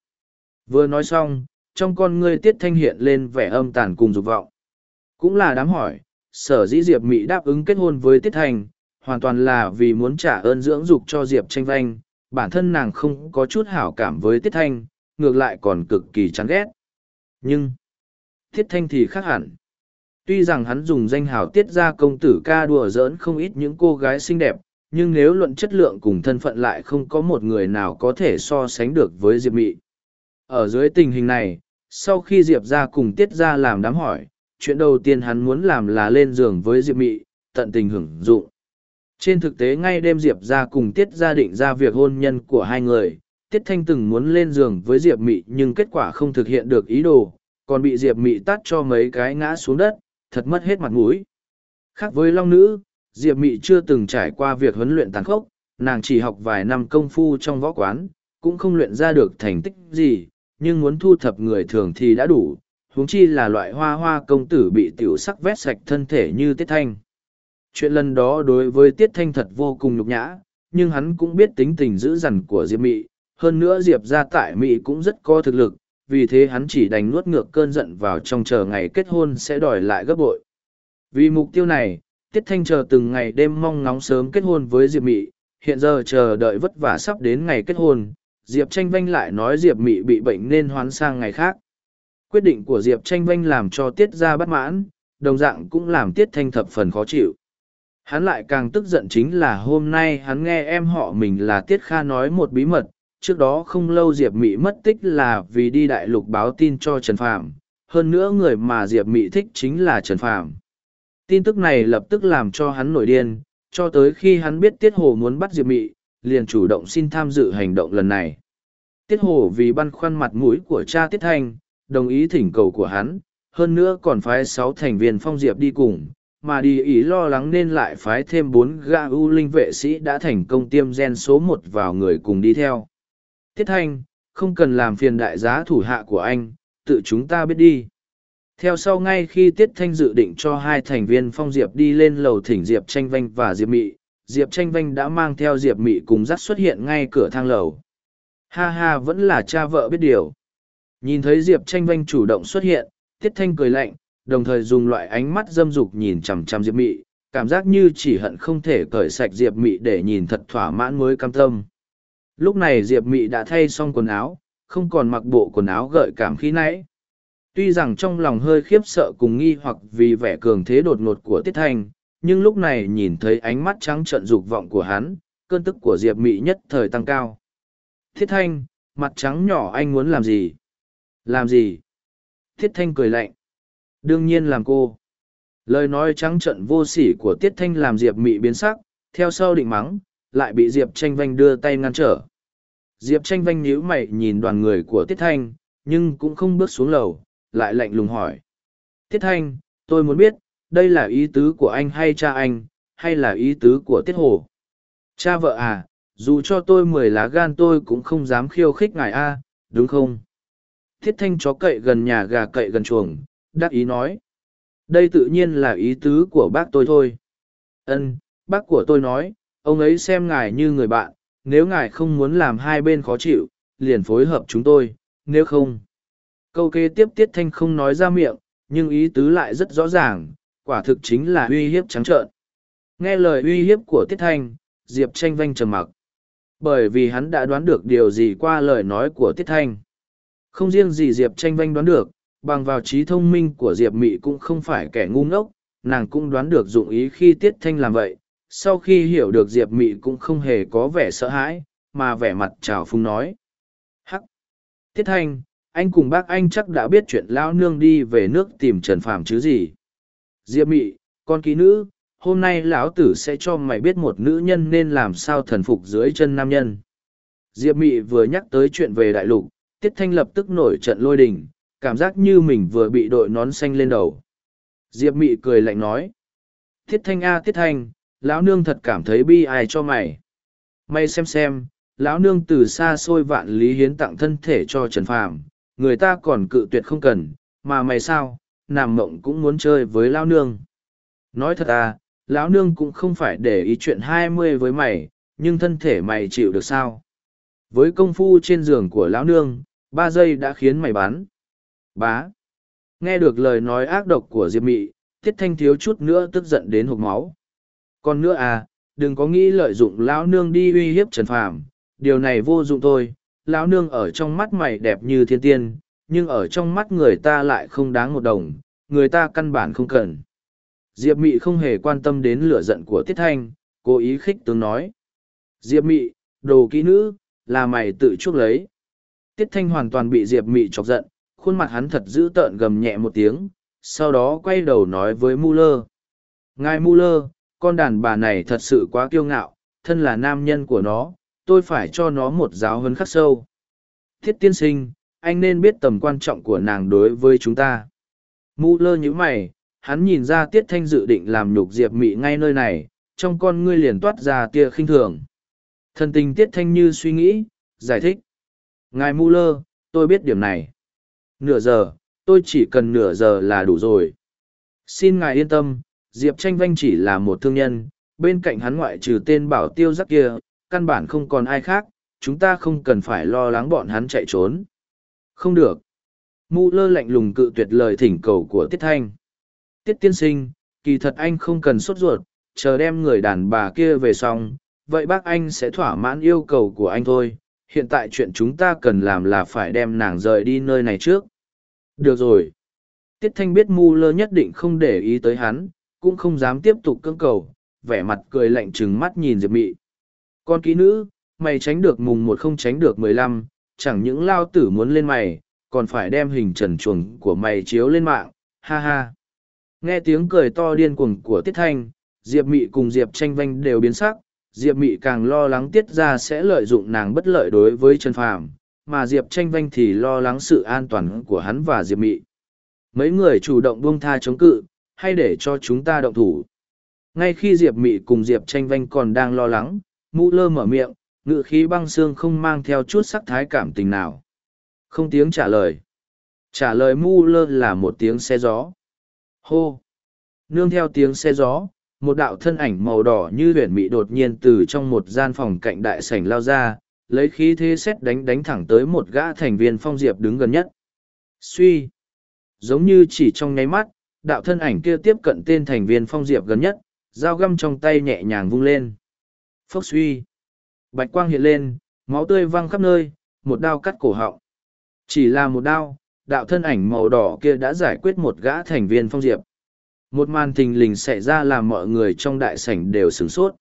Vừa nói xong, trong con ngươi Tiết Thanh hiện lên vẻ âm tàn cùng dục vọng. Cũng là đám hỏi, sở dĩ Diệp Mỹ đáp ứng kết hôn với Tiết Thanh, hoàn toàn là vì muốn trả ơn dưỡng dục cho Diệp tranh vanh, bản thân nàng không có chút hảo cảm với Tiết Thanh, ngược lại còn cực kỳ chán ghét. Nhưng, Tiết Thanh thì khác hẳn. Tuy rằng hắn dùng danh hào tiết ra công tử ca đùa giỡn không ít những cô gái xinh đẹp, nhưng nếu luận chất lượng cùng thân phận lại không có một người nào có thể so sánh được với Diệp Mị. Ở dưới tình hình này, sau khi Diệp ra cùng tiết ra làm đám hỏi, chuyện đầu tiên hắn muốn làm là lên giường với Diệp Mị, tận tình hưởng dụng. Trên thực tế ngay đêm Diệp ra cùng Tiết gia định ra việc hôn nhân của hai người, Tiết Thanh từng muốn lên giường với Diệp Mị nhưng kết quả không thực hiện được ý đồ, còn bị Diệp Mị tắt cho mấy cái ngã xuống đất, thật mất hết mặt mũi. Khác với Long Nữ, Diệp Mị chưa từng trải qua việc huấn luyện tàn khốc, nàng chỉ học vài năm công phu trong võ quán, cũng không luyện ra được thành tích gì, nhưng muốn thu thập người thường thì đã đủ, huống chi là loại hoa hoa công tử bị tiểu sắc vét sạch thân thể như Tiết Thanh. Chuyện lần đó đối với Tiết Thanh thật vô cùng nhục nhã, nhưng hắn cũng biết tính tình dữ dằn của Diệp Mị, hơn nữa Diệp ra tại Mị cũng rất có thực lực, vì thế hắn chỉ đành nuốt ngược cơn giận vào trong chờ ngày kết hôn sẽ đòi lại gấp bội. Vì mục tiêu này, Tiết Thanh chờ từng ngày đêm mong ngóng sớm kết hôn với Diệp Mị, hiện giờ chờ đợi vất vả sắp đến ngày kết hôn, Diệp Tranh Vanh lại nói Diệp Mị bị bệnh nên hoán sang ngày khác. Quyết định của Diệp Tranh Vanh làm cho Tiết ra bất mãn, đồng dạng cũng làm Tiết Thanh thập phần khó chịu. Hắn lại càng tức giận chính là hôm nay hắn nghe em họ mình là Tiết Kha nói một bí mật, trước đó không lâu Diệp Mị mất tích là vì đi đại lục báo tin cho Trần Phạm, hơn nữa người mà Diệp Mị thích chính là Trần Phạm. Tin tức này lập tức làm cho hắn nổi điên, cho tới khi hắn biết Tiết Hồ muốn bắt Diệp Mị, liền chủ động xin tham dự hành động lần này. Tiết Hồ vì băn khoăn mặt mũi của cha Tiết Thanh, đồng ý thỉnh cầu của hắn, hơn nữa còn phái sáu thành viên phong Diệp đi cùng, mà đi ý lo lắng nên lại phái thêm bốn gã ưu linh vệ sĩ đã thành công tiêm gen số một vào người cùng đi theo. Tiết Thanh, không cần làm phiền đại giá thủ hạ của anh, tự chúng ta biết đi. Theo sau ngay khi Tiết Thanh dự định cho hai thành viên phong Diệp đi lên lầu thỉnh Diệp Tranh Vanh và Diệp Mị, Diệp Tranh Vanh đã mang theo Diệp Mị cùng dắt xuất hiện ngay cửa thang lầu. Ha ha vẫn là cha vợ biết điều. Nhìn thấy Diệp Tranh Vanh chủ động xuất hiện, Tiết Thanh cười lạnh, đồng thời dùng loại ánh mắt dâm dục nhìn chằm chằm Diệp Mị, cảm giác như chỉ hận không thể cởi sạch Diệp Mị để nhìn thật thỏa mãn mới cam tâm. Lúc này Diệp Mị đã thay xong quần áo, không còn mặc bộ quần áo gợi cảm khí nãy. Tuy rằng trong lòng hơi khiếp sợ cùng nghi hoặc vì vẻ cường thế đột ngột của Tiết Thanh, nhưng lúc này nhìn thấy ánh mắt trắng trợn dục vọng của hắn, cơn tức của Diệp Mị nhất thời tăng cao. Thiết Thanh, mặt trắng nhỏ anh muốn làm gì? Làm gì? Thiết Thanh cười lạnh. Đương nhiên làm cô. Lời nói trắng trận vô sỉ của Tiết Thanh làm Diệp Mị biến sắc, theo sau định mắng, lại bị Diệp Tranh Vanh đưa tay ngăn trở. Diệp Tranh Vanh nhíu mày nhìn đoàn người của Tiết Thanh, nhưng cũng không bước xuống lầu, lại lạnh lùng hỏi. Tiết Thanh, tôi muốn biết, đây là ý tứ của anh hay cha anh, hay là ý tứ của Tiết Hồ? Cha vợ à, dù cho tôi mười lá gan tôi cũng không dám khiêu khích ngài a, đúng không? Thiết Thanh chó cậy gần nhà gà cậy gần chuồng, đắc ý nói. Đây tự nhiên là ý tứ của bác tôi thôi. Ân, bác của tôi nói, ông ấy xem ngài như người bạn, nếu ngài không muốn làm hai bên khó chịu, liền phối hợp chúng tôi, nếu không. Câu kế tiếp Tiết Thanh không nói ra miệng, nhưng ý tứ lại rất rõ ràng, quả thực chính là uy hiếp trắng trợn. Nghe lời uy hiếp của Tiết Thanh, Diệp tranh vanh trầm mặc. Bởi vì hắn đã đoán được điều gì qua lời nói của Tiết Thanh. Không riêng gì Diệp tranh vanh đoán được, bằng vào trí thông minh của diệp mị cũng không phải kẻ ngu ngốc, nàng cũng đoán được dụng ý khi tiết thanh làm vậy. Sau khi hiểu được diệp mị cũng không hề có vẻ sợ hãi, mà vẻ mặt trào phung nói. Hắc! Tiết thanh, anh cùng bác anh chắc đã biết chuyện lão nương đi về nước tìm trần phàm chứ gì? Diệp mị, con ký nữ, hôm nay lão tử sẽ cho mày biết một nữ nhân nên làm sao thần phục dưới chân nam nhân. Diệp mị vừa nhắc tới chuyện về đại lục, tiết thanh lập tức nổi trận lôi đình cảm giác như mình vừa bị đội nón xanh lên đầu. Diệp Mị cười lạnh nói. Tiết Thanh a Tiết Thanh, lão nương thật cảm thấy bi ai cho mày. Mày xem xem, lão nương từ xa xôi vạn lý hiến tặng thân thể cho Trần Phàm, người ta còn cự tuyệt không cần, mà mày sao, nằm mộng cũng muốn chơi với lão nương. Nói thật à, lão nương cũng không phải để ý chuyện hai mươi với mày, nhưng thân thể mày chịu được sao? Với công phu trên giường của lão nương, ba giây đã khiến mày bắn. Bá. Nghe được lời nói ác độc của Diệp Mị, Tiết Thanh thiếu chút nữa tức giận đến hộp máu. Còn nữa à, đừng có nghĩ lợi dụng lão nương đi uy hiếp Trần Phàm, điều này vô dụng thôi. Lão nương ở trong mắt mày đẹp như thiên tiên, nhưng ở trong mắt người ta lại không đáng một đồng, người ta căn bản không cần. Diệp Mị không hề quan tâm đến lửa giận của Tiết Thanh, cố ý khích tướng nói. Diệp Mị, đồ kỹ nữ, là mày tự chuốc lấy. Tiết Thanh hoàn toàn bị Diệp Mị chọc giận, khuôn mặt hắn thật dữ tợn gầm nhẹ một tiếng, sau đó quay đầu nói với Muller. Ngài Muller, con đàn bà này thật sự quá kiêu ngạo, thân là nam nhân của nó, tôi phải cho nó một giáo huấn khắc sâu. Thiết tiên sinh, anh nên biết tầm quan trọng của nàng đối với chúng ta. Muller như mày, hắn nhìn ra Tiết Thanh dự định làm nhục Diệp Mị ngay nơi này, trong con ngươi liền toát ra tia khinh thường. Thần tình Tiết Thanh như suy nghĩ, giải thích. Ngài Muller, tôi biết điểm này. Nửa giờ, tôi chỉ cần nửa giờ là đủ rồi. Xin ngài yên tâm, Diệp Tranh Vanh chỉ là một thương nhân, bên cạnh hắn ngoại trừ tên bảo tiêu giác kia, căn bản không còn ai khác, chúng ta không cần phải lo lắng bọn hắn chạy trốn. Không được. Mu lơ lạnh lùng cự tuyệt lời thỉnh cầu của Tiết Thanh. Tiết tiên sinh, kỳ thật anh không cần sốt ruột, chờ đem người đàn bà kia về xong, vậy bác anh sẽ thỏa mãn yêu cầu của anh thôi, hiện tại chuyện chúng ta cần làm là phải đem nàng rời đi nơi này trước. Được rồi. Tiết Thanh biết Mu lơ nhất định không để ý tới hắn, cũng không dám tiếp tục cưỡng cầu, vẻ mặt cười lạnh trừng mắt nhìn Diệp Mị. Con kỹ nữ, mày tránh được mùng một không tránh được mười lăm, chẳng những lao tử muốn lên mày, còn phải đem hình trần chuồng của mày chiếu lên mạng, ha ha. Nghe tiếng cười to điên cuồng của Tiết Thanh, Diệp Mị cùng Diệp Tranh Vanh đều biến sắc, Diệp Mị càng lo lắng Tiết ra sẽ lợi dụng nàng bất lợi đối với Trần Phàm, mà Diệp Tranh Vanh thì lo lắng sự an toàn của hắn và Diệp Mị. Mấy người chủ động buông tha chống cự, hay để cho chúng ta động thủ. Ngay khi Diệp Mị cùng Diệp Tranh Vanh còn đang lo lắng, Mũ Lơ mở miệng, ngự khí băng xương không mang theo chút sắc thái cảm tình nào. Không tiếng trả lời. Trả lời Mu Lơ là một tiếng xe gió. Hô! Nương theo tiếng xe gió, một đạo thân ảnh màu đỏ như huyền mị đột nhiên từ trong một gian phòng cạnh đại sảnh lao ra, lấy khí thế xét đánh đánh thẳng tới một gã thành viên phong diệp đứng gần nhất. Suy! Giống như chỉ trong nháy mắt, đạo thân ảnh kia tiếp cận tên thành viên phong diệp gần nhất, dao găm trong tay nhẹ nhàng vung lên. Phốc suy! Bạch quang hiện lên, máu tươi văng khắp nơi, một đao cắt cổ họng. Chỉ là một đao, đạo thân ảnh màu đỏ kia đã giải quyết một gã thành viên phong diệp. Một màn thình lình xảy ra làm mọi người trong đại sảnh đều sửng sốt.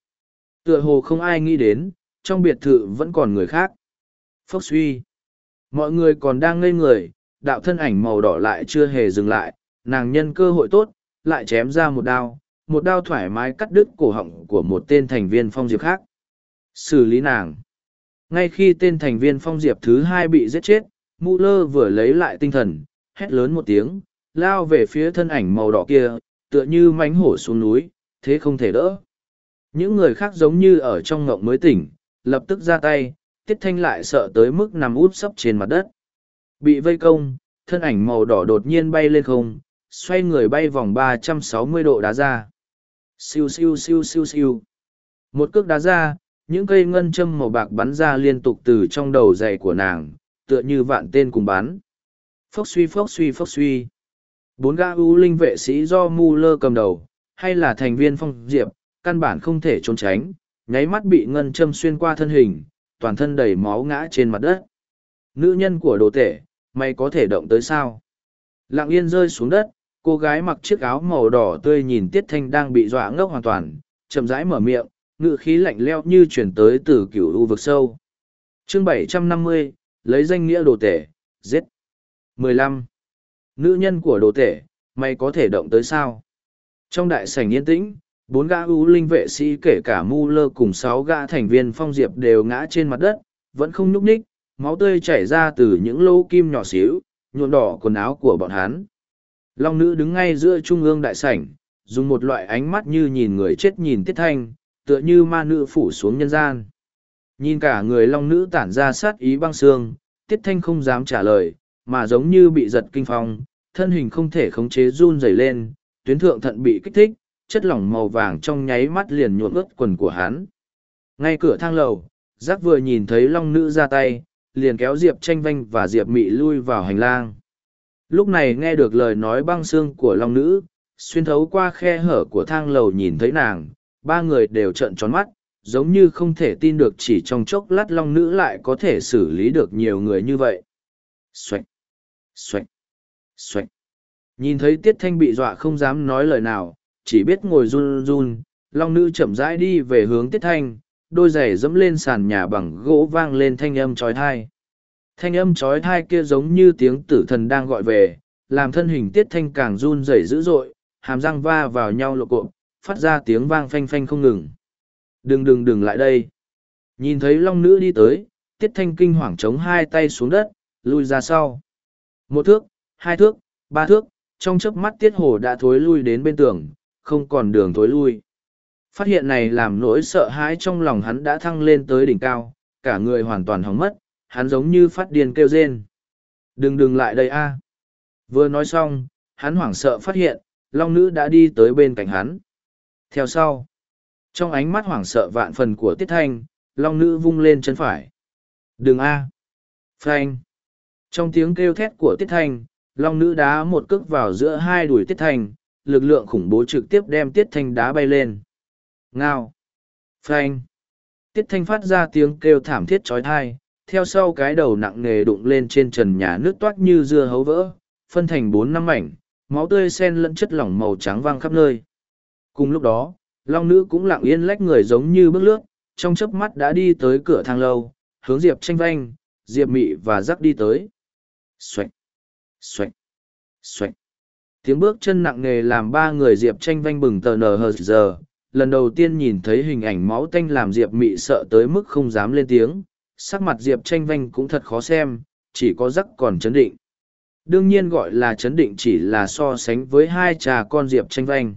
Tựa hồ không ai nghĩ đến, trong biệt thự vẫn còn người khác. Phốc suy. Mọi người còn đang ngây người, đạo thân ảnh màu đỏ lại chưa hề dừng lại, nàng nhân cơ hội tốt, lại chém ra một đao, một đao thoải mái cắt đứt cổ họng của một tên thành viên phong diệp khác. Xử lý nàng. Ngay khi tên thành viên phong diệp thứ hai bị giết chết, Mũ lơ vừa lấy lại tinh thần, hét lớn một tiếng, lao về phía thân ảnh màu đỏ kia, tựa như mánh hổ xuống núi, thế không thể đỡ. Những người khác giống như ở trong ngộng mới tỉnh, lập tức ra tay, tiết thanh lại sợ tới mức nằm út sấp trên mặt đất. Bị vây công, thân ảnh màu đỏ đột nhiên bay lên không, xoay người bay vòng 360 độ đá ra. Siêu siêu siêu siêu siêu. Một cước đá ra, những cây ngân châm màu bạc bắn ra liên tục từ trong đầu dày của nàng, tựa như vạn tên cùng bắn. Phốc suy phốc suy phốc suy. Bốn gã ưu linh vệ sĩ do Mu Lơ cầm đầu, hay là thành viên phong diệp, căn bản không thể trốn tránh, nháy mắt bị ngân châm xuyên qua thân hình, toàn thân đầy máu ngã trên mặt đất. Nữ nhân của đồ tể, mày có thể động tới sao? Lặng yên rơi xuống đất, cô gái mặc chiếc áo màu đỏ tươi nhìn Tiết Thanh đang bị dọa ngốc hoàn toàn, chậm rãi mở miệng, ngự khí lạnh leo như chuyển tới từ cửu u vực sâu. chương 750, lấy danh nghĩa đồ tể, giết. 15. Nữ nhân của đồ tể, mày có thể động tới sao? Trong đại sảnh yên tĩnh, bốn gã ưu linh vệ sĩ kể cả mu lơ cùng sáu gã thành viên phong diệp đều ngã trên mặt đất vẫn không nhúc ních máu tươi chảy ra từ những lỗ kim nhỏ xíu nhuộm đỏ quần áo của bọn hắn. Long nữ đứng ngay giữa trung ương đại sảnh, dùng một loại ánh mắt như nhìn người chết nhìn tiết thanh, tựa như ma nữ phủ xuống nhân gian. Nhìn cả người long nữ tản ra sát ý băng xương, tiết thanh không dám trả lời, mà giống như bị giật kinh phong, thân hình không thể khống chế run rẩy lên, tuyến thượng thận bị kích thích, chất lỏng màu vàng trong nháy mắt liền nhuộm ướt quần của hắn. Ngay cửa thang lầu, giác vừa nhìn thấy long nữ ra tay, liền kéo Diệp tranh vanh và Diệp mị lui vào hành lang. Lúc này nghe được lời nói băng xương của long nữ, xuyên thấu qua khe hở của thang lầu nhìn thấy nàng, ba người đều trợn tròn mắt, giống như không thể tin được chỉ trong chốc lát long nữ lại có thể xử lý được nhiều người như vậy. Xoạch! Xoạch! Xoạch! Nhìn thấy Tiết Thanh bị dọa không dám nói lời nào, chỉ biết ngồi run run, long nữ chậm rãi đi về hướng Tiết Thanh, đôi giày dẫm lên sàn nhà bằng gỗ vang lên thanh âm trói thai. Thanh âm trói thai kia giống như tiếng tử thần đang gọi về, làm thân hình Tiết Thanh càng run rẩy dữ dội, hàm răng va vào nhau lộ cộm, phát ra tiếng vang phanh phanh không ngừng. Đừng đừng đừng lại đây. Nhìn thấy long nữ đi tới, Tiết Thanh kinh hoàng chống hai tay xuống đất, lui ra sau. Một thước, hai thước, ba thước, trong chớp mắt tiết hồ đã thối lui đến bên tường, không còn đường thối lui. Phát hiện này làm nỗi sợ hãi trong lòng hắn đã thăng lên tới đỉnh cao, cả người hoàn toàn hóng mất, hắn giống như phát điên kêu rên. Đừng đừng lại đây a! Vừa nói xong, hắn hoảng sợ phát hiện, long nữ đã đi tới bên cạnh hắn. Theo sau, trong ánh mắt hoảng sợ vạn phần của tiết thanh, long nữ vung lên chân phải. Đừng a! Phanh! Trong tiếng kêu thét của tiết thanh, long nữ đá một cước vào giữa hai đùi tiết thanh lực lượng khủng bố trực tiếp đem tiết thanh đá bay lên. Ngao. Phanh. Tiết thanh phát ra tiếng kêu thảm thiết trói thai theo sau cái đầu nặng nề đụng lên trên trần nhà nước toát như dưa hấu vỡ phân thành bốn năm mảnh máu tươi sen lẫn chất lỏng màu trắng văng khắp nơi. Cùng lúc đó long nữ cũng lặng yên lách người giống như bước lướt trong chớp mắt đã đi tới cửa thang lâu hướng diệp tranh vanh diệp mị và rắc đi tới. Xoạch, xoạch, xoạch. Tiếng bước chân nặng nề làm ba người Diệp tranh vanh bừng tờ nờ hờ giờ. Lần đầu tiên nhìn thấy hình ảnh máu tanh làm Diệp mị sợ tới mức không dám lên tiếng. Sắc mặt Diệp tranh vanh cũng thật khó xem, chỉ có rắc còn chấn định. Đương nhiên gọi là chấn định chỉ là so sánh với hai trà con Diệp tranh vanh.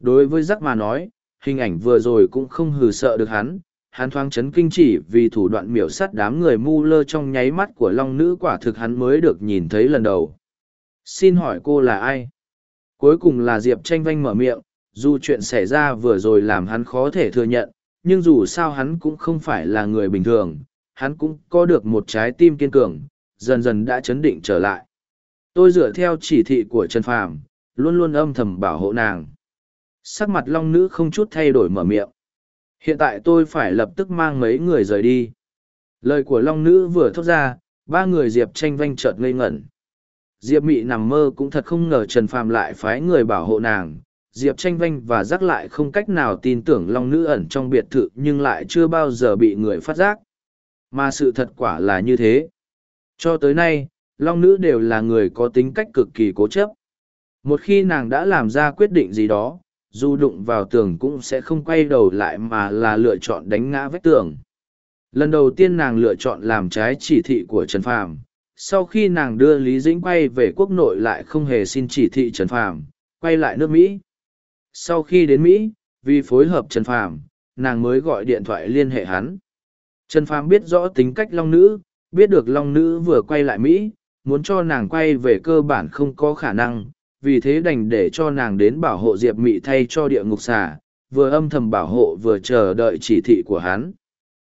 Đối với rắc mà nói, hình ảnh vừa rồi cũng không hừ sợ được hắn, hắn thoáng chấn kinh chỉ vì thủ đoạn miểu sát đám người mu lơ trong nháy mắt của long nữ quả thực hắn mới được nhìn thấy lần đầu. Xin hỏi cô là ai? Cuối cùng là diệp tranh vanh mở miệng, dù chuyện xảy ra vừa rồi làm hắn khó thể thừa nhận, nhưng dù sao hắn cũng không phải là người bình thường, hắn cũng có được một trái tim kiên cường, dần dần đã chấn định trở lại. Tôi dựa theo chỉ thị của trần phàm, luôn luôn âm thầm bảo hộ nàng. Sắc mặt long nữ không chút thay đổi mở miệng. Hiện tại tôi phải lập tức mang mấy người rời đi. Lời của Long Nữ vừa thốt ra, ba người Diệp tranh vanh chợt ngây ngẩn. Diệp Mị nằm mơ cũng thật không ngờ Trần Phàm lại phái người bảo hộ nàng. Diệp tranh vanh và giác lại không cách nào tin tưởng Long Nữ ẩn trong biệt thự nhưng lại chưa bao giờ bị người phát giác. Mà sự thật quả là như thế. Cho tới nay, Long Nữ đều là người có tính cách cực kỳ cố chấp. Một khi nàng đã làm ra quyết định gì đó, dù đụng vào tường cũng sẽ không quay đầu lại mà là lựa chọn đánh ngã vách tường. Lần đầu tiên nàng lựa chọn làm trái chỉ thị của Trần Phàm. Sau khi nàng đưa Lý Dĩnh quay về quốc nội lại không hề xin chỉ thị Trần Phàm, quay lại nước Mỹ. Sau khi đến Mỹ, vì phối hợp Trần Phàm, nàng mới gọi điện thoại liên hệ hắn. Trần Phàm biết rõ tính cách Long Nữ, biết được Long Nữ vừa quay lại Mỹ, muốn cho nàng quay về cơ bản không có khả năng, vì thế đành để cho nàng đến bảo hộ diệp mị thay cho địa ngục xà, vừa âm thầm bảo hộ vừa chờ đợi chỉ thị của hắn.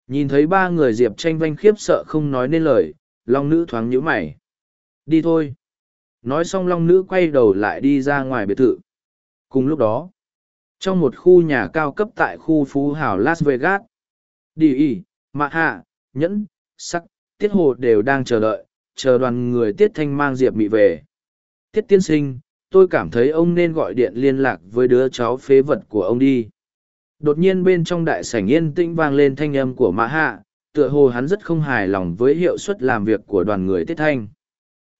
Nhìn thấy ba người diệp tranh vanh khiếp sợ không nói nên lời, long nữ thoáng nhíu mày. Đi thôi. Nói xong long nữ quay đầu lại đi ra ngoài biệt thự. Cùng lúc đó, trong một khu nhà cao cấp tại khu phú hào las vegas, đi y, mạ hạ, nhẫn, sắc, tiết hồ đều đang chờ đợi, chờ đoàn người tiết thanh mang diệp mị về. Tiết tiên sinh tôi cảm thấy ông nên gọi điện liên lạc với đứa cháu phế vật của ông đi. Đột nhiên bên trong đại sảnh yên tĩnh vang lên thanh âm của mã hạ, tựa hồ hắn rất không hài lòng với hiệu suất làm việc của đoàn người tiết thanh.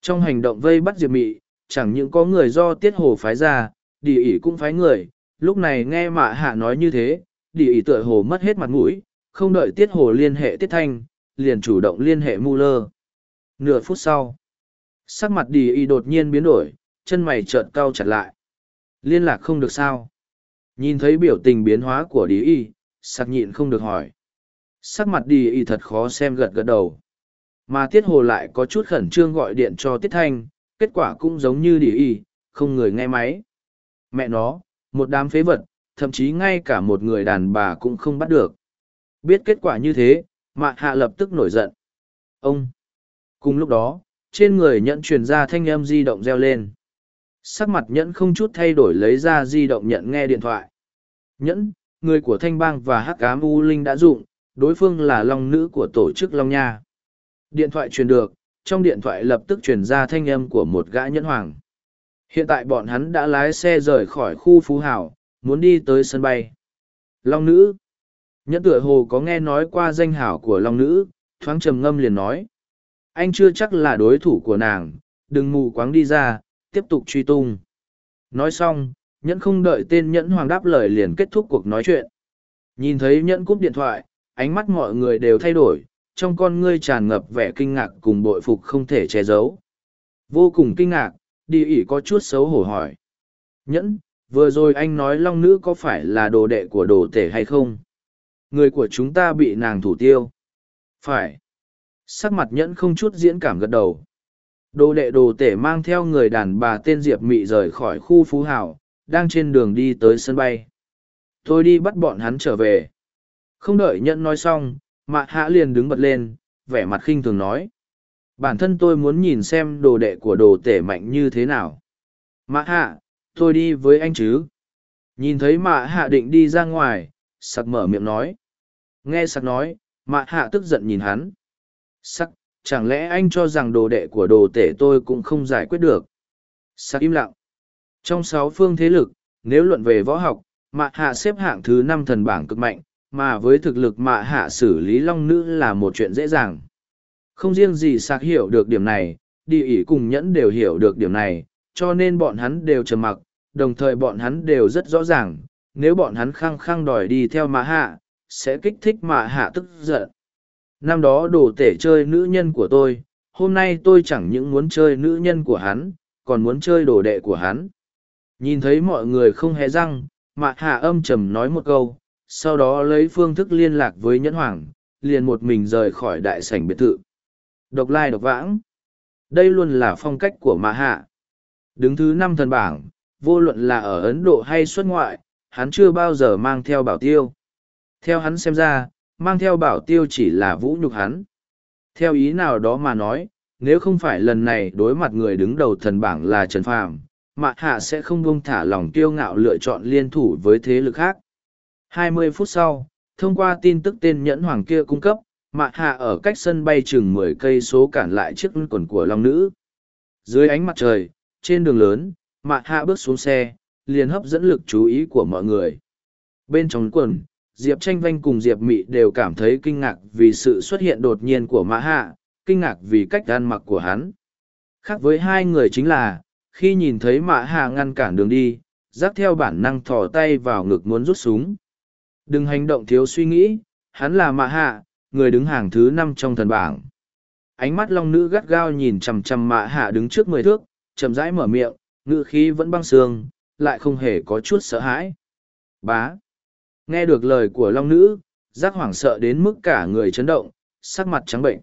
Trong hành động vây bắt diệp mị, chẳng những có người do tiết hồ phái ra địa ỉ cũng phái người. Lúc này nghe mạ hạ nói như thế địa ỉ tựa hồ mất hết mặt mũi, không đợi tiết hồ liên hệ tiết thanh, liền chủ động liên hệ mu lơ. Nửa phút sau, sắc mặt đi ỉ đột nhiên biến đổi chân mày trợn cau chặt lại. Liên lạc không được sao? Nhìn thấy biểu tình biến hóa của đi y sặc nhịn không được hỏi. Sắc mặt đi y thật khó xem gật gật đầu. Mà tiết hồ lại có chút khẩn trương gọi điện cho tiết thanh, kết quả cũng giống như đi y, không người nghe máy. Mẹ nó, một đám phế vật, thậm chí ngay cả một người đàn bà cũng không bắt được. Biết kết quả như thế, mạ hạ lập tức nổi giận. Ông. Cùng lúc đó, trên người nhận truyền ra thanh âm di động reo lên sắc mặt nhẫn không chút thay đổi lấy ra di động nhận nghe điện thoại. Nhẫn, người của thanh bang và hắc cám u linh đã dụng, đối phương là long nữ của tổ chức long nha. Điện thoại truyền được, trong điện thoại lập tức truyền ra thanh âm của một gã nhẫn hoàng. Hiện tại bọn hắn đã lái xe rời khỏi khu phú hảo muốn đi tới sân bay. Long nữ. Nhẫn tựa hồ có nghe nói qua danh hảo của long nữ, thoáng trầm ngâm liền nói. Anh chưa chắc là đối thủ của nàng, đừng mù quáng đi ra tiếp tục truy tung. Nói xong, nhẫn không đợi tên nhẫn hoàng đáp lời liền kết thúc cuộc nói chuyện. Nhìn thấy nhẫn cúp điện thoại, ánh mắt mọi người đều thay đổi, trong con ngươi tràn ngập vẻ kinh ngạc cùng bội phục không thể che giấu. Vô cùng kinh ngạc, đi ỉ có chút xấu hổ hỏi. Nhẫn, vừa rồi anh nói long nữ có phải là đồ đệ của đồ tể hay không? Người của chúng ta bị nàng thủ tiêu. Phải. Sắc mặt nhẫn không chút diễn cảm gật đầu đồ đệ đồ tể mang theo người đàn bà tên diệp mị rời khỏi khu phú hảo đang trên đường đi tới sân bay. Tôi đi bắt bọn hắn trở về. Không đợi nhận nói xong mạ hạ liền đứng bật lên, vẻ mặt khinh thường nói. Bản thân tôi muốn nhìn xem đồ đệ của đồ tể mạnh như thế nào. Mạ hạ, tôi đi với anh chứ? Nhìn thấy mạ hạ định đi ra ngoài, sặc mở miệng nói. Nghe sặc nói mạ hạ tức giận nhìn hắn. Sắc chẳng lẽ anh cho rằng đồ đệ của đồ tể tôi cũng không giải quyết được? Sạc im lặng. Trong sáu phương thế lực, nếu luận về võ học, mạ hạ xếp hạng thứ năm thần bảng cực mạnh, mà với thực lực mạ hạ xử lý long nữ là một chuyện dễ dàng. Không riêng gì sạc hiểu được điểm này, đi ỉ cùng nhẫn đều hiểu được điểm này, cho nên bọn hắn đều trầm mặc, đồng thời bọn hắn đều rất rõ ràng, nếu bọn hắn khăng khăng đòi đi theo mạ hạ, sẽ kích thích mạ hạ tức giận năm đó đồ tể chơi nữ nhân của tôi, hôm nay tôi chẳng những muốn chơi nữ nhân của hắn, còn muốn chơi đồ đệ của hắn. Nhìn thấy mọi người không hề răng, mạ hạ âm trầm nói một câu, sau đó lấy phương thức liên lạc với nhẫn hoàng, liền một mình rời khỏi đại sảnh biệt thự. Độc lai độc vãng. Đây luôn là phong cách của mạ hạ. Đứng thứ năm thần bảng, vô luận là ở ấn độ hay xuất ngoại, hắn chưa bao giờ mang theo bảo tiêu. Theo hắn xem ra mang theo bảo tiêu chỉ là vũ nhục hắn. Theo ý nào đó mà nói, nếu không phải lần này đối mặt người đứng đầu thần bảng là Trần Phàm, Mạ Hạ sẽ không buông thả lòng kiêu ngạo lựa chọn liên thủ với thế lực khác. 20 phút sau, thông qua tin tức tên nhẫn hoàng kia cung cấp, Mạ Hạ ở cách sân bay chừng 10 cây số cản lại chiếc quần của Long Nữ. Dưới ánh mặt trời, trên đường lớn, Mạ Hạ bước xuống xe, liền hấp dẫn lực chú ý của mọi người. Bên trong quần, diệp tranh vanh cùng diệp mị đều cảm thấy kinh ngạc vì sự xuất hiện đột nhiên của mã hạ kinh ngạc vì cách ăn mặc của hắn. Khác với hai người chính là khi nhìn thấy mã hạ ngăn cản đường đi giác theo bản năng thò tay vào ngực muốn rút súng. Đừng hành động thiếu suy nghĩ hắn là mã hạ người đứng hàng thứ năm trong thần bảng. Ánh mắt long nữ gắt gao nhìn chằm chằm mã hạ đứng trước mười thước chậm rãi mở miệng ngự khí vẫn băng sương, lại không hề có chút sợ hãi. Bá. Nghe được lời của Long Nữ, giác hoảng sợ đến mức cả người chấn động, sắc mặt trắng bệnh.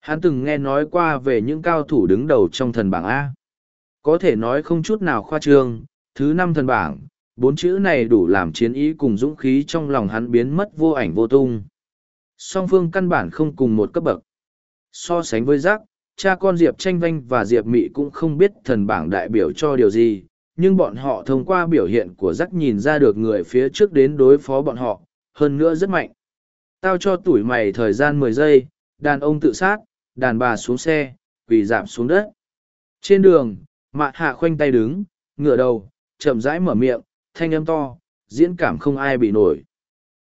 Hắn từng nghe nói qua về những cao thủ đứng đầu trong thần bảng A. Có thể nói không chút nào khoa trương, thứ năm thần bảng, bốn chữ này đủ làm chiến ý cùng dũng khí trong lòng hắn biến mất vô ảnh vô tung. Song phương căn bản không cùng một cấp bậc. So sánh với giác, cha con Diệp Tranh Vanh và Diệp Mị cũng không biết thần bảng đại biểu cho điều gì, nhưng bọn họ thông qua biểu hiện của rắc nhìn ra được người phía trước đến đối phó bọn họ, hơn nữa rất mạnh. Tao cho tuổi mày thời gian mười giây, đàn ông tự sát, đàn bà xuống xe, quỳ giảm xuống đất. Trên đường, mạ hạ khoanh tay đứng, ngửa đầu, chậm rãi mở miệng, thanh âm to, diễn cảm không ai bị nổi.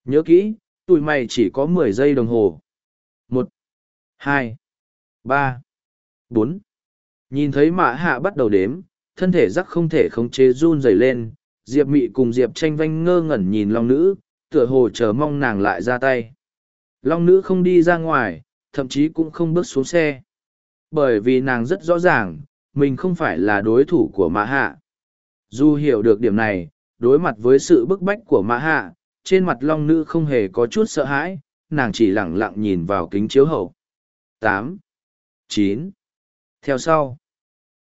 Nhớ kỹ, tuổi mày chỉ có mười giây đồng hồ. một hai ba bốn Nhìn thấy mạ hạ bắt đầu đếm, thân thể rắc không thể khống chế run rẩy lên, Diệp Mị cùng Diệp Tranh Vanh ngơ ngẩn nhìn Long Nữ, tựa hồ chờ mong nàng lại ra tay. Long Nữ không đi ra ngoài, thậm chí cũng không bước xuống xe. bởi vì nàng rất rõ ràng mình không phải là đối thủ của mã hạ dù hiểu được điểm này đối mặt với sự bức bách của mã hạ trên mặt long nữ không hề có chút sợ hãi nàng chỉ lẳng lặng nhìn vào kính chiếu hậu tám chín theo sau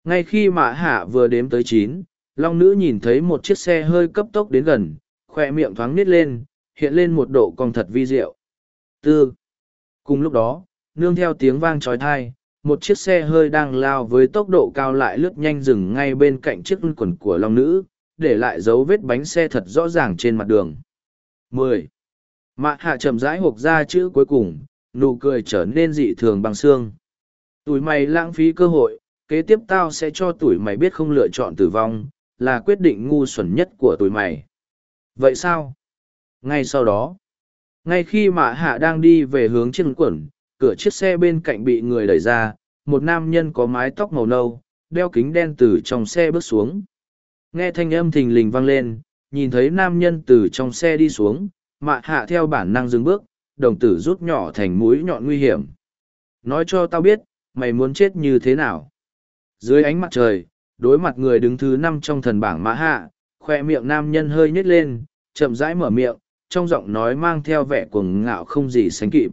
ngay khi mã hạ vừa đếm tới chín, long nữ nhìn thấy một chiếc xe hơi cấp tốc đến gần, khoe miệng thoáng nít lên, hiện lên một độ cong thật vi diệu. Tư. Cùng lúc đó, nương theo tiếng vang trói thai, một chiếc xe hơi đang lao với tốc độ cao lại lướt nhanh dừng ngay bên cạnh chiếc quần của long nữ, để lại dấu vết bánh xe thật rõ ràng trên mặt đường. Mười. Mạ hạ chậm rãi hộp ra chữ cuối cùng, nụ cười trở nên dị thường bằng xương. Tuổi mày lãng phí cơ hội kế tiếp tao sẽ cho tuổi mày biết không lựa chọn tử vong, là quyết định ngu xuẩn nhất của tuổi mày. Vậy sao? Ngay sau đó, ngay khi mạ hạ đang đi về hướng chiếc quẩn cửa chiếc xe bên cạnh bị người đẩy ra, một nam nhân có mái tóc màu nâu, đeo kính đen từ trong xe bước xuống. Nghe thanh âm thình lình vang lên, nhìn thấy nam nhân từ trong xe đi xuống mạ hạ theo bản năng dừng bước, đồng tử rút nhỏ thành mũi nhọn nguy hiểm. Nói cho tao biết, mày muốn chết như thế nào? Dưới ánh mặt trời, đối mặt người đứng thứ năm trong thần bảng mã hạ, khoe miệng nam nhân hơi nhếch lên, chậm rãi mở miệng, trong giọng nói mang theo vẻ cuồng ngạo không gì sánh kịp.